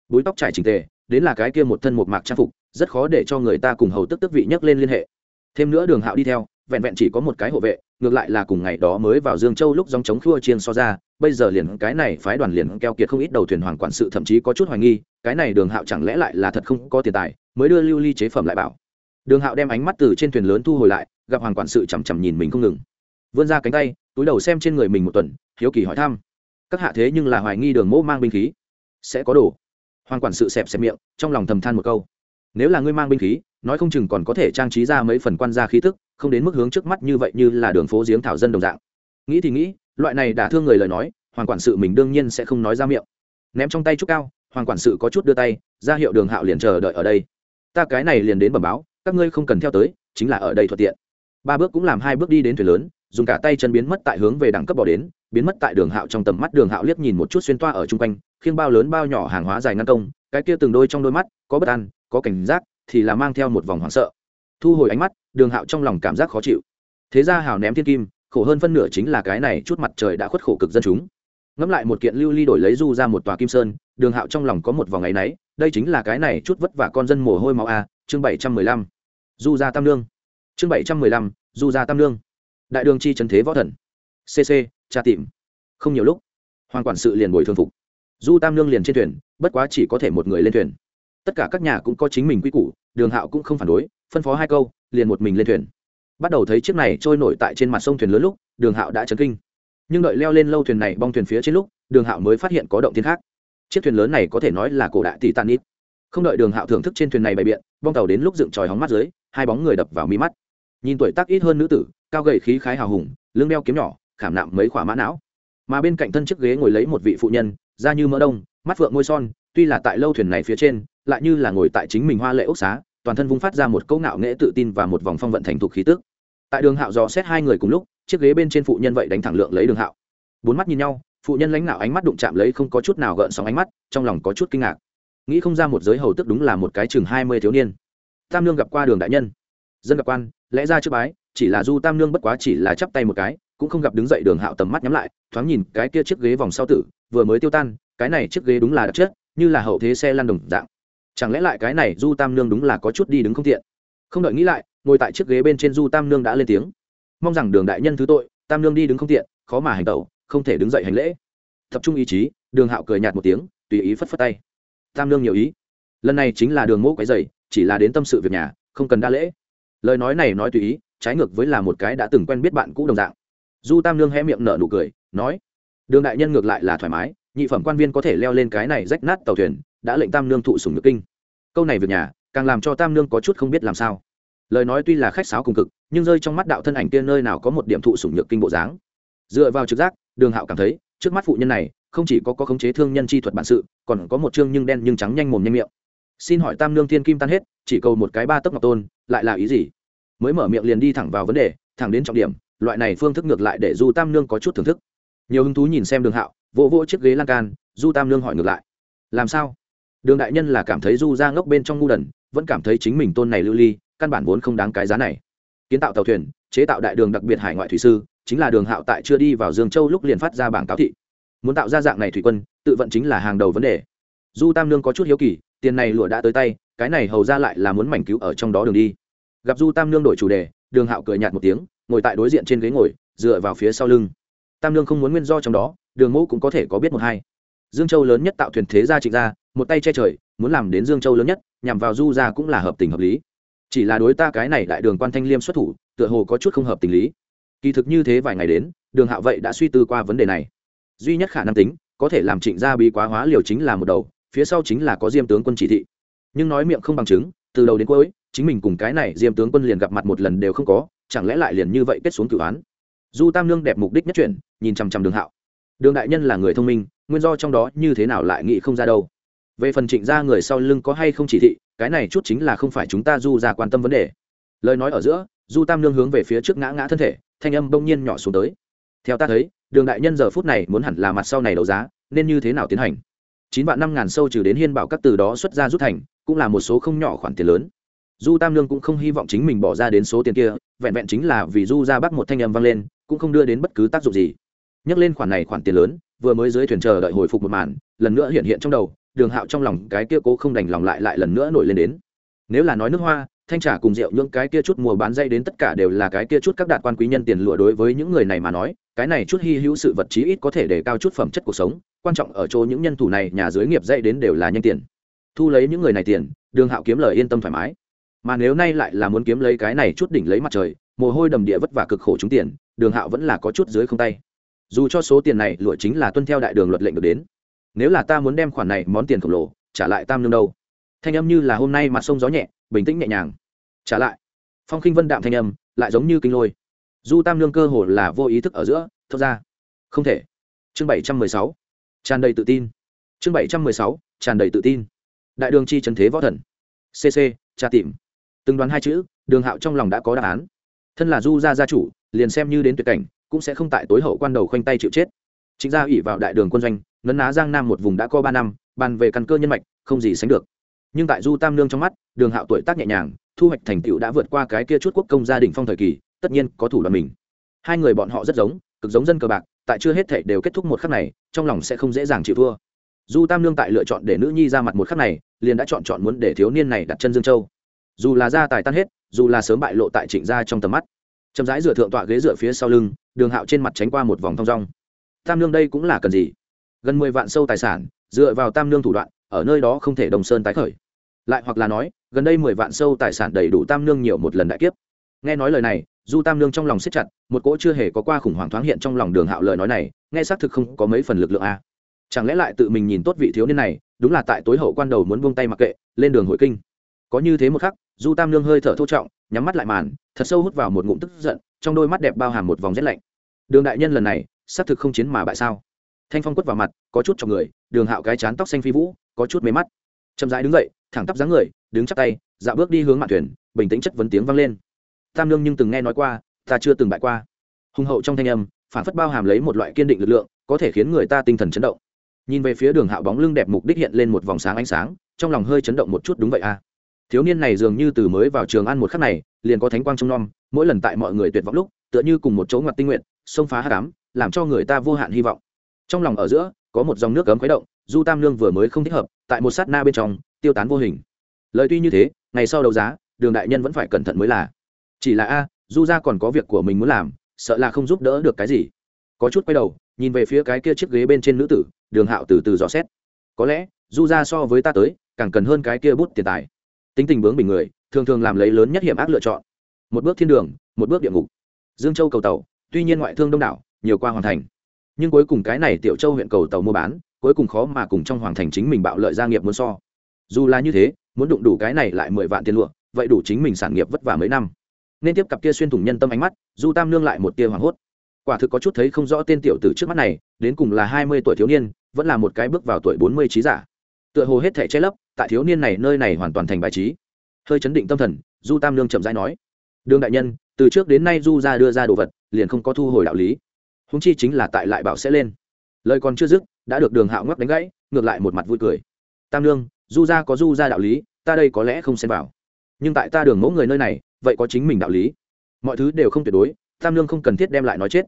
Búi tóc trải trình tề đến là cái kia một thân một mạc trang phục, rất khó để cho người ta cùng hầu tức tức vị nhấc lên liên hệ. Thêm nữa đường hạo đi theo, vẹn vẹn chỉ có một cái hộ vệ, ngược lại là cùng ngày đó mới vào dương châu lúc dòng chống khua chiên so ra, bây giờ liền cái này phái đoàn liền keo kiệt không ít đầu thuyền hoàng quản sự thậm chí có chút hoài nghi, cái này đường hạo chẳng lẽ lại là thật không có tiền tài, mới đưa lưu ly chế phẩm lại bảo. Đường hạo đem ánh mắt từ trên thuyền lớn thu hồi lại, gặp hoàng quản sự chằm chằm nhìn mình không ngừng. Vươn ra cánh tay, túi đầu xem trên người mình một tuần, hiếu kỳ hỏi thăm. Các hạ thế nhưng là hoài nghi đường mỗ mang binh khí, sẽ có đồ hoàng quản sự xẹp xẹp miệng, trong lòng thầm than một câu. Nếu là ngươi mang binh khí, nói không chừng còn có thể trang trí ra mấy phần quan gia khí tức, không đến mức hướng trước mắt như vậy như là đường phố giếng thảo dân đồng dạng. Nghĩ thì nghĩ, loại này đã thương người lời nói, hoàng quản sự mình đương nhiên sẽ không nói ra miệng. Ném trong tay chút cao, hoàng quản sự có chút đưa tay, ra hiệu đường hạo liền chờ đợi ở đây. Ta cái này liền đến bẩm báo, các ngươi không cần theo tới, chính là ở đây thuận tiện. Ba bước cũng làm hai bước đi đến thuyền lớn, dùng cả tay chân biến mất tại hướng về đẳng cấp bỏ đến biến mất tại đường hạo trong tầm mắt, đường hạo liếc nhìn một chút xuyên toa ở chung quanh, khiêng bao lớn bao nhỏ hàng hóa dài ngăn công, cái kia từng đôi trong đôi mắt, có bất an, có cảnh giác, thì là mang theo một vòng hoảng sợ. Thu hồi ánh mắt, đường hạo trong lòng cảm giác khó chịu. Thế ra hào ném thiên kim, khổ hơn phân nửa chính là cái này, chút mặt trời đã khuất khổ cực dân chúng. Ngẫm lại một kiện lưu ly đổi lấy du ra một tòa kim sơn, đường hạo trong lòng có một vòng ngày náy, đây chính là cái này, chút vất vả con dân mồ hôi máu a, chương bảy trăm mười lăm. Du ra tam lương chương bảy trăm mười lăm, du ra tam lương đại đường chi trần thế võ thần. Cc tra tìm. Không nhiều lúc, hoàng quản sự liền bồi thường phục. Du tam nương liền trên thuyền, bất quá chỉ có thể một người lên thuyền. Tất cả các nhà cũng có chính mình quy củ, đường hạo cũng không phản đối, phân phó hai câu, liền một mình lên thuyền. Bắt đầu thấy chiếc này trôi nổi tại trên mặt sông thuyền lớn lúc, đường hạo đã chấn kinh. Nhưng đợi leo lên lâu thuyền này bong thuyền phía trên lúc, đường hạo mới phát hiện có động thiên khác. Chiếc thuyền lớn này có thể nói là cổ đại tỷ tàn ít không đợi đường hạo thưởng thức trên thuyền này bày biện, bong tàu đến lúc dựng tròi hóng mắt dưới, hai bóng người đập vào mi mắt. Nhìn tuổi tác ít hơn nữ tử, cao gầy khí khái hào hùng, lưng đeo kiếm nhỏ khảm nạm mấy khỏa mã não. Mà bên cạnh thân chiếc ghế ngồi lấy một vị phụ nhân, da như mỡ đông, mắt phượng môi son, tuy là tại lâu thuyền này phía trên, lại như là ngồi tại chính mình hoa lệ ốc xá, toàn thân vung phát ra một câu ngạo nghễ tự tin và một vòng phong vận thành thục khí tức. Tại đường hạo dò xét hai người cùng lúc, chiếc ghế bên trên phụ nhân vậy đánh thẳng lượng lấy đường hạo. Bốn mắt nhìn nhau, phụ nhân lãnh đạo ánh mắt đụng chạm lấy không có chút nào gợn sóng ánh mắt, trong lòng có chút kinh ngạc. Nghĩ không ra một giới hầu tức đúng là một cái chừng hai mươi thiếu niên. Tam lương gặp qua đường đại nhân. Dân gặp quan, lẽ ra trước bái, chỉ là du tam lương bất quá chỉ là chắp tay một cái cũng không gặp đứng dậy đường hạo tầm mắt nhắm lại, thoáng nhìn cái kia chiếc ghế vòng sau tử, vừa mới tiêu tan, cái này chiếc ghế đúng là đặc chất, như là hậu thế xe lăn đồng dạng. Chẳng lẽ lại cái này du tam nương đúng là có chút đi đứng không tiện? Không đợi nghĩ lại, ngồi tại chiếc ghế bên trên du tam nương đã lên tiếng. Mong rằng đường đại nhân thứ tội, tam nương đi đứng không tiện, khó mà hành tẩu, không thể đứng dậy hành lễ. Tập trung ý chí, đường hạo cười nhạt một tiếng, tùy ý phất phất tay. Tam nương nhiều ý. Lần này chính là đường Mô quấy dày chỉ là đến tâm sự việc nhà, không cần đa lễ. Lời nói này nói tùy ý, trái ngược với là một cái đã từng quen biết bạn cũ đồng dạng du tam nương hé miệng nở nụ cười, nói, đường đại nhân ngược lại là thoải mái, nhị phẩm quan viên có thể leo lên cái này rách nát tàu thuyền, đã lệnh tam nương thụ sùng nhược kinh. Câu này việc nhà, càng làm cho tam nương có chút không biết làm sao. Lời nói tuy là khách sáo cùng cực, nhưng rơi trong mắt đạo thân ảnh kia nơi nào có một điểm thụ sùng nhược kinh bộ dáng. Dựa vào trực giác, đường hạo cảm thấy, trước mắt phụ nhân này, không chỉ có có khống chế thương nhân chi thuật bản sự, còn có một chương nhưng đen nhưng trắng nhanh mồm nhanh miệng. Xin hỏi tam nương thiên kim tan hết, chỉ cầu một cái ba tấc ngọc tôn, lại là ý gì? Mới mở miệng liền đi thẳng vào vấn đề, thẳng đến trọng điểm loại này phương thức ngược lại để du tam nương có chút thưởng thức. Nhiều hứng thú nhìn xem đường hạo, vỗ vỗ chiếc ghế lan can, du tam nương hỏi ngược lại. Làm sao? Đường đại nhân là cảm thấy du ra ngốc bên trong ngu đần, vẫn cảm thấy chính mình tôn này lưu ly, căn bản vốn không đáng cái giá này. Kiến tạo tàu thuyền, chế tạo đại đường đặc biệt hải ngoại thủy sư, chính là đường hạo tại chưa đi vào dương châu lúc liền phát ra bảng cáo thị. Muốn tạo ra dạng này thủy quân, tự vận chính là hàng đầu vấn đề. Du tam nương có chút hiếu kỳ, tiền này lụa đã tới tay, cái này hầu ra lại là muốn mảnh cứu ở trong đó đường đi. Gặp du tam nương đổi chủ đề, đường hạo cười nhạt một tiếng ngồi tại đối diện trên ghế ngồi, dựa vào phía sau lưng. Tam lương không muốn nguyên do trong đó, đường mẫu cũng có thể có biết một hai. Dương châu lớn nhất tạo thuyền thế gia trịnh gia, một tay che trời, muốn làm đến dương châu lớn nhất, nhằm vào du gia cũng là hợp tình hợp lý. Chỉ là đối ta cái này đại đường quan thanh liêm xuất thủ, tựa hồ có chút không hợp tình lý. Kỳ thực như thế vài ngày đến, đường hạo vậy đã suy tư qua vấn đề này. Duy nhất khả năng tính, có thể làm trịnh gia bí quá hóa liều chính là một đầu, phía sau chính là có diêm tướng quân chỉ thị. Nhưng nói miệng không bằng chứng, từ đầu đến cuối, chính mình cùng cái này diêm tướng quân liền gặp mặt một lần đều không có chẳng lẽ lại liền như vậy kết xuống cửu án? Du tam nương đẹp mục đích nhất chuyển, nhìn chằm chằm đường hạo. Đường đại nhân là người thông minh, nguyên do trong đó như thế nào lại nghĩ không ra đâu. Về phần trịnh gia người sau lưng có hay không chỉ thị, cái này chút chính là không phải chúng ta du ra quan tâm vấn đề. Lời nói ở giữa du tam nương hướng về phía trước ngã ngã thân thể, thanh âm bỗng nhiên nhỏ xuống tới. Theo ta thấy, đường đại nhân giờ phút này muốn hẳn là mặt sau này đấu giá, nên như thế nào tiến hành? Chín vạn năm ngàn sâu trừ đến hiên bảo các từ đó xuất ra rút thành, cũng là một số không nhỏ khoản tiền lớn du tam lương cũng không hy vọng chính mình bỏ ra đến số tiền kia, vẹn vẹn chính là vì du ra bắt một thanh âm vang lên, cũng không đưa đến bất cứ tác dụng gì. Nhắc lên khoản này khoản tiền lớn, vừa mới dưới thuyền chờ đợi hồi phục một màn, lần nữa hiện hiện trong đầu, đường hạo trong lòng cái kia cố không đành lòng lại lại lần nữa nổi lên đến. Nếu là nói nước hoa, thanh trà cùng rượu những cái kia chút mùa bán dây đến tất cả đều là cái kia chút các đạt quan quý nhân tiền lụa đối với những người này mà nói, cái này chút hy hữu sự vật chí ít có thể để cao chút phẩm chất cuộc sống, quan trọng ở chỗ những nhân thủ này, nhà dưới nghiệp dây đến đều là nhanh tiền. Thu lấy những người này tiền, đường hạo kiếm lời yên tâm thoải mái mà nếu nay lại là muốn kiếm lấy cái này chút đỉnh lấy mặt trời, mồ hôi đầm địa vất vả cực khổ trúng tiền, đường hạo vẫn là có chút dưới không tay. Dù cho số tiền này lụa chính là tuân theo đại đường luật lệnh được đến, nếu là ta muốn đem khoản này món tiền khổng lồ trả lại tam lương đâu? Thanh âm như là hôm nay mặt sông gió nhẹ, bình tĩnh nhẹ nhàng. Trả lại. Phong khinh vân đạm thanh âm, lại giống như kinh lôi. Du tam lương cơ hồ là vô ý thức ở giữa thật ra. Không thể. Chương bảy trăm mười sáu. Tràn đầy tự tin. Chương bảy trăm mười sáu, tràn đầy tự tin. Đại đường chi trần thế võ thần. Cc tra tìm từng đoán hai chữ, đường hạo trong lòng đã có đáp án. Thân là du gia gia chủ, liền xem như đến tuyệt cảnh, cũng sẽ không tại tối hậu quan đầu khoanh tay chịu chết. Chính gia ủy vào đại đường quân doanh, nấn ná giang nam một vùng đã có ba năm, bàn về căn cơ nhân mạch, không gì sánh được. Nhưng tại du tam nương trong mắt, đường hạo tuổi tác nhẹ nhàng, thu hoạch thành tựu đã vượt qua cái kia chút quốc công gia đình phong thời kỳ, tất nhiên có thủ đoàn mình. Hai người bọn họ rất giống, cực giống dân cờ bạc, tại chưa hết thể đều kết thúc một khắc này, trong lòng sẽ không dễ dàng chịu thua. Du tam nương tại lựa chọn để nữ nhi ra mặt một khắc này, liền đã chọn chọn muốn để thiếu niên này đặt chân dương châu dù là gia tài tan hết, dù là sớm bại lộ tại trịnh gia trong tầm mắt. Chậm rãi dựa thượng tọa ghế dựa phía sau lưng, đường hạo trên mặt tránh qua một vòng thong rong tam nương đây cũng là cần gì? Gần mười vạn sâu tài sản, dựa vào tam nương thủ đoạn, ở nơi đó không thể đồng sơn tái khởi. Lại hoặc là nói, gần đây mười vạn sâu tài sản đầy đủ tam nương nhiều một lần đại kiếp. Nghe nói lời này du tam nương trong lòng siết chặt, một cỗ chưa hề có qua khủng hoảng thoáng hiện trong lòng đường hạo lời nói này, nghe xác thực không có mấy phần lực lượng a. Chẳng lẽ lại tự mình nhìn tốt vị thiếu niên này, đúng là tại tối hậu quan đầu muốn buông tay mặc kệ, lên đường hội kinh có như thế một khắc, du tam lương hơi thở thô trọng, nhắm mắt lại màn, thật sâu hút vào một ngụm tức giận, trong đôi mắt đẹp bao hàm một vòng rét lạnh. Đường đại nhân lần này, xác thực không chiến mà bại sao? Thanh phong quất vào mặt, có chút cho người, đường hạo cái chán tóc xanh phi vũ, có chút mê mắt. Chậm rãi đứng dậy, thẳng tắp dáng người, đứng chắc tay, dạo bước đi hướng mạn thuyền, bình tĩnh chất vấn tiếng vang lên. Tam lương nhưng từng nghe nói qua, ta chưa từng bại qua. Hùng hậu trong thanh âm, phản phất bao hàm lấy một loại kiên định lực lượng, có thể khiến người ta tinh thần chấn động. Nhìn về phía đường hạo bóng lưng đẹp mục đích hiện lên một vòng sáng ánh sáng, trong lòng hơi chấn động một chút đúng vậy à? Thiếu niên này dường như từ mới vào trường ăn một khắc này, liền có thánh quang trong nom mỗi lần tại mọi người tuyệt vọng lúc, tựa như cùng một chỗ ngoặt tinh nguyện, xông phá hát cám làm cho người ta vô hạn hy vọng. Trong lòng ở giữa, có một dòng nước cấm khuấy động, du tam lương vừa mới không thích hợp, tại một sát na bên trong, tiêu tán vô hình. Lời tuy như thế, ngày sau đấu giá, đường đại nhân vẫn phải cẩn thận mới là. Chỉ là a, du ra còn có việc của mình muốn làm, sợ là không giúp đỡ được cái gì. Có chút quay đầu, nhìn về phía cái kia chiếc ghế bên trên nữ tử, đường hạo từ từ dò xét. Có lẽ, du ra so với ta tới, càng cần hơn cái kia bút tiền tài tính tình bướng bình người, thường thường làm lấy lớn nhất hiểm ác lựa chọn. Một bước thiên đường, một bước địa ngục. Dương châu cầu tàu, tuy nhiên ngoại thương đông đảo, nhiều qua hoàn thành. Nhưng cuối cùng cái này tiểu châu huyện cầu tàu mua bán, cuối cùng khó mà cùng trong hoàng thành chính mình bạo lợi gia nghiệp muốn so. Dù là như thế, muốn đụng đủ cái này lại mười vạn tiền lụa, vậy đủ chính mình sản nghiệp vất vả mấy năm. Nên tiếp cặp kia xuyên thủng nhân tâm ánh mắt, du tam nương lại một tia hoảng hốt. Quả thực có chút thấy không rõ tên tiểu tử trước mắt này, đến cùng là hai mươi tuổi thiếu niên, vẫn là một cái bước vào tuổi bốn mươi trí giả. Tựa hồ hết thể che lấp tại thiếu niên này nơi này hoàn toàn thành bài trí. Hơi chấn định tâm thần, du tam lương chậm rãi nói đương đại nhân, từ trước đến nay du ra đưa ra đồ vật, liền không có thu hồi đạo lý. Húng chi chính là tại lại bảo sẽ lên. Lời còn chưa dứt, đã được đường hạo ngoắc đánh gãy, ngược lại một mặt vui cười. Tam lương du ra có du ra đạo lý, ta đây có lẽ không xem vào. Nhưng tại ta đường mẫu người nơi này, vậy có chính mình đạo lý. Mọi thứ đều không tuyệt đối, tam lương không cần thiết đem lại nói chết.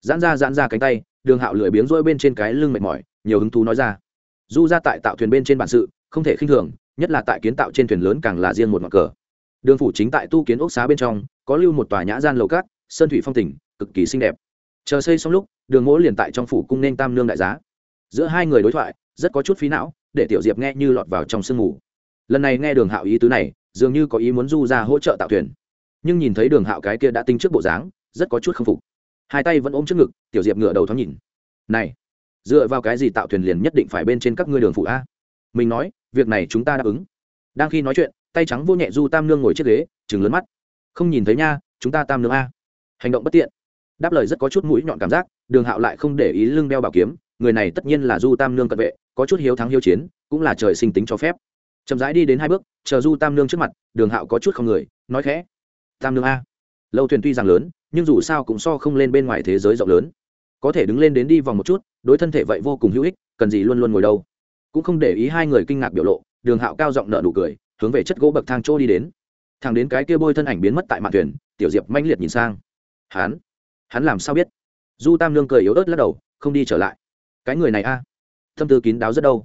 Giãn ra giãn ra cánh tay, đường hạo lười biếng rỗi bên trên cái lưng mệt mỏi, nhiều hứng thú nói ra. Du ra tại tạo thuyền bên trên bản sự không thể khinh thường, nhất là tại kiến tạo trên thuyền lớn càng là riêng một mặt cờ. Đường phủ chính tại tu kiến ốc xá bên trong, có lưu một tòa nhã gian lầu cát, sơn thủy phong tỉnh cực kỳ xinh đẹp. Chờ xây xong lúc, đường mỗ liền tại trong phủ cung nên tam nương đại giá. Giữa hai người đối thoại, rất có chút phí não, để tiểu diệp nghe như lọt vào trong sương mù. Lần này nghe đường hạo ý tứ này, dường như có ý muốn du ra hỗ trợ tạo thuyền. Nhưng nhìn thấy đường hạo cái kia đã tinh trước bộ dáng, rất có chút k phục. Hai tay vẫn ôm trước ngực, tiểu diệp ngựa đầu thoáng nhìn. Này, dựa vào cái gì tạo thuyền liền nhất định phải bên trên các ngươi đường phụ a? Mình nói việc này chúng ta đáp ứng. Đang khi nói chuyện, tay trắng vô nhẹ du tam nương ngồi chiếc ghế chừng lớn mắt. Không nhìn thấy nha, chúng ta tam nương a. Hành động bất tiện. Đáp lời rất có chút mũi nhọn cảm giác, đường hạo lại không để ý lưng đeo bảo kiếm, người này tất nhiên là du tam nương cận vệ, có chút hiếu thắng hiếu chiến, cũng là trời sinh tính cho phép. Chậm rãi đi đến hai bước, chờ du tam nương trước mặt, đường hạo có chút không người, nói khẽ. Tam nương a. Lâu thuyền tuy rằng lớn, nhưng dù sao cũng so không lên bên ngoài thế giới rộng lớn. Có thể đứng lên đến đi vòng một chút, đối thân thể vậy vô cùng hữu ích, cần gì luôn luôn ngồi đâu cũng không để ý hai người kinh ngạc biểu lộ, đường hạo cao giọng nợ nụ cười, hướng về chất gỗ bậc thang trô đi đến. Thằng đến cái kia bôi thân ảnh biến mất tại mạn thuyền, tiểu diệp manh liệt nhìn sang. Hắn hắn làm sao biết? Du tam lương cười yếu ớt lắc đầu, không đi trở lại. Cái người này a, thâm tư kín đáo rất đâu.